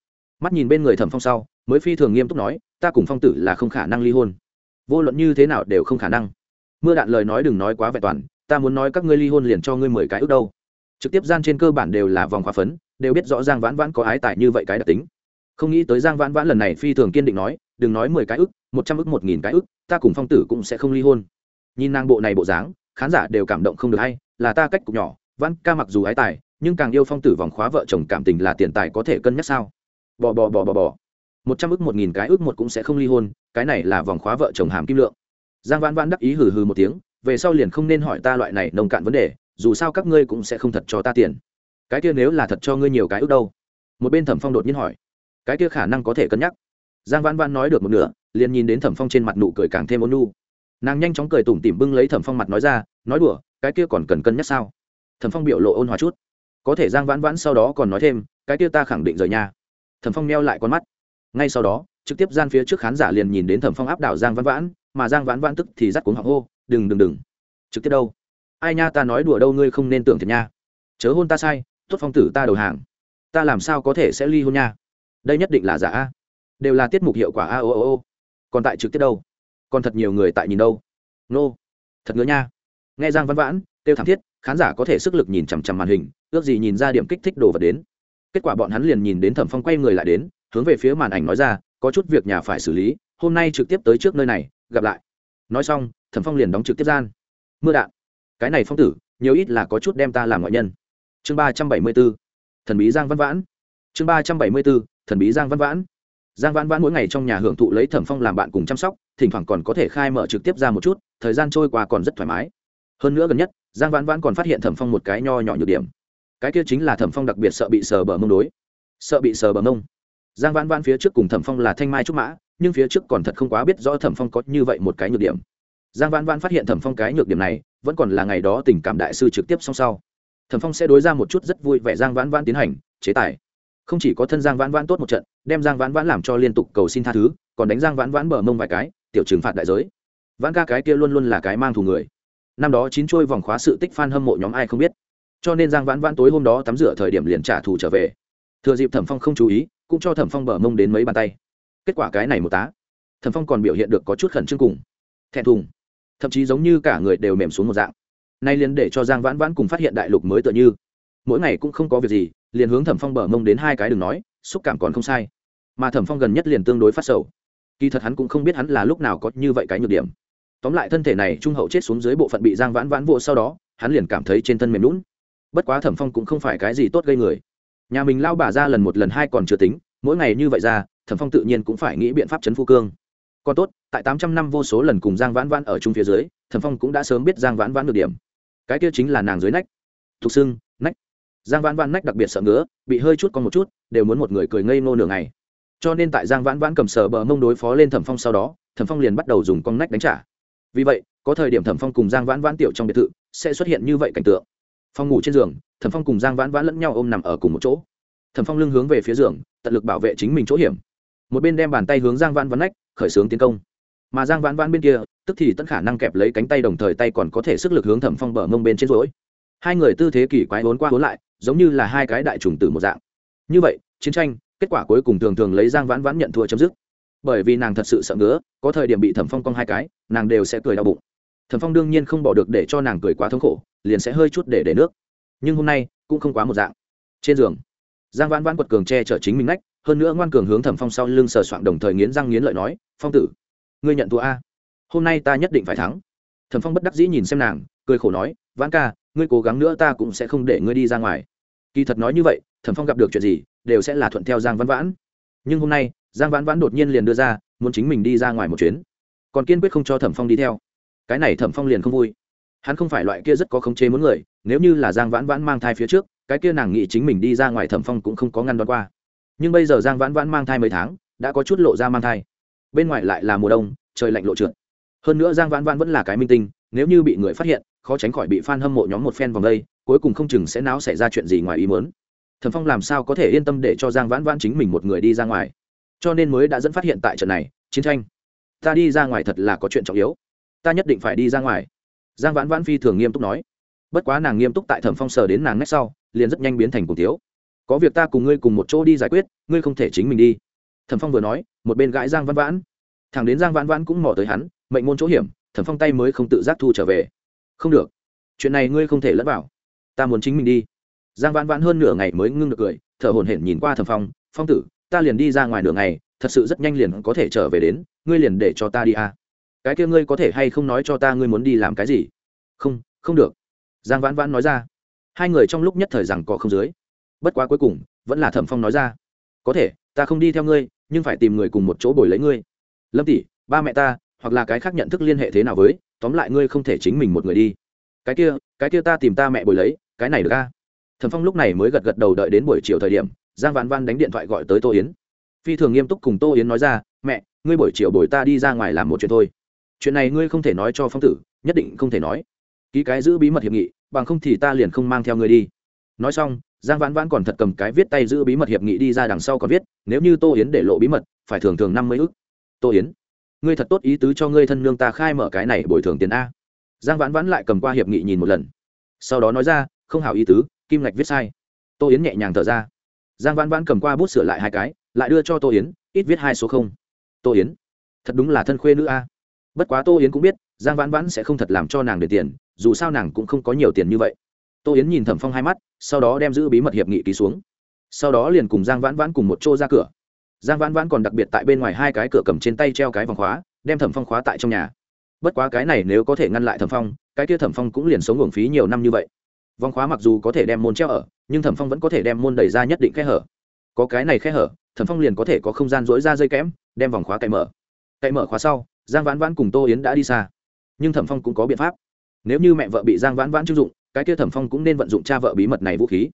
mắt nhìn bên người thẩm phong sau, mới phi thường nghiêm túc nói, ta cùng phong tử là không khả năng ly hôn. Vô luận như thế nào đều không khả năng. Mưa đạn lời nói đừng nói quá vẹn toàn, ta muốn nói các ngươi ly hôn liền cho ngươi mười cái ước đâu. Trực tiếp gian trên cơ bản đều là vòng khóa phấn, đều biết rõ giang vãn vãn có ái tài như vậy cái đặc tính. Không nghĩ tới giang vãn vãn lần này phi thường kiên định nói, đừng nói mười cái ức một trăm ức một nghìn cái ức ta cùng phong tử cũng sẽ không ly hôn. Nhìn nàng bộ này bộ dáng, khán giả đều cảm động không được hay, là ta cách cục nhỏ, vãn ca mặc dù ái tài, nhưng càng yêu phong tử vòng khóa vợ chồng cảm tình là tiền tài có thể cân nhắc sao? Bò bò bò bò bò. Một trăm ức một nghìn cái ức một cũng sẽ không ly hôn, cái này là vòng khóa vợ chồng hàm kim lượng. Giang vãn vãn đắc ý hừ hừ một tiếng, về sau liền không nên hỏi ta loại này nông cạn vấn đề, dù sao các ngươi cũng sẽ không thật cho ta tiền. Cái kia nếu là thật cho ngươi nhiều cái ước đâu? Một bên thẩm phong đột nhiên hỏi. Cái kia khả năng có thể cân nhắc. Giang vãn vãn nói được một nửa, liền nhìn đến thẩm phong trên mặt nụ cười càng thêm ôn nu nàng nhanh chóng cười tủm tỉm bưng lấy thẩm phong mặt nói ra, nói đùa, cái kia còn cần cân nhắc sao? Thẩm phong biểu lộ ôn hòa chút. Có thể giang vãn vãn sau đó còn nói thêm, cái kia ta khẳng định rời nhà thẩm phong neo lại con mắt. Ngay sau đó, trực tiếp gian phía trước khán giả liền nhìn đến thẩm phong áp đảo giang Văn vãn, mà giang vãn vãn tức thì dắt cuống họng hô, đừng đừng đừng. Trực tiếp đâu? Ai nha, ta nói đùa đâu, ngươi không nên tưởng thiệt nha. Chớ hôn ta sai tuất phong tử ta đầu hàng. Ta làm sao có thể sẽ ly hôn nha? Đây nhất định là giả a. Đều là tiết mục hiệu quả a, ô ô ô. Còn tại trực tiếp đâu? Còn thật nhiều người tại nhìn đâu? Nô. Thật ngứa nha. Nghe giang văn vãn tiêu thảm thiết, khán giả có thể sức lực nhìn chằm chằm màn hình, ước gì nhìn ra điểm kích thích đồ vật đến kết quả bọn hắn liền nhìn đến thẩm phong quay người lại đến, hướng về phía màn ảnh nói ra, có chút việc nhà phải xử lý, hôm nay trực tiếp tới trước nơi này, gặp lại. Nói xong, thẩm phong liền đóng trực tiếp gian. Mưa đạn, cái này phong tử, nhiều ít là có chút đem ta làm ngoại nhân. Chương ba trăm bảy mươi b ố thần bí giang văn vãn. Chương ba trăm bảy mươi b ố thần bí giang văn vãn. Giang văn vãn mỗi ngày trong nhà hưởng thụ lấy thẩm phong làm bạn cùng chăm sóc, thỉnh thoảng còn có thể khai mở trực tiếp ra một chút, thời gian trôi qua còn rất thoải mái. Hơn nữa gần nhất, giang văn vãn còn phát hiện thẩm phong một cái nho nhỏ nhược điểm cái kia chính là thẩm phong đặc biệt sợ bị sờ bờ mông đối. Sợ bị sờ bờ mông. Giang Vãn vãn phía trước cùng thẩm phong là thanh mai trúc mã, nhưng phía trước còn thật không quá biết rõ thẩm phong có như vậy một cái nhược điểm. Giang Vãn vãn phát hiện thẩm phong cái nhược điểm này, vẫn còn là ngày đó tình cảm đại sư trực tiếp song sau. Thẩm phong sẽ đối ra một chút rất vui vẻ giang vãn vãn tiến hành, chế tài. Không chỉ có thân giang vãn vãn tốt một trận, đem giang vãn vãn làm cho liên tục cầu xin tha thứ, còn đánh giang vãn vãn bờ mông vài cái, tiểu trừng phạt đại giới. Vãn ca cái kia luôn luôn là cái mang thù người. Năm đó chín trôi vòng khóa sự tích f a n hâm mộ nhóm ai không biết cho nên giang vãn vãn tối hôm đó tắm rửa thời điểm liền trả thù trở về. Thừa dịp thẩm phong không chú ý, cũng cho thẩm phong bờ mông đến mấy bàn tay. Kết quả cái này một tá, thẩm phong còn biểu hiện được có chút khẩn trương cùng, thẹn thùng. Thậm chí giống như cả người đều mềm xuống một dạng. Nay liền để cho giang vãn vãn cùng phát hiện đại lục mới tựa như. Mỗi ngày cũng không có việc gì, liền hướng thẩm phong bờ mông đến hai cái đừng nói, xúc cảm còn không sai. Mà thẩm phong gần nhất liền tương đối phát sầu. Kỳ thật hắn cũng không biết hắn là lúc nào có như vậy cái nhược điểm. Tóm lại thân thể này trung hậu chết xuống dưới bộ phận bị giang vãn vãn vỗ sau đó, hắn liền cảm thấy trên thân mềm lún bất quá thẩm phong cũng không phải cái gì tốt gây người. Nhà mình lao bà ra lần một lần hai còn chưa tính, mỗi ngày như vậy ra, thẩm phong tự nhiên cũng phải nghĩ biện pháp chấn phu cương. Còn tốt, tại tám trăm năm vô số lần cùng giang vãn vãn ở chung phía dưới, thẩm phong cũng đã sớm biết giang vãn vãn được điểm. Cái kia chính là nàng dưới nách. Thục xưng nách. Giang vãn vãn nách đặc biệt sợ ngứa, bị hơi chút con một chút, đều muốn một người cười ngây nô nửa ngày. Cho nên tại giang vãn vãn cầm sờ bờ mông đối phó lên thẩm phong sau đó, thẩm phong liền bắt đầu dùng con nách đánh trả. Vì vậy, có thời điểm thẩm phong cùng giang vãn vãn tiểu trong biệt thự, sẽ xuất hiện như vậy cảnh tượng phong ngủ trên giường, thẩm phong cùng giang vãn vãn lẫn nhau ôm nằm ở cùng một chỗ. Thẩm phong lưng hướng về phía giường, tận lực bảo vệ chính mình chỗ hiểm. Một bên đem bàn tay hướng giang vãn vãn nách, khởi xướng tiến công. Mà giang vãn vãn bên kia, tức thì tất khả năng kẹp lấy cánh tay đồng thời tay còn có thể sức lực hướng thẩm phong bờ mông bên trên rối hai người tư thế kỳ quái vốn qua vốn lại, giống như là hai cái đại trùng tử một dạng. Như vậy, chiến tranh, kết quả cuối cùng thường thường lấy giang vãn vãn nhận thua chấm dứt. Bởi vì nàng thật sự sợ ngứa, có thời điểm bị thẩm phong cong hai cái, nàng đều sẽ cười đau bụng thẩm phong đương nhiên không bỏ được để cho nàng cười quá thống khổ, liền sẽ hơi chút để để nước. Nhưng hôm nay, cũng không quá một dạng. Trên giường, giang vãn vãn quật cường che chở chính mình nách hơn nữa ngoan cường hướng thẩm phong sau lưng sờ soạng đồng thời nghiến răng nghiến lợi nói, phong tử, ngươi nhận thua a. Hôm nay ta nhất định phải thắng. Thẩm phong bất đắc dĩ nhìn xem nàng, cười khổ nói, vãn ca, ngươi cố gắng nữa ta cũng sẽ không để ngươi đi ra ngoài. Kỳ thật nói như vậy, thẩm phong gặp được chuyện gì, đều sẽ là thuận theo giang vãn vãn. Nhưng hôm nay, giang vãn vãn đột nhiên liền đưa ra, muốn chính mình đi ra ngoài một chuyến. Còn kiên quyết không cho thẩm phong đi theo cái này thẩm phong liền không vui. Hắn không phải loại kia rất có khống chế muốn người, nếu như là giang vãn vãn mang thai phía trước, cái kia nàng nghĩ chính mình đi ra ngoài thẩm phong cũng không có ngăn đoán qua. Nhưng bây giờ giang vãn vãn mang thai mấy tháng, đã có chút lộ ra mang thai. Bên ngoài lại là mùa đông, trời lạnh lộ trượt. Hơn nữa giang vãn vãn vẫn là cái minh tinh, nếu như bị người phát hiện, khó tránh khỏi bị f a n hâm mộ nhóm một phen vòng đây, cuối cùng không chừng sẽ náo xảy ra chuyện gì ngoài ý muốn. Thẩm phong làm sao có thể yên tâm để cho giang vãn vãn chính mình một người đi ra ngoài? Cho nên mới đã dẫn phát hiện tại trận này, chiến tranh. Ta đi ra ngoài thật là có chuyện trọng yếu ta nhất định phải đi ra ngoài. Giang vãn vãn phi thường nghiêm túc nói. Bất quá nàng nghiêm túc tại thẩm phong sờ đến nàng nách sau, liền rất nhanh biến thành cùng tiếu có việc ta cùng ngươi cùng một chỗ đi giải quyết, ngươi không thể chính mình đi. Thẩm phong vừa nói, một bên gãi giang vãn vãn. Thằng đến giang vãn vãn cũng mò tới hắn, mệnh môn chỗ hiểm, thẩm phong tay mới không tự giác thu trở về. Không được. Chuyện này ngươi không thể lẫn vào. Ta muốn chính mình đi. Giang vãn vãn hơn nửa ngày mới ngưng được cười, thở hổn hển nhìn qua thẩm phong phong tử, ta liền đi ra ngoài nửa ngày, thật sự rất nhanh liền có thể trở về đến, ngươi liền để cho ta đi à cái kia ngươi có thể hay không nói cho ta ngươi muốn đi làm cái gì? Không không được. Giang vãn vãn nói ra. Hai người trong lúc nhất thời rằng có không dưới. Bất quá cuối cùng, vẫn là thẩm phong nói ra. Có thể, ta không đi theo ngươi, nhưng phải tìm người cùng một chỗ bồi lấy ngươi. Lâm tỷ, ba mẹ ta, hoặc là cái khác nhận thức liên hệ thế nào với, tóm lại ngươi không thể chính mình một người đi. Cái kia cái kia ta tìm ta mẹ bồi lấy, cái này được ca thẩm phong lúc này mới gật gật đầu đợi đến buổi chiều thời điểm, giang vãn vãn đánh điện thoại gọi tới tô yến. Phi thường nghiêm túc cùng tô yến nói ra, mẹ, ngươi buổi chiều bồi ta đi ra ngoài làm một chuyện thôi chuyện này ngươi không thể nói cho phong tử, nhất định không thể nói. Ký cái giữ bí mật hiệp nghị, bằng không thì ta liền không mang theo ngươi đi. Nói xong, giang vãn vãn còn thật cầm cái viết tay giữ bí mật hiệp nghị đi ra đằng sau còn viết, nếu như tô yến để lộ bí mật, phải thường thường năm mươi ức. Tô yến, ngươi thật tốt ý tứ cho ngươi thân nương ta khai mở cái này bồi thường tiền a. Giang vãn vãn lại cầm qua hiệp nghị nhìn một lần. Sau đó nói ra, không hảo ý tứ, kim ngạch viết sai. Tô yến nhẹ nhàng thở ra. Giang vãn vãn cầm qua bút sửa lại hai cái, lại đưa cho tô yến, ít viết hai số không. Tô yến, thật đúng là thân khuê nữ a bất quá tô yến cũng biết, giang vãn vãn sẽ không thật làm cho nàng để tiền, dù sao nàng cũng không có nhiều tiền như vậy. Tô yến nhìn thẩm phong hai mắt, sau đó đem giữ bí mật hiệp nghị ký xuống. Sau đó liền cùng giang vãn vãn cùng một chỗ ra cửa. Giang vãn vãn còn đặc biệt tại bên ngoài hai cái cửa cầm trên tay treo cái vòng khóa, đem thẩm phong khóa tại trong nhà. Bất quá cái này nếu có thể ngăn lại thẩm phong, cái kia thẩm phong cũng liền sống hưởng phí nhiều năm như vậy. Vòng khóa mặc dù có thể đem môn treo ở, nhưng thẩm phong vẫn có thể đem môn đẩy ra nhất định khe hở. Có cái này khe hở, thẩm phong liền có thể có không gian dỗi ra dây kẽm, đem vòng khóa cậy mở. Cậy mở khóa sau giang vãn vãn cùng tô yến đã đi xa. Nhưng thẩm phong cũng có biện pháp. Nếu như mẹ vợ bị giang vãn vãn chưng dụng, cái kia thẩm phong cũng nên vận dụng cha vợ bí mật này vũ khí.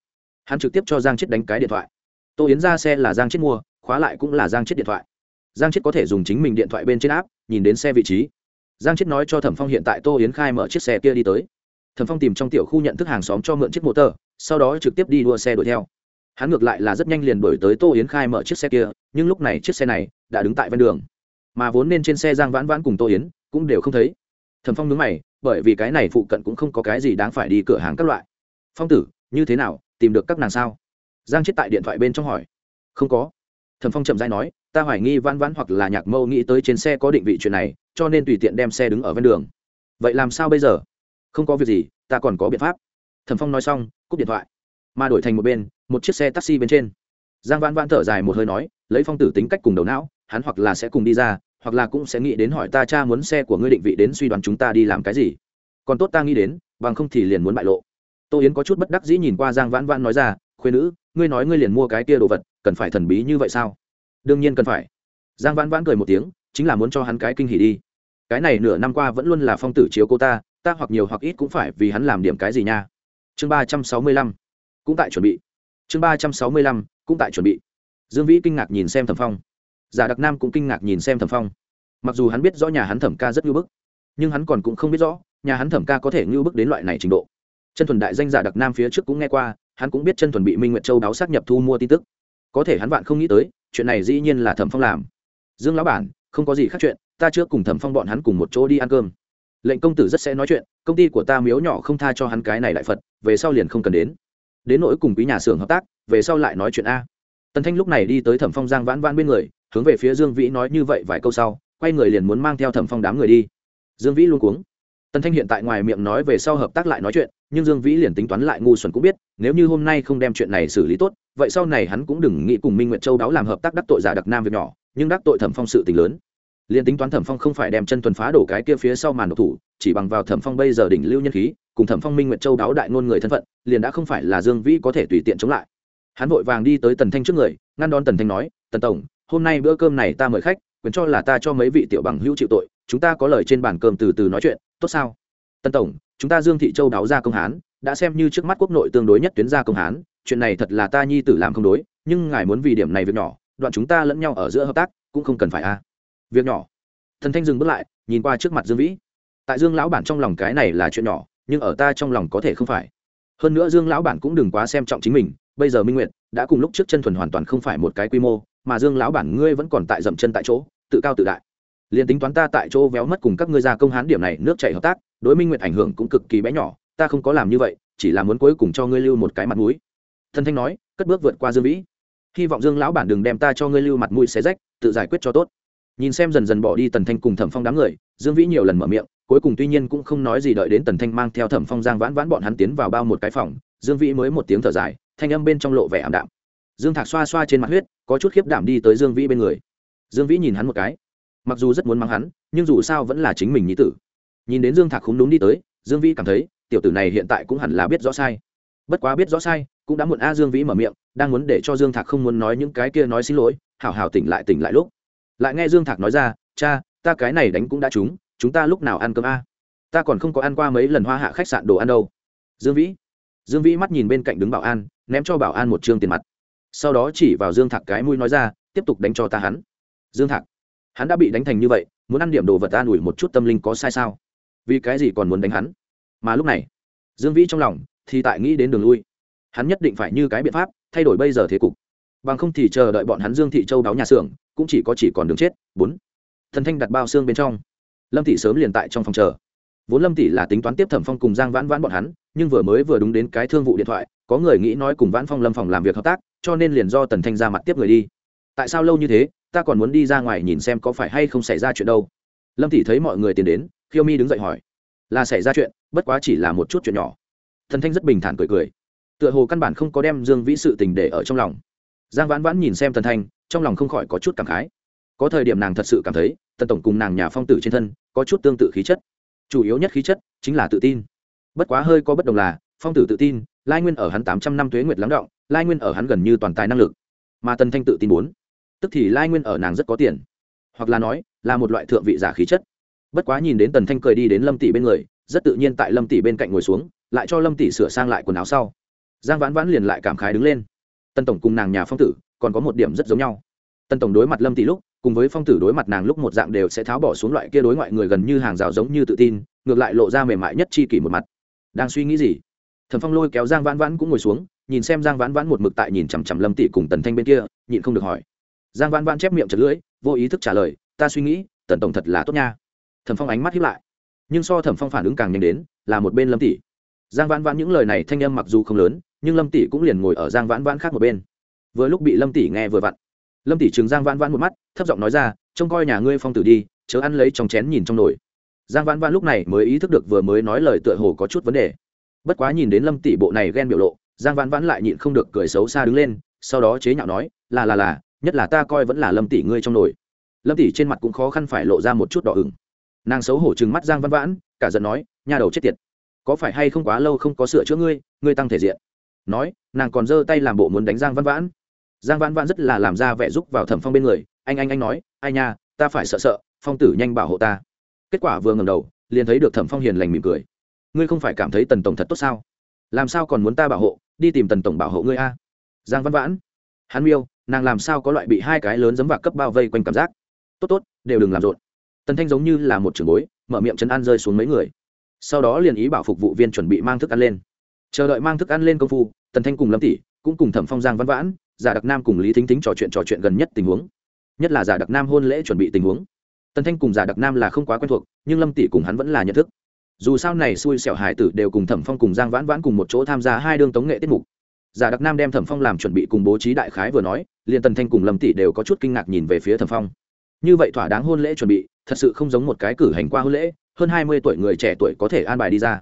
Hắn trực tiếp cho giang chết đánh cái điện thoại. Tô yến ra xe là giang chết mua, khóa lại cũng là giang chết điện thoại. Giang chết có thể dùng chính mình điện thoại bên trên áp nhìn đến xe vị trí. Giang chết nói cho thẩm phong hiện tại tô yến khai mở chiếc xe kia đi tới. Thẩm phong tìm trong tiểu khu nhận thức hàng xóm cho mượn chiếc motor, sau đó trực tiếp đi đua xe đuổi theo. Hắn ngược lại là rất nhanh liền đổi tới tô yến khai mở chiếc xe kia, nhưng lúc này chiếc xe này đã đứng tại ven đường mà vốn nên trên xe giang vãn vãn cùng tô yến cũng đều không thấy. Thẩm phong nhớ mày, bởi vì cái này phụ cận cũng không có cái gì đáng phải đi cửa hàng các loại. Phong tử, như thế nào, tìm được các nàng sao? Giang chết tại điện thoại bên trong hỏi. Không có. Thẩm phong chậm dai nói, ta hoài nghi vãn vãn hoặc là nhạc mâu nghĩ tới trên xe có định vị chuyện này, cho nên tùy tiện đem xe đứng ở ven đường. Vậy làm sao bây giờ? Không có việc gì, ta còn có biện pháp. Thẩm phong nói xong, cúp điện thoại. Mà đổi thành một bên, một chiếc xe taxi bên trên. Giang vãn vãn thở dài một hơi nói, lấy phong tử tính cách cùng đầu não hắn hoặc là sẽ cùng đi ra, hoặc là cũng sẽ nghĩ đến hỏi ta, cha muốn xe của ngươi định vị đến suy đoán chúng ta đi làm cái gì? Còn tốt ta nghĩ đến, bằng không thì liền muốn bại lộ. Tô yến có chút bất đắc dĩ nhìn qua giang vãn vãn nói ra khuyên nữ, ngươi nói ngươi liền mua cái kia đồ vật, cần phải thần bí như vậy sao? Đương nhiên cần phải. Giang vãn vãn cười một tiếng, chính là muốn cho hắn cái kinh hỉ đi. Cái này nửa năm qua vẫn luôn là phong tử chiếu cô ta ta hoặc nhiều hoặc ít cũng phải vì hắn làm điểm cái gì nha. Chương ba trăm sáu mươi lăm, cũng tại chuẩn bị. Chương ba trăm sáu mươi lăm, cũng tại chuẩn bị. Dương vĩ kinh ngạc nhìn xem thẩm phong giả đặc nam cũng kinh ngạc nhìn xem thẩm phong. Mặc dù hắn biết rõ nhà hắn thẩm ca rất ngưu bức, nhưng hắn còn cũng không biết rõ nhà hắn thẩm ca có thể ngưu bức đến loại này trình độ. Chân thuần đại danh giả đặc nam phía trước cũng nghe qua, hắn cũng biết chân thuần bị minh nguyệt châu đáo xác nhập thu mua tin tức. Có thể hắn vạn không nghĩ tới, chuyện này dĩ nhiên là thẩm phong làm. Dương lão bản, không có gì khác chuyện, ta trước cùng thẩm phong bọn hắn cùng một chỗ đi ăn cơm. Lệnh công tử rất sẽ nói chuyện, công ty của ta miếu nhỏ không tha cho hắn cái này lại phật, về sau liền không cần đến. Đến nỗi cùng quý nhà xưởng hợp tác, về sau lại nói chuyện a. Tần thanh lúc này đi tới thẩm phong giang vãn vãn bên người hướng về phía dương vĩ nói như vậy vài câu sau, quay người liền muốn mang theo thẩm phong đám người đi. Dương vĩ luôn cuống. Tần thanh hiện tại ngoài miệng nói về sau hợp tác lại nói chuyện, nhưng dương vĩ liền tính toán lại ngu xuẩn cũng biết, nếu như hôm nay không đem chuyện này xử lý tốt, vậy sau này hắn cũng đừng nghĩ cùng minh nguyệt châu đáo làm hợp tác đắc tội giả đặc nam việc nhỏ, nhưng đắc tội thẩm phong sự tình lớn. Liền tính toán thẩm phong không phải đem chân tuần phá đổ cái kia phía sau màn độc thủ, chỉ bằng vào thẩm phong bây giờ đỉnh lưu nhân khí, cùng thẩm phong minh nguyệt châu đáo đại ngôn người thân phận, liền đã không phải là dương vĩ có thể tùy tiện chống lại. Hắn vội vàng đi tới tần thanh trước người, ngăn đón tần thanh nói, tần tổng hôm nay bữa cơm này ta mời khách, quyền cho là ta cho mấy vị tiểu bằng hữu chịu tội, chúng ta có lời trên bàn cơm từ từ nói chuyện, tốt sao? Tân tổng, chúng ta dương thị châu đáo ra công hán, đã xem như trước mắt quốc nội tương đối nhất tuyến gia công hán, chuyện này thật là ta nhi tử làm không đối, nhưng ngài muốn vì điểm này việc nhỏ, đoạn chúng ta lẫn nhau ở giữa hợp tác, cũng không cần phải a. Việc nhỏ. Thần thanh dừng bước lại, nhìn qua trước mặt dương vĩ. Tại dương lão bản trong lòng cái này là chuyện nhỏ, nhưng ở ta trong lòng có thể không phải. Hơn nữa dương lão bản cũng đừng quá xem trọng chính mình, bây giờ minh nguyệt đã cùng lúc trước chân thuần hoàn toàn không phải một cái quy mô mà dương lão bản ngươi vẫn còn tại dậm chân tại chỗ, tự cao tự đại. Liền tính toán ta tại chỗ véo mất cùng các ngươi ra công hán điểm này nước chảy hợp tác, đối minh nguyệt ảnh hưởng cũng cực kỳ bé nhỏ, ta không có làm như vậy, chỉ là muốn cuối cùng cho ngươi lưu một cái mặt mũi. Thân thanh nói, cất bước vượt qua dương vĩ. Hy vọng dương lão bản đừng đem ta cho ngươi lưu mặt mũi xé rách, tự giải quyết cho tốt. Nhìn xem dần dần bỏ đi tần thanh cùng thẩm phong đám người, dương vĩ nhiều lần mở miệng, cuối cùng tuy nhiên cũng không nói gì đợi đến tần thanh mang theo thẩm phong giang vãn vãn bọn hắn tiến vào bao một cái phòng, dương vĩ mới một tiếng thở dài, thanh âm bên trong lộ vẻ ảm đạm dương thạc xoa xoa trên mặt huyết, có chút khiếp đảm đi tới dương vĩ bên người. Dương vĩ nhìn hắn một cái. Mặc dù rất muốn mắng hắn, nhưng dù sao vẫn là chính mình nhí tử. Nhìn đến dương thạc không đúng đi tới, dương vĩ cảm thấy, tiểu tử này hiện tại cũng hẳn là biết rõ sai. Bất quá biết rõ sai, cũng đã muộn a, dương vĩ mở miệng, đang muốn để cho dương thạc không muốn nói những cái kia nói xin lỗi, hảo hảo tỉnh lại tỉnh lại lúc. Lại nghe dương thạc nói ra, cha, ta cái này đánh cũng đã trúng, chúng ta lúc nào ăn cơm a? Ta còn không có ăn qua mấy lần hoa hạ khách sạn đồ ăn đâu. Dương vĩ. Dương vĩ mắt nhìn bên cạnh đứng bảo an, ném cho bảo an một chương tiền mặt sau đó chỉ vào dương thạc cái mũi nói ra, tiếp tục đánh cho ta hắn. Dương thạc, hắn đã bị đánh thành như vậy, muốn ăn điểm đồ vật an ủi một chút tâm linh có sai sao? Vì cái gì còn muốn đánh hắn? Mà lúc này, dương vĩ trong lòng thì tại nghĩ đến đường lui. Hắn nhất định phải như cái biện pháp, thay đổi bây giờ thế cục. Bằng không thì chờ đợi bọn hắn dương thị châu đáo nhà xưởng, cũng chỉ có chỉ còn đường chết. Bốn, thần thanh đặt bao xương bên trong. Lâm thị sớm liền tại trong phòng chờ. Vốn lâm tỷ là tính toán tiếp thẩm phong cùng giang vãn vãn bọn hắn, nhưng vừa mới vừa đúng đến cái thương vụ điện thoại, có người nghĩ nói cùng vãn phong lâm phòng làm việc hợp tác cho nên liền do tần thanh ra mặt tiếp người đi. Tại sao lâu như thế, ta còn muốn đi ra ngoài nhìn xem có phải hay không xảy ra chuyện đâu? Lâm thị thấy mọi người tiến đến, khiêu mi đứng dậy hỏi. Là xảy ra chuyện, bất quá chỉ là một chút chuyện nhỏ. Thần thanh rất bình thản cười cười. Tựa hồ căn bản không có đem dương vĩ sự tình để ở trong lòng. Giang vãn vãn nhìn xem thần thanh, trong lòng không khỏi có chút cảm khái. Có thời điểm nàng thật sự cảm thấy, tần tổng cùng nàng nhà phong tử trên thân, có chút tương tự khí chất. Chủ yếu nhất khí chất chính là tự tin. Bất quá hơi có bất đồng là, phong tử tự tin lai nguyên ở hắn tám trăm năm tuế nguyệt lắng động, lai nguyên ở hắn gần như toàn tài năng lực. Mà tần thanh tự tin bốn tức thì lai nguyên ở nàng rất có tiền. Hoặc là nói, là một loại thượng vị giả khí chất. Bất quá nhìn đến tần thanh cười đi đến lâm tỷ bên người, rất tự nhiên tại lâm tỷ bên cạnh ngồi xuống, lại cho lâm tỷ sửa sang lại quần áo sau. Giang vãn vãn liền lại cảm khái đứng lên. Tân tổng cùng nàng nhà phong tử, còn có một điểm rất giống nhau. Tân tổng đối mặt lâm tỷ lúc, cùng với phong tử đối mặt nàng lúc một dạng đều sẽ tháo bỏ xuống loại kia đối ngoại người gần như hàng rào giống như tự tin, ngược lại lộ ra mềm mại nhất chi kỷ một mặt. Đang suy nghĩ gì? Thần phong lôi kéo giang vãn vãn cũng ngồi xuống, nhìn xem giang vãn vãn một mực tại nhìn chằm chằm lâm tỷ cùng tần thanh bên kia, nhịn không được hỏi. Giang vãn vãn chép miệng chật lưỡi, vô ý thức trả lời, ta suy nghĩ, tần tổng thật là tốt nha. Thẩm phong ánh mắt hiếp lại. Nhưng so thẩm phong phản ứng càng nhanh đến, là một bên lâm tỷ. Giang vãn vãn những lời này thanh âm mặc dù không lớn, nhưng lâm tỷ cũng liền ngồi ở giang vãn vãn khác một bên. Vừa lúc bị lâm tỷ nghe vừa vặn. Lâm tỷ chừng giang vãn vãn một mắt, thấp giọng nói ra, trông coi nhà ngươi phong tử đi, chớ ăn lấy trong chén nhìn trong nồi. Giang vãn vãn lúc này mới ý thức được vừa mới nói lời tựa hồ có chút vấn đề bất quá nhìn đến lâm tỷ bộ này ghen biểu lộ, giang vãn vãn lại nhịn không được cười xấu xa đứng lên, sau đó chế nhạo nói, là là là, nhất là ta coi vẫn là lâm tỷ ngươi trong nồi. Lâm tỷ trên mặt cũng khó khăn phải lộ ra một chút đỏ ửng. Nàng xấu hổ chừng mắt giang văn vãn, cả giận nói, nhà đầu chết tiệt, có phải hay không quá lâu không có sửa chữa ngươi ngươi tăng thể diện? Nói, nàng còn giơ tay làm bộ muốn đánh giang văn vãn. Giang văn vãn rất là làm ra vẻ giúp vào thẩm phong bên người, anh anh anh nói, ai nha, ta phải sợ sợ, phong tử nhanh bảo hộ ta. Kết quả vừa ngầm đầu, liền thấy được thẩm phong hiền lành mỉm cười ngươi không phải cảm thấy tần tổng thật tốt sao? Làm sao còn muốn ta bảo hộ, đi tìm tần tổng bảo hộ ngươi a? Giang văn vãn, hắn miêu, nàng làm sao có loại bị hai cái lớn giấm vạc cấp bao vây quanh cảm giác? Tốt tốt, đều đừng làm rộn. Tần thanh giống như là một trường bối, mở miệng chân ăn rơi xuống mấy người. Sau đó liền ý bảo phục vụ viên chuẩn bị mang thức ăn lên. Chờ đợi mang thức ăn lên công phu, tần thanh cùng lâm tỷ cũng cùng thẩm phong giang văn vãn, giả đặc nam cùng lý thính thính trò chuyện trò chuyện gần nhất tình huống. Nhất là giả đặc nam hôn lễ chuẩn bị tình huống. Tần thanh cùng giả đặc nam là không quá quen thuộc, nhưng lâm tỷ cùng hắn vẫn là nhận thức dù sao này xui xẻo hải tử đều cùng thẩm phong cùng giang vãn vãn cùng một chỗ tham gia hai đương tống nghệ tiết mục. Giả đặc nam đem thẩm phong làm chuẩn bị cùng bố trí đại khái vừa nói, liền tần thanh cùng lâm tỷ đều có chút kinh ngạc nhìn về phía thẩm phong. Như vậy thỏa đáng hôn lễ chuẩn bị, thật sự không giống một cái cử hành qua hôn lễ, hơn hai mươi tuổi người trẻ tuổi có thể an bài đi ra.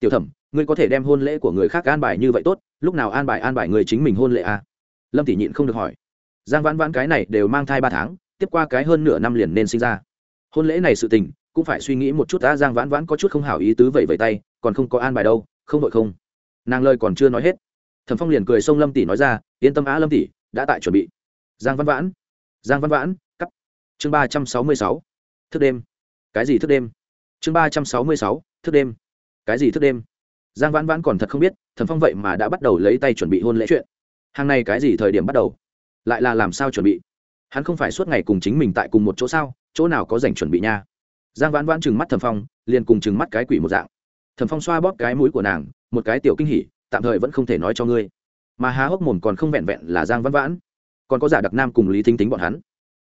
Tiểu thẩm, ngươi có thể đem hôn lễ của người khác an bài như vậy tốt, lúc nào an bài an bài người chính mình hôn lễ à? lâm tỷ nhịn không được hỏi. Giang vãn vãn cái này đều mang thai ba tháng, tiếp qua cái hơn nửa năm liền nên sinh ra. Hôn lễ này sự tình cũng phải suy nghĩ một chút đã giang vãn vãn có chút không hảo ý tứ vậy vậy tay, còn không có an bài đâu, không vội không. Nàng lời còn chưa nói hết, thẩm phong liền cười xông lâm tỷ nói ra, yên tâm á, lâm tỷ, đã tại chuẩn bị. Giang văn vãn, giang văn vãn, cắt. Chương ba trăm sáu mươi sáu, thức đêm. Cái gì thức đêm? Chương ba trăm sáu mươi sáu, thức đêm. Cái gì thức đêm? Giang vãn vãn còn thật không biết, thẩm phong vậy mà đã bắt đầu lấy tay chuẩn bị hôn lễ chuyện. Hàng này cái gì thời điểm bắt đầu? Lại là làm sao chuẩn bị? Hắn không phải suốt ngày cùng chính mình tại cùng một chỗ sao? Chỗ nào có dành chuẩn bị nha? Giang vãn vãn chừng mắt thẩm phong, liền cùng chừng mắt cái quỷ một dạng. Thẩm phong xoa bóp cái mũi của nàng, một cái tiểu kinh hỉ, tạm thời vẫn không thể nói cho ngươi. Mà há hốc mồm còn không vẹn vẹn là giang vãn vãn. Còn có giả đặc nam cùng lý thính tính bọn hắn.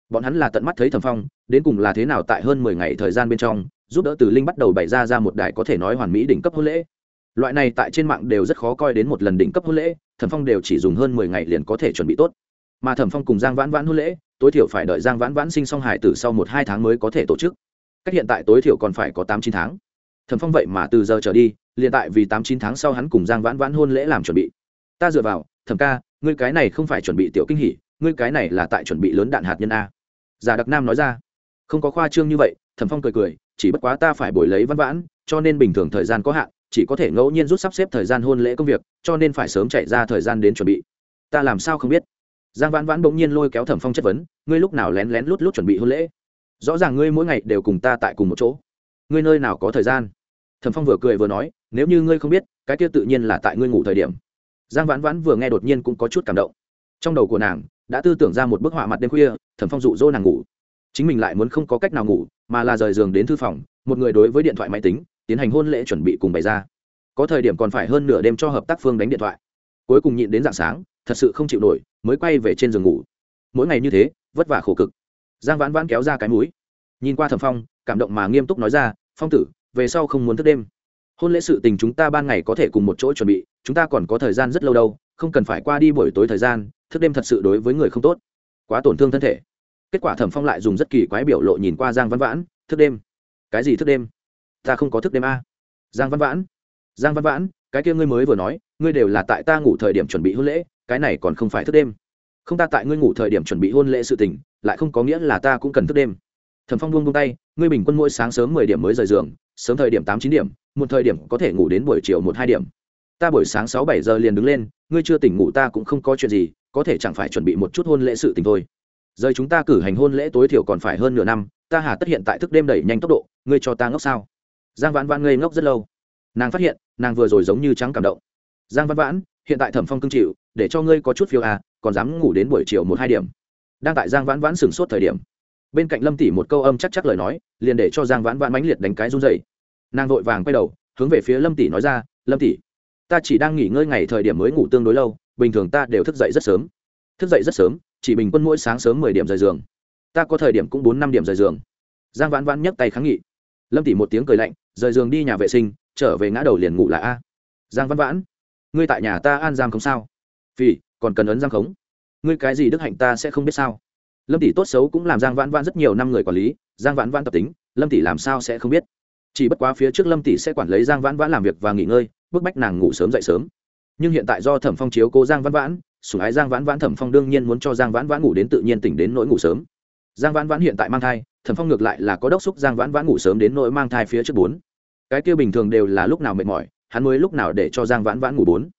Bọn hắn là tận mắt thấy thẩm phong, đến cùng là thế nào tại hơn mười ngày thời gian bên trong, giúp đỡ từ linh bắt đầu bày ra ra một đài có thể nói hoàn mỹ đỉnh cấp hôn lễ. Loại này tại trên mạng đều rất khó coi đến một lần đỉnh cấp hôn lễ, thẩm phong đều chỉ dùng hơn mười ngày liền có thể chuẩn bị tốt. Mà thẩm phong cùng giang vãn vãn hôn lễ, tối thiểu phải đợi giang vãn vãn sinh xong hải tử sau một hai tháng mới có thể tổ chức cách hiện tại tối thiểu còn phải có tám chín tháng. Thẩm phong vậy mà từ giờ trở đi, liền tại vì tám chín tháng sau hắn cùng giang vãn vãn hôn lễ làm chuẩn bị. Ta dựa vào, thẩm ca, ngươi cái này không phải chuẩn bị tiểu kinh hỉ, ngươi cái này là tại chuẩn bị lớn đạn hạt nhân a. Giả đặc nam nói ra. Không có khoa trương như vậy, thẩm phong cười cười, chỉ bất quá ta phải bồi lấy văn vãn, cho nên bình thường thời gian có hạn, chỉ có thể ngẫu nhiên rút sắp xếp thời gian hôn lễ công việc, cho nên phải sớm chạy ra thời gian đến chuẩn bị. Ta làm sao không biết? Giang vãn vãn bỗng nhiên lôi kéo thẩm phong chất vấn, ngươi lúc nào lén lén lút lút chuẩn bị hôn lễ? Rõ ràng ngươi mỗi ngày đều cùng ta tại cùng một chỗ. Ngươi nơi nào có thời gian? Thẩm phong vừa cười vừa nói, nếu như ngươi không biết, cái kia tự nhiên là tại ngươi ngủ thời điểm. Giang vãn vãn vừa nghe đột nhiên cũng có chút cảm động. Trong đầu của nàng, đã tư tưởng ra một bức họa mặt đêm khuya, thẩm phong dụ dỗ nàng ngủ. Chính mình lại muốn không có cách nào ngủ, mà là rời giường đến thư phòng, một người đối với điện thoại máy tính, tiến hành hôn lễ chuẩn bị cùng bày ra. Có thời điểm còn phải hơn nửa đêm cho hợp tác phương đánh điện thoại. Cuối cùng nhịn đến dạng sáng, thật sự không chịu nổi, mới quay về trên giường ngủ. Mỗi ngày như thế, vất vả khổ cực giang vãn vãn kéo ra cái mũi. Nhìn qua thẩm phong, cảm động mà nghiêm túc nói ra, phong tử, về sau không muốn thức đêm. Hôn lễ sự tình chúng ta ban ngày có thể cùng một chỗ chuẩn bị, chúng ta còn có thời gian rất lâu đâu, không cần phải qua đi buổi tối thời gian, thức đêm thật sự đối với người không tốt. Quá tổn thương thân thể. Kết quả thẩm phong lại dùng rất kỳ quái biểu lộ nhìn qua giang văn vãn, thức đêm? Cái gì thức đêm? Ta không có thức đêm a. Giang văn vãn, giang văn vãn, cái kia ngươi mới vừa nói, ngươi đều là tại ta ngủ thời điểm chuẩn bị hôn lễ, cái này còn không phải thức đêm không ta tại ngươi ngủ thời điểm chuẩn bị hôn lễ sự tình, lại không có nghĩa là ta cũng cần thức đêm. Thẩm phong buông buông tay, ngươi bình quân mỗi sáng sớm mười điểm mới rời giường, sớm thời điểm tám, chín điểm một thời điểm có thể ngủ đến buổi chiều một, hai điểm. Ta buổi sáng sáu, bảy giờ liền đứng lên, ngươi chưa tỉnh ngủ ta cũng không có chuyện gì, có thể chẳng phải chuẩn bị một chút hôn lễ sự tình thôi. Rời chúng ta cử hành hôn lễ tối thiểu còn phải hơn nửa năm, ta hà tất hiện tại thức đêm đẩy nhanh tốc độ, ngươi cho ta ngốc sao? Giang vãn vãn ngây ngốc rất lâu. Nàng phát hiện, nàng vừa rồi giống như trắng cảm động. Giang vãn vãn, hiện tại thẩm phong cương chịu để cho ngươi có chút phiêu à còn dám ngủ đến buổi chiều một hai điểm. Đang tại giang vãn vãn sửng sốt thời điểm, bên cạnh lâm tỷ một câu âm chắc chắc lời nói, liền để cho giang vãn vãn mãnh liệt đánh cái run dày nàng vội vàng quay đầu, hướng về phía lâm tỷ nói ra, lâm tỷ, ta chỉ đang nghỉ ngơi ngày thời điểm mới ngủ tương đối lâu, bình thường ta đều thức dậy rất sớm. Thức dậy rất sớm, chỉ bình quân mỗi sáng sớm mười điểm rời giường. Ta có thời điểm cũng bốn năm điểm rời giường. Giang vãn vãn nhấc tay kháng nghị. Lâm tỷ một tiếng cười lạnh, rời giường đi nhà vệ sinh, trở về ngã đầu liền ngủ là a. Giang vãn vãn, ngươi tại nhà ta an giang không sao? Vì, còn cần ấn giang khống. Ngươi cái gì đức hạnh ta sẽ không biết sao. Lâm tỷ tốt xấu cũng làm giang vãn vãn rất nhiều năm người quản lý, giang vãn vãn tập tính, lâm tỷ làm sao sẽ không biết. Chỉ bất quá phía trước lâm tỷ sẽ quản lấy giang vãn vãn làm việc và nghỉ ngơi, bức bách nàng ngủ sớm dậy sớm. Nhưng hiện tại do thẩm phong chiếu cố giang vãn vãn, sủng ái giang vãn vãn thẩm phong đương nhiên muốn cho giang vãn vãn ngủ đến tự nhiên tỉnh đến nỗi ngủ sớm. Giang vãn vãn hiện tại mang thai, thẩm phong ngược lại là có đốc xúc giang vãn vãn ngủ sớm đến nỗi mang thai phía trước bốn. Cái kia bình thường đều là lúc nào mệt mỏi, hắn mới lúc nào để cho giang vãn vãn ngủ bốn.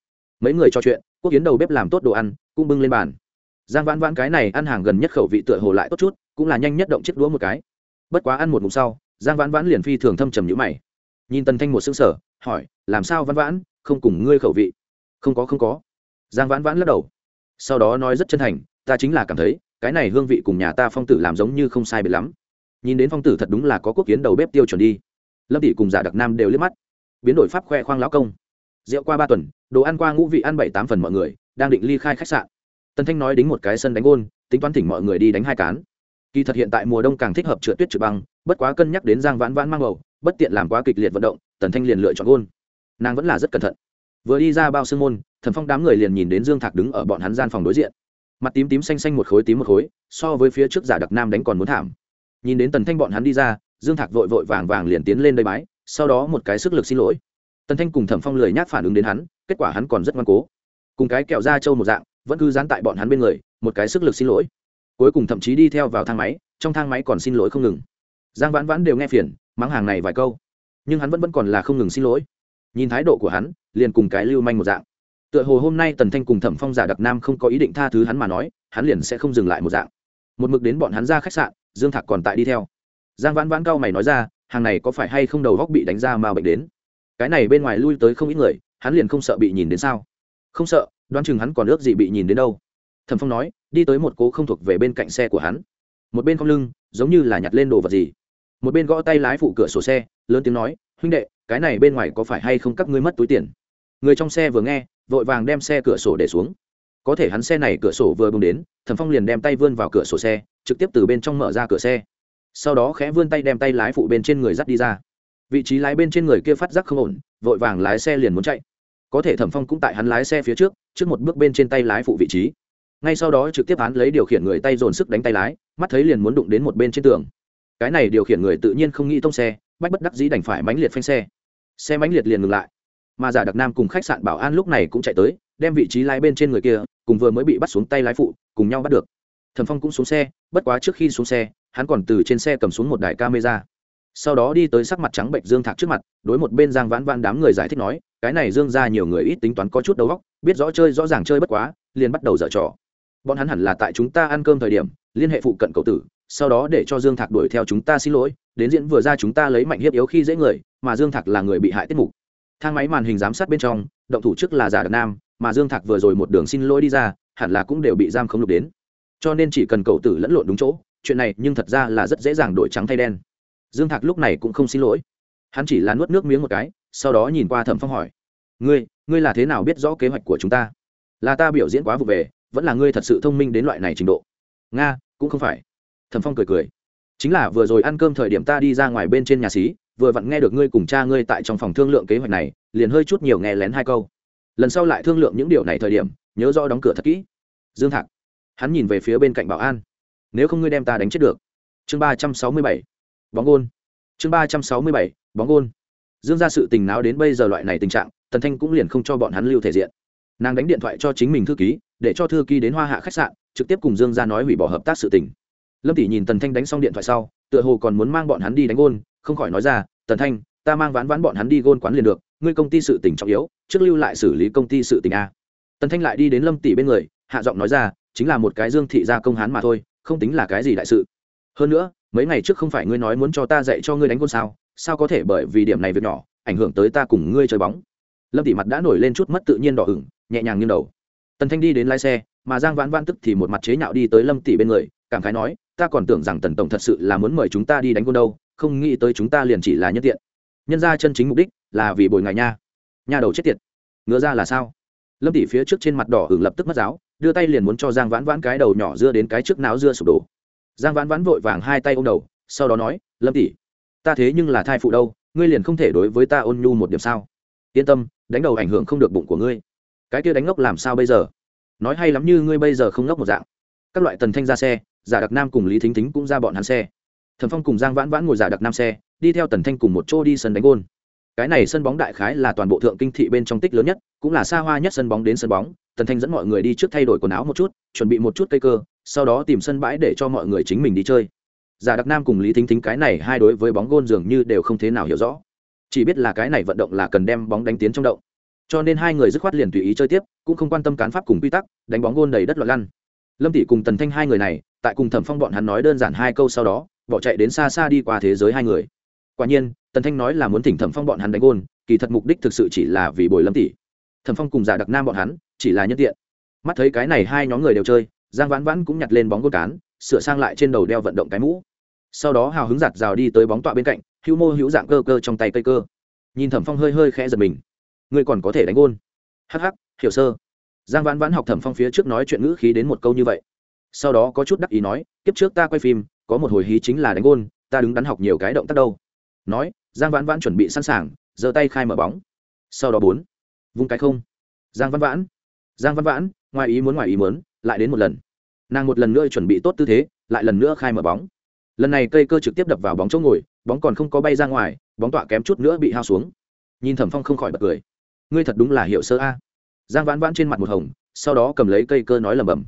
Mấy người trò chuyện quốc kiến đầu bếp làm tốt đồ ăn, cũng bưng lên bàn. Giang vãn vãn cái này ăn hàng gần nhất khẩu vị tựa hồ lại tốt chút, cũng là nhanh nhất động chiếc đũa một cái. Bất quá ăn một ngụm sau, giang vãn vãn liền phi thường thâm trầm nhữ mày. Nhìn tần thanh một xương sở hỏi, làm sao vãn vãn? Không cùng ngươi khẩu vị? Không có không có. Giang vãn vãn lắc đầu. Sau đó nói rất chân thành, ta chính là cảm thấy, cái này hương vị cùng nhà ta phong tử làm giống như không sai biệt lắm. Nhìn đến phong tử thật đúng là có quốc kiến đầu bếp tiêu chuẩn đi. Lâm tỷ cùng giả đặc nam đều liếc mắt. Biến đổi pháp khoe khoang lão công. Rượu qua ba tuần đồ ăn qua ngũ vị ăn bảy tám phần mọi người, đang định ly khai khách sạn. Tần thanh nói đính một cái sân đánh gôn, tính toán thỉnh mọi người đi đánh hai cán. Kỳ thật hiện tại mùa đông càng thích hợp trượt tuyết trượt băng, bất quá cân nhắc đến giang vãn vãn mang bầu, bất tiện làm quá kịch liệt vận động, tần thanh liền lựa chọn gôn. Nàng vẫn là rất cẩn thận. Vừa đi ra bao sương môn thần phong đám người liền nhìn đến dương thạc đứng ở bọn hắn gian phòng đối diện. Mặt tím tím xanh xanh một khối tím một khối, so với phía trước giả đặc nam đánh còn muốn thảm. Nhìn đến tần thanh bọn hắn đi ra, dương thạc vội vội vàng vàng liền tiến lên đây bái, sau đó một cái sức lực xin lỗi tần thanh cùng thẩm phong lười nhác phản ứng đến hắn, kết quả hắn còn rất ngoan cố. cùng cái kẹo da trâu một dạng, vẫn cứ dán tại bọn hắn bên người, một cái sức lực xin lỗi. cuối cùng thậm chí đi theo vào thang máy, trong thang máy còn xin lỗi không ngừng. giang vãn vãn đều nghe phiền, mắng hàng này vài câu. nhưng hắn vẫn vẫn còn là không ngừng xin lỗi. nhìn thái độ của hắn, liền cùng cái lưu manh một dạng. tựa hồ hôm nay tần thanh cùng thẩm phong giả đặc nam không có ý định tha thứ hắn mà nói, hắn liền sẽ không dừng lại một dạng. một mực đến bọn hắn ra khách sạn, dương thạc còn tại đi theo. giang vãn vãn cao mày nói ra, hàng này có phải hay không đầu góc bị đánh ra mà bệnh đến? Cái này bên ngoài lui tới không ít người, hắn liền không sợ bị nhìn đến sao? Không sợ, đoán chừng hắn còn ước gì bị nhìn đến đâu. Thẩm phong nói, đi tới một cố không thuộc về bên cạnh xe của hắn. Một bên không lưng, giống như là nhặt lên đồ vật gì. Một bên gõ tay lái phụ cửa sổ xe, lớn tiếng nói, huynh đệ, cái này bên ngoài có phải hay không các ngươi mất túi tiền? Người trong xe vừa nghe, vội vàng đem xe cửa sổ để xuống. Có thể hắn xe này cửa sổ vừa bông đến, thẩm phong liền đem tay vươn vào cửa sổ xe, trực tiếp từ bên trong mở ra cửa xe. Sau đó khẽ vươn tay đem tay lái phụ bên trên người dắt đi ra vị trí lái bên trên người kia phát giác không ổn, vội vàng lái xe liền muốn chạy. Có thể thẩm phong cũng tại hắn lái xe phía trước trước một bước bên trên tay lái phụ vị trí. Ngay sau đó trực tiếp hắn lấy điều khiển người tay dồn sức đánh tay lái, mắt thấy liền muốn đụng đến một bên trên tường. Cái này điều khiển người tự nhiên không nghĩ tông xe, bách bất đắc dĩ đành phải mãnh liệt phanh xe. Xe mãnh liệt liền ngừng lại. Mà giả đặc nam cùng khách sạn bảo an lúc này cũng chạy tới, đem vị trí lái bên trên người kia, cùng vừa mới bị bắt xuống tay lái phụ, cùng nhau bắt được. Thẩm phong cũng xuống xe, bất quá trước khi xuống xe, hắn còn từ trên xe cầm xuống một đài camera sau đó đi tới sắc mặt trắng bệnh dương thạc trước mặt, đối một bên giang vãn vãn đám người giải thích nói, cái này dương ra nhiều người ít tính toán có chút đầu óc, biết rõ chơi rõ ràng chơi bất quá, liền bắt đầu dở trò. Bọn hắn hẳn là tại chúng ta ăn cơm thời điểm, liên hệ phụ cận cậu tử, sau đó để cho dương thạc đuổi theo chúng ta xin lỗi, đến diễn vừa ra chúng ta lấy mạnh hiếp yếu khi dễ người, mà dương thạc là người bị hại tiết mục. Thang máy màn hình giám sát bên trong, động thủ trước là giả đặc nam, mà dương thạc vừa rồi một đường xin lỗi đi ra, hẳn là cũng đều bị giam không lục đến. Cho nên chỉ cần cậu tử lẫn lộn đúng chỗ, chuyện này nhưng thật ra là rất dễ dàng đổi trắng thay đen dương thạc lúc này cũng không xin lỗi. Hắn chỉ là nuốt nước miếng một cái, sau đó nhìn qua thẩm phong hỏi, ngươi ngươi là thế nào biết rõ kế hoạch của chúng ta? Là ta biểu diễn quá vụ về, vẫn là ngươi thật sự thông minh đến loại này trình độ? Nga, cũng không phải. Thẩm phong cười cười, chính là vừa rồi ăn cơm thời điểm ta đi ra ngoài bên trên nhà xí, vừa vặn nghe được ngươi cùng cha ngươi tại trong phòng thương lượng kế hoạch này, liền hơi chút nhiều nghe lén hai câu. Lần sau lại thương lượng những điều này thời điểm, nhớ rõ đóng cửa thật kỹ. Dương thạc, hắn nhìn về phía bên cạnh bảo an, nếu không ngươi đem ta đánh chết được. Chương ba trăm sáu mươi bảy bóng gôn. Chương ba trăm sáu mươi bảy, bóng gôn. Dương ra sự tình náo đến bây giờ loại này tình trạng, tần thanh cũng liền không cho bọn hắn lưu thể diện. Nàng đánh điện thoại cho chính mình thư ký, để cho thư ký đến hoa hạ khách sạn, trực tiếp cùng dương ra nói hủy bỏ hợp tác sự tình. Lâm tỷ nhìn tần thanh đánh xong điện thoại sau, tựa hồ còn muốn mang bọn hắn đi đánh gôn, không khỏi nói ra, tần thanh, ta mang ván ván bọn hắn đi gôn quán liền được, ngươi công ty sự tình trọng yếu, trước lưu lại xử lý công ty sự tình a. Tần thanh lại đi đến lâm tỷ bên người, hạ giọng nói ra, chính là một cái dương thị gia công hán mà thôi, không tính là cái gì đại sự hơn nữa, mấy ngày trước không phải ngươi nói muốn cho ta dạy cho ngươi đánh gôn sao? Sao có thể bởi vì điểm này việc nhỏ, ảnh hưởng tới ta cùng ngươi chơi bóng? Lâm tỷ mặt đã nổi lên chút mất tự nhiên đỏ ửng, nhẹ nhàng như đầu. Tần thanh đi đến lái xe, mà giang vãn vãn tức thì một mặt chế nhạo đi tới lâm tỷ bên người, cảm khái nói, ta còn tưởng rằng tần tổng thật sự là muốn mời chúng ta đi đánh gôn đâu, không nghĩ tới chúng ta liền chỉ là nhân tiện. Nhân ra chân chính mục đích là vì bồi ngài nha. Nhà đầu chết tiệt. Ngứa ra là sao? Lâm tỷ phía trước trên mặt đỏ hưởng lập tức mất giáo, đưa tay liền muốn cho giang vãn vãn cái đầu nhỏ dưa đến cái trước não dưa sụp đổ giang vãn vãn vội vàng hai tay ôm đầu, sau đó nói, lâm tỷ, ta thế nhưng là thai phụ đâu, ngươi liền không thể đối với ta ôn nhu một điểm sao? Yên tâm, đánh đầu ảnh hưởng không được bụng của ngươi. Cái kia đánh ngốc làm sao bây giờ? Nói hay lắm như ngươi bây giờ không ngốc một dạng. Các loại tần thanh ra xe, giả đặc nam cùng lý thính thính cũng ra bọn hắn xe. Thần phong cùng giang vãn vãn ngồi giả đặc nam xe, đi theo tần thanh cùng một chỗ đi sân đánh gôn. Cái này sân bóng đại khái là toàn bộ thượng kinh thị bên trong tích lớn nhất, cũng là xa hoa nhất sân bóng đến sân bóng. Tần thanh dẫn mọi người đi trước thay đổi quần áo một chút, chuẩn bị một chút cây cơ sau đó tìm sân bãi để cho mọi người chính mình đi chơi. Giả đặc nam cùng lý thính thính cái này hai đối với bóng gôn dường như đều không thế nào hiểu rõ. Chỉ biết là cái này vận động là cần đem bóng đánh tiến trong động. Cho nên hai người dứt khoát liền tùy ý chơi tiếp, cũng không quan tâm cán pháp cùng quy tắc, đánh bóng gôn đầy đất loạn lăn. Lâm tỷ cùng tần thanh hai người này, tại cùng thẩm phong bọn hắn nói đơn giản hai câu sau đó, bỏ chạy đến xa xa đi qua thế giới hai người. Quả nhiên, tần thanh nói là muốn thỉnh thẩm phong bọn hắn đánh gôn, kỳ thật mục đích thực sự chỉ là vì bồi lâm tỷ. Thẩm phong cùng giả đặc nam bọn hắn, chỉ là nhân tiện. Mắt thấy cái này hai nhóm người đều chơi giang vãn vãn cũng nhặt lên bóng gôn cán, sửa sang lại trên đầu đeo vận động cái mũ. Sau đó hào hứng giạt rào đi tới bóng tọa bên cạnh, hữu mô hữu dạng cơ cơ trong tay cây cơ. Nhìn thẩm phong hơi hơi khẽ giật mình. Ngươi còn có thể đánh gôn. Hh hiểu sơ. Giang vãn vãn học thẩm phong phía trước nói chuyện ngữ khí đến một câu như vậy. Sau đó có chút đắc ý nói, kiếp trước ta quay phim, có một hồi hí chính là đánh gôn, ta đứng đắn học nhiều cái động tác đâu. Nói, giang vãn vãn chuẩn bị sẵn sàng, giơ tay khai mở bóng. Sau đó bốn, vung cái không. Giang vãn vãn. Giang vãn vãn, ngoài ý muốn, ngoài ý muốn lại đến một lần. Nàng một lần nữa chuẩn bị tốt tư thế, lại lần nữa khai mở bóng. Lần này cây cơ trực tiếp đập vào bóng chỗ ngồi, bóng còn không có bay ra ngoài, bóng tọa kém chút nữa bị hao xuống. Nhìn thẩm phong không khỏi bật cười. Ngươi thật đúng là hiệu sơ a. Giang vãn vãn trên mặt một hồng, sau đó cầm lấy cây cơ nói lầm bầm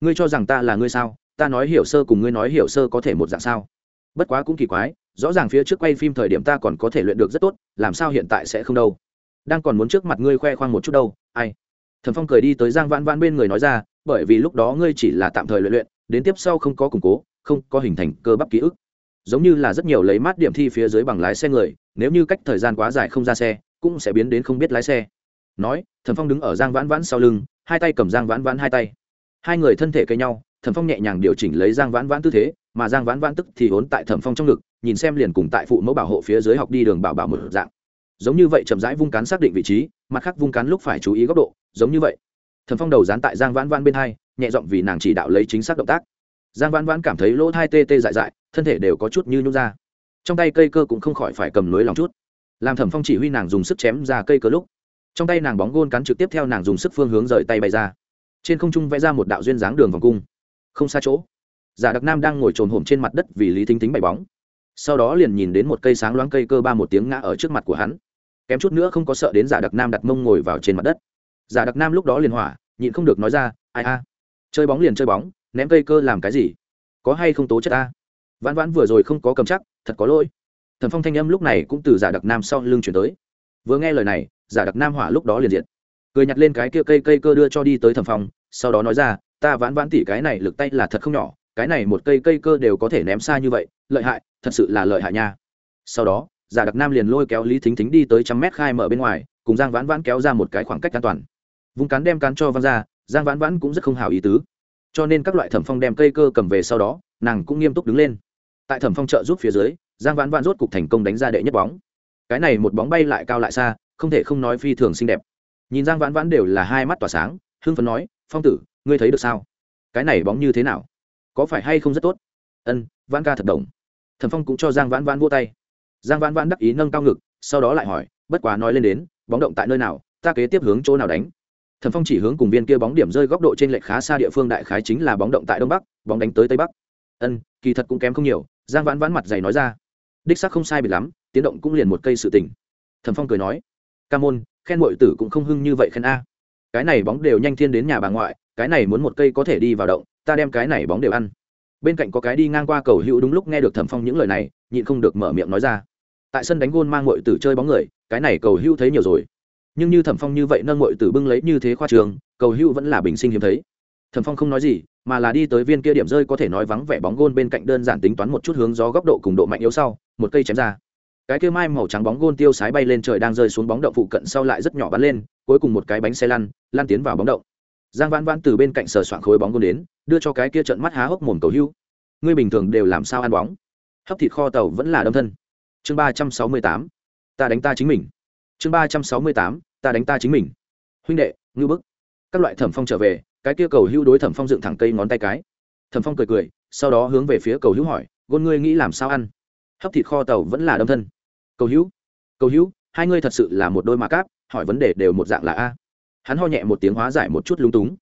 ngươi cho rằng ta là ngươi sao? Ta nói hiểu sơ cùng ngươi nói hiểu sơ có thể một dạng sao? Bất quá cũng kỳ quái, rõ ràng phía trước quay phim thời điểm ta còn có thể luyện được rất tốt, làm sao hiện tại sẽ không đâu? Đang còn muốn trước mặt ngươi khoe khoang một chút đâu, ai? Thẩm phong cười đi tới giang vãn vãn bên người nói ra bởi vì lúc đó ngươi chỉ là tạm thời luyện luyện, đến tiếp sau không có củng cố, không có hình thành cơ bắp ký ức. Giống như là rất nhiều lấy mát điểm thi phía dưới bằng lái xe người, nếu như cách thời gian quá dài không ra xe, cũng sẽ biến đến không biết lái xe. Nói, thẩm phong đứng ở giang vãn vãn sau lưng, hai tay cầm giang vãn vãn hai tay. Hai người thân thể cây nhau, thẩm phong nhẹ nhàng điều chỉnh lấy giang vãn vãn tư thế, mà giang vãn vãn tức thì vốn tại thẩm phong trong ngực, nhìn xem liền cùng tại phụ mẫu bảo hộ phía dưới học đi đường bảo bảo một dạng. Giống như vậy chậm rãi vung cán xác định vị trí, mặt khác vung cán lúc phải chú ý góc độ, giống như vậy thẩm phong đầu dán tại giang vãn vãn bên hai, nhẹ giọng vì nàng chỉ đạo lấy chính xác động tác. Giang vãn vãn cảm thấy lỗ thai tê tê dại dại, thân thể đều có chút như nhút ra. Trong tay cây cơ cũng không khỏi phải cầm lưới lòng chút. Làm thẩm phong chỉ huy nàng dùng sức chém ra cây cơ lúc, trong tay nàng bóng gôn cắn trực tiếp theo nàng dùng sức phương hướng rời tay bay ra. Trên không trung vẽ ra một đạo duyên dáng đường vòng cung. Không xa chỗ, giả đặc nam đang ngồi trồn hổm trên mặt đất vì lý thính tính bày bóng. Sau đó liền nhìn đến một cây sáng loáng cây cơ ba một tiếng ngã ở trước mặt của hắn. Kém chút nữa không có sợ đến giả đặc nam đặt mông ngồi vào trên mặt đất giả đặc nam lúc đó liền hỏa, nhịn không được nói ra, ai a, chơi bóng liền chơi bóng, ném cây cơ làm cái gì? Có hay không tố chất ta? Vãn vãn vừa rồi không có cầm chắc, thật có lỗi. Thần phong thanh âm lúc này cũng từ giả đặc nam sau lưng chuyển tới. Vừa nghe lời này, giả đặc nam hỏa lúc đó liền diện cười nhặt lên cái kia cây cây cơ đưa cho đi tới thẩm phong, sau đó nói ra, ta vãn vãn tỉ cái này lực tay là thật không nhỏ, cái này một cây cây cơ đều có thể ném xa như vậy, lợi hại, thật sự là lợi hại nha. Sau đó, giả đặc nam liền lôi kéo lý thính thính đi tới trăm mét khai mở bên ngoài, cùng giang vãn vãn kéo ra một cái khoảng cách an toàn vùng cán đem cán cho văng ra, giang vãn vãn cũng rất không hào ý tứ. Cho nên các loại thẩm phong đem cây cơ cầm về sau đó, nàng cũng nghiêm túc đứng lên. Tại thẩm phong trợ giúp phía dưới, giang vãn vãn rốt cục thành công đánh ra đệ nhất bóng. Cái này một bóng bay lại cao lại xa, không thể không nói phi thường xinh đẹp. Nhìn giang vãn vãn đều là hai mắt tỏa sáng, hưng phấn nói, phong tử, ngươi thấy được sao? Cái này bóng như thế nào? Có phải hay không rất tốt? Ân, vãn ca thật đồng. Thẩm phong cũng cho giang vãn vãn vô tay. Giang vãn vãn đắc ý nâng cao ngực, sau đó lại hỏi, bất quá nói lên đến, bóng động tại nơi nào? Ta kế tiếp hướng chỗ nào đánh? Thẩm phong chỉ hướng cùng viên kia bóng điểm rơi góc độ trên lệch khá xa địa phương đại khái chính là bóng động tại đông bắc, bóng đánh tới tây bắc. Ân, kỳ thật cũng kém không nhiều, giang vãn vãn mặt dày nói ra. Đích sắc không sai biệt lắm, tiến động cũng liền một cây sự tỉnh thẩm phong cười nói, ca môn, khen mọi tử cũng không hưng như vậy khen a. Cái này bóng đều nhanh thiên đến nhà bà ngoại, cái này muốn một cây có thể đi vào động, ta đem cái này bóng đều ăn. Bên cạnh có cái đi ngang qua cầu hữu đúng lúc nghe được thẩm phong những lời này, nhịn không được mở miệng nói ra. Tại sân đánh gôn mang mọi tử chơi bóng người, cái này cầu hữu thấy nhiều rồi nhưng như thẩm phong như vậy nâng mọi tử bưng lấy như thế khoa trường, cầu hữu vẫn là bình sinh hiếm thấy. Thẩm phong không nói gì, mà là đi tới viên kia điểm rơi có thể nói vắng vẻ bóng gôn bên cạnh đơn giản tính toán một chút hướng gió góc độ cùng độ mạnh yếu sau, một cây chém ra. Cái kia mai màu trắng bóng gôn tiêu sái bay lên trời đang rơi xuống bóng động phụ cận sau lại rất nhỏ bắn lên, cuối cùng một cái bánh xe lăn lan tiến vào bóng động. Giang vãn vãn từ bên cạnh sờ soạn khối bóng gôn đến, đưa cho cái kia trận mắt há hốc mồm cầu hưu. Ngươi bình thường đều làm sao ăn bóng? Hấp thịt kho tàu vẫn là đâm thân. Chương ba trăm sáu mươi tám, ta đánh ta chính mình. Chương ba trăm sáu mươi tám ta đánh ta chính mình. Huynh đệ, ngư bức. Các loại thẩm phong trở về, cái kia cầu hữu đối thẩm phong dựng thẳng cây ngón tay cái. Thẩm phong cười cười, sau đó hướng về phía cầu hữu hỏi, gôn, ngươi nghĩ làm sao ăn? Hấp thịt kho tàu vẫn là đâm thân. Cầu hữu cầu hữu hai ngươi thật sự là một đôi mà cáp, hỏi vấn đề đều một dạng là a. Hắn ho nhẹ một tiếng hóa giải một chút lung túng.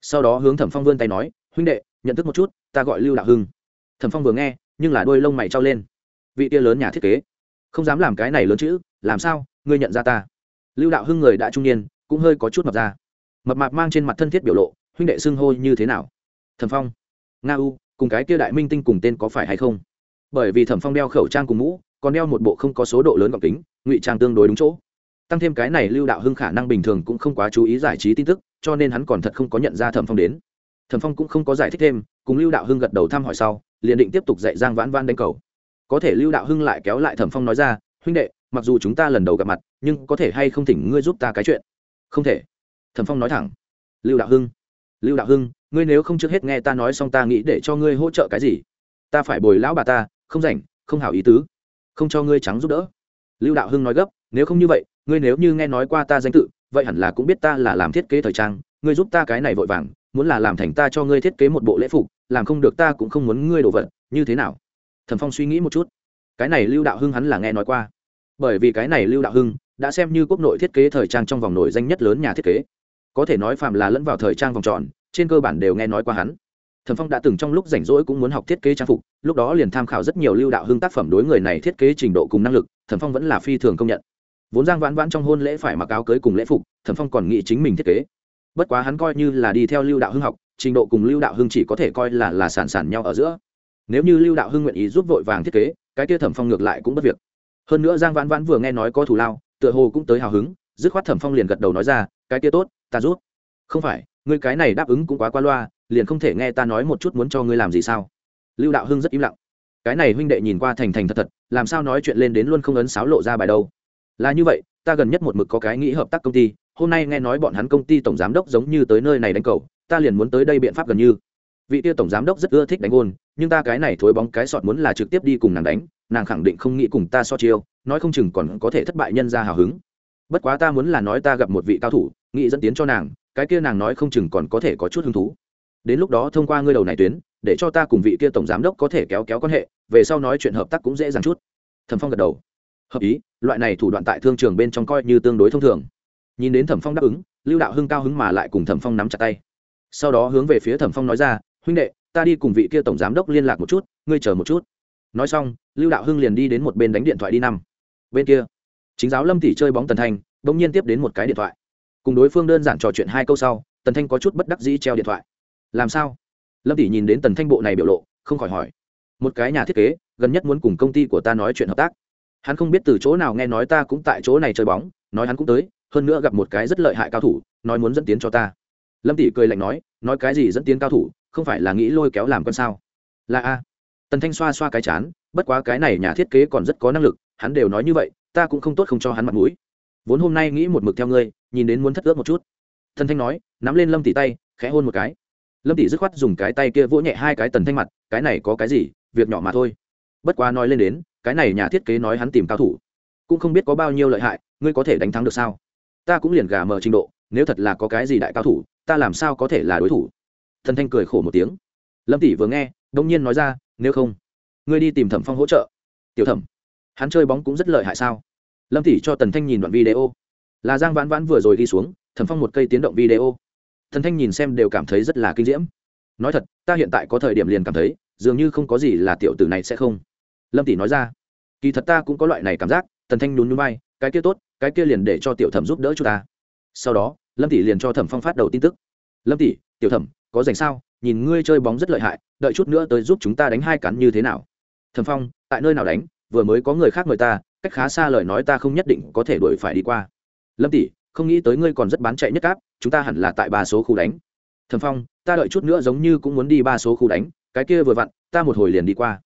Sau đó hướng thẩm phong vươn tay nói, huynh đệ, nhận thức một chút, ta gọi lưu đạo hưng. Thẩm phong vừa nghe, nhưng là đôi lông mày trao lên. Vị tia lớn nhà thiết kế, không dám làm cái này lớn chữ, làm sao, ngươi nhận ra ta? Lưu đạo hưng người đã trung niên, cũng hơi có chút mập ra. Mập mạp mang trên mặt thân thiết biểu lộ, huynh đệ xưng hô như thế nào? Thẩm phong. Nga u, cùng cái kia đại minh tinh cùng tên có phải hay không? Bởi vì thẩm phong đeo khẩu trang cùng mũ, còn đeo một bộ không có số độ lớn gọc kính, ngụy trang tương đối đúng chỗ. Tăng thêm cái này lưu đạo hưng khả năng bình thường cũng không quá chú ý giải trí tin tức, cho nên hắn còn thật không có nhận ra thẩm phong đến. Thẩm phong cũng không có giải thích thêm, cùng lưu đạo hưng gật đầu thăm hỏi sau, liền định tiếp tục dạy giang vãn vãn đánh cầu. Có thể lưu đạo hưng lại kéo lại thẩm phong nói ra, huynh đệ, mặc dù chúng ta lần đầu gặp mặt nhưng có thể hay không thỉnh ngươi giúp ta cái chuyện? Không thể. Thẩm phong nói thẳng. Lưu đạo hưng. Lưu đạo hưng, ngươi nếu không trước hết nghe ta nói xong ta nghĩ để cho ngươi hỗ trợ cái gì? Ta phải bồi lão bà ta, không rảnh, không hảo ý tứ. Không cho ngươi trắng giúp đỡ. Lưu đạo hưng nói gấp, nếu không như vậy, ngươi nếu như nghe nói qua ta danh tự, vậy hẳn là cũng biết ta là làm thiết kế thời trang. Ngươi giúp ta cái này vội vàng, muốn là làm thành ta cho ngươi thiết kế một bộ lễ phục, làm không được ta cũng không muốn ngươi đổ vật, như thế nào? Thẩm phong suy nghĩ một chút. Cái này lưu đạo hưng hắn là nghe nói qua. Bởi vì cái này lưu đạo hưng đã xem như quốc nội thiết kế thời trang trong vòng nổi danh nhất lớn nhà thiết kế. Có thể nói phạm là lẫn vào thời trang vòng tròn, trên cơ bản đều nghe nói qua hắn. Thẩm phong đã từng trong lúc rảnh rỗi cũng muốn học thiết kế trang phục, lúc đó liền tham khảo rất nhiều lưu đạo hưng tác phẩm đối người này thiết kế trình độ cùng năng lực, thẩm phong vẫn là phi thường công nhận. Vốn giang vãn vãn trong hôn lễ phải mặc áo cưới cùng lễ phục, thẩm phong còn nghĩ chính mình thiết kế. Bất quá hắn coi như là đi theo lưu đạo hưng học, trình độ cùng lưu đạo hưng chỉ có thể coi là là sản sản nhau ở giữa. Nếu như lưu đạo hưng nguyện ý giúp vội vàng thiết kế, cái kia thẩm phong ngược lại cũng bất việc. Hơn nữa giang vãn vãn vừa nghe nói có thù lao tựa hồ cũng tới hào hứng, dứt khoát thẩm phong liền gật đầu nói ra, cái kia tốt, ta rút không phải, ngươi cái này đáp ứng cũng quá qua loa, liền không thể nghe ta nói một chút muốn cho ngươi làm gì sao? Lưu đạo hưng rất im lặng. Cái này huynh đệ nhìn qua thành thành thật thật, làm sao nói chuyện lên đến luôn không ấn sáo lộ ra bài đâu? Là như vậy, ta gần nhất một mực có cái nghĩ hợp tác công ty, hôm nay nghe nói bọn hắn công ty tổng giám đốc giống như tới nơi này đánh cầu, ta liền muốn tới đây biện pháp gần như. Vị tiêu tổng giám đốc rất ưa thích đánh ôn, nhưng ta cái này thối bóng cái sọt muốn là trực tiếp đi cùng nàng đánh nàng khẳng định không nghĩ cùng ta so chiêu, nói không chừng còn có thể thất bại nhân ra hào hứng. Bất quá ta muốn là nói ta gặp một vị cao thủ, nghĩ dẫn tiến cho nàng, cái kia nàng nói không chừng còn có thể có chút hứng thú. Đến lúc đó thông qua ngươi đầu này tuyến, để cho ta cùng vị kia tổng giám đốc có thể kéo kéo quan hệ, về sau nói chuyện hợp tác cũng dễ dàng chút. Thẩm phong gật đầu. Hợp ý, loại này thủ đoạn tại thương trường bên trong coi như tương đối thông thường. Nhìn đến thẩm phong đáp ứng, lưu đạo hưng cao hứng mà lại cùng thẩm phong nắm chặt tay. Sau đó hướng về phía thẩm phong nói ra, huynh đệ, ta đi cùng vị kia tổng giám đốc liên lạc một chút, ngươi chờ một chút nói xong, lưu đạo hưng liền đi đến một bên đánh điện thoại đi năm. Bên kia, chính giáo lâm tỷ chơi bóng tần thanh, bỗng nhiên tiếp đến một cái điện thoại. Cùng đối phương đơn giản trò chuyện hai câu sau, tần thanh có chút bất đắc dĩ treo điện thoại. Làm sao? Lâm tỷ nhìn đến tần thanh bộ này biểu lộ, không khỏi hỏi. Một cái nhà thiết kế, gần nhất muốn cùng công ty của ta nói chuyện hợp tác. Hắn không biết từ chỗ nào nghe nói ta cũng tại chỗ này chơi bóng, nói hắn cũng tới, hơn nữa gặp một cái rất lợi hại cao thủ, nói muốn dẫn tiến cho ta. Lâm tỷ cười lạnh nói nói cái gì dẫn tiến cao thủ, không phải là nghĩ lôi kéo làm con sao? Là a tần thanh xoa xoa cái chán, bất quá cái này nhà thiết kế còn rất có năng lực, hắn đều nói như vậy, ta cũng không tốt không cho hắn mặt mũi. Vốn hôm nay nghĩ một mực theo ngươi, nhìn đến muốn thất ước một chút. Thần thanh nói, nắm lên lâm tỷ tay, khẽ hôn một cái. Lâm tỷ dứt khoát dùng cái tay kia vỗ nhẹ hai cái tần thanh mặt, cái này có cái gì, việc nhỏ mà thôi. Bất quá nói lên đến, cái này nhà thiết kế nói hắn tìm cao thủ, cũng không biết có bao nhiêu lợi hại, ngươi có thể đánh thắng được sao? Ta cũng liền gà mờ trình độ, nếu thật là có cái gì đại cao thủ, ta làm sao có thể là đối thủ? Thần thanh cười khổ một tiếng. Lâm tỷ vừa nghe đông nhiên nói ra, nếu không, ngươi đi tìm thẩm phong hỗ trợ. Tiểu thẩm, hắn chơi bóng cũng rất lợi hại sao? Lâm tỷ cho tần thanh nhìn đoạn video. Là giang vãn vãn vừa rồi đi xuống, thẩm phong một cây tiến động video. Thần thanh nhìn xem đều cảm thấy rất là kinh diễm. Nói thật, ta hiện tại có thời điểm liền cảm thấy, dường như không có gì là tiểu tử này sẽ không. Lâm tỷ nói ra. Kỳ thật ta cũng có loại này cảm giác, tần thanh nhún núi bay cái kia tốt, cái kia liền để cho tiểu thẩm giúp đỡ chúng ta. Sau đó, lâm tỷ liền cho thẩm phong phát đầu tin tức. Lâm tỷ, tiểu thẩm, có dành sao? Nhìn ngươi chơi bóng rất lợi hại, đợi chút nữa tới giúp chúng ta đánh hai cắn như thế nào? Thầm phong, tại nơi nào đánh, vừa mới có người khác mời ta, cách khá xa lời nói ta không nhất định có thể đuổi phải đi qua. Lâm tỷ, không nghĩ tới ngươi còn rất bán chạy nhất cáp, chúng ta hẳn là tại ba số khu đánh. Thầm phong, ta đợi chút nữa giống như cũng muốn đi ba số khu đánh, cái kia vừa vặn, ta một hồi liền đi qua.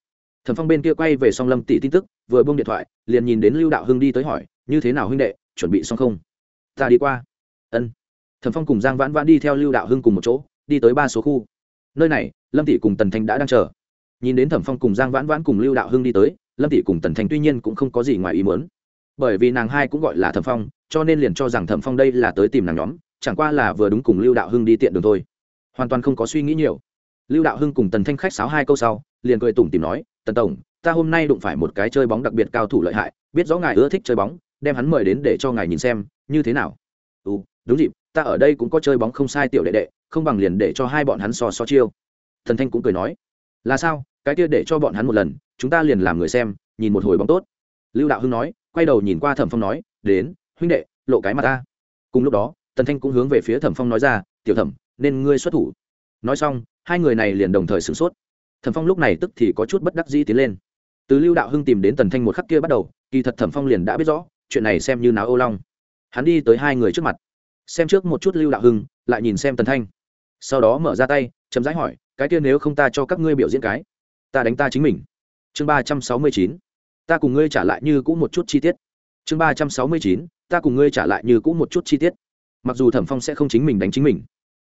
Thầm phong bên kia quay về song lâm tỷ tin tức, vừa bông điện thoại, liền nhìn đến lưu đạo hưng đi tới hỏi, như thế nào huynh đệ, chuẩn bị xong không? Ta đi qua. Ân. Thầm phong cùng giang vãn vãn đi theo lưu đạo hưng cùng một chỗ, đi tới ba số khu nơi này, lâm tỷ cùng tần thanh đã đang chờ. Nhìn đến thẩm phong cùng giang vãn vãn cùng lưu đạo hưng đi tới, lâm tỷ cùng tần thanh tuy nhiên cũng không có gì ngoài ý muốn. Bởi vì nàng hai cũng gọi là thẩm phong, cho nên liền cho rằng thẩm phong đây là tới tìm nàng nhóm, chẳng qua là vừa đúng cùng lưu đạo hưng đi tiện đường thôi. Hoàn toàn không có suy nghĩ nhiều. Lưu đạo hưng cùng tần thanh khách sáo hai câu sau, liền cười tủm tìm nói, tần tổng, ta hôm nay đụng phải một cái chơi bóng đặc biệt cao thủ lợi hại, biết rõ ngài ưa thích chơi bóng, đem hắn mời đến để cho ngài nhìn xem, như thế nào? Ừ đúng dịp ta ở đây cũng có chơi bóng không sai tiểu đệ đệ, không bằng liền để cho hai bọn hắn so so chiêu. Thần thanh cũng cười nói. Là sao? Cái kia để cho bọn hắn một lần, chúng ta liền làm người xem, nhìn một hồi bóng tốt. Lưu đạo hưng nói, quay đầu nhìn qua thẩm phong nói, đến, huynh đệ, lộ cái mặt ta. Cùng lúc đó tần thanh cũng hướng về phía thẩm phong nói ra, tiểu thẩm, nên ngươi xuất thủ. Nói xong, hai người này liền đồng thời sửng sốt. Thẩm phong lúc này tức thì có chút bất đắc dĩ tiến lên. Từ lưu đạo hưng tìm đến tần thanh một khắc kia bắt đầu, kỳ thật thẩm phong liền đã biết rõ, chuyện này xem như náo ô long. Hắn đi tới hai người trước mặt xem trước một chút lưu đạo hưng, lại nhìn xem tần thanh. Sau đó mở ra tay chấm dãi hỏi, cái kia nếu không ta cho các ngươi biểu diễn cái, ta đánh ta chính mình. Chương ba trăm sáu mươi chín, ta cùng ngươi trả lại như cũ một chút chi tiết. Chương ba trăm sáu mươi chín, ta cùng ngươi trả lại như cũ một chút chi tiết. Mặc dù thẩm phong sẽ không chính mình đánh chính mình,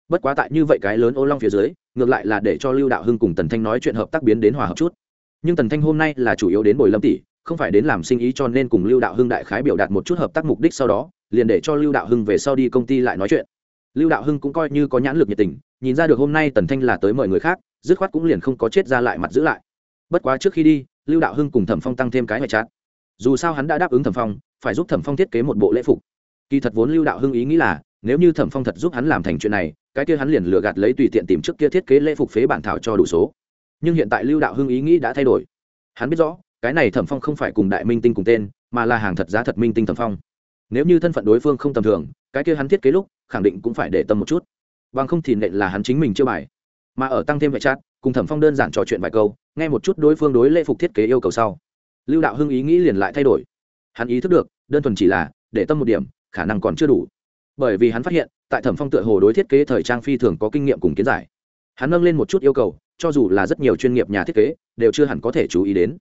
bất quá tại như vậy cái lớn ô long phía dưới, ngược lại là để cho lưu đạo hưng cùng tần thanh nói chuyện hợp tác biến đến hòa hợp chút. Nhưng tần thanh hôm nay là chủ yếu đến bồi lâm tỷ không phải đến làm sinh ý cho nên cùng lưu đạo hưng đại khái biểu đạt một chút hợp tác mục đích sau đó, liền để cho lưu đạo hưng về sau đi công ty lại nói chuyện. Lưu đạo hưng cũng coi như có nhãn lực nhiệt tình, nhìn ra được hôm nay tần thanh là tới mời người khác, dứt khoát cũng liền không có chết ra lại mặt giữ lại. Bất quá trước khi đi, lưu đạo hưng cùng thẩm phong tăng thêm cái ngoại trát dù sao hắn đã đáp ứng thẩm phong, phải giúp thẩm phong thiết kế một bộ lễ phục. Kỳ thật vốn lưu đạo hưng ý nghĩ là, nếu như thẩm phong thật giúp hắn làm thành chuyện này, cái kia hắn liền lừa gạt lấy tùy tiện tìm trước kia thiết kế lễ phục phế bản thảo cho đủ số. Nhưng hiện tại lưu đạo hưng ý nghĩ đã thay đổi. Hắn biết rõ cái này thẩm phong không phải cùng đại minh tinh cùng tên, mà là hàng thật giá thật minh tinh thẩm phong. Nếu như thân phận đối phương không tầm thường, cái kia hắn thiết kế lúc, khẳng định cũng phải để tâm một chút. Bằng không thì nện là hắn chính mình chưa bài. Mà ở tăng thêm vệ chát cùng thẩm phong đơn giản trò chuyện vài câu, nghe một chút đối phương đối lễ phục thiết kế yêu cầu sau. Lưu đạo hưng ý nghĩ liền lại thay đổi. Hắn ý thức được, đơn thuần chỉ là, để tâm một điểm, khả năng còn chưa đủ. Bởi vì hắn phát hiện, tại thẩm phong tựa hồ đối thiết kế thời trang phi thường có kinh nghiệm cùng kiến giải. Hắn nâng lên một chút yêu cầu, cho dù là rất nhiều chuyên nghiệp nhà thiết kế, đều chưa hẳn có thể chú ý đến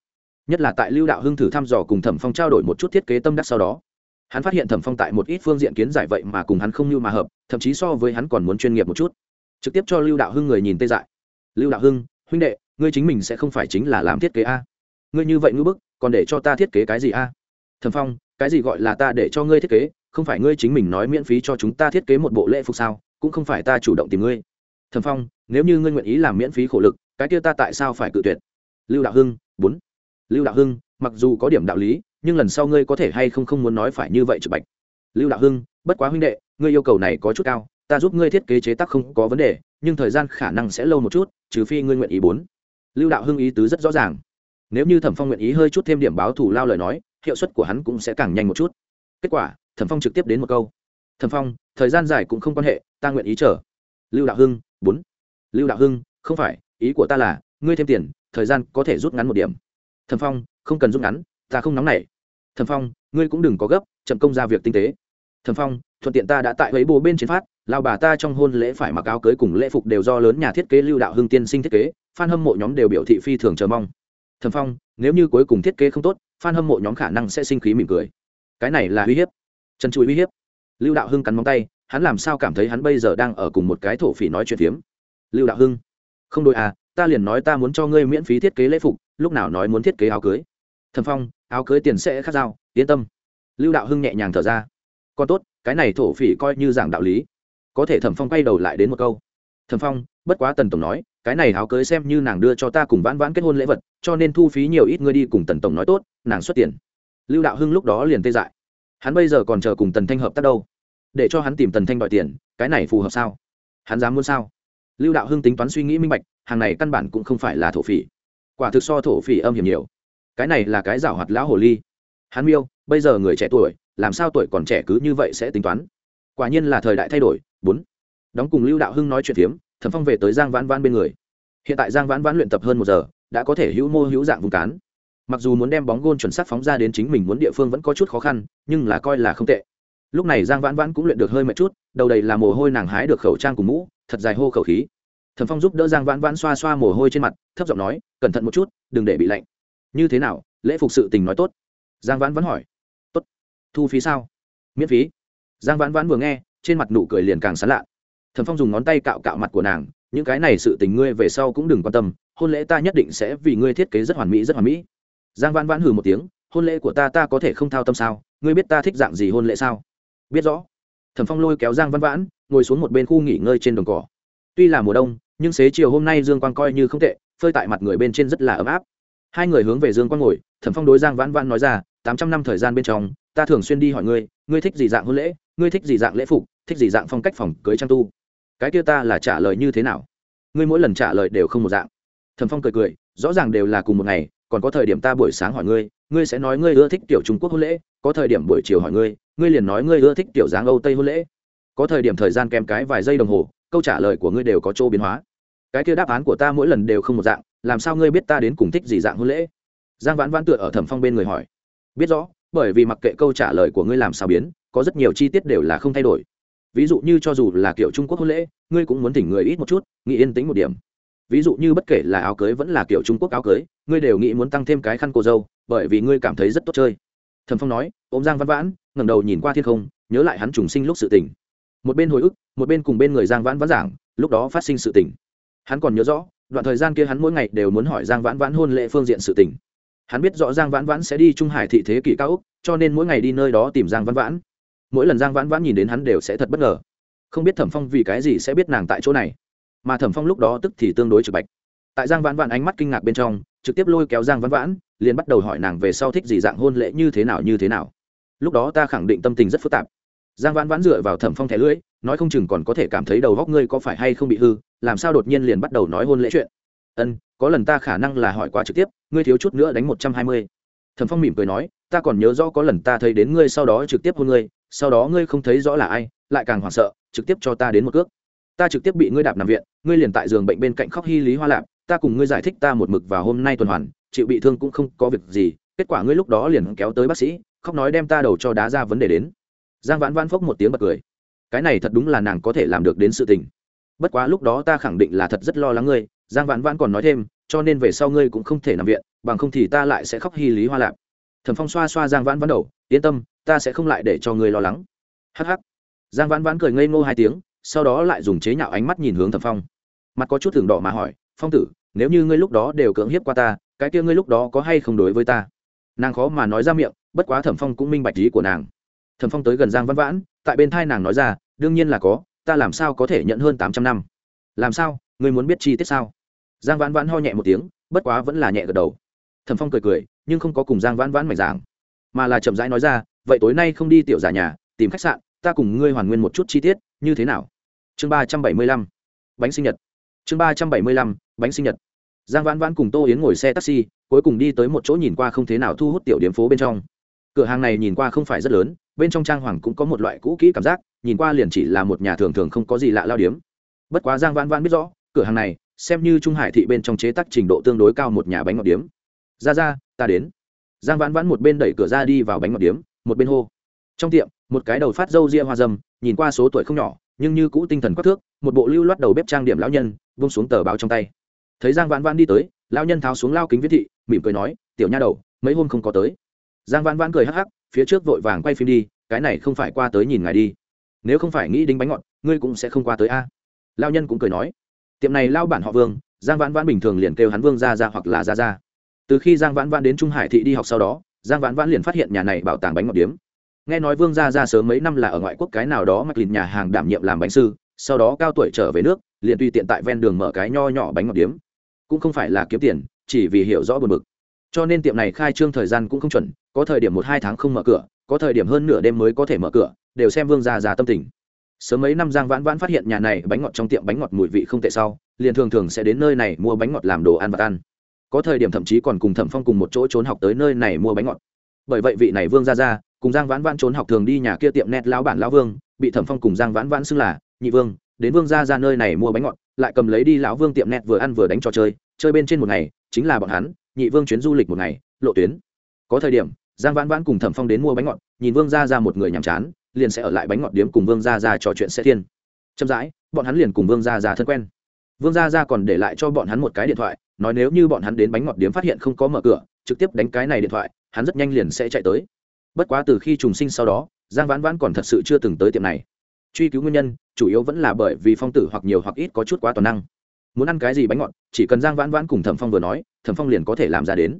nhất là tại lưu đạo hưng thử thăm dò cùng thẩm phong trao đổi một chút thiết kế tâm đắc sau đó. Hắn phát hiện thẩm phong tại một ít phương diện kiến giải vậy mà cùng hắn không như mà hợp, thậm chí so với hắn còn muốn chuyên nghiệp một chút. Trực tiếp cho lưu đạo hưng người nhìn tê dại. Lưu đạo hưng, huynh đệ, ngươi chính mình sẽ không phải chính là làm thiết kế a? Ngươi như vậy ngữ bức, còn để cho ta thiết kế cái gì a? Thẩm phong, cái gì gọi là ta để cho ngươi thiết kế? Không phải ngươi chính mình nói miễn phí cho chúng ta thiết kế một bộ lễ phục sao? Cũng không phải ta chủ động tìm ngươi. Thẩm phong, nếu như ngươi nguyện ý làm miễn phí khổ lực, cái kia ta tại sao phải cự tuyệt? Lưu đạo hưng, bốn lưu đạo hưng, mặc dù có điểm đạo lý, nhưng lần sau ngươi có thể hay không không muốn nói phải như vậy trực bạch? Lưu đạo hưng, bất quá huynh đệ, ngươi yêu cầu này có chút cao, ta giúp ngươi thiết kế chế tác không có vấn đề, nhưng thời gian khả năng sẽ lâu một chút, trừ phi ngươi nguyện ý bốn. Lưu đạo hưng ý tứ rất rõ ràng. Nếu như thẩm phong nguyện ý hơi chút thêm điểm báo thủ lao lời nói, hiệu suất của hắn cũng sẽ càng nhanh một chút. Kết quả, thẩm phong trực tiếp đến một câu. Thẩm phong, thời gian dài cũng không quan hệ, ta nguyện ý chờ. Lưu đạo hưng, bốn. Lưu đạo hưng, không phải, ý của ta là, ngươi thêm tiền, thời gian có thể rút ngắn một điểm thẩm phong, không cần rút ngắn, ta không nóng nảy. Thẩm phong, ngươi cũng đừng có gấp, chậm công ra việc tinh tế. Thẩm phong, thuận tiện ta đã tại ấy bồ bên chiến phát lao bà ta trong hôn lễ phải mặc áo cưới cùng lễ phục đều do lớn nhà thiết kế lưu đạo hưng tiên sinh thiết kế f hâm mộ nhóm đều biểu thị phi thường chờ mong. Thẩm phong, nếu như cuối cùng thiết kế không tốt f hâm mộ nhóm khả năng sẽ sinh khí mỉm cười. Cái này là uy hiếp. Chân chui uy hiếp. Lưu đạo hưng cắn móng tay, hắn làm sao cảm thấy hắn bây giờ đang ở cùng một cái thổ phỉ nói chuyện phiếm? Lưu đạo hưng, không đôi à ta liền nói ta muốn cho ngươi miễn phí thiết kế lễ phục lúc nào nói muốn thiết kế áo cưới. Thầm phong, áo cưới tiền sẽ khác giao, yên tâm. Lưu đạo hưng nhẹ nhàng thở ra. Còn tốt, cái này thổ phỉ coi như giảng đạo lý. Có thể thẩm phong quay đầu lại đến một câu. Thẩm phong, bất quá tần tổng nói, cái này áo cưới xem như nàng đưa cho ta cùng vãn vãn kết hôn lễ vật, cho nên thu phí nhiều ít ngươi đi cùng tần tổng nói tốt, nàng xuất tiền. Lưu đạo hưng lúc đó liền tê dại. Hắn bây giờ còn chờ cùng tần thanh hợp tác đâu? Để cho hắn tìm tần thanh đòi tiền, cái này phù hợp sao? Hắn dám muốn sao? Lưu đạo hưng tính toán suy nghĩ minh bạch, hàng này căn bản cũng không phải là thổ phỉ quả thực so thổ phỉ âm hiểm nhiều. Cái này là cái giảo hoạt lão hồ ly. Hắn miêu, bây giờ người trẻ tuổi, làm sao tuổi còn trẻ cứ như vậy sẽ tính toán? Quả nhiên là thời đại thay đổi, bốn. Đóng cùng lưu đạo hưng nói chuyện phiếm, thẩm phong về tới giang vãn vãn bên người. Hiện tại giang vãn vãn luyện tập hơn một giờ, đã có thể hữu mô hữu dạng vùng cán. Mặc dù muốn đem bóng gôn chuẩn xác phóng ra đến chính mình muốn địa phương vẫn có chút khó khăn, nhưng là coi là không tệ. Lúc này giang vãn vãn cũng luyện được hơi mệt chút, đầu đầy là mồ hôi nàng hái được khẩu trang cùng mũ, thật dài hô khẩu khí thẩm phong giúp đỡ giang vãn vãn xoa xoa mồ hôi trên mặt, thấp giọng nói, cẩn thận một chút, đừng để bị lạnh. Như thế nào? Lễ phục sự tình nói tốt. Giang vãn vãn hỏi. Tốt. Thu phí sao? Miễn phí. Giang vãn vãn vừa nghe, trên mặt nụ cười liền càng sán lạ. Thẩm phong dùng ngón tay cạo cạo mặt của nàng, những cái này sự tình ngươi về sau cũng đừng quan tâm, hôn lễ ta nhất định sẽ vì ngươi thiết kế rất hoàn mỹ, rất hoàn mỹ. Giang vãn vãn hừ một tiếng, hôn lễ của ta ta có thể không thao tâm sao? Ngươi biết ta thích dạng gì hôn lễ sao? Biết rõ. Thẩm phong lôi kéo giang vãn vãn, ngồi xuống một bên khu nghỉ ngơi trên đồng cỏ. Tuy là mùa đông nhưng xế chiều hôm nay dương quang coi như không tệ, phơi tại mặt người bên trên rất là ấm áp. Hai người hướng về dương quang ngồi, thẩm phong đối giang vãn vãn nói ra, tám trăm năm thời gian bên trong, ta thường xuyên đi hỏi ngươi ngươi thích gì dạng hôn lễ, ngươi thích gì dạng lễ phục, thích gì dạng phong cách phòng cưới trang tu? Cái kia ta là trả lời như thế nào? Ngươi mỗi lần trả lời đều không một dạng. Thẩm phong cười cười, rõ ràng đều là cùng một ngày, còn có thời điểm ta buổi sáng hỏi ngươi ngươi sẽ nói ngươi ưa thích tiểu trung quốc hôn lễ, có thời điểm buổi chiều hỏi ngươi ngươi liền nói ngươi ưa thích tiểu dáng âu tây hôn lễ. Có thời điểm thời gian kèm cái vài giây đồng hồ câu trả lời của ngươi đều có chỗ biến hóa. Cái kia đáp án của ta mỗi lần đều không một dạng, làm sao ngươi biết ta đến cùng thích gì dạng hôn lễ? Giang vãn vãn tựa ở thẩm phong bên người hỏi. Biết rõ, bởi vì mặc kệ câu trả lời của ngươi làm sao biến, có rất nhiều chi tiết đều là không thay đổi. Ví dụ như cho dù là kiểu trung quốc hôn lễ, ngươi cũng muốn thỉnh người ít một chút, nghĩ yên tĩnh một điểm. Ví dụ như bất kể là áo cưới vẫn là kiểu trung quốc áo cưới, ngươi đều nghĩ muốn tăng thêm cái khăn cô dâu, bởi vì ngươi cảm thấy rất tốt chơi. Thẩm phong nói, ôm giang văn vãn, ngẩng đầu nhìn qua thiên không, nhớ lại hắn trùng sinh lúc sự tỉnh một bên hồi ức, một bên cùng bên người giang vãn vãn giảng, lúc đó phát sinh sự tình. hắn còn nhớ rõ, đoạn thời gian kia hắn mỗi ngày đều muốn hỏi giang vãn vãn hôn lễ phương diện sự tình. Hắn biết rõ giang vãn vãn sẽ đi trung hải thị thế kỷ cao úc cho nên mỗi ngày đi nơi đó tìm giang vãn vãn. Mỗi lần giang vãn vãn nhìn đến hắn đều sẽ thật bất ngờ. Không biết thẩm phong vì cái gì sẽ biết nàng tại chỗ này. Mà thẩm phong lúc đó tức thì tương đối trực bạch. Tại giang vãn vãn ánh mắt kinh ngạc bên trong, trực tiếp lôi kéo giang vãn vãn, liền bắt đầu hỏi nàng về sau thích gì dạng hôn lễ như thế nào, như thế nào. Lúc đó ta khẳng định tâm tình rất phức tạp giang vãn vãn dựa vào thẩm phong thẻ lưỡi, nói không chừng còn có thể cảm thấy đầu góc ngươi có phải hay không bị hư, làm sao đột nhiên liền bắt đầu nói hôn lễ chuyện. Ân, có lần ta khả năng là hỏi quá trực tiếp, ngươi thiếu chút nữa đánh một trăm hai mươi. Thẩm phong mỉm cười nói, ta còn nhớ rõ có lần ta thấy đến ngươi sau đó trực tiếp hôn ngươi, sau đó ngươi không thấy rõ là ai, lại càng hoảng sợ, trực tiếp cho ta đến một cước. Ta trực tiếp bị ngươi đạp nằm viện, ngươi liền tại giường bệnh bên cạnh khóc hy lý hoa lạp, ta cùng ngươi giải thích ta một mực và hôm nay tuần hoàn, chịu bị thương cũng không có việc gì, kết quả ngươi lúc đó liền kéo tới bác sĩ, khóc nói đem ta đầu cho đá ra vấn đề đến giang vãn vãn phốc một tiếng bật cười. Cái này thật đúng là nàng có thể làm được đến sự tình. Bất quá lúc đó ta khẳng định là thật rất lo lắng ngươi, giang vãn vãn còn nói thêm, cho nên về sau ngươi cũng không thể nằm viện, bằng không thì ta lại sẽ khóc hy lý hoa lạp. Thẩm phong xoa xoa giang vãn vãn đầu, yên tâm, ta sẽ không lại để cho ngươi lo lắng. Hh giang vãn vãn cười ngây ngô hai tiếng, sau đó lại dùng chế nhạo ánh mắt nhìn hướng thẩm phong. Mặt có chút thường đỏ mà hỏi, phong tử, nếu như ngươi lúc đó đều cưỡng hiếp qua ta, cái kia ngươi lúc đó có hay không đối với ta? Nàng khó mà nói ra miệng, bất quá thẩm phong cũng minh bạch ý của nàng thẩm phong tới gần giang văn vãn, tại bên thai nàng nói ra, đương nhiên là có, ta làm sao có thể nhận hơn tám trăm năm? Làm sao? Ngươi muốn biết chi tiết sao? Giang vãn vãn ho nhẹ một tiếng, bất quá vẫn là nhẹ gật đầu. Thẩm phong cười cười, nhưng không có cùng giang vãn vãn mạch giảng, mà là chậm rãi nói ra, vậy tối nay không đi tiểu giả nhà, tìm khách sạn, ta cùng ngươi hoàn nguyên một chút chi tiết, như thế nào? Chương ba trăm bảy mươi lăm, bánh sinh nhật. Chương ba trăm bảy mươi lăm, bánh sinh nhật. Giang vãn vãn cùng tô yến ngồi xe taxi, cuối cùng đi tới một chỗ nhìn qua không thế nào thu hút tiểu điểm phố bên trong. Cửa hàng này nhìn qua không phải rất lớn bên trong trang hoàng cũng có một loại cũ kỹ cảm giác, nhìn qua liền chỉ là một nhà thường thường không có gì lạ lao điếm. Bất quá giang vãn vãn biết rõ, cửa hàng này, xem như trung hải thị bên trong chế tác trình độ tương đối cao một nhà bánh ngọt điếm. Ra ra, ta đến. Giang vãn vãn một bên đẩy cửa ra đi vào bánh ngọt điếm, một bên hô. Trong tiệm, một cái đầu phát râu ria hoa dâm, nhìn qua số tuổi không nhỏ, nhưng như cũ tinh thần quắc thước, một bộ lưu loát đầu bếp trang điểm lão nhân, vung xuống tờ báo trong tay. Thấy giang vãn vãn đi tới, lão nhân tháo xuống lao kính viết thị, mỉm cười nói, tiểu nha đầu, mấy hôm không có tới. Giang vãn vãn cười hắc hắc phía trước vội vàng quay phim đi, cái này không phải qua tới nhìn ngài đi. Nếu không phải nghĩ đính bánh ngọt, ngươi cũng sẽ không qua tới a. Lao nhân cũng cười nói. Tiệm này lao bản họ vương, giang vãn vãn bình thường liền kêu hắn vương ra ra hoặc là ra ra từ khi giang vãn vãn đến trung hải thị đi học sau đó, giang vãn vãn liền phát hiện nhà này bảo tàng bánh ngọt điếm. Nghe nói vương gia ra sớm mấy năm là ở ngoại quốc cái nào đó mặc lìn nhà hàng đảm nhiệm làm bánh sư, sau đó cao tuổi trở về nước, liền tùy tiện tại ven đường mở cái nho nhỏ bánh ngọt điếm. Cũng không phải là kiếm tiền, chỉ vì hiểu rõ buồn bực cho nên tiệm này khai trương thời gian cũng không chuẩn, có thời điểm một hai tháng không mở cửa, có thời điểm hơn nửa đêm mới có thể mở cửa, đều xem vương gia già tâm tình. Sớm mấy năm giang vãn vãn phát hiện nhà này bánh ngọt trong tiệm bánh ngọt mùi vị không tệ sau, liền thường thường sẽ đến nơi này mua bánh ngọt làm đồ ăn và ăn. Có thời điểm thậm chí còn cùng thẩm phong cùng một chỗ trốn học tới nơi này mua bánh ngọt. Bởi vậy vị này vương gia ra cùng giang vãn vãn trốn học thường đi nhà kia tiệm nét lão bản lão vương, bị thẩm phong cùng giang vãn vãn xưng là, nhị vương, đến vương gia ra nơi này mua bánh ngọt, lại cầm lấy đi lão vương tiệm nét vừa ăn vừa đánh trò chơi chơi bên trên một ngày, chính là bọn hắn nhị vương chuyến du lịch một ngày, lộ tuyến. Có thời điểm, giang vãn vãn cùng thẩm phong đến mua bánh ngọt, nhìn vương gia ra một người nhàm chán, liền sẽ ở lại bánh ngọt điếm cùng vương gia ra trò chuyện sẽ thiên. Chậm rãi, bọn hắn liền cùng vương gia ra thân quen. Vương gia ra còn để lại cho bọn hắn một cái điện thoại, nói nếu như bọn hắn đến bánh ngọt điếm phát hiện không có mở cửa, trực tiếp đánh cái này điện thoại, hắn rất nhanh liền sẽ chạy tới. Bất quá từ khi trùng sinh sau đó, giang vãn vãn còn thật sự chưa từng tới tiệm này. Truy cứu nguyên nhân, chủ yếu vẫn là bởi vì phong tử hoặc nhiều hoặc ít có chút quá toàn năng. Muốn ăn cái gì bánh ngọt, chỉ cần giang vãn vãn cùng thẩm phong vừa nói thẩm phong liền có thể làm ra đến.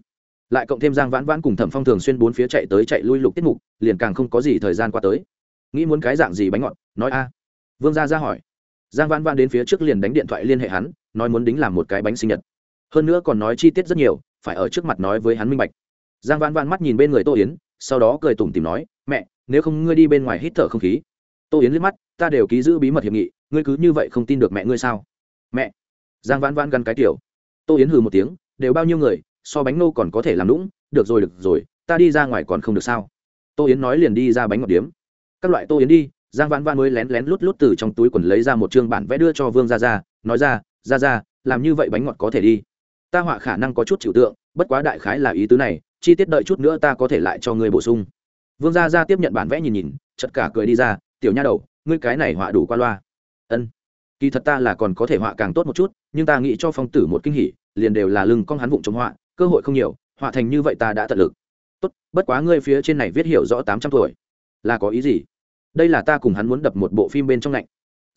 Lại cộng thêm giang vãn vãn cùng thẩm phong thường xuyên bốn phía chạy tới chạy lui lục tiết mục, liền càng không có gì thời gian qua tới. Nghĩ muốn cái dạng gì bánh ngọt, nói a. Vương gia ra hỏi. Giang vãn vãn đến phía trước liền đánh điện thoại liên hệ hắn, nói muốn đính làm một cái bánh sinh nhật. Hơn nữa còn nói chi tiết rất nhiều, phải ở trước mặt nói với hắn minh bạch. Giang vãn vãn mắt nhìn bên người tô yến, sau đó cười tủm tìm nói, mẹ, nếu không ngươi đi bên ngoài hít thở không khí. Tô yến liếc mắt, ta đều ký giữ bí mật hiệp nghị, ngươi cứ như vậy không tin được mẹ ngươi sao? Mẹ. Giang vãn vãn gắn cái tiểu. Tô yến hừ một tiếng đều bao nhiêu người, so bánh nô còn có thể làm lũng được rồi được rồi, ta đi ra ngoài còn không được sao? Tô yến nói liền đi ra bánh ngọt điếm. Các loại tô yến đi, giang vãn vãn mới lén lén lút lút từ trong túi quần lấy ra một chương bản vẽ đưa cho vương gia gia, nói ra ra ra làm như vậy bánh ngọt có thể đi. Ta họa khả năng có chút chịu tượng, bất quá đại khái là ý tứ này, chi tiết đợi chút nữa ta có thể lại cho ngươi bổ sung. Vương gia gia tiếp nhận bản vẽ nhìn nhìn chật cả cười đi ra, tiểu nha đầu, ngươi cái này họa đủ qua loa. Ân, kỳ thật ta là còn có thể họa càng tốt một chút, nhưng ta nghĩ cho phong tử một kinh hỉ liền đều là lưng con hắn vụng chống họa, cơ hội không nhiều, họa thành như vậy ta đã tận lực. Tốt, bất quá ngươi phía trên này viết hiểu rõ tám trăm tuổi. Là có ý gì? Đây là ta cùng hắn muốn đập một bộ phim bên trong lạnh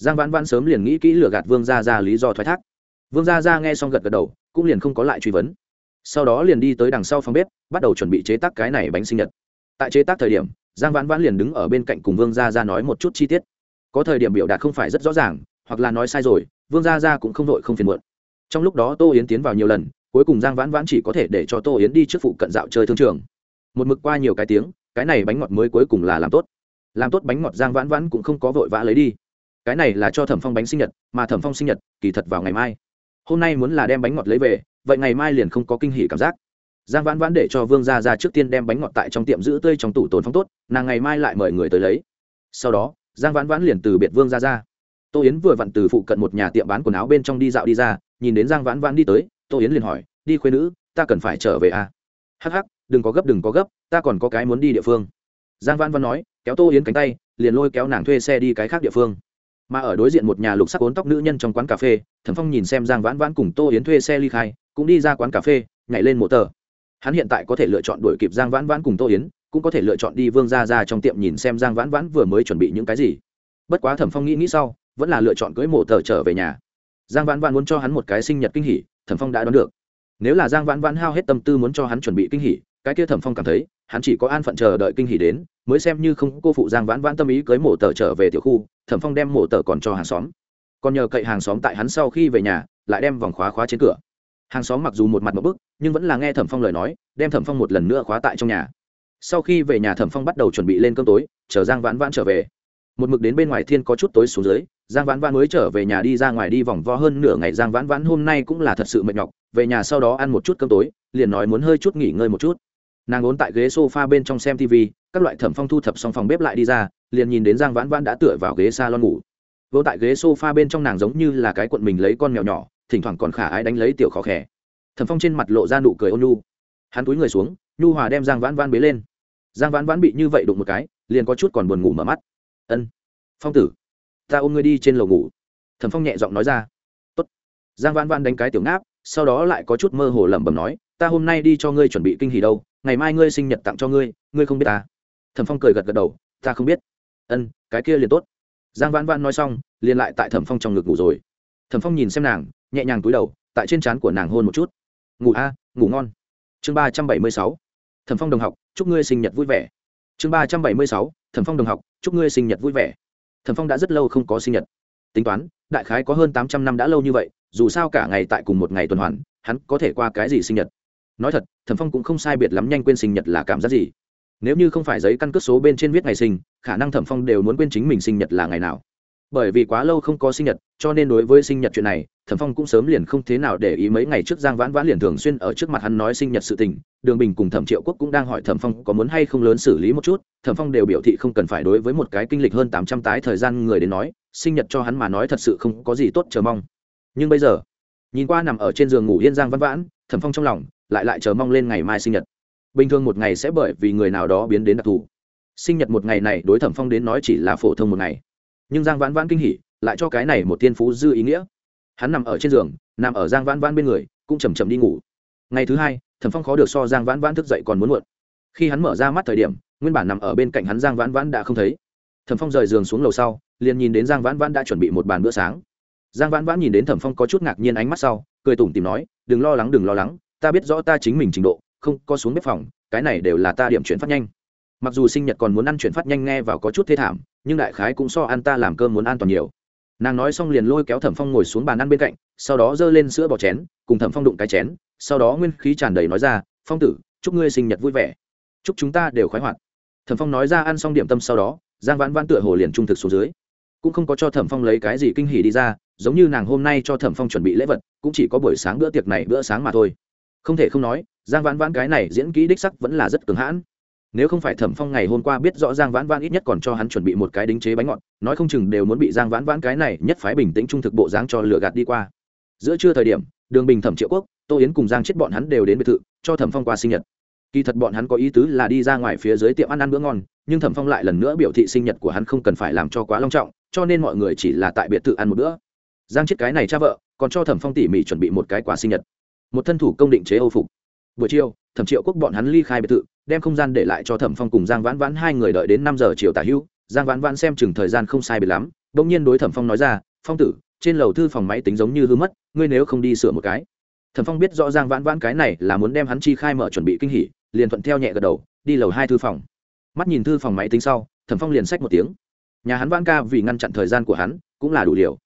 giang vãn vãn sớm liền nghĩ kỹ lừa gạt vương gia ra lý do thoái thác. Vương gia ra nghe xong gật gật đầu, cũng liền không có lại truy vấn. Sau đó liền đi tới đằng sau phòng bếp, bắt đầu chuẩn bị chế tác cái này bánh sinh nhật. Tại chế tác thời điểm, giang vãn vãn liền đứng ở bên cạnh cùng vương gia ra nói một chút chi tiết. Có thời điểm biểu đạt không phải rất rõ ràng, hoặc là nói sai rồi, vương gia ra cũng không đội không phiền muộn trong lúc đó tô yến tiến vào nhiều lần, cuối cùng giang vãn vãn chỉ có thể để cho tô yến đi trước phụ cận dạo chơi thương trường. Một mực qua nhiều cái tiếng, cái này bánh ngọt mới cuối cùng là làm tốt. Làm tốt bánh ngọt giang vãn vãn cũng không có vội vã lấy đi. Cái này là cho thẩm phong bánh sinh nhật, mà thẩm phong sinh nhật, kỳ thật vào ngày mai. Hôm nay muốn là đem bánh ngọt lấy về, vậy ngày mai liền không có kinh hỉ cảm giác. Giang vãn vãn để cho vương gia ra trước tiên đem bánh ngọt tại trong tiệm giữ tươi trong tủ tồn phong tốt, nàng ngày mai lại mời người tới lấy. Sau đó, giang vãn vãn liền từ biệt vương gia ra tô yến vừa vặn từ phụ cận một nhà tiệm bán quần áo bên trong đi dạo đi ra nhìn đến giang vãn vãn đi tới, tô yến liền hỏi, đi khuyên nữ, ta cần phải trở về à? hắc hắc, đừng có gấp, đừng có gấp, ta còn có cái muốn đi địa phương. Giang vãn vãn nói, kéo tô yến cánh tay, liền lôi kéo nàng thuê xe đi cái khác địa phương. Mà ở đối diện một nhà lục sắc cuốn tóc nữ nhân trong quán cà phê, thẩm phong nhìn xem giang vãn vãn cùng tô yến thuê xe ly khai, cũng đi ra quán cà phê, nhảy lên mộ tờ. Hắn hiện tại có thể lựa chọn đuổi kịp giang vãn vãn cùng tô yến, cũng có thể lựa chọn đi vương ra ra trong tiệm nhìn xem giang vãn vãn vừa mới chuẩn bị những cái gì. Bất quá thẩm phong nghĩ nghĩ sau, vẫn là lựa chọn cưới mộ tờ trở về nhà giang vãn vãn muốn cho hắn một cái sinh nhật kinh hỉ, thẩm phong đã đoán được. Nếu là giang vãn vãn hao hết tâm tư muốn cho hắn chuẩn bị kinh hỉ, cái kia thẩm phong cảm thấy, hắn chỉ có an phận chờ đợi kinh hỉ đến, mới xem như không cô phụ giang vãn vãn tâm ý cưới mổ tờ trở về tiểu khu, thẩm phong đem mổ tờ còn cho hàng xóm. Còn nhờ cậy hàng xóm tại hắn sau khi về nhà, lại đem vòng khóa khóa trên cửa. Hàng xóm mặc dù một mặt một bức, nhưng vẫn là nghe thẩm phong lời nói, đem thẩm phong một lần nữa khóa tại trong nhà. Sau khi về nhà, thẩm phong bắt đầu chuẩn bị lên cơm tối, chờ giang vãn vãn trở về. Một mực đến bên ngoài thiên có chút tối xuống dưới giang vãn vãn mới trở về nhà đi ra ngoài đi vòng vo hơn nửa ngày, giang vãn vãn hôm nay cũng là thật sự mệt nhọc, về nhà sau đó ăn một chút cơm tối, liền nói muốn hơi chút nghỉ ngơi một chút. Nàng ốn tại ghế s o f a bên trong xem tv các loại thẩm phong thu thập xong phòng bếp lại đi ra, liền nhìn đến giang vãn vãn đã tựa vào ghế s a lon ngủ. Vô tại ghế s o f a bên trong nàng giống như là cái cuộn mình lấy con mèo nhỏ, thỉnh thoảng còn khả ái đánh lấy tiểu khó khẽ thẩm phong trên mặt lộ ra nụ cười ôn nhu. Hắn túi người xuống, nhu hòa đem giang vãn vãn bế lên. Giang vãn vãn bị như vậy đụng một cái, liền có chút còn buồn ngủ mở mắt. Ân, phong tử ta ôm ngươi đi trên lầu ngủ. Thẩm phong nhẹ giọng nói ra. Tốt. giang vãn vãn đánh cái tiểu ngáp, sau đó lại có chút mơ hồ lẩm bẩm nói, ta hôm nay đi cho ngươi chuẩn bị kinh hỉ đâu, ngày mai ngươi sinh nhật tặng cho ngươi ngươi không biết ta. Thẩm phong cười gật gật đầu, ta không biết. Ân, cái kia liền tốt. Giang vãn vãn nói xong, liền lại tại thẩm phong trong ngực ngủ rồi. Thẩm phong nhìn xem nàng, nhẹ nhàng túi đầu, tại trên trán của nàng hôn một chút. Ngủ a, ngủ ngon. Chương ba trăm bảy mươi sáu. Thẩm phong đồng học, chúc ngươi sinh nhật vui vẻ. Chương ba trăm bảy mươi sáu, thẩm phong đồng học, chúc ngươi sinh nhật vui vẻ thẩm phong đã rất lâu không có sinh nhật. Tính toán, đại khái có hơn tám trăm năm đã lâu như vậy, dù sao cả ngày tại cùng một ngày tuần hoàn, hắn có thể qua cái gì sinh nhật? Nói thật, thẩm phong cũng không sai biệt lắm nhanh quên sinh nhật là cảm giác gì. Nếu như không phải giấy căn cước số bên trên viết ngày sinh, khả năng thẩm phong đều muốn quên chính mình sinh nhật là ngày nào. Bởi vì quá lâu không có sinh nhật, cho nên đối với sinh nhật chuyện này, thẩm phong cũng sớm liền không thế nào để ý mấy ngày trước giang vãn vãn liền thường xuyên ở trước mặt hắn nói sinh nhật sự tình đường bình cùng thẩm triệu quốc cũng đang hỏi thẩm phong có muốn hay không lớn xử lý một chút. Thẩm phong đều biểu thị không cần phải đối với một cái kinh lịch hơn tám trăm tái thời gian người đến nói, sinh nhật cho hắn mà nói thật sự không có gì tốt chờ mong. Nhưng bây giờ, nhìn qua nằm ở trên giường ngủ yên giang Văn vãn, thẩm phong trong lòng lại lại chờ mong lên ngày mai sinh nhật. Bình thường một ngày sẽ bởi vì người nào đó biến đến đặc thù. Sinh nhật một ngày này đối thẩm phong đến nói chỉ là phổ thông một ngày. Nhưng giang vãn vãn kinh hỉ, lại cho cái này một tiên phú dư ý nghĩa. Hắn nằm ở trên giường, nằm ở giang vãn vãn bên người, cũng chầm chầm đi ngủ. Ngày thứ hai thẩm phong khó được so giang vãn vãn thức dậy còn muốn muộn. Khi hắn mở ra mắt thời điểm, nguyên bản nằm ở bên cạnh hắn giang vãn vãn đã không thấy. Thẩm phong rời giường xuống lầu sau, liền nhìn đến giang vãn vãn đã chuẩn bị một bàn bữa sáng. Giang vãn vãn nhìn đến thẩm phong có chút ngạc nhiên ánh mắt sau, cười tủm tìm nói, đừng lo lắng, đừng lo lắng, ta biết rõ ta chính mình trình độ, không có xuống bếp phòng, cái này đều là ta điểm chuyển phát nhanh. Mặc dù sinh nhật còn muốn ăn chuyển phát nhanh nghe vào có chút thê thảm, nhưng đại khái cũng so ăn ta làm cơm muốn an toàn nhiều. Nàng nói xong liền lôi kéo thẩm phong ngồi xuống bàn ăn bên cạnh sau đó giơ lên sữa bỏ chén, cùng thẩm phong đụng cái chén, sau đó nguyên khí tràn đầy nói ra, phong tử, chúc ngươi sinh nhật vui vẻ. Chúc chúng ta đều khoái hoạt. Thẩm phong nói ra ăn xong điểm tâm sau đó, giang vãn vãn tựa hồ liền trung thực xuống dưới. Cũng không có cho thẩm phong lấy cái gì kinh hỉ đi ra, giống như nàng hôm nay cho thẩm phong chuẩn bị lễ vật, cũng chỉ có buổi sáng bữa tiệc này bữa sáng mà thôi. Không thể không nói, giang vãn vãn cái này diễn kỹ đích sắc vẫn là rất cứng hãn. Nếu không phải thẩm phong ngày hôm qua biết rõ giang vãn vãn ít nhất còn cho hắn chuẩn bị một cái đính chế bánh ngọt, nói không chừng đều muốn bị giang vãn vãn cái này nhất phái bình tĩnh trung thực bộ dáng cho lừa gạt đi qua giữa trưa thời điểm, đường bình thẩm triệu quốc, tô yến cùng giang chết bọn hắn đều đến biệt thự, cho thẩm phong qua sinh nhật. Kỳ thật bọn hắn có ý tứ là đi ra ngoài phía dưới tiệm ăn ăn bữa ngon, nhưng thẩm phong lại lần nữa biểu thị sinh nhật của hắn không cần phải làm cho quá long trọng, cho nên mọi người chỉ là tại biệt thự ăn một bữa. Giang chết cái này cha vợ, còn cho thẩm phong tỉ mỉ chuẩn bị một cái quà sinh nhật. Một thân thủ công định chế âu phục. Buổi chiều, thẩm triệu quốc bọn hắn ly khai biệt thự, đem không gian để lại cho thẩm phong cùng giang vãn vãn hai người đợi đến năm giờ chiều tả hữu giang vãn vãn xem chừng thời gian không sai biệt lắm đ ỗ n g nhiên đối thẩm phong nói ra, phong tử trên lầu thư phòng máy tính giống như hư mất, ngươi nếu không đi sửa một cái. Thẩm phong biết rõ giang vãn vãn cái này là muốn đem hắn chi khai mở chuẩn bị kinh hỉ, liền thuận theo nhẹ gật đầu, đi lầu hai thư phòng. Mắt nhìn thư phòng máy tính sau, thẩm phong liền sách một tiếng. Nhà hắn vãn ca vì ngăn chặn thời gian của hắn, cũng là đủ điều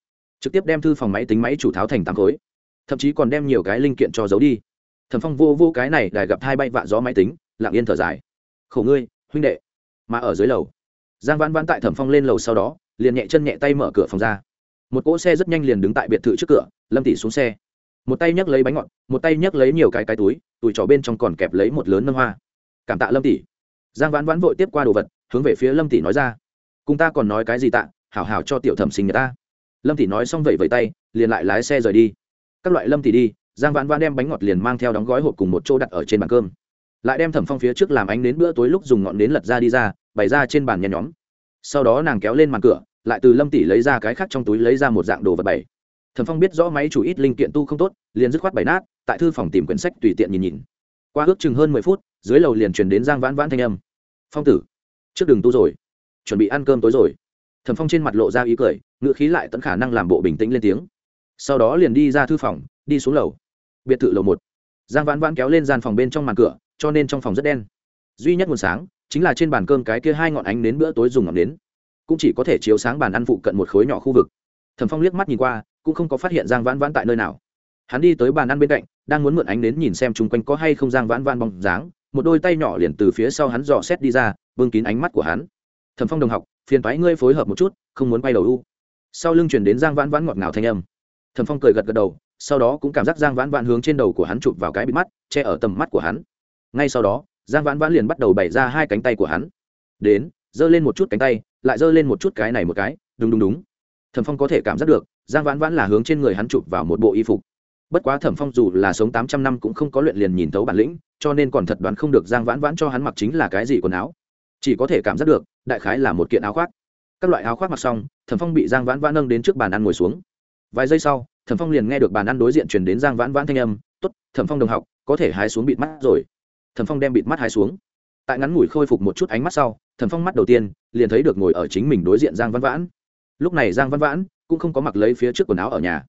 trực tiếp đem thư phòng máy tính máy chủ tháo thành tám khối. Thậm chí còn đem nhiều cái linh kiện cho giấu đi. Thẩm phong vô vô cái này, đài gặp hai bay vạ gió máy tính, lặng yên thở dài. Khổ ngươi, huynh đệ. Mà ở dưới lầu, giang vãn vãn tại thẩm phong lên lầu sau đó, liền nhẹ chân nhẹ tay mở cửa phòng ra một cỗ xe rất nhanh liền đứng tại biệt thự trước cửa, lâm tỷ xuống xe. Một tay nhấc lấy bánh ngọt, một tay nhấc lấy nhiều cái cái túi túi trò bên trong còn kẹp lấy một lớn nâng hoa. Cảm tạ lâm tỷ. Giang vãn vãn vội tiếp qua đồ vật, hướng về phía lâm tỷ nói ra. Cùng ta còn nói cái gì tạ, hảo hảo cho tiểu thẩm sinh người ta. Lâm tỷ nói xong vậy vẫy tay, liền lại lái xe rời đi. Các loại lâm tỷ đi. Giang vãn vãn đem bánh ngọt liền mang theo đóng gói hộp cùng một chỗ đặt ở trên bàn cơm. Lại đem thẩm phong phía trước làm ánh đến bữa tối lúc dùng ngọn nến lật ra đi ra, bày ra trên bàn nhen nhóm. Sau đó nàng kéo lên màn cửa lại từ lâm tỷ lấy ra cái khác trong túi lấy ra một dạng đồ vật bảy. Thẩm phong biết rõ máy chủ ít linh kiện tu không tốt, liền dứt khoát bảy nát, tại thư phòng tìm quyển sách tùy tiện nhìn nhìn. Qua ước chừng hơn mười phút, dưới lầu liền truyền đến giang vãn vãn thanh âm. Phong tử, trước đường tu rồi, chuẩn bị ăn cơm tối rồi. Thẩm phong trên mặt lộ ra ý cười, ngữ khí lại tận khả năng làm bộ bình tĩnh lên tiếng. Sau đó liền đi ra thư phòng, đi xuống lầu. Biệt thự lầu một. Giang vãn vãn kéo lên gian phòng bên trong màn cửa, cho nên trong phòng rất đen. Duy nhất nguồn sáng chính là trên bàn cơm cái kia hai ngọn ánh đến bữa tối dùng ngọn nến cũng chỉ có thể chiếu sáng bàn ăn phụ cận một khối nhỏ khu vực. Thẩm phong liếc mắt nhìn qua, cũng không có phát hiện giang vãn vãn tại nơi nào. Hắn đi tới bàn ăn bên cạnh, đang muốn mượn ánh đến nhìn xem chung quanh có hay không giang vãn vãn bóng dáng. Một đôi tay nhỏ liền từ phía sau hắn dò xét đi ra bưng kín ánh mắt của hắn. Thẩm phong đồng học, phiền thoái ngươi phối hợp một chút, không muốn quay đầu u. Sau lưng chuyển đến giang vãn vãn ngọt ngào thanh âm. Thẩm phong cười gật gật đầu, sau đó cũng cảm giác giang vãn vãn hướng trên đầu của hắn chụp vào cái bịt mắt, che ở tầm mắt của hắn. Ngay sau đó, giang vãn vãn liền bắt đầu bày ra hai cánh tay của hắn. Đến, giơ lên một chút cánh tay lại giơ lên một chút cái này một cái, đúng đúng đúng. Thẩm phong có thể cảm giác được, giang vãn vãn là hướng trên người hắn chụp vào một bộ y phục. Bất quá thẩm phong dù là sống tám trăm năm cũng không có luyện liền nhìn thấu bản lĩnh, cho nên còn thật đoán không được giang vãn vãn cho hắn mặc chính là cái gì quần áo. Chỉ có thể cảm giác được, đại khái là một kiện áo khoác. Các loại áo khoác mặc xong, thẩm phong bị giang vãn vãn nâng đến trước bàn ăn ngồi xuống. Vài giây sau, thẩm phong liền nghe được bàn ăn đối diện chuyển đến giang vãn vãn thanh âm t ố t thẩm phong đồng học, có thể hái xuống bịt mắt rồi. Thẩm phong đem bịt mắt hái xuống. Tại ngắn ngủi khôi phục một chút ánh mắt sau thẩm phong mắt đầu tiên, liền thấy được ngồi ở chính mình đối diện giang văn vãn. Lúc này giang văn vãn cũng không có mặc lấy phía trước quần áo ở nhà,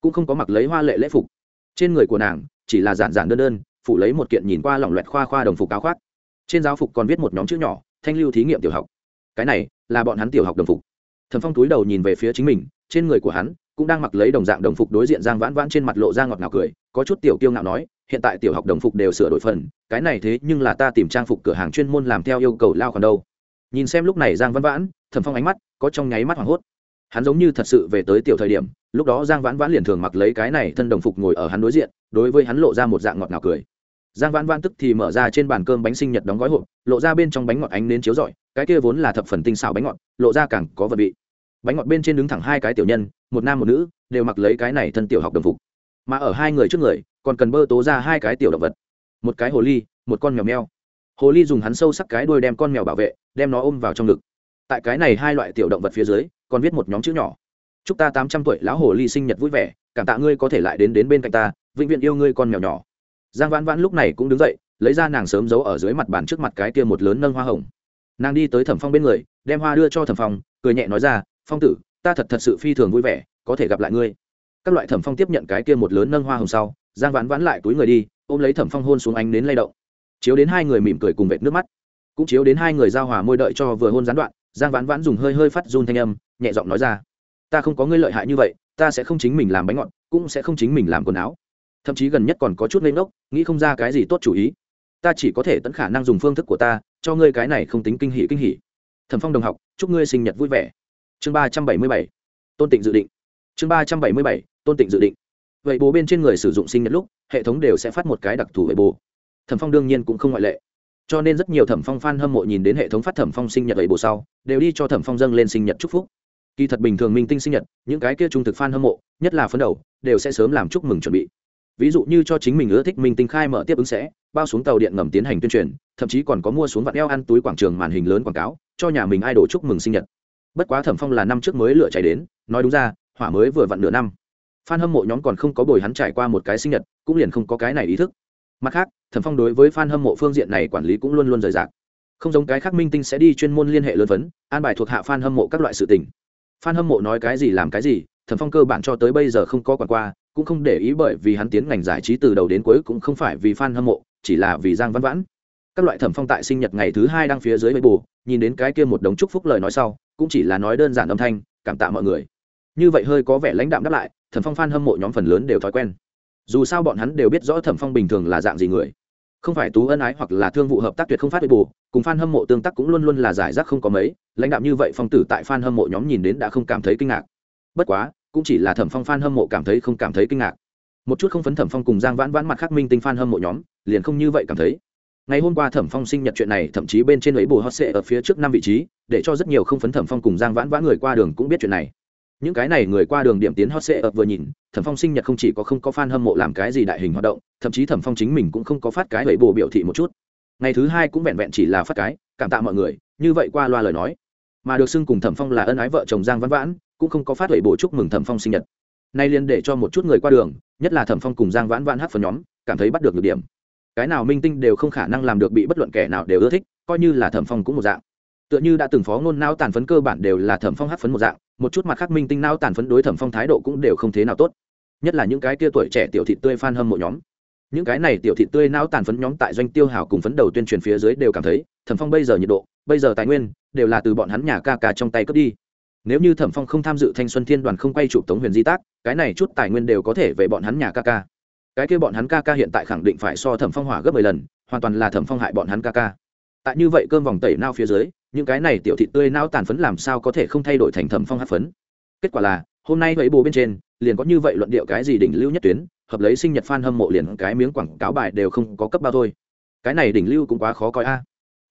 cũng không có mặc lấy hoa lệ lễ phục. Trên người của nàng chỉ là giản giản đơn đơn, phủ lấy một kiện nhìn qua lỏng loẹt khoa khoa đồng phục áo khoác. Trên giáo phục còn viết một nhóm chữ nhỏ, thanh lưu thí nghiệm tiểu học. Cái này là bọn hắn tiểu học đồng phục. Thẩm phong túi đầu nhìn về phía chính mình, trên người của hắn cũng đang mặc lấy đồng dạng đồng phục đối diện giang vãn vãn trên mặt lộ ra ngọt ngào cười, có chút tiểu tiêu ngạo nói, hiện tại tiểu học đồng phục đều sửa đổi phần, cái này thế nhưng là ta tìm trang phục cửa hàng chuyên môn làm theo yêu cầu lao còn đâu nhìn xem lúc này giang Văn vãn, thẩm phong ánh mắt có trong nháy mắt hoảng hốt. Hắn giống như thật sự về tới tiểu thời điểm, lúc đó giang vãn vãn liền thường mặc lấy cái này thân đồng phục ngồi ở hắn đối diện, đối với hắn lộ ra một dạng ngọt ngào cười. Giang vãn vãn tức thì mở ra trên bàn cơm bánh sinh nhật đóng gói hộp, lộ ra bên trong bánh ngọt ánh nến chiếu rọi, cái kia vốn là thập phần tinh xảo bánh ngọt, lộ ra càng có vật vị. Bánh ngọt bên trên đứng thẳng hai cái tiểu nhân, một nam một nữ, đều mặc lấy cái này thân tiểu học đồng phục. Mà ở hai người trước người, còn cần bơ tố ra hai cái tiểu động vật. Một cái hồ ly, một con mèo meo hồ ly dùng hắn sâu sắc cái đuôi đem con mèo bảo vệ, đem nó ôm vào trong ngực. Tại cái này hai loại tiểu động vật phía dưới, còn viết một nhóm chữ nhỏ. Chúc ta tám trăm tuổi lão hồ ly sinh nhật vui vẻ, cảm tạ ngươi có thể lại đến đến bên cạnh ta, vĩnh viễn yêu ngươi con mèo nhỏ. Giang vãn vãn lúc này cũng đứng dậy, lấy ra nàng sớm giấu ở dưới mặt bàn trước mặt cái kia một lớn nâng hoa hồng. Nàng đi tới thẩm phong bên người, đem hoa đưa cho thẩm phong, cười nhẹ nói ra, phong tử, ta thật thật sự phi thường vui vẻ, có thể gặp lại ngươi. Các loại thẩm phong tiếp nhận cái kia một lớn nâng hoa hồng sau, giang vãn vãn lại túi người đi, ôm lấy thẩm phong hôn xuống ánh đến lay động chiếu đến hai người mỉm cười cùng vệt nước mắt. Cũng chiếu đến hai người giao hòa môi đợi cho vừa hôn gián đoạn, giang vãn vãn dùng hơi hơi phát run thanh âm, nhẹ giọng nói ra, ta không có ngươi lợi hại như vậy, ta sẽ không chính mình làm bánh ngọt, cũng sẽ không chính mình làm quần áo. Thậm chí gần nhất còn có chút lên ngốc, nghĩ không ra cái gì tốt chủ ý. Ta chỉ có thể tận khả năng dùng phương thức của ta, cho ngươi cái này không tính kinh hỉ kinh hỉ. Thẩm phong đồng học, chúc ngươi sinh nhật vui vẻ. Chương ba trăm bảy mươi bảy, tôn tịnh dự định. Chương ba trăm bảy mươi bảy, tôn tịnh dự định. Vậy bố bên trên người sử dụng sinh nhật lúc, hệ thống đều sẽ phát một cái đặc thù vậy bố thẩm phong đương nhiên cũng không ngoại lệ. Cho nên rất nhiều thẩm phong f a n hâm mộ nhìn đến hệ thống phát thẩm phong sinh nhật ấy bố sau, đều đi cho thẩm phong dâng lên sinh nhật chúc phúc. Kỳ thật bình thường minh tinh sinh nhật, những cái kia trung thực f a n hâm mộ, nhất là phấn đầu, đều sẽ sớm làm chúc mừng chuẩn bị. Ví dụ như cho chính mình ưa thích minh tinh khai mở tiếp ứng sẽ, bao xuống tàu điện ngầm tiến hành tuyên truyền, thậm chí còn có mua xuống vặt eo ăn túi quảng trường màn hình lớn quảng cáo, cho nhà mình ai đổ chúc mừng sinh nhật. Bất quá thẩm phong là năm trước mới lửa chạy đến, nói đúng ra, hỏa mới vừa vặn nửa năm. F a n hâm mộ nhóm còn không có bồi hắn trải qua một cái sinh nhật, cũng liền không có cái này ý thức. Mặt khác thẩm phong đối với f a n hâm mộ phương diện này quản lý cũng luôn luôn rời rạc. Không giống cái khác minh tinh sẽ đi chuyên môn liên hệ lớn vấn an bài thuộc hạ f a n hâm mộ các loại sự tình. F a n hâm mộ nói cái gì làm cái gì, thẩm phong cơ bản cho tới bây giờ không có quản qua, cũng không để ý bởi vì hắn tiến ngành giải trí từ đầu đến cuối cũng không phải vì fan hâm mộ, chỉ là vì giang văn vãn. Các loại thẩm phong tại sinh nhật ngày thứ hai đang phía dưới bệ bù nhìn đến cái kia một đống chúc phúc lời nói sau, cũng chỉ là nói đơn giản âm thanh, cảm tạ mọi người. Như vậy hơi có vẻ lãnh đạm đáp lại, thẩm phong f a n hâm mộ nhóm phần lớn đều thói quen. Dù sao bọn hắn đều biết rõ thẩm phong bình thường là dạng gì người không phải tú ân ái hoặc là thương vụ hợp tác tuyệt không phát huy bù, cùng f a n hâm mộ tương tác cũng luôn luôn là giải rác không có mấy, lãnh đạo như vậy phong tử tại f a n hâm mộ nhóm nhìn đến đã không cảm thấy kinh ngạc. Bất quá, cũng chỉ là thẩm phong f a n hâm mộ cảm thấy không cảm thấy kinh ngạc. Một chút không phấn thẩm phong cùng giang vãn vãn mặt khác minh tinh f a n hâm mộ nhóm, liền không như vậy cảm thấy. Ngày hôm qua thẩm phong sinh nhật chuyện này, thậm chí bên trên ấy bù hot sệ ở phía trước năm vị trí, để cho rất nhiều không phấn thẩm phong cùng giang vãn vãn người qua đường cũng biết chuyện này những cái này người qua đường điểm tiến hot sệ ập vừa nhìn, thẩm phong sinh nhật không chỉ có không có fan hâm mộ làm cái gì đại hình hoạt động, thậm chí thẩm phong chính mình cũng không có phát cái ấy bồ biểu thị một chút. Ngày thứ hai cũng vẹn vẹn chỉ là phát cái, cảm tạ mọi người, như vậy qua loa lời nói. Mà được xưng cùng thẩm phong là ân ái vợ chồng giang văn vãn, cũng không có phát ấy bồ chúc mừng thẩm phong sinh nhật. Nay liền để cho một chút người qua đường, nhất là thẩm phong cùng giang vãn vãn hát phần nhóm, cảm thấy bắt được được điểm. Cái nào minh tinh đều không khả năng làm được bị bất luận kẻ nào đều ưa thích, coi như là thẩm phong cũng một dạng. Tựa như đã từng phó ngôn nao tàn phấn cơ bản đều là thẩm phong hát phấn một dạng một chút mặt khác minh tinh nao tàn phấn đối thẩm phong thái độ cũng đều không thế nào tốt. Nhất là những cái kia tuổi trẻ tiểu thị tươi f hâm mộ nhóm. Những cái này tiểu thị tươi nao tàn phấn nhóm tại doanh tiêu hào cùng phấn đầu tuyên truyền phía dưới đều cảm thấy, thẩm phong bây giờ nhiệt độ, bây giờ tài nguyên, đều là từ bọn hắn nhà ca ca trong tay cướp đi. Nếu như thẩm phong không tham dự thanh xuân thiên đoàn không quay chụp tống huyền di tác, cái này chút tài nguyên đều có thể về bọn hắn nhà ca ca. Cái kia bọn hắn ca ca hiện tại khẳng định phải so thẩm phong hỏa gấp mười lần, hoàn toàn là thẩm phong hại bọn hắn ca ca. Tại như vậy cơm vòng tẩy nao phía dưới những cái này tiểu thị tươi não tàn phấn làm sao có thể không thay đổi thành thẩm phong hát phấn? Kết quả là, hôm nay thấy bồ bên trên, liền có như vậy luận điệu cái gì đỉnh lưu nhất tuyến, hợp lấy sinh nhật f a n hâm mộ liền cái miếng quảng cáo bài đều không có cấp bao thôi. Cái này đỉnh lưu cũng quá khó coi a.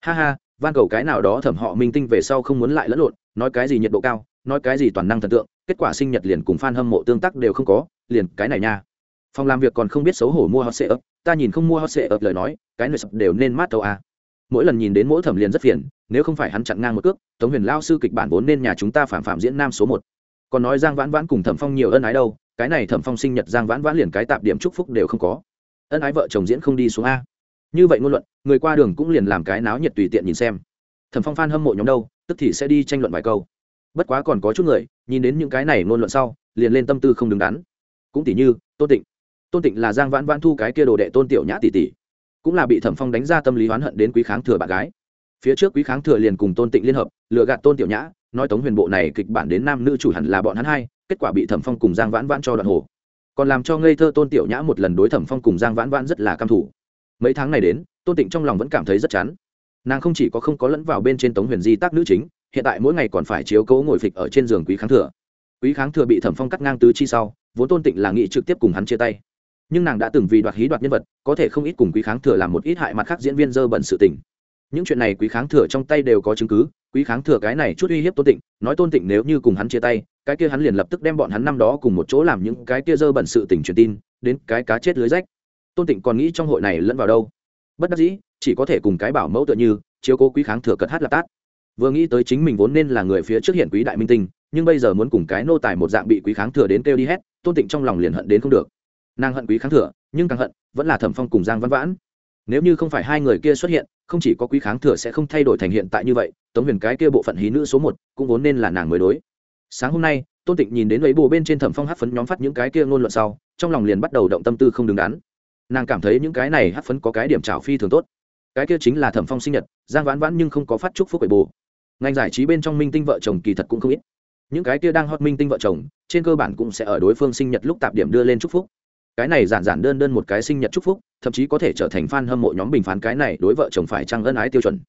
Ha ha, van cầu cái nào đó thẩm họ minh tinh về sau không muốn lại lẫn lộn, nói cái gì nhiệt độ cao, nói cái gì toàn năng thần tượng, kết quả sinh nhật liền cùng f a n hâm mộ tương tác đều không có, liền cái này nha. Phòng làm việc còn không biết xấu hổ mua hot sệ ấp ta nhìn không mua hot sệ ấp lời nói, cái này sập đều nên mát tàu a mỗi lần nhìn đến mỗi thẩm liền rất phiền, nếu không phải hắn chặn ngang một cước, tống huyền lao sư kịch bản vốn nên nhà chúng ta phạm phạm diễn nam số một. Còn nói giang vãn vãn cùng thẩm phong nhiều ân ái đâu, cái này thẩm phong sinh nhật giang vãn vãn liền cái tạp điểm chúc phúc đều không có. Ân ái vợ chồng diễn không đi xuống a. Như vậy ngôn luận, người qua đường cũng liền làm cái náo nhiệt tùy tiện nhìn xem. Thẩm phong phan hâm mộ nhóm đâu, tức thì sẽ đi tranh luận vài câu. Bất quá còn có chút người, nhìn đến những cái này ngôn luận sau, liền lên tâm tư không đứng đắn. Cũng tỷ như, tôn tịnh. Tôn tịnh là giang vãn vãn thu cái kia đồ đệ tôn tiểu nhã tỷ tỷ cũng là bị thẩm phong đánh ra tâm lý oán hận đến quý kháng thừa bạn gái. Phía trước quý kháng thừa liền cùng tôn tịnh liên hợp, lừa gạt tôn tiểu nhã, nói tống huyền bộ này kịch bản đến nam nữ chủ hẳn là bọn hắn hai, kết quả bị thẩm phong cùng giang vãn vãn cho đoạn hồ. Còn làm cho ngây thơ tôn tiểu nhã một lần đối thẩm phong cùng giang vãn vãn rất là căm thủ mấy tháng này đến, tôn tịnh trong lòng vẫn cảm thấy rất chán. Nàng không chỉ có không có lẫn vào bên trên tống huyền di tác nữ chính, hiện tại mỗi ngày còn phải chiếu cố ngồi phịch ở trên giường quý kháng thừa. Quý kháng thừa bị thẩm phong cắt ngang tứ chi sau, vốn tôn tịnh là nghị trực tiếp cùng hắn chia tay nhưng nàng đã từng vì đoạt hí đoạt nhân vật, có thể không ít cùng quý kháng thừa làm một ít hại mặt khác diễn viên dơ bẩn sự tình. Những chuyện này quý kháng thừa trong tay đều có chứng cứ, quý kháng thừa cái này chút uy hiếp tôn tịnh, nói tôn tịnh nếu như cùng hắn chia tay, cái kia hắn liền lập tức đem bọn hắn năm đó cùng một chỗ làm những cái kia dơ bẩn sự tình truyền tin, đến cái cá chết lưới rách. Tôn tịnh còn nghĩ trong hội này lẫn vào đâu. Bất đắc dĩ, chỉ có thể cùng cái bảo mẫu tựa như, chiếu cố quý kháng thừa cật hát là tát. Vừa nghĩ tới chính mình vốn nên là người phía trước hiện quý đại minh tinh, nhưng bây giờ muốn cùng cái nô tài một dạng bị quý kháng thừa đến kêu đi hết, tôn tịnh trong lòng liền hận đến không được nàng hận quý kháng thừa, nhưng càng hận, vẫn là thẩm phong cùng giang văn vãn. Nếu như không phải hai người kia xuất hiện, không chỉ có quý kháng thừa sẽ không thay đổi thành hiện tại như vậy, tống huyền cái kia bộ phận hí nữ số một cũng vốn nên là nàng mới đối. Sáng hôm nay, tôn tịnh nhìn đến lấy bồ bên trên thẩm phong hát phấn nhóm phát những cái kia ngôn luận sau, trong lòng liền bắt đầu động tâm tư không đứng đắn. Nàng cảm thấy những cái này hát phấn có cái điểm trào phi thường tốt. Cái kia chính là thẩm phong sinh nhật, giang vãn vãn nhưng không có phát chúc phúc bệ bồ ngành giải trí bên trong minh tinh vợ chồng kỳ thật cũng không ít. Những cái kia đang hot minh tinh vợ chồng, trên cơ bản cũng sẽ ở đối phương sinh nhật lúc tạp điểm đưa lên chúc phúc cái này giản giản đơn đơn một cái sinh nhật chúc phúc, thậm chí có thể trở thành fan hâm mộ nhóm bình phán cái này đối vợ chồng phải trăng ân ái tiêu chuẩn.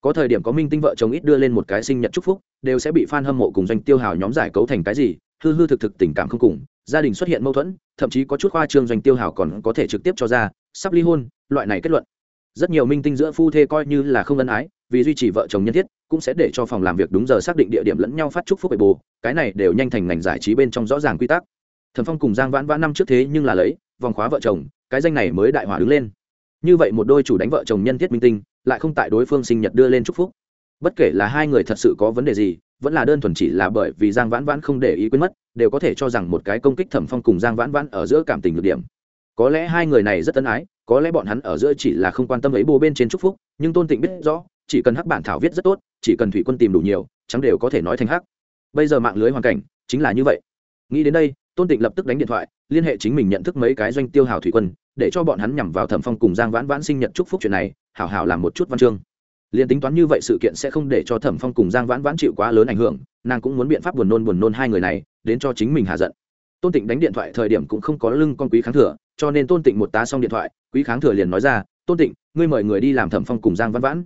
Có thời điểm có minh tinh vợ chồng ít đưa lên một cái sinh nhật chúc phúc, đều sẽ bị fan hâm mộ cùng doanh tiêu hào nhóm giải cấu thành cái gì, hư hư thực thực tình cảm không cùng, gia đình xuất hiện mâu thuẫn, thậm chí có chút khoa trương doanh tiêu hào còn có thể trực tiếp cho ra, sắp ly hôn, loại này kết luận. Rất nhiều minh tinh giữa phu thê coi như là không ân ái, vì duy trì vợ chồng nhân thiết, cũng sẽ để cho phòng làm việc đúng giờ xác định địa điểm lẫn nhau phát chúc phúc bệ bồ cái này đều nhanh thành ngành giải trí bên trong rõ ràng quy tắc thần phong cùng giang vãn vãn năm trước thế nhưng là lấy, vòng khóa vợ chồng, cái danh này mới đại hỏa đứng lên. Như vậy một đôi chủ đánh vợ chồng nhân thiết minh tinh, lại không tại đối phương sinh nhật đưa lên chúc phúc. Bất kể là hai người thật sự có vấn đề gì, vẫn là đơn thuần chỉ là bởi vì giang vãn vãn không để ý quên mất, đều có thể cho rằng một cái công kích thẩm phong cùng giang vãn vãn ở giữa cảm tình được điểm. Có lẽ hai người này rất tân ái, có lẽ bọn hắn ở giữa chỉ là không quan tâm ấy bồ bên trên chúc phúc, nhưng tôn tịnh biết rõ, chỉ cần hắc bản thảo viết rất tốt, chỉ cần thủy quân tìm đủ nhiều, chẳng đều có thể nói thành hắc. Bây giờ mạng lưới hoàn cảnh chính là như vậy. Nghĩ đến đây tôn tịnh lập tức đánh điện thoại, liên hệ chính mình nhận thức mấy cái doanh tiêu hào thủy quân, để cho bọn hắn nhằm vào thẩm phong cùng giang vãn vãn sinh nhật chúc phúc chuyện này, hảo hảo làm một chút văn chương. Liền tính toán như vậy sự kiện sẽ không để cho thẩm phong cùng giang vãn vãn chịu quá lớn ảnh hưởng, nàng cũng muốn biện pháp buồn nôn buồn nôn hai người này, đến cho chính mình hạ giận. Tôn tịnh đánh điện thoại thời điểm cũng không có lưng con quý kháng thừa, cho nên tôn tịnh một tá xong điện thoại, quý kháng thừa liền nói ra, tôn tịnh, ngươi mời người đi làm thẩm phong cùng giang vãn vãn.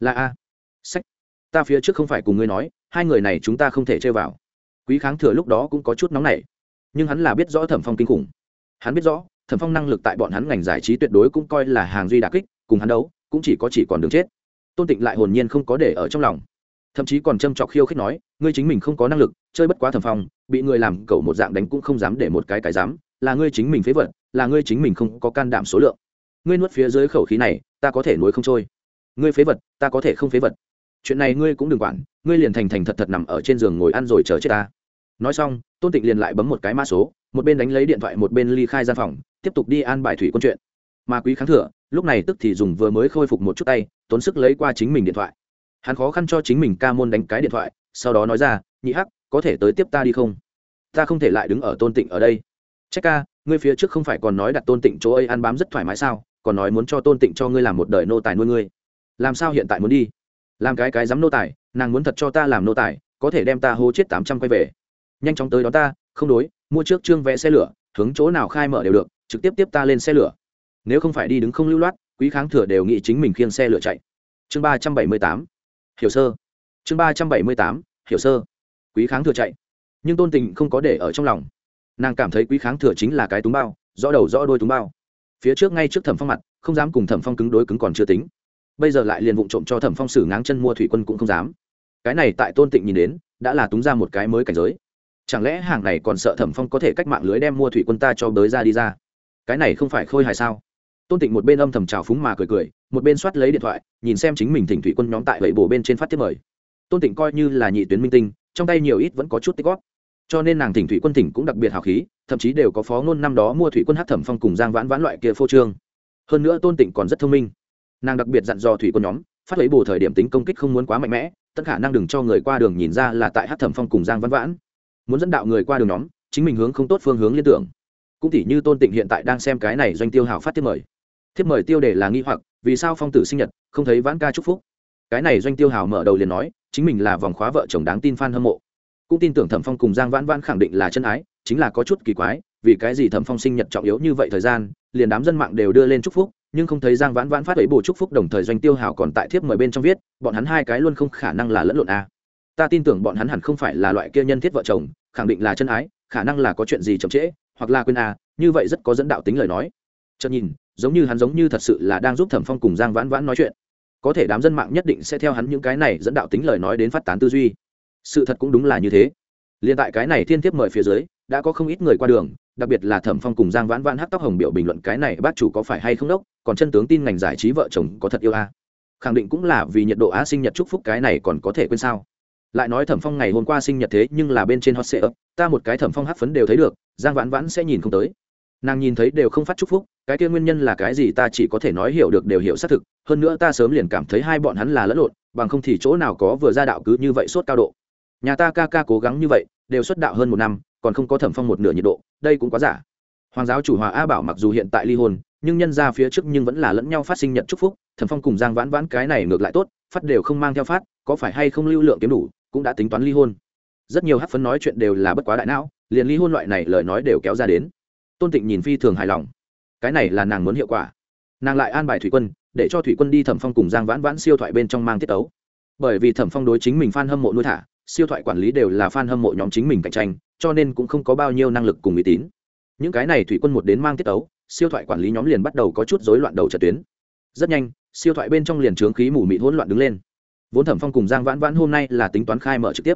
Là a. Sách, ta phía trước không phải cùng ngươi nói, hai người này chúng ta không thể chơi vào. Quý kháng thừa lúc đó cũng có chút nóng nảy nhưng hắn là biết rõ thẩm phong kinh khủng. Hắn biết rõ, thẩm phong năng lực tại bọn hắn ngành giải trí tuyệt đối cũng coi là hàng duy đà kích, cùng hắn đấu, cũng chỉ có chỉ còn đường chết. Tôn tịnh lại hồn nhiên không có để ở trong lòng. Thậm chí còn châm trọc khiêu khích nói, ngươi chính mình không có năng lực, chơi bất quá thẩm phong, bị người làm cẩu một dạng đánh cũng không dám để một cái cái dám, là ngươi chính mình phế vật, là ngươi chính mình không có can đảm số lượng. Ngươi nuốt phía dưới khẩu khí này, ta có thể nuối không trôi. Ngươi phế vật, ta có thể không phế vật. Chuyện này ngươi cũng đừng quản, ngươi liền thành thành thật thật nằm ở trên giường ngồi ăn rồi chờ chết ta nói xong, tôn tịnh liền lại bấm một cái mã số, một bên đánh lấy điện thoại, một bên ly khai gian phòng, tiếp tục đi an bài thủy quân chuyện. Mà quý kháng thừa, lúc này tức thì dùng vừa mới khôi phục một chút tay, tốn sức lấy qua chính mình điện thoại. Hắn khó khăn cho chính mình ca môn đánh cái điện thoại, sau đó nói ra, nhị hắc, có thể tới tiếp ta đi không? Ta không thể lại đứng ở tôn tịnh ở đây. Trách ca, ngươi phía trước không phải còn nói đặt tôn tịnh chỗ ấy ăn bám rất thoải mái sao, còn nói muốn cho tôn tịnh cho ngươi làm một đời nô tài nuôi ngươi. Làm sao hiện tại muốn đi? Làm cái cái dám nô tài, nàng muốn thật cho ta làm nô tài, có thể đem ta hô chết tám trăm quay về nhanh chóng tới đó ta, không đối, mua trước trương vẽ xe lửa, hướng chỗ nào khai mở đều được, trực tiếp tiếp ta lên xe lửa. Nếu không phải đi đứng không lưu loát, quý kháng thừa đều nghĩ chính mình khiêng xe lửa chạy. Chương ba trăm bảy mươi tám. Hiểu sơ. Chương ba trăm bảy mươi tám. Hiểu sơ. Quý kháng thừa chạy. Nhưng tôn tình không có để ở trong lòng. Nàng cảm thấy quý kháng thừa chính là cái túng bao, rõ đầu rõ đôi túng bao. Phía trước ngay trước thẩm phong mặt, không dám cùng thẩm phong cứng đối cứng còn chưa tính. Bây giờ lại liền vụng trộm cho thẩm phong xử ngáng chân mua thủy quân cũng không dám. Cái này tại tôn tịnh nhìn đến, đã là túng ra một cái mới cảnh giới chẳng lẽ hàng này còn sợ thẩm phong có thể cách mạng lưới đem mua thủy quân ta cho bới ra đi ra? Cái này không phải khôi hài sao? Tôn tịnh một bên âm thầm trào phúng mà cười cười, một bên soát lấy điện thoại, nhìn xem chính mình thỉnh thủy quân nhóm tại vậy bổ bên trên phát tiếp mời. Tôn tịnh coi như là nhị tuyến minh tinh, trong tay nhiều ít vẫn có chút tích góp. Cho nên nàng thỉnh thủy quân tỉnh cũng đặc biệt hào khí, thậm chí đều có phó ngôn năm đó mua thủy quân hát thẩm phong cùng giang vãn vãn loại kia phô trương. Hơn nữa tôn tịnh còn rất thông minh. Nàng đặc biệt dặn dò thủy quân nhóm, phát lấy bồ thời điểm tính công kích không muốn quá mạnh mẽ tất khả năng đừng cho người qua đường nhìn ra là tại hát thẩm phong cùng giang vãn vãn muốn dẫn đạo người qua đường nhóm, chính mình hướng không tốt phương hướng liên tưởng. Cũng tỉ như tôn tịnh hiện tại đang xem cái này doanh tiêu hào phát thiết mời. Thiết mời tiêu đề là nghi hoặc, vì sao phong tử sinh nhật, không thấy vãn ca chúc phúc. Cái này doanh tiêu hào mở đầu liền nói, chính mình là vòng khóa vợ chồng đáng tin f a n hâm mộ. Cũng tin tưởng thẩm phong cùng giang vãn vãn khẳng định là chân ái, chính là có chút kỳ quái, vì cái gì thẩm phong sinh nhật trọng yếu như vậy thời gian, liền đám dân mạng đều đưa lên chúc phúc, nhưng không thấy giang vãn vãn phát ấy bổ chúc phúc đồng thời doanh tiêu hào còn tại thiếp mời bên trong viết, bọn hắn hai cái luôn không khả năng là lẫn lộn a ta tin tưởng bọn hắn hẳn không phải là loại kia nhân thiết vợ chồng, khẳng định là chân ái, khả năng là có chuyện gì chậm trễ, hoặc là quên a như vậy rất có dẫn đạo tính lời nói. Chợt nhìn, giống như hắn giống như thật sự là đang giúp thẩm phong cùng giang vãn vãn nói chuyện. Có thể đám dân mạng nhất định sẽ theo hắn những cái này dẫn đạo tính lời nói đến phát tán tư duy. Sự thật cũng đúng là như thế. Liên tại cái này thiên tiếp mời phía dưới, đã có không ít người qua đường, đặc biệt là thẩm phong cùng giang vãn vãn hát tóc hồng biểu bình luận cái này bác chủ có phải hay không đốc, còn chân tướng tin ngành giải trí vợ chồng có thật yêu a à? khẳng định cũng là vì nhiệt độ á sinh nhật chúc phúc cái này còn có thể quên sao lại nói thẩm phong ngày hôm qua sinh nhật thế nhưng là bên trên hot sale ta một cái thẩm phong hát phấn đều thấy được, giang vãn vãn sẽ nhìn không tới. Nàng nhìn thấy đều không phát chúc phúc, cái kia nguyên nhân là cái gì ta chỉ có thể nói hiểu được đều hiểu xác thực, hơn nữa ta sớm liền cảm thấy hai bọn hắn là lẫn lộn, bằng không thì chỗ nào có vừa ra đạo cứ như vậy suốt cao độ. Nhà ta ca ca cố gắng như vậy, đều xuất đạo hơn một năm, còn không có thẩm phong một nửa nhiệt độ, đây cũng quá giả. Hoàng giáo chủ hòa a bảo mặc dù hiện tại ly hôn, nhưng nhân ra phía trước nhưng vẫn là lẫn nhau phát sinh nhận chúc phúc, thẩm phong cùng giang vãn vãn cái này ngược lại tốt, phát đều không mang theo phát, có phải hay không lưu lượng kiếm đủ cũng đã tính toán ly hôn. Rất nhiều hát phấn nói chuyện đều là bất quá đại não, liền ly hôn loại này lời nói đều kéo ra đến. Tôn tịnh nhìn phi thường hài lòng. Cái này là nàng muốn hiệu quả. Nàng lại an bài thủy quân, để cho thủy quân đi thẩm phong cùng giang vãn vãn siêu thoại bên trong mang tiết tấu. Bởi vì thẩm phong đối chính mình f a n hâm mộ nuôi thả, siêu thoại quản lý đều là f a n hâm mộ nhóm chính mình cạnh tranh, cho nên cũng không có bao nhiêu năng lực cùng uy tín. Những cái này thủy quân một đến mang tiết tấu, siêu thoại quản lý nhóm liền bắt đầu có chút rối loạn đầu trật tuyến. Rất nhanh, siêu thoại bên trong liền trướng khí mù mịt hỗn loạn đứng lên vốn thẩm phong cùng giang vãn vãn hôm nay là tính toán khai mở trực tiếp.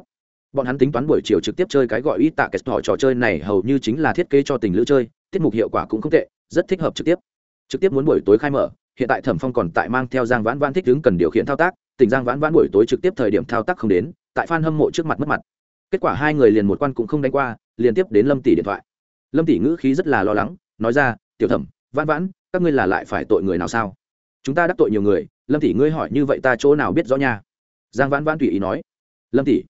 Bọn hắn tính toán buổi chiều trực tiếp chơi cái gọi ít tạ kết họ trò chơi này hầu như chính là thiết kế cho tình lữ chơi, tiết mục hiệu quả cũng không tệ, rất thích hợp trực tiếp. Trực tiếp muốn buổi tối khai mở, hiện tại thẩm phong còn tại mang theo giang vãn vãn thích đứng cần điều khiển thao tác tỉnh giang vãn vãn buổi tối trực tiếp thời điểm thao tác không đến, tại f a n hâm mộ trước mặt mất mặt. Kết quả hai người liền một quan cũng không đánh qua, liên tiếp đến lâm tỷ điện thoại. Lâm tỷ ngữ khí rất là lo lắng, nói ra, tiểu thẩm, vãn vãn, các ngươi là lại phải tội người nào sao? Chúng ta đắc tội nhiều người, lâm tỷ ngươi hỏi như vậy ta chỗ nào biết rõ nha? Giang vãn vãn tùy ý nói, lâm tỷ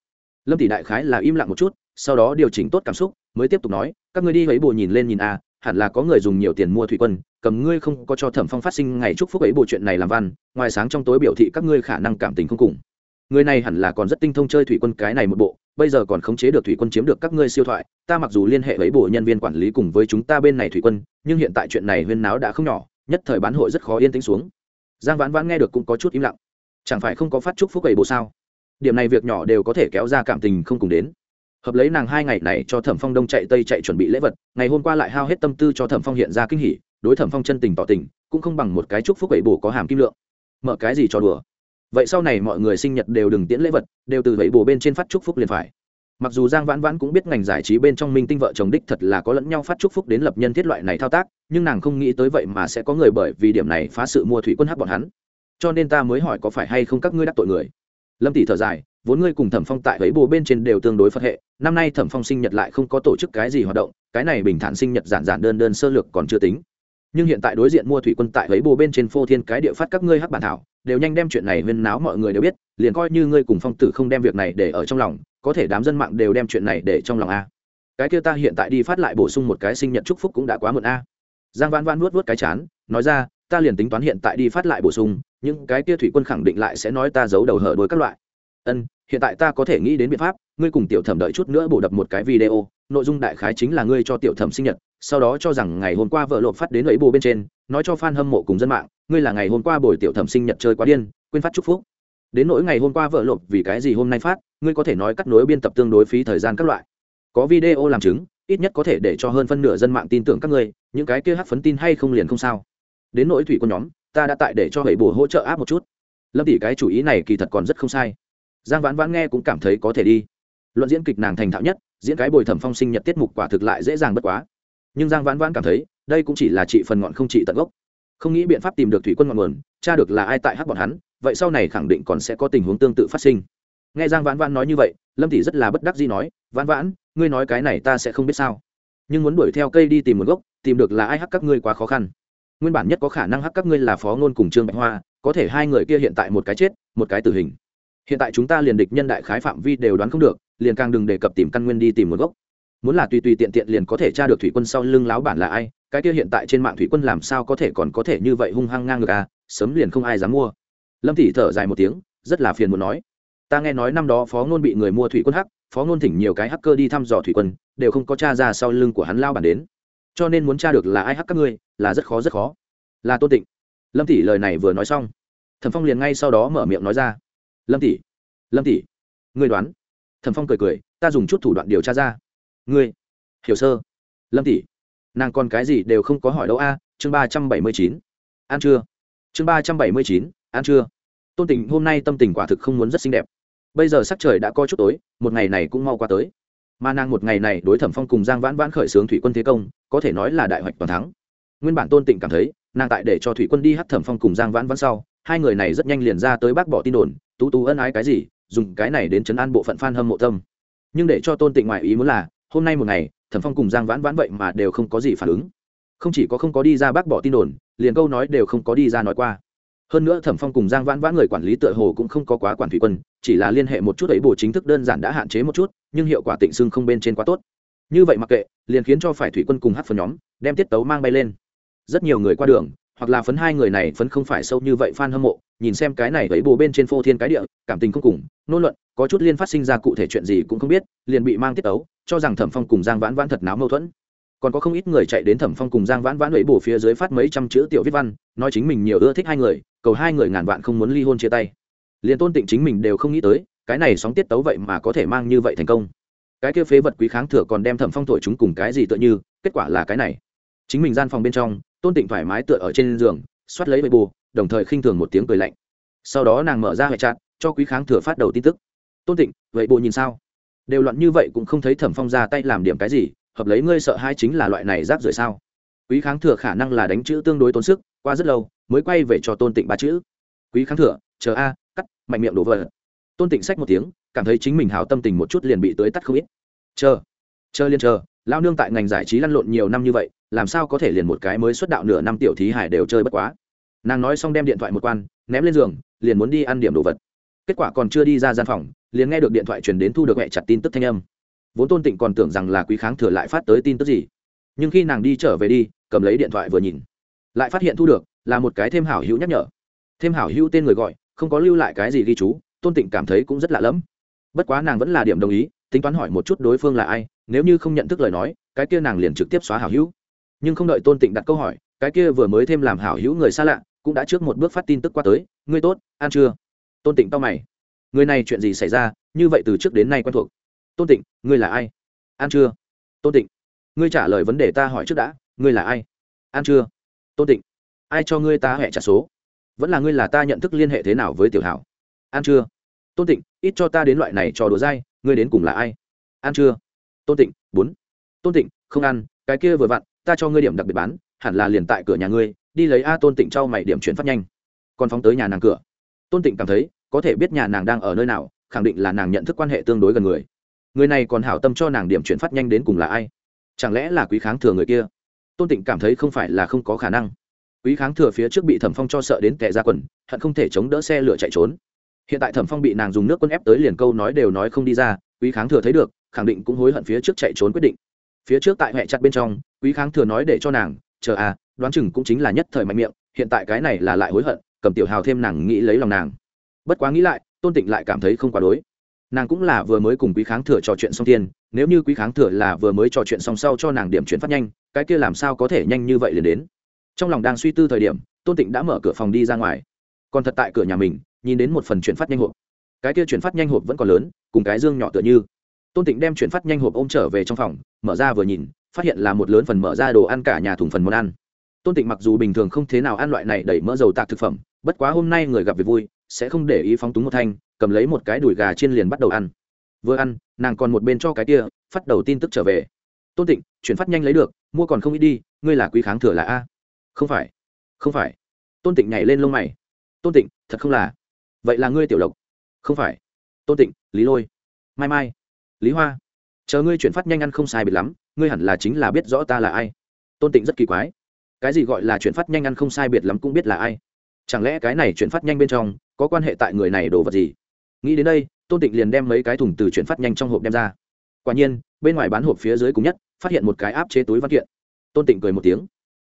lâm tỷ đại khái là im lặng một chút, sau đó điều chỉnh tốt cảm xúc, mới tiếp tục nói, các ngươi đi ấy bộ nhìn lên nhìn a, hẳn là có người dùng nhiều tiền mua thủy quân, cầm ngươi không có cho thẩm phong phát sinh ngày chúc phúc ấy bộ chuyện này làm văn, ngoài sáng trong tối biểu thị các ngươi khả năng cảm tình không cùng. Người này hẳn là còn rất tinh thông chơi thủy quân cái này một bộ, bây giờ còn khống chế được thủy quân chiếm được các ngươi siêu thoại, ta mặc dù liên hệ với bộ nhân viên quản lý cùng với chúng ta bên này thủy quân, nhưng hiện tại chuyện này huyên náo đã không nhỏ, nhất thời bán hội rất khó yên tĩnh xuống. Giang vãn vãn nghe được cũng có chút im lặng chẳng phải không có phát chúc phúc ấy bộ sao? Điểm này việc nhỏ đều có thể kéo ra cảm tình không cùng đến. Hợp lấy nàng hai ngày này cho thẩm phong đông chạy tây chạy chuẩn bị lễ vật, ngày hôm qua lại hao hết tâm tư cho thẩm phong hiện ra kinh hỉ, đối thẩm phong chân tình tỏ tình, cũng không bằng một cái chúc phúc ấy bồ có hàm kim lượng. Mở cái gì cho đùa? Vậy sau này mọi người sinh nhật đều đừng tiễn lễ vật, đều từ ấy bồ bên trên phát chúc phúc liền phải. Mặc dù giang vãn vãn cũng biết ngành giải trí bên trong minh tinh vợ chồng đích thật là có lẫn nhau phát chúc phúc đến lập nhân thiết loại này thao tác, nhưng nàng không nghĩ tới vậy mà sẽ có người bởi vì điểm này phá sự mua thủy quân hát bọn hắn cho nên ta mới hỏi có phải hay không các ngươi đắc tội người. Lâm tỷ thở dài, vốn ngươi cùng thẩm phong tại ấy bồ bên trên đều tương đối phật hệ, năm nay thẩm phong sinh nhật lại không có tổ chức cái gì hoạt động, cái này bình thản sinh nhật giản giản đơn đơn sơ lược còn chưa tính. Nhưng hiện tại đối diện mua thủy quân tại ấy bồ bên trên phô thiên cái địa phát các ngươi hắc bản thảo, đều nhanh đem chuyện này huyên náo mọi người đều biết, liền coi như ngươi cùng phong tử không đem việc này để ở trong lòng, có thể đám dân mạng đều đem chuyện này để trong lòng a. Cái kia ta hiện tại đi phát lại bổ sung một cái sinh nhật chúc phúc cũng đã quá muộn a. Giang vãn vãn nuốt vuốt cái chán, nói ra, ta liền tính toán hiện tại đi phát lại bổ sung những cái kia thủy quân khẳng định lại sẽ nói ta giấu đầu hở đôi các loại. Ân, hiện tại ta có thể nghĩ đến biện pháp, ngươi cùng tiểu thẩm đợi chút nữa bổ đập một cái video, nội dung đại khái chính là ngươi cho tiểu thẩm sinh nhật, sau đó cho rằng ngày hôm qua vợ lộp phát đến ấy bồ bên trên, nói cho f a n hâm mộ cùng dân mạng, ngươi là ngày hôm qua buổi tiểu thẩm sinh nhật chơi quá điên, quên phát chúc phúc. Đến nỗi ngày hôm qua vợ lộp vì cái gì hôm nay phát, ngươi có thể nói cắt nối biên tập tương đối phí thời gian các loại. Có video làm chứng, ít nhất có thể để cho hơn phân nửa dân mạng tin tưởng các ngươi, những cái kia hát phấn tin hay không liền không sao. Đến nỗi thủy quân nhóm ta đã tại để cho hầy bồ hỗ trợ áp một chút. Lâm tỷ cái chủ ý này kỳ thật còn rất không sai. Giang vãn vãn nghe cũng cảm thấy có thể đi. Luận diễn kịch nàng thành thạo nhất, diễn cái bồi thẩm phong sinh nhật tiết mục quả thực lại dễ dàng bất quá. Nhưng giang vãn vãn cảm thấy, đây cũng chỉ là trị phần ngọn không trị tận gốc. Không nghĩ biện pháp tìm được thủy quân ngọn nguồn cha được là ai tại hát bọn hắn, vậy sau này khẳng định còn sẽ có tình huống tương tự phát sinh. Nghe giang vãn vãn nói như vậy, lâm tỷ rất là bất đắc gì nói, vãn vãn, ngươi nói cái này ta sẽ không biết sao. Nhưng muốn đuổi theo cây đi tìm nguồn gốc, tìm được là ai hắc các ngươi quá khó khăn nguyên bản nhất có khả năng hắc các ngươi là phó ngôn cùng trương bạch hoa, có thể hai người kia hiện tại một cái chết, một cái tử hình. Hiện tại chúng ta liền địch nhân đại khái phạm vi đều đoán không được, liền càng đừng đề cập tìm căn nguyên đi tìm nguồn gốc. Muốn là tùy tùy tiện tiện liền có thể tra được thủy quân sau lưng láo bản là ai, cái kia hiện tại trên mạng thủy quân làm sao có thể còn có thể như vậy hung hăng ngang ngược à sớm liền không ai dám mua. Lâm thị thở dài một tiếng, rất là phiền muốn nói. Ta nghe nói năm đó phó ngôn bị người mua thủy quân hắc, phó ngôn thỉnh nhiều cái hacker đi thăm dò thủy quân, đều không có t r a ra sau lưng của hắn lao bản đến cho nên muốn t r a được là ai hắc các ngươi, là rất khó rất khó. Là tôn tịnh. Lâm tỷ lời này vừa nói xong, thẩm phong liền ngay sau đó mở miệng nói ra. Lâm tỷ lâm tỷ, ngươi đoán. Thẩm phong cười cười, ta dùng chút thủ đoạn điều tra ra. Ngươi, hiểu sơ. Lâm tỷ, nàng còn cái gì đều không có hỏi đâu a, chương ba trăm bảy mươi chín. Ăn chưa chương ba trăm bảy mươi chín, ăn chưa tôn tình hôm nay tâm tình quả thực không muốn rất xinh đẹp. Bây giờ sắc trời đã coi chút tối, một ngày này cũng mau qua tới mà nàng một ngày này đối thẩm phong cùng giang vãn vãn khởi xướng thủy quân thế công, có thể nói là đại hoạch toàn thắng. Nguyên bản tôn tịnh cảm thấy, nàng tại để cho thủy quân đi hắt thẩm phong cùng giang vãn vãn sau, hai người này rất nhanh liền ra tới bác bỏ tin đồn, tú tú ân ái cái gì, dùng cái này đến chấn an bộ phận f a n hâm mộ tâm. Nhưng để cho tôn tịnh ngoại ý muốn là, hôm nay một ngày, thẩm phong cùng giang vãn vãn vậy mà đều không có gì phản ứng. Không chỉ có không có đi ra bác bỏ tin đồn, liền câu nói đều không có đi ra nói qua. Hơn nữa thẩm phong cùng giang vãn vãn người quản lý tựa hồ cũng không có quá quản thủy quân chỉ là liên hệ một chút ấy bổ chính thức đơn giản đã hạn chế một chút, nhưng hiệu quả tịnh xưng không bên trên quá tốt. Như vậy mặc kệ, liền khiến cho phải thủy quân cùng hát phần nhóm, đem tiết tấu mang bay lên. Rất nhiều người qua đường, hoặc là phấn hai người này phấn không phải sâu như vậy fan hâm mộ, nhìn xem cái này ấy bồ bên trên phô thiên cái địa, cảm tình không cùng, nôn luận, có chút liên phát sinh ra cụ thể chuyện gì cũng không biết, liền bị mang tiết tấu, cho rằng thẩm phong cùng giang vãn vãn thật náo mâu thuẫn. Còn có không ít người chạy đến thẩm phong cùng giang vãn vãn ấy bồ phía dưới phát mấy trăm chữ tiểu viết văn, nói chính mình nhiều ưa thích hai người, cầu hai người ngàn vạn không muốn ly hôn chia tay liền tôn tịnh chính mình đều không nghĩ tới cái này sóng tiết tấu vậy mà có thể mang như vậy thành công. Cái kia phế vật quý kháng thừa còn đem thẩm phong thổi chúng cùng cái gì tựa như kết quả là cái này. Chính mình gian phòng bên trong tôn tịnh thoải mái tựa ở trên giường xoát lấy bệ bù đồng thời khinh thường một tiếng cười lạnh. Sau đó nàng mở ra hệ trạng, cho quý kháng thừa phát đầu tin tức. Tôn tịnh vậy bộ nhìn sao? Đều loạn như vậy cũng không thấy thẩm phong ra tay làm điểm cái gì hợp lấy ngươi sợ hai chính là loại này rác rưởi sao? Quý kháng thừa khả năng là đánh chữ tương đối tốn sức qua rất lâu mới quay về cho tôn tịnh ba chữ. Quý kháng thừa chờ a mạnh miệng đổ vỡ. Tôn tịnh xách một tiếng, cảm thấy chính mình hào tâm tình một chút liền bị tới tắt không ít. Chờ chờ liền chờ lao nương tại ngành giải trí lăn lộn nhiều năm như vậy, làm sao có thể liền một cái mới xuất đạo nửa năm tiểu thí hải đều chơi bất quá. Nàng nói xong đem điện thoại một quan, ném lên giường, liền muốn đi ăn điểm đồ vật. Kết quả còn chưa đi ra gian phòng, liền nghe được điện thoại truyền đến thu được mẹ chặt tin tức thanh âm. Vốn tôn tịnh còn tưởng rằng là quý kháng thừa lại phát tới tin tức gì, nhưng khi nàng đi trở về đi, cầm lấy điện thoại vừa nhìn, lại phát hiện thu được là một cái thêm hảo hữu nhắc nhở. Thêm hảo hữu tên người gọi không có lưu lại cái gì ghi chú, tôn tịnh cảm thấy cũng rất lạ lẫm. Bất quá nàng vẫn là điểm đồng ý, tính toán hỏi một chút đối phương là ai, nếu như không nhận thức lời nói, cái kia nàng liền trực tiếp xóa hảo hữu. Nhưng không đợi tôn tịnh đặt câu hỏi, cái kia vừa mới thêm làm hảo hữu người xa lạ, cũng đã trước một bước phát tin tức qua tới, ngươi tốt, ăn chưa tôn tịnh tao mày. Người này chuyện gì xảy ra, như vậy từ trước đến nay quen thuộc. Tôn tịnh, ngươi là ai? Ăn chưa tôn tịnh, ngươi trả lời vấn đề ta hỏi trước đã, ngươi là ai? Ăn chưa tôn tịnh, ai cho ngươi ta hẹ trả số? Vẫn là ngươi là ta nhận thức liên hệ thế nào với tiểu hảo. Ăn chưa? Tôn tịnh, ít cho ta đến loại này cho đùa dai, ngươi đến cùng là ai? Ăn chưa? Tôn tịnh, bốn. Tôn tịnh, không ăn, cái kia vừa vặn, ta cho ngươi điểm đặc biệt bán, hẳn là liền tại cửa nhà ngươi, đi lấy a tôn tịnh cho mày điểm chuyển phát nhanh. Còn phóng tới nhà nàng cửa. Tôn tịnh cảm thấy, có thể biết nhà nàng đang ở nơi nào, khẳng định là nàng nhận thức quan hệ tương đối gần người. Người này còn hảo tâm cho nàng điểm chuyển phát nhanh đến cùng là ai? Chẳng lẽ là quý kháng thừa người kia? Tôn tịnh cảm thấy không phải là không có khả năng quý kháng thừa phía trước bị thẩm phong cho sợ đến kẻ ra quần, hận không thể chống đỡ xe lửa chạy trốn. Hiện tại thẩm phong bị nàng dùng nước quân ép tới liền câu nói đều nói không đi ra, quý kháng thừa thấy được, khẳng định cũng hối hận phía trước chạy trốn quyết định. Phía trước tại hệ chặt bên trong, quý kháng thừa nói để cho nàng, chờ à đoán chừng cũng chính là nhất thời mạnh miệng, hiện tại cái này là lại hối hận, cầm tiểu hào thêm nàng nghĩ lấy lòng nàng. Bất quá nghĩ lại, tôn tịnh lại cảm thấy không quá đối. Nàng cũng là vừa mới cùng quý kháng thừa trò chuyện xong tiên, nếu như quý kháng thừa là vừa mới trò chuyện xong sau cho nàng điểm chuyển phát nhanh, cái kia làm sao có thể nhanh như vậy liền đến? Trong lòng đang suy tư thời điểm, tôn tịnh đã mở cửa phòng đi ra ngoài. Còn thật tại cửa nhà mình, nhìn đến một phần chuyển phát nhanh hộp. Cái kia chuyển phát nhanh hộp vẫn còn lớn, cùng cái dương nhỏ tựa như. Tôn tịnh đem chuyển phát nhanh hộp ôm trở về trong phòng, mở ra vừa nhìn, phát hiện là một lớn phần mở ra đồ ăn cả nhà thùng phần món ăn. Tôn tịnh mặc dù bình thường không thế nào ăn loại này đẩy mỡ dầu tạc thực phẩm, bất quá hôm nay người gặp việc vui, sẽ không để ý phóng túng một thanh, cầm lấy một cái đùi gà trên liền bắt đầu ăn. Vừa ăn, nàng còn một bên cho cái kia, phát đầu tin tức trở về. Tôn tịnh, chuyển phát nhanh lấy được, mua còn không ít đi, ngươi là quý kháng thừa là a không phải không phải. Tôn tịnh nhảy lên lông mày. Tôn tịnh, thật không là. Vậy là ngươi tiểu lộc. Không phải. Tôn tịnh, lý lôi. Mai mai. Lý hoa. Chờ ngươi chuyển phát nhanh ăn không sai biệt lắm, ngươi hẳn là chính là biết rõ ta là ai. Tôn tịnh rất kỳ quái. Cái gì gọi là chuyển phát nhanh ăn không sai biệt lắm cũng biết là ai? Chẳng lẽ cái này chuyển phát nhanh bên trong có quan hệ tại người này đồ vật gì? Nghĩ đến đây, tôn tịnh liền đem mấy cái thùng từ chuyển phát nhanh trong hộp đem ra. Quả nhiên, bên ngoài bán hộp phía dưới cùng nhất, phát hiện một cái áp chế túi văn kiện. Tôn tịnh cười một tiếng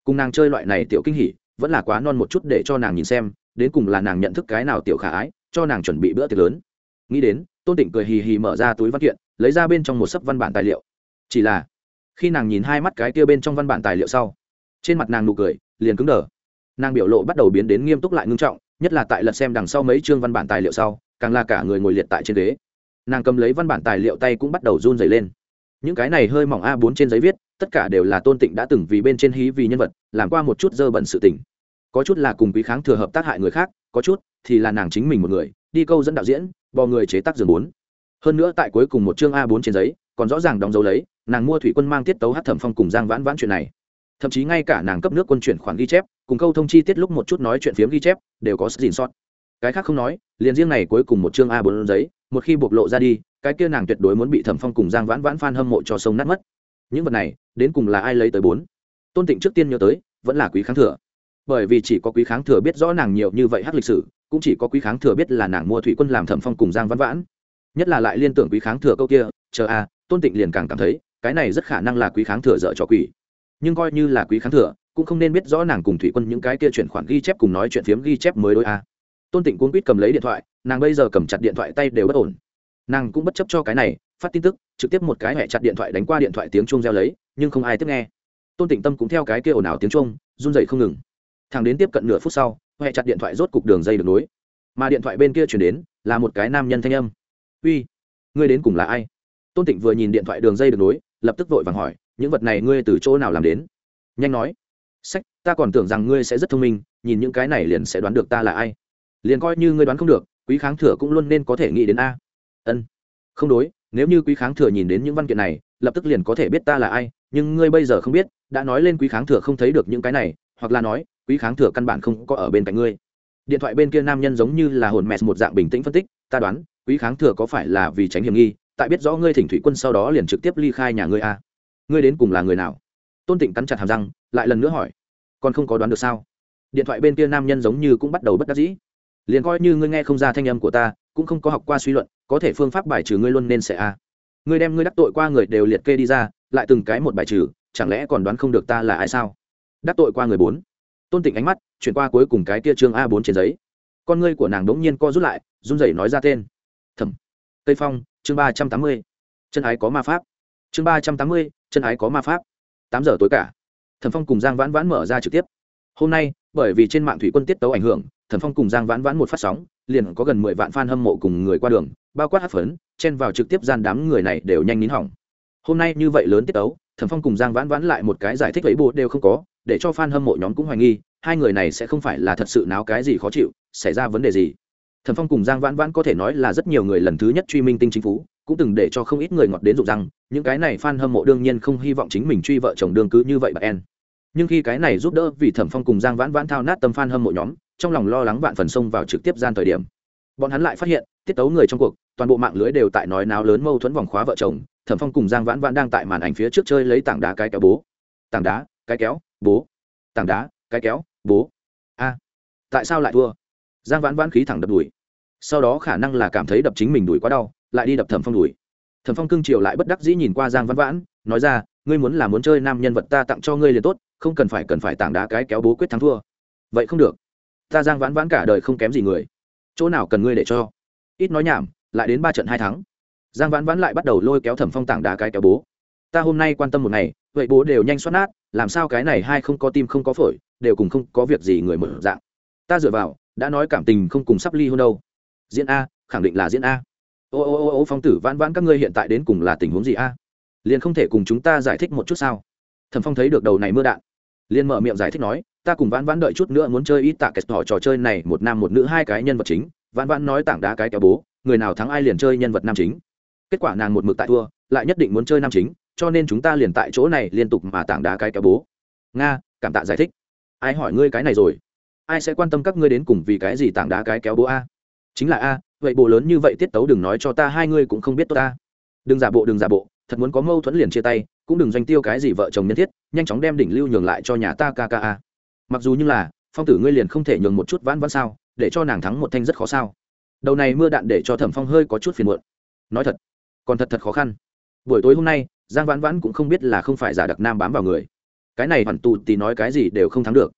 cùng nàng chơi loại này tiểu kinh hỉ, vẫn là quá non một chút để cho nàng nhìn xem, đến cùng là nàng nhận thức cái nào tiểu khả ái, cho nàng chuẩn bị bữa tiệc lớn. Nghĩ đến, tôn tịnh cười hì hì mở ra túi văn kiện, lấy ra bên trong một sấp văn bản tài liệu. Chỉ là, khi nàng nhìn hai mắt cái kia bên trong văn bản tài liệu sau, trên mặt nàng nụ cười liền cứng đờ. Nàng biểu lộ bắt đầu biến đến nghiêm túc lại ngưng trọng, nhất là tại lật xem đằng sau mấy chương văn bản tài liệu sau, càng là cả người ngồi liệt tại trên ghế. Nàng cầm lấy văn bản tài liệu tay cũng bắt đầu run dày lên. Những cái này hơi mỏng a 4 trên giấy viết tất cả đều là tôn tịnh đã từng vì bên trên hí vì nhân vật, làm qua một chút dơ bẩn sự tình. Có chút là cùng quý kháng thừa hợp tác hại người khác, có chút thì là nàng chính mình một người, đi câu dẫn đạo diễn, bò người chế tác giường bốn. Hơn nữa tại cuối cùng một chương a 4 trên giấy, còn rõ ràng đóng dấu lấy, nàng mua thủy quân mang tiết tấu hát thẩm phong cùng giang vãn vãn chuyện này. Thậm chí ngay cả nàng cấp nước quân chuyển khoản ghi chép, cùng câu thông chi tiết lúc một chút nói chuyện phiếm ghi chép, đều có gìn sót. Cái khác không nói, liền riêng này cuối cùng một chương a 4 giấy, một khi bộc lộ ra đi, cái kia nàng tuyệt đối muốn bị thẩm phong cùng giang vãn vãn phan hâm mộ cho sông nát mất những vật này, đến cùng là ai lấy tới bốn? Tôn tịnh trước tiên nhớ tới, vẫn là quý kháng thừa. Bởi vì chỉ có quý kháng thừa biết rõ nàng nhiều như vậy hát lịch sử, cũng chỉ có quý kháng thừa biết là nàng mua thủy quân làm thẩm phong cùng giang Văn vãn. Nhất là lại liên tưởng quý kháng thừa câu kia, chờ a tôn tịnh liền càng cảm thấy, cái này rất khả năng là quý kháng thừa dở cho quỷ. Nhưng coi như là quý kháng thừa, cũng không nên biết rõ nàng cùng thủy quân những cái kia chuyển khoản ghi chép cùng nói chuyện phiếm ghi chép mới đôi a à. tôn tịnh cuốn quýt cầm lấy điện thoại, nàng bây giờ cầm chặt điện thoại tay đều bất ổn. Nàng cũng bất chấp cho cái này phát tin tức, trực tiếp một cái hẹ chặt điện thoại đánh qua điện thoại tiếng chuông reo lấy, nhưng không ai tiếp nghe. Tôn tịnh tâm cũng theo cái kia ồn ào tiếng chuông, run dậy không ngừng. Thằng đến tiếp cận nửa phút sau hẹ chặt điện thoại rốt cục đường dây được nối. Mà điện thoại bên kia chuyển đến, là một cái nam nhân thanh âm. Uy, ngươi đến cùng là ai? Tôn tịnh vừa nhìn điện thoại đường dây được nối, lập tức vội vàng hỏi, những vật này ngươi từ chỗ nào làm đến? Nhanh nói, sách, ta còn tưởng rằng ngươi sẽ rất thông minh, nhìn những cái này liền sẽ đoán được ta là ai. Liền coi như ngươi đoán không được, quý kháng thừa cũng luôn nên có thể nghĩ đến a. Ân, không đối nếu như quý kháng thừa nhìn đến những văn kiện này, lập tức liền có thể biết ta là ai, nhưng ngươi bây giờ không biết, đã nói lên quý kháng thừa không thấy được những cái này, hoặc là nói, quý kháng thừa căn bản không có ở bên cạnh ngươi. Điện thoại bên kia nam nhân giống như là hồn mẹ một dạng bình tĩnh phân tích, ta đoán, quý kháng thừa có phải là vì tránh hiểm nghi, tại biết rõ ngươi thỉnh thủy quân sau đó liền trực tiếp ly khai nhà ngươi a ngươi đến cùng là người nào? Tôn tịnh cắn chặt hàm răng, lại lần nữa hỏi. Còn không có đoán được sao? Điện thoại bên kia nam nhân giống như cũng bắt đầu bất đắc dĩ. Liền coi như ngươi nghe không ra thanh âm của ta, cũng không có học qua suy luận có thể phương pháp bài trừ ngươi luôn nên sẽ a. Ngươi đem ngươi đắc tội qua người đều liệt kê đi ra, lại từng cái một bài trừ, chẳng lẽ còn đoán không được ta là ai sao? Đắc tội qua người bốn. Tôn tịnh ánh mắt chuyển qua cuối cùng cái kia chương a bốn trên giấy. Con ngươi của nàng đ ố n g nhiên co rút lại, run rẩy nói ra tên. Thẩm. Tây phong, chương ba trăm tám mươi. Chân ái có ma pháp. Chương ba trăm tám mươi, chân ái có ma pháp. Tám giờ tối cả. Thẩm phong cùng giang vãn vãn mở ra trực tiếp. Hôm nay, bởi vì trên mạng thủy quân tiết tấu ảnh hưởng thẩm phong cùng giang vãn vãn một phát sóng, liền có gần mười vạn f a n hâm mộ cùng người qua đường, bao quát hát phấn, chen vào trực tiếp gian đám người này đều nhanh nín hỏng. Hôm nay như vậy lớn tiết tấu thẩm phong cùng giang vãn vãn lại một cái giải thích lấy bộ đều không có, để cho f a n hâm mộ nhóm cũng hoài nghi, hai người này sẽ không phải là thật sự náo cái gì khó chịu, xảy ra vấn đề gì. Thẩm phong cùng giang vãn vãn có thể nói là rất nhiều người lần thứ nhất truy minh tinh chính phủ, cũng từng để cho không ít người ngọt đến rụng răng, những cái này f a n hâm mộ đương nhiên không hy vọng chính mình truy vợ chồng đương cứ như vậy bà en. Nhưng khi cái này giúp đỡ vì thẩm phong cùng giang vãn vãn thao nát tâm f a n hâm mộ nhóm trong lòng lo lắng vạn phần xông vào trực tiếp gian thời điểm. Bọn hắn lại phát hiện, tiết tấu người trong cuộc, toàn bộ mạng lưới đều tại nói náo lớn mâu thuẫn vòng khóa vợ chồng, thẩm phong cùng giang vãn vãn đang tại màn ảnh phía trước chơi lấy tảng đá cái kéo bố. Tảng đá, cái kéo, bố. Tảng đá, cái kéo, bố. A, tại sao lại thua? Giang vãn vãn khí thẳng đập đùi. Sau đó khả năng là cảm thấy đập chính mình đùi quá đau, lại đi đập thẩm phong đùi. Thẩm phong cưng chiều lại bất đắc dĩ nhìn qua giang vãn vãn, nói ra, ngươi muốn là muốn chơi nam nhân vật ta tặng cho ngươi liền tốt, không cần phải cần phải tảng đá cái kéo bố quyết thắng thua. Vậy không được ta giang vãn vãn cả đời không kém gì người. Chỗ nào cần ngươi để cho? Ít nói nhảm, lại đến ba trận hai thắng. Giang vãn vãn lại bắt đầu lôi kéo thẩm phong tảng đá cái kéo bố. Ta hôm nay quan tâm một ngày, vậy bố đều nhanh xoát nát, làm sao cái này hai không có tim không có phổi, đều cùng không có việc gì người mở dạng. Ta dựa vào, đã nói cảm tình không cùng sắp ly hôn đâu. Diễn a, khẳng định là diễn a. Ô ô ô ô, phong tử vãn vãn các ngươi hiện tại đến cùng là tình huống gì a? Liền không thể cùng chúng ta giải thích một chút sao? Thẩm phong thấy được đầu này mưa đạn, liền mở miệng giải thích nói ta cùng vãn vãn đợi chút nữa muốn chơi ít tạ kẹt họ trò chơi này, một nam một nữ hai cái nhân vật chính. Vãn vãn nói tảng đá cái kéo bố, người nào thắng ai liền chơi nhân vật nam chính. Kết quả nàng một mực tại thua, lại nhất định muốn chơi nam chính, cho nên chúng ta liền tại chỗ này liên tục mà tảng đá cái kéo bố. Nga, cảm tạ giải thích. Ai hỏi ngươi cái này rồi? Ai sẽ quan tâm các ngươi đến cùng vì cái gì tảng đá cái kéo bố a? Chính là a, vậy bộ lớn như vậy tiết tấu đừng nói cho ta, hai ngươi cũng không biết tốt ta đừng giả bộ, đừng giả bộ, thật muốn có mâu thuẫn liền chia tay, cũng đừng doanh tiêu cái gì vợ chồng nhân thiết, nhanh chóng đem đỉnh lưu nhường lại cho nhà ta kka a mặc dù như là, phong tử ngươi liền không thể nhường một chút vãn vãn sao, để cho nàng thắng một thanh rất khó sao. Đầu này mưa đạn để cho thẩm phong hơi có chút phiền muộn. Nói thật, còn thật thật khó khăn. Buổi tối hôm nay, giang vãn vãn cũng không biết là không phải giả đặc nam bám vào người. Cái này hoàn tù thì nói cái gì đều không thắng được.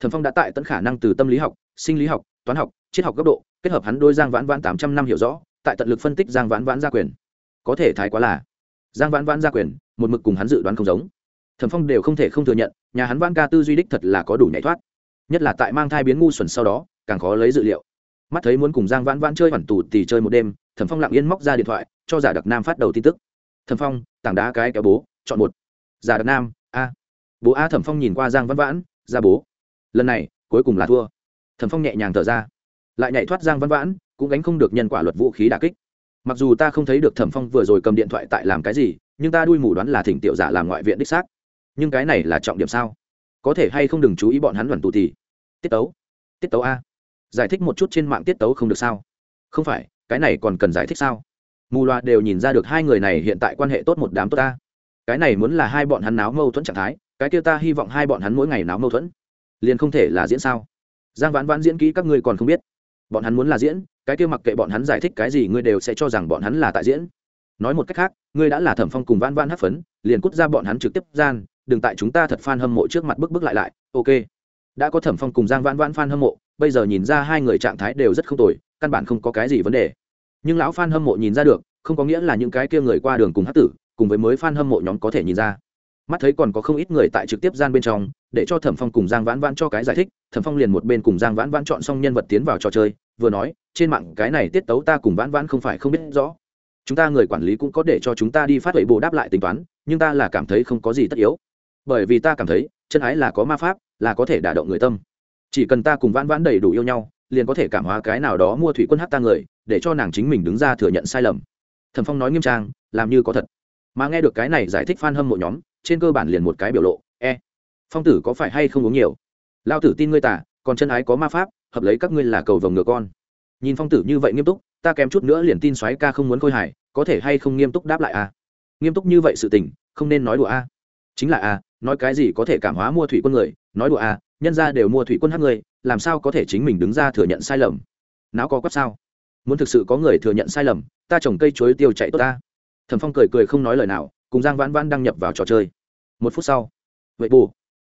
Thẩm phong đã tại tận khả năng từ tâm lý học, sinh lý học, toán học, triết học góc độ, kết hợp hắn đôi giang vãn vãn tám trăm năm hiểu rõ, tại tận lực phân tích giang vãn vãn gia quyền. Có thể thái quá là, giang vãn vãn gia quyền, một mực cùng hắn dự đoán không giống thẩm phong đều không thể không thừa nhận, nhà hắn vãn ca tư duy đích thật là có đủ nhảy thoát. Nhất là tại mang thai biến ngu xuẩn sau đó, càng khó lấy dự liệu. Mắt thấy muốn cùng giang vãn vãn chơi hoàn tù thì chơi một đêm, thẩm phong lặng yên móc ra điện thoại, cho giả đặc nam phát đầu tin tức. Thẩm phong, tảng đá cái kéo bố, chọn một. Giả đặc nam, a. Bố a thẩm phong nhìn qua giang vãn vãn, ra bố. Lần này, cuối cùng là thua. Thẩm phong nhẹ nhàng thở ra. Lại nhảy thoát giang vãn vãn, cũng gánh không được nhân quả luật vũ khí đà kích. Mặc dù ta không thấy được thẩm phong vừa rồi cầm điện thoại tại làm cái gì, nhưng ta đuôi mù đoán là thỉnh tiểu giả làm ngoại viện đích xác nhưng cái này là trọng điểm sao? Có thể hay không đừng chú ý bọn hắn đoàn tù thì. Tiết tấu. Tiết tấu a. Giải thích một chút trên mạng tiết tấu không được sao? Không phải, cái này còn cần giải thích sao? Mù loà đều nhìn ra được hai người này hiện tại quan hệ tốt một đám tốt ta cái này muốn là hai bọn hắn náo mâu thuẫn trạng thái, cái kia ta hy vọng hai bọn hắn mỗi ngày náo mâu thuẫn. Liền không thể là diễn sao? Giang vãn vãn diễn kỹ các ngươi còn không biết. Bọn hắn muốn là diễn, cái kia mặc kệ bọn hắn giải thích cái gì ngươi đều sẽ cho rằng bọn hắn là tại diễn. Nói một cách khác, ngươi đã là thẩm phong cùng vãn vãn hấp phấn, liền cút ra bọn hắn trực tiếp gian đừng tại chúng ta thật f a n hâm mộ trước mặt bức bức lại lại, ok. Đã có thẩm phong cùng giang vãn vãn f a n hâm mộ, bây giờ nhìn ra hai người trạng thái đều rất không tồi, căn bản không có cái gì vấn đề. Nhưng lão f a n hâm mộ nhìn ra được, không có nghĩa là những cái kia người qua đường cùng hát tử, cùng với mới f a n hâm mộ nhóm có thể nhìn ra. Mắt thấy còn có không ít người tại trực tiếp gian bên trong, để cho thẩm phong cùng giang vãn vãn cho cái giải thích, thẩm phong liền một bên cùng giang vãn vãn chọn xong nhân vật tiến vào trò chơi, vừa nói, trên mạng, cái này tiết tấu ta cùng vãn vãn không phải không biết rõ. Chúng ta người quản lý cũng có để cho chúng ta đi phát huệ bồ đáp lại tính toán, nhưng ta là cảm thấy không có gì tất yếu bởi vì ta cảm thấy, chân ái là có ma pháp, là có thể đả động người tâm. Chỉ cần ta cùng vãn vãn đầy đủ yêu nhau, liền có thể cảm hóa cái nào đó mua thủy quân hát ta người, để cho nàng chính mình đứng ra thừa nhận sai lầm. Thẩm phong nói nghiêm trang, làm như có thật. Mà nghe được cái này giải thích f a n hâm mộ nhóm, trên cơ bản liền một cái biểu lộ e phong tử có phải hay không uống nhiều? Lao tử tin ngươi tả còn chân ái có ma pháp, hợp lấy các ngươi là cầu vồng ngựa con. Nhìn phong tử như vậy nghiêm túc, ta kém chút nữa liền tin xoáy ca không muốn khôi hài, có thể hay không nghiêm túc đáp lại a? À? nghiêm túc như vậy sự tình, không nên nói đùa a. à? Chính là a à, nói cái gì có thể cảm hóa mua thủy quân người nói đùa a nhân ra đều mua thủy quân hát người làm sao có thể chính mình đứng ra thừa nhận sai lầm? Não có quắp sao? Muốn thực sự có người thừa nhận sai lầm ta trồng cây chuối tiêu chạy tốt ta. Thẩm phong cười cười không nói lời nào cùng giang vãn vãn đăng nhập vào trò chơi. Một phút sau vậy bù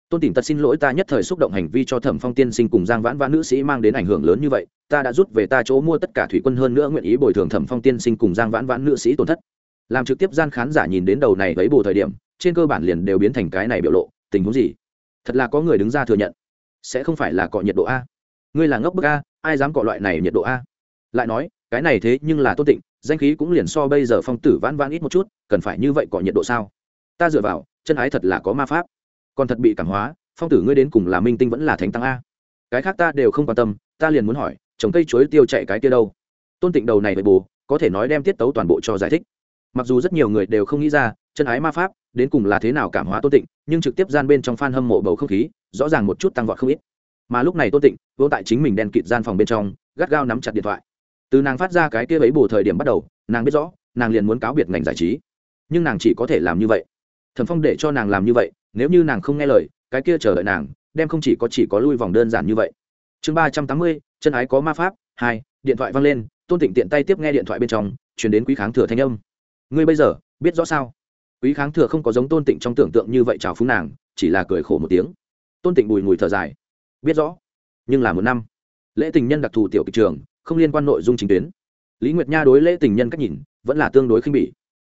tôn tỉnh tật xin lỗi ta nhất thời xúc động hành vi cho thẩm phong tiên sinh cùng giang vãn vãn nữ sĩ mang đến ảnh hưởng lớn như vậy ta đã rút về ta chỗ mua tất cả thủy quân hơn nữa nguyện ý bồi thường thẩm phong tiên sinh cùng giang vãn vãn nữ sĩ tổn thất. Làm trực tiếp gian khán giả nhìn đến đầu này với bù thời điểm trên cơ bản liền đều biến thành cái này biểu lộ tình huống gì? Thật là có người đứng ra thừa nhận. Sẽ không phải là cọ nhiệt độ a. Ngươi là ngốc bức a ai dám cọ loại này nhiệt độ a? Lại nói cái này thế nhưng là tôn tịnh danh khí cũng liền so bây giờ phong tử vãn vãn ít một chút cần phải như vậy cọ nhiệt độ sao? Ta dựa vào chân ái thật là có ma pháp. Còn thật bị cảm hóa phong tử ngươi đến cùng là minh tinh vẫn là thánh tăng a. Cái khác ta đều không quan tâm ta liền muốn hỏi trồng cây chuối tiêu chạy cái kia đâu? Tôn tịnh đầu này với bù, có thể nói đem tiết tấu toàn bộ cho giải thích. Mặc dù rất nhiều người đều không nghĩ ra chân ái ma pháp đến cùng là thế nào cảm hóa tôn tịnh, nhưng trực tiếp gian bên trong f hâm mộ bầu không khí, rõ ràng một chút tăng vọt không ít. Mà lúc này tôn tịnh vô tại chính mình đen kịt gian phòng bên trong, gắt gao nắm chặt điện thoại. Từ nàng phát ra cái kia ấy bù thời điểm bắt đầu, nàng biết rõ, nàng liền muốn cáo biệt ngành giải trí. Nhưng nàng chỉ có thể làm như vậy. Thẩm phong để cho nàng làm như vậy, nếu như nàng không nghe lời, cái kia chờ đợi nàng, đem không chỉ có chỉ có lui vòng đơn giản như vậy. Chương ba trăm tám mươi, chân ái có ma pháp, hai, điện thoại văng lên, tôn tịnh tiện tay tiếp nghe điện thoại bên trong chuyển đến quý kháng thừa thanh âm. Ngươi bây giờ, biết rõ sao? Quý kháng thừa không có giống tôn tịnh trong tưởng tượng như vậy chào phúng nàng, chỉ là cười khổ một tiếng. Tôn tịnh bùi ngùi thở dài. Biết rõ, nhưng là một năm, lễ tình nhân đặc thù tiểu kịch trường, không liên quan nội dung chính tuyến. Lý nguyệt nha đối lễ tình nhân cách nhìn, vẫn là tương đối khinh bỉ.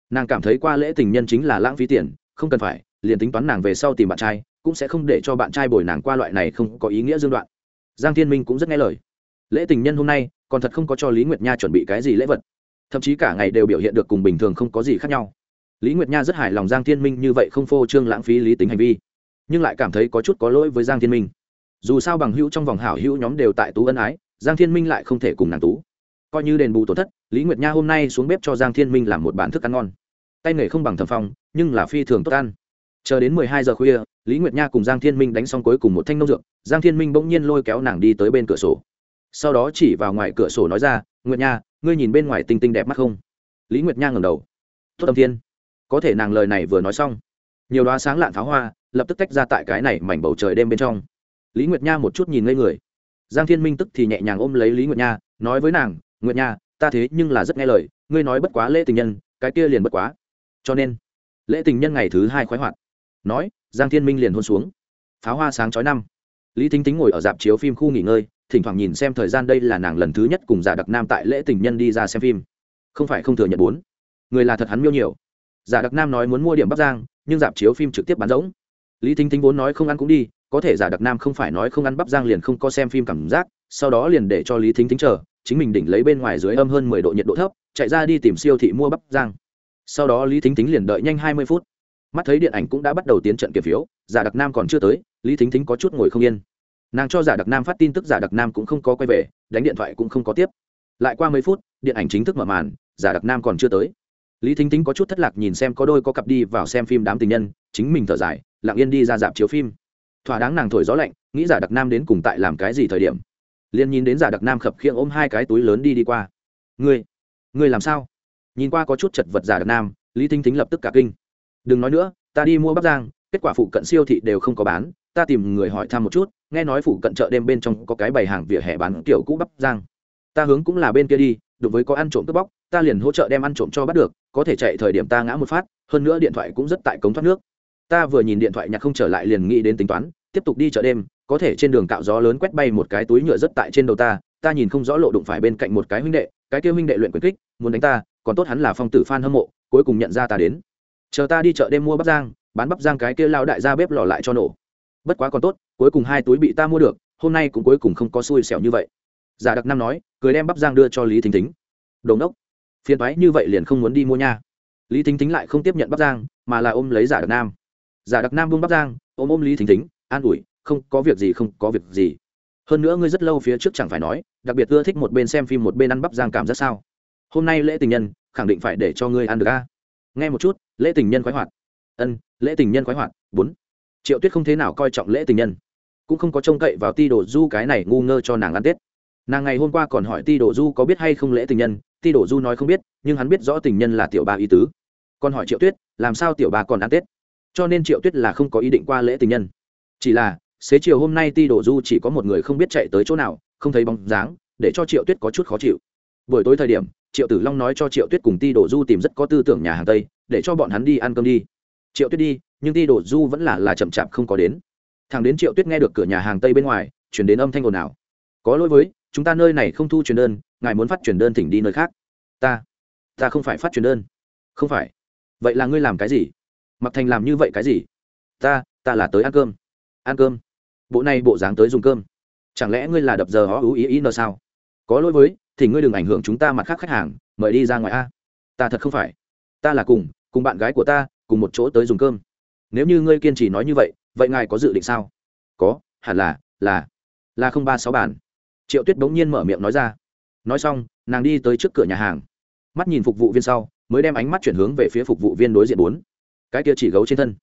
Nàng cảm thấy qua lễ tình nhân chính là lãng phí tiền, không cần phải, liền tính toán nàng về sau tìm bạn trai, cũng sẽ không để cho bạn trai bồi nàng qua loại này không có ý nghĩa dương đoạn. Giang thiên minh cũng rất nghe lời. Lễ tình nhân hôm nay, còn thật không có cho lý nguyệt nha chuẩn bị cái gì lễ vật. Thậm chí cả ngày đều biểu hiện được cùng bình thường không có gì khác nhau lý nguyệt nha rất hài lòng giang thiên minh như vậy không phô trương lãng phí lý tính hành vi nhưng lại cảm thấy có chút có lỗi với giang thiên minh dù sao bằng hữu trong vòng hảo hữu nhóm đều tại tú ân ái giang thiên minh lại không thể cùng nàng tú coi như đền bù tổn thất lý nguyệt nha hôm nay xuống bếp cho giang thiên minh làm một bản thức ăn ngon tay nghề không bằng thầm phong nhưng là phi thường tốt ăn chờ đến mười hai giờ khuya lý nguyệt nha cùng giang thiên minh đánh xong cuối cùng một thanh nông dược giang thiên minh bỗng nhiên lôi kéo nàng đi tới bên cửa sổ sau đó chỉ vào ngoài cửa sổ nói ra nguyệt nha ngươi nhìn bên ngoài tinh tinh đẹp mắt không lý nguyệt nha ngẩng đầu tốt âm thiên có thể nàng lời này vừa nói xong. Nhiều đoá sáng lạn pháo hoa lập tức tách ra tại cái này mảnh bầu trời đêm bên trong. Lý nguyệt nha một chút nhìn ngây người. Giang thiên minh tức thì nhẹ nhàng ôm lấy lý nguyệt nha, nói với nàng, nguyệt nha, ta thế nhưng là rất nghe lời, ngươi nói bất quá lễ tình nhân, cái kia liền bất quá. Cho nên, lễ tình nhân ngày thứ hai khoái hoạt. Nói, giang thiên minh liền hôn xuống. Pháo hoa sáng chói năm. Lý thính tính ngồi ở dạp chiếu phim khu nghỉ ngơi, thỉnh thoảng nhìn xem thời gian đây là nàng lần thứ nhất cùng giả đặc nam tại lễ tình nhân đi ra xem phim. Không phải không thừa nhận bốn. Người là thật hắn miêu nhiều giả đặc nam nói muốn mua điểm bắc giang, nhưng dạp chiếu phim trực tiếp bán rỗng. Lý thính Thính vốn nói không ăn cũng đi, có thể giả đặc nam không phải nói không ăn bắp giang liền không có xem phim cảm giác, sau đó liền để cho lý thính Thính chờ, chính mình đỉnh lấy bên ngoài dưới âm hơn mười độ nhiệt độ thấp, chạy ra đi tìm siêu thị mua bắp giang. Sau đó lý thính Thính liền đợi nhanh hai mươi phút. Mắt thấy điện ảnh cũng đã bắt đầu tiến trận kiểm phiếu, giả đặc nam còn chưa tới, lý thính thính có chút ngồi không yên. Nàng cho giả đặc nam phát tin tức giả đặc nam cũng không có quay về, đánh điện thoại cũng không có tiếp. Lại qua mấy phút, điện ảnh chính thức mở màn, giả đặc nam còn chưa tới lý thính thính có chút thất lạc nhìn xem có đôi có cặp đi vào xem phim đám tình nhân, chính mình thở dài, lặng yên đi ra dạp chiếu phim. Thỏa đáng nàng thổi gió lạnh, nghĩ giả đặc nam đến cùng tại làm cái gì thời điểm. Liền nhìn đến giả đặc nam khập khiễng ôm hai cái túi lớn đi đi qua. Ngươi ngươi làm sao? Nhìn qua có chút chật vật giả đặc nam, lý thính thính lập tức cả kinh. Đừng nói nữa, ta đi mua bắp giang kết quả phụ cận siêu thị đều không có bán, ta tìm người hỏi thăm một chút, nghe nói phụ cận chợ đêm bên trong có cái bày hàng vỉa hè bán kiểu cũ bắp giang ta hướng cũng là bên kia đi đối với có ăn trộm cướp bóc, ta liền hỗ trợ đem ăn trộm cho bắt được, có thể chạy thời điểm ta ngã một phát, hơn nữa điện thoại cũng rất tại cống thoát nước. Ta vừa nhìn điện thoại nhặt không trở lại liền nghĩ đến tính toán, tiếp tục đi chợ đêm, có thể trên đường cạo gió lớn quét bay một cái túi nhựa rất tại trên đầu ta ta nhìn không rõ lộ đụng phải bên cạnh một cái huynh đệ, cái kia huynh đệ luyện quyền kích, muốn đánh ta, còn tốt hắn là phong tử f hâm mộ, cuối cùng nhận ra ta đến. Chờ ta đi chợ đêm mua bắp giang bán bắp giang cái kia lao đại ra bếp lò lại cho nổ. Bất quá còn tốt, cuối cùng hai túi bị ta mua được, hôm nay cũng cuối cùng không có xui xẻo như vậy giả đặc Nam nói, cười đem bắp giang đưa cho lý thính thính. Đồn đốc phiền thoái như vậy liền không muốn đi mua nha. Lý thính thính lại không tiếp nhận bắp giang mà là ôm lấy giả đặc nam. Giả đặc nam buông bắp giang ôm ôm lý thính thính, an ủi, không, có việc gì, không, có việc gì. Hơn nữa ngươi rất lâu phía trước chẳng phải nói, đặc biệt ưa thích một bên xem phim một bên ăn bắp giang cảm giác sao. Hôm nay lễ tình nhân, khẳng định phải để cho ngươi ăn được a. Nghe một chút, lễ tình nhân khoái hoạt. Ân, lễ tình nhân khoái hoạt, bốn. Triệu tuyết không thế nào coi trọng lễ tình nhân. Cũng không có trông cậy vào ti đồ du cái này ngu ngơ cho nàng ăn tết nàng ngày hôm qua còn hỏi ti Đổ du có biết hay không lễ tình nhân, ti Đổ du nói không biết, nhưng hắn biết rõ tình nhân là tiểu ba ý tứ. Còn hỏi triệu tuyết, làm sao tiểu ba còn ăn tết? Cho nên triệu tuyết là không có ý định qua lễ tình nhân. Chỉ là, xế chiều hôm nay ti Đổ du chỉ có một người không biết chạy tới chỗ nào, không thấy bóng dáng, để cho triệu tuyết có chút khó chịu. Buổi tối thời điểm, triệu tử long nói cho triệu tuyết cùng ti đổ du tìm rất có tư tưởng nhà hàng tây, để cho bọn hắn đi ăn cơm đi. Triệu tuyết đi, nhưng ti đổ du vẫn là là chậm chạp không có đến. Thằng đến triệu tuyết nghe được cửa nhà hàng tây bên ngoài, chuyển đến âm thanh ồn ào. Có lỗi với chúng ta nơi này không thu truyền đơn, ngài muốn phát truyền đơn thỉnh đi nơi khác. Ta ta không phải phát truyền đơn. Không phải. Vậy là ngươi làm cái gì? Mặc thành làm như vậy cái gì? Ta ta là tới ăn cơm. Ăn cơm? Bộ này bộ dáng tới dùng cơm. Chẳng lẽ ngươi là đập giờ ó ú ý ý nờ sao? Có lỗi với, thì ngươi đừng ảnh hưởng chúng ta mặt khác khách hàng, mời đi ra ngoài a. Ta thật không phải. Ta là cùng cùng bạn gái của ta, cùng một chỗ tới dùng cơm. Nếu như ngươi kiên trì nói như vậy vậy ngài có dự định sao? Có, hẳn là là là không ba sáu bản triệu tuyết bỗng nhiên mở miệng nói ra nói xong nàng đi tới trước cửa nhà hàng mắt nhìn phục vụ viên sau mới đem ánh mắt chuyển hướng về phía phục vụ viên đối diện bốn cái kia chỉ gấu trên thân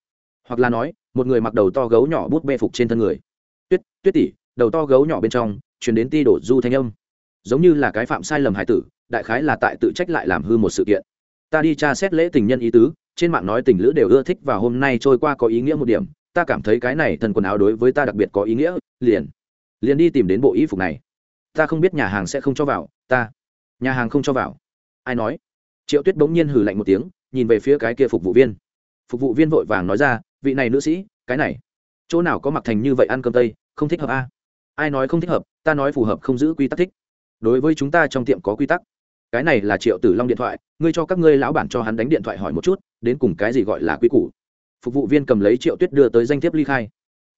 hoặc là nói một người mặc đầu to gấu nhỏ bút bê phục trên thân người tuyết tuyết tỉ đầu to gấu nhỏ bên trong chuyển đến ti đổ du thanh âm giống như là cái phạm sai lầm hải tử đại khái là tại tự trách lại làm hư một sự kiện ta đi tra xét lễ tình nhân ý tứ trên mạng nói tình lữ đều ưa thích và hôm nay trôi qua có ý nghĩa một điểm ta cảm thấy cái này thần quần áo đối với ta đặc biệt có ý nghĩa liền liền đi tìm đến bộ y phục này ta không biết nhà hàng sẽ không cho vào, ta, nhà hàng không cho vào. Ai nói? Triệu tuyết bỗng nhiên hừ lạnh một tiếng, nhìn về phía cái kia phục vụ viên. Phục vụ viên vội vàng nói ra, vị này nữ sĩ, cái này, chỗ nào có mặc thành như vậy ăn cơm tây, không thích hợp a. Ai nói không thích hợp, ta nói phù hợp không giữ quy tắc thích. Đối với chúng ta trong tiệm có quy tắc. Cái này là triệu tử long điện thoại, ngươi cho các ngươi lão bản cho hắn đánh điện thoại hỏi một chút, đến cùng cái gì gọi là quy củ. Phục vụ viên cầm lấy triệu tuyết đưa tới danh thiếp ly khai.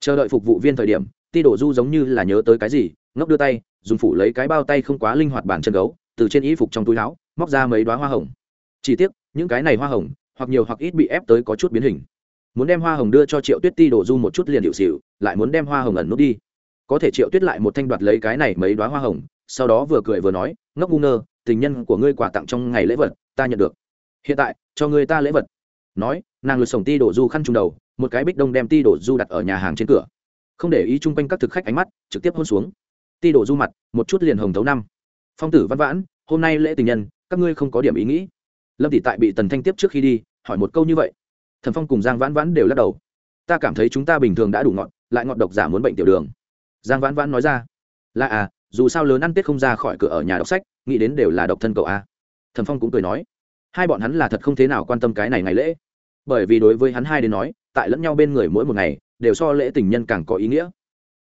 Chờ đợi phục vụ viên thời điểm, ti đổ du giống như là nhớ tới cái gì ngốc đưa tay, dùng phủ lấy cái bao tay không quá linh hoạt bản chân gấu, từ trên y phục trong túi áo, móc ra mấy đoá hoa hồng. Chỉ tiếc, những cái này hoa hồng, hoặc nhiều hoặc ít bị ép tới có chút biến hình. Muốn đem hoa hồng đưa cho triệu tuyết ti đổ du một chút liền điệu xịu lại muốn đem hoa hồng ẩn nút đi. Có thể triệu tuyết lại một thanh đoạt lấy cái này mấy đoá hoa hồng, sau đó vừa cười vừa nói, ngốc ngu ngơ, tình nhân của ngươi quà tặng trong ngày lễ vật, ta nhận được. Hiện tại, cho ngươi ta lễ vật. Nói, nàng lượt sổng ti đổ du khăn trùng đầu, một cái bích đông đem ti đổ du đặt ở nhà hàng trên cửa. Không để ý chung quanh các thực khách ánh mắt, trực tiếp hôn xuống ti đổ du mặt, một chút liền hồng thấu năm. Phong tử văn vãn, hôm nay lễ tình nhân, các ngươi không có điểm ý nghĩ. Lâm tỷ tại bị tần thanh tiếp trước khi đi, hỏi một câu như vậy. Thần phong cùng giang vãn vãn đều lắc đầu. Ta cảm thấy chúng ta bình thường đã đủ ngọt, lại ngọt độc giả muốn bệnh tiểu đường. Giang vãn vãn nói ra. Là à dù sao lớn ăn tết không ra khỏi cửa ở nhà đọc sách, nghĩ đến đều là độc thân cậu a. Thần phong cũng cười nói. Hai bọn hắn là thật không thế nào quan tâm cái này ngày lễ. Bởi vì đối với hắn hai đến nói, tại lẫn nhau bên người mỗi một ngày, đều so lễ tình nhân càng có ý nghĩa.